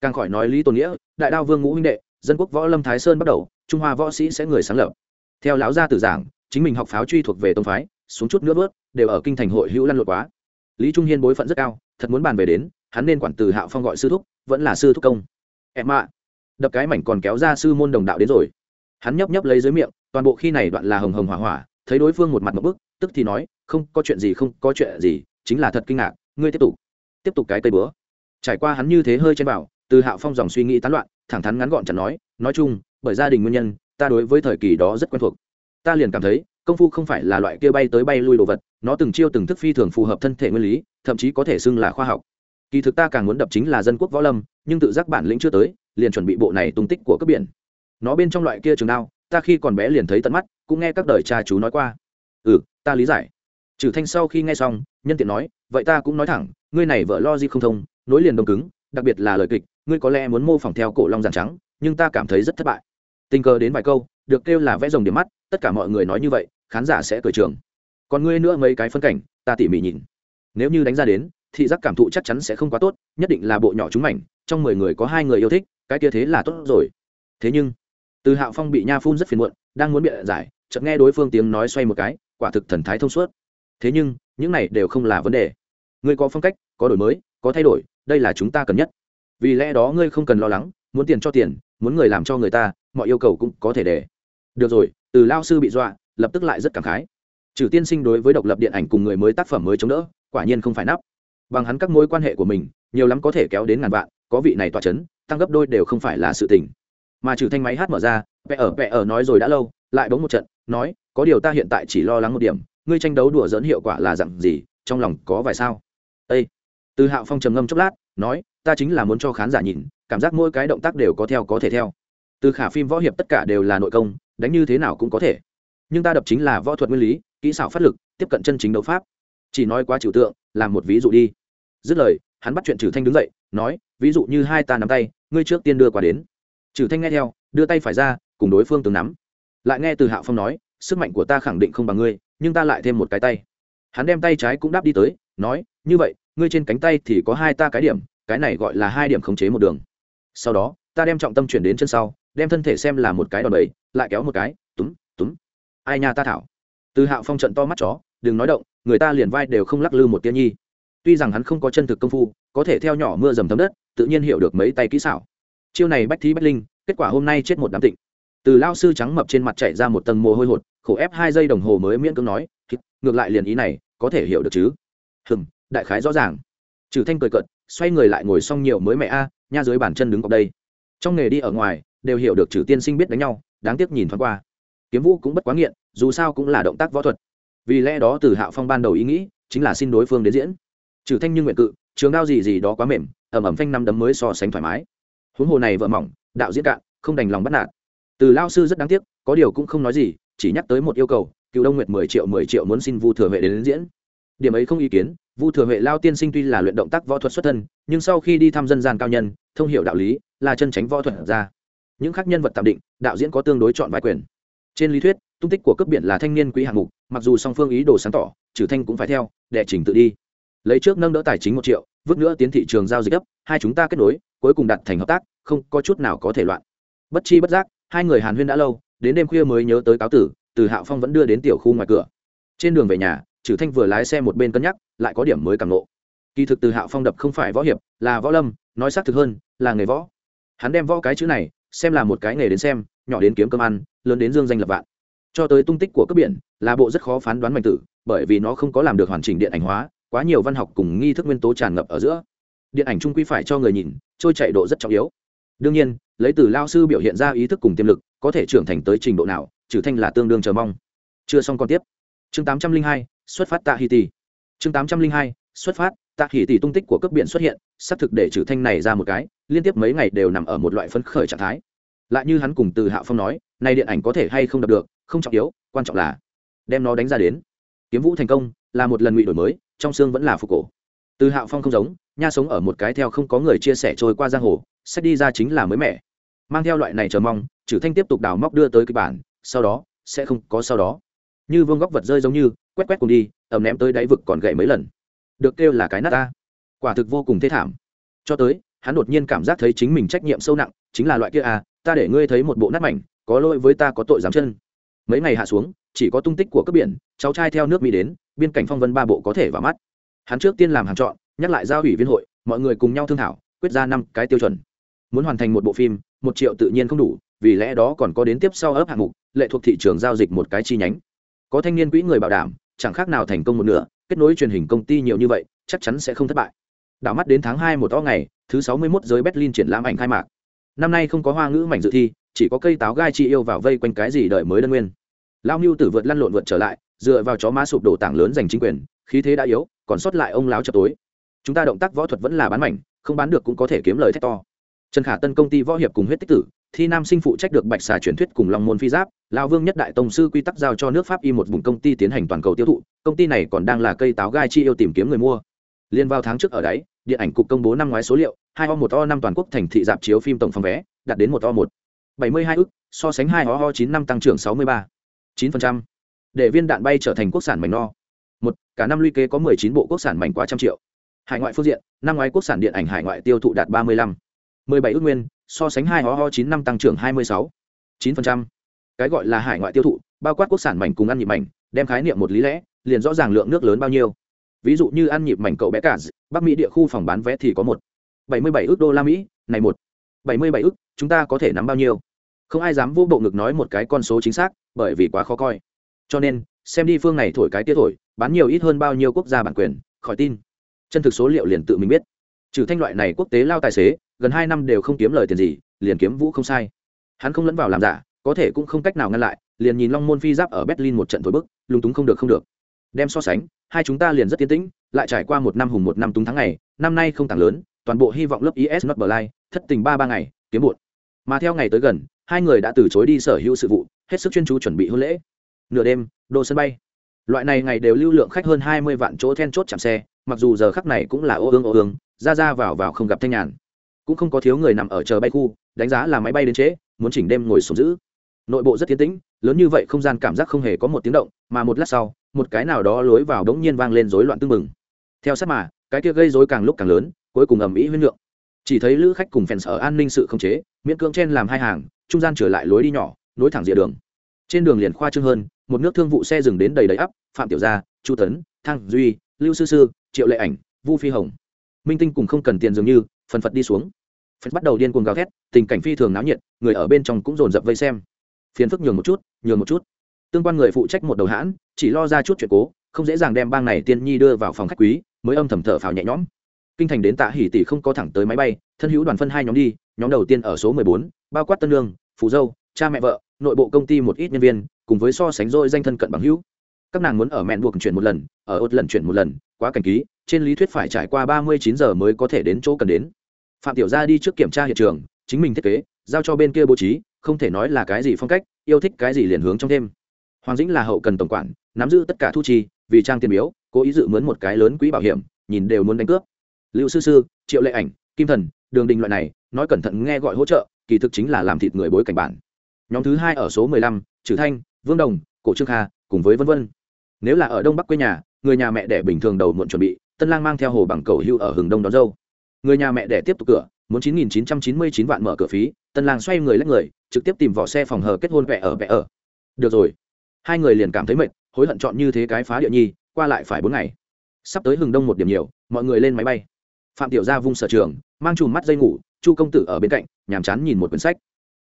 A: Càng khỏi nói lý tôn nghĩa, đại đao vương ngũ huynh đệ, dân quốc võ lâm thái sơn bắt đầu, trung hoa võ sĩ sẽ người sáng lập. Theo lão gia tử giảng, chính mình học pháo truy thuộc về tông phái, xuống chút nữa vớt, đều ở kinh thành hội hữu lăn lộn quá. Lý trung hiên bối phận rất cao, thật muốn bàn về đến, hắn nên quản từ hạo phong gọi sư thúc, vẫn là sư thúc công. Em ạ, đập cái mảnh còn kéo ra sư môn đồng đạo đến rồi hắn nhấp nhấp lấy dưới miệng, toàn bộ khi này đoạn là hồng hồng hỏa hỏa, thấy đối phương một mặt một bức, tức thì nói, không, có chuyện gì, không, có chuyện gì, chính là thật kinh ngạc, ngươi tiếp tục tiếp tục cái cây bữa. Trải qua hắn như thế hơi trên bảo từ hạo phong dòng suy nghĩ tán loạn, thẳng thắn ngắn gọn chẳng nói nói chung, bởi gia đình nguyên nhân, ta đối với thời kỳ đó rất quen thuộc. Ta liền cảm thấy, công phu không phải là loại kia bay tới bay lui đồ vật, nó từng chiêu từng thức phi thường phù hợp thân thể nguyên lý, thậm chí có thể xưng là khoa học. Kỳ thực ta càng muốn đập chính là dân quốc võ lâm, nhưng tự giác bản lĩnh chưa tới, liền chuẩn bị bộ này tung tích của cấp biển nó bên trong loại kia trường đao, ta khi còn bé liền thấy tận mắt, cũng nghe các đời cha chú nói qua. Ừ ta lý giải. Trừ thanh sau khi nghe xong, nhân tiện nói, vậy ta cũng nói thẳng, ngươi này vợ lo gì không thông, nối liền đông cứng, đặc biệt là lời kịch, ngươi có lẽ muốn mô phỏng theo cổ long giàn trắng, nhưng ta cảm thấy rất thất bại. Tình cờ đến vài câu, được kêu là vẽ rồng điểm mắt, tất cả mọi người nói như vậy, khán giả sẽ cười trường. Còn ngươi nữa mấy cái phân cảnh, ta tỉ mỉ nhìn. Nếu như đánh ra đến, thị giác cảm thụ chắc chắn sẽ không quá tốt, nhất định là bộ nhỏ chúng mảnh, trong mười người có hai người yêu thích, cái kia thế là tốt rồi. Thế nhưng từ hạo phong bị nha phun rất phiền muộn, đang muốn biện giải, chợt nghe đối phương tiếng nói xoay một cái, quả thực thần thái thông suốt. Thế nhưng, những này đều không là vấn đề. Ngươi có phong cách, có đổi mới, có thay đổi, đây là chúng ta cần nhất. Vì lẽ đó ngươi không cần lo lắng, muốn tiền cho tiền, muốn người làm cho người ta, mọi yêu cầu cũng có thể để. Được rồi, từ lao sư bị dọa, lập tức lại rất cảm khái. Trừ tiên sinh đối với độc lập điện ảnh cùng người mới tác phẩm mới chống đỡ, quả nhiên không phải nắp. Bằng hắn các mối quan hệ của mình, nhiều lắm có thể kéo đến ngàn vạn, có vị này tỏa chấn, tăng gấp đôi đều không phải là sự tình mà trừ thanh máy hát mở ra, vẽ ở vẽ ở nói rồi đã lâu, lại bóng một trận, nói, có điều ta hiện tại chỉ lo lắng một điểm, ngươi tranh đấu đùa dẫn hiệu quả là dặn gì, trong lòng có vài sao? Ây từ hạo phong trầm ngâm chốc lát, nói, ta chính là muốn cho khán giả nhìn, cảm giác mỗi cái động tác đều có theo có thể theo. Từ khả phim võ hiệp tất cả đều là nội công, đánh như thế nào cũng có thể. Nhưng ta đập chính là võ thuật nguyên lý, kỹ xảo phát lực, tiếp cận chân chính đấu pháp. Chỉ nói quá trừu tượng, làm một ví dụ đi. Dứt lời, hắn bắt chuyện trừ thanh đứng dậy, nói, ví dụ như hai ta nắm tay, ngươi trước tiên đưa qua đến trừ thanh nghe theo, đưa tay phải ra, cùng đối phương từng nắm. Lại nghe từ hạo phong nói, sức mạnh của ta khẳng định không bằng ngươi, nhưng ta lại thêm một cái tay. Hắn đem tay trái cũng đáp đi tới, nói, như vậy, ngươi trên cánh tay thì có hai ta cái điểm, cái này gọi là hai điểm khống chế một đường. Sau đó, ta đem trọng tâm chuyển đến chân sau, đem thân thể xem là một cái đòn bẩy, lại kéo một cái, túm túm. Ai nha ta thảo. Từ hạo phong trận to mắt chó, đừng nói động, người ta liền vai đều không lắc lư một tia nhi. Tuy rằng hắn không có chân thực công phu, có thể theo nhỏ mưa dầm thấm đất, tự nhiên hiểu được mấy tay kỹ xảo chiêu này bách thí bách linh, kết quả hôm nay chết một đám tịnh. Từ lao sư trắng mập trên mặt chạy ra một tầng mồ hôi hột, khổ ép hai giây đồng hồ mới miễn cưỡng nói ngược lại liền ý này, có thể hiểu được chứ? Hừm, đại khái rõ ràng. Trừ thanh cười cợt, xoay người lại ngồi xong nhiều mới mẹ a, nha dưới bàn chân đứng cọc đây. Trong nghề đi ở ngoài, đều hiểu được trừ tiên sinh biết đánh nhau, đáng tiếc nhìn thoáng qua. Kiếm vũ cũng bất quá nghiện, dù sao cũng là động tác võ thuật. Vì lẽ đó từ hạo phong ban đầu ý nghĩ, chính là xin đối phương đến diễn. Trừ thanh như nguyện cự, trường đao gì gì đó quá mềm ẩm ẩm phanh năm đấm mới so sánh thoải mái huống hồ này vợ mỏng đạo diễn cạn không đành lòng bắt nạt. Từ lao sư rất đáng tiếc có điều cũng không nói gì chỉ nhắc tới một yêu cầu cựu đông nguyệt mười triệu mười triệu muốn xin vu thừa huệ đến, đến diễn. Điểm ấy không ý kiến vu thừa huệ lao tiên sinh tuy là luyện động tác võ thuật xuất thân nhưng sau khi đi thăm dân gian cao nhân thông hiểu đạo lý là chân tránh võ thuật ra. Những khác nhân vật tạm định đạo diễn có tương đối chọn vai quyền. Trên lý thuyết tung tích của cấp biển là thanh niên quý hạng mục mặc dù song phương ý đồ sáng tỏ trừ thanh cũng phải theo đệ trình tự đi lấy trước nâng đỡ tài chính một triệu, vứt nữa tiến thị trường giao dịch gấp, hai chúng ta kết nối, cuối cùng đặt thành hợp tác, không có chút nào có thể loạn. Bất chi bất giác, hai người hàn huyên đã lâu, đến đêm khuya mới nhớ tới cáo tử, từ hạo phong vẫn đưa đến tiểu khu ngoài cửa. Trên đường về nhà trừ thanh vừa lái xe một bên cân nhắc, lại có điểm mới càng lộ kỳ thực từ hạo phong đập không phải võ hiệp, là võ lâm, nói xác thực hơn, là nghề võ. Hắn đem võ cái chữ này, xem là một cái nghề đến xem, nhỏ đến kiếm cơm ăn, lớn đến dương danh lập vạn. Cho tới tung tích của cấp biển, là bộ rất khó phán đoán mạnh tử, bởi vì nó không có làm được hoàn chỉnh điện ảnh hóa quá nhiều văn học cùng nghi thức nguyên tố tràn ngập ở giữa. Điện ảnh trung quy phải cho người nhìn, trôi chạy độ rất trọng yếu. Đương nhiên, lấy từ lao sư biểu hiện ra ý thức cùng tiềm lực, có thể trưởng thành tới trình độ nào, trừ thanh là tương đương chờ mong. Chưa xong còn tiếp. Chương tám trăm linh hai, xuất phát tạ hì tỷ chương tám trăm linh hai, xuất phát tạ hì tỷ tung tích của cấp biển xuất hiện, xác thực để trừ thanh này ra một cái, liên tiếp mấy ngày đều nằm ở một loại phấn khởi trạng thái. Lại như hắn cùng từ hạ phong nói nay điện ảnh có thể hay không đập được, không trọng yếu, quan trọng là đem nó đánh ra đến. Kiếm vũ thành công, là một lần ngụy đổi mới trong xương vẫn là phục cổ. Từ hạo phong không giống, nha sống ở một cái theo không có người chia sẻ trôi qua giang hồ, sách đi ra chính là mới mẻ. Mang theo loại này chờ mong chử thanh tiếp tục đào móc đưa tới kịch bản, sau đó, sẽ không có sau đó. Như vương góc vật rơi giống như, quét quét cùng đi, ẩm ném tới đáy vực còn gậy mấy lần. Được kêu là cái nát ta. Quả thực vô cùng thê thảm. Cho tới, hắn đột nhiên cảm giác thấy chính mình trách nhiệm sâu nặng, chính là loại kia à ta để ngươi thấy một bộ nát mảnh, có lỗi với ta có tội dám chân. Mấy ngày hạ xuống, chỉ có tung tích của cấp biển, cháu trai theo nước mỹ đến biên cảnh phong vân ba bộ có thể vào mắt. Hắn trước tiên làm hàng chọn, nhắc lại giao ủy viên hội, mọi người cùng nhau thương thảo, quyết ra năm cái tiêu chuẩn. Muốn hoàn thành một bộ phim, một triệu tự nhiên không đủ, vì lẽ đó còn có đến tiếp sau ấp hạng mục, lệ thuộc thị trường giao dịch một cái chi nhánh. Có thanh niên quỹ người bảo đảm, chẳng khác nào thành công một nửa, kết nối truyền hình công ty nhiều như vậy, chắc chắn sẽ không thất bại. Đảo mắt đến tháng hai một to ngày, thứ sáu mươi 61 giới berlin triển lãm ảnh khai mạc. Năm nay không có hoa ngữ mảnh dự thi, chỉ có cây táo gai chi yêu vào vây quanh cái gì đợi mới đơn nguyên. Lao mưu tử vượt lăn lộn vượt trở lại dựa vào chó má sụp đổ tảng lớn giành chính quyền, khí thế đã yếu, còn sót lại ông láo chập tối. Chúng ta động tác võ thuật vẫn là bán mảnh, không bán được cũng có thể kiếm lời thét to. Trần khả tân công ty võ hiệp cùng huyết tích tử, thi nam sinh phụ trách được bạch xà truyền thuyết cùng long môn phi giáp lao vương nhất đại tông sư quy tắc giao cho nước pháp y một vùng công ty tiến hành toàn cầu tiêu thụ, công ty này còn đang là cây táo gai chi yêu tìm kiếm người mua. Liên vào tháng trước ở đấy, điện ảnh cục công bố năm ngoái số liệu, hai o một, o năm toàn quốc thành thị dạp chiếu phim tổng phòng vé, đạt đến một o một. Bảy mươi hai ức, so sánh hai o o chín năm tăng trưởng sáu mươi ba chín phần trăm để viên đạn bay trở thành quốc sản mảnh no. Một, cả năm luy kế có mười chín bộ quốc sản mảnh quá trăm triệu. Hải ngoại phương diện, năm ngoái quốc sản điện ảnh hải ngoại tiêu thụ đạt ba mươi lăm. mười bảy ước nguyên, so sánh hai ho ho chín năm tăng trưởng hai mươi sáu. chín phần trăm. Cái gọi là hải ngoại tiêu thụ, bao quát quốc sản mảnh cùng ăn nhịp mảnh, đem khái niệm một lý lẽ, liền rõ ràng lượng nước lớn bao nhiêu. Ví dụ như ăn nhịp mảnh cậu bé cả bắc mỹ địa khu phòng bán vé thì có một. bảy mươi bảy ước đô la mỹ, này một. bảy mươi bảy ước, chúng ta có thể nắm bao nhiêu? Không ai dám vô bộ ngực nói một cái con số chính xác, bởi vì quá khó coi cho nên, xem đi phương này thổi cái tiết thổi, bán nhiều ít hơn bao nhiêu quốc gia bản quyền, khỏi tin. Chân thực số liệu liền tự mình biết. Trừ thanh loại này quốc tế lao tài xế, gần hai năm đều không kiếm lời tiền gì, liền kiếm vũ không sai. Hắn không lẫn vào làm giả, có thể cũng không cách nào ngăn lại, liền nhìn long môn phi giáp ở berlin một trận thổi bức, lúng túng không được không được. Đem so sánh, hai chúng ta liền rất tiến tĩnh, lại trải qua một năm hùng một năm túng tháng ngày, năm nay không tàng lớn, toàn bộ hy vọng lớp is not blind thất tình ba ba ngày, kiếm bụt. Mà theo ngày tới gần, hai người đã từ chối đi sở hữu sự vụ, hết sức chuyên chú chuẩn bị hôn lễ nửa đêm đô sân bay. Loại này ngày đều lưu lượng khách hơn hai mươi vạn chỗ then chốt chạm xe, mặc dù giờ khắc này cũng là ô ương ô ương, ra ra vào vào không gặp thanh nhàn. Cũng không có thiếu người nằm ở chờ bay khu, đánh giá là máy bay đến trễ, muốn chỉnh đêm ngồi xuống giữ. Nội bộ rất tiến tĩnh, lớn như vậy không gian cảm giác không hề có một tiếng động, mà một lát sau, một cái nào đó lối vào đống nhiên vang lên rối loạn tưng mừng. theo sát mà, cái kia gây rối càng lúc càng lớn, cuối cùng ầm ĩ huyên lượng. Chỉ thấy lữ khách cùng phèn sở an ninh sự không chế, miễn cưỡng trên làm hai hàng, trung gian trở lại lối đi nhỏ, nối thẳng rìa đường trên đường liền khoa trương hơn, một nước thương vụ xe dừng đến đầy đầy ắp, phạm tiểu gia, chu tấn, thăng duy, lưu sư sư, triệu lệ ảnh, vu phi hồng. Minh tinh cùng không cần tiền dường như, phần phật đi xuống. Phật bắt đầu điên cuồng gào thét, tình cảnh phi thường náo nhiệt, người ở bên trong cũng dồn dập vây xem. Phiền phức nhường một chút, nhường một chút. Tương quan người phụ trách một đầu hãn, chỉ lo ra chút chuyện cố, không dễ dàng đem bang này tiên nhi đưa vào phòng khách quý, mới âm thầm thở phào nhẹ nhõm. Kinh thành đến tạ hỉ tỷ không có thẳng tới máy bay, thân hữu đoàn phân hai nhóm đi, nhóm đầu tiên ở số mười bốn, bao quát tân lương phú dâu cha mẹ vợ, nội bộ công ty một ít nhân viên, cùng với so sánh dôi danh thân cận bằng hữu. Các nàng muốn ở mẹn buộc chuyển một lần, ở ốt lần chuyển một lần, quá cảnh ký, trên lý thuyết phải trải qua ba mươi chín giờ mới có thể đến chỗ cần đến. Phạm tiểu gia đi trước kiểm tra hiện trường, chính mình thiết kế, giao cho bên kia bố trí, không thể nói là cái gì phong cách, yêu thích cái gì liền hướng trong thêm hoàng dĩnh là hậu cần tổng quản, nắm giữ tất cả thu chi, vì trang tiền biếu, cố ý dự mướn một cái lớn quỹ bảo hiểm, nhìn đều muốn đánh cướp. Lưu sư sư, triệu lệ ảnh, kim thần, đường đình loại này, nói cẩn thận nghe gọi hỗ trợ, kỳ thực chính là làm thịt người bối cảnh bản nhóm thứ hai ở số mười lăm trừ thanh, vương đồng, cổ trương kha, cùng với vân vân. Nếu là ở đông bắc quê nhà, người nhà mẹ đẻ bình thường đầu muộn chuẩn bị, tân lang mang theo hồ bằng cầu hưu ở hừng đông đón dâu. Người nhà mẹ đẻ tiếp tục cửa, muốn chín nghìn chín trăm chín mươi chín vạn mở cửa phí, tân lang xoay người lách người, trực tiếp tìm vỏ xe phòng hờ kết hôn vẽ ở vẽ ở. Được rồi. Hai người liền cảm thấy mệt, hối hận chọn như thế cái phá địa nhi, qua lại phải bốn ngày. Sắp tới hừng đông một điểm nhiều, mọi người lên máy bay. Phạm tiểu gia vung sở trường, mang chùm mắt dây ngủ, chu công tử ở bên cạnh, nhàm chán nhìn một quyển sách.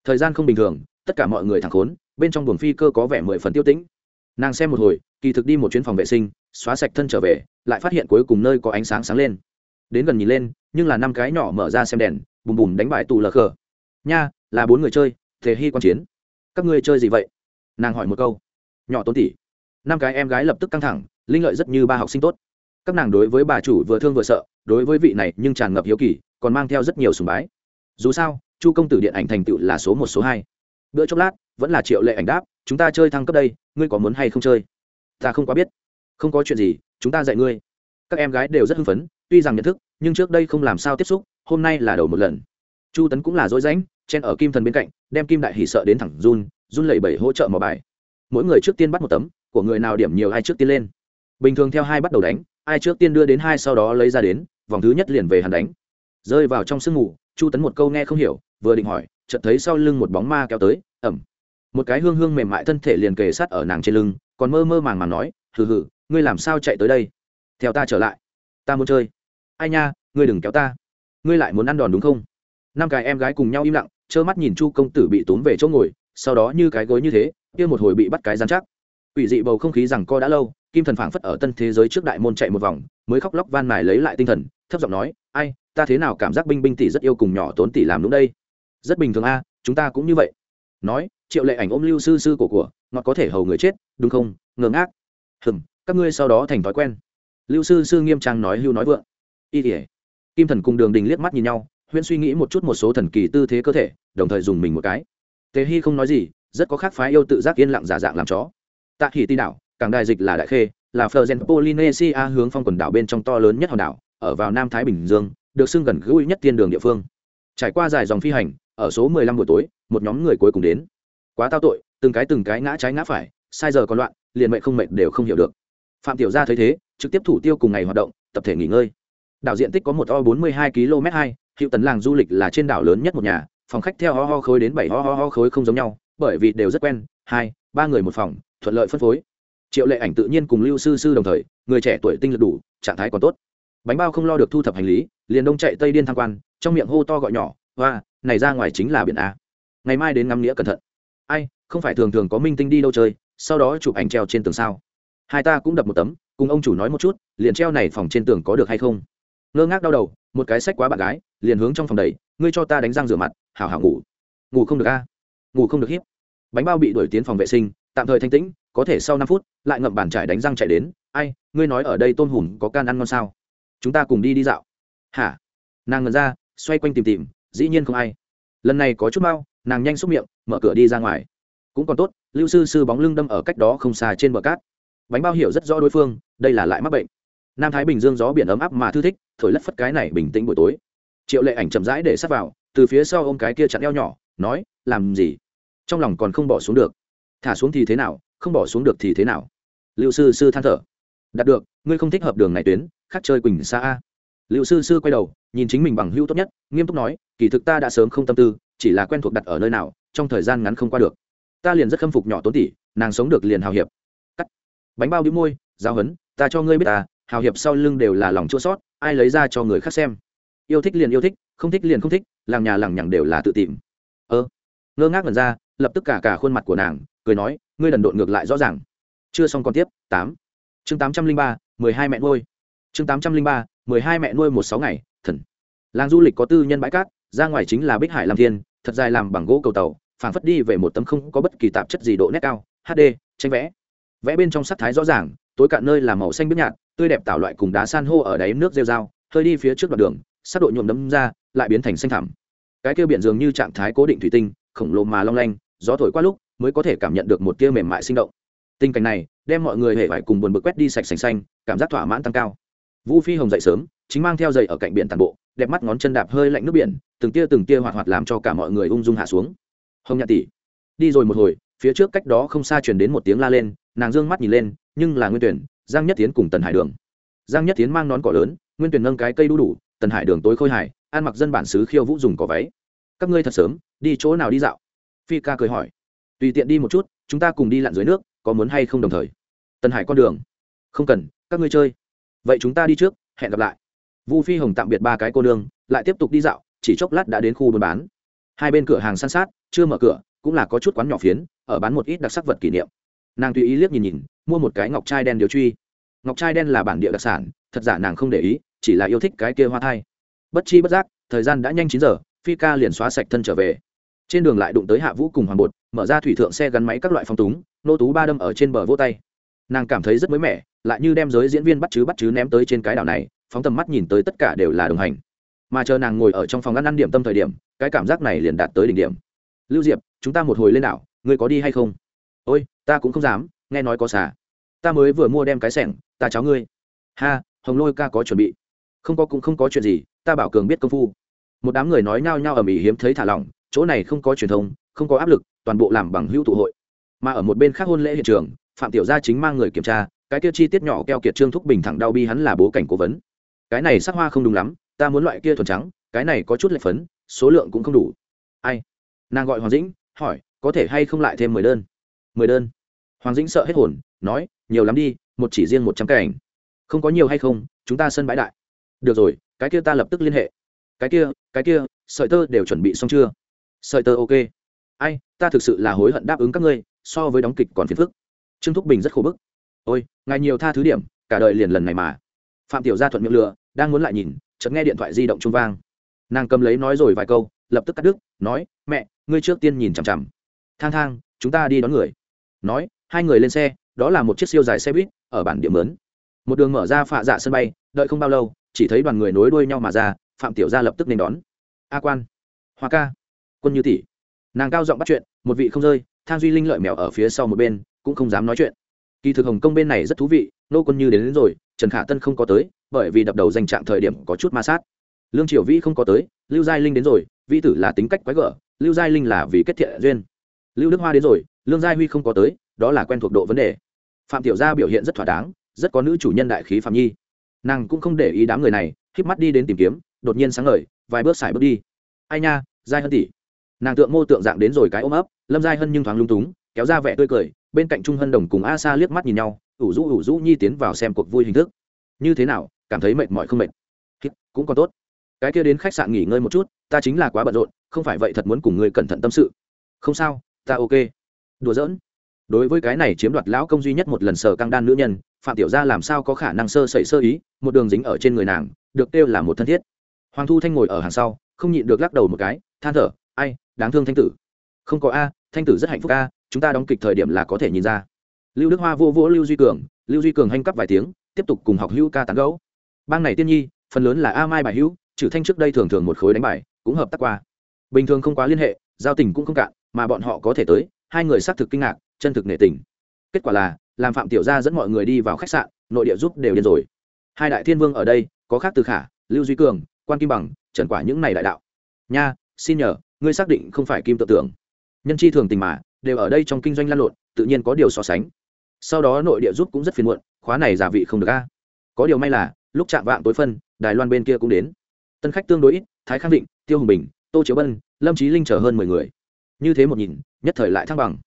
A: Thời gian không bình thường tất cả mọi người thẳng khốn, bên trong buồng phi cơ có vẻ mười phần tiêu tĩnh. Nàng xem một hồi, kỳ thực đi một chuyến phòng vệ sinh, xóa sạch thân trở về, lại phát hiện cuối cùng nơi có ánh sáng sáng lên. Đến gần nhìn lên, nhưng là năm cái nhỏ mở ra xem đèn, bùm bùm đánh bại tù lờ khờ. Nha, là bốn người chơi thể hy quan chiến. Các ngươi chơi gì vậy? Nàng hỏi một câu. Nhỏ tốn tỉ năm cái em gái lập tức căng thẳng, linh lợi rất như ba học sinh tốt. Các nàng đối với bà chủ vừa thương vừa sợ, đối với vị này nhưng tràn ngập hiếu kỳ, còn mang theo rất nhiều sùng bái. Dù sao, chu công tử điện ảnh thành tựu là số một, số hai bữa chốc lát, vẫn là triệu lệ ảnh đáp, chúng ta chơi thăng cấp đây, ngươi có muốn hay không chơi? Ta không quá biết. Không có chuyện gì, chúng ta dạy ngươi. Các em gái đều rất hưng phấn, tuy rằng nhận thức, nhưng trước đây không làm sao tiếp xúc, hôm nay là đầu một lần. Chu tấn cũng là dối rãnh, chen ở kim thần bên cạnh, đem kim đại hỉ sợ đến thẳng run run lẩy bẩy hỗ trợ mò bài. Mỗi người trước tiên bắt một tấm, của người nào điểm nhiều ai trước tiên lên. Bình thường theo hai bắt đầu đánh, ai trước tiên đưa đến hai sau đó lấy ra đến, vòng thứ nhất liền về hàn đánh. Rơi vào trong sương mù, chu tấn một câu nghe không hiểu, vừa định hỏi chợt thấy sau lưng một bóng ma kéo tới ẩm một cái hương hương mềm mại thân thể liền kề sát ở nàng trên lưng, còn mơ mơ màng màng nói, hừ hừ, ngươi làm sao chạy tới đây? Theo ta trở lại. Ta muốn chơi. Ai nha, ngươi đừng kéo ta. Ngươi lại muốn ăn đòn đúng không? Năm cái em gái cùng nhau im lặng, trơ mắt nhìn chu công tử bị tốn về chỗ ngồi, sau đó như cái gối như thế, kia một hồi bị bắt cái gian chắc. Ủy dị bầu không khí rằng co đã lâu, kim thần phảng phất ở tân thế giới trước đại môn chạy một vòng, mới khóc lóc van mài lấy lại tinh thần, thấp giọng nói, ai, ta thế nào cảm giác binh binh tỷ rất yêu cùng nhỏ tốn tỷ làm đúng đây? Rất bình thường a, chúng ta cũng như vậy. Nói, triệu lệ ảnh ôm lưu sư sư của của, ngọt có thể hầu người chết, đúng không? Ngơ ngác. Hừm, các ngươi sau đó thành thói quen. Lưu sư sư nghiêm trang nói hưu nói vượng. Y tỉa kim thần cùng đường đình liếc mắt nhìn nhau, huyễn suy nghĩ một chút một số thần kỳ tư thế cơ thể, đồng thời dùng mình một cái. Tề hy không nói gì, rất có khác phái yêu tự giác yên lặng giả dạng làm chó. Tạ hỉ ti đảo cảng đại dịch là đại khê, là phờ gen polynesia hướng phong quần đảo bên trong to lớn nhất hòn đảo, ở vào nam thái bình dương, được xưng gần gũi nhất thiên đường địa phương. Trải qua dài dòng phi hành ở số 15 buổi tối, một nhóm người cuối cùng đến. Quá tao tội, từng cái từng cái ngã trái ngã phải, sai giờ còn loạn, liền mệnh không mệnh đều không hiểu được. Phạm tiểu gia thấy thế, trực tiếp thủ tiêu cùng ngày hoạt động, tập thể nghỉ ngơi. Đảo diện tích có một o bốn mươi hai km hai hiệu tấn làng du lịch là trên đảo lớn nhất một nhà, phòng khách theo ho ho khối đến bảy ho ho ho khối không giống nhau, bởi vì đều rất quen, hai, ba người một phòng, thuận lợi phân phối. Triệu lệ ảnh tự nhiên cùng lưu sư sư đồng thời, người trẻ tuổi tinh lực đủ, trạng thái còn tốt. Bánh bao không lo được thu thập hành lý, liền đông chạy tây điên tham quan, trong miệng hô to gọi nhỏ, hoa này ra ngoài chính là biển a. Ngày mai đến ngắm nghĩa cẩn thận. Ai, không phải thường thường có minh tinh đi đâu chơi, sau đó chụp ảnh treo trên tường sao? Hai ta cũng đập một tấm, cùng ông chủ nói một chút, liền treo này phòng trên tường có được hay không? Ngơ ngác đau đầu, một cái sách quá bạn gái, liền hướng trong phòng đầy ngươi cho ta đánh răng rửa mặt, hảo hảo ngủ. Ngủ không được a. Ngủ không được hiếp. Bánh bao bị đuổi tiến phòng vệ sinh, tạm thời thanh tĩnh, có thể sau năm phút, lại ngậm bàn trải đánh răng chạy đến. Ai, ngươi nói ở đây tôn hùm có can ăn ngon sao? Chúng ta cùng đi đi dạo. Hả? Nàng ngần ra, xoay quanh tìm tìm dĩ nhiên không ai. Lần này có chút mau, nàng nhanh xúc miệng, mở cửa đi ra ngoài. Cũng còn tốt, lưu sư sư bóng lưng đâm ở cách đó không xa trên bờ cát. Bánh bao hiểu rất rõ đối phương, đây là lại mắc bệnh. Nam thái bình dương gió biển ấm áp mà thư thích, thổi lất phất cái này bình tĩnh buổi tối. Triệu lệ ảnh chậm rãi để sát vào, từ phía sau ô m cái kia chặn eo nhỏ, nói, làm gì? Trong lòng còn không bỏ xuống được. Thả xuống thì thế nào, không bỏ xuống được thì thế nào? Liệu sư sư than thở. Đạt được, ngươi không thích hợp đường này tuyến, khác chơi quỳnh xa a liệu sư sư quay đầu, nhìn chính mình bằng hữu tốt nhất, nghiêm túc nói, kỳ thực ta đã sớm không tâm tư, chỉ là quen thuộc đặt ở nơi nào, trong thời gian ngắn không qua được. Ta liền rất khâm phục nhỏ tốn tỷ, nàng sống được liền hào hiệp. Cắt. Bánh bao đĩu môi, giáo hấn ta cho ngươi biết ta hào hiệp sau lưng đều là lòng chua sót, ai lấy ra cho người khác xem. Yêu thích liền yêu thích, không thích liền không thích, làng nhà làng nhằng đều là tự tìm. Ơ. Ngơ ngác ngần ra, lập tức cả cả khuôn mặt của nàng, cười nói, ngươi lần độn ngược lại rõ ràng. Chưa xong còn tiếp, tám. Chương tám trăm linh ba, mười hai mẹ nuôi. Chương tám trăm linh ba mười hai mẹ nuôi một sáu ngày, thần. Làng du lịch có tư nhân bãi cát, ra ngoài chính là bích hải làm thiên, thật dài làm bằng gỗ cầu tàu, phảng phất đi về một tấm không có bất kỳ tạp chất gì độ nét cao hd tranh vẽ. Vẽ bên trong sắc thái rõ ràng, tối cạn nơi là màu xanh biếc nhạt, tươi đẹp tạo loại cùng đá san hô ở đáy nước rêu dao hơi đi phía trước đoạn đường, sắc độ nhuộm đấm ra, lại biến thành xanh thẳm. Cái kia biển dường như trạng thái cố định thủy tinh, khổng lồ mà long lanh, gió thổi qua lúc mới có thể cảm nhận được một tia mềm mại sinh động. Tình cảnh này, đem mọi người hề phải cùng buồn bực quét đi sạch sành xanh, cảm giác thỏa mãn tăng cao vũ phi hồng dậy sớm, chính mang theo dậy ở cạnh biển tàn bộ, đẹp mắt ngón chân đạp hơi lạnh nước biển, từng tia từng tia hoạt hoạt làm cho cả mọi người ung dung hạ xuống. Hồng nhạn tỷ, đi rồi một hồi, phía trước cách đó không xa truyền đến một tiếng la lên, nàng dương mắt nhìn lên, nhưng là nguyên tuyển, giang nhất tiến cùng tần hải đường. Giang nhất tiến mang nón cỏ lớn, nguyên tuyển nâng cái cây đu đủ, tần hải đường tối khôi hải ăn mặc dân bản xứ khiêu vũ dùng cỏ váy. Các ngươi thật sớm, đi chỗ nào đi dạo? Phi ca cười hỏi. Tùy tiện đi một chút, chúng ta cùng đi lặn dưới nước, có muốn hay không đồng thời? Tần hải con đường. Không cần, các ngươi chơi vậy chúng ta đi trước, hẹn gặp lại. Vu phi hồng tạm biệt ba cái cô nương, lại tiếp tục đi dạo, chỉ chốc lát đã đến khu buôn bán. Hai bên cửa hàng san sát, chưa mở cửa, cũng là có chút quán nhỏ phiến, ở bán một ít đặc sắc vật kỷ niệm. Nàng tùy ý liếc nhìn nhìn, mua một cái ngọc trai đen điều truy. Ngọc trai đen là bản địa đặc sản, thật giả nàng không để ý, chỉ là yêu thích cái kia hoa thai. Bất chi bất giác, thời gian đã nhanh chín giờ, phi ca liền xóa sạch thân trở về. Trên đường lại đụng tới hạ vũ cùng hoàng bột, mở ra thủy thượng xe gắn máy các loại phong túng, nô tú ba đâm ở trên bờ vô tay. Nàng cảm thấy rất mới mẻ lại như đem giới diễn viên bắt chứ bắt chứ ném tới trên cái đảo này, phóng tầm mắt nhìn tới tất cả đều là đồng hành. Mà chờ nàng ngồi ở trong phòng ăn ăn điểm tâm thời điểm, cái cảm giác này liền đạt tới đỉnh điểm. Lưu diệp, chúng ta một hồi lên đảo, ngươi có đi hay không? Ôi, ta cũng không dám, nghe nói có xà. Ta mới vừa mua đem cái sẻng, ta cháu ngươi. Ha, hồng lôi ca có chuẩn bị. Không có cũng không có chuyện gì, ta bảo cường biết công phu. Một đám người nói nhao nhao ở mỹ hiếm thấy thả lỏng, chỗ này không có truyền thông, không có áp lực, toàn bộ làm bằng hữu tụ hội. Mà ở một bên khác hôn lễ hiện trường, phạm tiểu gia chính mang người kiểm tra cái kia chi tiết nhỏ keo kiệt trương thúc bình thẳng đau bi hắn là bố cảnh cố vấn. Cái này sắc hoa không đúng lắm, ta muốn loại kia thuần trắng, cái này có chút lệ phấn, số lượng cũng không đủ. Ai? Nàng gọi hoàng dĩnh, hỏi, có thể hay không lại thêm mười đơn? Mười đơn. Hoàng dĩnh sợ hết hồn, nói, nhiều lắm đi, một chỉ riêng một trăm cái ảnh không có nhiều hay không, chúng ta sân bãi đại. Được rồi, cái kia ta lập tức liên hệ. Cái kia cái kia, sợi tơ đều chuẩn bị xong chưa? Sợi tơ ok. Ai, ta thực sự là hối hận đáp ứng các ngươi, so với đóng kịch còn phiền phức. Trương thúc bình rất khổ bức ôi, ngài nhiều tha thứ điểm, cả đời liền lần này mà. Phạm tiểu gia thuận miệng lừa, đang muốn lại nhìn, chợt nghe điện thoại di động trung vang. Nàng cầm lấy nói rồi vài câu, lập tức cắt đứt, nói, mẹ, ngươi trước tiên nhìn chằm chằm. Thang thang, chúng ta đi đón người. Nói, hai người lên xe, đó là một chiếc siêu dài xe buýt, ở bản địa lớn một đường mở ra phạ dạ sân bay, đợi không bao lâu, chỉ thấy đoàn người nối đuôi nhau mà ra, phạm tiểu gia lập tức nên đón. A quan, hoa ca, quân như tỷ. Nàng cao giọng bắt chuyện, một vị không rơi, thang duy linh lợi mèo ở phía sau một bên, cũng không dám nói chuyện kỳ thực hồng công bên này rất thú vị nô quân như đến, đến rồi trần khả tân không có tới bởi vì đập đầu danh trạng thời điểm có chút ma sát. Lương triều vĩ không có tới lưu giai linh đến rồi vĩ tử là tính cách quái gở lưu giai linh là vì kết thiện duyên. Lưu đức hoa đến rồi lương giai huy không có tới đó là quen thuộc độ vấn đề. Phạm tiểu gia biểu hiện rất thỏa đáng rất có nữ chủ nhân đại khí phạm nhi. Nàng cũng không để ý đám người này híp mắt đi đến tìm kiếm đột nhiên sáng ngời vài bước xài bước đi. Ai nha giai hân tỷ. Nàng tượng mô tượng dạng đến rồi cái ôm ấp lâm giai hân nhưng thoáng lung túng kéo ra vẻ tươi cười bên cạnh trung hân đồng cùng a sa liếc mắt nhìn nhau, ủ rũ ủ rũ nhi tiến vào xem cuộc vui hình thức. Như thế nào, cảm thấy mệt mỏi không mệt? Cũng còn tốt. Cái kia đến khách sạn nghỉ ngơi một chút, ta chính là quá bận rộn, không phải vậy thật muốn cùng ngươi cẩn thận tâm sự. Không sao, ta ok. Đùa giỡn. Đối với cái này chiếm đoạt lão công duy nhất một lần sờ căng đan nữ nhân, phạm tiểu gia làm sao có khả năng sơ sẩy sơ ý, một đường dính ở trên người nàng, được kêu là một thân thiết. Hoàng thu thanh ngồi ở hàng sau, không nhịn được lắc đầu một cái, than thở, ai, đáng thương thanh tử. Không có a, thanh tử rất hạnh phúc a chúng ta đóng kịch thời điểm là có thể nhìn ra. Lưu đức hoa vô vỗ lưu duy cường, lưu duy cường hanh cắp vài tiếng, tiếp tục cùng học hữu ca tán gấu bang này tiên nhi, phần lớn là a mai bài hữu, trừ thanh trước đây thường thường một khối đánh bài, cũng hợp tác qua. Bình thường không quá liên hệ, giao tình cũng không cạn, mà bọn họ có thể tới, hai người xác thực kinh ngạc, chân thực nể tình. Kết quả là, làm phạm tiểu gia dẫn mọi người đi vào khách sạn, nội địa giúp đều điên rồi. Hai đại thiên vương ở đây, có khác từ khả, lưu duy cường, quan kim bằng, trần quả những này đại đạo. Nha, xin nhờ, ngươi xác định không phải kim tự tưởng nhân chi thường tình mà đều ở đây trong kinh doanh lan lộn, tự nhiên có điều so sánh. Sau đó nội địa giúp cũng rất phiền muộn, khóa này giả vị không được a. Có điều may là, lúc chạm vạng tối phân, đài loan bên kia cũng đến. Tân khách tương đối ít, thái khang định tiêu hùng bình, tô chiếu bân, lâm trí linh chở hơn mười người. Như thế một nhìn, nhất thời lại thăng bằng.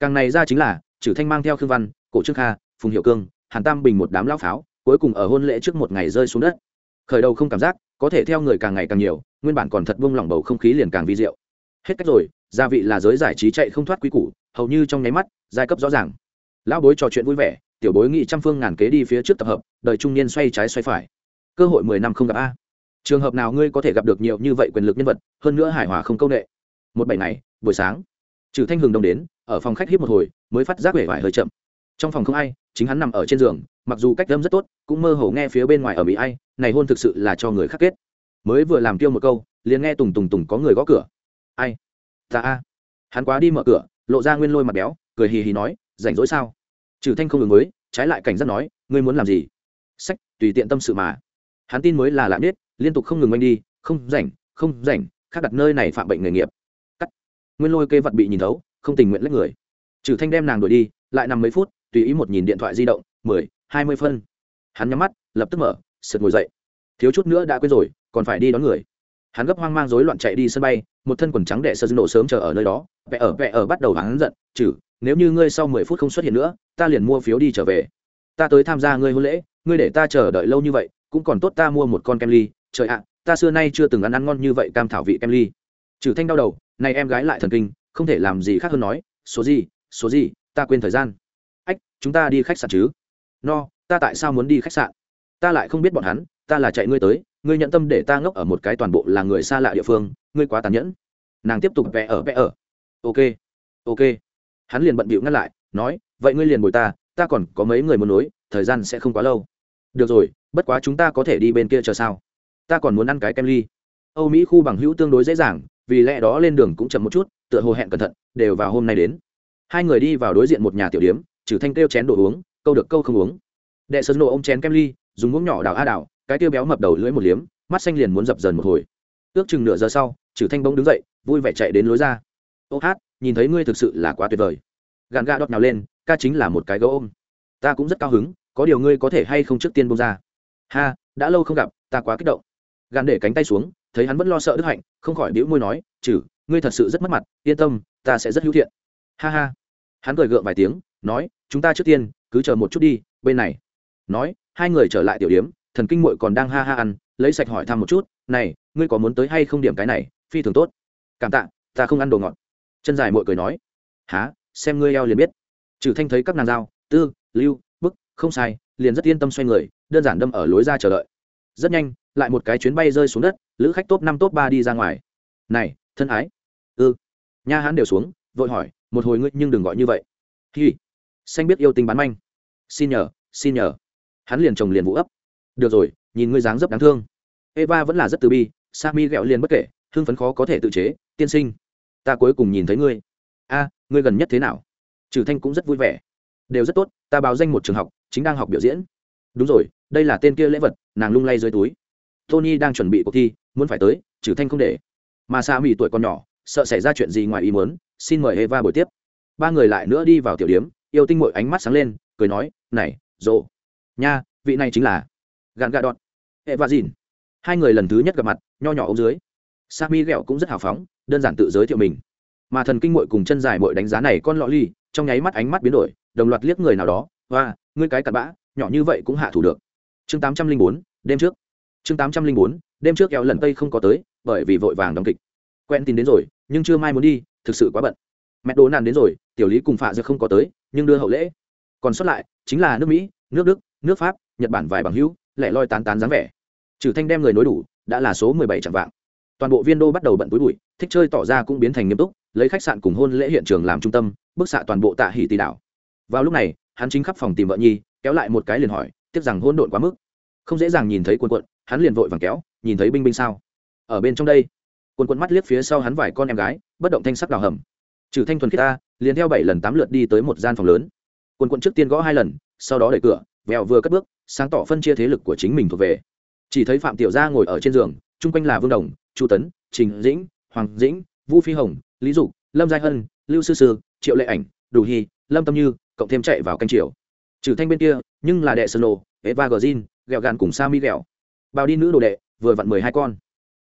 A: Càng này ra chính là trừ thanh mang theo khương văn, cổ trương kha, phùng hiệu cương, hàn tam bình một đám lao pháo, cuối cùng ở hôn lễ trước một ngày rơi xuống đất. Khởi đầu không cảm giác, có thể theo người càng ngày càng nhiều, nguyên bản còn thật buông lỏng bầu không khí liền càng vi diệu. Hết cách rồi gia vị là giới giải trí chạy không thoát quý củ, hầu như trong nháy mắt, giai cấp rõ ràng. Lão bối trò chuyện vui vẻ, tiểu bối nghị trăm phương ngàn kế đi phía trước tập hợp, đời trung niên xoay trái xoay phải. Cơ hội mười năm không gặp a. Trường hợp nào ngươi có thể gặp được nhiều như vậy quyền lực nhân vật, hơn nữa hài hòa không công nghệ một bảy ngày, buổi sáng trừ thanh hừng đông đến, ở phòng khách hiếp một hồi, mới phát giác vẻ vải hơi chậm. Trong phòng không ai, chính hắn nằm ở trên giường, mặc dù cách âm rất tốt, cũng mơ hồ nghe phía bên ngoài ở bị ai, này hôn thực sự là cho người khắc kết. Mới vừa làm tiêu một câu, liền nghe tùng tùng tùng có người gõ cửa. Ai? Ta a. Hắn quá đi mở cửa, lộ ra nguyên lôi mặt béo, cười hì hì nói, rảnh rỗi sao? Trừ thanh không ngừng mới trái lại cảnh giác nói, ngươi muốn làm gì? Sách, tùy tiện tâm sự mà. Hắn tin mới là lạ biết liên tục không ngừng oanh đi, không rảnh không rảnh, khác đặt nơi này phạm bệnh nghề nghiệp. Cắt. Nguyên lôi kê vật bị nhìn thấu, không tình nguyện lấy người. Trừ thanh đem nàng đuổi đi, lại nằm mấy phút, tùy ý một nhìn điện thoại di động, mười, hai mươi phân. Hắn nhắm mắt, lập tức mở, sượt ngồi dậy. Thiếu chút nữa đã quên rồi, còn phải đi đón người hắn gấp hoang mang rối loạn chạy đi sân bay, một thân quần trắng đệ sơ dư nổ sớm chờ ở nơi đó vẽ ở vẽ ở bắt đầu hắn giận chử nếu như ngươi sau mười phút không xuất hiện nữa, ta liền mua phiếu đi trở về. Ta tới tham gia ngươi hôn lễ, ngươi để ta chờ đợi lâu như vậy, cũng còn tốt ta mua một con kem ly. Trời ạ, ta xưa nay chưa từng ăn ăn ngon như vậy cam thảo vị kem ly. Trừ thanh đau đầu, này em gái lại thần kinh, không thể làm gì khác hơn nói, số gì số gì, ta quên thời gian. Ách, chúng ta đi khách sạn chứ? No, ta tại sao muốn đi khách sạn? Ta lại không biết bọn hắn ta là chạy ngươi tới, ngươi nhận tâm để ta ngốc ở một cái toàn bộ là người xa lạ địa phương, ngươi quá tàn nhẫn. Nàng tiếp tục vẽ ở vẽ ở. Ok ok. Hắn liền bận bịu ngắt lại, nói, vậy ngươi liền bồi ta ta còn có mấy người muốn nối, thời gian sẽ không quá lâu. Được rồi, bất quá chúng ta có thể đi bên kia chờ sao? Ta còn muốn ăn cái kem ly. Âu mỹ khu bằng hữu tương đối dễ dàng, vì lẽ đó lên đường cũng chậm một chút, tựa hồ hẹn cẩn thận, đều vào hôm nay đến. Hai người đi vào đối diện một nhà tiểu điếm, trừ thanh kêu chén đồ uống, câu được câu không uống. Đệ sơn nổ ông chén kem ly, dùng muỗng nhỏ đào a đào cái tiêu béo mập đầu lưỡi một liếm, mắt xanh liền muốn dập dần một hồi. Ước chừng nửa giờ sau trừ thanh bỗng đứng dậy, vui vẻ chạy đến lối ra. Ô hát, nhìn thấy ngươi thực sự là quá tuyệt vời. Gạn gà đọt nào lên, ca chính là một cái gấu ôm. Ta cũng rất cao hứng, có điều ngươi có thể hay không trước tiên bông ra? Ha, đã lâu không gặp, ta quá kích động. Gạn để cánh tay xuống, thấy hắn vẫn lo sợ đức hạnh, không khỏi bĩu môi nói chử ngươi thật sự rất mất mặt, yên tâm, ta sẽ rất hữu thiện. Ha ha. Hắn cười gượng vài tiếng, nói, chúng ta trước tiên, cứ chờ một chút đi, bên này. Nói, hai người trở lại tiểu điếm thần kinh muội còn đang ha ha ăn, lấy sạch hỏi thăm một chút, này, ngươi có muốn tới hay không điểm cái này, phi thường tốt. Cảm tạ, ta không ăn đồ ngọt. Chân dài muội cười nói. Há xem ngươi eo liền biết. Trừ thanh thấy các nàng dao tư, lưu, bức, không sai, liền rất yên tâm xoay người, đơn giản đâm ở lối ra chờ đợi. Rất nhanh, lại một cái chuyến bay rơi xuống đất, lữ khách top năm top ba đi ra ngoài. Này, thân ái. Ư ừ. nha hắn đều xuống, vội hỏi, một hồi ngươi nhưng đừng gọi như vậy. Hi. Xanh biết yêu tình bán manh. Xin nhờ xin nhờ. Hắn liền chồng liền vũ ấp được rồi, nhìn ngươi dáng dấp đáng thương. Eva vẫn là rất từ bi, sami ghẹo liền bất kể, hưng phấn khó có thể tự chế, tiên sinh, ta cuối cùng nhìn thấy ngươi. A, ngươi gần nhất thế nào? Trừ thanh cũng rất vui vẻ. Đều rất tốt, ta báo danh một trường học, chính đang học biểu diễn. Đúng rồi, đây là tên kia lễ vật, nàng lung lay dưới túi. Tony đang chuẩn bị cuộc thi, muốn phải tới, trừ thanh không để. Mà sa mỹ tuổi còn nhỏ, sợ xảy ra chuyện gì ngoài ý muốn, xin mời eva buổi tiếp. Ba người lại nữa đi vào tiểu điếm, yêu tinh mội ánh mắt sáng lên, cười nói, này rộ nha, vị này chính là gạn gà đọt. Hệ và dìn. Hai người lần thứ nhất gặp mặt, nho nhỏ ô dưới. Sami ghẹo cũng rất hào phóng, đơn giản tự giới thiệu mình. Mà thần kinh mội cùng chân dài mội đánh giá này con lọ ly, trong nháy mắt ánh mắt biến đổi, đồng loạt liếc người nào đó và ngươi cái cặn bã, nhỏ như vậy cũng hạ thủ được. Chương tám trăm linh bốn, đêm trước. Chương tám trăm linh bốn, đêm trước kéo lần tây không có tới, bởi vì vội vàng đóng kịch. Quen tin đến rồi, nhưng chưa mai muốn đi, thực sự quá bận. Mẹ đồ nàn đến rồi, tiểu lý cùng phạ dược không có tới, nhưng đưa hậu lễ. Còn sót lại, chính là nước mỹ, nước đức, nước pháp, nhật bản vài bằng hữu lẻ loi tán tán dáng vẻ. Trừ thanh đem người nối đủ, đã là số mười bảy chẳng vạng. Toàn bộ viên đô bắt đầu bận túi bụi, thích chơi tỏ ra cũng biến thành nghiêm túc, lấy khách sạn cùng hôn lễ hiện trường làm trung tâm, bức xạ toàn bộ tạ hỉ tỷ đảo. Vào lúc này, hắn chính khắp phòng tìm vợ nhi, kéo lại một cái liền hỏi, tiếc rằng hôn độn quá mức. Không dễ dàng nhìn thấy quân quận hắn liền vội vàng kéo, nhìn thấy binh binh sao. Ở bên trong đây quân quận mắt liếc phía sau hắn vài con em gái, bất động thanh sắc đào hầm. Trừ thanh thuần khiết ta, liền theo bảy lần tám lượt đi tới một gian phòng lớn. Quân quận trước tiên gõ hai lần, sau đó đẩy cửa, vèo vừa cất bước sáng tỏ phân chia thế lực của chính mình thuộc về. Chỉ thấy phạm tiểu gia ngồi ở trên giường, chung quanh là vương đồng, chu tấn, trình dĩnh, hoàng dĩnh, vu phi hồng, lý dục, lâm giai hân, lưu sư sư, triệu lệ ảnh, đủ hy, lâm tâm như, cộng thêm chạy vào canh triều. Trừ thanh bên kia, nhưng là đệ sơn lô, eva gờ gẹo gàn cùng sa mi bao đi nữ đồ đệ, vừa vặn mười hai con.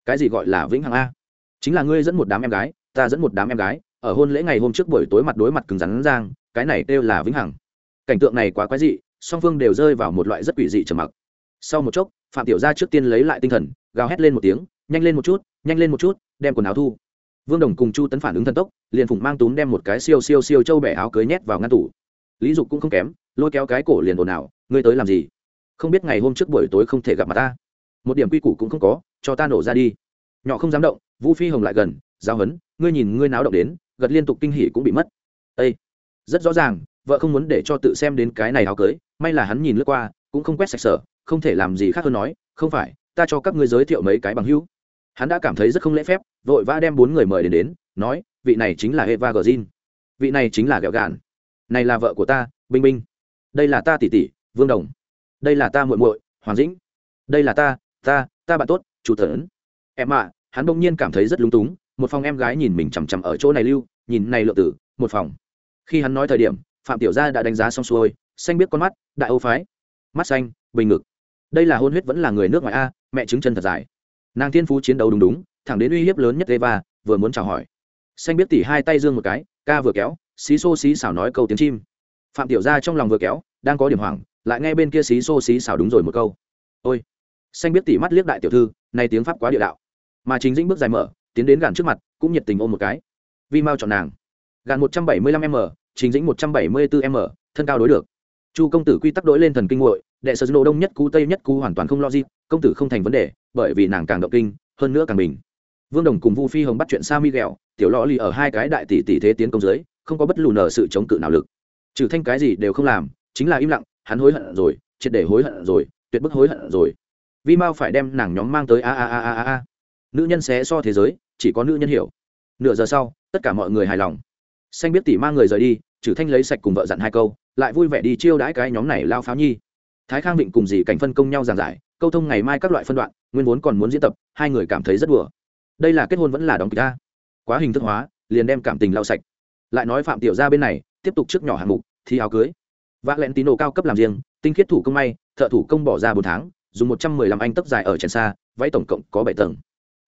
A: Cái gì gọi là vĩnh hằng a? Chính là ngươi dẫn một đám em gái, ta dẫn một đám em gái, ở hôn lễ ngày hôm trước buổi tối mặt đối mặt cứng rắn giang, cái này kêu là vĩnh hằng. Cảnh tượng này quá quái dị song phương đều rơi vào một loại rất quỷ dị trầm mặc. Sau một chốc, phạm tiểu gia trước tiên lấy lại tinh thần, gào hét lên một tiếng, nhanh lên một chút, nhanh lên một chút, đem quần áo thu. Vương đồng cùng chu tấn phản ứng thần tốc, liền phụng mang túm đem một cái siêu siêu siêu châu bẻ áo cưới nhét vào ngăn tủ. Lý dục cũng không kém, lôi kéo cái cổ liền ồn ào, ngươi tới làm gì? Không biết ngày hôm trước buổi tối không thể gặp mặt ta. Một điểm quy củ cũng không có, cho ta nổ ra đi. Nhỏ không dám động, vũ phi hồng lại gần, giao hấn, ngươi nhìn ngươi náo động đến, gật liên tục kinh hỉ cũng bị mất. Ê! rất rõ ràng vợ không muốn để cho tự xem đến cái này áo cưới, may là hắn nhìn lướt qua, cũng không quét sạch sở, không thể làm gì khác hơn nói, không phải, ta cho các ngươi giới thiệu mấy cái bằng hữu. Hắn đã cảm thấy rất không lễ phép, vội vã đem bốn người mời đến đến, nói, vị này chính là eva gờ vị này chính là ghẹo gạn. Này là vợ của ta, binh binh. Đây là ta tỷ tỷ, vương đồng. Đây là ta muội muội, hoàng dĩnh. Đây là ta ta ta bạn tốt, chủ tấn em ạ, hắn bỗng nhiên cảm thấy rất lung túng, một phòng em gái nhìn mình chằm chằm ở chỗ này lưu, nhìn này lượng tử, một phòng. Khi hắn nói thời điểm phạm tiểu gia đã đánh giá xong xuôi xanh biết con mắt đại âu phái mắt xanh bình ngực đây là hôn huyết vẫn là người nước ngoài a mẹ chứng chân thật dài nàng thiên phú chiến đấu đúng đúng thẳng đến uy hiếp lớn nhất eva vừa muốn chào hỏi xanh biết tỉ hai tay dương một cái ca vừa kéo xí xô xí xảo nói câu tiếng chim phạm tiểu gia trong lòng vừa kéo đang có điểm hoảng lại nghe bên kia xí xô xí xảo đúng rồi một câu ôi xanh biết tỉ mắt liếc đại tiểu thư nay tiếng pháp quá địa đạo mà chính dĩnh bước dài mở tiến đến gàn trước mặt cũng nhiệt tình ôm một cái vi mau chọn nàng gàn một trăm bảy mươi lăm m chính dĩnh một trăm bảy mươi bốn m, thân cao đối được. Chu công tử quy tắc đối lên thần kinh nguội đệ sở nô đông nhất cú, tây nhất cú hoàn toàn không lo gì công tử không thành vấn đề, bởi vì nàng càng động kinh, hơn nữa càng bình. Vương đồng cùng vu phi hồng bắt chuyện sa mi ghẹo tiểu lò lì ở hai cái đại tỷ tỷ thế tiến công dưới, không có bất lù nở sự chống cự nào lực. Trừ thanh cái gì đều không làm, chính là im lặng, hắn hối hận rồi, triệt để hối hận rồi, tuyệt bức hối hận rồi. Vi mao phải đem nàng nhóm mang tới a a a a a nữ nhân xé so thế giới, chỉ có nữ nhân hiểu. Nửa giờ sau, tất cả mọi người hài lòng. Xanh biết tỷ mang người rời đi trừ thanh lấy sạch cùng vợ dặn hai câu, lại vui vẻ đi chiêu đãi cái nhóm này lao pháo nhi. Thái khang định cùng dì cảnh phân công nhau giảng giải, câu thông ngày mai các loại phân đoạn, nguyên vốn còn muốn diễn tập, hai người cảm thấy rất đùa. đây là kết hôn vẫn là đóng kịch ta quá hình thức hóa, liền đem cảm tình lao sạch. Lại nói phạm tiểu gia bên này, tiếp tục trước nhỏ hạng mục, thi áo cưới. Vạ lẹn tín đồ cao cấp làm riêng, tinh khiết thủ công may, thợ thủ công bỏ ra bốn tháng, dùng một trăm mười lăm anh tấc dài ở trần xa, váy tổng cộng có bảy tầng.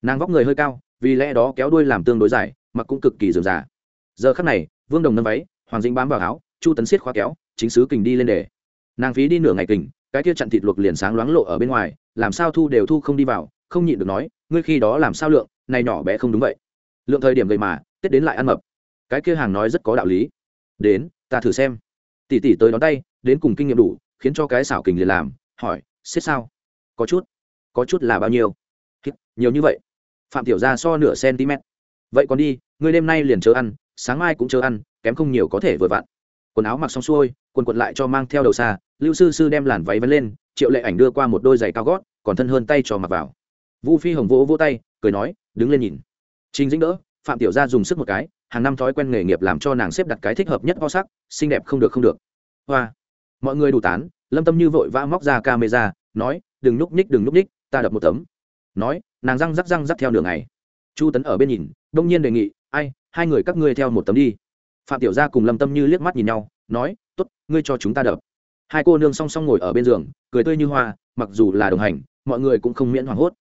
A: Nàng vóc người hơi cao, vì lẽ đó kéo đuôi làm tương đối dài, mặc cũng cực kỳ dườm già. Giờ khắc này, vương đồng nâng váy hoàng dĩnh bám vào áo, chu tấn siết khóa kéo, chính sứ kình đi lên để nàng phí đi nửa ngày kình, cái kia chặn thịt luộc liền sáng loáng lộ ở bên ngoài, làm sao thu đều thu không đi vào, không nhịn được nói, ngươi khi đó làm sao lượng, này nhỏ bé không đúng vậy. Lượng thời điểm gầy mà, tết đến lại ăn mập. Cái kia hàng nói rất có đạo lý. Đến, ta thử xem. Tỷ tỷ tới đón tay, đến cùng kinh nghiệm đủ, khiến cho cái xảo kình liền làm, hỏi, xếp sao? Có chút có chút là bao nhiêu? Nhiều như vậy. Phạm tiểu ra so nửa cm vậy còn đi, ngươi đêm nay liền chờ ăn sáng mai cũng chờ ăn, kém không nhiều có thể vừa vặn. Quần áo mặc xong xuôi, quần quật lại cho mang theo đầu xa, lưu sư sư đem làn váy vấn lên, triệu lệ ảnh đưa qua một đôi giày cao gót, còn thân hơn tay cho mặc vào. Vu phi hồng vỗ vỗ tay, cười nói, đứng lên nhìn. Trình dĩnh đỡ, phạm tiểu gia dùng sức một cái, hàng năm thói quen nghề nghiệp làm cho nàng xếp đặt cái thích hợp nhất ho sắc, xinh đẹp không được không được. Hoa. Mọi người đủ tán, lâm tâm như vội vã móc ra camera, nói, đừng núp ních đừng núp ních ta đập một tấm. Nói, nàng răng rắc răng rắc theo đường này. Chu tấn ở bên nhìn, đông nhiên đề nghị, ai hai người các ngươi theo một tấm đi. Phạm tiểu gia cùng lâm tâm như liếc mắt nhìn nhau nói tốt, ngươi cho chúng ta đập. Hai cô nương song song ngồi ở bên giường cười tươi như hoa mặc dù là đồng hành mọi người cũng không miễn hoảng hốt.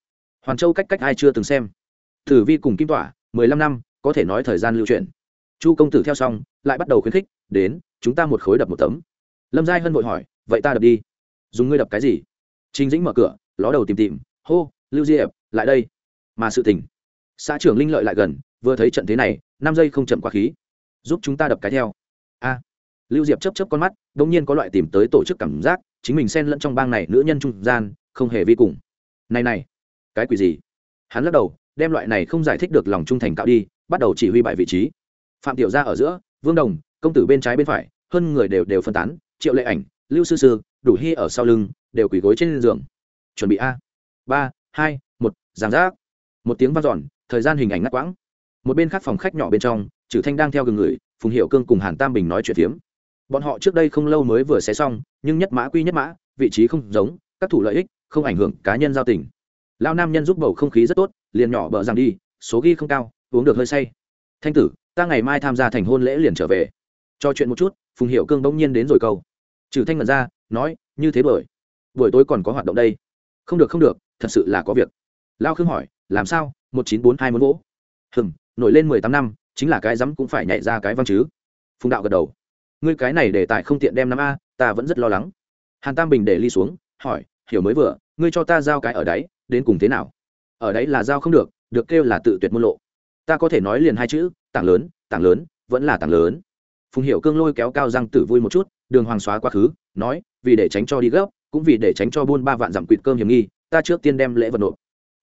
A: Hoàn châu cách cách ai chưa từng xem. Tử vi cùng kim tỏa mười lăm năm có thể nói thời gian lưu truyền. Chu công tử theo xong lại bắt đầu khuyến khích đến chúng ta một khối đập một tấm. Lâm giai hân vội hỏi vậy ta đập đi. Dùng ngươi đập cái gì? Trình dĩnh mở cửa ló đầu tìm tìm hô lưu diệp lại đây. Mà sự tình xã trưởng linh lợi lại gần vừa thấy trận thế này năm giây không chậm qua khí. Giúp chúng ta đập cái theo. A. Lưu diệp chấp chấp con mắt đ ỗ n g nhiên có loại tìm tới tổ chức cảm giác, chính mình xen lẫn trong bang này nữ nhân trung gian, không hề vi cùng. Này này, cái quỷ gì? Hắn lắc đầu, đem loại này không giải thích được lòng trung thành cạo đi, bắt đầu chỉ huy bại vị trí. Phạm tiểu gia ở giữa, vương đồng, công tử bên trái bên phải, hơn người đều đều phân tán, triệu lệ ảnh, lưu sư sư, đủ hy ở sau lưng, đều quỳ gối trên giường. Chuẩn bị a. Ba, hai, một giảm giác. một tiếng vang dọn, thời gian hình ảnh ngắt quãng một bên khác phòng khách nhỏ bên trong trừ thanh đang theo gừng người, phùng hiệu cương cùng hàn tam bình nói chuyện phiếm. Bọn họ trước đây không lâu mới vừa xé xong, nhưng nhất mã quy nhất mã, vị trí không giống, các thủ lợi ích, không ảnh hưởng cá nhân giao tình. Lao nam nhân giúp bầu không khí rất tốt, liền nhỏ bờ rằng đi, số ghi không cao, uống được hơi say. Thanh tử, ta ngày mai tham gia thành hôn lễ liền trở về. Cho chuyện một chút, phùng hiệu cương bỗng nhiên đến rồi câu. Trừ thanh mật ra, nói, như thế bởi buổi tối còn có hoạt động đây. Không được không được, thật sự là có việc. Lao khương hỏi, làm sao? một chín bốn hai muốn vỗ. Hừng nổi lên mười tám năm, chính là cái rắm cũng phải nhảy ra cái văn chứ. Phùng đạo gật đầu. Ngươi cái này để tại không tiện đem năm a, ta vẫn rất lo lắng. Hàn tam bình để ly xuống, hỏi, hiểu mới vừa, ngươi cho ta giao cái ở đấy, đến cùng thế nào? Ở đấy là giao không được được kêu là tự tuyệt môn lộ. Ta có thể nói liền hai chữ, tảng lớn tảng lớn, vẫn là tảng lớn. Phùng hiệu cương lôi kéo cao răng tử vui một chút, đường hoàng xóa quá khứ, nói, vì để tránh cho đi gấp, cũng vì để tránh cho buôn ba vạn dặm quỵt cơm hiểm nghi, ta trước tiên đem lễ vật nộp.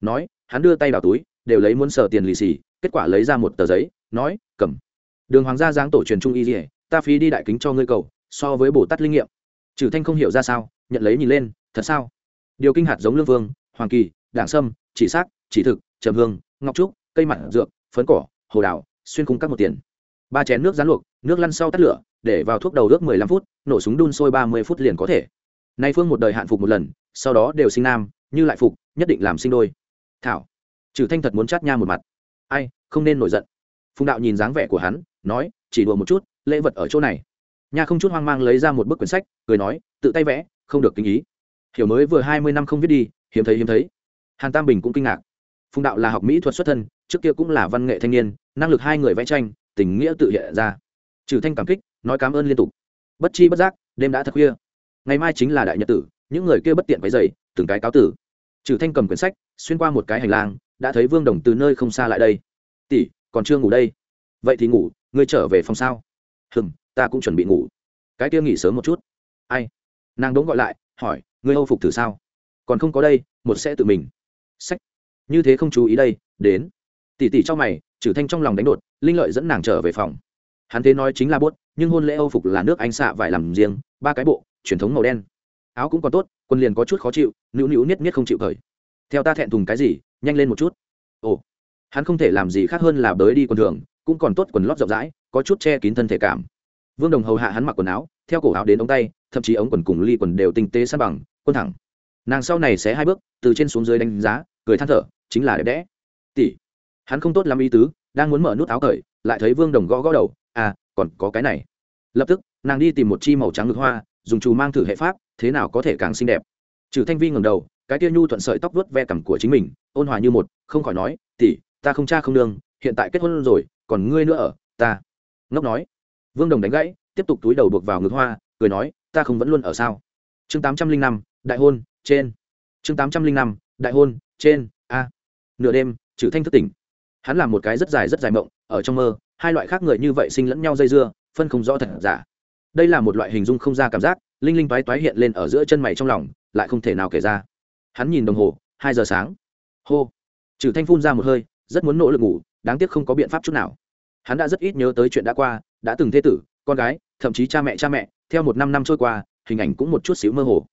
A: Nói, hắn đưa tay vào túi, đều lấy muốn sở tiền lì xì kết quả lấy ra một tờ giấy nói cầm. Đường hoàng gia giáng tổ truyền trung y dỉa ta phí đi đại kính cho ngươi cầu so với bồ tát linh nghiệm. Trừ thanh không hiểu ra sao nhận lấy nhìn lên thật sao? Điều kinh hạt giống lương vương hoàng kỳ đảng sâm chỉ xác chỉ thực trầm hương ngọc trúc cây mặn, dược phấn cỏ hồ đào xuyên cung các một tiền. Ba chén nước rán luộc nước lăn sau tắt lửa để vào thuốc đầu ước mười lăm phút nổ súng đun sôi ba mươi phút liền có thể. Nay phương một đời hạn phục một lần sau đó đều sinh nam như lại phục nhất định làm sinh đôi. Thảo. Trừ thanh thật muốn chát nha một mặt ai, không nên nổi giận. Phùng đạo nhìn dáng vẻ của hắn, nói, chỉ đùa một chút, lễ vật ở chỗ này. Nha không chút hoang mang lấy ra một bức quyển sách, cười nói, tự tay vẽ, không được kinh ý. Hiểu mới vừa hai mươi năm không viết đi, hiếm thấy hiếm thấy. Hàn tam bình cũng kinh ngạc. Phùng đạo là học mỹ thuật xuất thân, trước kia cũng là văn nghệ thanh niên, năng lực hai người vẽ tranh, tình nghĩa tự hiện ra. Trừ thanh cảm kích, nói cảm ơn liên tục. Bất chi bất giác, đêm đã thật khuya. Ngày mai chính là đại nhật tử, những người kia bất tiện váy dày từng cái cáo tử. Trừ thanh cầm quyển sách, xuyên qua một cái hành lang đã thấy vương đồng từ nơi không xa lại đây. Tỷ, còn chưa ngủ đây. Vậy thì ngủ, ngươi trở về phòng sao? Hừng ta cũng chuẩn bị ngủ. Cái kia nghỉ sớm một chút. Ai? Nàng đống gọi lại, hỏi, ngươi âu phục thử sao? Còn không có đây, một sẽ tự mình. Sách. Như thế không chú ý đây, đến. Tỷ tỷ cho mày trừ thanh trong lòng đánh đột, linh lợi dẫn nàng trở về phòng. Hắn thế nói chính là bốt nhưng hôn lễ âu phục là nước anh xạ vải làm riêng, ba cái bộ, truyền thống màu đen. Áo cũng còn tốt quân liền có chút khó chịu, nữu nữu niết niết không chịu cởi theo ta thẹn thùng cái gì nhanh lên một chút. Ồ, hắn không thể làm gì khác hơn là bới đi quần thường, cũng còn tốt quần lót rộng rãi, có chút che kín thân thể cảm. Vương đồng hầu hạ hắn mặc quần áo, theo cổ áo đến ống tay, thậm chí ống quần cùng ly quần đều tinh tế sát bằng, quân thẳng. Nàng sau này sẽ hai bước, từ trên xuống dưới đánh giá, cười than thở, chính là đẹp đẽ. Tỷ, hắn không tốt làm ý tứ, đang muốn mở nút áo cởi, lại thấy vương đồng gõ gõ đầu à còn có cái này. Lập tức, nàng đi tìm một chi màu trắng ngực hoa, dùng trù mang thử hệ pháp, thế nào có thể càng xinh đẹp. Trừ thanh vi ngầm đầu cái tia nhu thuận sợi tóc vuốt ve cằm của chính mình, ôn hòa như một, không khỏi nói, tỷ, ta không cha không nương, hiện tại kết hôn rồi, còn ngươi nữa ở, ta. Ngốc nói. Vương đồng đánh gãy, tiếp tục túi đầu buộc vào ngực hoa, cười nói, ta không vẫn luôn ở sao? Chương tám trăm linh năm, đại hôn, trên. Chương tám trăm linh năm, đại hôn, trên, a. Nửa đêm trừ thanh thức tỉnh. Hắn làm một cái rất dài rất dài mộng, ở trong mơ, hai loại khác người như vậy sinh lẫn nhau dây dưa, phân không rõ thật giả. Đây là một loại hình dung không ra cảm giác, linh linh toái toái hiện lên ở giữa chân mày trong lòng, lại không thể nào kể ra hắn nhìn đồng hồ, hai giờ sáng. Hô. Trừ thanh phun ra một hơi, rất muốn nỗ lực ngủ, đáng tiếc không có biện pháp chút nào. Hắn đã rất ít nhớ tới chuyện đã qua, đã từng thế tử, con gái, thậm chí cha mẹ cha mẹ, theo một năm năm trôi qua, hình ảnh cũng một chút xíu mơ hồ.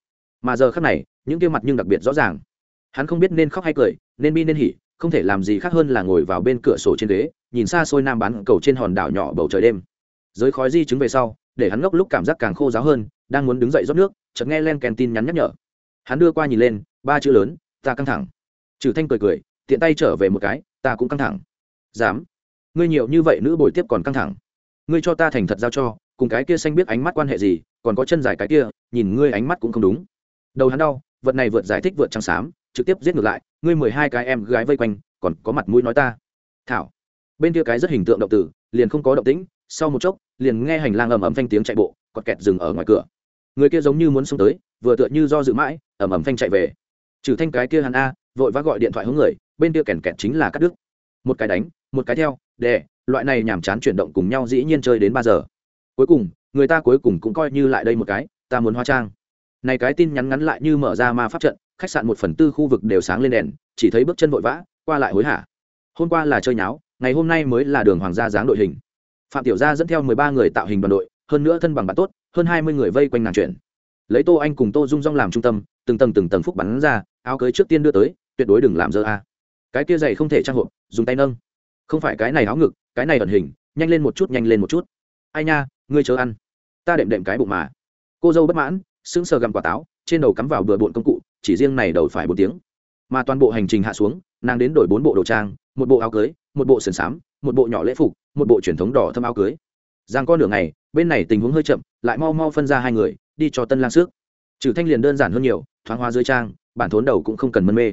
A: Mà giờ khác này, những kia mặt nhưng đặc biệt rõ ràng. Hắn không biết nên khóc hay cười, nên bi nên hỉ, không thể làm gì khác hơn là ngồi vào bên cửa sổ trên ghế, nhìn xa xôi nam bán cầu trên hòn đảo nhỏ bầu trời đêm. Giới khói di chứng về sau, để hắn ngốc lúc cảm giác càng khô giáo hơn, đang muốn đứng dậy rót nước, chợt nghe len kèn tin nhắn nhắc nhở hắn đưa qua nhìn lên, ba chữ lớn, ta căng thẳng. Trừ thanh cười cười, tiện tay trở về một cái, ta cũng căng thẳng. Dám? Ngươi nhiều như vậy nữ bồi tiếp còn căng thẳng. Ngươi cho ta thành thật giao cho, cùng cái kia xanh biết ánh mắt quan hệ gì, còn có chân dài cái kia, nhìn ngươi ánh mắt cũng không đúng. Đầu hắn đau, vật này vượt giải thích vượt trắng xám, trực tiếp giết ngược lại, ngươi mười hai cái em gái vây quanh, còn có mặt mũi nói ta. Thảo. Bên kia cái rất hình tượng động tử, liền không có động tĩnh, sau một chốc, liền nghe hành lang ầm ầm thanh tiếng chạy bộ quạt kẹt dừng ở ngoài cửa. Người kia giống như muốn xông tới vừa tựa như do dự mãi ẩm ẩm thanh chạy về. Trừ thanh cái kia hắn a, vội vã gọi điện thoại hướng người, bên kia kèn kẹt chính là cắt đứt một cái đánh, một cái theo, đè, loại này nhàm chán chuyển động cùng nhau dĩ nhiên chơi đến ba giờ. Cuối cùng, người ta cuối cùng cũng coi như lại đây một cái, ta muốn hóa trang. Này cái tin nhắn ngắn lại như mở ra ma pháp trận, khách sạn một phần tư khu vực đều sáng lên đèn, chỉ thấy bước chân vội vã, qua lại hối hả. Hôm qua là chơi nháo, ngày hôm nay mới là đường hoàng gia dáng đội hình. Phạm tiểu gia dẫn theo mười ba người tạo hình đoàn đội, hơn nữa thân bằng bạn tốt, hơn hai mươi người vây quanh nàng chuyển lấy tô anh cùng tô dung dong làm trung tâm, từng tầng từng tầng phúc bắn ra, áo cưới trước tiên đưa tới, tuyệt đối đừng làm dơ a. Cái kia dày không thể trang hộp, dùng tay nâng. Không phải cái này áo ngực, cái này ẩn hình, nhanh lên một chút, nhanh lên một chút. Ai nha, ngươi chớ ăn. Ta đệm đệm cái bụng mà. Cô dâu bất mãn, sững sờ gặm quả táo, trên đầu cắm vào bừa bộn công cụ, chỉ riêng này đầu phải bốn tiếng. Mà toàn bộ hành trình hạ xuống, nàng đến đổi bốn bộ đồ trang, một bộ áo cưới, một bộ sườn xám một bộ nhỏ lễ phục, một bộ truyền thống đỏ thâm áo cưới. Giang con đường này bên này tình huống hơi chậm, lại mau mau phân ra hai người đi cho tân lang sức. Trừ thanh liền đơn giản hơn nhiều, thoáng hoa dưới trang, bản thốn đầu cũng không cần mân mê.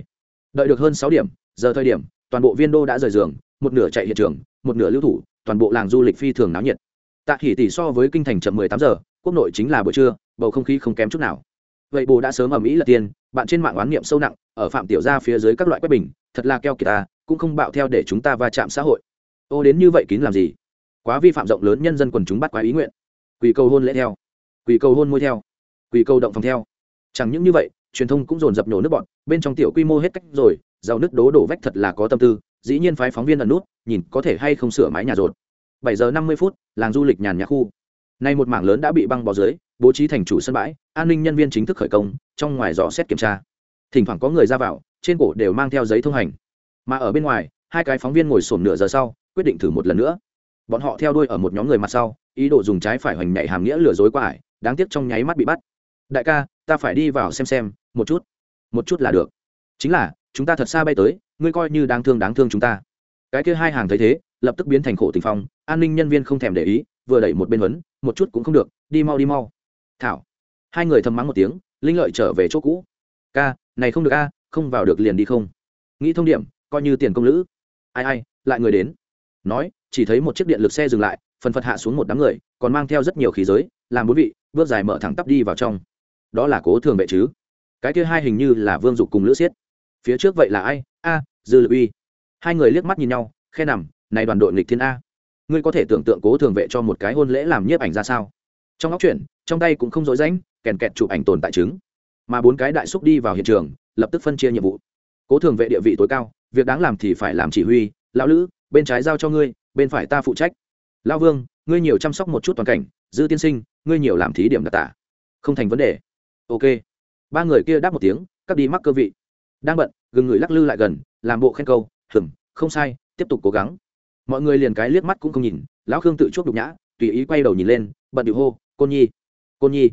A: Đợi được hơn sáu điểm, giờ thời điểm, toàn bộ viên đô đã rời giường, một nửa chạy hiện trường, một nửa lưu thủ, toàn bộ làng du lịch phi thường náo nhiệt. Tạ hỉ tỷ so với kinh thành chậm mười tám giờ, quốc nội chính là buổi trưa, bầu không khí không kém chút nào. Vậy bồ đã sớm ở mỹ là tiền bạn trên mạng oán niệm sâu nặng, ở phạm tiểu gia phía dưới các loại quét bình, thật là keo kiệt ta, cũng không bạo theo để chúng ta va chạm xã hội. Ô đến như vậy kín làm gì? Quá vi phạm rộng lớn nhân dân quần chúng bắt quá ý nguyện. Quỳ cầu hôn lễ theo. Quỷ cầu hôn môi theo quỷ cầu động phòng theo. Chẳng những như vậy, truyền thông cũng dồn dập nhổ nước bọn bên trong tiểu quy mô hết cách rồi giàu nước đố đổ vách thật là có tâm tư, dĩ nhiên phái phóng viên ẩn nút, nhìn có thể hay không sửa mái nhà rột. Bảy giờ năm mươi phút, làng du lịch nhàn nhã khu. Nay một mảng lớn đã bị băng bó dưới, bố trí thành chủ sân bãi, an ninh nhân viên chính thức khởi công, trong ngoài dò xét kiểm tra. Thỉnh thoảng có người ra vào, trên cổ đều mang theo giấy thông hành. Mà ở bên ngoài, hai cái phóng viên ngồi sổm nửa giờ sau, quyết định thử một lần nữa. Bọn họ theo đuôi ở một nhóm người mặt sau, ý đồ dùng trái phải hoành nhảy hàm nghĩa lừa dối quải đáng tiếc trong nháy mắt bị bắt. Đại ca, ta phải đi vào xem xem, một chút một chút là được. Chính là, chúng ta thật xa bay tới, ngươi coi như đáng thương đáng thương chúng ta. Cái kia hai hàng thấy thế, lập tức biến thành khổ tình phong, an ninh nhân viên không thèm để ý, vừa đẩy một bên huấn, một chút cũng không được, đi mau đi mau. Thảo. Hai người thầm mắng một tiếng, linh lợi trở về chỗ cũ. Ca, này không được a, không vào được liền đi không. Nghĩ thông điểm, coi như tiền công lữ. Ai ai, lại người đến. Nói, chỉ thấy một chiếc điện lực xe dừng lại phần phật hạ xuống một đám người, còn mang theo rất nhiều khí giới, làm bốn vị, bước dài mở thẳng tắp đi vào trong. Đó là cố thường vệ chứ? Cái kia hai hình như là vương dục cùng lữ xiết. Phía trước vậy là ai? A, dư lực uy. Hai người liếc mắt nhìn nhau, khe nằm, này đoàn đội nghịch thiên a. Ngươi có thể tưởng tượng cố thường vệ cho một cái hôn lễ làm nhiếp ảnh ra sao? Trong óc chuyện, trong tay cũng không dối rãnh, kèn kẹt chụp ảnh tồn tại chứng. Mà bốn cái đại xúc đi vào hiện trường, lập tức phân chia nhiệm vụ. Cố thường vệ địa vị tối cao, việc đáng làm thì phải làm chỉ huy, lão lữ, bên trái giao cho ngươi, bên phải ta phụ trách lao vương, ngươi nhiều chăm sóc một chút toàn cảnh, dư tiên sinh, ngươi nhiều làm thí điểm đặc tả. Không thành vấn đề. Ok. Ba người kia đáp một tiếng, cắt đi mắc cơ vị. Đang bận, gừng người lắc lư lại gần, làm bộ khen câu, hừm, không sai, tiếp tục cố gắng. Mọi người liền cái liếc mắt cũng không nhìn, lão khương tự chuốc đục nhã, tùy ý quay đầu nhìn lên, bận điệu hô, côn nhi côn nhi.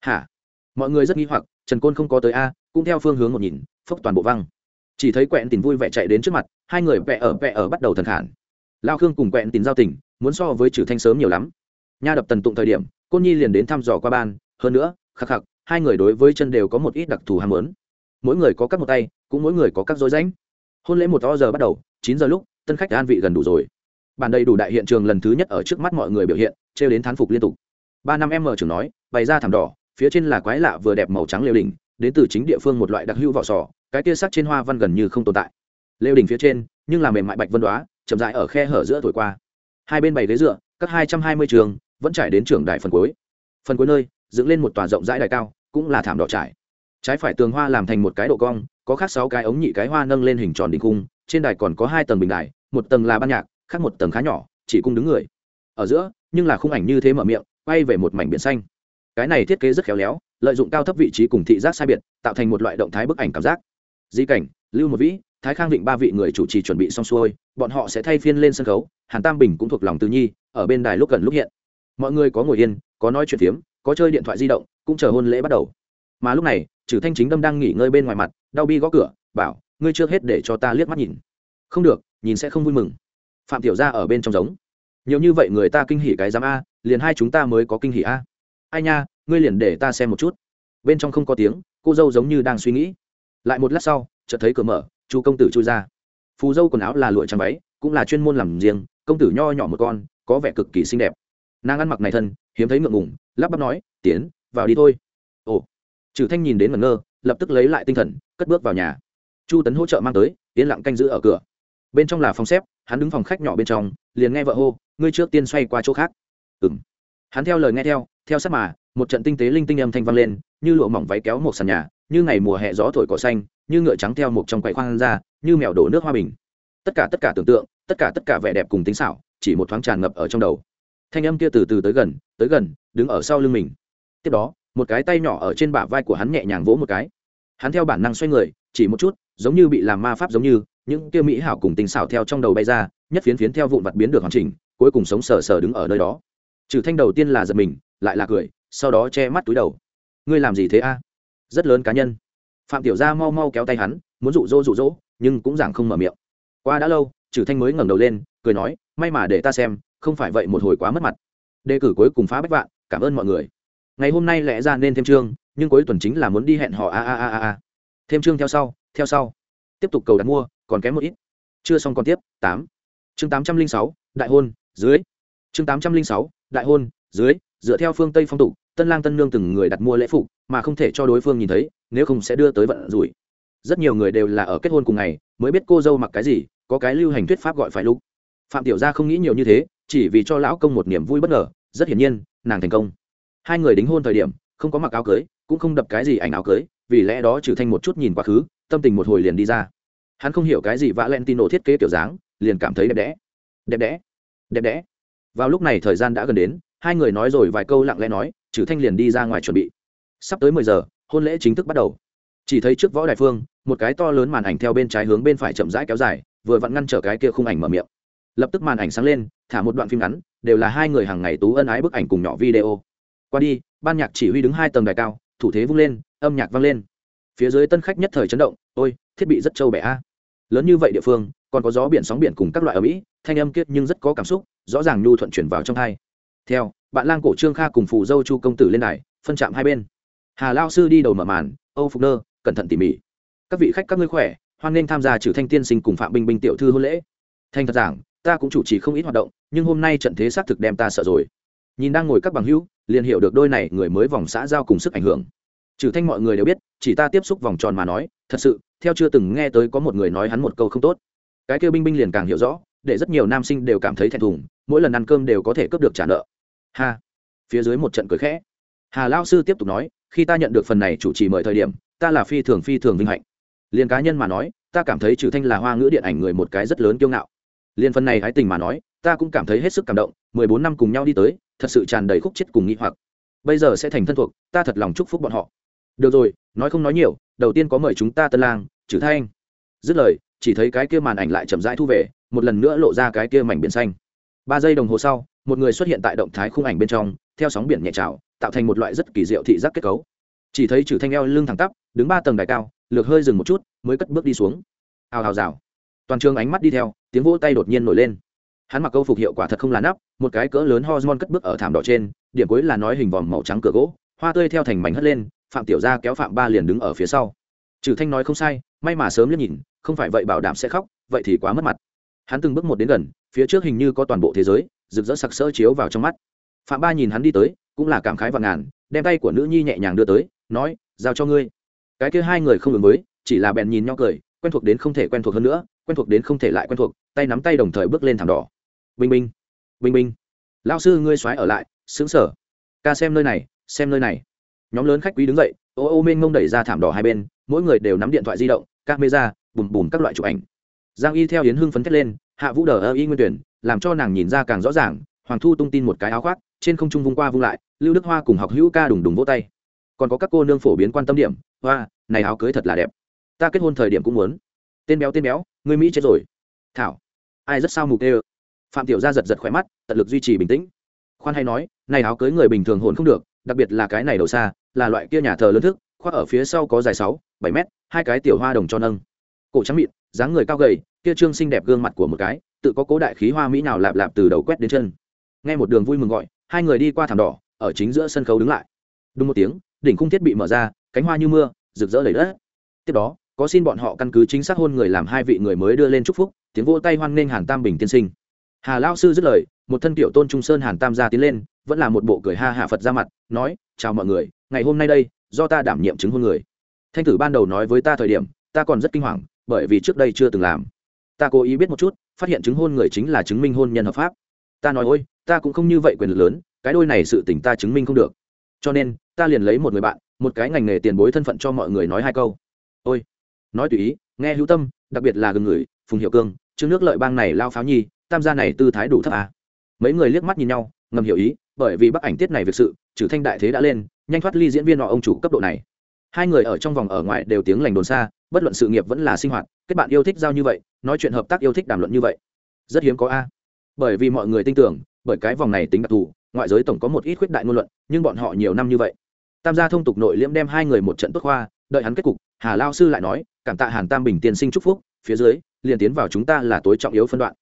A: Hả? Mọi người rất nghi hoặc, trần côn không có tới a, cũng theo phương hướng một nhìn, phốc toàn bộ văng. Chỉ thấy quẹn tìm vui vẻ chạy đến trước mặt, hai người vẽ ở vẽ ở bắt đầu thần khản. Lao khương cùng quẹn tìm giao tình muốn so với trừ thanh sớm nhiều lắm. Nha đập tần tụng thời điểm, côn nhi liền đến thăm dò qua ban, hơn nữa, khắc khắc, hai người đối với chân đều có một ít đặc thù ham muốn. Mỗi người có các một tay, cũng mỗi người có các dối rãnh. Hôn lễ một to giờ bắt đầu, chín giờ lúc, tân khách an vị gần đủ rồi. Bản đầy đủ đại hiện trường lần thứ nhất ở trước mắt mọi người biểu hiện, trêu đến thán phục liên tục. Ba năm em mở trường nói, bày ra thảm đỏ, phía trên là quái lạ vừa đẹp màu trắng lều đỉnh, đến từ chính địa phương một loại đặc hữu vỏ sò, cái tia sắc trên hoa văn gần như không tồn tại. Lêu đỉnh phía trên, nhưng là mềm mại bạch vân đoá chậm dại ở khe hở giữa thổi qua hai bên bảy ghế dựa, các hai trăm hai mươi trường vẫn trải đến trường đài phần cuối. Phần cuối nơi, dựng lên một tòa rộng rãi đài cao, cũng là thảm đỏ trải. Trái phải tường hoa làm thành một cái độ cong, có khác sáu cái ống nhị cái hoa nâng lên hình tròn đỉnh cung trên đài còn có hai tầng bình đài, một tầng là ban nhạc, khác một tầng khá nhỏ, chỉ cung đứng người. Ở giữa, nhưng là khung ảnh như thế mở miệng, quay về một mảnh biển xanh. Cái này thiết kế rất khéo léo, lợi dụng cao thấp vị trí cùng thị giác sai biệt, tạo thành một loại động thái bức ảnh cảm giác. Di cảnh, lưu một vĩ thái khang vịnh ba vị người chủ trì chuẩn bị xong xuôi, bọn họ sẽ thay phiên lên sân khấu, hàn tam bình cũng thuộc lòng từ nhi, ở bên đài lúc gần lúc hiện. Mọi người có ngồi yên, có nói chuyện phiếm, có chơi điện thoại di động, cũng chờ hôn lễ bắt đầu. Mà lúc này trừ thanh chính đâm đang nghỉ ngơi bên ngoài mặt, đau bi gõ cửa, bảo, ngươi chưa hết để cho ta liếc mắt nhìn. Không được, nhìn sẽ không vui mừng. Phạm tiểu gia ở bên trong giống. Nhiều như vậy người ta kinh hỉ cái giám a, liền hai chúng ta mới có kinh hỉ a. Ai nha, ngươi liền để ta xem một chút. Bên trong không có tiếng, cô dâu giống như đang suy nghĩ. Lại một lát sau, chợt thấy cửa mở chu công tử chui ra. Phù dâu quần áo là lụa trắng váy cũng là chuyên môn làm riêng công tử nho nhỏ một con có vẻ cực kỳ xinh đẹp. Nàng ăn mặc này thân hiếm thấy ngượng ngùng lắp bắp nói tiến vào đi thôi. Ồ. Trừ thanh nhìn đến ngẩn ngơ lập tức lấy lại tinh thần cất bước vào nhà. Chu tấn hỗ trợ mang tới tiến lặng canh giữ ở cửa. Bên trong là phòng xếp hắn đứng phòng khách nhỏ bên trong liền nghe vợ hô ngươi trước tiên xoay qua chỗ khác. Ừm, hắn theo lời nghe theo theo sát mà một trận tinh tế linh tinh âm thanh vang lên như lụa mỏng váy kéo một sàn nhà như ngày mùa hè gió thổi cỏ xanh như ngựa trắng theo một trong quầy khoang ra, như mèo đổ nước hoa bình. Tất cả tất cả tưởng tượng, tất cả tất cả vẻ đẹp cùng tính xảo, chỉ một thoáng tràn ngập ở trong đầu. Thanh âm kia từ từ tới gần tới gần, đứng ở sau lưng mình. Tiếp đó, một cái tay nhỏ ở trên bả vai của hắn nhẹ nhàng vỗ một cái. Hắn theo bản năng xoay người, chỉ một chút, giống như bị làm ma pháp giống như, những kia mỹ hảo cùng tình xảo theo trong đầu bay ra, nhất phiến phiến theo vụn vặt biến được hoàn chỉnh, cuối cùng sống sờ sờ đứng ở nơi đó. Trừ thanh đầu tiên là giật mình, lại là cười, sau đó che mắt túi đầu. Ngươi làm gì thế a? Rất lớn cá nhân phạm tiểu gia mau mau kéo tay hắn, muốn dụ dỗ dụ dỗ, nhưng cũng giảng không mở miệng. Qua đã lâu trừ thanh mới ngẩng đầu lên, cười nói, may mà để ta xem, không phải vậy một hồi quá mất mặt. Đề cử cuối cùng phá bách vạn, cảm ơn mọi người. Ngày hôm nay lẽ ra nên thêm chương, nhưng cuối tuần chính là muốn đi hẹn họ a a a a a. Thêm chương theo sau theo sau. Tiếp tục cầu đặt mua, còn kém một ít. Chưa xong còn tiếp, tám. Chương tám trăm linh sáu, đại hôn, dưới. Chương tám trăm linh sáu, đại hôn, dưới, dựa theo phương tây phong tục tân lang tân nương từng người đặt mua lễ phục, mà không thể cho đối phương nhìn thấy, nếu không sẽ đưa tới vận rủi. Rất nhiều người đều là ở kết hôn cùng ngày, mới biết cô dâu mặc cái gì, có cái lưu hành thuyết pháp gọi phải lúc phạm tiểu gia không nghĩ nhiều như thế, chỉ vì cho lão công một niềm vui bất ngờ, rất hiển nhiên, nàng thành công. Hai người đính hôn thời điểm, không có mặc áo cưới, cũng không đập cái gì ảnh áo cưới, vì lẽ đó trừ thanh một chút nhìn quá khứ, tâm tình một hồi liền đi ra. Hắn không hiểu cái gì valentino thiết kế kiểu dáng, liền cảm thấy đẹp đẽ. Đẹp đẽ. Đẹp đẽ. Vào lúc này thời gian đã gần đến hai người nói rồi vài câu lặng lẽ nói trừ thanh liền đi ra ngoài chuẩn bị. Sắp tới mười giờ, hôn lễ chính thức bắt đầu. Chỉ thấy trước võ đại phương, một cái to lớn màn ảnh theo bên trái hướng bên phải chậm rãi kéo dài, vừa vặn ngăn trở cái kia khung ảnh mở miệng. Lập tức màn ảnh sáng lên, thả một đoạn phim ngắn, đều là hai người hàng ngày tú ân ái bức ảnh cùng nhỏ video. Qua đi, ban nhạc chỉ huy đứng hai tầng đài cao, thủ thế vung lên, âm nhạc vang lên. Phía dưới tân khách nhất thời chấn động, ôi, thiết bị rất trâu bẻ a. Lớn như vậy địa phương, còn có gió biển sóng biển cùng các loại ở mỹ thanh âm kiết nhưng rất có cảm xúc, rõ ràng nhu thuận chuyển vào trong hai theo, bạn lang cổ trương kha cùng phù dâu chu công tử lên đài, phân chạm hai bên. Hà lao sư đi đầu mở màn, âu phục nơ, cẩn thận tỉ mỉ. Các vị khách, các ngươi khỏe, hoan nghênh tham gia trừ thanh tiên sinh cùng phạm binh binh tiểu thư hôn lễ. Thanh thật giảng, ta cũng chủ trì không ít hoạt động, nhưng hôm nay trận thế xác thực đem ta sợ rồi. Nhìn đang ngồi các bằng hữu, liền hiểu được đôi này người mới vòng xã giao cùng sức ảnh hưởng. Trừ thanh mọi người đều biết, chỉ ta tiếp xúc vòng tròn mà nói, thật sự, theo chưa từng nghe tới có một người nói hắn một câu không tốt. Cái kêu binh binh liền càng hiểu rõ, để rất nhiều nam sinh đều cảm thấy thẹn thùng, mỗi lần ăn cơm đều có thể cướp được trả nợ ha. Phía dưới một trận cười khẽ. Hà lao sư tiếp tục nói, khi ta nhận được phần này chủ trì mời thời điểm, ta là phi thường phi thường vinh hạnh. Liền cá nhân mà nói, ta cảm thấy trừ thanh là hoa ngữ điện ảnh người một cái rất lớn kiêu ngạo. Liền phần này hái tình mà nói, ta cũng cảm thấy hết sức cảm động, mười bốn năm cùng nhau đi tới, thật sự tràn đầy khúc chết cùng nghĩ hoặc. Bây giờ sẽ thành thân thuộc, ta thật lòng chúc phúc bọn họ. Được rồi, nói không nói nhiều, đầu tiên có mời chúng ta tân lang, trừ thanh. Dứt lời, chỉ thấy cái kia màn ảnh lại chậm rãi thu về, một lần nữa lộ ra cái kia mảnh biển xanh. Ba giây đồng hồ sau một người xuất hiện tại động thái khung ảnh bên trong, theo sóng biển nhẹ trào, tạo thành một loại rất kỳ diệu thị giác kết cấu. Chỉ thấy trừ thanh eo lưng thẳng tắp, đứng ba tầng đài cao, lược hơi dừng một chút, mới cất bước đi xuống. Hào hào rào. Toàn trường ánh mắt đi theo, tiếng vỗ tay đột nhiên nổi lên. Hắn mặc câu phục hiệu quả thật không là nắp, một cái cỡ lớn hormone cất bước ở thảm đỏ trên, điểm cuối là nói hình vòm màu trắng cửa gỗ, hoa tươi theo thành mảnh hất lên, phạm tiểu gia kéo phạm ba liền đứng ở phía sau. Trừ thanh nói không sai, may mà sớm liếc nhìn, không phải vậy bảo đảm sẽ khóc, vậy thì quá mất mặt. Hắn từng bước một đến gần, phía trước hình như có toàn bộ thế giới rực rỡ sặc sỡ chiếu vào trong mắt. Phạm ba nhìn hắn đi tới, cũng là cảm khái và ngàn, đem tay của nữ nhi nhẹ nhàng đưa tới, nói, giao cho ngươi. Cái kia hai người không ngừng mới chỉ là bèn nhìn nhau cười, quen thuộc đến không thể quen thuộc hơn nữa, quen thuộc đến không thể lại quen thuộc, tay nắm tay đồng thời bước lên thảm đỏ. Bình bình bình bình lao sư ngươi xoáy ở lại xứng sở. Ca xem nơi này, xem nơi này. Nhóm lớn khách quý đứng dậy, ô ô mênh mông đẩy ra thảm đỏ hai bên, mỗi người đều nắm điện thoại di động, camera, bùm bùm các loại chụp ảnh. Giang y theo yến hưng phấn thét lên, hạ vũ đờ, ơ y nguyên tuyển làm cho nàng nhìn ra càng rõ ràng, hoàng thu tung tin một cái áo khoác, trên không trung vung qua vung lại, lưu đức hoa cùng học hữu ca đùng đùng vỗ tay. Còn có các cô nương phổ biến quan tâm điểm, hoa, này áo cưới thật là đẹp. Ta kết hôn thời điểm cũng muốn. Tên béo tên béo, người mỹ chết rồi. Thảo, ai rất sao mục đê phạm tiểu gia giật giật khỏe mắt, tận lực duy trì bình tĩnh. Khoan hay nói, này áo cưới người bình thường hồn không được, đặc biệt là cái này đầu xa, là loại kia nhà thờ lớn thức, khoác ở phía sau có dài sáu, bảy mét, hai cái tiểu hoa đồng cho nâng. Cổ trắng mịn dáng người cao gầy, kia trương xinh đẹp gương mặt của một cái, tự có cố đại khí hoa mỹ nào lạp lạp từ đầu quét đến chân. Nghe một đường vui mừng gọi, hai người đi qua thảm đỏ, ở chính giữa sân khấu đứng lại. Đúng một tiếng, đỉnh khung thiết bị mở ra, cánh hoa như mưa, rực rỡ đầy đất. Tiếp đó, có xin bọn họ căn cứ chính xác hôn người làm hai vị người mới đưa lên chúc phúc, tiếng vỗ tay hoan nghênh hàn tam bình tiên sinh. Hà lao sư dứt lời, một thân tiểu tôn trung sơn hàn tam gia tiến lên, vẫn là một bộ cười ha hạ phật ra mặt, nói, chào mọi người, ngày hôm nay đây, do ta đảm nhiệm chứng hôn người. Thanh tử ban đầu nói với ta thời điểm, ta còn rất kinh hoàng bởi vì trước đây chưa từng làm. Ta cố ý biết một chút, phát hiện chứng hôn người chính là chứng minh hôn nhân hợp pháp. Ta nói, ôi, ta cũng không như vậy quyền lực lớn, cái đôi này sự tỉnh ta chứng minh không được. Cho nên, ta liền lấy một người bạn, một cái ngành nghề tiền bối thân phận cho mọi người nói hai câu. Ôi, nói tùy ý, nghe hữu tâm, đặc biệt là gần người, phùng hiệu cương chứng nước lợi bang này lao pháo nhi, tam gia này tư thái đủ thấp à. mấy người liếc mắt nhìn nhau, ngầm hiểu ý, bởi vì bức ảnh tiết này việc sự, trừ thanh đại thế đã lên, nhanh thoát ly diễn viên họ ông chủ cấp độ này hai người ở trong vòng ở ngoài đều tiếng lành đồn xa, bất luận sự nghiệp vẫn là sinh hoạt, kết bạn yêu thích giao như vậy, nói chuyện hợp tác yêu thích đàm luận như vậy. Rất hiếm có a. Bởi vì mọi người tin tưởng, bởi cái vòng này tính đặc thù, ngoại giới tổng có một ít khuyết đại ngôn luận, nhưng bọn họ nhiều năm như vậy. Tam gia thông tục nội liễm đem hai người một trận tốt khoa, đợi hắn kết cục, hà lao sư lại nói, cảm tạ hàn tam bình tiên sinh chúc phúc, phía dưới, liền tiến vào chúng ta là tối trọng yếu phân đoạn.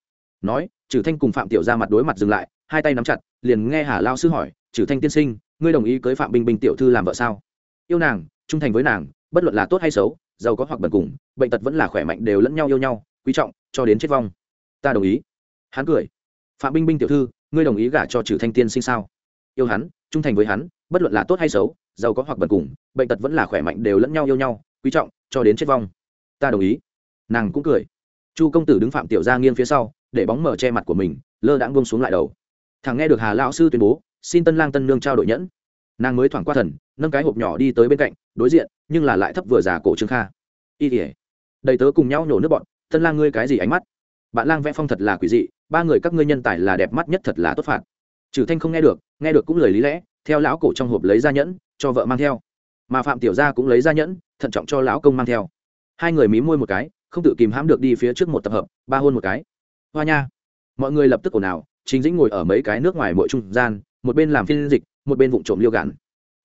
A: Nói trừ thanh cùng phạm tiểu ra mặt đối mặt dừng lại, hai tay nắm chặt, liền nghe hà lao sư hỏi trừ thanh tiên sinh, ngươi đồng ý cưới phạm bình bình tiểu thư làm vợ sao? Yêu nàng trung thành với nàng, bất luận là tốt hay xấu, giàu có hoặc bần cùng, bệnh tật vẫn là khỏe mạnh đều lẫn nhau yêu nhau, quý trọng, cho đến chết vong. Ta đồng ý. Hắn cười. Phạm binh binh tiểu thư, ngươi đồng ý gả cho trừ thanh tiên sinh sao? Yêu hắn, trung thành với hắn, bất luận là tốt hay xấu, giàu có hoặc bần cùng, bệnh tật vẫn là khỏe mạnh đều lẫn nhau yêu nhau, quý trọng, cho đến chết vong. Ta đồng ý. Nàng cũng cười. Chu công tử đứng phạm tiểu Gia nghiêng phía sau, để bóng mở che mặt của mình, lơ đãng buông xuống lại đầu. Thằng nghe được hà lão sư tuyên bố, xin tân lang tân nương trao đổi nhẫn. Nàng mới thoảng qua thần nâng cái hộp nhỏ đi tới bên cạnh, đối diện, nhưng là lại thấp vừa già cổ trương kha. Y tỉa đầy tớ cùng nhau nhổ nước bọn, tân lang ngươi cái gì ánh mắt? Bạn lang vẽ phong thật là quỷ dị, ba người các ngươi nhân tài là đẹp mắt nhất thật là tốt phạt. Trừ thanh không nghe được nghe được cũng lời lý lẽ, theo lão cổ trong hộp lấy ra nhẫn, cho vợ mang theo. Mà phạm tiểu gia cũng lấy ra nhẫn, thận trọng cho lão công mang theo. Hai người mí môi một cái, không tự kìm hãm được đi phía trước một tập hợp, ba hôn một cái. Hoa nha. Mọi người lập tức ồn ào, chính dĩnh ngồi ở mấy cái nước ngoài mỗi trung gian, một bên làm phiên dịch, một bên vụng trộm liêu gạn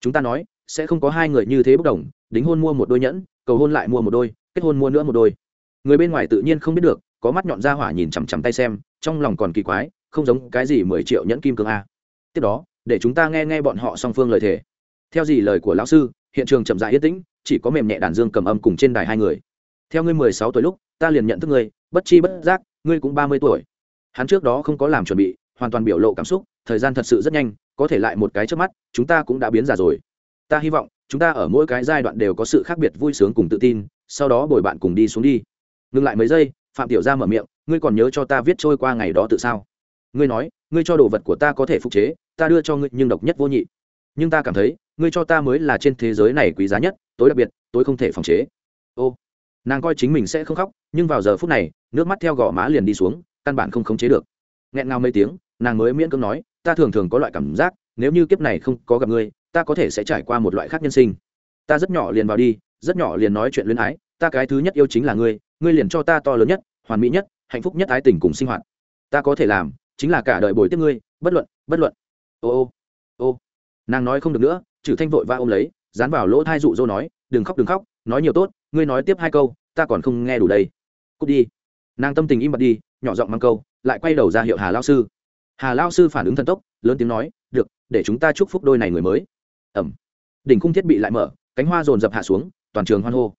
A: chúng ta nói, sẽ không có hai người như thế bốc đồng, đính hôn mua một đôi nhẫn, cầu hôn lại mua một đôi, kết hôn mua nữa một đôi. Người bên ngoài tự nhiên không biết được, có mắt nhọn ra hỏa nhìn chằm chằm tay xem, trong lòng còn kỳ quái, không giống cái gì mười triệu nhẫn kim cương a. Tiếp đó, để chúng ta nghe nghe bọn họ song phương lời thề. Theo gì lời của lão sư, hiện trường chậm dại yên tĩnh, chỉ có mềm nhẹ đàn dương cầm âm cùng trên đài hai người. Theo ngươi mười sáu tuổi lúc, ta liền nhận thức ngươi, bất chi bất giác, ngươi cũng ba mươi tuổi. Hắn trước đó không có làm chuẩn bị, hoàn toàn biểu lộ cảm xúc, thời gian thật sự rất nhanh có thể lại một cái trước mắt, chúng ta cũng đã biến già rồi. Ta hy vọng, chúng ta ở mỗi cái giai đoạn đều có sự khác biệt vui sướng cùng tự tin, sau đó bồi bạn cùng đi xuống đi. Ngừng lại mấy giây, phạm tiểu gia mở miệng, ngươi còn nhớ cho ta viết trôi qua ngày đó tự sao? Ngươi nói, ngươi cho đồ vật của ta có thể phục chế, ta đưa cho ngươi nhưng độc nhất vô nhị. Nhưng ta cảm thấy, ngươi cho ta mới là trên thế giới này quý giá nhất, tối đặc biệt, tối không thể phòng chế. Ô, nàng coi chính mình sẽ không khóc, nhưng vào giờ phút này, nước mắt theo gò má liền đi xuống, căn bản không khống chế được. Nghẹn ngào mấy tiếng, nàng mới miễn cưỡng nói ta thường thường có loại cảm giác, nếu như kiếp này không có gặp ngươi, ta có thể sẽ trải qua một loại khác nhân sinh. Ta rất nhỏ liền vào đi, rất nhỏ liền nói chuyện luyến ái, ta cái thứ nhất yêu chính là ngươi ngươi liền cho ta to lớn nhất, hoàn mỹ nhất, hạnh phúc nhất ái tình cùng sinh hoạt. Ta có thể làm, chính là cả đời bồi tiếp ngươi, bất luận bất luận. Ô ô ô. Nàng nói không được nữa trừ thanh vội va ôm lấy, dán vào lỗ thai dụ dỗ nói, đừng khóc đừng khóc, nói nhiều tốt, ngươi nói tiếp hai câu, ta còn không nghe đủ đây. Cút đi. Nàng tâm tình im bặt đi, nhỏ giọng mang câu, lại quay đầu ra hiệu hà lao sư hà lao sư phản ứng thần tốc, lớn tiếng nói, được, để chúng ta chúc phúc đôi này người mới. Ẩm. Đỉnh khung thiết bị lại mở, cánh hoa dồn dập hạ xuống, toàn trường hoan hô.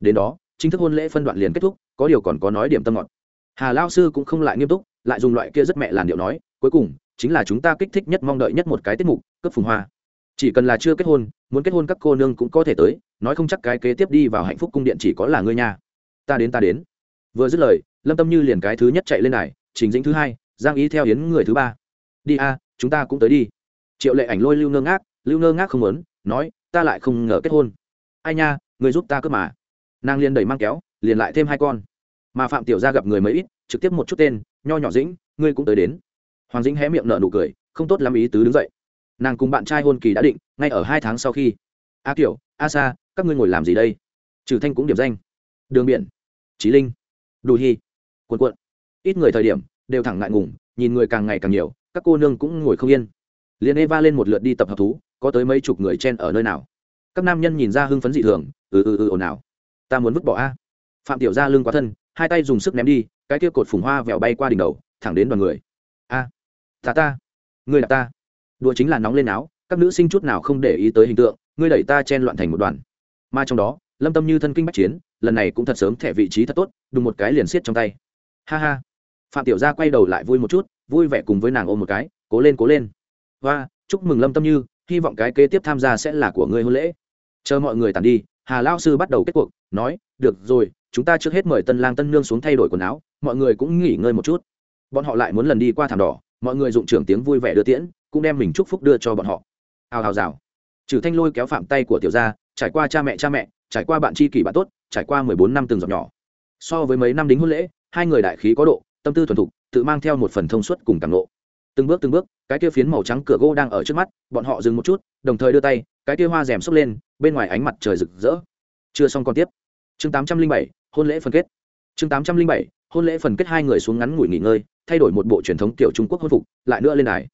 A: Đến đó, chính thức hôn lễ phân đoạn liền kết thúc, có điều còn có nói điểm tâm ngọt. Hà lao sư cũng không lại nghiêm túc, lại dùng loại kia rất mẹ làn điệu nói, cuối cùng, chính là chúng ta kích thích nhất, mong đợi nhất một cái tiết mục, cấp phùng hoa. Chỉ cần là chưa kết hôn, muốn kết hôn các cô nương cũng có thể tới, nói không chắc cái kế tiếp đi vào hạnh phúc cung điện chỉ có là ngươi nha. Ta đến ta đến. Vừa dứt lời, lâm tâm như liền cái thứ nhất chạy lên này trình dĩnh thứ hai giang ý theo hiến người thứ ba. Đi a, chúng ta cũng tới đi. Triệu lệ ảnh lôi lưu ngơ ngác, lưu ngơ ngác không muốn, nói, ta lại không ngờ kết hôn. Ai nha, người giúp ta cơ mà. Nàng liền đẩy mang kéo, liền lại thêm hai con. Mà phạm tiểu gia gặp người mấy ít, trực tiếp một chút tên, nho nhỏ dĩnh, ngươi cũng tới đến. Hoàng dĩnh hé miệng nở nụ cười, không tốt lắm ý tứ đứng dậy. Nàng cùng bạn trai hôn kỳ đã định, ngay ở hai tháng sau khi. A kiểu a sa, các ngươi ngồi làm gì đây? Trừ thanh cũng điểm danh. Đường biển. Trí linh. Đủ hi. Cuộn cuộn. Ít người thời điểm đều thẳng ngại ngùng, nhìn người càng ngày càng nhiều, các cô nương cũng ngồi không yên. Liền eva lên một lượt đi tập hợp thú, có tới mấy chục người chen ở nơi nào. Các nam nhân nhìn ra hưng phấn dị thường ừ ừ ừ ồn ào. Ta muốn vứt bỏ a. Phạm tiểu ra lưng quá thân, hai tay dùng sức ném đi, cái kia cột phùng hoa vẹo bay qua đỉnh đầu, thẳng đến đoàn người. A, ta ta người là ta. Đùa chính là nóng lên áo các nữ sinh chút nào không để ý tới hình tượng, ngươi đẩy ta chen loạn thành một đoàn. Mà trong đó, lâm tâm như thân kinh bách chiến, lần này cũng thật sớm thẻ vị trí thật tốt, đùng một cái liền xiết trong tay. Ha ha phạm tiểu gia quay đầu lại vui một chút, vui vẻ cùng với nàng ôm một cái, cố lên cố lên. Và chúc mừng lâm tâm như, hy vọng cái kế tiếp tham gia sẽ là của ngươi hôn lễ. Chờ mọi người tàn đi, hà lao sư bắt đầu kết cuộc, nói, được rồi, chúng ta trước hết mời tân lang tân nương xuống thay đổi quần áo, mọi người cũng nghỉ ngơi một chút. Bọn họ lại muốn lần đi qua thảm đỏ, mọi người dụng trưởng tiếng vui vẻ đưa tiễn, cũng đem mình chúc phúc đưa cho bọn họ. Hào hào rào trừ thanh lôi kéo phạm tay của tiểu gia, trải qua cha mẹ cha mẹ, trải qua bạn tri kỷ bạn tốt, trải qua mười bốn năm từng giọt nhỏ. So với mấy năm đính hôn lễ, hai người đại khí có độ tâm tư thuần thục, tự mang theo một phần thông suốt cùng cảm lộ từng bước từng bước, cái kia phiến màu trắng cửa gỗ đang ở trước mắt, bọn họ dừng một chút, đồng thời đưa tay, cái kia hoa rèm xốc lên, bên ngoài ánh mặt trời rực rỡ. Chưa xong còn tiếp. Chương tám trăm linh bảy, hôn lễ phân kết. Chương tám trăm linh bảy, hôn lễ phần kết hai người xuống ngắn ngủi nghỉ ngơi, thay đổi một bộ truyền thống kiểu trung quốc hôn phục, lại nữa lên đài.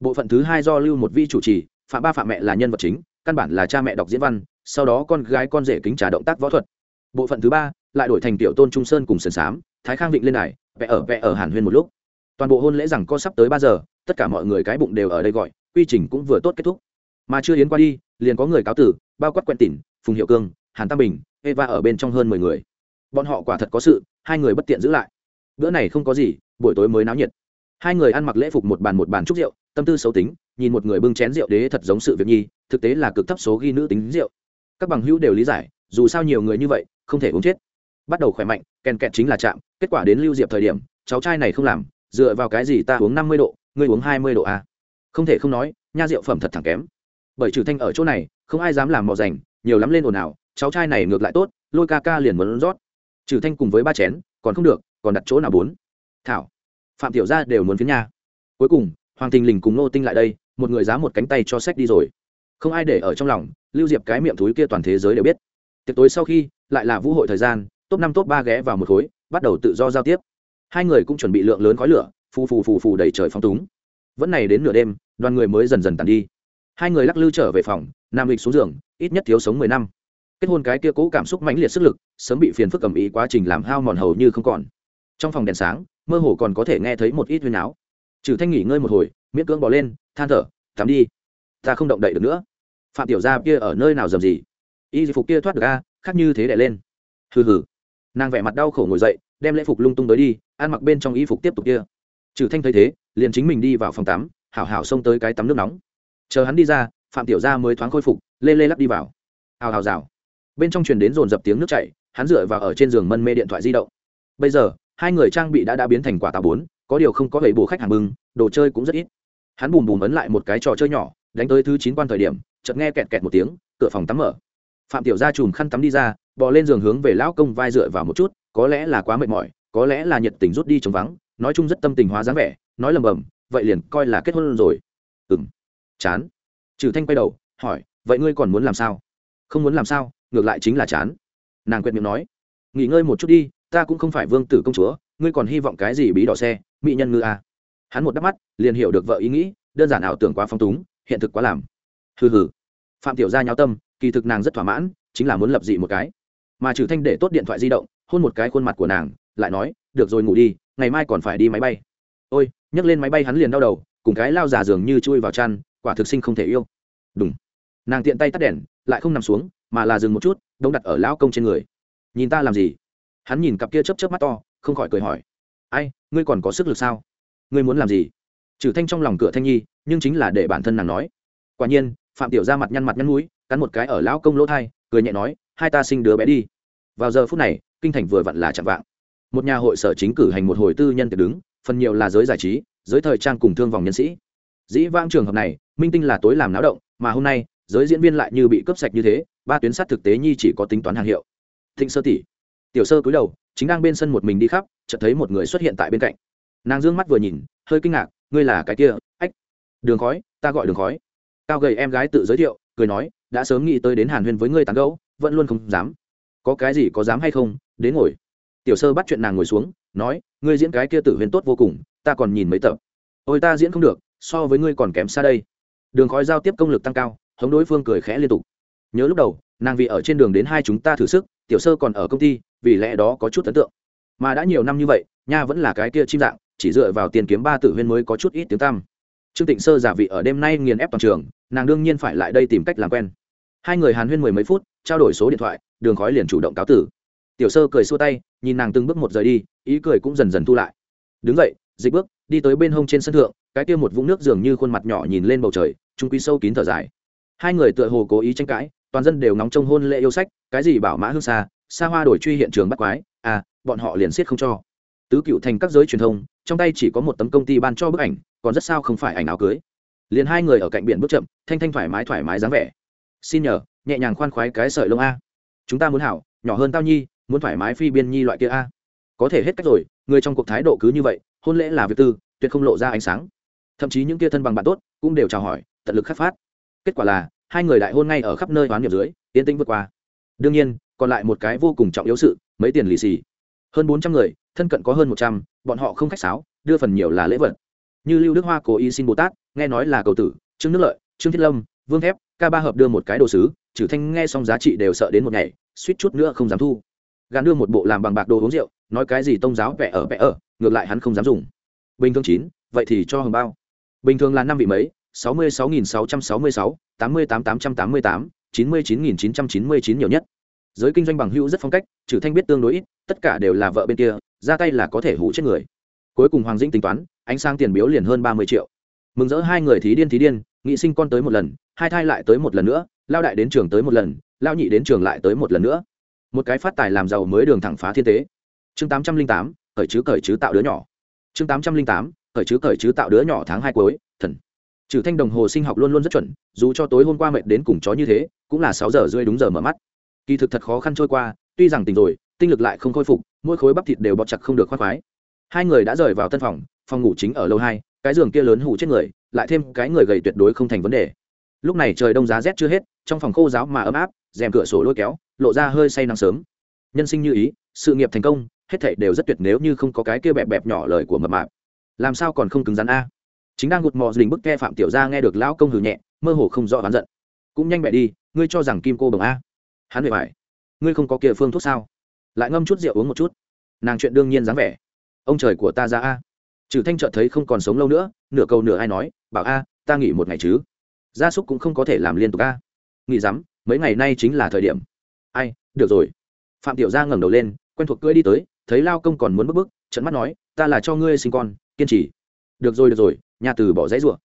A: Bộ phận thứ hai do lưu một vi chủ trì, phạm ba phạm mẹ là nhân vật chính, căn bản là cha mẹ đọc diễn văn, sau đó con gái con rể kính trả động tác võ thuật. Bộ phận thứ ba, lại đổi thành tiểu tôn trung sơn cùng sườn xám thái khang vịnh lên đài vẽ ở vẽ ở hàn huyên một lúc. Toàn bộ hôn lễ rằng co sắp tới ba giờ, tất cả mọi người cái bụng đều ở đây gọi, quy trình cũng vừa tốt kết thúc. Mà chưa yến qua đi, liền có người cáo tử, bao quát quen tỉn phùng hiệu cương, hàn tam bình, eva ở bên trong hơn mười người. Bọn họ quả thật có sự, hai người bất tiện giữ lại. Bữa này không có gì, buổi tối mới náo nhiệt. Hai người ăn mặc lễ phục một bàn một bàn chúc rượu, tâm tư xấu tính, nhìn một người bưng chén rượu đế thật giống sự việc nhi, thực tế là cực thấp số ghi nữ tính rượu. Các bằng hữu đều lý giải, dù sao nhiều người như vậy, không thể uống chết bắt đầu khỏe mạnh, kèn kẹt chính là chạm, kết quả đến lưu diệp thời điểm, cháu trai này không làm, dựa vào cái gì ta uống năm mươi độ, ngươi uống hai mươi độ a à? không thể không nói, nha rượu phẩm thật thẳng kém. Bởi trừ thanh ở chỗ này, không ai dám làm mò dành nhiều lắm lên ồn ào, cháu trai này ngược lại tốt, lôi ca ca liền muốn rót. Trừ thanh cùng với ba chén, còn không được, còn đặt chỗ nào bốn? Thảo, phạm tiểu gia đều muốn phiến nha. Cuối cùng, hoàng thình lình cùng nô tinh lại đây, một người giá một cánh tay cho sách đi rồi. Không ai để ở trong lòng, lưu diệp cái miệng thúi kia toàn thế giới đều biết. Tiệc tối sau khi, lại là vũ hội thời gian top năm, top ba ghé vào một khối, bắt đầu tự do giao tiếp. Hai người cũng chuẩn bị lượng lớn khói lửa, phù phù phù phù đầy trời phong túng. Vẫn này đến nửa đêm, đoàn người mới dần dần tàn đi. Hai người lắc lư trở về phòng, nam lịch xuống giường, ít nhất thiếu sống mười năm. Kết hôn cái kia cố cảm xúc mãnh liệt sức lực, sớm bị phiền phức ầm ý quá trình làm hao mòn hầu như không còn. Trong phòng đèn sáng, mơ hồ còn có thể nghe thấy một ít huyên áo trừ thanh nghỉ ngơi một hồi, miễn cưỡng bỏ lên, than thở, tắm đi, ta không động đậy được nữa. Phạm tiểu gia kia ở nơi nào dầm gì? Y phục kia thoát được a, khác như thế đè lên. Hừ hừ nàng vẻ mặt đau khổ ngồi dậy đem lễ phục lung tung tới đi ăn mặc bên trong y phục tiếp tục kia. Trừ thanh thấy thế liền chính mình đi vào phòng tắm hảo hảo xông tới cái tắm nước nóng. Chờ hắn đi ra phạm tiểu gia mới thoáng khôi phục lê lê lắc đi vào. Hào hào rào. Bên trong truyền đến rồn dập tiếng nước chảy hắn dựa vào ở trên giường mân mê điện thoại di động. Bây giờ hai người trang bị đã đã biến thành quả táo bốn có điều không có gậy bù khách hàng mừng, đồ chơi cũng rất ít. Hắn bùm bùm ấn lại một cái trò chơi nhỏ đánh tới thứ chín quan thời điểm chợt nghe kẹt kẹt một tiếng cửa phòng tắm mở phạm tiểu gia chùm khăn tắm đi ra bò lên giường hướng về lão công vai dựa vào một chút có lẽ là quá mệt mỏi có lẽ là nhiệt tình rút đi chống vắng nói chung rất tâm tình hóa dáng vẻ nói lầm bầm vậy liền coi là kết hôn rồi. Ừm, chán. Trừ thanh quay đầu hỏi vậy ngươi còn muốn làm sao? Không muốn làm sao ngược lại chính là chán. Nàng quyết miệng nói nghỉ ngơi một chút đi ta cũng không phải vương tử công chúa ngươi còn hy vọng cái gì bí đỏ xe mỹ nhân ngư à. hắn một đắp mắt liền hiểu được vợ ý nghĩ đơn giản ảo tưởng quá phong túng hiện thực quá làm. Hừ hừ. Phạm tiểu gia nháo tâm kỳ thực nàng rất thỏa mãn, chính là muốn lập dị một cái. Mà trừ thanh để tốt điện thoại di động, hôn một cái khuôn mặt của nàng, lại nói, được rồi ngủ đi, ngày mai còn phải đi máy bay. Ôi, nhấc lên máy bay hắn liền đau đầu, cùng cái lao già dường như chui vào chăn, quả thực sinh không thể yêu. Đúng nàng tiện tay tắt đèn, lại không nằm xuống, mà là dừng một chút đông đặt ở lão công trên người. Nhìn ta làm gì? Hắn nhìn cặp kia chớp chớp mắt to, không khỏi cười hỏi. Ai, ngươi còn có sức lực sao? Ngươi muốn làm gì? Trừ thanh trong lòng cửa thanh nhi, nhưng chính là để bản thân nàng nói. Quả nhiên, phạm tiểu ra mặt nhăn mặt nhăn mũi cắn một cái ở lão công lỗ thai, cười nhẹ nói, hai ta sinh đứa bé đi. Vào giờ phút này, kinh thành vừa vặn là chạm vạng. Một nhà hội sở chính cử hành một hồi tư nhân tiệc đứng, phần nhiều là giới giải trí, giới thời trang cùng thương vòng nhân sĩ. Dĩ vãng trường hợp này, minh tinh là tối làm náo động, mà hôm nay, giới diễn viên lại như bị cướp sạch như thế, ba tuyến sát thực tế nhi chỉ có tính toán hàng hiệu. Thịnh sơ tỷ. Tiểu sơ cúi đầu, chính đang bên sân một mình đi khắp, chợt thấy một người xuất hiện tại bên cạnh. Nàng d ư ơ n g mắt vừa nhìn, hơi kinh ngạc, ngươi là cái kia, ách, đường khói, ta gọi đường khói. Cao gầy em gái tự giới thiệu, cười nói đã sớm nghĩ tới đến hàn huyên với ngươi tán gẫu, vẫn luôn không dám. Có cái gì có dám hay không, đến ngồi. Tiểu sơ bắt chuyện nàng ngồi xuống, nói, ngươi diễn cái kia tử huyền tốt vô cùng, ta còn nhìn mấy tập. Ôi, ta diễn không được, so với ngươi còn kém xa đây. Đường khói giao tiếp công lực tăng cao, hống đối phương cười khẽ liên tục. Nhớ lúc đầu, nàng vì ở trên đường đến hai chúng ta thử sức, tiểu sơ còn ở công ty, vì lẽ đó có chút ấn tượng. Mà đã nhiều năm như vậy, nha vẫn là cái kia chim dạng, chỉ dựa vào tiền kiếm ba tử huyên mới có chút ít tiếng tăm. Trương tịnh sơ giả vị ở đêm nay nghiền ép toàn trường, nàng đương nhiên phải lại đây tìm cách làm quen hai người hàn huyên mười mấy phút, trao đổi số điện thoại, đường khói liền chủ động cáo tử. Tiểu sơ cười xua tay, nhìn nàng từng bước một rời đi, ý cười cũng dần dần thu lại. Đứng dậy, dịch bước, đi tới bên hông trên sân thượng, cái kia một vũng nước dường như khuôn mặt nhỏ nhìn lên bầu trời, trung quy sâu kín thở dài. Hai người tựa hồ cố ý tranh cãi, toàn dân đều nóng trong hôn lễ yêu sách, cái gì bảo mã hương xa xa hoa đổi truy hiện trường bắt quái à bọn họ liền siết không cho. Tứ cựu thành các giới truyền thông, trong tay chỉ có một tấm công ty ban cho bức ảnh, còn rất sao không phải ảnh áo cưới. Liền hai người ở cạnh biển bước chậm, thanh thanh thoải mái thoải mái dáng vẻ xin nhờ, nhẹ nhàng khoan khoái cái sợi lông a. Chúng ta muốn hảo, nhỏ hơn tao nhi, muốn thoải mái phi biên nhi loại kia a. Có thể hết cách rồi, người trong cuộc thái độ cứ như vậy, hôn lễ là việc tư, tuyệt không lộ ra ánh sáng. Thậm chí những kia thân bằng bạn tốt cũng đều chào hỏi, tận lực khắc phát. Kết quả là, hai người đại hôn ngay ở khắp nơi toán nghiệp dưới, yên tĩnh vượt qua. Đương nhiên, còn lại một cái vô cùng trọng yếu sự, mấy tiền lì xì. Hơn bốn trăm người, thân cận có hơn một trăm, bọn họ không khách sáo, đưa phần nhiều là lễ vật. Như lưu đức hoa cố ý xin bồ tát, nghe nói là cầu tử, trương nước lợi, trương thiết lâm vương thép, ca ba hợp đưa một cái đồ sứ, trừ thanh nghe xong giá trị đều sợ đến một ngày, suýt chút nữa không dám thu. Gắn đưa một bộ làm bằng bạc đồ uống rượu, nói cái gì tông giáo vẽ ở vẽ ở, ngược lại hắn không dám dùng. Bình thường chín, vậy thì cho hồng bao. Bình thường là năm vị mấy? sáu mươi sáu nghìn sáu trăm sáu mươi sáu, tám mươi tám tám trăm tám mươi tám, chín mươi chín nghìn chín trăm chín mươi chín nhiều nhất. Giới kinh doanh bằng hữu rất phong cách, trừ thanh biết tương đối ít, tất cả đều là vợ bên kia, ra tay là có thể hủ chết người. Cuối cùng hoàng dĩnh tính toán, ánh sang tiền biếu liền hơn ba mươi triệu. Mừng rỡ hai người thí điên thí điên nghị sinh con tới một lần, hai thai lại tới một lần nữa, lao đại đến trường tới một lần, lao nhị đến trường lại tới một lần nữa. Một cái phát tài làm giàu mới đường thẳng phá thiên tế. Chương tám trăm linh tám, khởi chứ khởi chứ tạo đứa nhỏ. Chương tám trăm linh tám, khởi chứ khởi chứ tạo đứa nhỏ tháng hai cuối, thần. Trừ thanh đồng hồ sinh học luôn luôn rất chuẩn, dù cho tối hôm qua mệt đến cùng chó như thế, cũng là sáu giờ rưỡi đúng giờ mở mắt. Kỳ thực thật khó khăn trôi qua, tuy rằng tỉnh rồi, tinh lực lại không khôi phục, mỗi khối bắp thịt đều bọt chặt không được khoác khoái. Hai người đã rời vào tân phòng phòng ngủ chính ở lâu hai cái giường kia lớn hủ chết người, lại thêm cái người gầy tuyệt đối không thành vấn đề. Lúc này trời đông giá rét chưa hết, trong phòng khô giáo mà ấm áp, rèm cửa sổ lôi kéo, lộ ra hơi say nắng sớm. Nhân sinh như ý, sự nghiệp thành công, hết thảy đều rất tuyệt nếu như không có cái kia bẹp bẹp nhỏ lời của mập mạp. Làm sao còn không cứng rắn a? Chính đang gụt mò đình bức ke phạm tiểu gia nghe được lão công hừ nhẹ, mơ hồ không rõ oán giận. Cũng nhanh mẹ đi, ngươi cho rằng kim cô đồng a? Hắn bề bài ngươi không có kia phương thuốc sao? Lại ngâm chút rượu uống một chút. Nàng chuyện đương nhiên dáng vẻ. Ông trời của ta ra a trừ thanh chợt thấy không còn sống lâu nữa, nửa câu nửa ai nói, bảo a, ta nghỉ một ngày chứ. Gia súc cũng không có thể làm liên tục a. Nghỉ dám mấy ngày nay chính là thời điểm. Ai, được rồi. Phạm tiểu gia ngẩng đầu lên, quen thuộc cưỡi đi tới, thấy lao công còn muốn bước bước trận mắt nói, ta là cho ngươi sinh con, kiên trì. Được rồi được rồi, nhà từ bỏ dãy rủa.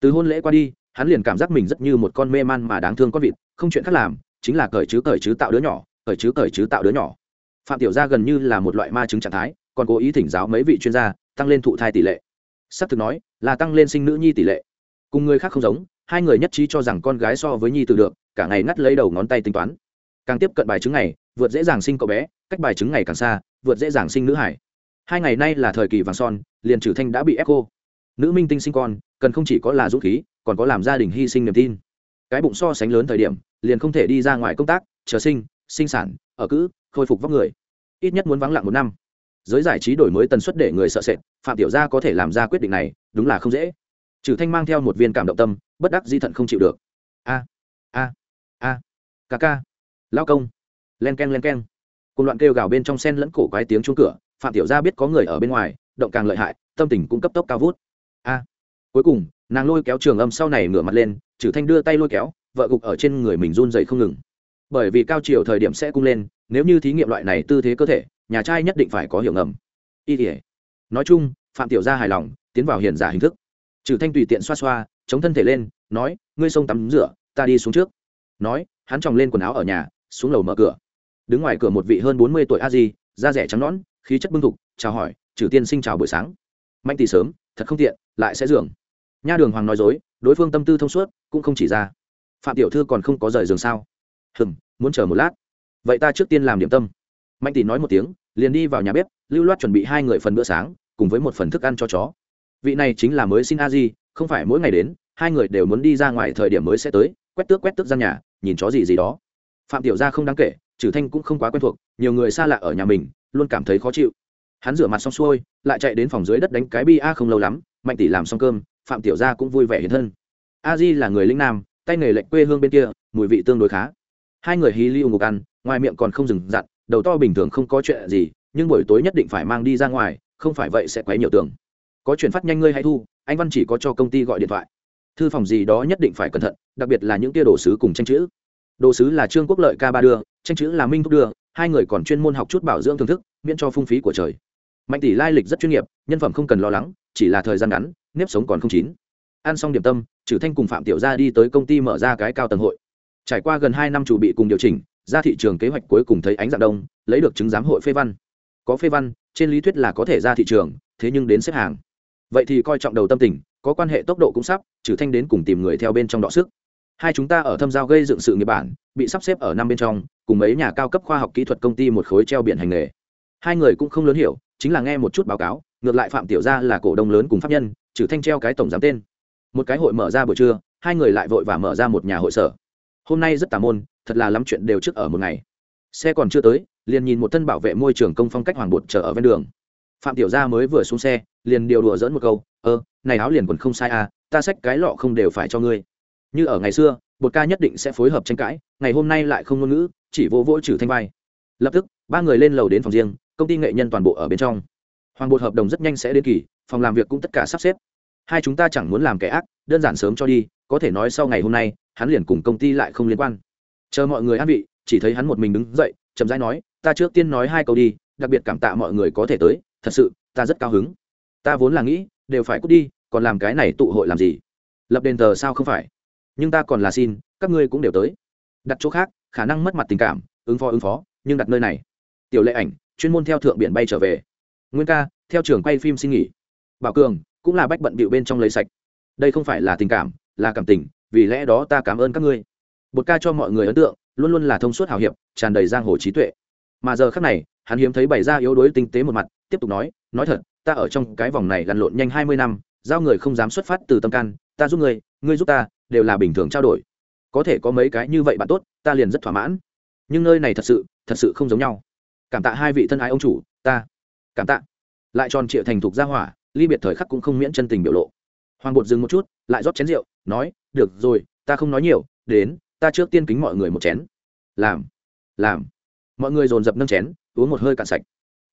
A: Từ hôn lễ qua đi, hắn liền cảm giác mình rất như một con mê man mà đáng thương con vịt, không chuyện khác làm, chính là cởi chứ cởi chứ tạo đứa nhỏ, cởi chứ cởi chứ tạo đứa nhỏ. Phạm tiểu gia gần như là một loại ma chứng trạng thái, còn cố ý thỉnh giáo mấy vị chuyên gia tăng lên thụ thai tỷ lệ. Sắp thực nói, là tăng lên sinh nữ nhi tỷ lệ. Cùng người khác không giống, hai người nhất trí cho rằng con gái so với nhi tử được, cả ngày ngắt lấy đầu ngón tay tính toán. Càng tiếp cận bài chứng này, vượt dễ dàng sinh cậu bé, cách bài chứng ngày càng xa, vượt dễ dàng sinh nữ hải. Hai ngày nay là thời kỳ vàng son, liền trừ thanh đã bị ép cô nữ minh tinh sinh con, cần không chỉ có là dũng khí, còn có làm gia đình hy sinh niềm tin. Cái bụng so sánh lớn thời điểm, liền không thể đi ra ngoài công tác, chờ sinh sinh sản, ở cữ khôi phục vóc người. Ít nhất muốn vắng lặng một năm giới giải trí đổi mới tần suất để người sợ sệt, phạm tiểu gia có thể làm ra quyết định này, đúng là không dễ. Trừ thanh mang theo một viên cảm động tâm, bất đắc di thận không chịu được. A a a, ca ca lao công, len ken len k cùng loạn kêu gào bên trong sen lẫn cổ quái tiếng chuông cửa, phạm tiểu gia biết có người ở bên ngoài, động càng lợi hại, tâm tình cũng cấp tốc cao vút. A, cuối cùng, nàng lôi kéo trường âm sau này ngửa mặt lên, trừ thanh đưa tay lôi kéo, vợ gục ở trên người mình run rẩy không ngừng. Bởi vì cao chiều thời điểm sẽ cung lên, nếu như thí nghiệm loại này tư thế cơ thể nhà trai nhất định phải có hiệu ngầm. Y tỉa nói chung, phạm tiểu gia hài lòng, tiến vào hiện giả hình thức. Trừ thanh tùy tiện xoa xoa, chống thân thể lên, nói, ngươi sông tắm rửa, ta đi xuống trước. Nói, hắn tròng lên quần áo ở nhà, xuống lầu mở cửa. Đứng ngoài cửa một vị hơn bốn mươi tuổi a di, da rẻ trắng nõn, khí chất bưng thục, chào hỏi, trừ tiên sinh chào buổi sáng. Mạnh tỷ sớm, thật không tiện, lại sẽ giường. Nha đường hoàng nói dối, đối phương tâm tư thông suốt, cũng không chỉ ra. Phạm tiểu thư còn không có rời giường sao? Hừm, muốn chờ một lát. Vậy ta trước tiên làm điểm tâm mạnh tỷ nói một tiếng, liền đi vào nhà bếp, lưu loát chuẩn bị hai người phần bữa sáng, cùng với một phần thức ăn cho chó. Vị này chính là mới xin a di, không phải mỗi ngày đến, hai người đều muốn đi ra ngoài thời điểm mới sẽ tới, quét tước quét tước gian nhà, nhìn chó gì gì đó. Phạm tiểu gia không đáng kể trừ thanh cũng không quá quen thuộc, nhiều người xa lạ ở nhà mình, luôn cảm thấy khó chịu. Hắn rửa mặt xong xuôi, lại chạy đến phòng dưới đất đánh cái bi a không lâu lắm, mạnh tỷ làm xong cơm, phạm tiểu gia cũng vui vẻ hiện thân. A di là người linh nam, tay nghề lệnh quê hương bên kia, mùi vị tương đối khá. Hai người hí liu ngục ăn, ngoài miệng còn không dừng dặn đầu to bình thường không có chuyện gì, nhưng buổi tối nhất định phải mang đi ra ngoài, không phải vậy sẽ quấy nhiều tường. Có chuyện phát nhanh ngươi hay thu, anh văn chỉ có cho công ty gọi điện thoại. Thư phòng gì đó nhất định phải cẩn thận, đặc biệt là những tia đồ sứ cùng tranh chữ. Đồ sứ là trương quốc lợi ca ba đưa, tranh chữ là minh thúc đưa, hai người còn chuyên môn học chút bảo dưỡng thưởng thức, miễn cho phung phí của trời. Mạnh tỷ lai lịch rất chuyên nghiệp, nhân phẩm không cần lo lắng, chỉ là thời gian ngắn, nếp sống còn không chín. Ăn xong điểm tâm trừ thanh cùng phạm tiểu gia đi tới công ty mở ra cái cao tầng hội. Trải qua gần hai năm chủ bị cùng điều chỉnh ra thị trường kế hoạch cuối cùng thấy ánh dạng đông, lấy được chứng giám hội phê văn. Có phê văn, trên lý thuyết là có thể ra thị trường, thế nhưng đến xếp hàng. Vậy thì coi trọng đầu tâm tình, có quan hệ tốc độ cũng sắp, trừ thanh đến cùng tìm người theo bên trong đọ sức. Hai chúng ta ở thâm giao gây dựng sự nghiệp bản, bị sắp xếp ở năm bên trong, cùng mấy nhà cao cấp khoa học kỹ thuật công ty một khối treo biển hành nghề. Hai người cũng không lớn hiểu, chính là nghe một chút báo cáo, ngược lại phạm tiểu gia là cổ đông lớn cùng pháp nhân, trừ thanh treo cái tổng giám tên. Một cái hội mở ra buổi trưa, hai người lại vội và mở ra một nhà hội sở. Hôm nay rất tà môn thật là lắm chuyện đều trước ở một ngày. Xe còn chưa tới, liền nhìn một thân bảo vệ môi trường công phong cách hoàng bột chờ ở ven đường. Phạm tiểu gia mới vừa xuống xe, liền điều đùa dỡn một câu, ơ, này áo liền quần không sai à ta xách cái lọ không đều phải cho ngươi. Như ở ngày xưa, bột ca nhất định sẽ phối hợp tranh cãi, ngày hôm nay lại không ngôn ngữ, chỉ vô vỗ trừ thanh vai. Lập tức, ba người lên lầu đến phòng riêng, công ty nghệ nhân toàn bộ ở bên trong. Hoàng bột hợp đồng rất nhanh sẽ đến kỳ, phòng làm việc cũng tất cả sắp xếp. Hai chúng ta chẳng muốn làm kẻ ác, đơn giản sớm cho đi, có thể nói sau ngày hôm nay, hắn liền cùng công ty lại không liên quan chờ mọi người an vị, chỉ thấy hắn một mình đứng dậy, chậm rãi nói, ta trước tiên nói hai câu đi, đặc biệt cảm tạ mọi người có thể tới, thật sự, ta rất cao hứng. Ta vốn là nghĩ, đều phải cút đi, còn làm cái này tụ hội làm gì? Lập đền thờ sao không phải? Nhưng ta còn là xin, các ngươi cũng đều tới. Đặt chỗ khác, khả năng mất mặt tình cảm, ứng phó ứng phó, nhưng đặt nơi này. Tiểu lệ ảnh, chuyên môn theo thượng biển bay trở về. Nguyên ca, theo trường quay phim xin nghỉ. Bảo cường, cũng là bách bận bịu bên trong lấy sạch. Đây không phải là tình cảm, là cảm tình, vì lẽ đó ta cảm ơn các ngươi bột ca cho mọi người ấn tượng, luôn luôn là thông suốt hào hiệp, tràn đầy giang hồ trí tuệ. Mà giờ khác này, hắn hiếm thấy bày ra yếu đuối tinh tế một mặt, tiếp tục nói nói thật, ta ở trong cái vòng này lăn lộn nhanh hai mươi năm, giao người không dám xuất phát từ tâm can, ta giúp người ngươi giúp ta, đều là bình thường trao đổi. Có thể có mấy cái như vậy bạn tốt, ta liền rất thỏa mãn. Nhưng nơi này thật sự thật sự không giống nhau. Cảm tạ hai vị thân ái ông chủ, ta, cảm tạ. Lại tròn trịa thành thục gia hỏa, ly biệt thời khắc cũng không miễn chân tình biểu lộ. Hoàng bột dừng một chút, lại rót chén rượu, nói, được rồi, ta không nói nhiều, đến ta trước tiên kính mọi người một chén. Làm làm. Mọi người dồn dập nâng chén uống một hơi cạn sạch.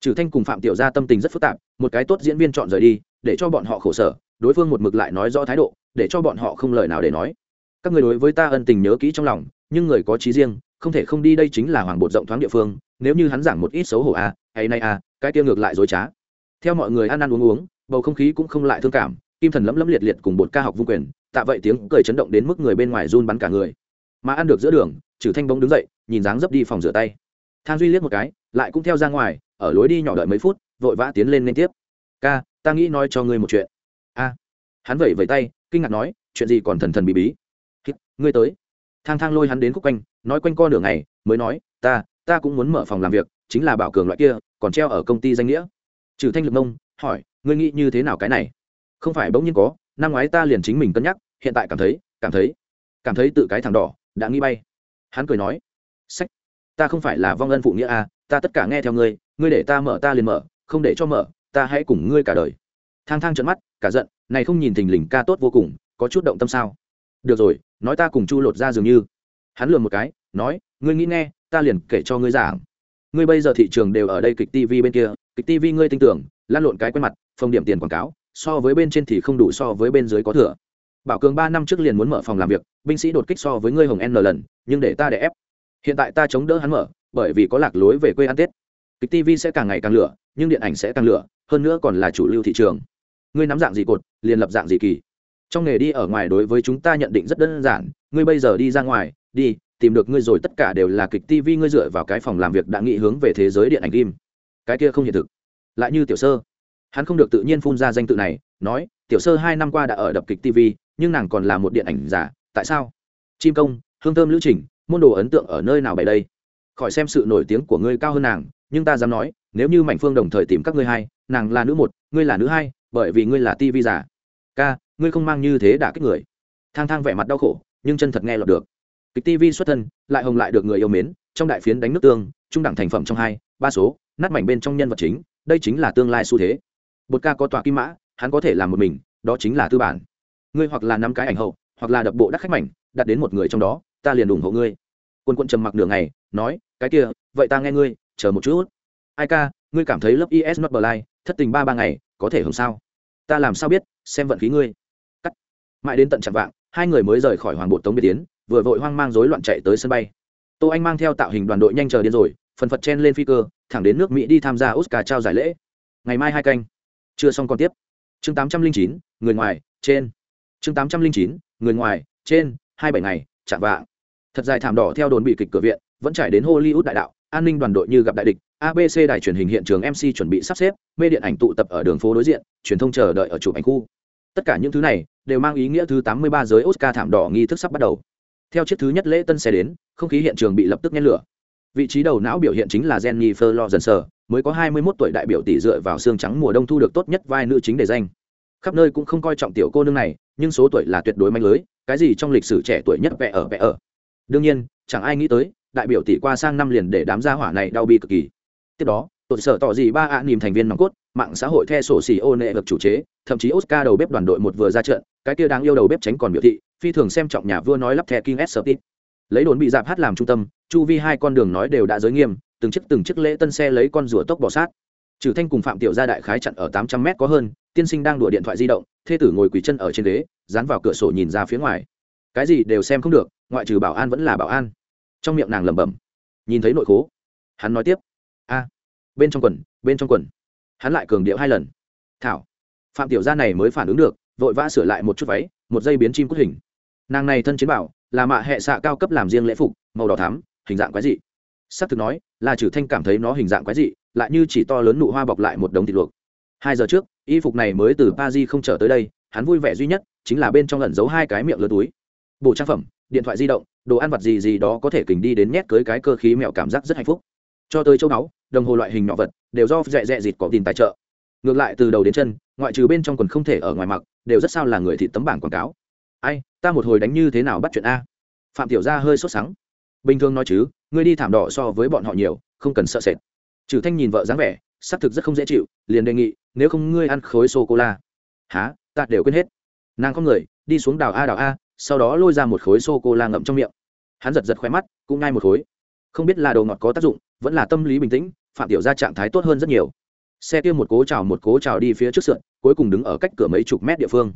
A: Trừ thanh cùng phạm tiểu gia tâm tình rất phức tạp một cái tốt diễn viên chọn rời đi để cho bọn họ khổ sở đối phương một mực lại nói rõ thái độ để cho bọn họ không lời nào để nói. Các người đối với ta ân tình nhớ kỹ trong lòng nhưng người có trí riêng không thể không đi đây chính là hoàng bột rộng thoáng địa phương nếu như hắn giảng một ít xấu hổ a à, hay nay a à, cái kia ngược lại dối trá. Theo mọi người ăn ăn uống uống bầu không khí cũng không lại thương cảm kim thần lấm lấm liệt liệt cùng bột ca học vung quyền tạ vậy tiếng cười chấn động đến mức người bên ngoài run bắn cả người mà ăn được giữa đường trừ thanh bóng đứng dậy, nhìn dáng dấp đi phòng rửa tay. Thang duy liếc một cái, lại cũng theo ra ngoài, ở lối đi nhỏ đợi mấy phút, vội vã tiến lên liên tiếp. Ca, ta nghĩ nói cho ngươi một chuyện. A. Hắn vẩy vẩy tay, kinh ngạc nói, chuyện gì còn thần thần bí bí? Ngươi tới. Thang thang lôi hắn đến khúc quanh, nói quanh co nửa ngày, mới nói, ta ta cũng muốn mở phòng làm việc, chính là bảo cường loại kia, còn treo ở công ty danh nghĩa. Trừ thanh lực mông, hỏi, ngươi nghĩ như thế nào cái này? Không phải bỗng nhiên có, năm ngoái ta liền chính mình cân nhắc, hiện tại cảm thấy cảm thấy cảm thấy tự cái thằng đỏ đã nghĩ bay. Hắn cười nói, sách, ta không phải là vong ân phụ nghĩa à ta tất cả nghe theo ngươi ngươi để ta mở ta liền mở, không để cho mở, ta hãy cùng ngươi cả đời. Thang thang trận mắt, cả giận, này không nhìn thình lình ca tốt vô cùng, có chút động tâm sao? Được rồi, nói ta cùng chu lột ra dường như. Hắn lừa một cái, nói, ngươi nghĩ nghe, ta liền kể cho ngươi giảng. Ngươi bây giờ thị trường đều ở đây kịch tv bên kia, kịch tv ngươi tin tưởng lan lộn cái quen mặt phong điểm tiền quảng cáo, so với bên trên thì không đủ so với bên dưới có thừa bảo cường ba năm trước liền muốn mở phòng làm việc, binh sĩ đột kích so với ngươi hồng n lần, nhưng để ta để ép. Hiện tại ta chống đỡ hắn mở, bởi vì có lạc lối về quê ăn tết. Kịch tv sẽ càng ngày càng lửa, nhưng điện ảnh sẽ càng lửa, hơn nữa còn là chủ lưu thị trường. Ngươi nắm dạng gì cột, liền lập dạng gì kỳ. Trong nghề đi ở ngoài đối với chúng ta nhận định rất đơn giản, ngươi bây giờ đi ra ngoài, đi, tìm được ngươi rồi tất cả đều là kịch tv ngươi dựa vào cái phòng làm việc đã nghị hướng về thế giới điện ảnh kim cái kia không hiện thực. Lại như tiểu sơ. Hắn không được tự nhiên phun ra danh tự này, nói, tiểu sơ hai năm qua đã ở đập kịch tv nhưng nàng còn là một điện ảnh giả, tại sao? Chim công, hương thơm lữ trình, môn đồ ấn tượng ở nơi nào bày đây? Khỏi xem sự nổi tiếng của ngươi cao hơn nàng, nhưng ta dám nói, nếu như mảnh phương đồng thời tìm các ngươi hai, nàng là nữ một, ngươi là nữ hai, bởi vì ngươi là tv giả. Ca, ngươi không mang như thế đã kích người. Thang thang vẻ mặt đau khổ, nhưng chân thật nghe lọt được. Kịch tv xuất thân, lại hồng lại được người yêu mến, trong đại phiến đánh nước tương, trung đẳng thành phẩm trong hai, ba số, nát mảnh bên trong nhân vật chính, đây chính là tương lai xu thế. Bột ca có tòa kim mã, hắn có thể làm một mình, đó chính là tư bản ngươi hoặc là năm cái ảnh hậu, hoặc là đập bộ đắc khách mảnh, đặt đến một người trong đó, ta liền ủng hộ ngươi. Quân quân trầm mặc nửa ngày, nói, cái kia, vậy ta nghe ngươi, chờ một chút. Ai ca, ngươi cảm thấy lớp is not blind, thất tình ba ba ngày, có thể hưởng sao? Ta làm sao biết, xem vận khí ngươi. Cắt. Mãi đến tận chạm vạng, hai người mới rời khỏi hoàng bộ tống biệt tiến vừa vội hoang mang rối loạn chạy tới sân bay. Tô anh mang theo tạo hình đoàn đội nhanh chờ đến rồi, phần phật chen lên phi cơ, thẳng đến nước mỹ đi tham gia oscar trao giải lễ. Ngày mai hai canh. Chưa xong còn tiếp. Chương tám trăm linh chín, người ngoài, trên chương tám trăm linh chín, người ngoài, trên, hai bảy ngày, chạm vạng. Thật dài thảm đỏ theo đồn bị kịch cửa viện, vẫn trải đến hollywood đại đạo, an ninh đoàn đội như gặp đại địch abc đài truyền hình hiện trường mc chuẩn bị sắp xếp mê điện ảnh tụ tập ở đường phố đối diện, truyền thông chờ đợi ở chụp ảnh khu. Tất cả những thứ này đều mang ý nghĩa thứ tám mươi ba giới oscar thảm đỏ nghi thức sắp bắt đầu. Theo chiếc thứ nhất lễ tân xe đến, không khí hiện trường bị lập tức nhen lửa. Vị trí đầu não biểu hiện chính là jennifer lawrence, mới có 21 tuổi đại biểu tỷ dựa vào xương trắng mùa đông thu được tốt nhất vai nữ chính để danh khắp nơi cũng không coi trọng tiểu cô nương này, nhưng số tuổi là tuyệt đối manh lưới, cái gì trong lịch sử trẻ tuổi nhất vẽ ở vẽ ở. Đương nhiên, chẳng ai nghĩ tới, đại biểu tỷ qua sang năm liền để đám gia hỏa này đau bi cực kỳ. Tiếp đó tội sở tỏ gì ba ạ à thành viên nòng cốt, mạng xã hội the sổ xì ô nệ được chủ chế, thậm chí oscar đầu bếp đoàn đội một vừa ra trận, cái kia đáng yêu đầu bếp tránh còn biểu thị, phi thường xem trọng nhà vua nói lắp thẻ king s lấy đồn bị dạp hát làm trung tâm, chu vi hai con đường nói đều đã giới nghiêm, từng chiếc từng chiếc lễ tân xe lấy con rùa tốc bỏ sát. Trừ thanh cùng phạm tiểu gia đại khái chặn ở tám trăm mét có hơn tiên sinh đang đùa điện thoại di động, thê tử ngồi quỳ chân ở trên ghế, dán vào cửa sổ nhìn ra phía ngoài. Cái gì đều xem không được, ngoại trừ bảo an vẫn là bảo an. Trong miệng nàng lẩm bẩm, nhìn thấy nội khố. Hắn nói tiếp, a, bên trong quần, bên trong quần. Hắn lại cường điệu hai lần. Thảo, phạm tiểu gia này mới phản ứng được, vội vã sửa lại một chút váy, một dây biến chim cút hình. Nàng này thân chiến bảo, là mạ hệ xạ cao cấp làm riêng lễ phục, màu đỏ thắm, hình dạng quái dị. Sắc thực nói, là trừ thanh cảm thấy nó hình dạng quái dị, lại như chỉ to lớn nụ hoa bọc lại một đống thịt luộc hai giờ trước, y phục này mới từ pa di không trở tới đây, hắn vui vẻ duy nhất chính là bên trong lẩn giấu hai cái miệng lứa túi. Bộ trang phẩm, điện thoại di động, đồ ăn vặt gì gì đó có thể kình đi đến nhét cưới cái cơ khí mẹo cảm giác rất hạnh phúc. Cho tới châu báu, đồng hồ loại hình nhỏ vật, đều do dẹ dẹ dịt có tiền tài trợ. Ngược lại từ đầu đến chân, ngoại trừ bên trong quần không thể ở ngoài mặc, đều rất sao là người thị tấm bảng quảng cáo. Ai, ta một hồi đánh như thế nào bắt chuyện a? Phạm tiểu gia hơi sốt sắng. Bình thường nói chứ, ngươi đi thảm đỏ so với bọn họ nhiều, không cần sợ sệt. Trừ thanh nhìn vợ dáng vẻ xác thực rất không dễ chịu, liền đề nghị, nếu không ngươi ăn khối sô cô la há ta đều quên hết. Nàng không người, đi xuống đào a đào a, sau đó lôi ra một khối sô cô la ngậm trong miệng. Hắn giật giật khoe mắt, cũng ngay một khối. Không biết là đồ ngọt có tác dụng, vẫn là tâm lý bình tĩnh, phạm tiểu gia trạng thái tốt hơn rất nhiều. Xe kia một cố trào một cố trào đi phía trước sượn cuối cùng đứng ở cách cửa mấy chục mét địa phương.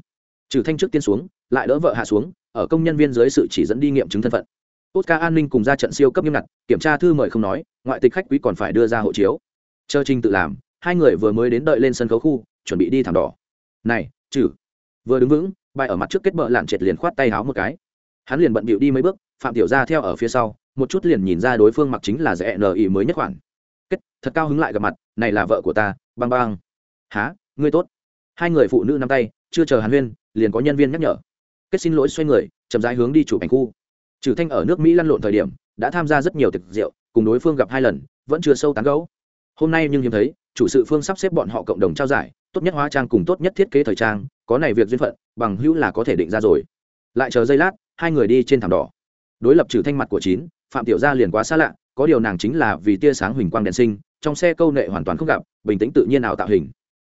A: Trừ thanh trước tiên xuống, lại đỡ vợ hạ xuống, ở công nhân viên dưới sự chỉ dẫn đi nghiệm chứng thân phận. Tốt ca an ninh cùng ra trận siêu cấp nghiêm ngặt, kiểm tra thư mời không nói, ngoại tịch khách quý còn phải đưa ra hộ chiếu chờ trình tự làm, hai người vừa mới đến đợi lên sân khấu khu, chuẩn bị đi thảm đỏ. Này, trừ. Vừa đứng vững, bài ở mặt trước kết bợ lạn triệt liền khoát tay háo một cái. Hắn liền bận bịu đi mấy bước, phạm tiểu gia theo ở phía sau, một chút liền nhìn ra đối phương mặc chính là rẽ ý mới nhất khoản. Kết, thật cao hứng lại gặp mặt, này là vợ của ta, băng băng. Há ngươi tốt. Hai người phụ nữ nắm tay, chưa chờ hàn huyên, liền có nhân viên nhắc nhở. Kết xin lỗi xoay người, chậm rãi hướng đi chủ ảnh khu. Trừ thanh ở nước mỹ lăn lộn thời điểm, đã tham gia rất nhiều thực rượu, cùng đối phương gặp hai lần, vẫn chưa sâu tán gấu hôm nay nhưng hiếm thấy, chủ sự phương sắp xếp bọn họ cộng đồng trao giải, tốt nhất hóa trang cùng tốt nhất thiết kế thời trang, có này việc duyên phận, bằng hữu là có thể định ra rồi. Lại chờ giây lát, hai người đi trên thảm đỏ. Đối lập trừ thanh mặt của chín, phạm tiểu gia liền quá xa lạ, có điều nàng chính là vì tia sáng huỳnh quang đèn sinh, trong xe câu nệ hoàn toàn không gặp, bình tĩnh tự nhiên nào tạo hình.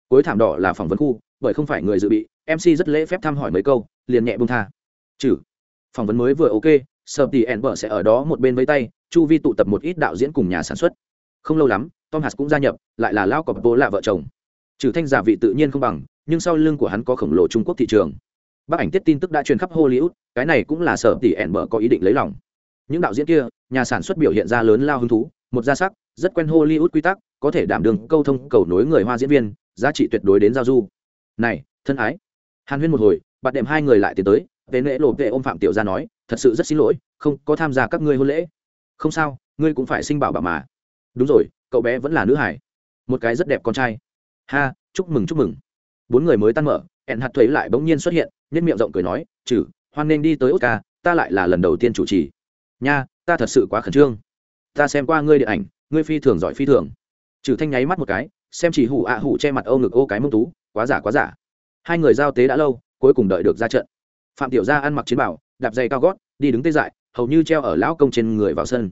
A: Cuối thảm đỏ là phỏng vấn khu, bởi không phải người dự bị mc rất lễ phép thăm hỏi mấy câu, liền nhẹ bông tha. Trừ. Phỏng vấn mới vừa ok sợ thì ẻn vợ sẽ ở đó một bên với tay, chu vi tụ tập một ít đạo diễn cùng nhà sản xuất. Không lâu lắm tom hạt cũng gia nhập, lại là lao cọp bố là vợ chồng. Trừ thanh giả vị tự nhiên không bằng, nhưng sau lưng của hắn có khổng lồ trung quốc thị trường. Bác ảnh tiết tin tức đã truyền khắp hollywood, cái này cũng là sở tỷ ẻn bở có ý định lấy lòng. Những đạo diễn kia, nhà sản xuất biểu hiện ra lớn lao hứng thú, một gia sắc, rất quen hollywood quy tắc, có thể đảm đường câu thông cầu nối người hoa diễn viên, giá trị tuyệt đối đến giao du. Này, thân ái. Hàn huyên một hồi bạn đệm hai người lại tiến tới về lễ lộ vệ ôm phạm tiểu gia nói, thật sự rất xin lỗi, không có tham gia các ngươi hôn lễ. Không sao, ngươi cũng phải sinh bảo bảo mà. Đúng rồi cậu bé vẫn là nữ hải. Một cái rất đẹp con trai. Ha, chúc mừng chúc mừng. Bốn người mới tan mở ẹn hạt thuế lại bỗng nhiên xuất hiện nhân miệng rộng cười nói chử hoan nên đi tới oscar, ta lại là lần đầu tiên chủ trì. Nha, ta thật sự quá khẩn trương. Ta xem qua ngươi điện ảnh, ngươi phi thường giỏi phi thường. Trừ thanh nháy mắt một cái, xem chỉ hủ ạ hủ che mặt ô ngực ô cái mông tú, quá giả quá giả. Hai người giao tế đã lâu, cuối cùng đợi được ra trận. Phạm tiểu gia ăn mặc chiến bảo đạp giày cao gót, đi đứng tê dại, hầu như treo ở lão công trên người vào sân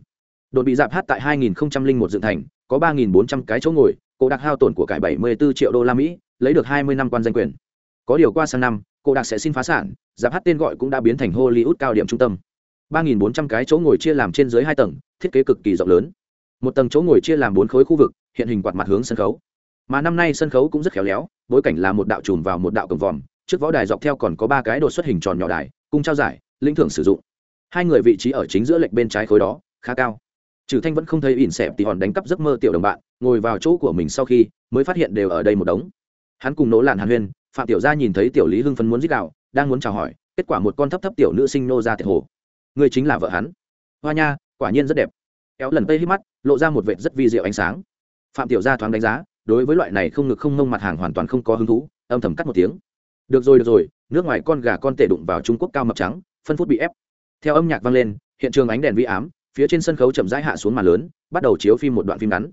A: đồn bị dạp hát tại 2001 dựng thành, có 3.400 cái chỗ ngồi cô đặc hao tổn của cải 74 triệu đô la mỹ, lấy được 20 năm quan danh quyền. Có điều qua sang năm cô đặc sẽ xin phá sản, dạp hát tên gọi cũng đã biến thành hollywood cao điểm trung tâm. 3.400 cái chỗ ngồi chia làm trên dưới hai tầng, thiết kế cực kỳ rộng lớn. Một tầng chỗ ngồi chia làm bốn khối khu vực, hiện hình quạt mặt hướng sân khấu. Mà năm nay sân khấu cũng rất khéo léo, bối cảnh là một đạo trùm vào một đạo cổng vòm, trước võ đài dọc theo còn có ba cái đột xuất hình tròn nhỏ đài cung trao giải, lĩnh thưởng sử dụng. Hai người vị trí ở chính giữa lệch bên trái khối đó, khá cao trừ thanh vẫn không thấy ỉn xẹp thì hòn đánh cắp giấc mơ tiểu đồng bạn, ngồi vào chỗ của mình sau khi, mới phát hiện đều ở đây một đống. Hắn cùng nỗ làn hàn huyên, phạm tiểu gia nhìn thấy tiểu lý hưng phấn muốn giết đạo đang muốn chào hỏi, kết quả một con thấp thấp tiểu nữ sinh nô ra thiệt hồ. Người chính là vợ hắn. Hoa nha, quả nhiên rất đẹp. Kéo lần tây hít mắt, lộ ra một vệt rất vi diệu ánh sáng. Phạm tiểu gia thoáng đánh giá, đối với loại này không ngực không mông mặt hàng hoàn toàn không có hứng thú, âm thầm cắt một tiếng. Được rồi được rồi, nước ngoài con gà con tể đụng vào trung quốc cao mập trắng, phân phút bị ép. Theo âm nhạc vang lên, hiện trường ánh đèn vi ám phía trên sân khấu chậm rãi hạ xuống màn lớn, bắt đầu chiếu phim một đoạn phim ngắn.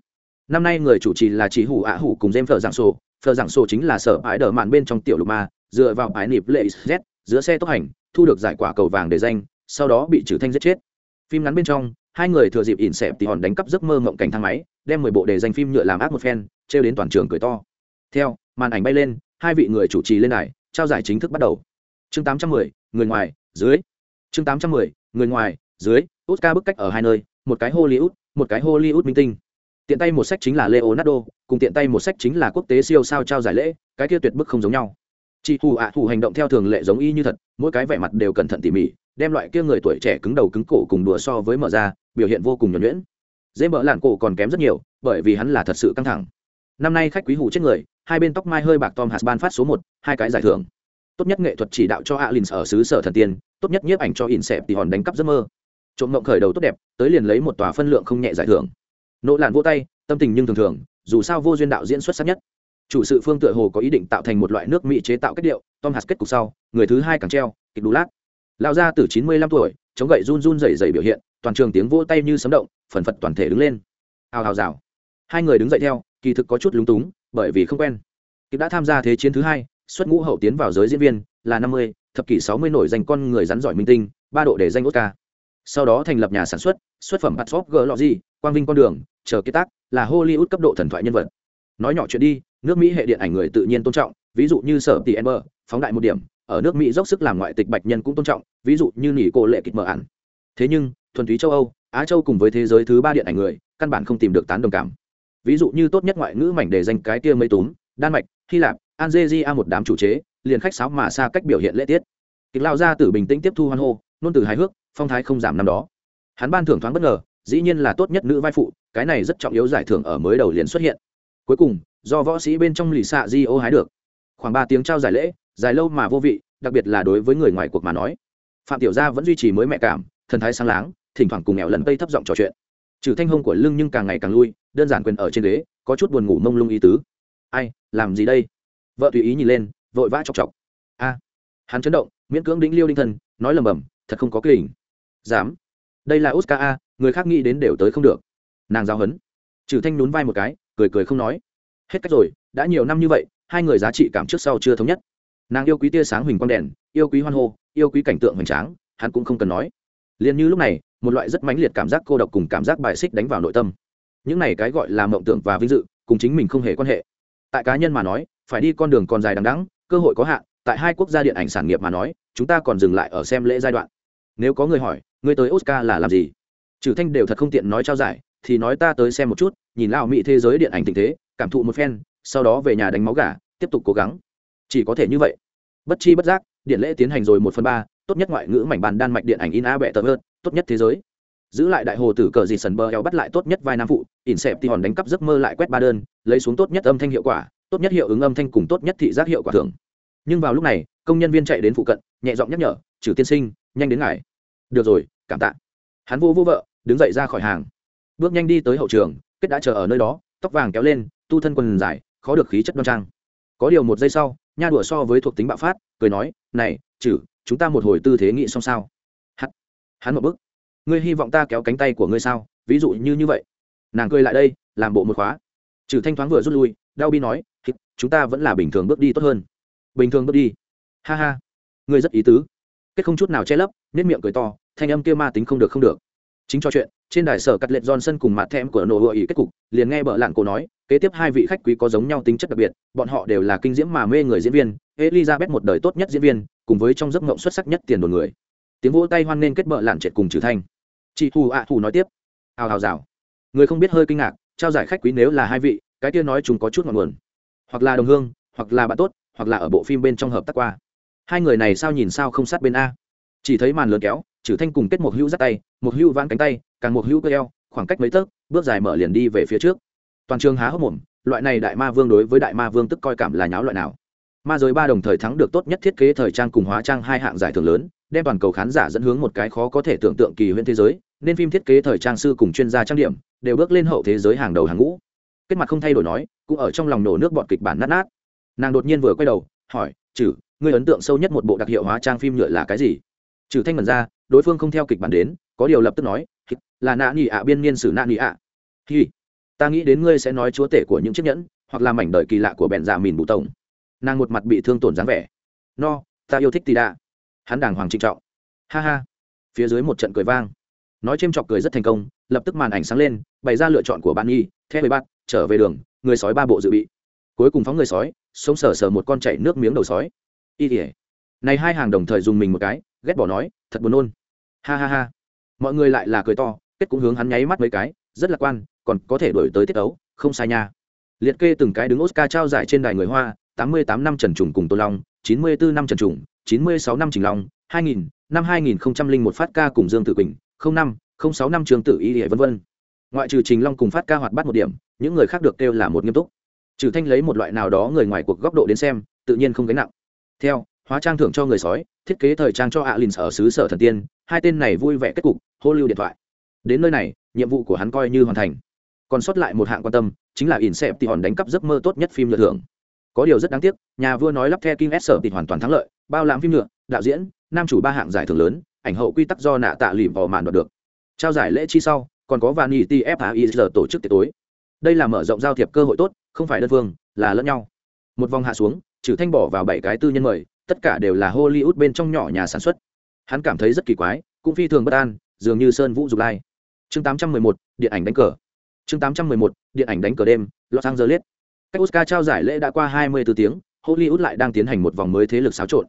A: Năm nay người chủ trì là chỉ hủ ạ hủ cùng jem phở giảng sổ. Phở giảng sổ chính là sở ái đờ mạn bên trong tiểu lục ma, dựa vào ái nịp lệ z, giữa xe tốc hành, thu được giải quả cầu vàng để danh, sau đó bị trừ thanh giết chết. Phim ngắn bên trong, hai người thừa dịp ỉn xẹp thì hòn đánh cắp giấc mơ mộng cảnh thang máy, đem mười bộ đề danh phim nhựa làm ác một phen, trêu đến toàn trường cười to. Theo, màn ảnh bay lên, hai vị người chủ trì lên này trao giải chính thức bắt đầu. Chương tám trăm mười, người ngoài, dưới. Chương tám trăm mười, người ngoài, dưới oscar bức cách ở hai nơi, một cái hollywood, một cái hollywood minh tinh. Tiện tay một sách chính là leonardo, cùng tiện tay một sách chính là quốc tế siêu sao trao giải lễ, cái kia tuyệt bức không giống nhau. Chỉ thủ ạ à hành động theo thường lệ giống y như thật, mỗi cái vẻ mặt đều cẩn thận tỉ mỉ, đem loại kia người tuổi trẻ cứng đầu cứng cổ cùng đùa so với mở ra, biểu hiện vô cùng nhuần nhuyễn. Dễ mở lạn cổ còn kém rất nhiều, bởi vì hắn là thật sự căng thẳng. Năm nay khách quý hủ chết người, hai bên tóc mai hơi bạc tom Hanks ban phát số một, hai cái giải thưởng. Tốt nhất nghệ thuật chỉ đạo cho Alins ở xứ sở thần tiên, tốt nhất nhiếp ảnh cho ỉn xẹp thì hòn đánh cắp giấc mơ trộm mộng khởi đầu tốt đẹp, tới liền lấy một tòa phân lượng không nhẹ giải thưởng. Nỗ làn vô tay, tâm tình nhưng thường thường, dù sao vô duyên đạo diễn xuất sắc nhất. Chủ sự phương tựa hồ có ý định tạo thành một loại nước mỹ chế tạo cách điệu, tom hạt kết cục sau, người thứ hai càng treo, kịch đú lát. Lao ra từ chín mươi lăm tuổi, chống gậy run run rẩy rẩy biểu hiện, toàn trường tiếng vỗ tay như sấm động, phần phật toàn thể đứng lên. Hào hào rào. Hai người đứng dậy theo, kỳ thực có chút lúng túng, bởi vì không quen. Kịp đã tham gia thế chiến thứ hai, xuất ngũ hậu tiến vào giới diễn viên là năm mươi, thập kỷ sáu mươi nổi danh con người rắn giỏi minh tinh, ba độ để danh oscar sau đó thành lập nhà sản xuất xuất phẩm hạt g lọ gì quang vinh con đường, chờ kết tác, là hollywood cấp độ thần thoại nhân vật. Nói nhỏ chuyện đi, nước mỹ hệ điện ảnh người tự nhiên tôn trọng, ví dụ như sở tỷ ember phóng đại một điểm, ở nước mỹ dốc sức làm ngoại tịch bạch nhân cũng tôn trọng, ví dụ như nỉ cô lệ kịch mở ẩn thế nhưng, thuần túy châu âu, á châu cùng với thế giới thứ ba điện ảnh người, căn bản không tìm được tán đồng cảm. Ví dụ như tốt nhất ngoại ngữ mảnh để danh cái kia mấy túm, đan mạch, hy lạp, algeria một đám chủ chế, liền khách sáo mà xa cách biểu hiện lễ tiết. Kịch lao ra từ bình tĩnh tiếp thu hoan hô, nôn từ hài hước phong thái không giảm năm đó. Hắn ban thưởng thoáng bất ngờ, dĩ nhiên là tốt nhất nữ vai phụ, cái này rất trọng yếu giải thưởng ở mới đầu liền xuất hiện. Cuối cùng, do võ sĩ bên trong lì xạ di ô hái được. Khoảng ba tiếng trao giải lễ, dài lâu mà vô vị, đặc biệt là đối với người ngoài cuộc mà nói. Phạm tiểu gia vẫn duy trì mới mẹ cảm, thần thái sáng láng, thỉnh thoảng cùng nghèo lần tây thấp giọng trò chuyện. Trừ thanh hông của lưng nhưng càng ngày càng lui, đơn giản quyền ở trên ghế, có chút buồn ngủ mông lung ý tứ. Ai, làm gì đây? Vợ tùy ý nhìn lên, vội vã chọc chọc. A, hắn chấn động, miễn cưỡng đĩnh liêu đinh thần, nói lầm bầm, thật không có kỳ dám. Đây là oscar a, người khác nghĩ đến đều tới không được. Nàng giao hấn trừ thanh nhún vai một cái, cười cười không nói. Hết cách rồi, đã nhiều năm như vậy, hai người giá trị cảm trước sau chưa thống nhất. Nàng yêu quý tia sáng huỳnh quang đèn, yêu quý hoan hô, yêu quý cảnh tượng hoành tráng, hắn cũng không cần nói. Liền như lúc này, một loại rất mãnh liệt cảm giác cô độc cùng cảm giác bài xích đánh vào nội tâm. Những này cái gọi là mộng tưởng và vinh dự, cùng chính mình không hề quan hệ. Tại cá nhân mà nói, phải đi con đường còn dài đằng đẵng, cơ hội có hạn, tại hai quốc gia điện ảnh sản nghiệp mà nói, chúng ta còn dừng lại ở xem lễ giai đoạn. Nếu có người hỏi người tới oscar là làm gì? Trừ thanh đều thật không tiện nói trao giải, thì nói ta tới xem một chút, nhìn lao mỹ thế giới điện ảnh tình thế, cảm thụ một phen, sau đó về nhà đánh máu gà, tiếp tục cố gắng. Chỉ có thể như vậy. Bất chi bất giác, điện lễ tiến hành rồi một phần ba, tốt nhất ngoại ngữ mảnh bàn đan mạch điện ảnh in a bẹ tờ hơn tốt nhất thế giới. Giữ lại đại hồ tử cờ dì sần bờ eo bắt lại tốt nhất vai nam phụ, ỉn xẹp thì hòn đánh cắp giấc mơ lại quét ba đơn, lấy xuống tốt nhất âm thanh hiệu quả, tốt nhất hiệu ứng âm thanh cùng tốt nhất thị giác hiệu quả thường nhưng vào lúc này, công nhân viên chạy đến phụ cận, nhẹ giọng nhắc nhở, trừ tiên sinh, nhanh đến ngài được rồi, cảm tạ. Hắn vô vô vợ, đứng dậy ra khỏi hàng. Bước nhanh đi tới hậu trường, kết đã chờ ở nơi đó, tóc vàng kéo lên, tu thân quần dài, khó được khí chất đoan trang. Có điều một giây sau, nha đùa so với thuộc tính bạo phát, cười nói, này chử chúng ta một hồi tư thế nghị xong sao? Hắn hắn một bức ngươi hy vọng ta kéo cánh tay của ngươi sao? Ví dụ như như vậy. Nàng cười lại đây, làm bộ một khóa. Trừ thanh thoáng vừa rút lui đau bi nói chúng ta vẫn là bình thường bước đi tốt hơn. Bình thường bước đi. Ha ha. Ngươi rất ý tứ kết không chút nào che lấp nết miệng cười to, thanh âm kia ma tính không được không được. Chính cho chuyện, trên đài sở cắt lệ johnson cùng mặt thèm của nổ hội ý kết cục, liền nghe bợ lạng cổ nói, kế tiếp hai vị khách quý có giống nhau tính chất đặc biệt, bọn họ đều là kinh diễm mà mê người diễn viên, elizabeth một đời tốt nhất diễn viên, cùng với trong giấc mộng xuất sắc nhất tiền đồn người. Tiếng vỗ tay hoan nên kết bợ lạng triệt cùng trừ thanh. Chị thù ạ thù nói tiếp. Hào hào rào. Người không biết hơi kinh ngạc, trao giải khách quý nếu là hai vị, cái kia nói chúng có chút ngọn nguồn. Hoặc là đồng hương, hoặc là bạn tốt, hoặc là ở bộ phim bên trong hợp tác qua hai người này sao nhìn sao không sát bên a? Chỉ thấy màn lớn kéo trừ thanh cùng kết một hữu dắt tay một hữu vãn cánh tay, càng một hữu cơ eo khoảng cách mấy tấc, bước dài mở liền đi về phía trước. Toàn trường há hốc mồm, loại này đại ma vương đối với đại ma vương tức coi cảm là nháo loại nào. Ma giới ba đồng thời thắng được tốt nhất thiết kế thời trang cùng hóa trang hai hạng giải thưởng lớn, đem toàn cầu khán giả dẫn hướng một cái khó có thể tưởng tượng kỳ huyễn thế giới, nên phim thiết kế thời trang sư cùng chuyên gia trang điểm đều bước lên hậu thế giới hàng đầu hàng ngũ. Kết mặt không thay đổi nói, cũng ở trong lòng nổ nước bọn kịch bản nát nát. Nàng đột nhiên vừa quay đầu, hỏi chử ngươi ấn tượng sâu nhất một bộ đặc hiệu hóa trang phim nhựa là cái gì? Trừ thanh mần ra, đối phương không theo kịch bản đến, có điều lập tức nói là nạ nỉ ạ, biên niên sử nạ nỉ ạ. Hi ta nghĩ đến ngươi sẽ nói chúa tể của những chiếc nhẫn, hoặc là mảnh đời kỳ lạ của bèn già mìn bụ tổng. Nàng một mặt bị thương tổn dáng vẻ. No, ta yêu thích tì đa hắn đàng hoàng trịnh trọng. Ha ha. Phía dưới một trận cười vang. Nói c h ê m chọc cười rất thành công, lập tức màn ảnh sáng lên, bày ra lựa chọn của bạn nhi theo bề bát trở về đường, người sói ba bộ dự bị. Cuối cùng phóng người sói, sống sờ sờ một con chạy nước miếng đầu sói y ỉa này hai hàng đồng thời dùng mình một cái, ghét bỏ nói, thật buồn nôn. Ha ha ha. Mọi người lại là cười to, kết cũng hướng hắn nháy mắt mấy cái, rất lạc quan, còn có thể đổi tới tiết ấu, không sai nha. Liệt kê từng cái đứng oscar trao giải trên đài người hoa, tám mươi tám năm trần trùng cùng tô long, chín mươi bốn năm trần trùng, chín mươi sáu năm trình long, hai nghìn, năm hai nghìn một phát ca cùng dương tử quỳnh năm sáu năm trường tử y hệ vân vân. Ngoại trừ trình long cùng phát ca hoạt bắt một điểm, những người khác được kêu là một nghiêm túc. Trừ thanh lấy một loại nào đó người ngoài cuộc góc độ đến xem, tự nhiên không gánh nặng theo, hóa trang thưởng cho người sói, thiết kế thời trang cho alin ở xứ sở thần tiên, hai tên này vui vẻ kết cục, hô lưu điện thoại. Đến nơi này, nhiệm vụ của hắn coi như hoàn thành. Còn sót lại một hạng quan tâm, chính là ỉn xẹp thì hòn đánh cắp giấc mơ tốt nhất phim nhựa thưởng. Có điều rất đáng tiếc, nhà vua nói lắp the king s sở thì hoàn toàn thắng lợi, bao lãm phim nhựa đạo diễn, nam chủ ba hạng giải thưởng lớn, ảnh hậu quy tắc do nạ tạ lìm vò màn đoạt được. Trao giải lễ chi sau, còn có vani tfaiz tổ chức tiệc tối. Đây là mở rộng giao thiệp cơ hội tốt, không phải đơn phương, là lẫn nhau. Một vòng hạ xuống trừ thanh bỏ vào bảy cái tư nhân mời tất cả đều là hollywood bên trong nhỏ nhà sản xuất. Hắn cảm thấy rất kỳ quái cũng phi thường bất an dường như sơn vũ dục lai. Chương 811, điện ảnh đánh cờ. Chương 811, điện ảnh đánh cờ đêm los angeles. Cách oscar trao giải lễ đã qua 24 tiếng hollywood lại đang tiến hành một vòng mới thế lực xáo trộn.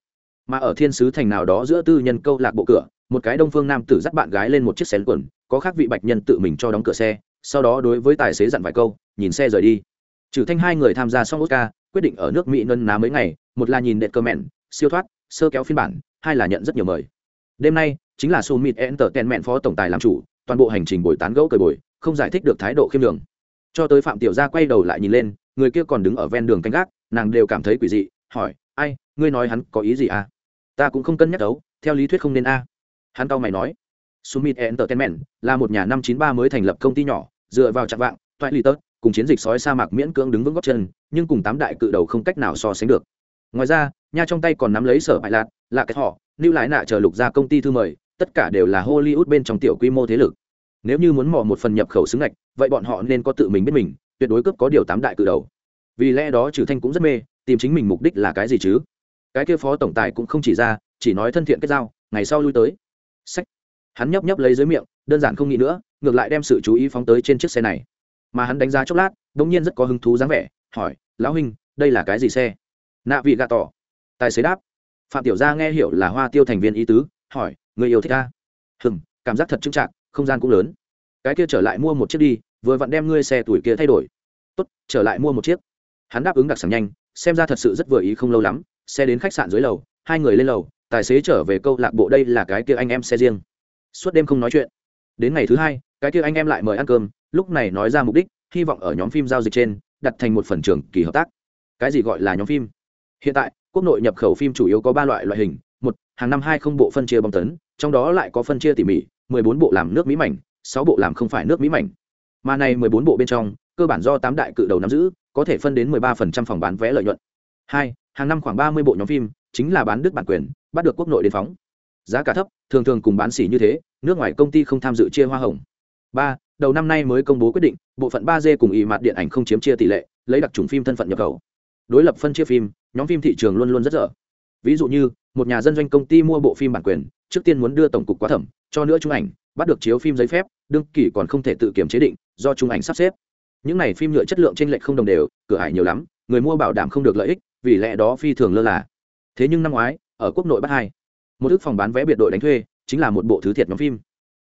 A: Mà ở thiên sứ thành nào đó giữa tư nhân câu lạc bộ cửa một cái đông phương nam tử dắt bạn gái lên một chiếc xe quần có khác vị bạch nhân tự mình cho đóng cửa xe sau đó đối với tài xế dặn vài câu nhìn xe rời đi. Trừ thanh hai người tham gia xong oscar quyết định ở nước mỹ nân ná mấy ngày một là nhìn đệm cơ mẹn siêu thoát sơ kéo phiên bản hai là nhận rất nhiều mời đêm nay chính là Summit Entertainment phó tổng tài làm chủ, toàn bộ hành trình buổi tán gẫu cười bồi, không giải thích được thái độ khiêm đường Cho tới Phạm Tiểu Gia quay đầu lại nhìn lên, người kia còn đứng ở ven đường canh gác, nàng đều cảm thấy quỷ dị, hỏi: "Ai, ngươi nói hắn có ý gì à?" Ta cũng không cân nhắc đấu, theo lý thuyết không nên a. Hắn tao mày nói: "Summit Entertainment là một nhà năm 93 mới thành lập công ty nhỏ, dựa vào chặt vạng, toại lì tớt, cùng chiến dịch sói sa mạc miễn cưỡng đứng vững góc chân, nhưng cùng tám đại cự đầu không cách nào so sánh được. Ngoài ra, nha trong tay còn nắm lấy sở bại lạc, là cái họ, lưu lại nạ chờ lục ra công ty thư mời, tất cả đều là hollywood bên trong tiểu quy mô thế lực. Nếu như muốn mò một phần nhập khẩu xứng ngạch vậy bọn họ nên có tự mình biết mình tuyệt đối cấp có điều tám đại cử đầu. Vì lẽ đó trừ thanh cũng rất mê tìm chính mình mục đích là cái gì chứ? Cái kia phó tổng tài cũng không chỉ ra chỉ nói thân thiện kết giao ngày sau lui tới. Sách. Hắn nhấp nhấp lấy dưới miệng đơn giản không nghĩ nữa ngược lại đem sự chú ý phóng tới trên chiếc xe này mà hắn đánh giá chốc lát đ ỗ n g nhiên rất có hứng thú dáng vẻ, hỏi, lão huynh, đây là cái gì xe? Nạ vị gà tỏ, tài xế đáp. Phạm tiểu gia nghe hiểu là hoa tiêu thành viên ý tứ, hỏi, người yêu thích ta? Hừng cảm giác thật trưng trạng không gian cũng lớn. Cái kia trở lại mua một chiếc đi, vừa vặn đem ngươi xe tuổi kia thay đổi. Tốt, trở lại mua một chiếc. Hắn đáp ứng đặc sản nhanh, xem ra thật sự rất vừa ý không lâu lắm, xe đến khách sạn dưới lầu, hai người lên lầu, tài xế trở về câu lạc bộ đây là cái kia anh em xe riêng. Suốt đêm không nói chuyện. Đến ngày thứ hai, cái kia anh em lại mời ăn cơm lúc này nói ra mục đích, hy vọng ở nhóm phim giao dịch trên, đặt thành một phần trường kỳ hợp tác. Cái gì gọi là nhóm phim? Hiện tại, quốc nội nhập khẩu phim chủ yếu có ba loại loại hình. Một, hàng năm hai không bộ phân chia bom tấn, trong đó lại có phân chia tỉ mỉ, mười bốn bộ làm nước mỹ mảnh, sáu bộ làm không phải nước mỹ mảnh. Mà này mười bốn bộ bên trong, cơ bản do tám đại cự đầu nắm giữ, có thể phân đến mười ba phần trăm phòng bán vé lợi nhuận. Hai, hàng năm khoảng ba mươi bộ nhóm phim, chính là bán đức bản quyền, bắt được quốc nội đến phóng. Giá cả thấp, thường thường cùng bán xỉ như thế, nước ngoài công ty không tham dự chia hoa hồng. Ba đầu năm nay mới công bố quyết định, bộ phận ba d cùng ý mặt điện ảnh không chiếm chia tỷ lệ, lấy đặc trùng phim thân phận nhập khẩu. Đối lập phân chia phim, nhóm phim thị trường luôn luôn rất dở. Ví dụ như, một nhà dân doanh công ty mua bộ phim bản quyền, trước tiên muốn đưa tổng cục quá thẩm, cho nữa trung ảnh, bắt được chiếu phim giấy phép, đương kỷ còn không thể tự kiểm chế định, do trung ảnh sắp xếp. Những này phim nhựa chất lượng trên lệch không đồng đều, cửa hải nhiều lắm, người mua bảo đảm không được lợi ích, vì lẽ đó phi thường lơ là. Thế nhưng năm ngoái, ở quốc nội bắt hai. Một ước phòng bán vé biệt đội đánh thuê, chính là một bộ thứ thiệt nhóm phim.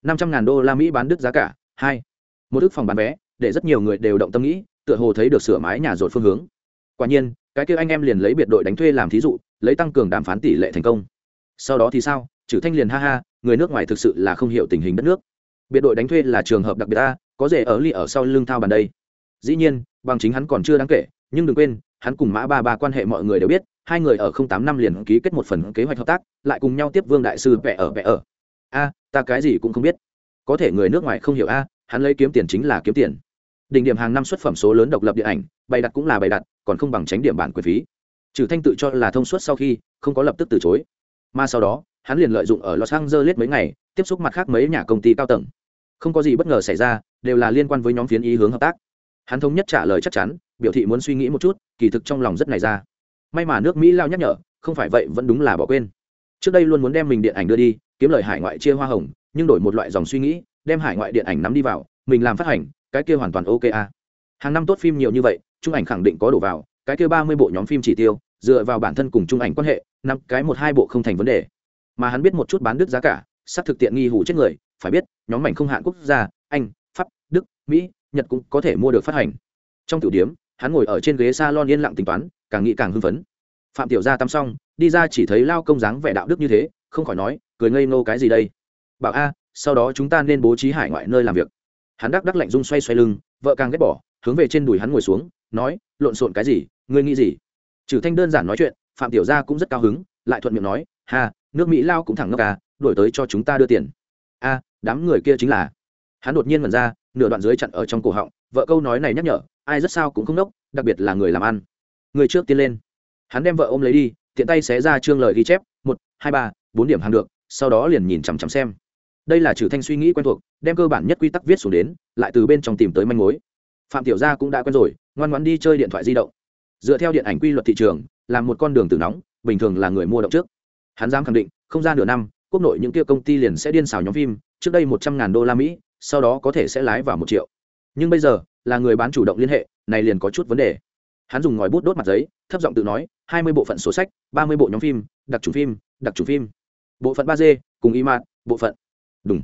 A: năm trăm ngàn đô la mỹ bán đứt giá cả hai, một ước phòng bán vé, để rất nhiều người đều động tâm nghĩ, tựa hồ thấy được sửa mái nhà rột phương hướng. Quả nhiên, cái kia anh em liền lấy biệt đội đánh thuê làm thí dụ, lấy tăng cường đàm phán tỷ lệ thành công. Sau đó thì sao? Chử thanh liền ha ha, người nước ngoài thực sự là không hiểu tình hình đất nước. Biệt đội đánh thuê là trường hợp đặc biệt ta có rể ở ly ở sau lưng thao bàn đây. Dĩ nhiên, bằng chính hắn còn chưa đáng kể, nhưng đừng quên, hắn cùng mã ba ba quan hệ mọi người đều biết, hai người ở không tám năm liền ký kết một phần kế hoạch hợp tác, lại cùng nhau tiếp vương đại sư vẽ ở vẽ ở. A, ta cái gì cũng không biết có thể người nước ngoài không hiểu a, hắn lấy kiếm tiền chính là kiếm tiền. Đỉnh điểm hàng năm xuất phẩm số lớn độc lập điện ảnh, bày đặt cũng là bày đặt, còn không bằng tránh điểm bản quyền phí. Trừ thanh tự cho là thông suốt sau khi, không có lập tức từ chối. Mà sau đó, hắn liền lợi dụng ở los angeles mấy ngày, tiếp xúc mặt khác mấy nhà công ty cao tầng. Không có gì bất ngờ xảy ra, đều là liên quan với nhóm phiến ý hướng hợp tác. Hắn thống nhất trả lời chắc chắn, biểu thị muốn suy nghĩ một chút, kỳ thực trong lòng rất này ra. May mà nước mỹ lao nhắc nhở, không phải vậy vẫn đúng là bỏ quên. Trước đây luôn muốn đem mình điện ảnh đưa đi, kiếm lời hải ngoại chia hoa hồng nhưng đổi một loại dòng suy nghĩ, đem hải ngoại điện ảnh nắm đi vào, mình làm phát hành, cái kia hoàn toàn ok a hàng năm tốt phim nhiều như vậy, trung ảnh khẳng định có đổ vào, cái kia ba mươi bộ nhóm phim chỉ tiêu, dựa vào bản thân cùng trung ảnh quan hệ, năm cái một hai bộ không thành vấn đề. Mà hắn biết một chút bán đứt giá cả sắp thực tiện nghi hủ chết người, phải biết, nhóm mảnh không hạn quốc gia, anh, pháp, đức, mỹ, nhật cũng có thể mua được phát hành. Trong tiểu điếm hắn ngồi ở trên ghế salon yên lặng tính toán, càng nghĩ càng hưng phấn. Phạm tiểu gia tắm xong, đi ra chỉ thấy lao công dáng vẻ đạo đức như thế, không khỏi nói, cười ngây nô cái gì đây? Bảo a, sau đó chúng ta nên bố trí hải ngoại nơi làm việc. Hắn đắc đắc lạnh rung xoay xoay lưng, vợ càng ghét bỏ, hướng về trên đùi hắn ngồi xuống, nói, lộn xộn cái gì, ngươi nghĩ gì? Trừ thanh đơn giản nói chuyện, phạm tiểu gia cũng rất cao hứng, lại thuận miệng nói, ha, nước mỹ lao cũng thẳng ngốc à đổi tới cho chúng ta đưa tiền. A, đám người kia chính là. Hắn đột nhiên mở ra, nửa đoạn dưới chặn ở trong cổ họng, vợ câu nói này nhắc nhở, ai rất sao cũng không nốc đặc biệt là người làm ăn. Người trước tiên lên. Hắn đem vợ ôm lấy đi, tiện tay xé ra chương lời ghi chép, một, hai, ba, bốn điểm hàng được, sau đó liền nhìn chằm chằm xem đây là trừ thanh suy nghĩ quen thuộc, đem cơ bản nhất quy tắc viết xuống đến, lại từ bên trong tìm tới manh mối. Phạm tiểu gia cũng đã quen rồi, ngoan ngoãn đi chơi điện thoại di động. Dựa theo điện ảnh quy luật thị trường làm một con đường từ nóng, bình thường là người mua động trước. Hắn dám khẳng định, không gian nửa năm, quốc nội những kia công ty liền sẽ điên xào nhóm phim, trước đây một trăm ngàn đô la mỹ, sau đó có thể sẽ lái vào một triệu. Nhưng bây giờ, là người bán chủ động liên hệ, này liền có chút vấn đề. Hắn dùng ngòi bút đốt mặt giấy, thấp giọng tự nói, hai mươi bộ phận sổ sách, ba mươi bộ nhóm phim, đặc chủ phim, đặc chủ phim. Bộ phận ba d cùng y mạt, bộ phận đúng.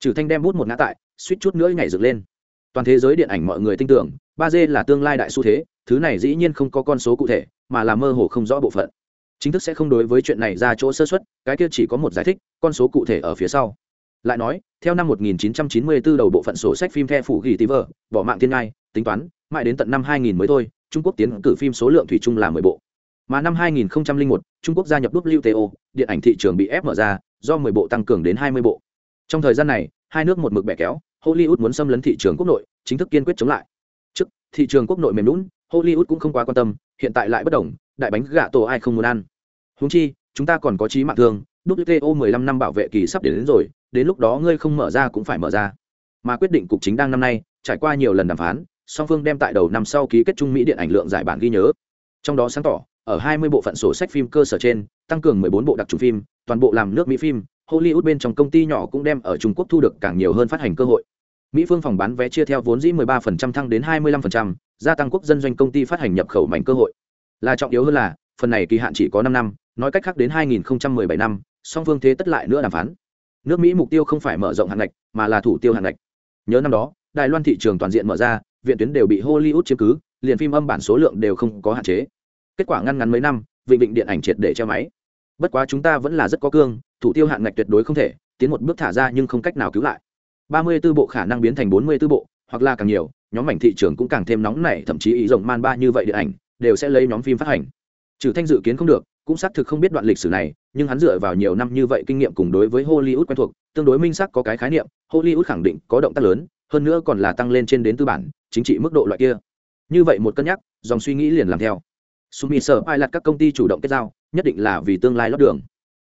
A: Trừ thanh đem bút một ngã tại, suýt chút nữa nhảy dựng lên. Toàn thế giới điện ảnh mọi người tin tưởng, ba d là tương lai đại xu thế, thứ này dĩ nhiên không có con số cụ thể, mà là mơ hồ không rõ bộ phận. Chính thức sẽ không đối với chuyện này ra chỗ sơ xuất cái kia chỉ có một giải thích, con số cụ thể ở phía sau. Lại nói, theo năm 1994 đầu bộ phận sổ sách phim the phủ ghi tí vợ bỏ mạng thiên ngai, tính toán, mãi đến tận năm 2000 mới thôi, trung quốc tiến cử phim số lượng thủy chung là 10 bộ. Mà năm 2001 trung quốc gia nhập wto điện ảnh thị trường bị ép mở ra, do 10 bộ tăng cường đến 20 bộ trong thời gian này hai nước một mực bẻ kéo hollywood muốn xâm lấn thị trường quốc nội chính thức kiên quyết chống lại. Trước thị trường quốc nội mềm lún hollywood cũng không quá quan tâm hiện tại lại bất đồng đại bánh gạ tổ ai không muốn ăn. Húng chi chúng ta còn có trí mạng thương wto 15 năm bảo vệ kỳ sắp đến, đến rồi đến lúc đó ngươi không mở ra cũng phải mở ra. Mà quyết định cục chính đang năm nay trải qua nhiều lần đàm phán song phương đem tại đầu năm sau ký kết trung mỹ điện ảnh lượng giải bản ghi nhớ. Trong đó sáng tỏ ở 20 bộ phận sổ sách phim cơ sở trên tăng cường 14 bộ đặc trùng phim toàn bộ làm nước mỹ phim hollywood bên trong công ty nhỏ cũng đem ở trung quốc thu được càng nhiều hơn phát hành cơ hội. Mỹ phương phòng bán vé chia theo vốn dĩ 13% thăng đến 25%, gia tăng quốc dân doanh công ty phát hành nhập khẩu mạnh cơ hội. Là trọng yếu hơn là phần này kỳ hạn chỉ có năm năm nói cách khác đến 2017 năm song phương thế tất lại nữa đàm phán. Nước mỹ mục tiêu không phải mở rộng hạn ngạch mà là thủ tiêu hạn ngạch. Nhớ năm đó đài loan thị trường toàn diện mở ra viện tuyến đều bị hollywood chiếm cứ liền phim âm bản số lượng đều không có hạn chế. Kết quả ngăn ngắn mấy năm vịnh định điện ảnh triệt để che máy bất quá chúng ta vẫn là rất có cương, thủ tiêu hạn ngạch tuyệt đối không thể, tiến một bước thả ra nhưng không cách nào cứu lại. Ba mươi 34 bộ khả năng biến thành bốn mươi 44 bộ, hoặc là càng nhiều, nhóm mảnh thị trường cũng càng thêm nóng nảy, thậm chí ý rộng man ba như vậy điện ảnh, đều sẽ lấy nhóm phim phát hành. Trừ thanh dự kiến không được, cũng xác thực không biết đoạn lịch sử này, nhưng hắn dựa vào nhiều năm như vậy kinh nghiệm cùng đối với hollywood quen thuộc, tương đối minh xác có cái khái niệm, hollywood khẳng định có động tác lớn, hơn nữa còn là tăng lên trên đến tư bản, chính trị mức độ loại kia. Như vậy một cân nhắc, dòng suy nghĩ liền làm theo. Sumi sở ai lặt các công ty chủ động kết giao nhất định là vì tương lai lót đường.